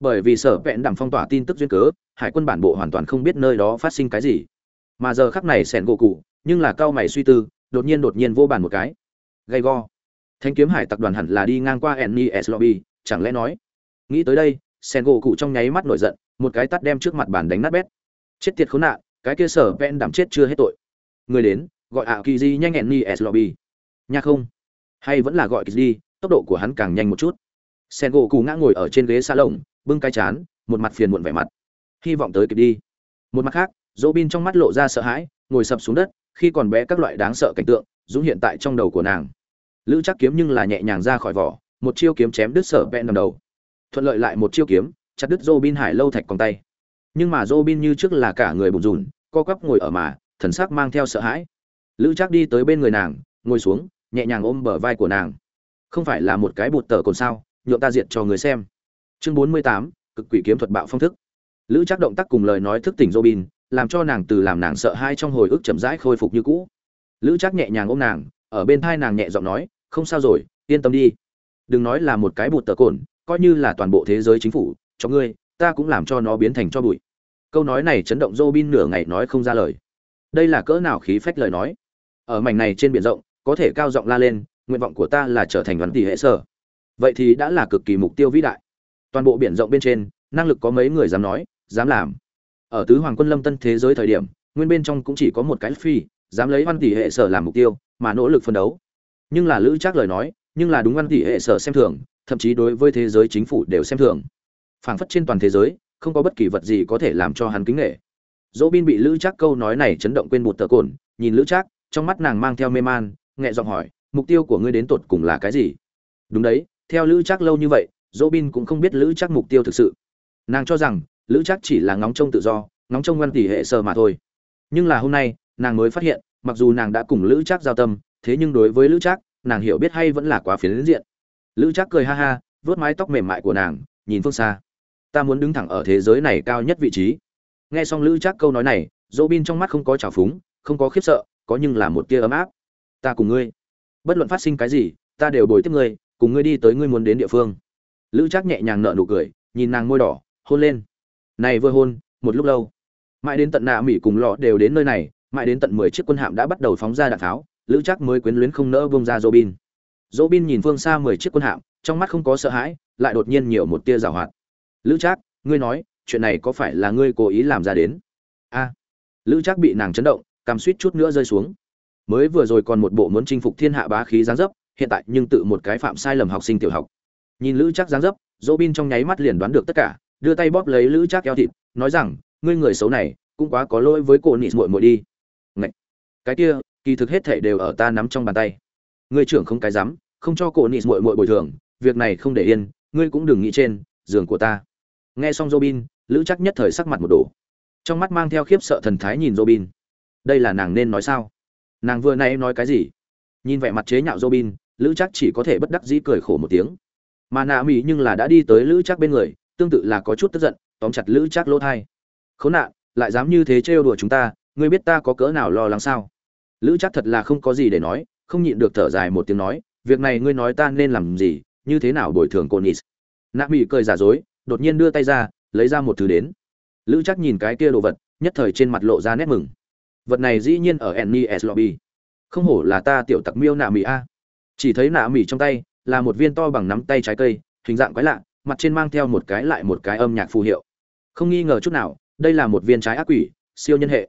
bởi vì sở vẹn đảm phong tỏa tin tức duyên cớ, hải quân bản bộ hoàn toàn không biết nơi đó phát sinh cái gì. Mà giờ khắc này sen gỗ cụ, nhưng là cao mày suy tư, đột nhiên đột nhiên vô bàn một cái. Gay go. Thanh kiếm hải tập đoàn hẳn là đi ngang qua nes lobby, chẳng lẽ nói? Nghĩ tới đây sen gỗ cụ trong nháy mắt nổi giận, một cái tắt đem trước mặt bàn đánh nát bét. Chết tiệt khốn nạn, cái kia sở vẹn đảm chết chưa hết tội. Người đến, gọi ảo kỳ di nhanh nes lobby. Nha không? Hay vẫn là gọi kỳ di tốc độ của hắn càng nhanh một chút. Sen gỗ cù ngã ngồi ở trên ghế xa lồng bưng cái chán, một mặt phiền muộn vẻ mặt. Hy vọng tới kịp đi. Một mặt khác dỗ bin trong mắt lộ ra sợ hãi, ngồi sập xuống đất, khi còn bé các loại đáng sợ cảnh tượng, dũng hiện tại trong đầu của nàng. Lữ chắc kiếm nhưng là nhẹ nhàng ra khỏi vỏ, một chiêu kiếm chém đứt sở vẹn nằm đầu. Thuận lợi lại một chiêu kiếm, chặt đứt dô bin hải lâu thạch còn tay. Nhưng mà dô bin như trước là cả người bùn rùn, co quắp ngồi ở mà, thần sắc mang theo sợ hãi. Lữ chắc đi tới bên người nàng, ngồi xuống, nhẹ nhàng ôm bờ vai của nàng. Không phải là một cái bụt tờ còn sao, nhượng ta diệt cho người xem chương bốn mươi tám, cực quỷ kiếm thuật bạo phong thức. Lữ chắc động tác cùng lời nói thức tỉnh robin, làm cho nàng từ làm nàng sợ hai trong hồi ức chậm rãi khôi phục như cũ. Lữ chắc nhẹ nhàng ôm nàng, ở bên thai nàng nhẹ giọng nói, không sao rồi, yên tâm đi. Đừng nói là một cái bụt tờ cồn, coi như là toàn bộ thế giới chính phủ, cho ngươi, ta cũng làm cho nó biến thành cho bụi. Câu nói này chấn động robin nửa ngày nói không ra lời. Đây là cỡ nào khí phách lời nói? Ở mảnh này trên biển rộng, có thể cao giọng la lên, nguyện vọng của ta là trở thành văn tỷ hệ sở. Vậy thì đã là cực kỳ mục tiêu vĩ đại toàn bộ biển rộng bên trên, năng lực có mấy người dám nói, dám làm. Ở tứ hoàng quân lâm tân thế giới thời điểm, nguyên bên trong cũng chỉ có một cái phi, dám lấy văn tỷ hệ sở làm mục tiêu, mà nỗ lực phân đấu. Nhưng là lữ chắc lời nói, nhưng là đúng văn tỷ hệ sở xem thường, thậm chí đối với thế giới chính phủ đều xem thường. Phảng phất trên toàn thế giới, không có bất kỳ vật gì có thể làm cho hắn kính nghệ dỗ bin bị lữ chắc câu nói này chấn động quên một tờ cồn, nhìn lữ chắc trong mắt nàng mang theo mê man nhẹ giọng hỏi, mục tiêu của ngươi đến tột cùng là cái gì? Đúng đấy, theo lữ chắc lâu như vậy dỗ bin cũng không biết lữ chắc mục tiêu thực sự. Nàng cho rằng, lữ chắc chỉ là ngóng trông tự do, ngóng trông văn tỷ hệ sơ mà thôi. Nhưng là hôm nay, nàng mới phát hiện, mặc dù nàng đã cùng lữ chắc giao tâm, thế nhưng đối với lữ chắc nàng hiểu biết hay vẫn là quá phiến diện. Lữ chắc cười ha ha vớt mái tóc mềm mại của nàng, nhìn phương xa. Ta muốn đứng thẳng ở thế giới này cao nhất vị trí. Nghe xong lữ chắc câu nói này dỗ bin trong mắt không có trào phúng, không có khiếp sợ, có nhưng là một tia ấm áp. Ta cùng ngươi. Bất luận phát sinh cái gì, ta đều bồi tiếp ngươi, cùng ngươi đi tới ngươi muốn đến địa phương lữ Trác nhẹ nhàng nở nụ cười, nhìn nàng môi đỏ, hôn lên. Này vừa hôn, một lúc lâu. Mãi đến tận nạ mỹ cùng lọ đều đến nơi này, mãi đến tận mười chiếc quân hạm đã bắt đầu phóng ra đạn tháo, lữ Trác mới quyến luyến không nỡ bông ra dỗ bin dỗ bin nhìn phương xa mười chiếc quân hạm, trong mắt không có sợ hãi, lại đột nhiên nhiều một tia rào hoạt. Lữ trác, ngươi nói, chuyện này có phải là ngươi cố ý làm ra đến? A. Lữ trác bị nàng chấn động, cằm suýt chút nữa rơi xuống. Mới vừa rồi còn một bộ muốn chinh phục thiên hạ bá khí giáng dấp, hiện tại nhưng tự một cái phạm sai lầm học sinh tiểu học nhìn lữ chắc dáng dấp dỗ bin trong nháy mắt liền đoán được tất cả, đưa tay bóp lấy lữ chắc eo thịt, nói rằng, ngươi người xấu này, cũng quá có lỗi với cô nịt muội muội đi. Ngậy! cái kia, kỳ thực hết thảy đều ở ta nắm trong bàn tay. Ngươi trưởng không cái dám, không cho cô nịt muội muội bồi thường, việc này không để yên, ngươi cũng đừng nghĩ trên, giường của ta. Nghe xong robin, lữ chắc nhất thời sắc mặt một đồ trong mắt mang theo khiếp sợ thần thái nhìn robin. Đây là nàng nên nói sao? Nàng vừa nay nói cái gì? Nhìn vẻ mặt chế nhạo robin, lữ chắc chỉ có thể bất đắc dĩ cười khổ một tiếng mà nạ mỹ nhưng là đã đi tới lữ chắc bên người, tương tự là có chút tức giận, tóm chặt lữ chắc lỗ thai. Khốn nạn, lại dám như thế trêu đùa chúng ta, ngươi biết ta có cỡ nào lo lắng sao? Lữ chắc thật là không có gì để nói, không nhịn được thở dài một tiếng nói, việc này ngươi nói ta nên làm gì, như thế nào bồi thường cô nis nạ mỹ cười giả dối, đột nhiên đưa tay ra, lấy ra một thứ đến. Lữ chắc nhìn cái kia đồ vật, nhất thời trên mặt lộ ra nét mừng. Vật này dĩ nhiên ở nes lobby. Không hổ là ta tiểu tặc miêu nạ mỹ a. Chỉ thấy nạ mỹ trong tay là một viên to bằng nắm tay trái cây hình dạng quái lạ mặt trên mang theo một cái lại một cái âm nhạc phù hiệu không nghi ngờ chút nào đây là một viên trái ác quỷ siêu nhân hệ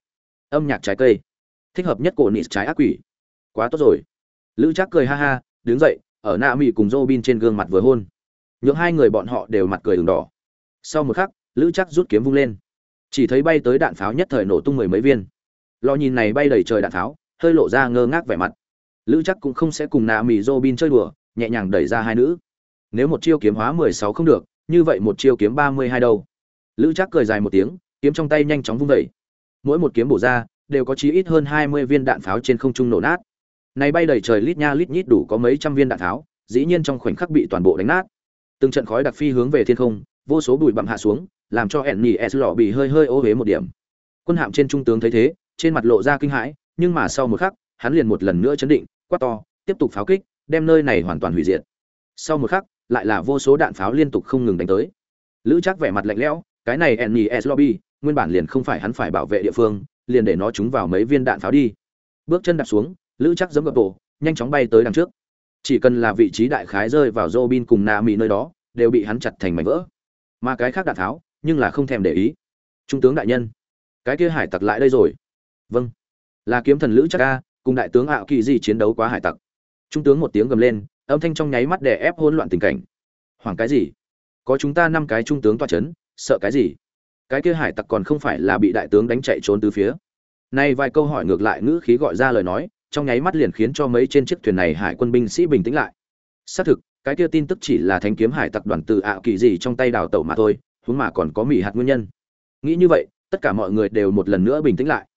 âm nhạc trái cây thích hợp nhất cổ nịt trái ác quỷ quá tốt rồi lữ trác cười ha ha đứng dậy ở na mỹ cùng Robin trên gương mặt vừa hôn. Nhượng hai người bọn họ đều mặt cười ửng đỏ. Sau một khắc, Lữ trác rút kiếm vung lên. Chỉ thấy bay tới đạn pháo nhất thời nổ tung mười mấy viên. lò nhìn này bay đầy trời đạn pháo, hơi lộ ra ngơ ngác vẻ mặt. Lữ Chắc cũng không sẽ cùng nà mì dô bin chơi đùa, nhẹ nhàng đẩy ra hai nữ. Nếu một chiêu kiếm hóa mười sáu không được, như vậy một chiêu kiếm ba mươi hai đâu. Lữ Trác cười dài một tiếng, kiếm trong tay nhanh chóng vung dậy. Mỗi một kiếm bổ ra, đều có chí ít hơn hai mươi viên đạn pháo trên không trung nổ nát. Này bay đầy trời lít nha lít nhít đủ có mấy trăm viên đạn tháo, dĩ nhiên trong khoảnh khắc bị toàn bộ đánh nát. Từng trận khói đặc phi hướng về thiên không, vô số bụi bặm hạ xuống, làm cho Enny S lọ bị hơi hơi ô uế một điểm. Quân hạm trên trung tướng thấy thế, trên mặt lộ ra kinh hãi, nhưng mà sau một khắc, hắn liền một lần nữa chấn định, quát to, tiếp tục pháo kích, đem nơi này hoàn toàn hủy diệt. Sau một khắc, lại là vô số đạn pháo liên tục không ngừng đánh tới. Lữ Trác vẻ mặt lạnh lẽo, cái này Enny lobby, nguyên bản liền không phải hắn phải bảo vệ địa phương, liền để nó trúng vào mấy viên đạn pháo đi. Bước chân đạp xuống, lữ chắc giấm gập bộ nhanh chóng bay tới đằng trước chỉ cần là vị trí đại khái rơi vào Robin cùng Na nơi đó, đều bị hắn chặt thành mảnh vỡ. Mà cái khác đạn tháo, nhưng là không thèm để ý. Trung tướng đại nhân, cái kia hải tặc lại đây rồi. Vâng, là kiếm thần lữ chắc a, cùng đại tướng ạo kỳ gì chiến đấu quá hải tặc. Trung tướng một tiếng gầm lên, âm thanh trong nháy mắt đè ép hỗn loạn tình cảnh. Hoảng cái gì? Có chúng ta năm cái trung tướng tọa chấn, sợ cái gì? Cái kia hải tặc còn không phải là bị đại tướng đánh chạy trốn từ phía. Nay vài câu hỏi ngược lại ngữ khí gọi ra lời nói, trong nháy mắt liền khiến cho mấy trên chiếc thuyền này hải quân binh sĩ bình tĩnh lại. Xác thực, cái kia tin tức chỉ là thánh kiếm hải tặc đoàn từ ạ kỳ gì trong tay đào tẩu mà thôi, huống mà còn có mỹ hạt nguyên nhân. Nghĩ như vậy, tất cả mọi người đều một lần nữa bình tĩnh lại.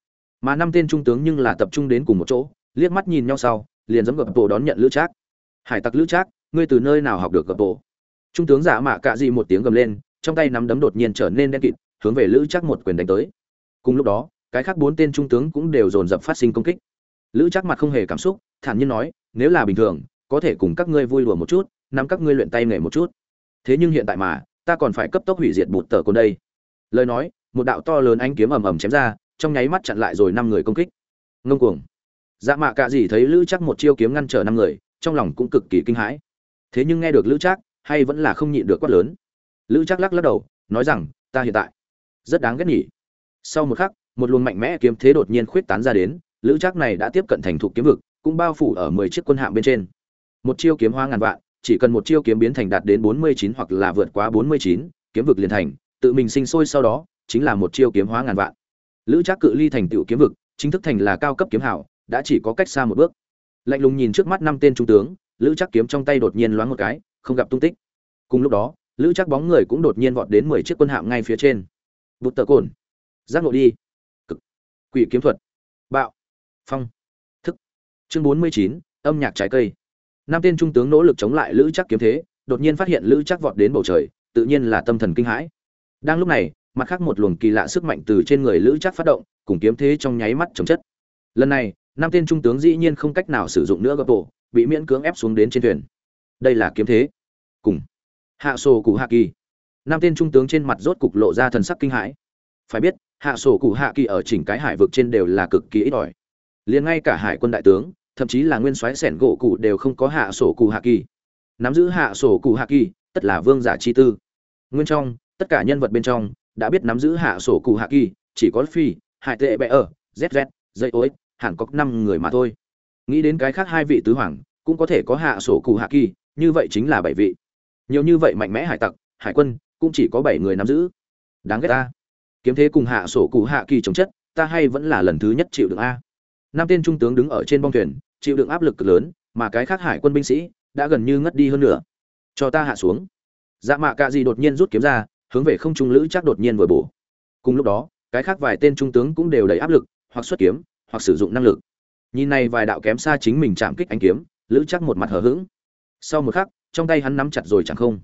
Mà năm tên trung tướng nhưng là tập trung đến cùng một chỗ, liếc mắt nhìn nhau sau, liền giẫm gập bộ đón nhận lữ trác. Hải tặc lữ trác, ngươi từ nơi nào học được gập bộ? Trung tướng giả mạ cạ gì một tiếng gầm lên, trong tay nắm đấm đột nhiên trở nên đen kịt, hướng về lữ trác một quyền đánh tới. Cùng lúc đó, cái khác bốn tên trung tướng cũng đều dồn dập phát sinh công kích lữ trác mặt không hề cảm xúc thản nhiên nói nếu là bình thường có thể cùng các ngươi vui đùa một chút nắm các ngươi luyện tay nghề một chút thế nhưng hiện tại mà ta còn phải cấp tốc hủy diệt bụt tờ côn đây lời nói một đạo to lớn anh kiếm ầm ầm chém ra trong nháy mắt chặn lại rồi năm người công kích ngông cuồng dạ mạ cạ dì thấy lữ chắc một chiêu kiếm ngăn trở năm người, trong lòng cũng cực kỳ kinh hãi. Thế nhưng nghe được lữ chắc hay vẫn là không nhịn được quát lớn. Lữ chắc lắc lắc đầu, nói rằng, ta hiện tại rất đáng ghét nhỉ. Sau một khắc, một luồng mạnh mẽ kiếm thế đột nhiên khuyết tán ra đến, lữ chắc này đã tiếp cận thành thục kiếm vực, cũng bao phủ ở mười chiếc quân hạm bên trên. Một chiêu kiếm hoa ngàn vạn, chỉ cần một chiêu kiếm biến thành đạt đến bốn mươi chín hoặc là vượt quá bốn mươi chín, kiếm vực liền thành, tự mình sinh sôi sau đó, chính là một chiêu kiếm hóa ngàn vạn. Lữ trác cự ly thành tựu kiếm vực, chính thức thành là cao cấp kiếm hảo đã chỉ có cách xa một bước. Lạnh lùng nhìn trước mắt năm tên trung tướng, lữ chắc kiếm trong tay đột nhiên loáng một cái, không gặp tung tích. Cùng lúc đó, lữ chắc bóng người cũng đột nhiên vọt đến mười chiếc quân hạm ngay phía trên. Bụt tờ cồn. Giác ngộ đi. Cực. Quỷ kiếm thuật. Bạo. Phong. Thức. Chương bốn mươi chín, âm nhạc trái cây. Năm tên trung tướng nỗ lực chống lại lữ chắc kiếm thế, đột nhiên phát hiện lữ chắc vọt đến bầu trời, tự nhiên là tâm thần kinh hãi. Đang lúc này, mặt khác một luồng kỳ lạ sức mạnh từ trên người lữ chắc phát động, cùng kiếm thế trong nháy mắt chống chất. Lần này năm tên trung tướng dĩ nhiên không cách nào sử dụng nữa gấp bộ, bị miễn cưỡng ép xuống đến trên thuyền. Đây là kiếm thế. Cùng. Hạ sổ cụ hạ kỳ. Năm tên trung tướng trên mặt rốt cục lộ ra thần sắc kinh hãi. Phải biết, hạ sổ cụ hạ kỳ ở chỉnh cái hải vực trên đều là cực kỳ ít ỏi. Liền ngay cả hải quân đại tướng, thậm chí là nguyên soái sẻn gỗ cụ đều không có hạ sổ cụ hạ kỳ. Nắm giữ hạ sổ cụ hạ kỳ, tất là vương giả chi tư. Nguyên trong, tất cả nhân vật bên trong, đã biết nắm giữ hạ sổ cụ hạ kỳ, chỉ có phi, hải tệ bẹ ở zz dây ối hẳn có năm người mà thôi. Nghĩ đến cái khác hai vị tứ hoàng, cũng có thể có hạ sổ cụ hạ kỳ, như vậy chính là bảy vị. Nhiều như vậy mạnh mẽ hải tặc, hải quân, cũng chỉ có bảy người nắm giữ. Đáng ghét ta. Kiếm thế cùng hạ sổ cụ hạ kỳ chống chất, ta hay vẫn là lần thứ nhất chịu đựng a. Năm tên trung tướng đứng ở trên bong thuyền, chịu đựng áp lực cực lớn, mà cái khác hải quân binh sĩ đã gần như ngất đi hơn nữa cho ta hạ xuống. Dạ mạ cạ gì đột nhiên rút kiếm ra, hướng về không trung lữ chắc đột nhiên vừa bổ. Cùng lúc đó, cái khác vài tên trung tướng cũng đều đầy áp lực, hoặc xuất kiếm hoặc sử dụng năng lực. Nhìn này vài đạo kém xa chính mình chạm kích ánh kiếm, lữ chắc một mặt hờ hững. Sau một khắc, trong tay hắn nắm chặt rồi chẳng không.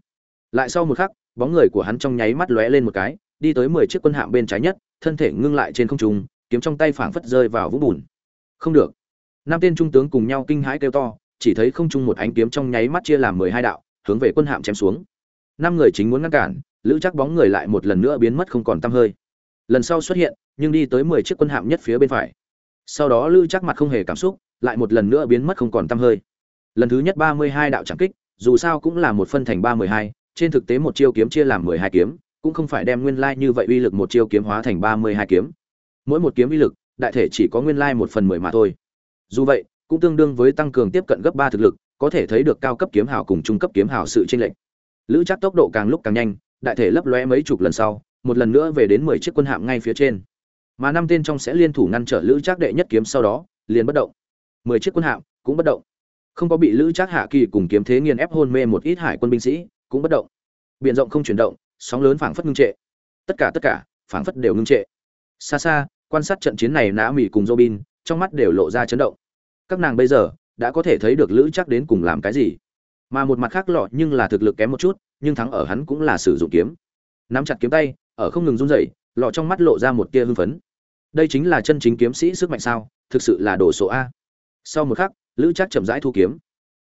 Lại sau một khắc, bóng người của hắn trong nháy mắt lóe lên một cái, đi tới mười chiếc quân hạm bên trái nhất, thân thể ngưng lại trên không trung, kiếm trong tay phảng phất rơi vào vũng bùn. Không được. Năm tên trung tướng cùng nhau kinh hãi kêu to, chỉ thấy không trung một ánh kiếm trong nháy mắt chia làm mười hai đạo, hướng về quân hạm chém xuống. Năm người chính muốn ngăn cản, lữ chắc bóng người lại một lần nữa biến mất không còn tăm hơi. Lần sau xuất hiện, nhưng đi tới mười chiếc quân hạm nhất phía bên phải sau đó lữ chắc mặt không hề cảm xúc, lại một lần nữa biến mất không còn tăm hơi. Lần thứ nhất ba mươi hai đạo trảm kích, dù sao cũng là một phân thành ba mươi hai, trên thực tế một chiêu kiếm chia làm mười hai kiếm, cũng không phải đem nguyên lai như vậy uy lực một chiêu kiếm hóa thành ba mươi hai kiếm. Mỗi một kiếm uy lực, đại thể chỉ có nguyên lai một phần mười mà thôi. Dù vậy, cũng tương đương với tăng cường tiếp cận gấp ba thực lực, có thể thấy được cao cấp kiếm hào cùng trung cấp kiếm hào sự chênh lệch. Lữ chắc tốc độ càng lúc càng nhanh, đại thể lấp lóe mấy chục lần sau, một lần nữa về đến mười chiếc quân hạm ngay phía trên mà năm tên trong sẽ liên thủ ngăn trở lữ trác đệ nhất kiếm sau đó, liền bất động. Mười chiếc quân hạm cũng bất động. Không có bị lữ trác hạ kỳ cùng kiếm thế nghiền ép hôn mê một ít hải quân binh sĩ, cũng bất động. Biển rộng không chuyển động, sóng lớn phảng phất ngưng trệ. Tất cả tất cả, phảng phất đều ngưng trệ. Xa xa, quan sát trận chiến này nã mỹ cùng robin, trong mắt đều lộ ra chấn động. Các nàng bây giờ, đã có thể thấy được lữ chắc đến cùng làm cái gì. Mà một mặt khác lọ nhưng là thực lực kém một chút, nhưng thắng ở hắn cũng là sử dụng kiếm. Nắm chặt kiếm tay, ở không ngừng run rẩy, lọ trong mắt lộ ra một tia hưng phấn đây chính là chân chính kiếm sĩ sức mạnh sao, thực sự là đồ số a. Sau một khắc, lữ chắc chậm rãi thu kiếm.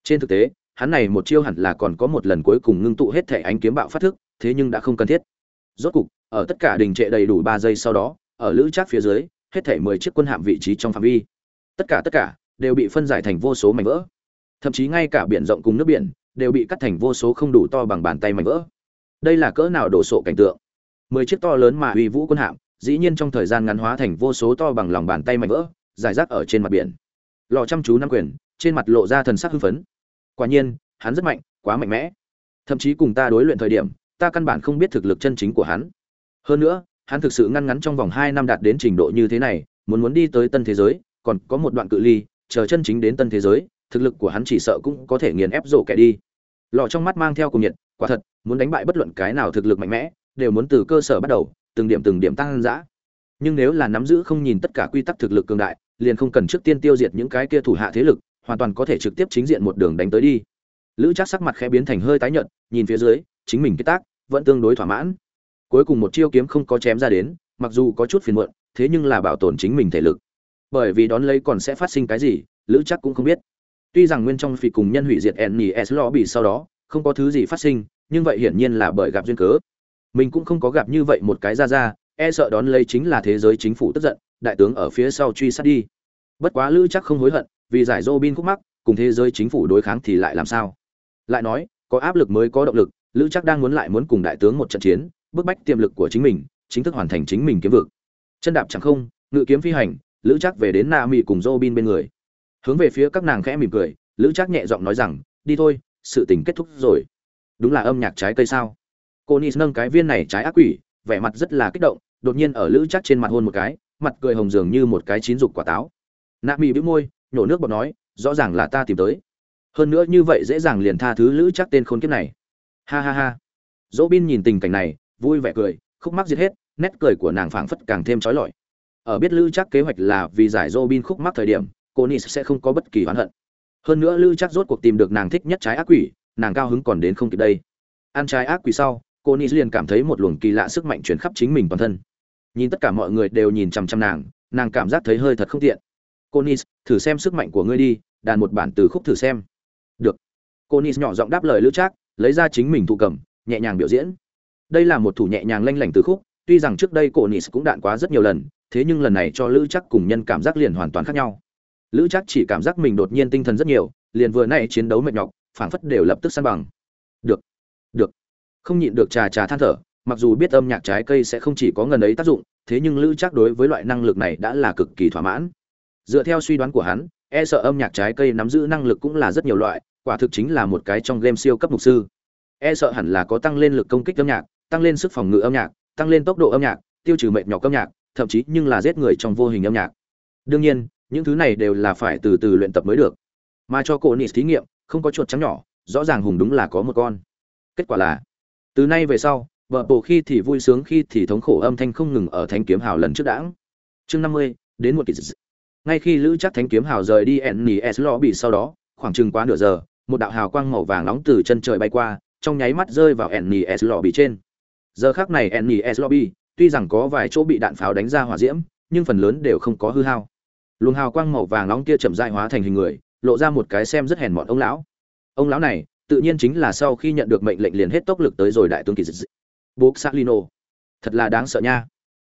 Trên thực tế, hắn này một chiêu hẳn là còn có một lần cuối cùng ngưng tụ hết thể ánh kiếm bạo phát thức, thế nhưng đã không cần thiết. Rốt cục, ở tất cả đình trệ đầy đủ ba giây sau đó, ở lữ chắc phía dưới, hết thể mười chiếc quân hạm vị trí trong phạm vi. Tất cả tất cả đều bị phân giải thành vô số mảnh vỡ. Thậm chí ngay cả biển rộng cùng nước biển đều bị cắt thành vô số không đủ to bằng bàn tay mảnh vỡ. Đây là cỡ nào đổ sộ cảnh tượng? Mười chiếc to lớn mà uy vũ quân hạm dĩ nhiên trong thời gian ngắn hóa thành vô số to bằng lòng bàn tay mạnh vỡ, giải rác ở trên mặt biển. Lò chăm chú năm quyền, trên mặt lộ ra thần sắc hưng phấn. Quả nhiên, hắn rất mạnh, quá mạnh mẽ. Thậm chí cùng ta đối luyện thời điểm, ta căn bản không biết thực lực chân chính của hắn. Hơn nữa, hắn thực sự ngăn ngắn trong vòng hai năm đạt đến trình độ như thế này, muốn muốn đi tới tân thế giới, còn có một đoạn cự ly, chờ chân chính đến tân thế giới, thực lực của hắn chỉ sợ cũng có thể nghiền ép rổ kẻ đi. Lọ trong mắt mang theo cùng nhiệt, quả thật, muốn đánh bại bất luận cái nào thực lực mạnh mẽ, đều muốn từ cơ sở bắt đầu từng điểm từng điểm tăng dã. Nhưng nếu là nắm giữ không nhìn tất cả quy tắc thực lực cường đại liền không cần trước tiên tiêu diệt những cái kia thủ hạ thế lực hoàn toàn có thể trực tiếp chính diện một đường đánh tới đi. Lữ Trác sắc mặt khẽ biến thành hơi tái nhợt nhìn phía dưới chính mình cái tác vẫn tương đối thỏa mãn. Cuối cùng một chiêu kiếm không có chém ra đến mặc dù có chút phiền muộn thế nhưng là bảo tồn chính mình thể lực. Bởi vì đón lấy còn sẽ phát sinh cái gì lữ Trác cũng không biết. Tuy rằng nguyên trong phỉ cùng nhân hủy diệt NES bị sau đó, không có thứ gì phát sinh, nhưng vậy hiển nhiên là bởi gặp duyên cớ. Mình cũng không có gặp như vậy một cái ra ra, e sợ đón lấy chính là thế giới chính phủ tức giận, đại tướng ở phía sau truy sát đi. bất quá lữ chắc không hối hận vì giải robin khúc mắc cùng thế giới chính phủ đối kháng thì lại làm sao? Lại nói có áp lực mới có động lực lữ chắc đang muốn lại muốn cùng đại tướng một trận chiến bức bách tiềm lực của chính mình chính thức hoàn thành chính mình kiếm vực. Chân đạp chẳng không ngự kiếm phi hành lữ chắc về đến na mỹ cùng robin bên người. Hướng về phía các nàng khẽ mỉm cười lữ chắc nhẹ giọng nói rằng đi thôi sự tình kết thúc rồi. Đúng là âm nhạc trái cây sao? Cô nis nâng cái viên này trái ác quỷ, vẻ mặt rất là kích động, đột nhiên ở lữ chắc trên mặt hôn một cái, mặt cười hồng dường như một cái chín dục quả táo. Nạ mỹ bĩu môi, nhổ nước bọt nói, rõ ràng là ta tìm tới. Hơn nữa như vậy dễ dàng liền tha thứ lữ chắc tên khôn kiếp này. Ha ha ha. Dỗ bin nhìn tình cảnh này, vui vẻ cười, khúc mắc giết hết, nét cười của nàng phảng phất càng thêm trói lọi. Ở biết lữ chắc kế hoạch là vì giải dỗ bin khúc mắc thời điểm, cô nis sẽ không có bất kỳ oán hận. Hơn nữa lữ chắc rốt cuộc tìm được nàng thích nhất trái ác quỷ, nàng cao hứng còn đến không kịp đây. Ăn trái ác quỷ sau cô nis liền cảm thấy một luồng kỳ lạ sức mạnh chuyển khắp chính mình toàn thân. Nhìn tất cả mọi người đều nhìn chằm chằm nàng nàng cảm giác thấy hơi thật không tiện. Cô nis thử xem sức mạnh của ngươi đi, đàn một bản từ khúc thử xem. Được. Cô nis nhỏ giọng đáp lời lữ trác, lấy ra chính mình thụ cầm, nhẹ nhàng biểu diễn. Đây là một thủ nhẹ nhàng lanh lảnh từ khúc, tuy rằng trước đây cô nis cũng đạn quá rất nhiều lần, thế nhưng lần này cho lữ trác cùng nhân cảm giác liền hoàn toàn khác nhau. Lữ trác chỉ cảm giác mình đột nhiên tinh thần rất nhiều, liền vừa nay chiến đấu mệt nhọc, phảng phất đều lập tức san bằng không nhịn được trà trà than thở, mặc dù biết âm nhạc trái cây sẽ không chỉ có ngần ấy tác dụng, thế nhưng lữ chắc đối với loại năng lực này đã là cực kỳ thỏa mãn. Dựa theo suy đoán của hắn e sợ âm nhạc trái cây nắm giữ năng lực cũng là rất nhiều loại, quả thực chính là một cái trong game siêu cấp mục sư. E sợ hẳn là có tăng lên lực công kích âm nhạc, tăng lên sức phòng ngự âm nhạc, tăng lên tốc độ âm nhạc, tiêu trừ mệt nhọc âm nhạc, thậm chí nhưng là giết người trong vô hình âm nhạc. Đương nhiên, những thứ này đều là phải từ từ luyện tập mới được. Mà cho cổ nị thí nghiệm, không có chuột trắng nhỏ, rõ ràng hùng đúng là có một con. Kết quả là từ nay về sau, vợ bộ khi thì vui sướng khi thì thống khổ âm thanh không ngừng ở thánh kiếm hào lần trước đãng. Chương năm mươi, đến một kỳ dị ngay khi lữ chắc thánh kiếm hào rời đi ennis bị sau đó, khoảng chừng quá nửa giờ, một đạo hào quang màu vàng nóng từ chân trời bay qua, trong nháy mắt rơi vào ennis bị trên. Giờ khác này ennis bị tuy rằng có vài chỗ bị đạn pháo đánh ra hỏa diễm, nhưng phần lớn đều không có hư hao. Luồng hào quang màu vàng nóng kia chậm dại hóa thành hình người, lộ ra một cái xem rất hèn mọn ông lão. Ông lão này tự nhiên chính là sau khi nhận được mệnh lệnh liền hết tốc lực tới rồi đại tướng kỳ dị bố salino thật là đáng sợ nha.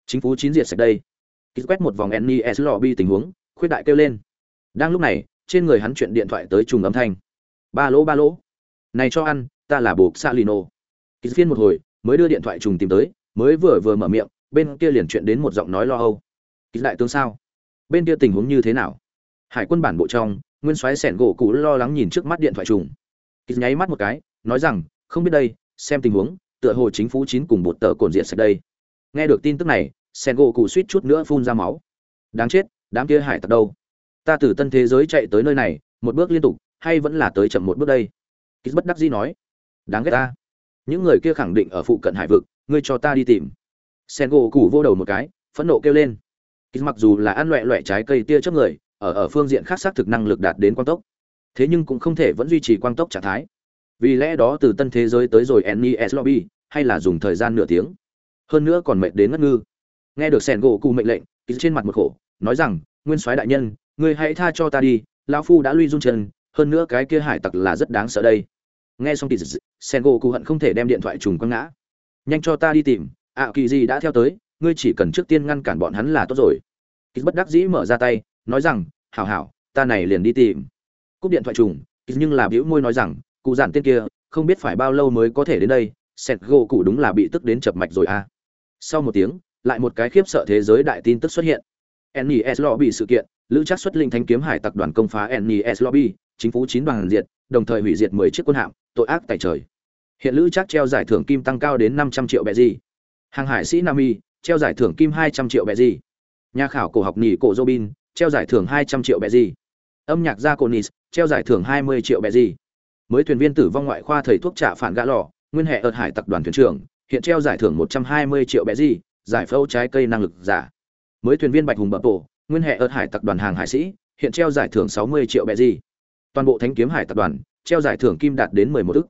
Chính phủ chín diệt sạch đây. Ký quét một vòng nes lobby tình huống, khuyết đại kêu lên. Đang lúc này, trên người hắn chuyện điện thoại tới trùng âm thanh. Ba lỗ ba lỗ. Này cho ăn, ta là bố salino ký phiên một hồi, mới đưa điện thoại trùng tìm tới, mới vừa vừa mở miệng, bên kia liền chuyện đến một giọng nói lo âu. Ký đại tướng sao? Bên kia tình huống như thế nào? Hải quân bản bộ trong, nguyên soái sẻn gỗ cũ lo lắng nhìn trước mắt điện thoại trùng ký nháy mắt một cái, nói rằng, không biết đây, xem tình huống, tựa hồ chính phủ chín cùng bột tờ cồn diện sạch đây. Nghe được tin tức này sen gỗ cụ suýt chút nữa phun ra máu. Đáng chết, đám kia hải tặc đâu? Ta từ tân thế giới chạy tới nơi này, một bước liên tục, hay vẫn là tới chậm một bước đây? Kýt bất đắc dĩ nói. Đáng ghét ta. Những người kia khẳng định ở phụ cận hải vực, ngươi cho ta đi tìm. Sen gỗ cụ vô đầu một cái, phẫn nộ kêu lên. Kýt mặc dù là ăn loẹ loẹ trái cây tia chớp người, ở ở phương diện khác xác thực năng lực đạt đến quang tốc thế nhưng cũng không thể vẫn duy trì quang tốc trạng thái. Vì lẽ đó từ tân thế giới tới rồi nes lobby, hay là dùng thời gian nửa tiếng. Hơn nữa còn mệt đến ngất ngư. Nghe được sẻn gỗ cụ mệnh lệnh ký trên mặt một khổ, nói rằng, nguyên soái đại nhân người hãy tha cho ta đi, lão phu đã lui run chân, hơn nữa cái kia hải tặc là rất đáng sợ đây. Nghe xong kỳ Sẻn gỗ cụ hận không thể đem điện thoại trùng quăng ngã. Nhanh cho ta đi tìm, ạ kỳ gì đã theo tới, ngươi chỉ cần trước tiên ngăn cản bọn hắn là tốt rồi. Kỳ bất đắc dĩ mở ra tay, nói rằng, hảo hảo, ta này liền đi tìm cúp điện thoại trùng nhưng là bĩu môi nói rằng, cụ giản tên kia, không biết phải bao lâu mới có thể đến đây, sẹt gỗ cụ đúng là bị tức đến chập mạch rồi à. Sau một tiếng, lại một cái khiếp sợ thế giới đại tin tức xuất hiện. Nes lobby sự kiện, lữ Trác xuất linh thanh kiếm hải tặc đoàn công phá nes lobby, chính phủ chín đoàn diệt, đồng thời hủy diệt mười chiếc quân hạm, tội ác tại trời. Hiện lữ Trác treo giải thưởng kim tăng cao đến năm trăm triệu bệ gì. Hàng hải sĩ nami treo giải thưởng kim hai trăm triệu bệ gì. Nhà khảo cổ học nỉ cổ robin, treo giải thưởng hai trăm triệu bệ gì âm nhạc gia conis treo giải thưởng hai mươi triệu bẹ gì. Mới thuyền viên tử vong ngoại khoa thầy thuốc trả phản gã lò, nguyên hệ ợt hải tập đoàn thuyền trưởng, hiện treo giải thưởng một trăm hai mươi triệu bẹ gì, giải phẫu trái cây năng lực giả. Mới thuyền viên bạch hùng bập bộ nguyên hệ ợt hải tập đoàn hàng hải sĩ, hiện treo giải thưởng sáu mươi triệu bẹ gì. Toàn bộ thánh kiếm hải tập đoàn, treo giải thưởng kim đạt đến mười một ức.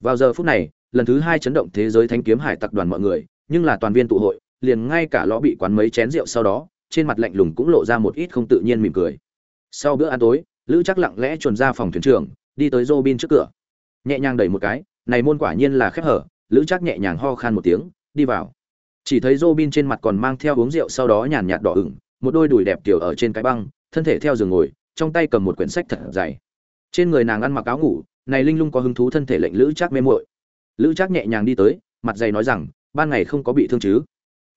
Vào giờ phút này, lần thứ hai chấn động thế giới thánh kiếm hải tập đoàn mọi người, nhưng là toàn viên tụ hội, liền ngay cả lõ bị quán mấy chén rượu sau đó, trên mặt lạnh lùng cũng lộ ra một ít không tự nhiên mỉm cười sau bữa ăn tối lữ chắc lặng lẽ chuồn ra phòng thuyền trưởng đi tới Robin trước cửa. Nhẹ nhàng đẩy một cái, này môn quả nhiên là khép hở, Lữ Trác nhẹ nhàng ho khan một tiếng, đi vào. Chỉ thấy Robin trên mặt còn mang theo uống rượu sau đó nhàn nhạt đỏ ửng, một đôi đùi đẹp tiểu ở trên cái băng, thân thể theo giường ngồi trong tay cầm một quyển sách thật dày. Trên người nàng ăn mặc áo ngủ này linh lung có hứng thú thân thể lệnh lữ trác mê muội. Lữ trác nhẹ nhàng đi tới mặt dày nói rằng ban ngày không có bị thương chứ?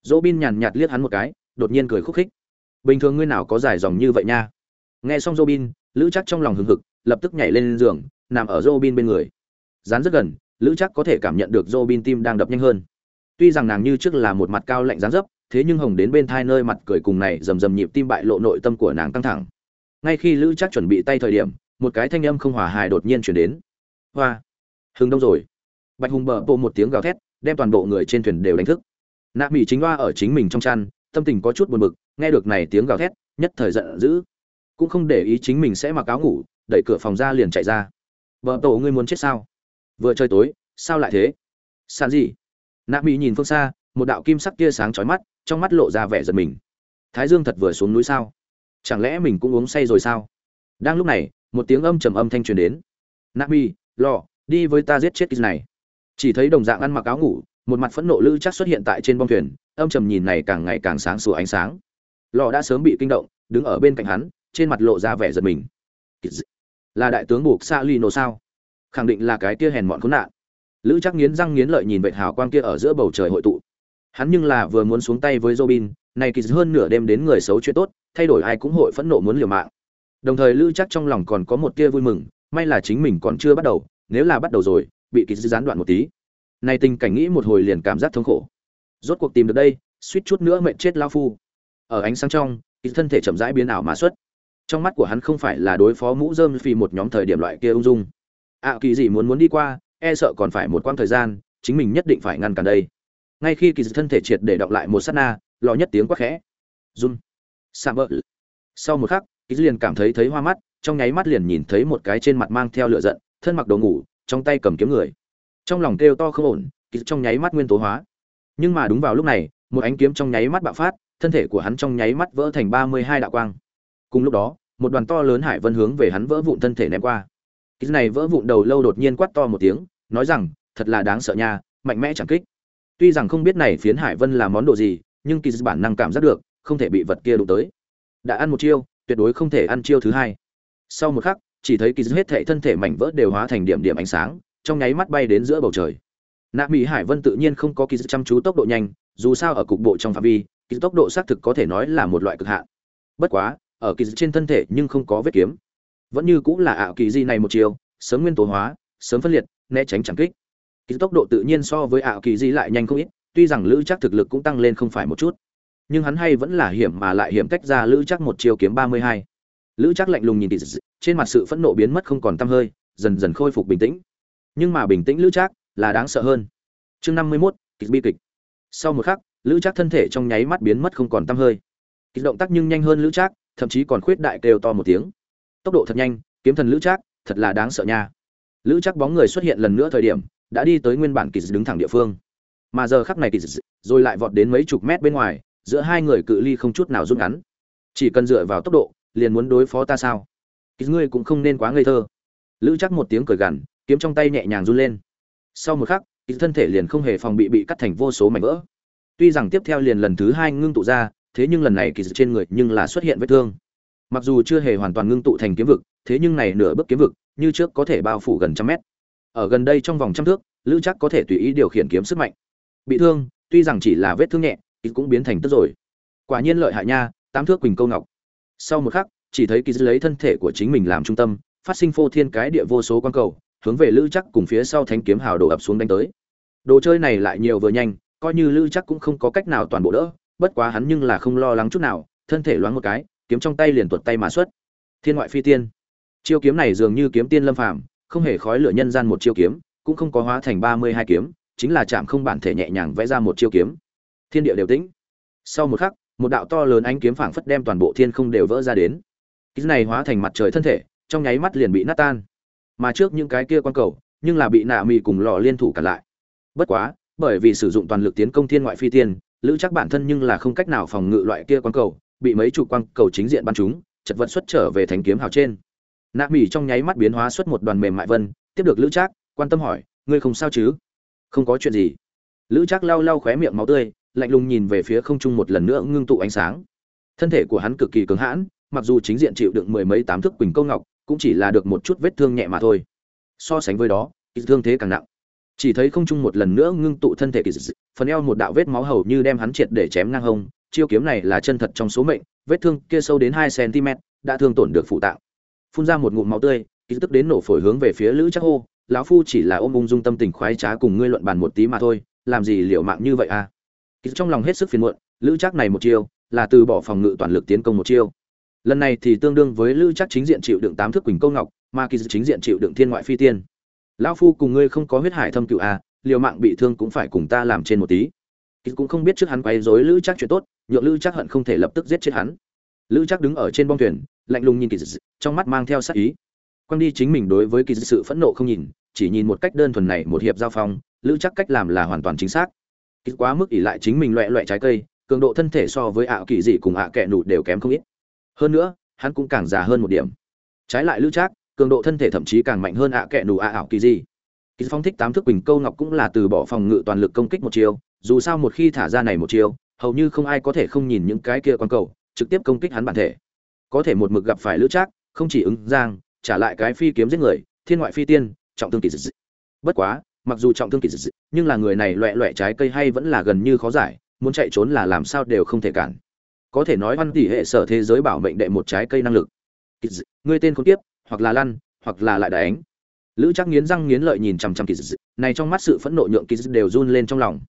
Dỗ bin nhàn nhạt liếc hắn một cái đột nhiên cười khúc khích. Bình thường ngươi nào có dài dòng như vậy nha? Nghe xong Robin, lữ trác trong lòng hừng hực lập tức nhảy lên giường nằm ở Robin bên người. Dán rất gần lữ trác có thể cảm nhận được Robin tim đang đập nhanh hơn. Tuy rằng nàng như trước là một mặt cao lạnh dáng dấp thế nhưng hồng đến bên thai nơi mặt cười cùng này rầm rầm nhịp tim bại lộ nội tâm của nàng căng thẳng. Ngay khi lữ trác chuẩn bị tay thời điểm một cái thanh âm không hòa hài đột nhiên chuyển đến. Hoa! Hừng đông rồi. Bạch hùng bờ bộ một tiếng gào thét đem toàn bộ người trên thuyền đều đánh thức. Nạ mỹ chính loa ở chính mình trong chăn tâm tình có chút buồn bực nghe được này tiếng gào thét nhất thời giận dữ cũng không để ý chính mình sẽ mặc áo ngủ, đẩy cửa phòng ra liền chạy ra. Vợ tổ ngươi muốn chết sao? Vừa trời tối, sao lại thế? Sàn gì? Nạ mỹ nhìn phương xa, một đạo kim sắc kia sáng chói mắt, trong mắt lộ ra vẻ giật mình. Thái dương thật vừa xuống núi sao? Chẳng lẽ mình cũng uống say rồi sao? Đang lúc này, một tiếng âm trầm âm thanh truyền đến. Nạ mỹ lò đi với ta giết chết cái này. Chỉ thấy đồng dạng ăn mặc áo ngủ, một mặt phẫn nộ lư chắc xuất hiện tại trên bong thuyền, âm trầm nhìn này càng ngày càng sáng sủa ánh sáng. Lò đã sớm bị kinh động, đứng ở bên cạnh hắn trên mặt lộ ra vẻ giật mình. Là đại tướng buộc xa lino sao? Khẳng định là cái kia hèn mọn khốn nạn. Lữ chắc nghiến răng nghiến lợi nhìn vệ hào quang kia ở giữa bầu trời hội tụ. Hắn nhưng là vừa muốn xuống tay với robin, này kỳ hơn nửa đêm đến người xấu chuyện tốt, thay đổi ai cũng hội phẫn nộ muốn liều mạng. Đồng thời lữ chắc trong lòng còn có một tia vui mừng, may là chính mình còn chưa bắt đầu, nếu là bắt đầu rồi, bị kỳ gián đoạn một tí. Này tình cảnh nghĩ một hồi liền cảm giác thống khổ. Rốt cuộc tìm được đây, suýt chút nữa mệnh chết lao phu. Ở ánh sáng trong kỳ thân thể chậm rãi biến ảo mà xuất trong mắt của hắn không phải là đối phó mũ dơm vì một nhóm thời điểm loại kia ung dung. Ạ à, kỳ gì muốn muốn đi qua e sợ còn phải một quãng thời gian chính mình nhất định phải ngăn cản đây. Ngay khi kỳ thân thể triệt để đọc lại một sát na lò nhất tiếng quắc khẽ. Run. Sa bỡ. Sau một khắc kỳ liền cảm thấy thấy hoa mắt trong nháy mắt liền nhìn thấy một cái trên mặt mang theo lửa giận thân mặc đồ ngủ trong tay cầm kiếm người. Trong lòng kêu to không ổn kỳ trong nháy mắt nguyên tố hóa. Nhưng mà đúng vào lúc này một ánh kiếm trong nháy mắt bạo phát thân thể của hắn trong nháy mắt vỡ thành ba mươi hai đạo quang. Cùng lúc đó một đoàn to lớn hải vân hướng về hắn vỡ vụn thân thể ném qua. Kỳ này vỡ vụn đầu lâu đột nhiên quát to một tiếng, nói rằng, thật là đáng sợ nha, mạnh mẽ chẳng kích. Tuy rằng không biết này phiến hải vân là món đồ gì, nhưng kỳ bản năng cảm giác được, không thể bị vật kia đụng tới. Đã ăn một chiêu, tuyệt đối không thể ăn chiêu thứ hai. Sau một khắc, chỉ thấy kỳ hết thệ thân thể mảnh vỡ đều hóa thành điểm điểm ánh sáng, trong nháy mắt bay đến giữa bầu trời. Nạ mỹ hải vân tự nhiên không có kỳ chăm chú tốc độ nhanh, dù sao ở cục bộ trong phạm vi kỳ tốc độ xác thực có thể nói là một loại cực hạn. Bất quá ở kỳ trên thân thể nhưng không có vết kiếm. Vẫn như cũng là ảo kỳ di này một chiều, sớm nguyên tố hóa, sớm phân liệt, né tránh chẳng kích. Kỳ tốc độ tự nhiên so với ảo kỳ di lại nhanh không ít, tuy rằng lữ chắc thực lực cũng tăng lên không phải một chút. Nhưng hắn hay vẫn là hiểm mà lại hiểm cách ra lữ chắc một chiều kiếm ba mươi hai. Lữ chắc lạnh lùng nhìn kỳ trên mặt sự phẫn nộ biến mất không còn tăm hơi, dần dần khôi phục bình tĩnh. Nhưng mà bình tĩnh lữ chắc là đáng sợ hơn. Chương năm mươi mốt kịch bi kịch. Sau một khắc, lữ chắc thân thể trong nháy mắt biến mất không còn tăm hơi. Kịch động tác nhưng nhanh hơn lữ chắc thậm chí còn khuyết đại kêu to một tiếng. Tốc độ thật nhanh, kiếm thần lữ trác, thật là đáng sợ nha. Lữ trác bóng người xuất hiện lần nữa thời điểm, đã đi tới nguyên bản kỳ đứng thẳng địa phương. Mà giờ khắc này kỳ rồi lại vọt đến mấy chục mét bên ngoài, giữa hai người cự ly không chút nào rút ngắn. Chỉ cần dựa vào tốc độ, liền muốn đối phó ta sao? Kỳ ngươi cũng không nên quá ngây thơ. Lữ chắc một tiếng cười gằn, kiếm trong tay nhẹ nhàng run lên. Sau một khắc kỳ thân thể liền không hề phòng bị bị cắt thành vô số mảnh vỡ. Tuy rằng tiếp theo liền lần thứ hai ngưng tụ ra thế nhưng lần này kỳ trên người nhưng là xuất hiện vết thương. Mặc dù chưa hề hoàn toàn ngưng tụ thành kiếm vực, thế nhưng này nửa bước kiếm vực, như trước có thể bao phủ gần trăm mét. Ở gần đây trong vòng trăm thước, lữ chắc có thể tùy ý điều khiển kiếm sức mạnh. Bị thương, tuy rằng chỉ là vết thương nhẹ, kỳ cũng biến thành tức rồi. Quả nhiên lợi hại nha, tám thước quỳnh câu ngọc. Sau một khắc, chỉ thấy kỳ lấy thân thể của chính mình làm trung tâm, phát sinh phô thiên cái địa vô số quan cầu, hướng về lữ chắc cùng phía sau thanh kiếm hào đổ ập xuống đánh tới. Đồ chơi này lại nhiều vừa nhanh, coi như lữ chắc cũng không có cách nào toàn bộ đỡ bất quá hắn nhưng là không lo lắng chút nào, thân thể loáng một cái, kiếm trong tay liền tuột tay mà xuất. Thiên ngoại phi tiên. Chiêu kiếm này dường như kiếm tiên lâm phàm, không hề khói lửa nhân gian một chiêu kiếm, cũng không có hóa thành ba mươi hai kiếm, chính là chạm không bản thể nhẹ nhàng vẽ ra một chiêu kiếm. Thiên địa đều tĩnh. Sau một khắc, một đạo to lớn ánh kiếm phảng phất đem toàn bộ thiên không đều vỡ ra đến. Cái này hóa thành mặt trời thân thể, trong nháy mắt liền bị nát tan. Mà trước những cái kia quan cầu, nhưng là bị nạ mì cùng lò liên thủ cản lại. Bất quá, bởi vì sử dụng toàn lực tiến công thiên ngoại phi tiên lữ chắc bản thân nhưng là không cách nào phòng ngự loại kia quang cầu, bị mấy chục quang cầu chính diện bắn chúng chật vật xuất trở về thành kiếm hào trên. Nạ mì trong nháy mắt biến hóa xuất một đoàn mềm mại vân, tiếp được lữ trác quan tâm hỏi, ngươi không sao chứ? Không có chuyện gì. Lữ trác lau lau khóe miệng máu tươi, lạnh lùng nhìn về phía không trung một lần nữa ngưng tụ ánh sáng. Thân thể của hắn cực kỳ cứng hãn, mặc dù chính diện chịu đựng mười mấy tám thước quỳnh câu ngọc, cũng chỉ là được một chút vết thương nhẹ mà thôi. So sánh với đó thương thế càng nặng. Chỉ thấy không trung một lần nữa ngưng tụ thân thể kỳ dị phần eo một đạo vết máu hầu như đem hắn triệt để chém ngang hông, chiêu kiếm này là chân thật trong số mệnh, vết thương kia sâu đến hai cm, đã thương tổn được phụ tạng. Phun ra một ngụm máu tươi kỳ tức đến nổ phổi hướng về phía lữ trác hô, lão phu chỉ là ôm ung dung tâm tình khoái trá cùng ngươi luận bàn một tí mà thôi, làm gì liệu mạng như vậy à? Trong lòng hết sức phiền muộn, lữ trác này một chiêu, là từ bỏ phòng ngự toàn lực tiến công một chiêu. Lần này thì tương đương với lữ trác chính diện chịu đựng tám thước quỳnh câu ngọc, mà kỳ chính diện chịu đựng thiên ngoại phi tiên. Lão phu cùng ngươi không có huyết hải thâm cựu à liều mạng bị thương cũng phải cùng ta làm trên một tí. Kịch cũng không biết trước hắn quay rối lữ chắc chuyện tốt, nhượng lữ chắc hận không thể lập tức giết chết hắn. Lữ chắc đứng ở trên bong thuyền, lạnh lùng nhìn kỳ trong mắt mang theo sát ý. Quang đi chính mình đối với kỳ sự phẫn nộ không nhìn, chỉ nhìn một cách đơn thuần này một hiệp giao phong, lữ chắc cách làm là hoàn toàn chính xác. Kịch quá mức ỷ lại chính mình loẹ loẹ trái cây, cường độ thân thể so với ạ kỳ dị cùng ạ kẹ nụ đều kém không ít. Hơn nữa, hắn cũng càng già hơn một điểm. Trái lại lữ chắc cường độ thân thể thậm chí càng mạnh hơn ạ kẹ nụ ạ ảo kỳ dị kỳ phong thích tám thước quỳnh câu ngọc cũng là từ bỏ phòng ngự toàn lực công kích một chiều dù sao một khi thả ra này một chiều hầu như không ai có thể không nhìn những cái kia quan cầu, trực tiếp công kích hắn bản thể. Có thể một mực gặp phải lữ trác, không chỉ ứng giang, trả lại cái phi kiếm giết người, thiên ngoại phi tiên, trọng thương kỳ dị bất quá, mặc dù trọng thương kỳ dị nhưng là người này loẹ loẹ trái cây hay vẫn là gần như khó giải, muốn chạy trốn là làm sao đều không thể cản. Có thể nói văn tỷ hệ sở thế giới bảo mệnh đệ một trái cây năng lực. Ngươi tên không tiếp hoặc là lăn, hoặc là lại đánh lữ chắc nghiến răng nghiến lợi nhìn chằm chằm kỳ dị này trong mắt sự phẫn nộ nhượng kỳ dị đều run lên trong lòng.